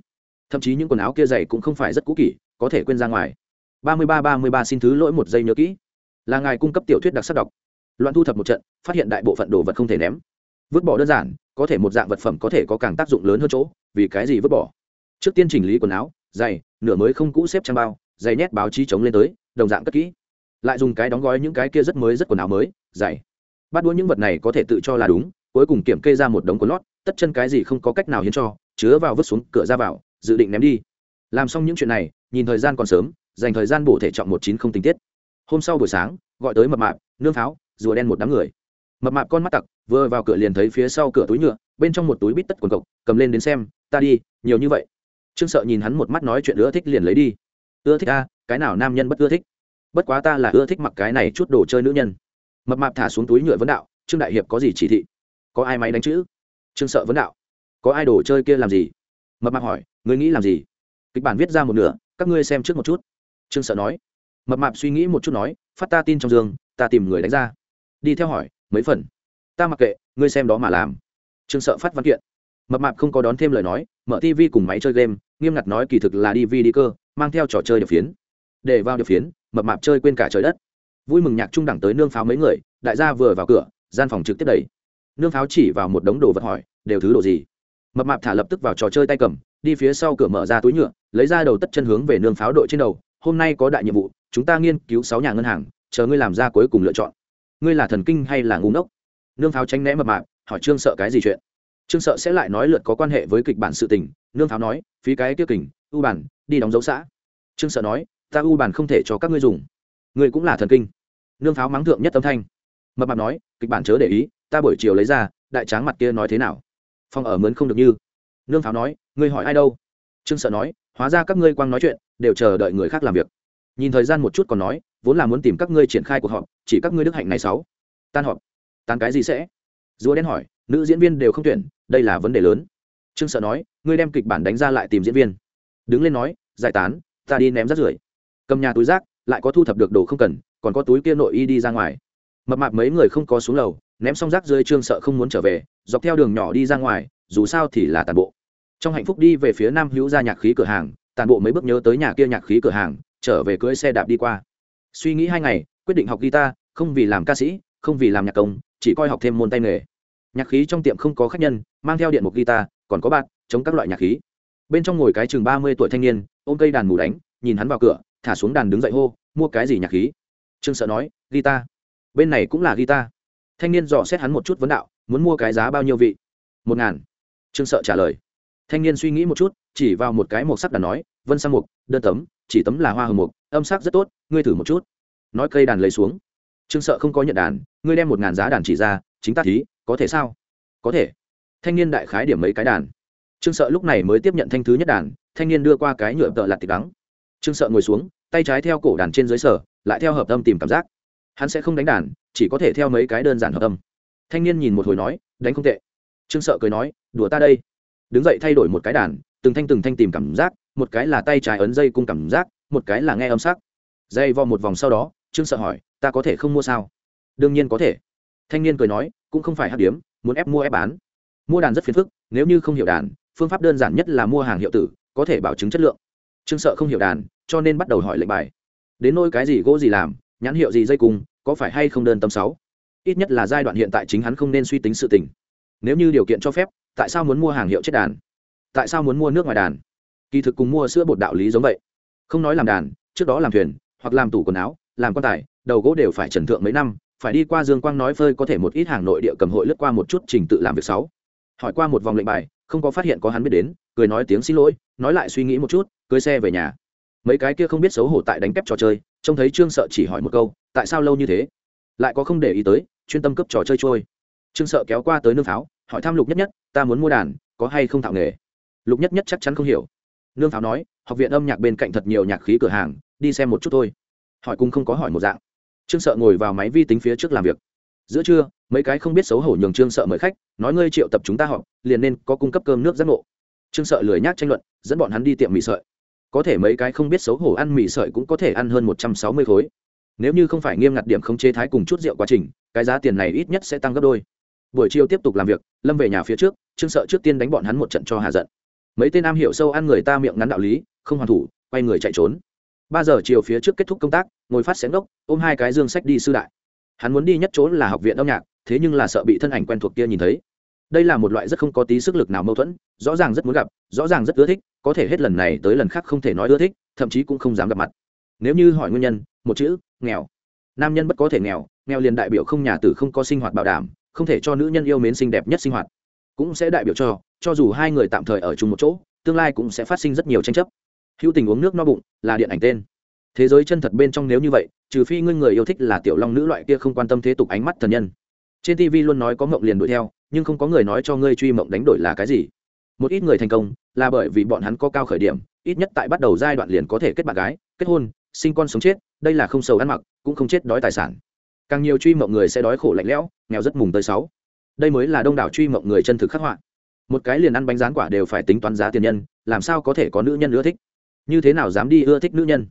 thậm chí những quần áo kia dày cũng không phải rất cũ kỷ, có thể quên ra ngoài. Ba mươi ba ba mươi ba xin thứ lỗi một giây nhớ kỹ. Là ngài cung cấp tiểu thuyết đặc sắc đọc. Loạn thu thập một trận, phát hiện đại bộ phận đồ vật không thể ném. Vứt bỏ đơn giản, có thể một dạng vật phẩm có thể có càng tác dụng lớn hơn chỗ, vì cái gì vứt bỏ? Trước tiên chỉnh lý quần áo, giày, nửa mới không cũ xếp trang bao, giày nhét báo chí chống lên tới, đồng dạng cất kỹ. Lại dùng cái đóng gói những cái kia rất mới rất quần áo mới, giày. Bắt đũa những vật này có thể tự cho là đúng, cuối cùng kiểm kê ra một đống quần lót, tất chân cái gì không có cách nào hiến cho, chứa vào vứt xuống, cửa ra vào dự định ném đi. Làm xong những chuyện này, nhìn thời gian còn sớm, dành thời gian bổ thể trọng một chín không tình tiết. Hôm sau buổi sáng, gọi tới mập mạp, nương pháo, rùa đen một đám người. Mập mạp con mắt tặc, vừa vào cửa liền thấy phía sau cửa túi nhựa, bên trong một túi bít tất quần cộc, cầm lên đến xem, ta đi, nhiều như vậy. Trương sợ nhìn hắn một mắt nói chuyện ưa thích liền lấy đi. Ưa thích a, cái nào nam nhân bất ưa thích? Bất quá ta là ưa thích mặc cái này chút đồ chơi nữ nhân. Mập mạp thả xuống túi nhựa vấn đạo, trương đại hiệp có gì chỉ thị? Có ai máy đánh chữ? Trương sợ vấn đạo, có ai đồ chơi kia làm gì? Mập mạp hỏi, ngươi nghĩ làm gì? Kịch bản viết ra một nửa, các ngươi xem trước một chút. Trương sợ nói. Mập mạp suy nghĩ một chút nói, phát ta tin trong giường ta tìm người đánh ra. Đi theo hỏi, mấy phần? Ta mặc kệ, ngươi xem đó mà làm. Trương sợ phát văn kiện. Mập mạp không có đón thêm lời nói, mở tv cùng máy chơi game, nghiêm ngặt nói kỳ thực là đi vi đi cơ, mang theo trò chơi điệp phiến. Để vào điệp phiến, mập mạp chơi quên cả trời đất. Vui mừng nhạc trung đẳng tới nương pháo mấy người, đại gia vừa vào cửa, gian phòng trực tiếp đẩy. Nương pháo chỉ vào một đống đồ vật hỏi, đều thứ đồ gì? Mập mạp thả lập tức vào trò chơi tay cầm, đi phía sau cửa mở ra túi nhựa, lấy ra đầu tất chân hướng về nương pháo đội trên đầu, hôm nay có đại nhiệm vụ, chúng ta nghiên cứu sáu nhà ngân hàng, chờ ngươi làm ra cuối cùng lựa chọn. Ngươi là thần kinh hay là ngu ngốc? Nương pháo tránh né mập mạp, hỏi trương sợ cái gì chuyện? Trương sợ sẽ lại nói lượt có quan hệ với kịch bản sự tình, nương pháo nói, phí cái tiêu kình, u bản, đi đóng dấu xã. Trương sợ nói, ta u bản không thể cho các ngươi dùng. Ngươi cũng là thần kinh. Nương pháo mắng thượng nhất âm thanh. Mập mạp nói, kịch bản chớ để ý, ta buổi chiều lấy ra, đại tráng mặt kia nói thế nào? Phòng ở mướn không được như. Nương pháo nói, ngươi hỏi ai đâu? Trương sợ nói, hóa ra các ngươi quang nói chuyện, đều chờ đợi người khác làm việc. Nhìn thời gian một chút còn nói, vốn là muốn tìm các ngươi triển khai cuộc họp, chỉ các ngươi đức hạnh này sáu. Tan họp. Tan cái gì sẽ? Rùa đen hỏi, nữ diễn viên đều không tuyển, đây là vấn đề lớn. Trương sợ nói, ngươi đem kịch bản đánh ra lại tìm diễn viên. Đứng lên nói, giải tán, ta đi ném rác rưởi. Cầm nhà túi rác, lại có thu thập được đồ không cần, còn có túi kia nội y đi ra ngoài. Mập mạp mấy người không có xuống lầu, ném xong rác rơi trương sợ không muốn trở về dọc theo đường nhỏ đi ra ngoài, dù sao thì là tàn bộ. Trong hạnh phúc đi về phía nam hữu ra nhạc khí cửa hàng, tàn bộ mấy bước nhớ tới nhà kia nhạc khí cửa hàng, trở về cưỡi xe đạp đi qua. Suy nghĩ hai ngày, quyết định học guitar, không vì làm ca sĩ, không vì làm nhạc công, chỉ coi học thêm môn tay nghề. Nhạc khí trong tiệm không có khách nhân, mang theo điện một guitar, còn có bạc chống các loại nhạc khí. Bên trong ngồi cái chừng ba mươi tuổi thanh niên, ôm cây đàn mù đánh, nhìn hắn vào cửa, thả xuống đàn đứng dậy hô, mua cái gì nhạc khí? Trương sợ nói, guitar. Bên này cũng là guitar. Thanh niên dò xét hắn một chút vấn đạo muốn mua cái giá bao nhiêu vị? Một ngàn. Trương sợ trả lời. Thanh niên suy nghĩ một chút, chỉ vào một cái mộc sắc đàn nói, vân sang mục đơn tấm, chỉ tấm là hoa hồng mục âm sắc rất tốt, ngươi thử một chút. Nói cây đàn lấy xuống. Trương sợ không có nhận đàn, ngươi đem một ngàn giá đàn chỉ ra, chính ta thí, có thể sao? Có thể. Thanh niên đại khái điểm mấy cái đàn. Trương sợ lúc này mới tiếp nhận thanh thứ nhất đàn, thanh niên đưa qua cái nhựa tợ lặt tịch đắng. Trương sợ ngồi xuống, tay trái theo cổ đàn trên dưới sở, lại theo hợp âm tìm cảm giác. Hắn sẽ không đánh đàn, chỉ có thể theo mấy cái đơn giản hợp âm thanh niên nhìn một hồi nói, đánh không tệ. Trương sợ cười nói, đùa ta đây. Đứng dậy thay đổi một cái đàn, từng thanh từng thanh tìm cảm giác, một cái là tay trái ấn dây cung cảm giác, một cái là nghe âm sắc. Dây vo một vòng sau đó, trương sợ hỏi, ta có thể không mua sao? Đương nhiên có thể. Thanh niên cười nói, cũng không phải hát điếm, muốn ép mua ép bán. Mua đàn rất phiền phức, nếu như không hiểu đàn, phương pháp đơn giản nhất là mua hàng hiệu tử, có thể bảo chứng chất lượng. Trương sợ không hiểu đàn, cho nên bắt đầu hỏi lệnh bài. Đến nôi cái gì gỗ gì làm, nhãn hiệu gì dây cung, có phải hay không đơn tâm sáu? Ít nhất là giai đoạn hiện tại chính hắn không nên suy tính sự tình. Nếu như điều kiện cho phép, tại sao muốn mua hàng hiệu chết đàn? Tại sao muốn mua nước ngoài đàn? Kỳ thực cùng mua sữa bột đạo lý giống vậy. Không nói làm đàn, trước đó làm thuyền, hoặc làm tủ quần áo, làm quan tài, đầu gỗ đều phải trần thượng mấy năm, phải đi qua dương quang nói phơi có thể một ít hàng nội địa cầm hội lướt qua một chút trình tự làm việc sáu hỏi qua một vòng lệnh bài, không có phát hiện có hắn biết đến, cười nói tiếng xin lỗi, nói lại suy nghĩ một chút, cưới xe về nhà. Mấy cái kia không biết xấu hổ tại đánh kép trò chơi, trông thấy trương sợ chỉ hỏi một câu, tại sao lâu như thế? Lại có không để ý tới chuyên tâm cấp trò chơi trôi. Trương sợ kéo qua tới nương pháo, hỏi thăm lục nhất nhất, ta muốn mua đàn, có hay không thạo nghề? Lục nhất nhất chắc chắn không hiểu. Nương pháo nói, học viện âm nhạc bên cạnh thật nhiều nhạc khí cửa hàng, đi xem một chút thôi. Hỏi cung không có hỏi một dạng. Trương sợ ngồi vào máy vi tính phía trước làm việc. Giữa trưa, mấy cái không biết xấu hổ nhường trương sợ mời khách, nói ngươi triệu tập chúng ta họp, liền nên có cung cấp cơm nước giác ngộ. Trương sợ lười nhác tranh luận, dẫn bọn hắn đi tiệm mì sợi. Có thể mấy cái không biết xấu hổ ăn mì sợi cũng có thể ăn hơn một trăm sáu mươi khối. Nếu như không phải nghiêm ngặt điểm không chế thái cùng chút rượu quá trình cái giá tiền này ít nhất sẽ tăng gấp đôi. Buổi chiều tiếp tục làm việc, lâm về nhà phía trước, trương sợ trước tiên đánh bọn hắn một trận cho hạ giận. Mấy tên nam hiểu sâu ăn người ta miệng ngắn đạo lý, không hoàn thủ, quay người chạy trốn. Ba giờ chiều phía trước kết thúc công tác, ngồi phát xén đốc, ôm hai cái dương sách đi sư đại. Hắn muốn đi nhất chỗ là học viện âm nhạc, thế nhưng là sợ bị thân ảnh quen thuộc kia nhìn thấy. Đây là một loại rất không có tí sức lực nào mâu thuẫn, rõ ràng rất muốn gặp, rõ ràng rất ưa thích, có thể hết lần này tới lần khác không thể nói ưa thích, thậm chí cũng không dám gặp mặt. Nếu như hỏi nguyên nhân, một chữ, nghèo. Nam nhân bất có thể nghèo nghèo liền đại biểu không nhà tử không có sinh hoạt bảo đảm, không thể cho nữ nhân yêu mến xinh đẹp nhất sinh hoạt. Cũng sẽ đại biểu cho cho dù hai người tạm thời ở chung một chỗ, tương lai cũng sẽ phát sinh rất nhiều tranh chấp. Hữu tình uống nước no bụng là điện ảnh tên. Thế giới chân thật bên trong nếu như vậy, trừ phi ngươi người yêu thích là tiểu long nữ loại kia không quan tâm thế tục ánh mắt thần nhân. Trên tv luôn nói có mộng liền đuổi theo, nhưng không có người nói cho ngươi truy mộng đánh đổi là cái gì. Một ít người thành công, là bởi vì bọn hắn có cao khởi điểm, ít nhất tại bắt đầu giai đoạn liền có thể kết bạn gái, kết hôn, sinh con sống chết, đây là không sầu ăn mặc, cũng không chết đói tài sản càng nhiều truy mộng người sẽ đói khổ lạnh lẽo, nghèo rất mùng tới sáu. Đây mới là đông đảo truy mộng người chân thực khắc họa. Một cái liền ăn bánh rán quả đều phải tính toán giá tiền nhân, làm sao có thể có nữ nhân ưa thích? Như thế nào dám đi ưa thích nữ nhân?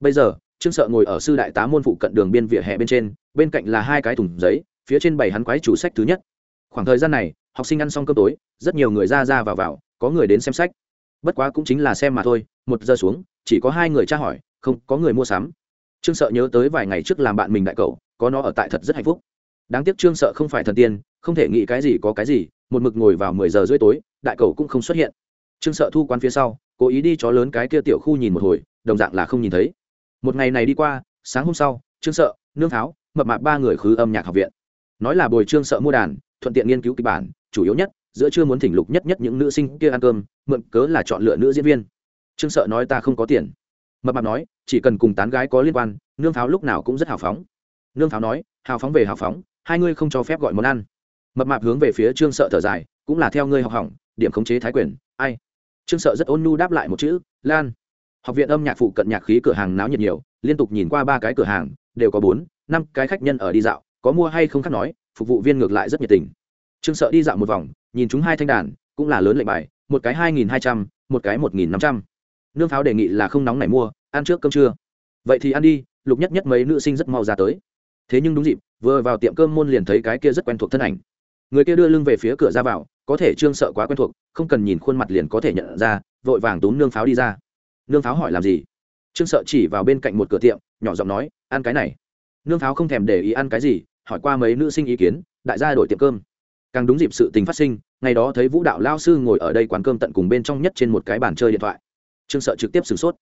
Bây giờ, trương sợ ngồi ở sư đại tá môn phụ cận đường biên vỉa hè bên trên, bên cạnh là hai cái thùng giấy, phía trên bảy hắn quái chủ sách thứ nhất. Khoảng thời gian này, học sinh ăn xong cơm tối, rất nhiều người ra ra vào vào, có người đến xem sách. Bất quá cũng chính là xem mà thôi, một giờ xuống, chỉ có hai người tra hỏi, không có người mua sắm. Trương sợ nhớ tới vài ngày trước làm bạn mình đại cậu có nó ở tại thật rất hạnh phúc. Đáng tiếc trương sợ không phải thần tiên, không thể nghĩ cái gì có cái gì, một mực ngồi vào mười giờ rưỡi tối, đại cầu cũng không xuất hiện. Trương sợ thu quan phía sau, cố ý đi chó lớn cái kia tiểu khu nhìn một hồi, đồng dạng là không nhìn thấy. Một ngày này đi qua, sáng hôm sau, trương sợ, nương tháo, mập mạp ba người khứ âm nhạc học viện. Nói là bồi trương sợ mua đàn, thuận tiện nghiên cứu kịch bản, chủ yếu nhất, giữa chưa muốn thỉnh lục nhất nhất những nữ sinh kia ăn cơm, mượn cớ là chọn lựa nữ diễn viên. Trương sợ nói ta không có tiền. Mập mạp nói, chỉ cần cùng tán gái có liên quan, nương pháo lúc nào cũng rất hào phóng nương pháo nói, hào phóng về hào phóng, hai ngươi không cho phép gọi món ăn. Mập mạp hướng về phía trương sợ thở dài, cũng là theo ngươi học hỏng, điểm khống chế thái quyền, ai? Trương sợ rất ôn nhu đáp lại một chữ, lan. Học viện âm nhạc phụ cận nhạc khí cửa hàng náo nhiệt nhiều, liên tục nhìn qua ba cái cửa hàng, đều có bốn, năm cái khách nhân ở đi dạo, có mua hay không khác nói, phục vụ viên ngược lại rất nhiệt tình. Trương sợ đi dạo một vòng, nhìn chúng hai thanh đàn, cũng là lớn lệnh bài, một cái hai nghìn hai trăm, một cái một nghìn năm trăm. Nương pháo đề nghị là không nóng này mua, ăn trước cơm trưa. Vậy thì ăn đi, lục nhất nhất mấy nữ sinh rất mau ra tới thế nhưng đúng dịp, vừa vào tiệm cơm môn liền thấy cái kia rất quen thuộc thân ảnh. Người kia đưa lưng về phía cửa ra vào, có thể trương sợ quá quen thuộc, không cần nhìn khuôn mặt liền có thể nhận ra, vội vàng túm nương pháo đi ra. Nương pháo hỏi làm gì? Trương sợ chỉ vào bên cạnh một cửa tiệm, nhỏ giọng nói, ăn cái này. Nương pháo không thèm để ý ăn cái gì, hỏi qua mấy nữ sinh ý kiến, đại gia đổi tiệm cơm. Càng đúng dịp sự tình phát sinh, ngày đó thấy vũ đạo lao sư ngồi ở đây quán cơm tận cùng bên trong nhất trên một cái bàn chơi điện thoại. Trương sợ trực tiếp sửng sốt.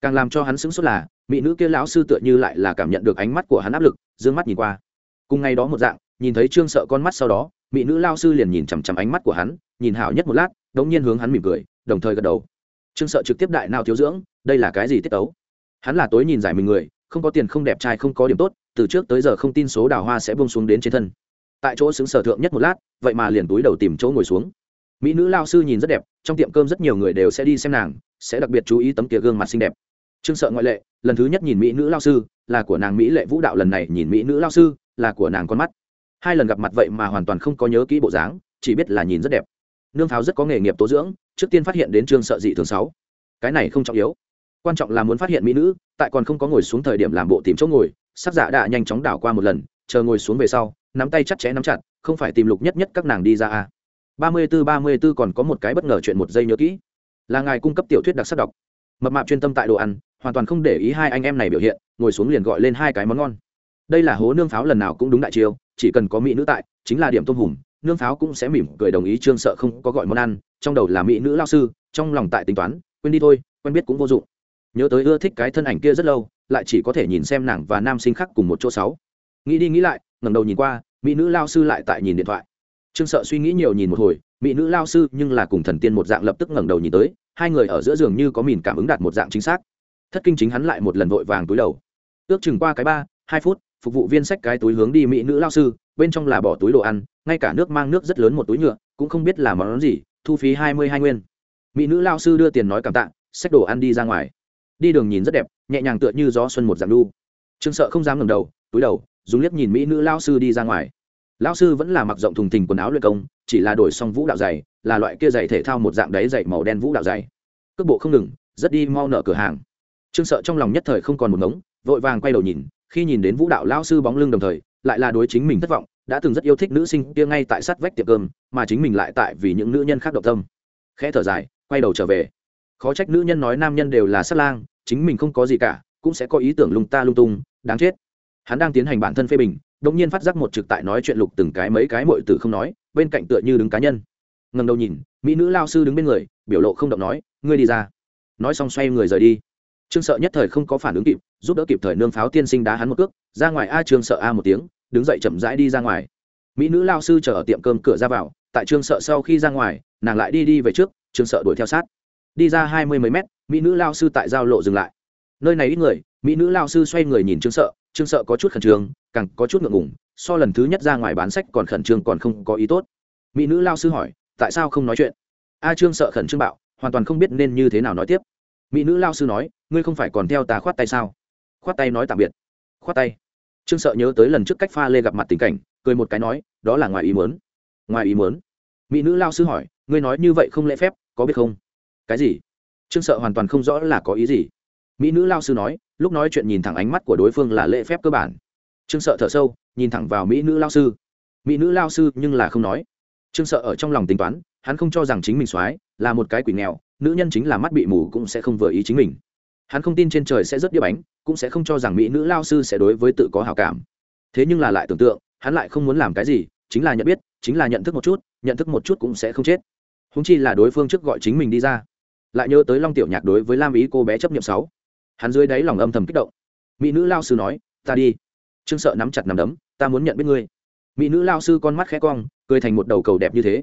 Càng làm cho hắn sửng sốt là, mỹ nữ kia lão sư tựa như lại là cảm nhận được ánh mắt của hắn áp lực d ư ơ n g mắt nhìn qua. Cùng ngày đó một dạng, nhìn thấy trương sợ con mắt sau đó, mỹ nữ lao sư liền nhìn chằm chằm ánh mắt của hắn, nhìn hảo nhất một lát đ ỗ n g nhiên hướng hắn mỉm cười, đồng thời gật đầu. Trương sợ trực tiếp đại nào thiếu dưỡng, đây là cái gì tiết tấu? Hắn là tối nhìn giải mình người, không có tiền không đẹp trai không có điểm tốt, từ trước tới giờ không tin số đào hoa sẽ bông xuống đến trên thân. Tại chỗ xứng sở thượng nhất một lát, vậy mà liền túi đầu tìm chỗ ngồi xuống. Mỹ nữ lao sư nhìn rất đẹp, trong tiệm cơm rất nhiều người đều sẽ đi xem nàng, sẽ đặc biệt chú ý tấm kia gương mặt xinh đẹp trương sợ ngoại lệ, lần thứ nhất nhìn mỹ nữ lao sư, là của nàng mỹ lệ vũ đạo, lần này nhìn mỹ nữ lao sư, là của nàng con mắt. Hai lần gặp mặt vậy mà hoàn toàn không có nhớ kỹ bộ dáng, chỉ biết là nhìn rất đẹp. Nương pháo rất có nghề nghiệp tố dưỡng, trước tiên phát hiện đến trương sợ dị thường sáu cái này không trọng yếu. Quan trọng là muốn phát hiện mỹ nữ, tại còn không có ngồi xuống thời điểm làm bộ tìm chỗ ngồi, sắc giả đã nhanh chóng đảo qua một lần, chờ ngồi xuống về sau, nắm tay chặt chẽ nắm chặt, không phải tìm lục nhất nhất các nàng đi ra a ba mươi b ố ba mươi b ố còn có một cái bất ngờ chuyện một giây nhớ kỹ. Là ngài cung cấp tiểu thuyết đặc sắc đọc mập mạp chuyên tâm tại đồ ăn, hoàn toàn không để ý hai anh em này biểu hiện, ngồi xuống liền gọi lên hai cái món ngon. Đây là hố nương pháo lần nào cũng đúng đại chiêu, chỉ cần có mỹ nữ tại, chính là điểm tôm hùm, nương pháo cũng sẽ mỉm cười đồng ý trương sợ không có gọi món ăn, trong đầu là mỹ nữ lao sư, trong lòng tại tính toán, quên đi thôi, quen biết cũng vô dụng. Nhớ tới ưa thích cái thân ảnh kia rất lâu, lại chỉ có thể nhìn xem nàng và nam sinh khác cùng một chỗ sáu. Nghĩ đi nghĩ lại, ngẩng đầu nhìn qua, mỹ nữ lao sư lại tại nhìn điện thoại. Trương sợ suy nghĩ nhiều nhìn một hồi, mỹ nữ lao sư nhưng là cùng thần tiên một dạng lập tức ngẩng đầu nhìn tới hai người ở giữa giường như có mìn cảm ứng đạt một dạng chính xác. Thất kinh chính hắn lại một lần vội vàng túi đầu. Ước chừng qua cái ba, hai phút, phục vụ viên xách cái túi hướng đi mỹ nữ lao sư, bên trong là bỏ túi đồ ăn, ngay cả nước mang nước rất lớn một túi nhựa, cũng không biết là món gì, thu phí hai mươi hai nguyên. Mỹ nữ lao sư đưa tiền nói cảm tạ, xách đồ ăn đi ra ngoài. Đi đường nhìn rất đẹp, nhẹ nhàng tựa như gió xuân một dạng đu. Trương sợ không dám ngầm đầu, túi đầu, dùng liếc nhìn mỹ nữ lao sư đi ra ngoài. Lão sư vẫn là mặc rộng thùng thình quần áo luyện công, chỉ là đổi xong vũ đạo dày là loại kia giày thể thao một dạng đáy dày màu đen vũ đạo dày cước bộ không ngừng, rất đi mau nở cửa hàng. Trương sợ trong lòng nhất thời không còn một ngống, vội vàng quay đầu nhìn, khi nhìn đến vũ đạo lao sư bóng lưng đồng thời, lại là đối chính mình thất vọng, đã từng rất yêu thích nữ sinh kia ngay tại sát vách tiệm cơm, mà chính mình lại tại vì những nữ nhân khác động tâm. Khẽ thở dài, quay đầu trở về. Khó trách nữ nhân nói nam nhân đều là sát lang, chính mình không có gì cả, cũng sẽ có ý tưởng lung ta lung tung, đáng chết. Hắn đang tiến hành bản thân phê bình đột nhiên phát giác một trực tại nói chuyện lục từng cái mấy cái mọi tử không nói, bên cạnh tựa như đứng cá nhân. Ngầm đầu nhìn, mỹ nữ lao sư đứng bên người, biểu lộ không động nói, ngươi đi ra. Nói xong xoay người rời đi. Trương sợ nhất thời không có phản ứng kịp, giúp đỡ kịp thời nương pháo tiên sinh đá hắn một cước, ra ngoài a trương sợ a một tiếng, đứng dậy chậm rãi đi ra ngoài. Mỹ nữ lao sư chờ ở tiệm cơm cửa ra vào, tại trương sợ sau khi ra ngoài, nàng lại đi đi về trước, trương sợ đuổi theo sát. Đi ra hai mươi mấy mét, mỹ nữ lao sư tại giao lộ dừng lại. Nơi này ít người, mỹ nữ lao sư xoay người nhìn trương sợ trương sợ có chút khẩn trương càng có chút ngượng ngùng, so lần thứ nhất ra ngoài bán sách còn khẩn trương còn không có ý tốt. Mỹ nữ lao sư hỏi, tại sao không nói chuyện? A trương sợ khẩn trương bạo, hoàn toàn không biết nên như thế nào nói tiếp. Mỹ nữ lao sư nói, ngươi không phải còn theo ta khoát tay sao? Khoát tay nói tạm biệt. Khoát tay. Trương sợ nhớ tới lần trước cách pha lê gặp mặt tình cảnh, cười một cái nói, đó là ngoài ý muốn. Ngoài ý muốn? Mỹ nữ lao sư hỏi, ngươi nói như vậy không lễ phép, có biết không? Cái gì? Trương sợ hoàn toàn không rõ là có ý gì. Mỹ nữ lao sư nói, lúc nói chuyện nhìn thẳng ánh mắt của đối phương là lễ phép cơ bản trương sợ thở sâu, nhìn thẳng vào mỹ nữ lao sư. Mỹ nữ lao sư nhưng là không nói. Trương sợ ở trong lòng tính toán, hắn không cho rằng chính mình soái là một cái quỷ nghèo, nữ nhân chính là mắt bị mù cũng sẽ không vừa ý chính mình. Hắn không tin trên trời sẽ rất đĩa bánh, cũng sẽ không cho rằng mỹ nữ lao sư sẽ đối với tự có hào cảm. Thế nhưng là lại tưởng tượng, hắn lại không muốn làm cái gì, chính là nhận biết, chính là nhận thức một chút, nhận thức một chút cũng sẽ không chết. Húng chi là đối phương trước gọi chính mình đi ra. Lại nhớ tới long tiểu nhạc đối với lam ý cô bé chấp nhận sáu. Hắn dưới đáy lòng âm thầm kích động. Mỹ nữ lao sư nói, ta đi trương sợ nắm chặt nằm đấm, ta muốn nhận biết ngươi. Mỹ nữ lao sư con mắt khẽ cong, cười thành một đầu cầu đẹp như thế.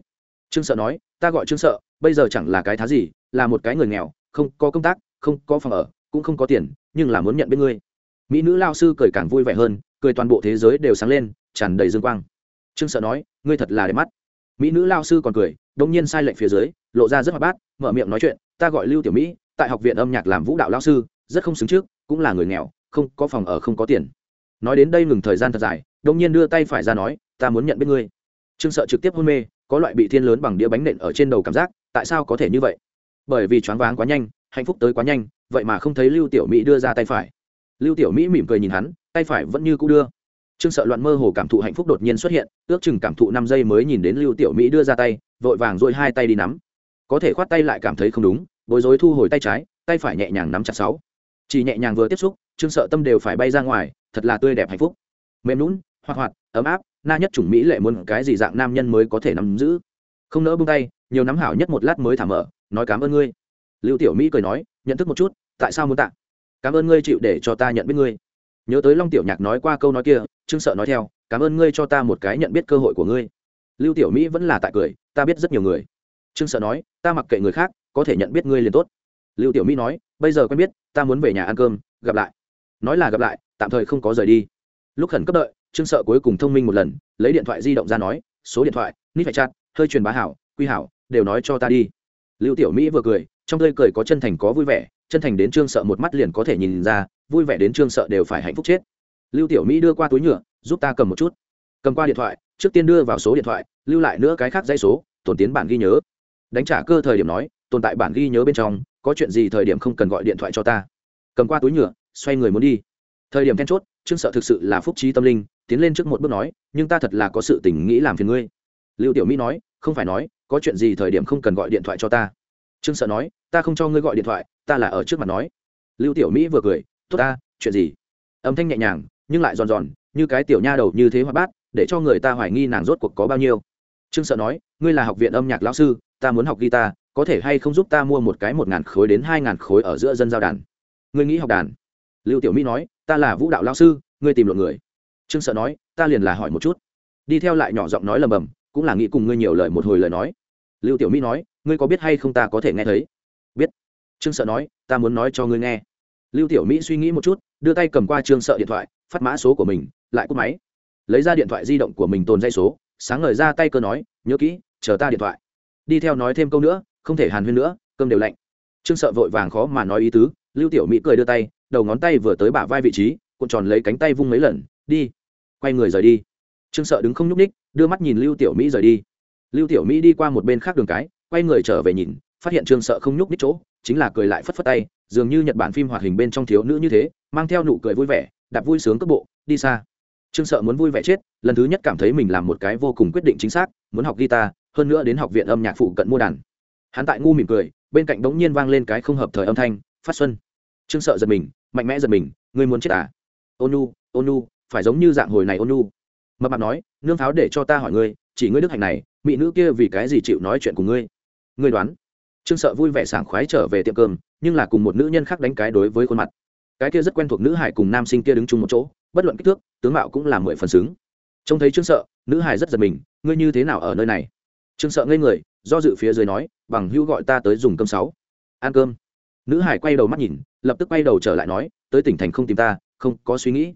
Trương sợ nói, ta gọi trương sợ, bây giờ chẳng là cái thá gì, là một cái người nghèo, không có công tác, không có phòng ở, cũng không có tiền, nhưng là muốn nhận biết ngươi. Mỹ nữ lao sư cười càng vui vẻ hơn, cười toàn bộ thế giới đều sáng lên, tràn đầy dương quang. Trương sợ nói, ngươi thật là đẹp mắt. Mỹ nữ lao sư còn cười, đông nhiên sai lệnh phía dưới, lộ ra rất hoạt bát, mở miệng nói chuyện, ta gọi lưu tiểu mỹ, tại học viện âm nhạc làm vũ đạo lao sư, rất không xứng trước, cũng là người nghèo, không có phòng ở, không có tiền nói đến đây ngừng thời gian thật dài đông nhiên đưa tay phải ra nói, ta muốn nhận biết ngươi. Trương sợ trực tiếp hôn mê, có loại bị thiên lớn bằng đĩa bánh nện ở trên đầu cảm giác, tại sao có thể như vậy? Bởi vì choáng váng quá nhanh, hạnh phúc tới quá nhanh, vậy mà không thấy lưu tiểu mỹ đưa ra tay phải. Lưu tiểu mỹ mỉm cười nhìn hắn, tay phải vẫn như cũ đưa. Trương sợ loạn mơ hồ cảm thụ hạnh phúc đột nhiên xuất hiện, ước chừng cảm thụ năm giây mới nhìn đến lưu tiểu mỹ đưa ra tay, vội vàng dội hai tay đi nắm. Có thể khoát tay lại cảm thấy không đúng, bối rối thu hồi tay trái, tay phải nhẹ nhàng nắm chặt sáu. Chỉ nhẹ nhàng vừa tiếp xúc trương sợ tâm đều phải bay ra ngoài, thật là tươi đẹp hạnh phúc. Mềm lún hoạt hoạt, ấm áp, na nhất chủng mỹ lệ muốn cái gì dạng nam nhân mới có thể nắm giữ? Không nỡ buông tay, nhiều nắm hảo nhất một lát mới thả mở, nói cảm ơn ngươi. Lưu tiểu mỹ cười nói, nhận thức một chút, tại sao muốn tạ? Cảm ơn ngươi chịu để cho ta nhận biết ngươi. Nhớ tới long tiểu nhạc nói qua câu nói kia, trương sợ nói theo, cảm ơn ngươi cho ta một cái nhận biết cơ hội của ngươi. Lưu tiểu mỹ vẫn là tại cười, ta biết rất nhiều người. Trương sợ nói, ta mặc kệ người khác, có thể nhận biết ngươi liền tốt. Lưu tiểu mỹ nói, bây giờ quen biết, ta muốn về nhà ăn cơm, gặp lại nói là gặp lại, tạm thời không có rời đi. Lúc khẩn cấp đợi, trương sợ cuối cùng thông minh một lần, lấy điện thoại di động ra nói, số điện thoại, nít phải chặt, hơi truyền bá hảo, quy hảo, đều nói cho ta đi. Lưu tiểu mỹ vừa cười, trong tươi cười có chân thành có vui vẻ, chân thành đến trương sợ một mắt liền có thể nhìn ra, vui vẻ đến trương sợ đều phải hạnh phúc chết. Lưu tiểu mỹ đưa qua túi nhựa, giúp ta cầm một chút. Cầm qua điện thoại, trước tiên đưa vào số điện thoại, lưu lại nữa cái khác dây số, tổn tiến bản ghi nhớ. Đánh trả cơ thời điểm nói, tồn tại bản ghi nhớ bên trong, có chuyện gì thời điểm không cần gọi điện thoại cho ta. Cầm qua túi nhựa xoay người muốn đi. Thời điểm then chốt, trương sợ thực sự là phúc trí tâm linh, tiến lên trước một bước nói, nhưng ta thật là có sự tình nghĩ làm phiền ngươi. Lưu tiểu mỹ nói, không phải nói, có chuyện gì thời điểm không cần gọi điện thoại cho ta. Trương sợ nói, ta không cho ngươi gọi điện thoại, ta là ở trước mặt nói. Lưu tiểu mỹ vừa cười, tốt ta, chuyện gì? Âm thanh nhẹ nhàng, nhưng lại giòn giòn, như cái tiểu nha đầu như thế hoa bát, để cho người ta hoài nghi nàng rốt cuộc có bao nhiêu. Trương sợ nói, ngươi là học viện âm nhạc lão sư, ta muốn học guitar, có thể hay không giúp ta mua một cái một ngàn khối đến hai ngàn khối ở giữa dân giao đàn? Ngươi nghĩ học đàn? Lưu tiểu mỹ nói, ta là vũ đạo lao sư, ngươi tìm lộn người. Trương sợ nói, ta liền là hỏi một chút. Đi theo lại nhỏ giọng nói lầm bầm, cũng là nghĩ cùng ngươi nhiều lời một hồi lời nói. Lưu tiểu mỹ nói, ngươi có biết hay không ta có thể nghe thấy? Biết. Trương sợ nói, ta muốn nói cho ngươi nghe. Lưu tiểu mỹ suy nghĩ một chút, đưa tay cầm qua trương sợ điện thoại, phát mã số của mình, lại cúp máy. Lấy ra điện thoại di động của mình tồn dây số, sáng ngời ra tay cơ nói, nhớ kỹ, chờ ta điện thoại. Đi theo nói thêm câu nữa, không thể hàn huyên nữa, cơm đều lạnh. Trương sợ vội vàng khó mà nói ý tứ, lưu tiểu mỹ cười đưa tay đầu ngón tay vừa tới bả vai vị trí, cuộn tròn lấy cánh tay vung mấy lần, đi. Quay người rời đi. Trương sợ đứng không nhúc ních đưa mắt nhìn lưu tiểu mỹ rời đi. Lưu tiểu mỹ đi qua một bên khác đường cái, quay người trở về nhìn, phát hiện trương sợ không nhúc ních chỗ, chính là cười lại phất phất tay, dường như nhật bản phim hoạt hình bên trong thiếu nữ như thế, mang theo nụ cười vui vẻ, đạp vui sướng cước bộ, đi xa. Trương sợ muốn vui vẻ chết, lần thứ nhất cảm thấy mình làm một cái vô cùng quyết định chính xác, muốn học guitar, hơn nữa đến học viện âm nhạc phụ cận mua đàn. Hắn tại ngu mỉm cười, bên cạnh đống nhiên vang lên cái không hợp thời âm thanh, phát xuân. Trương sợ giật mình mạnh mẽ giật mình, ngươi muốn chết à? Ônu ônu, phải giống như dạng hồi này ônu. Mập mạp nói, nương pháo để cho ta hỏi ngươi, chỉ ngươi đức hạnh này, mỹ nữ kia vì cái gì chịu nói chuyện cùng ngươi? Ngươi đoán. Trương sợ vui vẻ sảng khoái trở về tiệm cơm, nhưng là cùng một nữ nhân khác đánh cái đối với khuôn mặt. Cái kia rất quen thuộc nữ hải cùng nam sinh kia đứng chung một chỗ, bất luận kích thước, tướng mạo cũng là mười phần xứng. Trông thấy trương sợ, nữ hải rất giật mình, ngươi như thế nào ở nơi này? Trương sợ ngây người, do dự phía dưới nói, bằng hữu gọi ta tới dùng cơm sáu. Ăn cơm. Nữ hải quay đầu mắt nhìn lập tức quay đầu trở lại nói, tới tỉnh thành không tìm ta, không có suy nghĩ.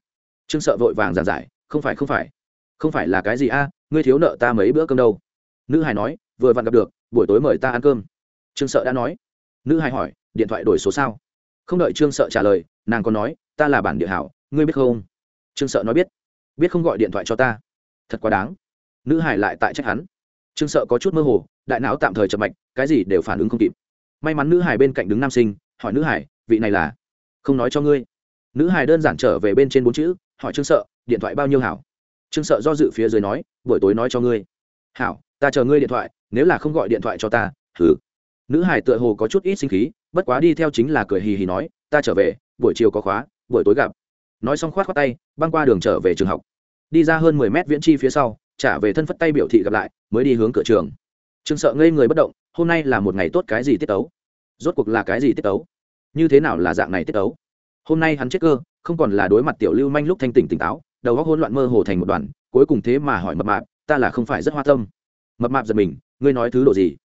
Trương sợ vội vàng giảng giải, không phải không phải. Không phải là cái gì a, ngươi thiếu nợ ta mấy bữa cơm đâu. Nữ hải nói, vừa vặn gặp được, buổi tối mời ta ăn cơm. Trương sợ đã nói. Nữ hải hỏi, điện thoại đổi số sao? Không đợi trương sợ trả lời, nàng còn nói, ta là bản địa hảo, ngươi biết không? Trương sợ nói biết biết không gọi điện thoại cho ta. Thật quá đáng. Nữ hải lại tại trách hắn. Trương sợ có chút mơ hồ, đại não tạm thời chậm mạch, cái gì đều phản ứng không kịp. May mắn nữ hải bên cạnh đứng nam sinh, hỏi nữ hải vị này là, không nói cho ngươi. Nữ hải đơn giản trở về bên trên bốn chữ, hỏi trương sợ, điện thoại bao nhiêu hảo? Trương sợ do dự phía dưới nói, buổi tối nói cho ngươi. Hảo, ta chờ ngươi điện thoại, nếu là không gọi điện thoại cho ta thử nữ hải tựa hồ có chút ít sinh khí, bất quá đi theo chính là cười hì hì nói, ta trở về, buổi chiều có khóa, buổi tối gặp. Nói xong khoát khoát tay, băng qua đường trở về trường học. Đi ra hơn mười mét viễn chi phía sau, trả về thân phất tay biểu thị gặp lại, mới đi hướng cửa trường. Trương sợ ngây người bất động, hôm nay là một ngày tốt cái gì tiết tấu? Rốt cuộc là cái gì tiết tấu? Như thế nào là dạng này tiết tấu hôm nay hắn chết cơ, không còn là đối mặt tiểu lưu manh lúc thanh tỉnh tỉnh táo, đầu óc hỗn loạn mơ hồ thành một đoàn, cuối cùng thế mà hỏi mập mạp, ta là không phải rất hoa tâm. Mập mạp giật mình, ngươi nói thứ độ gì?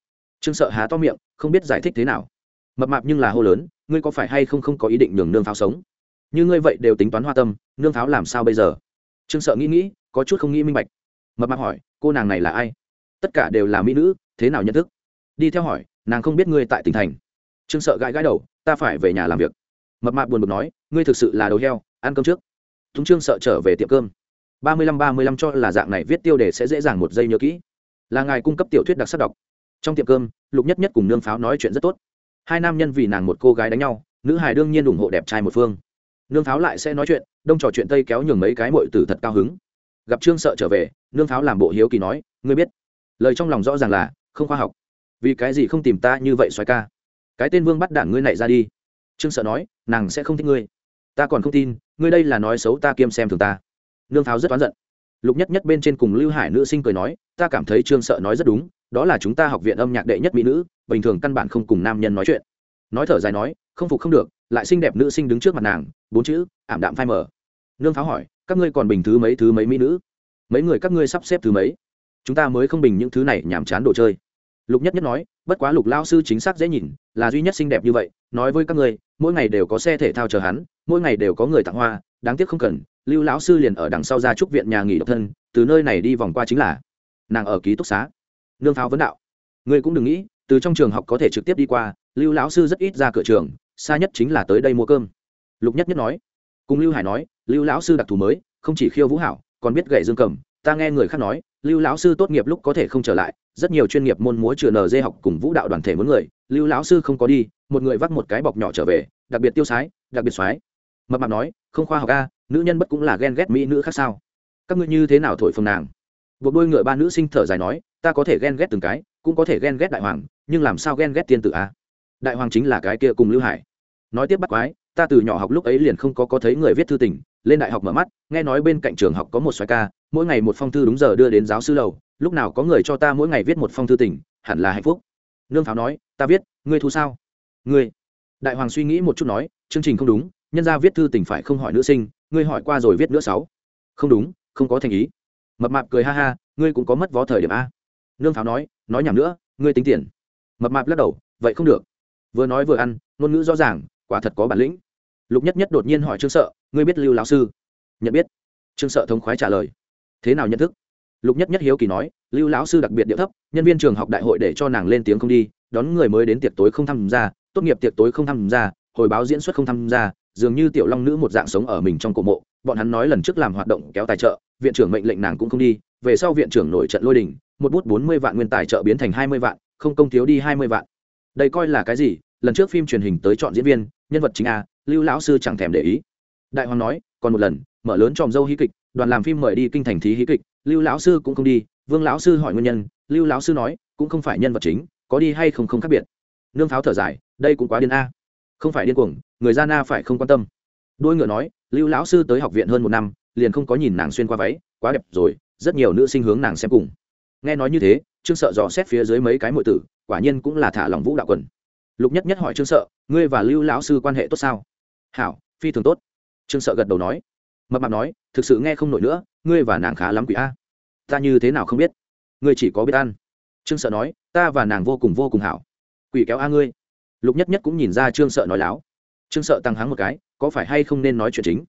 Trương sợ há to miệng, không biết giải thích thế nào. Mập mạp nhưng là hô lớn, ngươi có phải hay không không có ý định nhường nương pháo sống? Như ngươi vậy đều tính toán hoa tâm, nương pháo làm sao bây giờ? Trương sợ nghĩ nghĩ, có chút không nghĩ minh bạch. Mập mạp hỏi, cô nàng này là ai? Tất cả đều là mỹ nữ, thế nào nhận thức? Đi theo hỏi, nàng không biết ngươi tại tỉnh thành. Trương sợ gãi gãi đầu ta phải về nhà làm việc. Mập mạp buồn bực nói, ngươi thực sự là đầu heo, ăn cơm trước. Thúng trương sợ trở về tiệm cơm. Ba mươi lăm ba mươi lăm cho là dạng này viết tiêu đề sẽ dễ dàng một giây nhớ kỹ. Là ngài cung cấp tiểu thuyết đặc sắc đọc. Trong tiệm cơm, lục nhất nhất cùng nương pháo nói chuyện rất tốt. Hai nam nhân vì nàng một cô gái đánh nhau, nữ hài đương nhiên ủng hộ đẹp trai một phương. Nương pháo lại sẽ nói chuyện, đông trò chuyện tây kéo nhường mấy cái mội tử thật cao hứng. Gặp trương sợ trở về, nương pháo làm bộ hiếu kỳ nói, ngươi biết, lời trong lòng rõ ràng là không khoa học. Vì cái gì không tìm ta như vậy xoài ca? Cái tên vương bắt đản ngươi này ra đi. Trương sợ nói, nàng sẽ không thích ngươi. Ta còn không tin, ngươi đây là nói xấu ta kiêm xem thường ta. Nương pháo rất oán giận. Lục nhất nhất bên trên cùng lưu hải nữ sinh cười nói, ta cảm thấy trương sợ nói rất đúng, đó là chúng ta học viện âm nhạc đệ nhất mỹ nữ, bình thường căn bản không cùng nam nhân nói chuyện. Nói thở dài nói, không phục không được, lại xinh đẹp nữ sinh đứng trước mặt nàng, bốn chữ, ảm đạm phai mờ. Nương pháo hỏi, các ngươi còn bình thứ mấy thứ mấy mỹ nữ? Mấy người các ngươi sắp xếp thứ mấy? Chúng ta mới không bình những thứ này nhàm chán đồ chơi lục nhất nhất nói, bất quá lục lao sư chính xác dễ nhìn, là duy nhất xinh đẹp như vậy, nói với các ngươi, mỗi ngày đều có xe thể thao chờ hắn, mỗi ngày đều có người tặng hoa, đáng tiếc không cần, lưu lão sư liền ở đằng sau ra trúc viện nhà nghỉ độc thân, từ nơi này đi vòng qua chính là nàng ở ký túc xá. Nương pháo vấn đạo. Ngươi cũng đừng nghĩ, từ trong trường học có thể trực tiếp đi qua, lưu lão sư rất ít ra cửa trường, xa nhất chính là tới đây mua cơm. Lục nhất nhất nói. Cùng lưu hải nói, lưu lão sư đặc thù mới, không chỉ khiêu vũ hảo, còn biết gậy dương cầm, ta nghe người khác nói lưu lão sư tốt nghiệp lúc có thể không trở lại, rất nhiều chuyên nghiệp môn múa trường nd học cùng vũ đạo đoàn thể muốn người, lưu lão sư không có đi, một người vắt một cái bọc nhỏ trở về, đặc biệt tiêu sái, đặc biệt soái mập mạp nói, không khoa học a, nữ nhân bất cũng là ghen ghét mỹ nữ khác sao? Các ngươi như thế nào thổi phồng nàng? Buộc đôi ngựa ba nữ sinh thở dài nói, ta có thể ghen ghét từng cái, cũng có thể ghen ghét đại hoàng, nhưng làm sao ghen ghét tiên tử a? Đại hoàng chính là cái kia cùng lưu hải. Nói tiếp bắt quái ta từ nhỏ học lúc ấy liền không có có thấy người viết thư tình, lên đại học mở mắt, nghe nói bên cạnh trường học có một xoài ca, mỗi ngày một phong thư đúng giờ đưa đến giáo sư lầu, lúc nào có người cho ta mỗi ngày viết một phong thư tình, hẳn là hạnh phúc. Nương pháo nói, ta viết, ngươi thu sao? Ngươi. Đại hoàng suy nghĩ một chút nói, chương trình không đúng, nhân ra viết thư tình phải không hỏi nữ sinh, ngươi hỏi qua rồi viết nữa sáu. Không đúng, không có thành ý. Mập mạp cười ha ha, ngươi cũng có mất vó thời điểm a. Nương pháo nói nói nhảm nữa, ngươi tính tiền. Mập mạp lắc đầu, vậy không được. Vừa nói vừa ăn, ngôn ngữ rõ ràng, quả thật có bản lĩnh lục nhất nhất đột nhiên hỏi trương sợ, ngươi biết lưu lão sư? Nhận biết. Trương sợ thống khoái trả lời, thế nào nhận thức? Lục nhất nhất hiếu kỳ nói, lưu lão sư đặc biệt địa thấp, nhân viên trường học đại hội để cho nàng lên tiếng không đi, đón người mới đến tiệc tối không tham gia, tốt nghiệp tiệc tối không tham gia, hồi báo diễn xuất không tham gia, dường như tiểu long nữ một dạng sống ở mình trong cổ mộ, bọn hắn nói lần trước làm hoạt động kéo tài trợ, viện trưởng mệnh lệnh nàng cũng không đi, về sau viện trưởng nổi trận lôi đình, một bút bốn mươi vạn nguyên tài trợ biến thành hai mươi vạn, không công thiếu đi hai mươi vạn. Đây coi là cái gì? Lần trước phim truyền hình tới chọn diễn viên, nhân vật chính a lưu lão sư chẳng thèm để ý. Đại hoàng nói, còn một lần, mở lớn tròm dâu hí kịch, đoàn làm phim mời đi kinh thành thí hí kịch. Lưu lão sư cũng không đi, vương lão sư hỏi nguyên nhân, lưu lão sư nói, cũng không phải nhân vật chính, có đi hay không không khác biệt. Nương pháo thở dài, đây cũng quá điên a. Không phải điên cuồng, người ra na phải không quan tâm. Đôi ngựa nói, lưu lão sư tới học viện hơn một năm, liền không có nhìn nàng xuyên qua váy, quá đẹp rồi, rất nhiều nữ sinh hướng nàng xem cùng. Nghe nói như thế, trương sợ dò xét phía dưới mấy cái mọi tử, quả nhiên cũng là thả lòng vũ đạo quần. Lục nhất nhất hỏi trương sợ, ngươi và lưu lão sư quan hệ tốt sao? Hảo, phi thường tốt. Trương sợ gật đầu nói. Mập mạp nói, thực sự nghe không nổi nữa, ngươi và nàng khá lắm quỷ a. Ta như thế nào không biết? Ngươi chỉ có biết ăn. Trương sợ nói, ta và nàng vô cùng vô cùng hảo. Quỷ kéo a ngươi. Lục nhất nhất cũng nhìn ra trương sợ nói láo. Trương sợ tăng háng một cái, có phải hay không nên nói chuyện chính?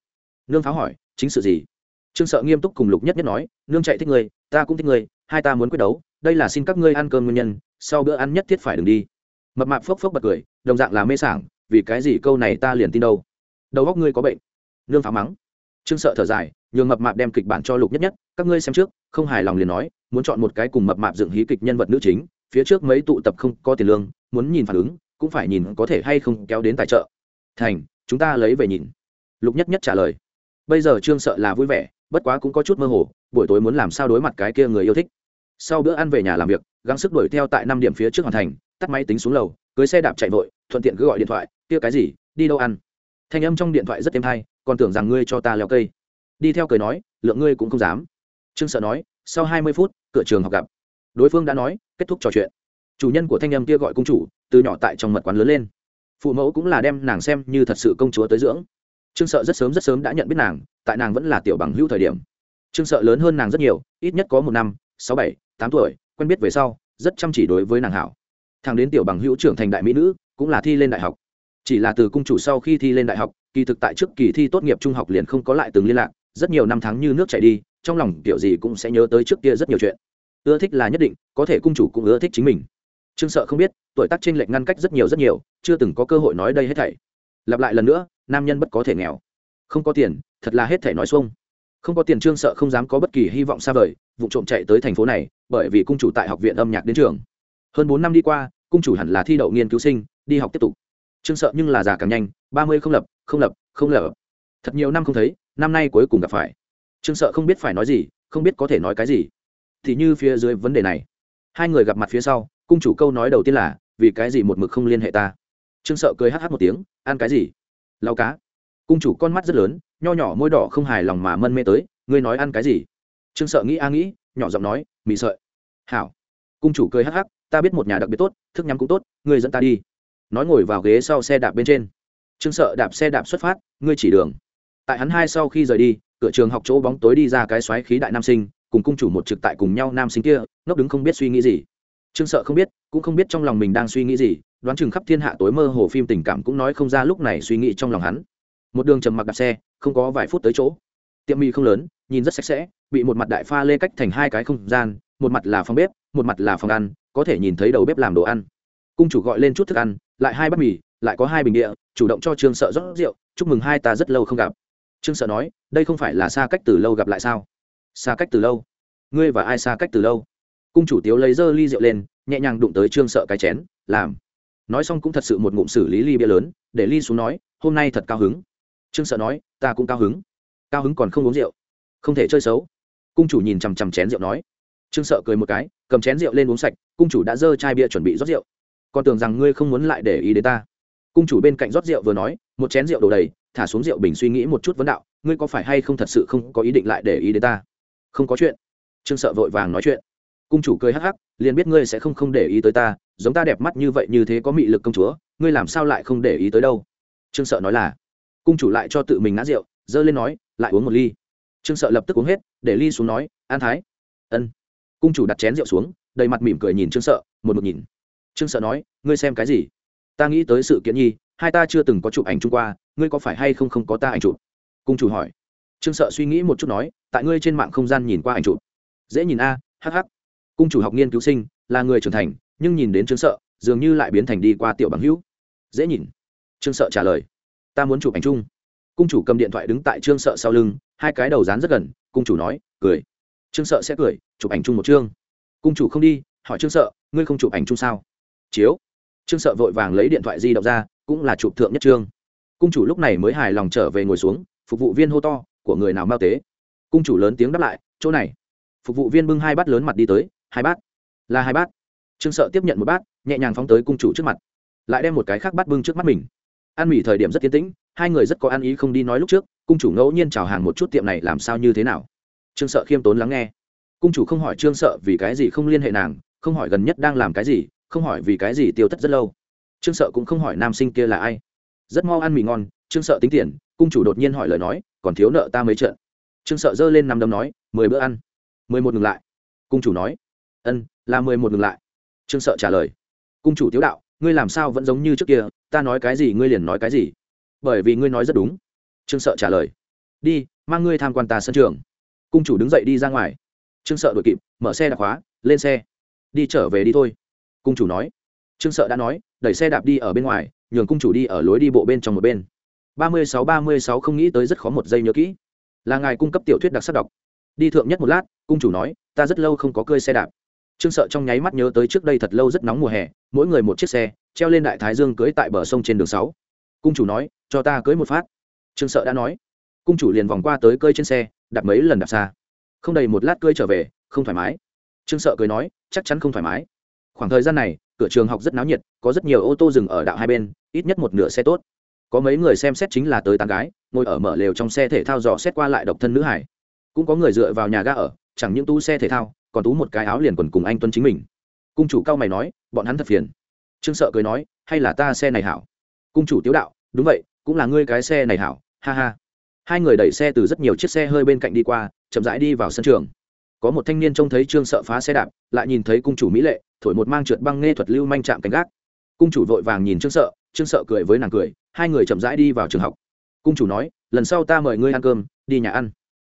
Nương pháo hỏi, chính sự gì? Trương sợ nghiêm túc cùng lục nhất nhất nói, nương chạy thích ngươi, ta cũng thích ngươi, hai ta muốn quyết đấu, đây là xin các ngươi ăn cơm nguyên nhân, sau bữa ăn nhất thiết phải đừng đi. Mập mạp phốc phốc bật cười, đồng dạng là mê sảng, vì cái gì câu này ta liền tin đâu? Đầu góc ngươi có bệnh. Nương phá mắng. Trương sợ thở dài, nhường mập mạp đem kịch bản cho lục nhất nhất, các ngươi xem trước, không hài lòng liền nói, muốn chọn một cái cùng mập mạp dựng hí kịch nhân vật nữ chính, phía trước mấy tụ tập không có tiền lương, muốn nhìn phản ứng, cũng phải nhìn có thể hay không kéo đến tài trợ. Thành, chúng ta lấy về nhìn. Lục nhất nhất trả lời. Bây giờ trương sợ là vui vẻ, bất quá cũng có chút mơ hồ, buổi tối muốn làm sao đối mặt cái kia người yêu thích. Sau bữa ăn về nhà làm việc, gắng sức đuổi theo tại năm điểm phía trước hoàn thành, tắt máy tính xuống lầu, cưới xe đạp chạy vội, thuận tiện cứ gọi điện thoại, kia cái gì, đi đâu ăn? Thanh âm trong điện thoại rất êm hay còn tưởng rằng ngươi cho ta leo cây. Đi theo cười nói, lượng ngươi cũng không dám. Trương sợ nói, sau hai mươi phút, cửa trường học gặp. Đối phương đã nói, kết thúc trò chuyện. Chủ nhân của thanh âm kia gọi công chủ, từ nhỏ tại trong mật quán lớn lên. Phụ mẫu cũng là đem nàng xem như thật sự công chúa tới dưỡng. Trương sợ rất sớm rất sớm đã nhận biết nàng, tại nàng vẫn là tiểu bằng hữu thời điểm. Trương sợ lớn hơn nàng rất nhiều, ít nhất có một năm, sáu bảy, tám tuổi, quen biết về sau, rất chăm chỉ đối với nàng hảo. Thằng đến tiểu bằng hữu trưởng thành đại mỹ nữ, cũng là thi lên đại học chỉ là từ cung chủ sau khi thi lên đại học, kỳ thực tại trước kỳ thi tốt nghiệp trung học liền không có lại từng liên lạc, rất nhiều năm tháng như nước chảy đi, trong lòng kiểu gì cũng sẽ nhớ tới trước kia rất nhiều chuyện. Ưa thích là nhất định, có thể cung chủ cũng ưa thích chính mình. Trương sợ không biết, tuổi tác trên lệch ngăn cách rất nhiều rất nhiều, chưa từng có cơ hội nói đây hết thảy. Lặp lại lần nữa, nam nhân bất có thể nghèo. Không có tiền, thật là hết thảy nói xuông. Không có tiền trương sợ không dám có bất kỳ hy vọng xa vời, vụ trộm chạy tới thành phố này, bởi vì cung chủ tại học viện âm nhạc đến trường. Hơn bốn năm đi qua, cung chủ hẳn là thi đậu nghiên cứu sinh, đi học tiếp tục trương sợ nhưng là già càng nhanh, ba mươi không lập không lập không lập. Thật nhiều năm không thấy, năm nay cuối cùng gặp phải. Trương sợ không biết phải nói gì, không biết có thể nói cái gì. Thì như phía dưới vấn đề này. Hai người gặp mặt phía sau, cung chủ câu nói đầu tiên là, vì cái gì một mực không liên hệ ta? Trương sợ cười hh một tiếng, ăn cái gì? Lau cá. Cung chủ con mắt rất lớn, nho nhỏ môi đỏ không hài lòng mà mân mê tới, ngươi nói ăn cái gì? Trương sợ nghĩ a nghĩ, nhỏ giọng nói, mì sợi. Hảo. Cung chủ cười hắc hắc, ta biết một nhà đặc biệt tốt, thức nhắm cũng tốt, ngươi dẫn ta đi nói ngồi vào ghế sau xe đạp bên trên. Trương sợ đạp xe đạp xuất phát, ngươi chỉ đường. Tại hắn hai sau khi rời đi, cửa trường học chỗ bóng tối đi ra cái xoáy khí đại nam sinh, cùng cung chủ một trực tại cùng nhau nam sinh kia, ngốc đứng không biết suy nghĩ gì. Trương sợ không biết, cũng không biết trong lòng mình đang suy nghĩ gì, đoán chừng khắp thiên hạ tối mơ hồ phim tình cảm cũng nói không ra lúc này suy nghĩ trong lòng hắn. Một đường trầm mặc đạp xe, không có vài phút tới chỗ. Tiệm mì không lớn, nhìn rất sạch sẽ, bị một mặt đại pha lê cách thành hai cái không gian, một mặt là phòng bếp, một mặt là phòng ăn, có thể nhìn thấy đầu bếp làm đồ ăn cung chủ gọi lên chút thức ăn, lại hai bát mì, lại có hai bình địa, chủ động cho trương sợ rót rượu, chúc mừng hai ta rất lâu không gặp. Trương sợ nói, đây không phải là xa cách từ lâu gặp lại sao? Xa cách từ lâu? Ngươi và ai xa cách từ lâu? Cung chủ tiếu lấy dơ ly rượu lên, nhẹ nhàng đụng tới trương sợ cái chén, làm. Nói xong cũng thật sự một ngụm xử lý ly bia lớn, để ly xuống nói, hôm nay thật cao hứng. Trương sợ nói, ta cũng cao hứng. Cao hứng còn không uống rượu. Không thể chơi xấu. Cung chủ nhìn chằm chằm chén rượu nói. Trương sợ cười một cái, cầm chén rượu lên uống sạch, cung chủ đã dơ chai bia chuẩn bị rót rượu còn tưởng rằng ngươi không muốn lại để ý đến ta. Cung chủ bên cạnh rót rượu vừa nói, một chén rượu đổ đầy, thả xuống rượu bình suy nghĩ một chút vấn đạo, ngươi có phải hay không thật sự không có ý định lại để ý đến ta? Không có chuyện. Trương sợ vội vàng nói chuyện. Cung chủ cười hắc hắc, liền biết ngươi sẽ không không để ý tới ta, giống ta đẹp mắt như vậy như thế có mị lực công chúa, ngươi làm sao lại không để ý tới đâu? Trương sợ nói là. Cung chủ lại cho tự mình ngã rượu dơ lên nói, lại uống một ly. Trương sợ lập tức uống hết, để ly xuống nói, an thái. Ân. Cung chủ đặt chén rượu xuống, đầy mặt mỉm cười nhìn trương sợ, một một nhìn trương sợ nói, ngươi xem cái gì? Ta nghĩ tới sự kiện nhi, hai ta chưa từng có chụp ảnh chung qua, ngươi có phải hay không không có ta ảnh chụp? Cung chủ hỏi. Trương sợ suy nghĩ một chút nói, tại ngươi trên mạng không gian nhìn qua ảnh chụp. Dễ nhìn a hh cung chủ học nghiên cứu sinh, là người trưởng thành, nhưng nhìn đến trương sợ, dường như lại biến thành đi qua tiểu bằng hữu. Dễ nhìn. Trương sợ trả lời. Ta muốn chụp ảnh chung. Cung chủ cầm điện thoại đứng tại trương sợ sau lưng, hai cái đầu dán rất gần, cung chủ nói, cười. Trương sợ sẽ cười, chụp ảnh chung một chương. Cung chủ không đi, hỏi trương sợ, ngươi không chụp ảnh chung sao? Chiếu. Trương sợ vội vàng lấy điện thoại di động ra, cũng là chụp thượng nhất trương. Cung chủ lúc này mới hài lòng trở về ngồi xuống, phục vụ viên hô to, của người nào mao tế? Cung chủ lớn tiếng đáp lại, chỗ này. Phục vụ viên bưng hai bát lớn mặt đi tới, hai bát. Là hai bát. Trương sợ tiếp nhận một bát, nhẹ nhàng phóng tới cung chủ trước mặt, lại đem một cái khác bát bưng trước mắt mình. Ăn mì thời điểm rất tiến tĩnh, hai người rất có ăn ý không đi nói lúc trước, cung chủ ngẫu nhiên chào hàng một chút tiệm này làm sao như thế nào. Trương sợ khiêm tốn lắng nghe. Cung chủ không hỏi trương sợ vì cái gì không liên hệ nàng, không hỏi gần nhất đang làm cái gì không hỏi vì cái gì tiêu thất rất lâu. Trương sợ cũng không hỏi nam sinh kia là ai. Rất mau ăn mì ngon, trương sợ tính tiền, cung chủ đột nhiên hỏi lời nói, còn thiếu nợ ta mấy trận. Trương sợ giơ lên năm đấm nói, mười bữa ăn. Mười một ngừng lại. Cung chủ nói, ân, là mười một ngừng lại. Trương sợ trả lời, cung chủ tiếu đạo, ngươi làm sao vẫn giống như trước kia, ta nói cái gì ngươi liền nói cái gì. Bởi vì ngươi nói rất đúng. Trương sợ trả lời, đi, mang ngươi tham quan ta sân trường. Cung chủ đứng dậy đi ra ngoài. Trương sợ đuổi kịp, mở xe đạp khóa, lên xe. Đi trở về đi thôi cung chủ nói. Trương sợ đã nói, đẩy xe đạp đi ở bên ngoài, nhường cung chủ đi ở lối đi bộ bên trong một bên. Ba mươi sáu, ba mươi sáu không nghĩ tới rất khó một giây nhớ kỹ. Là ngài cung cấp tiểu thuyết đặc sắc đọc. Đi thượng nhất một lát, cung chủ nói, ta rất lâu không có cơi xe đạp. Trương sợ trong nháy mắt nhớ tới trước đây thật lâu rất nóng mùa hè, mỗi người một chiếc xe, treo lên đại thái dương cưới tại bờ sông trên đường sáu. Cung chủ nói, cho ta cưới một phát. Trương sợ đã nói. Cung chủ liền vòng qua tới cơi trên xe, đạp mấy lần đạp xa. Không đầy một lát cơi trở về, không thoải mái. Trương sợ cười nói, chắc chắn không thoải mái khoảng thời gian này, cửa trường học rất náo nhiệt, có rất nhiều ô tô dừng ở đạo hai bên, ít nhất một nửa xe tốt. Có mấy người xem xét chính là tới tán gái, ngồi ở mở lều trong xe thể thao dò xét qua lại độc thân nữ hải. Cũng có người dựa vào nhà ga ở, chẳng những tú xe thể thao, còn tú một cái áo liền quần cùng anh tuấn chính mình. Cung chủ cao mày nói, bọn hắn thật phiền. Trương sợ cười nói, hay là ta xe này hảo? Cung chủ tiếu đạo, đúng vậy, cũng là ngươi cái xe này hảo, ha ha. Hai người đẩy xe từ rất nhiều chiếc xe hơi bên cạnh đi qua, chậm rãi đi vào sân trường. Có một thanh niên trông thấy trương sợ phá xe đạp, lại nhìn thấy cung chủ mỹ lệ thổi một mang trượt băng nghe thuật lưu manh chạm cánh gác. Cung chủ vội vàng nhìn trương sợ trương sợ cười với nàng cười, hai người chậm rãi đi vào trường học. Cung chủ nói, lần sau ta mời ngươi ăn cơm, đi nhà ăn.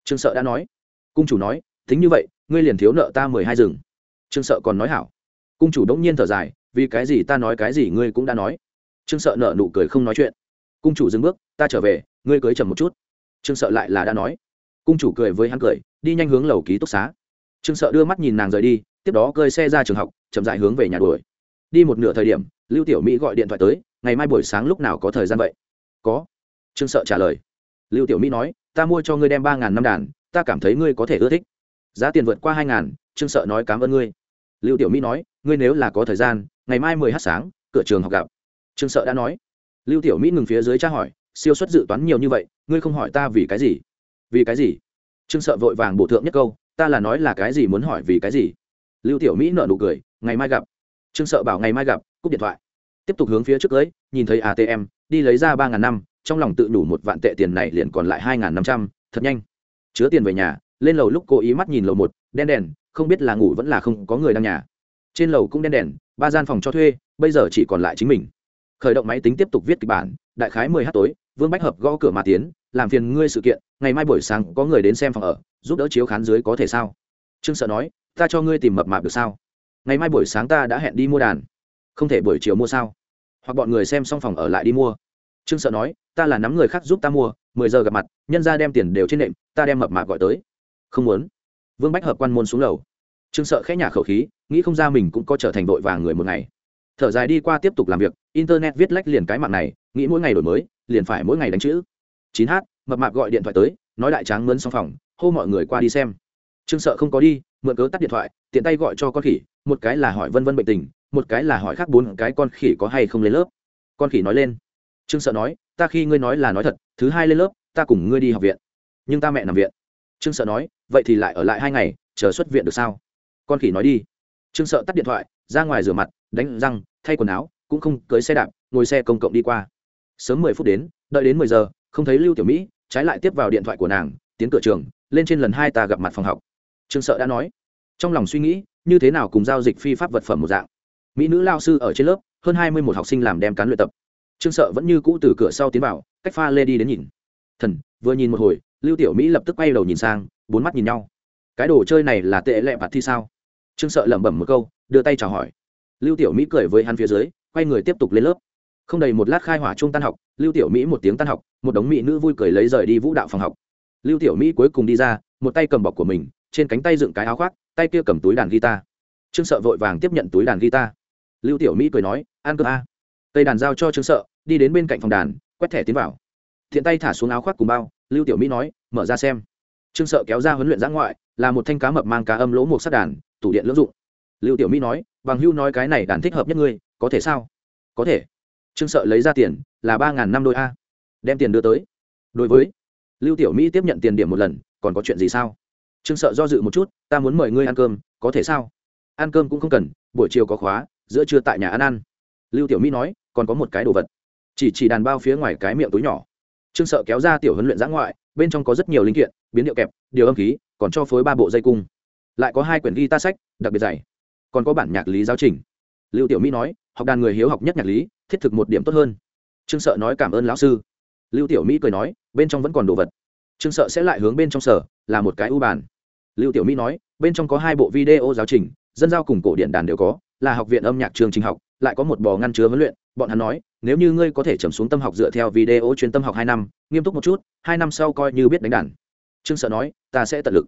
Trương sợ đã nói. Cung chủ nói, tính như vậy, ngươi liền thiếu nợ ta mười hai rừng. Trương sợ còn nói hảo. Cung chủ đỗng nhiên thở dài, vì cái gì ta nói cái gì ngươi cũng đã nói. Trương sợ nợ nụ cười không nói chuyện. Cung chủ dừng bước, ta trở về, ngươi cưới chầm một chút. Trương sợ lại là đã nói. Cung chủ cười với hắn cười, đi nhanh hướng lầu ký túc xá. Trương sợ đưa mắt nhìn nàng rời đi, tiếp đó cơi xe ra trường học chậm dại hướng về nhà đuổi. Đi một nửa thời điểm, lưu tiểu mỹ gọi điện thoại tới, ngày mai buổi sáng lúc nào có thời gian vậy? Có. Trương sợ trả lời. Lưu tiểu mỹ nói, ta mua cho ngươi đem ba ngàn năm đàn, ta cảm thấy ngươi có thể ưa thích. Giá tiền vượt qua hai ngàn, trương sợ nói cảm ơn ngươi. Lưu tiểu mỹ nói, ngươi nếu là có thời gian, ngày mai mười h sáng, cửa trường học gặp. Trương sợ đã nói. Lưu tiểu mỹ ngừng phía dưới tra hỏi, siêu suất dự toán nhiều như vậy, ngươi không hỏi ta vì cái gì? Vì cái gì? Trương sợ vội vàng bổ thượng nhất câu, ta là nói là cái gì muốn hỏi vì cái gì? Lưu tiểu mỹ nợ nụ cười ngày mai gặp. Trương sợ bảo ngày mai gặp, cúp điện thoại. Tiếp tục hướng phía trước cưới nhìn thấy atm đi lấy ra ba ngàn năm, trong lòng tự đủ một vạn tệ tiền này liền còn lại hai ngàn năm trăm, thật nhanh. Chứa tiền về nhà, lên lầu lúc cố ý mắt nhìn lầu một, đen đèn, không biết là ngủ vẫn là không, có người đang nhà. Trên lầu cũng đen đèn, ba gian phòng cho thuê, bây giờ chỉ còn lại chính mình. Khởi động máy tính tiếp tục viết kịch bản, đại khái mười h tối, vương bách hợp gõ cửa mà tiến, làm phiền ngươi sự kiện, ngày mai buổi sáng có người đến xem phòng ở, giúp đỡ chiếu khán dưới có thể sao? Trương sợ nói, ta cho ngươi tìm mập mạp được sao? Ngày mai buổi sáng ta đã hẹn đi mua đàn. Không thể buổi chiều mua sao? Hoặc bọn người xem xong phòng ở lại đi mua. Trương sợ nói, ta là nắm người khác giúp ta mua, mười giờ gặp mặt, nhân ra đem tiền đều trên nệm, ta đem mập mạc gọi tới. Không muốn. Vương bách hợp quan môn xuống lầu. Trương sợ khẽ nhà khẩu khí, nghĩ không ra mình cũng có trở thành vội vàng người một ngày. Thở dài đi qua tiếp tục làm việc, internet viết lách liền cái mạng này, nghĩ mỗi ngày đổi mới, liền phải mỗi ngày đánh chữ. Chín h mập mạp gọi điện thoại tới, nói đại tráng mướn xong phòng, hô mọi người qua đi xem. Trương sợ không có đi mượn cớ tắt điện thoại, tiện tay gọi cho con khỉ, một cái là hỏi vân vân bệnh tình, một cái là hỏi khác bốn cái con khỉ có hay không lên lớp. Con khỉ nói lên, trương sợ nói, ta khi ngươi nói là nói thật, thứ hai lên lớp, ta cùng ngươi đi học viện, nhưng ta mẹ nằm viện. Trương sợ nói, vậy thì lại ở lại hai ngày, chờ xuất viện được sao? Con khỉ nói đi. Trương sợ tắt điện thoại, ra ngoài rửa mặt, đánh răng, thay quần áo, cũng không cưới xe đạp, ngồi xe công cộng đi qua. Sớm mười phút đến, đợi đến mười giờ, không thấy lưu tiểu mỹ, trái lại tiếp vào điện thoại của nàng, tiến cửa trường, lên trên lần hai ta gặp mặt phòng học trương sợ đã nói. Trong lòng suy nghĩ, như thế nào cùng giao dịch phi pháp vật phẩm một dạng? Mỹ nữ lao sư ở trên lớp, hơn hai mươi một học sinh làm đem cán luyện tập. Trương sợ vẫn như cũ từ cửa sau tiến vào, cách pha lê đi đến nhìn. Thần, vừa nhìn một hồi, lưu tiểu mỹ lập tức quay đầu nhìn sang, bốn mắt nhìn nhau. Cái đồ chơi này là tệ lẹ bạt thi sao? Trương sợ lẩm bẩm một câu, đưa tay chào hỏi. Lưu tiểu mỹ cười với hắn phía dưới, quay người tiếp tục lên lớp. Không đầy một lát khai hỏa chung tan học, lưu tiểu mỹ một tiếng tan học, một đống mỹ nữ vui cười lấy rời đi vũ đạo phòng học. Lưu tiểu mỹ cuối cùng đi ra, một tay cầm bọc của mình trên cánh tay dựng cái áo khoác, tay kia cầm túi đàn guitar. Trương sợ vội vàng tiếp nhận túi đàn guitar. Lưu tiểu mỹ cười nói, ăn cơm a. Tây đàn giao cho trương sợ, đi đến bên cạnh phòng đàn, quét thẻ tiến vào. Thiện tay thả xuống áo khoác cùng bao, lưu tiểu mỹ nói, mở ra xem. Trương sợ kéo ra huấn luyện giã ngoại, là một thanh cá mập mang cá âm lỗ một sắt đàn, tủ điện lưỡng dụng. Lưu tiểu mỹ nói, bằng hưu nói cái này đàn thích hợp nhất ngươi, có thể sao? Có thể. Trương sợ lấy ra tiền, là ba ngàn năm đôi a. Đem tiền đưa tới. Đối với lưu tiểu mỹ tiếp nhận tiền điểm một lần, còn có chuyện gì sao? Trương sợ do dự một chút, ta muốn mời ngươi ăn cơm, có thể sao? Ăn cơm cũng không cần, buổi chiều có khóa, giữa trưa tại nhà ăn ăn. Lưu tiểu mỹ nói, còn có một cái đồ vật. Chỉ chỉ đàn bao phía ngoài cái miệng túi nhỏ. Trương sợ kéo ra tiểu huấn luyện giã ngoại, bên trong có rất nhiều linh kiện, biến điệu kẹp, điều âm khí, còn cho phối ba bộ dây cung. Lại có hai quyển ghi ta sách, đặc biệt dày. Còn có bản nhạc lý giáo trình. Lưu tiểu mỹ nói, học đàn người hiếu học nhất nhạc lý, thiết thực một điểm tốt hơn. Trương sợ nói, cảm ơn lão sư. Lưu tiểu mỹ cười nói, bên trong vẫn còn đồ vật. Trương sợ sẽ lại hướng bên trong sở, là một cái u bàn lưu tiểu mỹ nói, bên trong có hai bộ video giáo trình, dân giao cùng cổ điển đàn đều có, là học viện âm nhạc trường trình học, lại có một bò ngăn chứa huấn luyện. Bọn hắn nói, nếu như ngươi có thể trầm xuống tâm học dựa theo video chuyên tâm học hai năm, nghiêm túc một chút, hai năm sau coi như biết đánh đàn. Trương sợ nói, ta sẽ tận lực.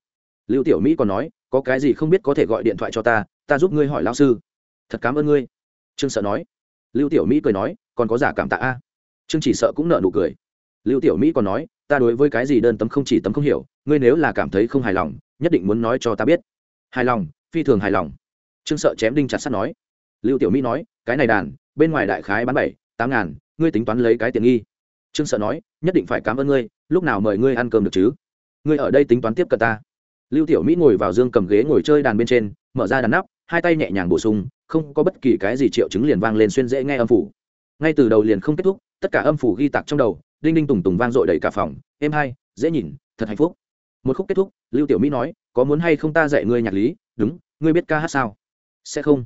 Lưu tiểu mỹ còn nói, có cái gì không biết có thể gọi điện thoại cho ta ta giúp ngươi hỏi lão sư. Thật cảm ơn ngươi. Trương sợ nói. Lưu tiểu mỹ cười nói, còn có giả cảm tạ a. Trương chỉ sợ cũng nợ nụ cười lưu tiểu mỹ còn nói, ta đối với cái gì đơn tấm không chỉ tấm không hiểu, ngươi nếu là cảm thấy không hài lòng, nhất định muốn nói cho ta biết. Hài lòng, phi thường hài lòng. Trương sợ chém đinh chặt sắt nói. Lưu tiểu mỹ nói, cái này đàn, bên ngoài đại khái bán bảy, tám ngàn, ngươi tính toán lấy cái tiền nghi. Trương sợ nói, nhất định phải cảm ơn ngươi, lúc nào mời ngươi ăn cơm được chứ? Ngươi ở đây tính toán tiếp cận ta. Lưu tiểu mỹ ngồi vào dương cầm ghế ngồi chơi đàn bên trên, mở ra đàn nắp, hai tay nhẹ nhàng bổ sung, không có bất kỳ cái gì triệu chứng liền vang lên xuyên dễ nghe âm phủ. Ngay từ đầu liền không kết thúc, tất cả âm phủ ghi tạc trong đầu đinh đinh tùng tùng vang dội đầy cả phòng êm hay dễ nhìn, thật hạnh phúc. Một khúc kết thúc, lưu tiểu mỹ nói, có muốn hay không ta dạy ngươi nhạc lý? Đúng, ngươi biết ca hát sao? Sẽ không.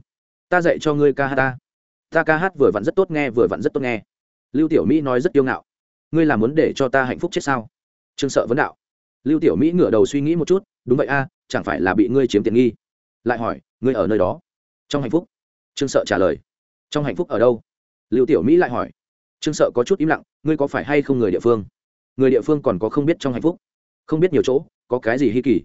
Ta dạy cho ngươi ca hát ta. Ta ca hát vừa vặn rất tốt nghe, vừa vặn rất tốt nghe. Lưu tiểu mỹ nói rất yêu ngạo. Ngươi là muốn để cho ta hạnh phúc chết sao? Trương sợ vấn đạo. Lưu tiểu mỹ ngửa đầu suy nghĩ một chút, đúng vậy a, chẳng phải là bị ngươi chiếm tiện nghi? Lại hỏi, ngươi ở nơi đó? Trong hạnh phúc. Trương sợ trả lời, trong hạnh phúc ở đâu? Lưu tiểu mỹ lại hỏi trương sợ có chút im lặng, ngươi có phải hay không người địa phương? Người địa phương còn có không biết trong hạnh phúc, không biết nhiều chỗ, có cái gì hy kỳ?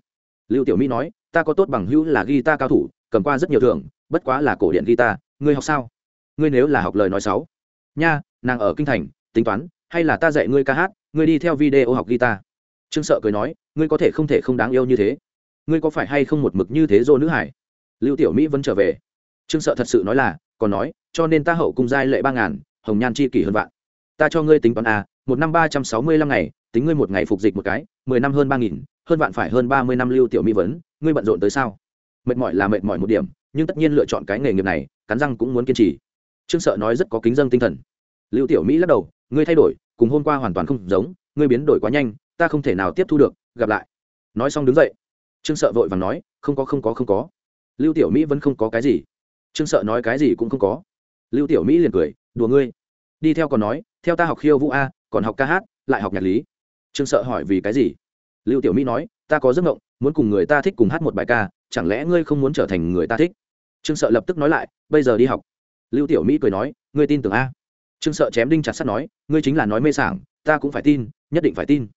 Lưu tiểu mỹ nói, ta có tốt bằng hữu là guitar cao thủ, cầm qua rất nhiều thưởng, bất quá là cổ điện guitar, ngươi học sao? Ngươi nếu là học lời nói sáu nha, nàng ở kinh thành, tính toán, hay là ta dạy ngươi ca hát, ngươi đi theo video học guitar? Trương sợ cười nói, ngươi có thể không thể không đáng yêu như thế. Ngươi có phải hay không một mực như thế dô nữ hải? Lưu tiểu mỹ vẫn trở về. Trương sợ thật sự nói là, còn nói, cho nên ta hậu cung giai lệ ba ngàn hồng nhan chi kỷ hơn vạn. Ta cho ngươi tính toán a một năm ba trăm sáu mươi lăm ngày, tính ngươi một ngày phục dịch một cái, mười năm hơn ba nghìn, hơn vạn phải hơn ba mươi năm lưu tiểu mỹ vấn, ngươi bận rộn tới sao? Mệt mỏi là mệt mỏi một điểm, nhưng tất nhiên lựa chọn cái nghề nghiệp này, cắn răng cũng muốn kiên trì. Trương sợ nói rất có kính dân tinh thần. Lưu tiểu mỹ lắc đầu, ngươi thay đổi, cùng hôm qua hoàn toàn không giống, ngươi biến đổi quá nhanh, ta không thể nào tiếp thu được, gặp lại. Nói xong đứng dậy. Trương sợ vội vàng nói, không có không có không có. Lưu tiểu mỹ vẫn không có cái gì. Trương sợ nói cái gì cũng không có. Lưu tiểu mỹ liền cười đùa ngươi. Đi theo còn nói, theo ta học khiêu vũ a, còn học ca hát, lại học nhạc lý. Trương sợ hỏi vì cái gì? Lưu tiểu mỹ nói, ta có giấc mộng, muốn cùng người ta thích cùng hát một bài ca, chẳng lẽ ngươi không muốn trở thành người ta thích? Trương sợ lập tức nói lại, bây giờ đi học. Lưu tiểu mỹ cười nói, ngươi tin tưởng a. Trương sợ chém đinh chặt sắt nói, ngươi chính là nói mê sảng, ta cũng phải tin, nhất định phải tin.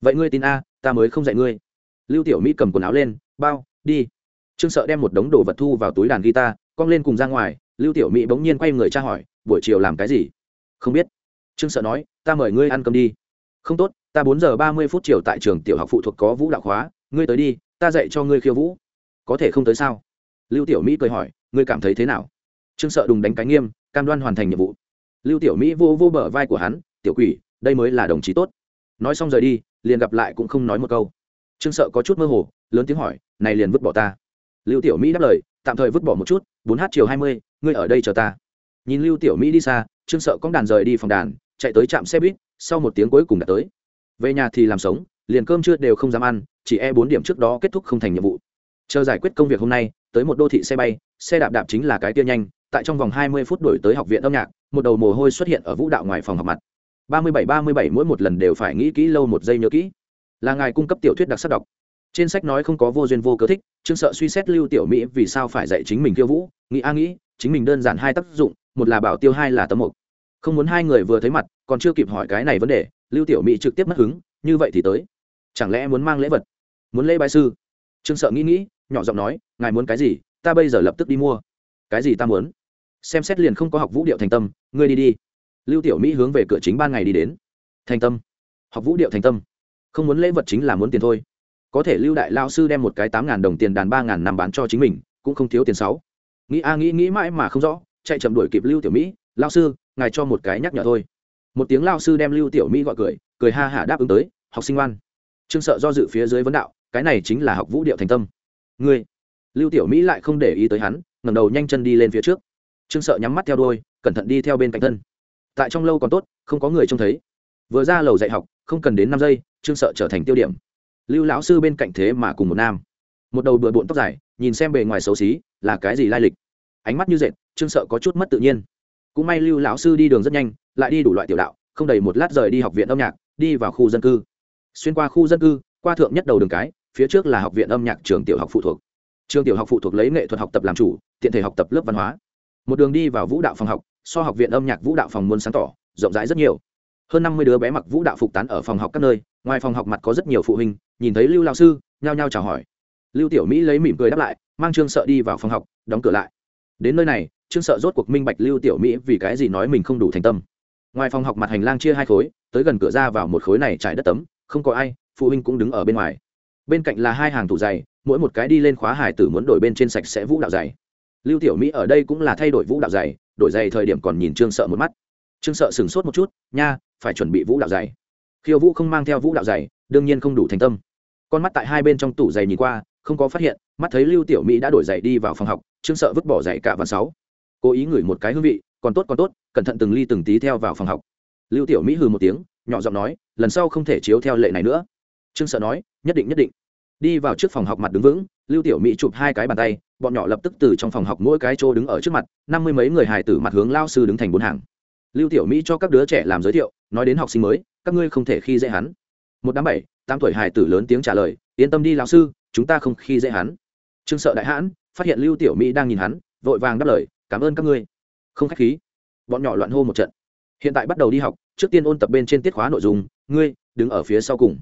Vậy ngươi tin a, ta mới không dạy ngươi. Lưu tiểu mỹ cầm quần áo lên, bao, đi. Trương sợ đem một đống đồ vật thu vào túi đàn guitar, cong lên cùng ra ngoài. Lưu tiểu mỹ bỗng nhiên quay người tra hỏi buổi chiều làm cái gì? Không biết. Trương sợ nói, ta mời ngươi ăn cơm đi. Không tốt, ta bốn giờ ba mươi phút chiều tại trường tiểu học phụ thuộc có vũ đạo khóa, ngươi tới đi, ta dạy cho ngươi khiêu vũ. Có thể không tới sao? Lưu tiểu mỹ cười hỏi, ngươi cảm thấy thế nào? Trương sợ đùng đánh cái nghiêm, cam đoan hoàn thành nhiệm vụ. Lưu tiểu mỹ vô vô bờ vai của hắn, tiểu quỷ, đây mới là đồng chí tốt. Nói xong rời đi, liền gặp lại cũng không nói một câu. Trương sợ có chút mơ hồ, lớn tiếng hỏi, này liền vứt bỏ ta. Lưu tiểu mỹ đáp lời, tạm thời vứt bỏ một chút, bốn h chiều hai mươi, ngươi ở đây chờ ta nhìn lưu tiểu mỹ đi xa, trương sợ cóng đàn rời đi phòng đàn, chạy tới trạm xe buýt, sau một tiếng cuối cùng đã tới. Về nhà thì làm sống, liền cơm chưa đều không dám ăn, chỉ e bốn điểm trước đó kết thúc không thành nhiệm vụ. Chờ giải quyết công việc hôm nay, tới một đô thị xe bay, xe đạp đạp chính là cái tia nhanh, tại trong vòng hai mươi phút đổi tới học viện âm nhạc, một đầu mồ hôi xuất hiện ở vũ đạo ngoài phòng học mặt. ba mươi bảy, ba mươi bảy, mỗi một lần đều phải nghĩ kỹ lâu một giây nhớ kỹ. Là ngài cung cấp tiểu thuyết đặc sắc đọc. Trên sách nói không có vô duyên vô cớ thích chương sợ suy xét lưu tiểu mỹ vì sao phải dạy chính mình khiêu vũ, nghĩ a nghĩ, chính mình đơn giản hai tác dụng một là bảo tiêu, hai là tấm mục. Không muốn hai người vừa thấy mặt, còn chưa kịp hỏi cái này vấn đề, lưu tiểu mỹ trực tiếp mất hứng, như vậy thì tới. Chẳng lẽ muốn mang lễ vật? Muốn lễ bài sư? Trương sợ nghĩ nghĩ, nhỏ giọng nói, ngài muốn cái gì, ta bây giờ lập tức đi mua. Cái gì ta muốn? Xem xét liền không có học vũ điệu thành tâm, ngươi đi đi. Lưu tiểu mỹ hướng về cửa chính ban ngày đi đến. Thành tâm? Học vũ điệu thành tâm? Không muốn lễ vật chính là muốn tiền thôi. Có thể lưu đại lao sư đem một cái tám ngàn đồng tiền đàn ba ngàn năm bán cho chính mình, cũng không thiếu tiền sáu. Nghĩ a, nghĩ nghĩ mãi mà không rõ chạy chậm đuổi kịp lưu tiểu mỹ lao sư, ngài cho một cái nhắc nhở thôi. Một tiếng lao sư đem lưu tiểu mỹ gọi cười cười ha hả đáp ứng tới, học sinh ngoan. Trương sợ do dự phía dưới vấn đạo, cái này chính là học vũ điệu thành tâm. Ngươi? Lưu tiểu mỹ lại không để ý tới hắn, ngẩng đầu nhanh chân đi lên phía trước. Trương sợ nhắm mắt theo đôi cẩn thận đi theo bên cạnh thân. Tại trong lâu còn tốt, không có người trông thấy. Vừa ra lầu dạy học, không cần đến năm giây, trương sợ trở thành tiêu điểm. Lưu lão sư bên cạnh thế mà cùng một nam. Một đầu bừa bộn tóc dài, nhìn xem bề ngoài xấu xí, là cái gì lai lịch? Ánh mắt như dệt trương sợ có chút mất tự nhiên. Cũng may lưu lão sư đi đường rất nhanh, lại đi đủ loại tiểu đạo, không đầy một lát rời đi học viện âm nhạc, đi vào khu dân cư. Xuyên qua khu dân cư, qua thượng nhất đầu đường cái, phía trước là học viện âm nhạc trường tiểu học phụ thuộc. Trường tiểu học phụ thuộc lấy nghệ thuật học tập làm chủ, tiện thể học tập lớp văn hóa. Một đường đi vào vũ đạo phòng học, so học viện âm nhạc vũ đạo phòng muôn sáng tỏ, rộng rãi rất nhiều. Hơn năm mươi đứa bé mặc vũ đạo phục tán ở phòng học các nơi, ngoài phòng học mặt có rất nhiều phụ huynh, nhìn thấy lưu lao sư, nhao nhao chào hỏi. Lưu tiểu mỹ lấy mỉm cười đáp lại, mang trương sợ đi vào phòng học, đóng cửa lại. Đến nơi này trương sợ rốt cuộc minh bạch lưu tiểu mỹ vì cái gì nói mình không đủ thành tâm. Ngoài phòng học mặt hành lang chia hai khối, tới gần cửa ra vào một khối này trải đất tấm, không có ai, phụ huynh cũng đứng ở bên ngoài. Bên cạnh là hai hàng tủ giày, mỗi một cái đi lên khóa hải tử muốn đổi bên trên sạch sẽ vũ đạo giày. Lưu tiểu mỹ ở đây cũng là thay đổi vũ đạo giày, đổi giày thời điểm còn nhìn trương sợ một mắt. Trương sợ sửng sốt một chút, nha, phải chuẩn bị vũ đạo giày. Khiêu vũ không mang theo vũ đạo giày, đương nhiên không đủ thành tâm. Con mắt tại hai bên trong tủ giày nhìn qua, không có phát hiện, mắt thấy lưu tiểu mỹ đã đổi giày đi vào phòng học, trương sợ vứt bỏ giày cả vào sáu cố ý ngửi một cái hương vị, còn tốt còn tốt, cẩn thận từng ly từng tí theo vào phòng học. Lưu tiểu mỹ hừ một tiếng, nhỏ giọng nói, lần sau không thể chiếu theo lệ này nữa. Trương sợ nói, nhất định nhất định. Đi vào trước phòng học mặt đứng vững, lưu tiểu mỹ chụp hai cái bàn tay, bọn nhỏ lập tức từ trong phòng học mỗi cái chỗ đứng ở trước mặt, năm mươi mấy người hài tử mặt hướng lao sư đứng thành bốn hàng. Lưu tiểu mỹ cho các đứa trẻ làm giới thiệu, nói đến học sinh mới, các ngươi không thể khi dễ hắn. Một đám bảy, tám tuổi hài tử lớn tiếng trả lời, yên tâm đi lao sư, chúng ta không khi dễ hắn. Trương sợ đại hãn, phát hiện lưu tiểu mỹ đang nhìn hắn, vội vàng đáp lời cảm ơn các ngươi. Không khách khí. Bọn nhỏ loạn hô một trận. Hiện tại bắt đầu đi học, trước tiên ôn tập bên trên tiết khóa nội dung, ngươi đứng ở phía sau cùng.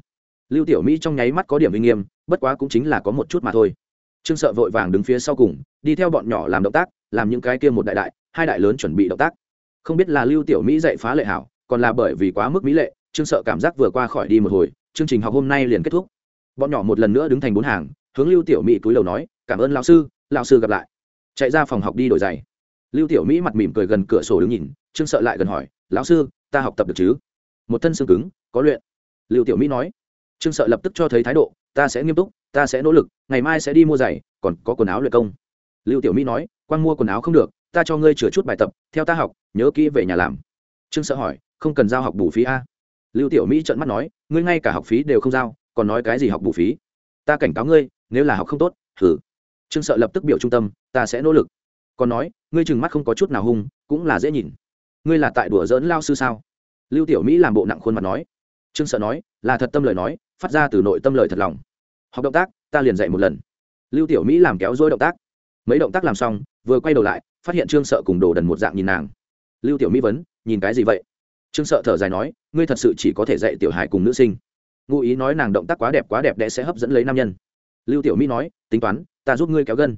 Lưu tiểu mỹ trong nháy mắt có điểm uy nghiêm, bất quá cũng chính là có một chút mà thôi. Trương sợ vội vàng đứng phía sau cùng, đi theo bọn nhỏ làm động tác, làm những cái kia một đại đại, hai đại lớn chuẩn bị động tác. Không biết là lưu tiểu mỹ dạy phá lệ hảo, còn là bởi vì quá mức mỹ lệ, trương sợ cảm giác vừa qua khỏi đi một hồi, chương trình học hôm nay liền kết thúc. Bọn nhỏ một lần nữa đứng thành bốn hàng, hướng lưu tiểu mỹ cúi đầu nói, cảm ơn lão sư lão sư gặp lại. Chạy ra phòng học đi đổi giày lưu tiểu mỹ mặt mỉm cười gần cửa sổ đứng nhìn, trương sợ lại gần hỏi, lão sư, ta học tập được chứ? Một thân xương cứng, có luyện. Lưu tiểu mỹ nói. Trương sợ lập tức cho thấy thái độ, ta sẽ nghiêm túc, ta sẽ nỗ lực, ngày mai sẽ đi mua giày, còn có quần áo luyện công. Lưu tiểu mỹ nói quan mua quần áo không được, ta cho ngươi chừa chút bài tập, theo ta học, nhớ kỹ về nhà làm. Trương sợ hỏi, không cần giao học bù phí a? Lưu tiểu mỹ trợn mắt nói, ngươi ngay cả học phí đều không giao, còn nói cái gì học bù phí? Ta cảnh cáo ngươi, nếu là học không tốt thử trương sợ lập tức biểu trung tâm, ta sẽ nỗ lực. Còn nói ngươi chừng mắt không có chút nào hung, cũng là dễ nhìn. Ngươi là tại đùa dỡn lao sư sao? Lưu tiểu mỹ làm bộ nặng khuôn mặt nói. Trương sợ nói, là thật tâm lời nói, phát ra từ nội tâm lời thật lòng. Học động tác, ta liền dạy một lần. Lưu tiểu mỹ làm kéo dối động tác. Mấy động tác làm xong, vừa quay đầu lại, phát hiện trương sợ cùng đồ đần một dạng nhìn nàng. Lưu tiểu mỹ vấn, nhìn cái gì vậy? Trương sợ thở dài nói, ngươi thật sự chỉ có thể dạy tiểu hài cùng nữ sinh. Ngụ ý nói nàng động tác quá đẹp quá đẹp đẽ sẽ hấp dẫn lấy nam nhân. Lưu tiểu mỹ nói, tính toán, ta giúp ngươi kéo gân.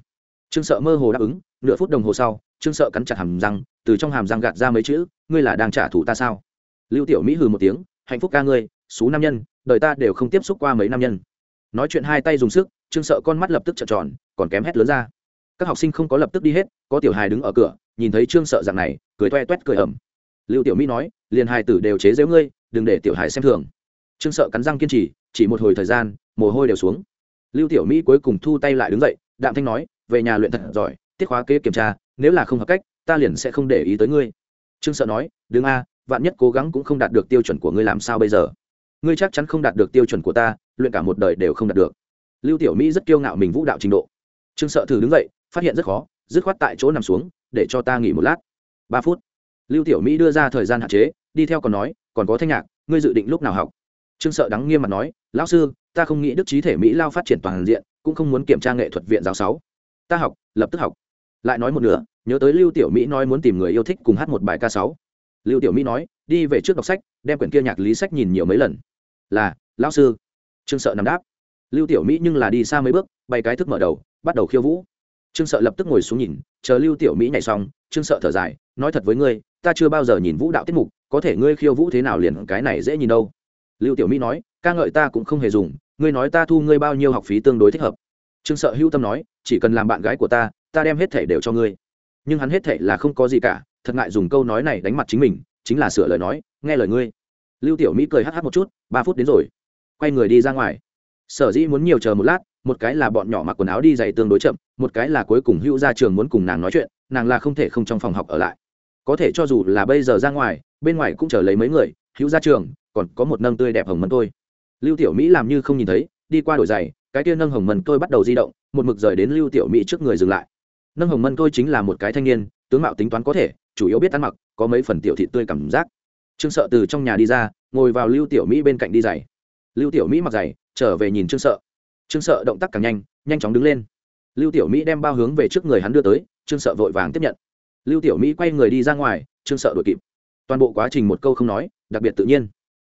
Trương sợ mơ hồ đáp ứng nửa phút đồng hồ sau, trương sợ cắn chặt hàm răng, từ trong hàm răng gạt ra mấy chữ, ngươi là đang trả thù ta sao? Lưu tiểu mỹ hừ một tiếng, hạnh phúc ca ngươi, xú nam nhân, đời ta đều không tiếp xúc qua mấy nam nhân. Nói chuyện hai tay dùng sức, trương sợ con mắt lập tức trợn tròn, còn kém hét lớn ra. Các học sinh không có lập tức đi hết, có tiểu hài đứng ở cửa, nhìn thấy trương sợ dạng này, cười toe toét cười ẩm. Lưu tiểu mỹ nói, liền hài tử đều chế giễu ngươi, đừng để tiểu hài xem thường. Trương sợ cắn răng kiên trì, chỉ một hồi thời gian, mồ hôi đều xuống. Lưu tiểu mỹ cuối cùng thu tay lại đứng dậy, đạm thanh nói, về nhà luyện thật giỏi tiết khóa kế kiểm tra, nếu là không hợp cách, ta liền sẽ không để ý tới ngươi. Trương sợ nói đứng a, vạn nhất cố gắng cũng không đạt được tiêu chuẩn của ngươi làm sao bây giờ? Ngươi chắc chắn không đạt được tiêu chuẩn của ta, luyện cả một đời đều không đạt được. Lưu tiểu mỹ rất kiêu ngạo mình vũ đạo trình độ. Trương sợ thử đứng dậy, phát hiện rất khó, dứt khoát tại chỗ nằm xuống, để cho ta nghỉ một lát. Ba phút. Lưu tiểu mỹ đưa ra thời gian hạn chế, đi theo còn nói, còn có thanh nhạc, ngươi dự định lúc nào học? Trương sợ đắng nghiêm mặt nói, lão sư, ta không nghĩ đức trí thể mỹ lao phát triển toàn diện, cũng không muốn kiểm tra nghệ thuật viện giáo sáu. Ta học, lập tức học lại nói một nửa, nhớ tới lưu tiểu mỹ nói muốn tìm người yêu thích cùng hát một bài ca sáu. Lưu tiểu mỹ nói, đi về trước đọc sách, đem quyển kia nhạc lý sách nhìn nhiều mấy lần. Là, lão sư. Trương sợ nằm đáp. Lưu tiểu mỹ nhưng là đi xa mấy bước bay cái thức mở đầu, bắt đầu khiêu vũ. Trương sợ lập tức ngồi xuống nhìn, chờ lưu tiểu mỹ nhảy xong, trương sợ thở dài, nói thật với ngươi, ta chưa bao giờ nhìn vũ đạo tiết mục, có thể ngươi khiêu vũ thế nào liền cái này dễ nhìn đâu. Lưu tiểu mỹ nói, ca ngợi ta cũng không hề dùng, ngươi nói ta thu ngươi bao nhiêu học phí tương đối thích hợp. Trương sợ hữu tâm nói, chỉ cần làm bạn gái của ta ta đem hết thể đều cho ngươi. Nhưng hắn hết thể là không có gì cả, thật ngại dùng câu nói này đánh mặt chính mình, chính là sửa lời nói, nghe lời ngươi. Lưu tiểu mỹ cười hh một chút, ba phút đến rồi. Quay người đi ra ngoài. Sở dĩ muốn nhiều chờ một lát, một cái là bọn nhỏ mặc quần áo đi dày tương đối chậm, một cái là cuối cùng hữu ra trường muốn cùng nàng nói chuyện, nàng là không thể không trong phòng học ở lại. Có thể cho dù là bây giờ ra ngoài, bên ngoài cũng chờ lấy mấy người, hữu ra trường, còn có một nâng tươi đẹp hồng mân tôi. Lưu tiểu mỹ làm như không nhìn thấy, đi qua đổi giày, cái kia nâng hồng mân tôi bắt đầu di động, một mực rời đến lưu tiểu mỹ trước người dừng lại nâng hồng mân tôi chính là một cái thanh niên, tướng mạo tính toán có thể, chủ yếu biết ăn mặc, có mấy phần tiểu thị tươi cảm giác. Trương sợ từ trong nhà đi ra, ngồi vào lưu tiểu mỹ bên cạnh đi giày. Lưu tiểu mỹ mặc giày, trở về nhìn trương sợ. Trương sợ động tác càng nhanh nhanh chóng đứng lên. Lưu tiểu mỹ đem bao hướng về trước người hắn đưa tới, trương sợ vội vàng tiếp nhận. Lưu tiểu mỹ quay người đi ra ngoài, trương sợ đuổi kịp. Toàn bộ quá trình một câu không nói, đặc biệt tự nhiên.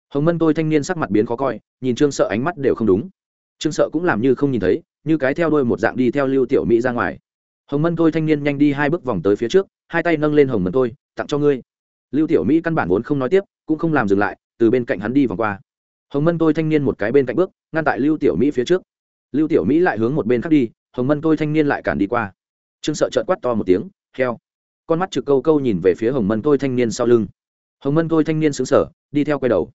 Hồng mân tôi thanh niên sắc mặt biến khó coi, nhìn trương sợ ánh mắt đều không đúng. Trương sợ cũng làm như không nhìn thấy, như cái theo đuôi một dạng đi theo lưu tiểu mỹ ra ngoài hồng mân tôi thanh niên nhanh đi hai bước vòng tới phía trước, hai tay nâng lên hồng mân tôi tặng cho ngươi. Lưu tiểu mỹ căn bản vốn không nói tiếp, cũng không làm dừng lại, từ bên cạnh hắn đi vòng qua. Hồng mân tôi thanh niên một cái bên cạnh bước, ngăn tại lưu tiểu mỹ phía trước. Lưu tiểu mỹ lại hướng một bên khác đi, hồng mân tôi thanh niên lại cản đi qua. Trương sợ trợn quát to một tiếng, heo. Con mắt trực câu câu nhìn về phía hồng mân tôi thanh niên sau lưng. Hồng mân tôi thanh niên xứng sở đi theo quay đầu.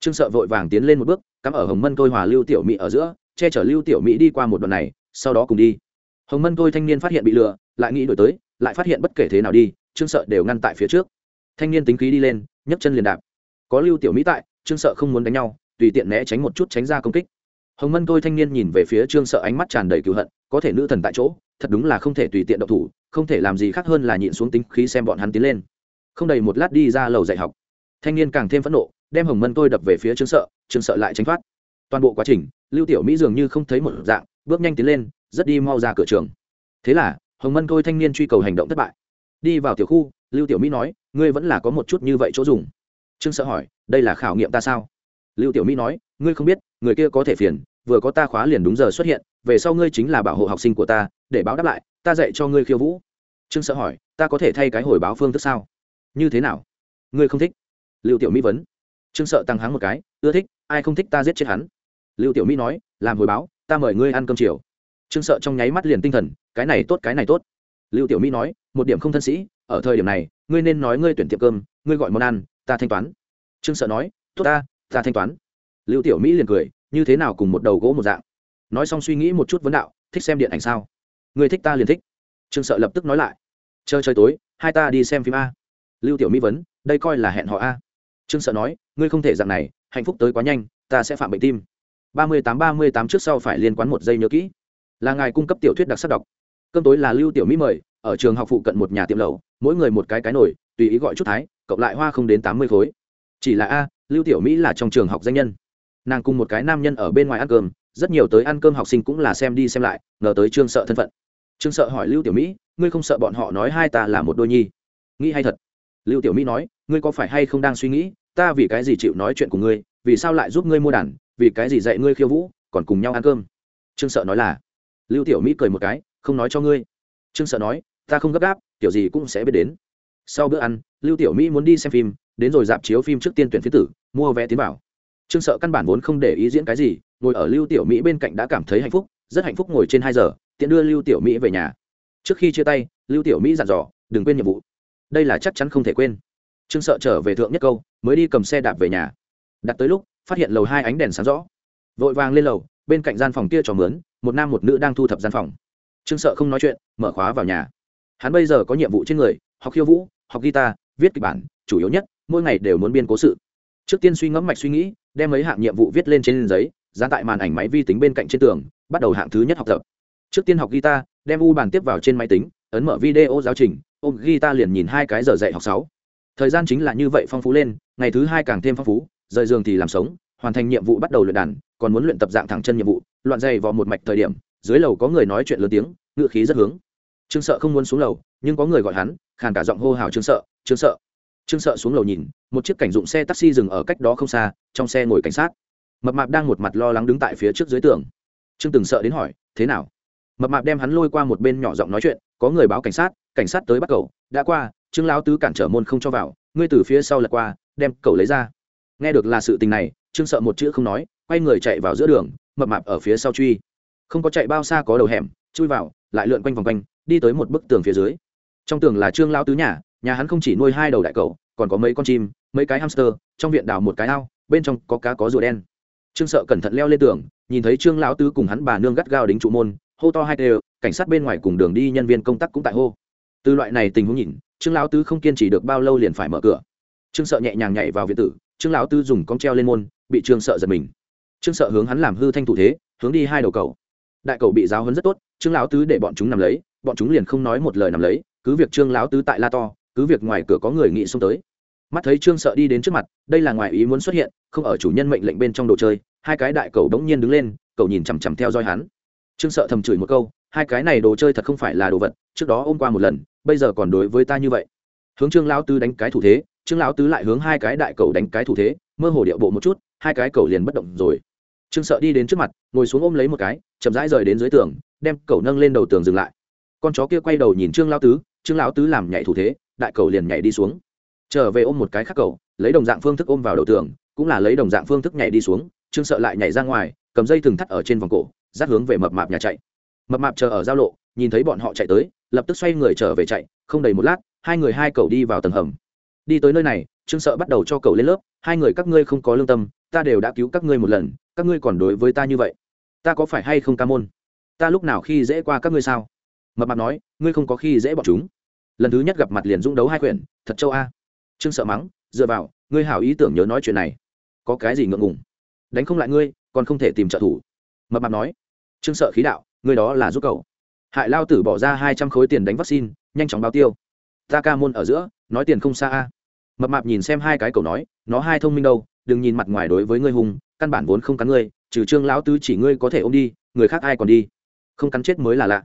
Trương sợ vội vàng tiến lên một bước, cắm ở hồng mân tôi hòa lưu tiểu mỹ ở giữa, che chở lưu tiểu mỹ đi qua một đoạn này, sau đó cùng đi hồng mân tôi thanh niên phát hiện bị lừa, lại nghĩ đổi tới, lại phát hiện bất kể thế nào đi, trương sợ đều ngăn tại phía trước. Thanh niên tính khí đi lên, nhấc chân liền đạp. Có lưu tiểu mỹ tại, trương sợ không muốn đánh nhau, tùy tiện né tránh một chút tránh ra công kích. Hồng mân tôi thanh niên nhìn về phía trương sợ ánh mắt tràn đầy cựu hận, có thể nữ thần tại chỗ, thật đúng là không thể tùy tiện độc thủ, không thể làm gì khác hơn là nhịn xuống tính khí xem bọn hắn tiến lên. Không đầy một lát đi ra lầu dạy học. Thanh niên càng thêm phẫn nộ, đem hồng mân tôi đập về phía trương sợ trương sợ lại tránh thoát. Toàn bộ quá trình, lưu tiểu mỹ dường như không thấy một dạng, bước nhanh tiến lên rất đi mau ra cửa trường. Thế là, hồng mân thôi thanh niên truy cầu hành động thất bại. Đi vào tiểu khu, lưu tiểu mỹ nói, ngươi vẫn là có một chút như vậy chỗ dùng. Trương sợ hỏi, đây là khảo nghiệm ta sao? Lưu tiểu mỹ nói, ngươi không biết, người kia có thể phiền, vừa có ta khóa liền đúng giờ xuất hiện, về sau ngươi chính là bảo hộ học sinh của ta, để báo đáp lại, ta dạy cho ngươi khiêu vũ. Trương sợ hỏi, ta có thể thay cái hồi báo phương thức sao? Như thế nào? Ngươi không thích. Lưu tiểu mỹ vấn. Trương sợ tăng hắng một cái, ưa thích, ai không thích ta giết chết hắn? Lưu tiểu mỹ nói, làm hồi báo, ta mời ngươi ăn cơm chiều trương sợ trong nháy mắt liền tinh thần, cái này tốt, cái này tốt. Lưu tiểu mỹ nói, một điểm không thân sĩ, ở thời điểm này, ngươi nên nói ngươi tuyển tiệm cơm, ngươi gọi món ăn, ta thanh toán. Trương sợ nói, tốt ta ta thanh toán. Lưu tiểu mỹ liền cười, như thế nào cùng một đầu gỗ một dạng. Nói xong suy nghĩ một chút vấn đạo, thích xem điện ảnh sao? Người thích ta liền thích. Trương sợ lập tức nói lại. Chơi chơi tối, hai ta đi xem phim a. Lưu tiểu mỹ vấn, đây coi là hẹn họ a. Trương sợ nói, ngươi không thể dạng này, hạnh phúc tới quá nhanh, ta sẽ phạm bệnh tim. Ba mươi tám ba mươi tám trước sau phải liên quan một giây nhớ kỹ là ngài cung cấp tiểu thuyết đặc sắc đọc. Cơm tối là lưu tiểu mỹ mời, ở trường học phụ cận một nhà tiệm lẩu, mỗi người một cái cái nồi, tùy ý gọi chút thái, cộng lại hoa không đến tám mươi khối. Chỉ là a, lưu tiểu mỹ là trong trường học danh nhân. Nàng cùng một cái nam nhân ở bên ngoài ăn cơm, rất nhiều tới ăn cơm học sinh cũng là xem đi xem lại, ngờ tới trương sợ thân phận. Trương sợ hỏi lưu tiểu mỹ, ngươi không sợ bọn họ nói hai ta là một đôi nhi? Nghĩ hay thật. Lưu tiểu mỹ nói, ngươi có phải hay không đang suy nghĩ, ta vì cái gì chịu nói chuyện của ngươi, vì sao lại giúp ngươi mua đàn, vì cái gì dạy ngươi khiêu vũ, còn cùng nhau ăn cơm? Trương sợ nói là lưu tiểu mỹ cười một cái, không nói cho ngươi. Trương sợ nói, ta không gấp gáp kiểu gì cũng sẽ biết đến. Sau bữa ăn, lưu tiểu mỹ muốn đi xem phim, đến rồi dạp chiếu phim trước tiên tuyển phía tử, mua vé tiến vào. Trương sợ căn bản vốn không để ý diễn cái gì, ngồi ở lưu tiểu mỹ bên cạnh đã cảm thấy hạnh phúc, rất hạnh phúc ngồi trên hai giờ, tiện đưa lưu tiểu mỹ về nhà. Trước khi chia tay, lưu tiểu mỹ dặn dò, đừng quên nhiệm vụ. Đây là chắc chắn không thể quên. Trương sợ trở về thượng nhất câu, mới đi cầm xe đạp về nhà. Đặt tới lúc, phát hiện lầu hai ánh đèn sáng rõ. Vội vàng lên lầu, bên cạnh gian phòng kia trò mướn một nam một nữ đang thu thập gian phòng. Trương sợ không nói chuyện, mở khóa vào nhà. Hắn bây giờ có nhiệm vụ trên người, học khiêu vũ, học guitar, viết kịch bản, chủ yếu nhất, mỗi ngày đều muốn biên cố sự. Trước tiên suy ngẫm mạch suy nghĩ, đem mấy hạng nhiệm vụ viết lên trên giấy, dán tại màn ảnh máy vi tính bên cạnh trên tường, bắt đầu hạng thứ nhất học tập. Trước tiên học guitar, đem u bàn tiếp vào trên máy tính, ấn mở video giáo trình, ôm guitar liền nhìn hai cái giờ dạy học sáu. Thời gian chính là như vậy phong phú lên, ngày thứ hai càng thêm phong phú, rời giường thì làm sống, hoàn thành nhiệm vụ bắt đầu luyện đàn còn muốn luyện tập dạng thẳng chân nhiệm vụ, loạn dày vào một mạch thời điểm, dưới lầu có người nói chuyện lớn tiếng, ngựa khí rất hướng. Trương sợ không muốn xuống lầu, nhưng có người gọi hắn, khàn cả giọng hô hào trương sợ trương sợ. Trương sợ xuống lầu nhìn, một chiếc cảnh dụng xe taxi dừng ở cách đó không xa, trong xe ngồi cảnh sát. Mập mạp đang một mặt lo lắng đứng tại phía trước dưới tường. Trương từng sợ đến hỏi, thế nào? Mập mạp đem hắn lôi qua một bên nhỏ giọng nói chuyện, có người báo cảnh sát cảnh sát tới bắt cậu, đã qua, trương lão tứ cản trở môn không cho vào, ngươi từ phía sau lật qua, đem cậu lấy ra. Nghe được là sự tình này, trương sợ một chữ không nói quay người chạy vào giữa đường, mập mạp ở phía sau truy. Không có chạy bao xa có đầu hẻm, chui vào, lại lượn quanh vòng quanh, đi tới một bức tường phía dưới. Trong tường là trương lão tứ nhà nhà hắn không chỉ nuôi hai đầu đại cầu còn có mấy con chim, mấy cái hamster, trong viện đào một cái ao, bên trong có cá có rùa đen. Trương sợ cẩn thận leo lên tường, nhìn thấy trương lão tứ cùng hắn bà nương gắt gao đính trụ môn, hô to hai đều, cảnh sát bên ngoài cùng đường đi nhân viên công tác cũng tại hô. Từ loại này tình huống nhìn, trương lão tứ không kiên trì được bao lâu liền phải mở cửa. Trương sợ nhẹ nhàng nhảy vào viện tử, trương lão tứ dùng con treo lên môn, bị trương sợ giật mình trương sợ hướng hắn làm hư thanh thủ thế, hướng đi hai đầu cầu. Đại cầu bị giáo hấn rất tốt, trương lão tứ để bọn chúng nằm lấy, bọn chúng liền không nói một lời nằm lấy, cứ việc trương lão tứ tại la to, cứ việc ngoài cửa có người nghị xông tới. Mắt thấy trương sợ đi đến trước mặt, đây là ngoài ý muốn xuất hiện, không ở chủ nhân mệnh lệnh bên trong đồ chơi, hai cái đại cầu đống nhiên đứng lên, cầu nhìn chằm chằm theo dõi hắn. Trương sợ thầm chửi một câu, hai cái này đồ chơi thật không phải là đồ vật, trước đó ôm qua một lần, bây giờ còn đối với ta như vậy. Hướng trương lão tứ đánh cái thủ thế, trương lão tứ lại hướng hai cái đại cầu đánh cái thủ thế, mơ hồ điệu bộ một chút, hai cái cầu liền bất động rồi trương sợ đi đến trước mặt ngồi xuống ôm lấy một cái chậm rãi rời đến dưới tường đem cẩu nâng lên đầu tường dừng lại. Con chó kia quay đầu nhìn trương lão tứ trương lão tứ làm nhảy thủ thế đại cẩu liền nhảy đi xuống. Trở về ôm một cái khác cẩu, lấy đồng dạng phương thức ôm vào đầu tường cũng là lấy đồng dạng phương thức nhảy đi xuống trương sợ lại nhảy ra ngoài cầm dây thừng thắt ở trên vòng cổ dắt hướng về mập mạp nhà chạy. Mập mạp chờ ở giao lộ nhìn thấy bọn họ chạy tới lập tức xoay người trở về chạy không đầy một lát hai người hai cậu đi vào tầng hầm. Đi tới nơi này trương sợ bắt đầu cho cậu lên lớp hai người các ngươi không có lương tâm ta đều đã cứu các ngươi một lần các ngươi còn đối với ta như vậy, ta có phải hay không ca môn? Ta lúc nào khi dễ qua các ngươi sao? Mập mặt nói, ngươi không có khi dễ bọn chúng. Lần thứ nhất gặp mặt liền dũng đấu hai quyển, thật châu a. Trương sợ mắng, dựa vào, ngươi hảo ý tưởng nhớ nói chuyện này. Có cái gì ngượng ngùng? Đánh không lại ngươi, còn không thể tìm trợ thủ. Mập mặt nói, trương sợ khí đạo, ngươi đó là giúp cậu. Hại lao tử bỏ ra hai trăm khối tiền đánh vaccine, nhanh chóng báo tiêu. Ta ca môn ở giữa, nói tiền không xa a. Mập mạp nhìn xem hai cái cầu nói, nó hai thông minh đâu, đừng nhìn mặt ngoài đối với ngươi hùng căn bản vốn không cắn ngươi, trừ trương lão tứ chỉ ngươi có thể ôm đi, người khác ai còn đi? Không cắn chết mới là lạ.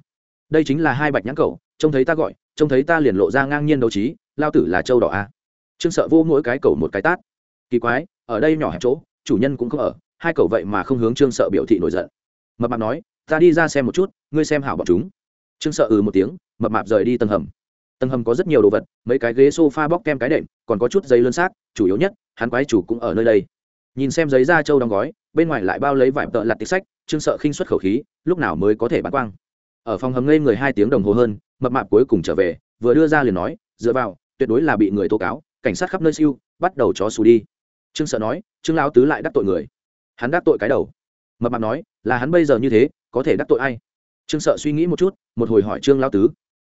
Đây chính là hai bạch nhãn cầu, trông thấy ta gọi, trông thấy ta liền lộ ra ngang nhiên đấu trí lao tử là châu đỏ a trương sợ vô mỗi cái cầu một cái tát. Kỳ quái, ở đây nhỏ hẹp chỗ, chủ nhân cũng không ở, hai cầu vậy mà không hướng trương sợ biểu thị nổi giận. Mập mạp nói, ta đi ra xem một chút, ngươi xem hảo bọn chúng. Trương sợ ừ một tiếng, mập mạp rời đi tầng hầm. Tầng hầm có rất nhiều đồ vật, mấy cái ghế s o f a bóc kem cái đệm, còn có chút giấy lươn xác, chủ yếu nhất, hắn quái chủ cũng ở nơi đây nhìn xem giấy da trâu đóng gói, bên ngoài lại bao lấy vải tợ lặt tịch sách trương sợ khinh xuất khẩu khí, lúc nào mới có thể bán quang. Ở phòng hầm ngây người hai tiếng đồng hồ hơn, mập mạp cuối cùng trở về, vừa đưa ra liền nói, dựa vào, tuyệt đối là bị người tố cáo, cảnh sát khắp nơi siêu, bắt đầu chó xù đi. Trương sợ nói, trương lão tứ lại đắc tội người. Hắn đắc tội cái đầu. Mập mạp nói, là hắn bây giờ như thế, có thể đắc tội ai? Trương sợ suy nghĩ một chút, một hồi hỏi trương lão tứ.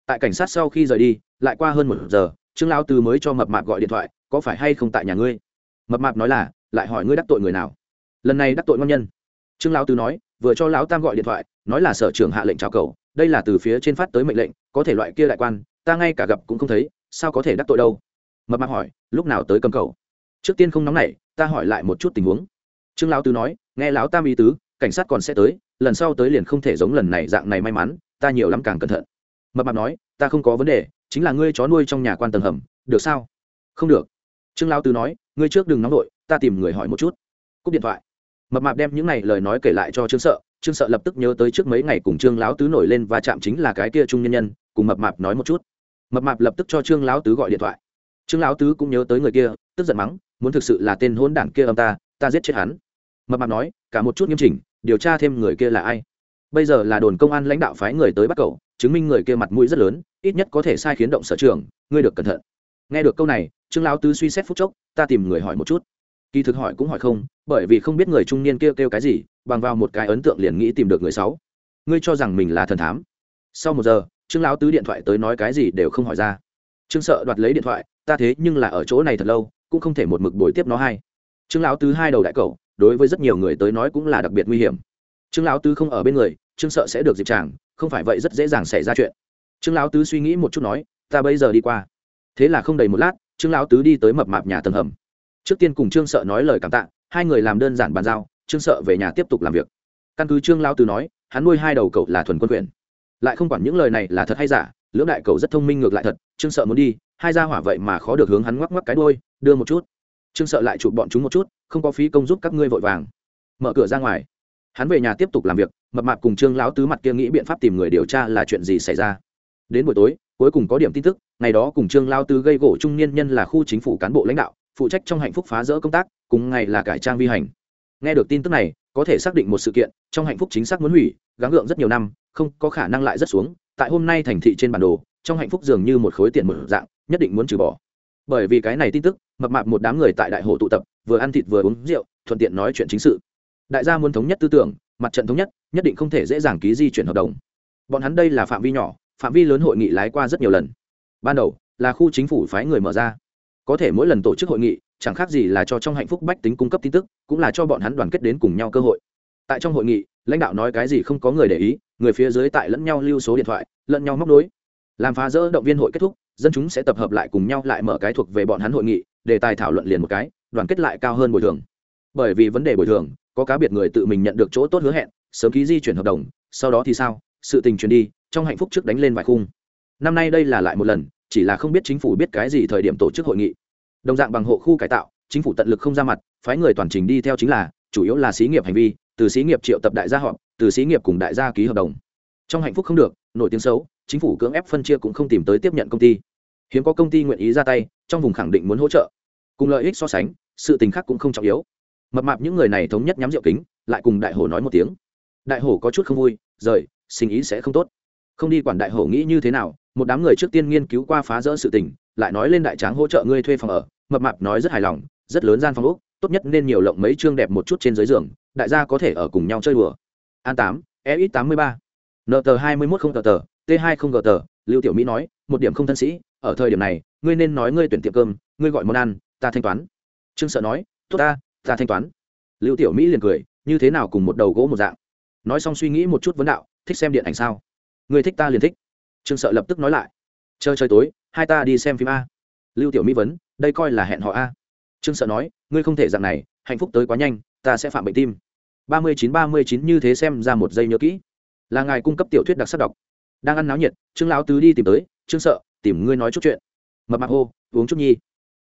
Tại cảnh sát sau khi rời đi, lại qua hơn một giờ, trương lão tứ mới cho mập mạp gọi điện thoại, có phải hay không tại nhà ngươi? Mập mạp nói là, lại hỏi ngươi đắc tội người nào? Lần này đắc tội ngon nhân. Trương lão tứ nói, vừa cho lão tam gọi điện thoại, nói là sở trưởng hạ lệnh trào cầu, đây là từ phía trên phát tới mệnh lệnh, có thể loại kia đại quan, ta ngay cả gặp cũng không thấy, sao có thể đắc tội đâu? Mập mạp hỏi, lúc nào tới cầm cầu? Trước tiên không nóng nảy, ta hỏi lại một chút tình huống. Trương lão tứ nói, nghe lão tam ý tứ, cảnh sát còn sẽ tới, lần sau tới liền không thể giống lần này dạng này may mắn, ta nhiều lắm càng cẩn thận. Mập mạp nói, ta không có vấn đề, chính là ngươi chó nuôi trong nhà quan tầng hầm, được sao? Không được. Trương lão tứ nói ngươi trước đừng nóng nổi ta tìm người hỏi một chút. Cúp điện thoại. Mập mạp đem những này lời nói kể lại cho trương sợ trương sợ lập tức nhớ tới trước mấy ngày cùng trương lão tứ nổi lên và chạm chính là cái kia trung nhân nhân, cùng mập mạp nói một chút. Mập mạp lập tức cho trương lão tứ gọi điện thoại. Trương lão tứ cũng nhớ tới người kia, tức giận mắng, muốn thực sự là tên hôn đản kia âm ta ta giết chết hắn. Mập mạp nói, cả một chút nghiêm chỉnh, điều tra thêm người kia là ai. Bây giờ là đồn công an lãnh đạo phái người tới bắt cậu, chứng minh người kia mặt mũi rất lớn, ít nhất có thể sai khiến động sở trường, ngươi được cẩn thận nghe được câu này, trương lão tứ suy xét phút chốc, ta tìm người hỏi một chút. Kỳ thực hỏi cũng hỏi không, bởi vì không biết người trung niên kêu kêu cái gì, bằng vào một cái ấn tượng liền nghĩ tìm được người sáu. Ngươi cho rằng mình là thần thám? Sau một giờ, trương lão tứ điện thoại tới nói cái gì đều không hỏi ra. Trương sợ đoạt lấy điện thoại, ta thế nhưng là ở chỗ này thật lâu, cũng không thể một mực bồi tiếp nó hay. Trương lão tứ hai đầu đại cầu đối với rất nhiều người tới nói cũng là đặc biệt nguy hiểm. Trương lão tứ không ở bên người, trương sợ sẽ được dịp tràng, không phải vậy rất dễ dàng xảy ra chuyện. Trương lão tứ suy nghĩ một chút nói, ta bây giờ đi qua thế là không đầy một lát, trương lão tứ đi tới mập mạp nhà tầng hầm. Trước tiên cùng trương sợ nói lời cảm tạ, hai người làm đơn giản bàn giao, trương sợ về nhà tiếp tục làm việc. Căn cứ trương lão tứ nói, hắn nuôi hai đầu cậu là thuần quân quyền. Lại không quản những lời này là thật hay giả, lưỡng đại cậu rất thông minh ngược lại thật, trương sợ muốn đi, hai gia hỏa vậy mà khó được hướng hắn ngoắc ngoắc cái đôi đưa một chút. Trương sợ lại chụp bọn chúng một chút, không có phí công giúp các ngươi vội vàng. Mở cửa ra ngoài. Hắn về nhà tiếp tục làm việc, mập mạp cùng trương lão tứ mặt kia nghĩ biện pháp tìm người điều tra là chuyện gì xảy ra đến buổi tối, cuối cùng có điểm tin tức, ngày đó cùng trương lao tư gây gỗ trung niên nhân là khu chính phủ cán bộ lãnh đạo, phụ trách trong hạnh phúc phá rỡ công tác, cùng ngày là cải trang vi hành. Nghe được tin tức này, có thể xác định một sự kiện, trong hạnh phúc chính xác muốn hủy, gắng gượng rất nhiều năm, không có khả năng lại rất xuống, tại hôm nay thành thị trên bản đồ, trong hạnh phúc dường như một khối tiền một dạng, nhất định muốn trừ bỏ. Bởi vì cái này tin tức, mập mạp một đám người tại đại hồ tụ tập, vừa ăn thịt vừa uống rượu, thuận tiện nói chuyện chính sự. Đại gia muốn thống nhất tư tưởng, mặt trận thống nhất nhất định không thể dễ dàng ký di chuyển hợp đồng. Bọn hắn đây là phạm vi nhỏ phạm vi lớn hội nghị lái qua rất nhiều lần. Ban đầu, là khu chính phủ phái người mở ra. Có thể mỗi lần tổ chức hội nghị, chẳng khác gì là cho trong hạnh phúc bách tính cung cấp tin tức, cũng là cho bọn hắn đoàn kết đến cùng nhau cơ hội. Tại trong hội nghị, lãnh đạo nói cái gì không có người để ý, người phía dưới tại lẫn nhau lưu số điện thoại, lẫn nhau móc nối. Làm phá rỡ động viên hội kết thúc, dân chúng sẽ tập hợp lại cùng nhau lại mở cái thuộc về bọn hắn hội nghị, đề tài thảo luận liền một cái, đoàn kết lại cao hơn bồi thường. Bởi vì vấn đề bồi thường, có cá biệt người tự mình nhận được chỗ tốt hứa hẹn, sớm ký di chuyển hợp đồng, sau đó thì sao, sự tình truyền đi trong hạnh phúc trước đánh lên vài khung. Năm nay đây là lại một lần, chỉ là không biết chính phủ biết cái gì thời điểm tổ chức hội nghị. Đồng dạng bằng hộ khu cải tạo, chính phủ tận lực không ra mặt, phái người toàn trình đi theo chính là, chủ yếu là xí nghiệp hành vi, từ xí nghiệp triệu tập đại gia họp, từ xí nghiệp cùng đại gia ký hợp đồng. Trong hạnh phúc không được, nổi tiếng xấu, chính phủ cưỡng ép phân chia cũng không tìm tới tiếp nhận công ty. Hiếm có công ty nguyện ý ra tay, trong vùng khẳng định muốn hỗ trợ. Cùng lợi ích so sánh, sự tình khác cũng không trọng yếu. Mập mạp những người này thống nhất nhắm rượu kính, lại cùng đại hồ nói một tiếng. Đại hồ có chút không vui, rời, sinh ý sẽ không tốt không đi quản đại hổ nghĩ như thế nào, một đám người trước tiên nghiên cứu qua phá rỡ sự tình, lại nói lên đại tráng hỗ trợ ngươi thuê phòng ở, mập mạp nói rất hài lòng, rất lớn gian phòng úc tốt nhất nên nhiều lộng mấy chương đẹp một chút trên dưới giường, đại gia có thể ở cùng nhau chơi đùa. An tám e tám mươi ba. Nợ tờ hai mươi mốt không tờ tờ t hai không gờ tờ lưu tiểu mỹ nói, một điểm không thân sĩ, ở thời điểm này, ngươi nên nói ngươi tuyển tiệm cơm, ngươi gọi món ăn, ta thanh toán. Trương sợ nói, tốt ta ta thanh toán. Lưu tiểu mỹ liền cười, như thế nào cùng một đầu gỗ một dạng. Nói xong suy nghĩ một chút vấn đạo, thích xem điện ảnh sao? Ngươi thích ta liền thích. Trương sợ lập tức nói lại. Chơi chơi tối, hai ta đi xem phim a. Lưu tiểu mỹ vấn, đây coi là hẹn họ a. Trương sợ nói, ngươi không thể dạng này, hạnh phúc tới quá nhanh, ta sẽ phạm bệnh tim. Ba mươi chín ba mươi chín như thế xem ra một giây nhớ kỹ. Là ngài cung cấp tiểu thuyết đặc sắc đọc. Đang ăn náo nhiệt, trương lão tứ đi tìm tới, trương sợ, tìm ngươi nói chút chuyện. Mập mạc hô, uống chút nhi.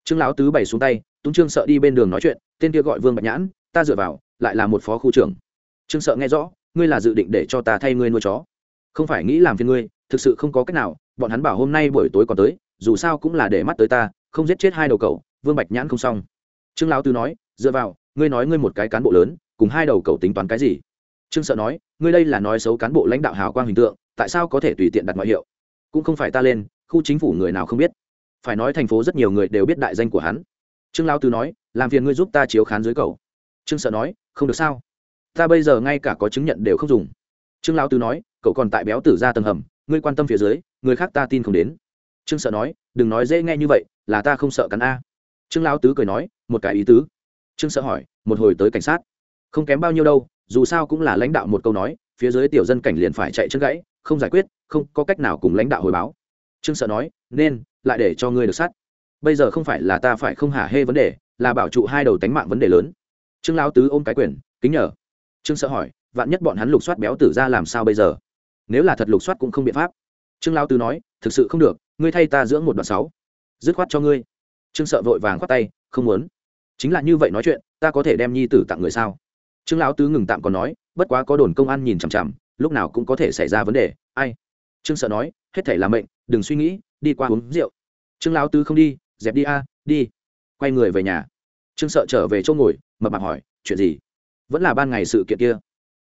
Trương lão tứ bày xuống tay túng trương sợ đi bên đường nói chuyện, tên kia gọi vương bạch nhãn, ta dựa vào, lại là một phó khu trưởng. Trương sợ nghe rõ, ngươi là dự định để cho ta thay ngươi nuôi chó không phải nghĩ làm phiền ngươi thực sự không có cách nào bọn hắn bảo hôm nay buổi tối còn tới dù sao cũng là để mắt tới ta không giết chết hai đầu cậu, vương bạch nhãn không xong. Trương lão tứ nói dựa vào ngươi nói ngươi một cái cán bộ lớn cùng hai đầu cậu tính toán cái gì? Trương sợ nói ngươi đây là nói xấu cán bộ lãnh đạo hào quang hình tượng tại sao có thể tùy tiện đặt ngoại hiệu? Cũng không phải ta lên khu chính phủ người nào không biết. Phải nói thành phố rất nhiều người đều biết đại danh của hắn. Trương Lão tư nói làm phiền ngươi giúp ta chiếu khán dưới cầu trương sợ nói không được sao? Ta bây giờ ngay cả có chứng nhận đều không dùng. Trương Lão tư nói cậu còn tại béo tử ra tầng hầm, ngươi quan tâm phía dưới, người khác ta tin không đến. Trương sợ nói, đừng nói dễ nghe như vậy, là ta không sợ cắn a. Trương lão tứ cười nói, một cái ý tứ. Trương sợ hỏi, một hồi tới cảnh sát. Không kém bao nhiêu đâu, dù sao cũng là lãnh đạo một câu nói, phía dưới tiểu dân cảnh liền phải chạy chân gãy, không giải quyết, không có cách nào cùng lãnh đạo hồi báo. Trương sợ nói, nên, lại để cho ngươi được sát. Bây giờ không phải là ta phải không hả hê vấn đề, là bảo trụ hai đầu tánh mạng vấn đề lớn. Trương lão tứ ôm cái quyền, kính nhờ. Trương sợ hỏi, vạn nhất bọn hắn lục soát béo tử ra làm sao bây giờ? Nếu là thật lục soát cũng không biện pháp. Trương lao tứ nói, thực sự không được, ngươi thay ta dưỡng một đoạn sáu. Dứt khoát cho ngươi. Trương sợ vội vàng khoát tay, không muốn. Chính là như vậy nói chuyện, ta có thể đem nhi tử tặng người sao? Trương lão tứ ngừng tạm còn nói, bất quá có đồn công an nhìn chằm chằm, lúc nào cũng có thể xảy ra vấn đề, ai? Trương sợ nói, hết thể là mệnh, đừng suy nghĩ, đi qua uống rượu. Trương lão tứ không đi, dẹp đi a, đi. Quay người về nhà. Trương sợ trở về chỗ ngồi, mập mạp hỏi, chuyện gì? Vẫn là ban ngày sự kiện kia.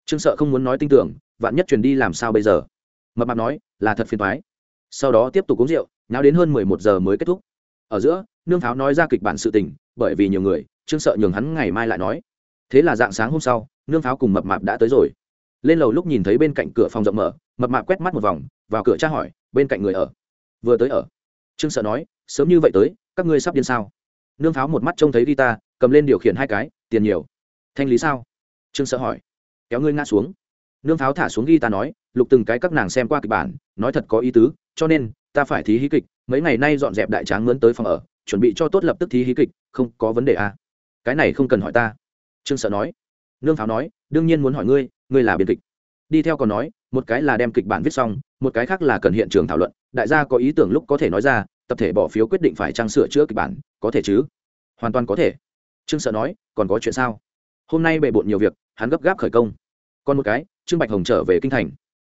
Trương sợ không muốn nói tin tưởng vạn nhất truyền đi làm sao bây giờ? Mập mạp nói, là thật phiền thoái sau đó tiếp tục uống rượu, nháo đến hơn mười một giờ mới kết thúc. Ở giữa, nương pháo nói ra kịch bản sự tình, bởi vì nhiều người, trương sợ nhường hắn ngày mai lại nói. Thế là dạng sáng hôm sau, nương pháo cùng mập mạp đã tới rồi. Lên lầu lúc nhìn thấy bên cạnh cửa phòng rộng mở, mập mạp quét mắt một vòng, vào cửa tra hỏi, bên cạnh người ở? Vừa tới ở. Trương sợ nói, sớm như vậy tới, các ngươi sắp điên sao? Nương pháo một mắt trông thấy guitar cầm lên điều khiển hai cái, tiền nhiều. Thanh lý sao? Trương sợ hỏi. Kéo ngươi ngã xuống nương pháo thả xuống ghi ta nói, lục từng cái các nàng xem qua kịch bản, nói thật có ý tứ, cho nên, ta phải thí hí kịch, mấy ngày nay dọn dẹp đại tráng mướn tới phòng ở, chuẩn bị cho tốt lập tức thí hí kịch, không có vấn đề à. cái này không cần hỏi ta. Trương sợ nói. Nương pháo nói, đương nhiên muốn hỏi ngươi ngươi là biên kịch. Đi theo còn nói, một cái là đem kịch bản viết xong, một cái khác là cần hiện trường thảo luận, đại gia có ý tưởng lúc có thể nói ra, tập thể bỏ phiếu quyết định phải trang sửa chữa kịch bản, có thể chứ? Hoàn toàn có thể. Trương sợ nói, còn có chuyện sao? Hôm nay bề bộn nhiều việc, hắn gấp gáp khởi công còn một cái, trương bạch hồng trở về kinh thành.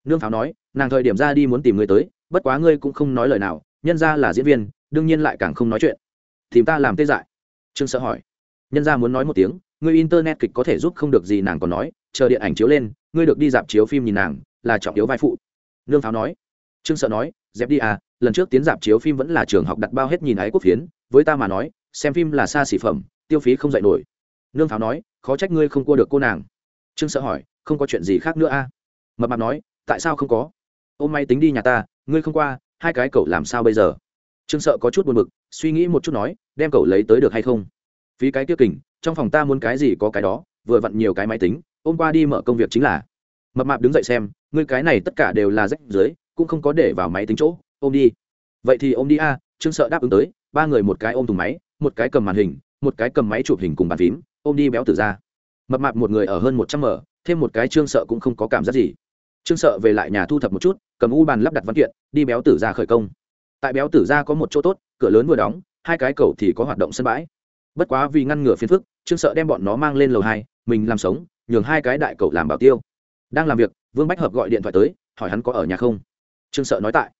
Nương pháo nói, nàng thời điểm ra đi muốn tìm ngươi tới, bất quá ngươi cũng không nói lời nào, nhân ra là diễn viên, đương nhiên lại càng không nói chuyện. Tìm ta làm tê dại? Trương sợ hỏi. Nhân ra muốn nói một tiếng, ngươi internet kịch có thể giúp không được gì nàng còn nói, chờ điện ảnh chiếu lên, ngươi được đi dạp chiếu phim nhìn nàng, là trọng yếu vai phụ. Nương pháo nói. Trương sợ nói, dẹp đi à lần trước tiến dạp chiếu phim vẫn là trường học đặt bao hết nhìn ái quốc phiến, với ta mà nói, xem phim là xa xỉ phẩm, tiêu phí không dạy nổi. Nương pháo nói, khó trách ngươi không cua được cô nàng. Trương sợ hỏi không có chuyện gì khác nữa a. À? mập mạp nói, tại sao không có? Ôm may tính đi nhà ta, ngươi không qua, hai cái cậu làm sao bây giờ? Trương sợ có chút buồn bực, suy nghĩ một chút nói, đem cậu lấy tới được hay không? Phí cái kia kình, trong phòng ta muốn cái gì có cái đó, vừa vặn nhiều cái máy tính ôm qua đi mở công việc chính là. Mập mạp đứng dậy xem, ngươi cái này tất cả đều là rách dưới, cũng không có để vào máy tính chỗ, ôm đi. Vậy thì ôm đi a, trương sợ đáp ứng tới, ba người một cái ôm thùng máy, một cái cầm màn hình, một cái cầm máy chụp hình cùng bàn phím, ôm đi béo tử ra. Mập mạp một người ở hơn một trăm mở thêm một cái trương sợ cũng không có cảm giác gì. Trương sợ về lại nhà thu thập một chút, cầm u bàn lắp đặt văn kiện, đi béo tử ra khởi công. Tại béo tử ra có một chỗ tốt, cửa lớn vừa đóng, hai cái cầu thì có hoạt động sân bãi. Bất quá vì ngăn ngừa phiền phức, trương sợ đem bọn nó mang lên lầu hai, mình làm sống, nhường hai cái đại cầu làm bảo tiêu. Đang làm việc, vương bách hợp gọi điện thoại tới, hỏi hắn có ở nhà không. Trương sợ nói tại.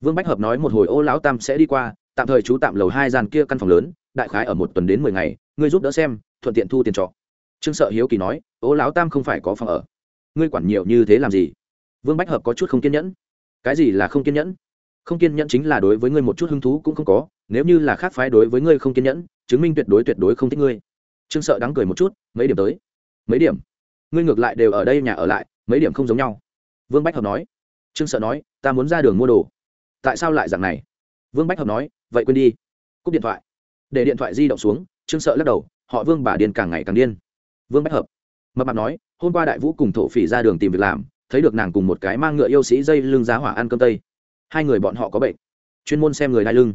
Vương bách hợp nói một hồi ô lão tam sẽ đi qua, tạm thời chú tạm lầu hai gian kia căn phòng lớn, đại khái ở một tuần đến mười ngày, ngươi giúp đỡ xem, thuận tiện thu tiền trọ trương sợ hiếu kỳ nói, ô lão tam không phải có phòng ở. Ngươi quản nhiều như thế làm gì? Vương bách hợp có chút không kiên nhẫn. Cái gì là không kiên nhẫn? Không kiên nhẫn chính là đối với ngươi một chút hứng thú cũng không có. Nếu như là khác phái đối với ngươi không kiên nhẫn, chứng minh tuyệt đối tuyệt đối không thích ngươi. Trương sợ đáng cười một chút, mấy điểm tới. Mấy điểm? Ngươi ngược lại đều ở đây nhà ở lại, mấy điểm không giống nhau. Vương bách hợp nói. Trương sợ nói, ta muốn ra đường mua đồ. Tại sao lại dạng này? Vương bách hợp nói, vậy quên đi. Cúp điện thoại. Để điện thoại di động xuống, trương sợ lắc đầu, họ vương bà điên càng ngày càng điên vương bách hợp. Mập mạp nói, hôm qua đại vũ cùng thổ phỉ ra đường tìm việc làm, thấy được nàng cùng một cái mang ngựa yêu sĩ dây lưng giá hỏa ăn cơm tây. Hai người bọn họ có bệnh. Chuyên môn xem người đai lưng.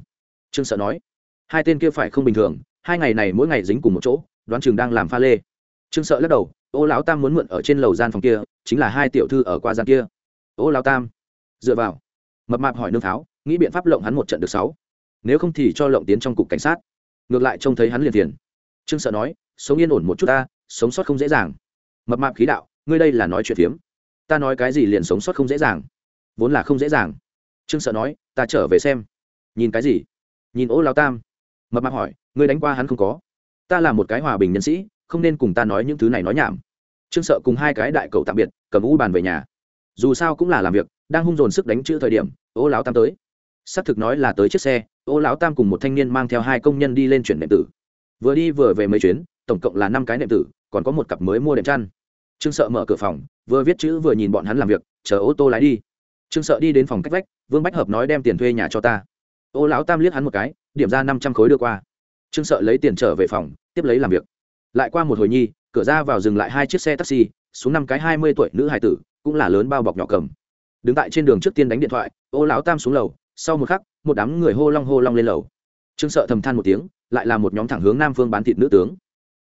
Trương sợ nói, hai tên kia phải không bình thường, hai ngày này mỗi ngày dính cùng một chỗ, đoán chừng đang làm pha lê. Trương sợ lắc đầu, ô lão tam muốn mượn ở trên lầu gian phòng kia, chính là hai tiểu thư ở qua gian kia. Ô lão tam. Dựa vào. Mập mạp hỏi nương tháo, nghĩ biện pháp lộng hắn một trận được sáu. Nếu không thì cho lộng tiến trong cục cảnh sát. Ngược lại trông thấy hắn liền tiền. Trương sợ nói, sống yên ổn một chút ta sống sót không dễ dàng. Mập mạp khí đạo, ngươi đây là nói chuyện phiếm. Ta nói cái gì liền sống sót không dễ dàng. Vốn là không dễ dàng. Trương sợ nói, ta trở về xem. Nhìn cái gì? Nhìn ô lao tam. Mập mạp hỏi, ngươi đánh qua hắn không có? Ta là một cái hòa bình nhân sĩ, không nên cùng ta nói những thứ này nói nhảm. Trương sợ cùng hai cái đại cậu tạm biệt, cầm u bàn về nhà. Dù sao cũng là làm việc, đang hung dồn sức đánh chữ thời điểm, ô lão tam tới. Xác thực nói là tới chiếc xe, ô lão tam cùng một thanh niên mang theo hai công nhân đi lên chuyển nệm tử. Vừa đi vừa về mấy chuyến tổng cộng là năm cái nệm tử, còn có một cặp mới mua đệm chăn. Trương sợ mở cửa phòng, vừa viết chữ vừa nhìn bọn hắn làm việc, chờ ô tô lái đi. Trương sợ đi đến phòng cách vách, vương bách hợp nói đem tiền thuê nhà cho ta. Ô lão tam liếc hắn một cái, điểm ra năm trăm khối đưa qua. Trương sợ lấy tiền trở về phòng, tiếp lấy làm việc. Lại qua một hồi nhi, cửa ra vào dừng lại hai chiếc xe taxi, xuống năm cái hai mươi tuổi nữ hải tử, cũng là lớn bao bọc nhỏ cầm. Đứng tại trên đường trước tiên đánh điện thoại, ô lão tam xuống lầu, sau một khắc, một đám người hô long hô long lên lầu. Trương sợ thầm than một tiếng, lại là một nhóm thẳng hướng nam phương bán thịt nữ tướng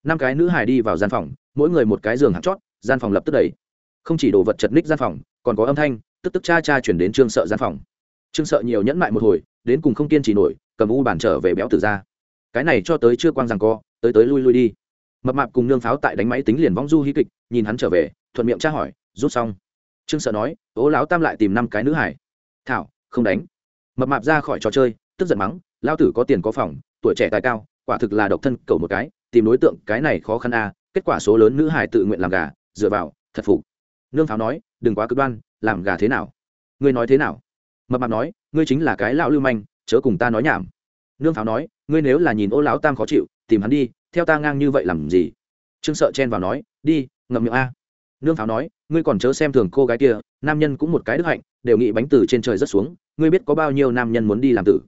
năm cái nữ hải đi vào gian phòng, mỗi người một cái giường hạt chót, gian phòng lập tức đầy. Không chỉ đồ vật chật ních gian phòng, còn có âm thanh, tức tức cha cha chuyển đến trương sợ gian phòng. Trương sợ nhiều nhẫn mại một hồi, đến cùng không kiên trì nổi, cầm u bản trở về béo tử ra. Cái này cho tới chưa quang rằng co, tới tới lui lui đi. Mập mạp cùng nương pháo tại đánh máy tính liền vong du hí kịch, nhìn hắn trở về, thuận miệng tra hỏi, rút xong? Trương sợ nói ố lão tam lại tìm năm cái nữ hải thảo, không đánh. Mập mạp ra khỏi trò chơi, tức giận mắng lao tử có tiền có phòng, tuổi trẻ tài cao, quả thực là độc thân cầu một cái tìm đối tượng cái này khó khăn a kết quả số lớn nữ hải tự nguyện làm gà, dựa vào, thật phục. Nương pháo nói, đừng quá cực đoan, làm gà thế nào? Ngươi nói thế nào? Mập mạp nói, ngươi chính là cái lão lưu manh, chớ cùng ta nói nhảm. Nương pháo nói, ngươi nếu là nhìn ô lão tam khó chịu, tìm hắn đi, theo ta ngang như vậy làm gì? Trương sợ chen vào nói, đi, ngậm miệng a. Nương pháo nói, ngươi còn chớ xem thường cô gái kia, nam nhân cũng một cái đức hạnh, đều nghĩ bánh từ trên trời rất xuống, ngươi biết có bao nhiêu nam nhân muốn đi làm tử.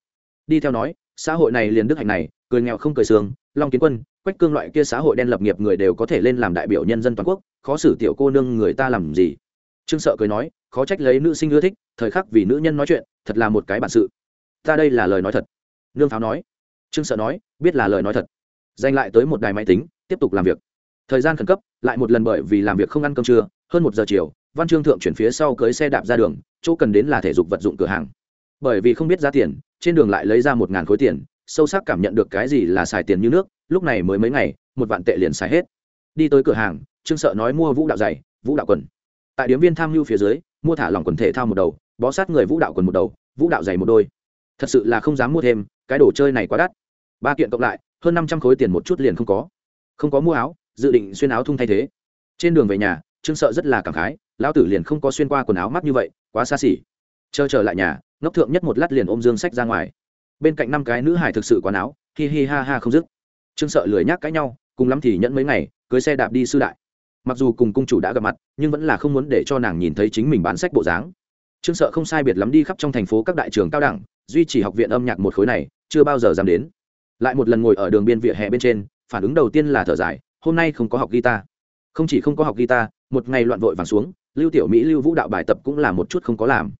Đi theo nói, xã hội này liền đức hạnh này cười nghèo không cười sương, long kiến quân, quách cương loại kia xã hội đen lập nghiệp người đều có thể lên làm đại biểu nhân dân toàn quốc, khó xử tiểu cô nương người ta làm gì? Trương sợ cười nói, khó trách lấy nữ sinh ưa thích, thời khắc vì nữ nhân nói chuyện, thật là một cái bản sự. Ta đây là lời nói thật. Nương pháo nói. Trương sợ nói, biết là lời nói thật. Dành lại tới một đài máy tính, tiếp tục làm việc. Thời gian khẩn cấp, lại một lần bởi vì làm việc không ăn cơm trưa, hơn một giờ chiều, văn trương thượng chuyển phía sau cưới xe đạp ra đường, chỗ cần đến là thể dục vật dụng cửa hàng. Bởi vì không biết giá tiền, trên đường lại lấy ra một ngàn khối tiền sâu sắc cảm nhận được cái gì là xài tiền như nước, lúc này mới mấy ngày, một vạn tệ liền xài hết. Đi tới cửa hàng, trương sợ nói mua vũ đạo giày, vũ đạo quần. Tại điếm viên tham mưu phía dưới, mua thả lỏng quần thể thao một đầu, bó sát người vũ đạo quần một đầu, vũ đạo giày một đôi. Thật sự là không dám mua thêm, cái đồ chơi này quá đắt. Ba kiện cộng lại, hơn năm trăm khối tiền một chút liền không có. Không có mua áo, dự định xuyên áo thung thay thế. Trên đường về nhà, trương sợ rất là cảm khái, lão tử liền không có xuyên qua quần áo mắt như vậy, quá xa xỉ. Chờ trở lại nhà, ngốc thượng nhất một lát liền ôm dương sách ra ngoài bên cạnh năm cái nữ hải thực sự quá áo, hi hi ha ha không dứt. Trương sợ lười nhác cãi nhau, cùng lắm thì nhẫn mấy ngày, cưới xe đạp đi sư đại. Mặc dù cùng cung chủ đã gặp mặt, nhưng vẫn là không muốn để cho nàng nhìn thấy chính mình bán sách bộ dáng. Trương sợ không sai biệt lắm đi khắp trong thành phố các đại trường cao đẳng, duy trì học viện âm nhạc một khối này, chưa bao giờ dám đến. Lại một lần ngồi ở đường biên vỉa hè bên trên, phản ứng đầu tiên là thở dài, hôm nay không có học guitar. Không chỉ không có học guitar, một ngày loạn vội vàng xuống, lưu tiểu mỹ, lưu vũ đạo bài tập cũng là một chút không có làm.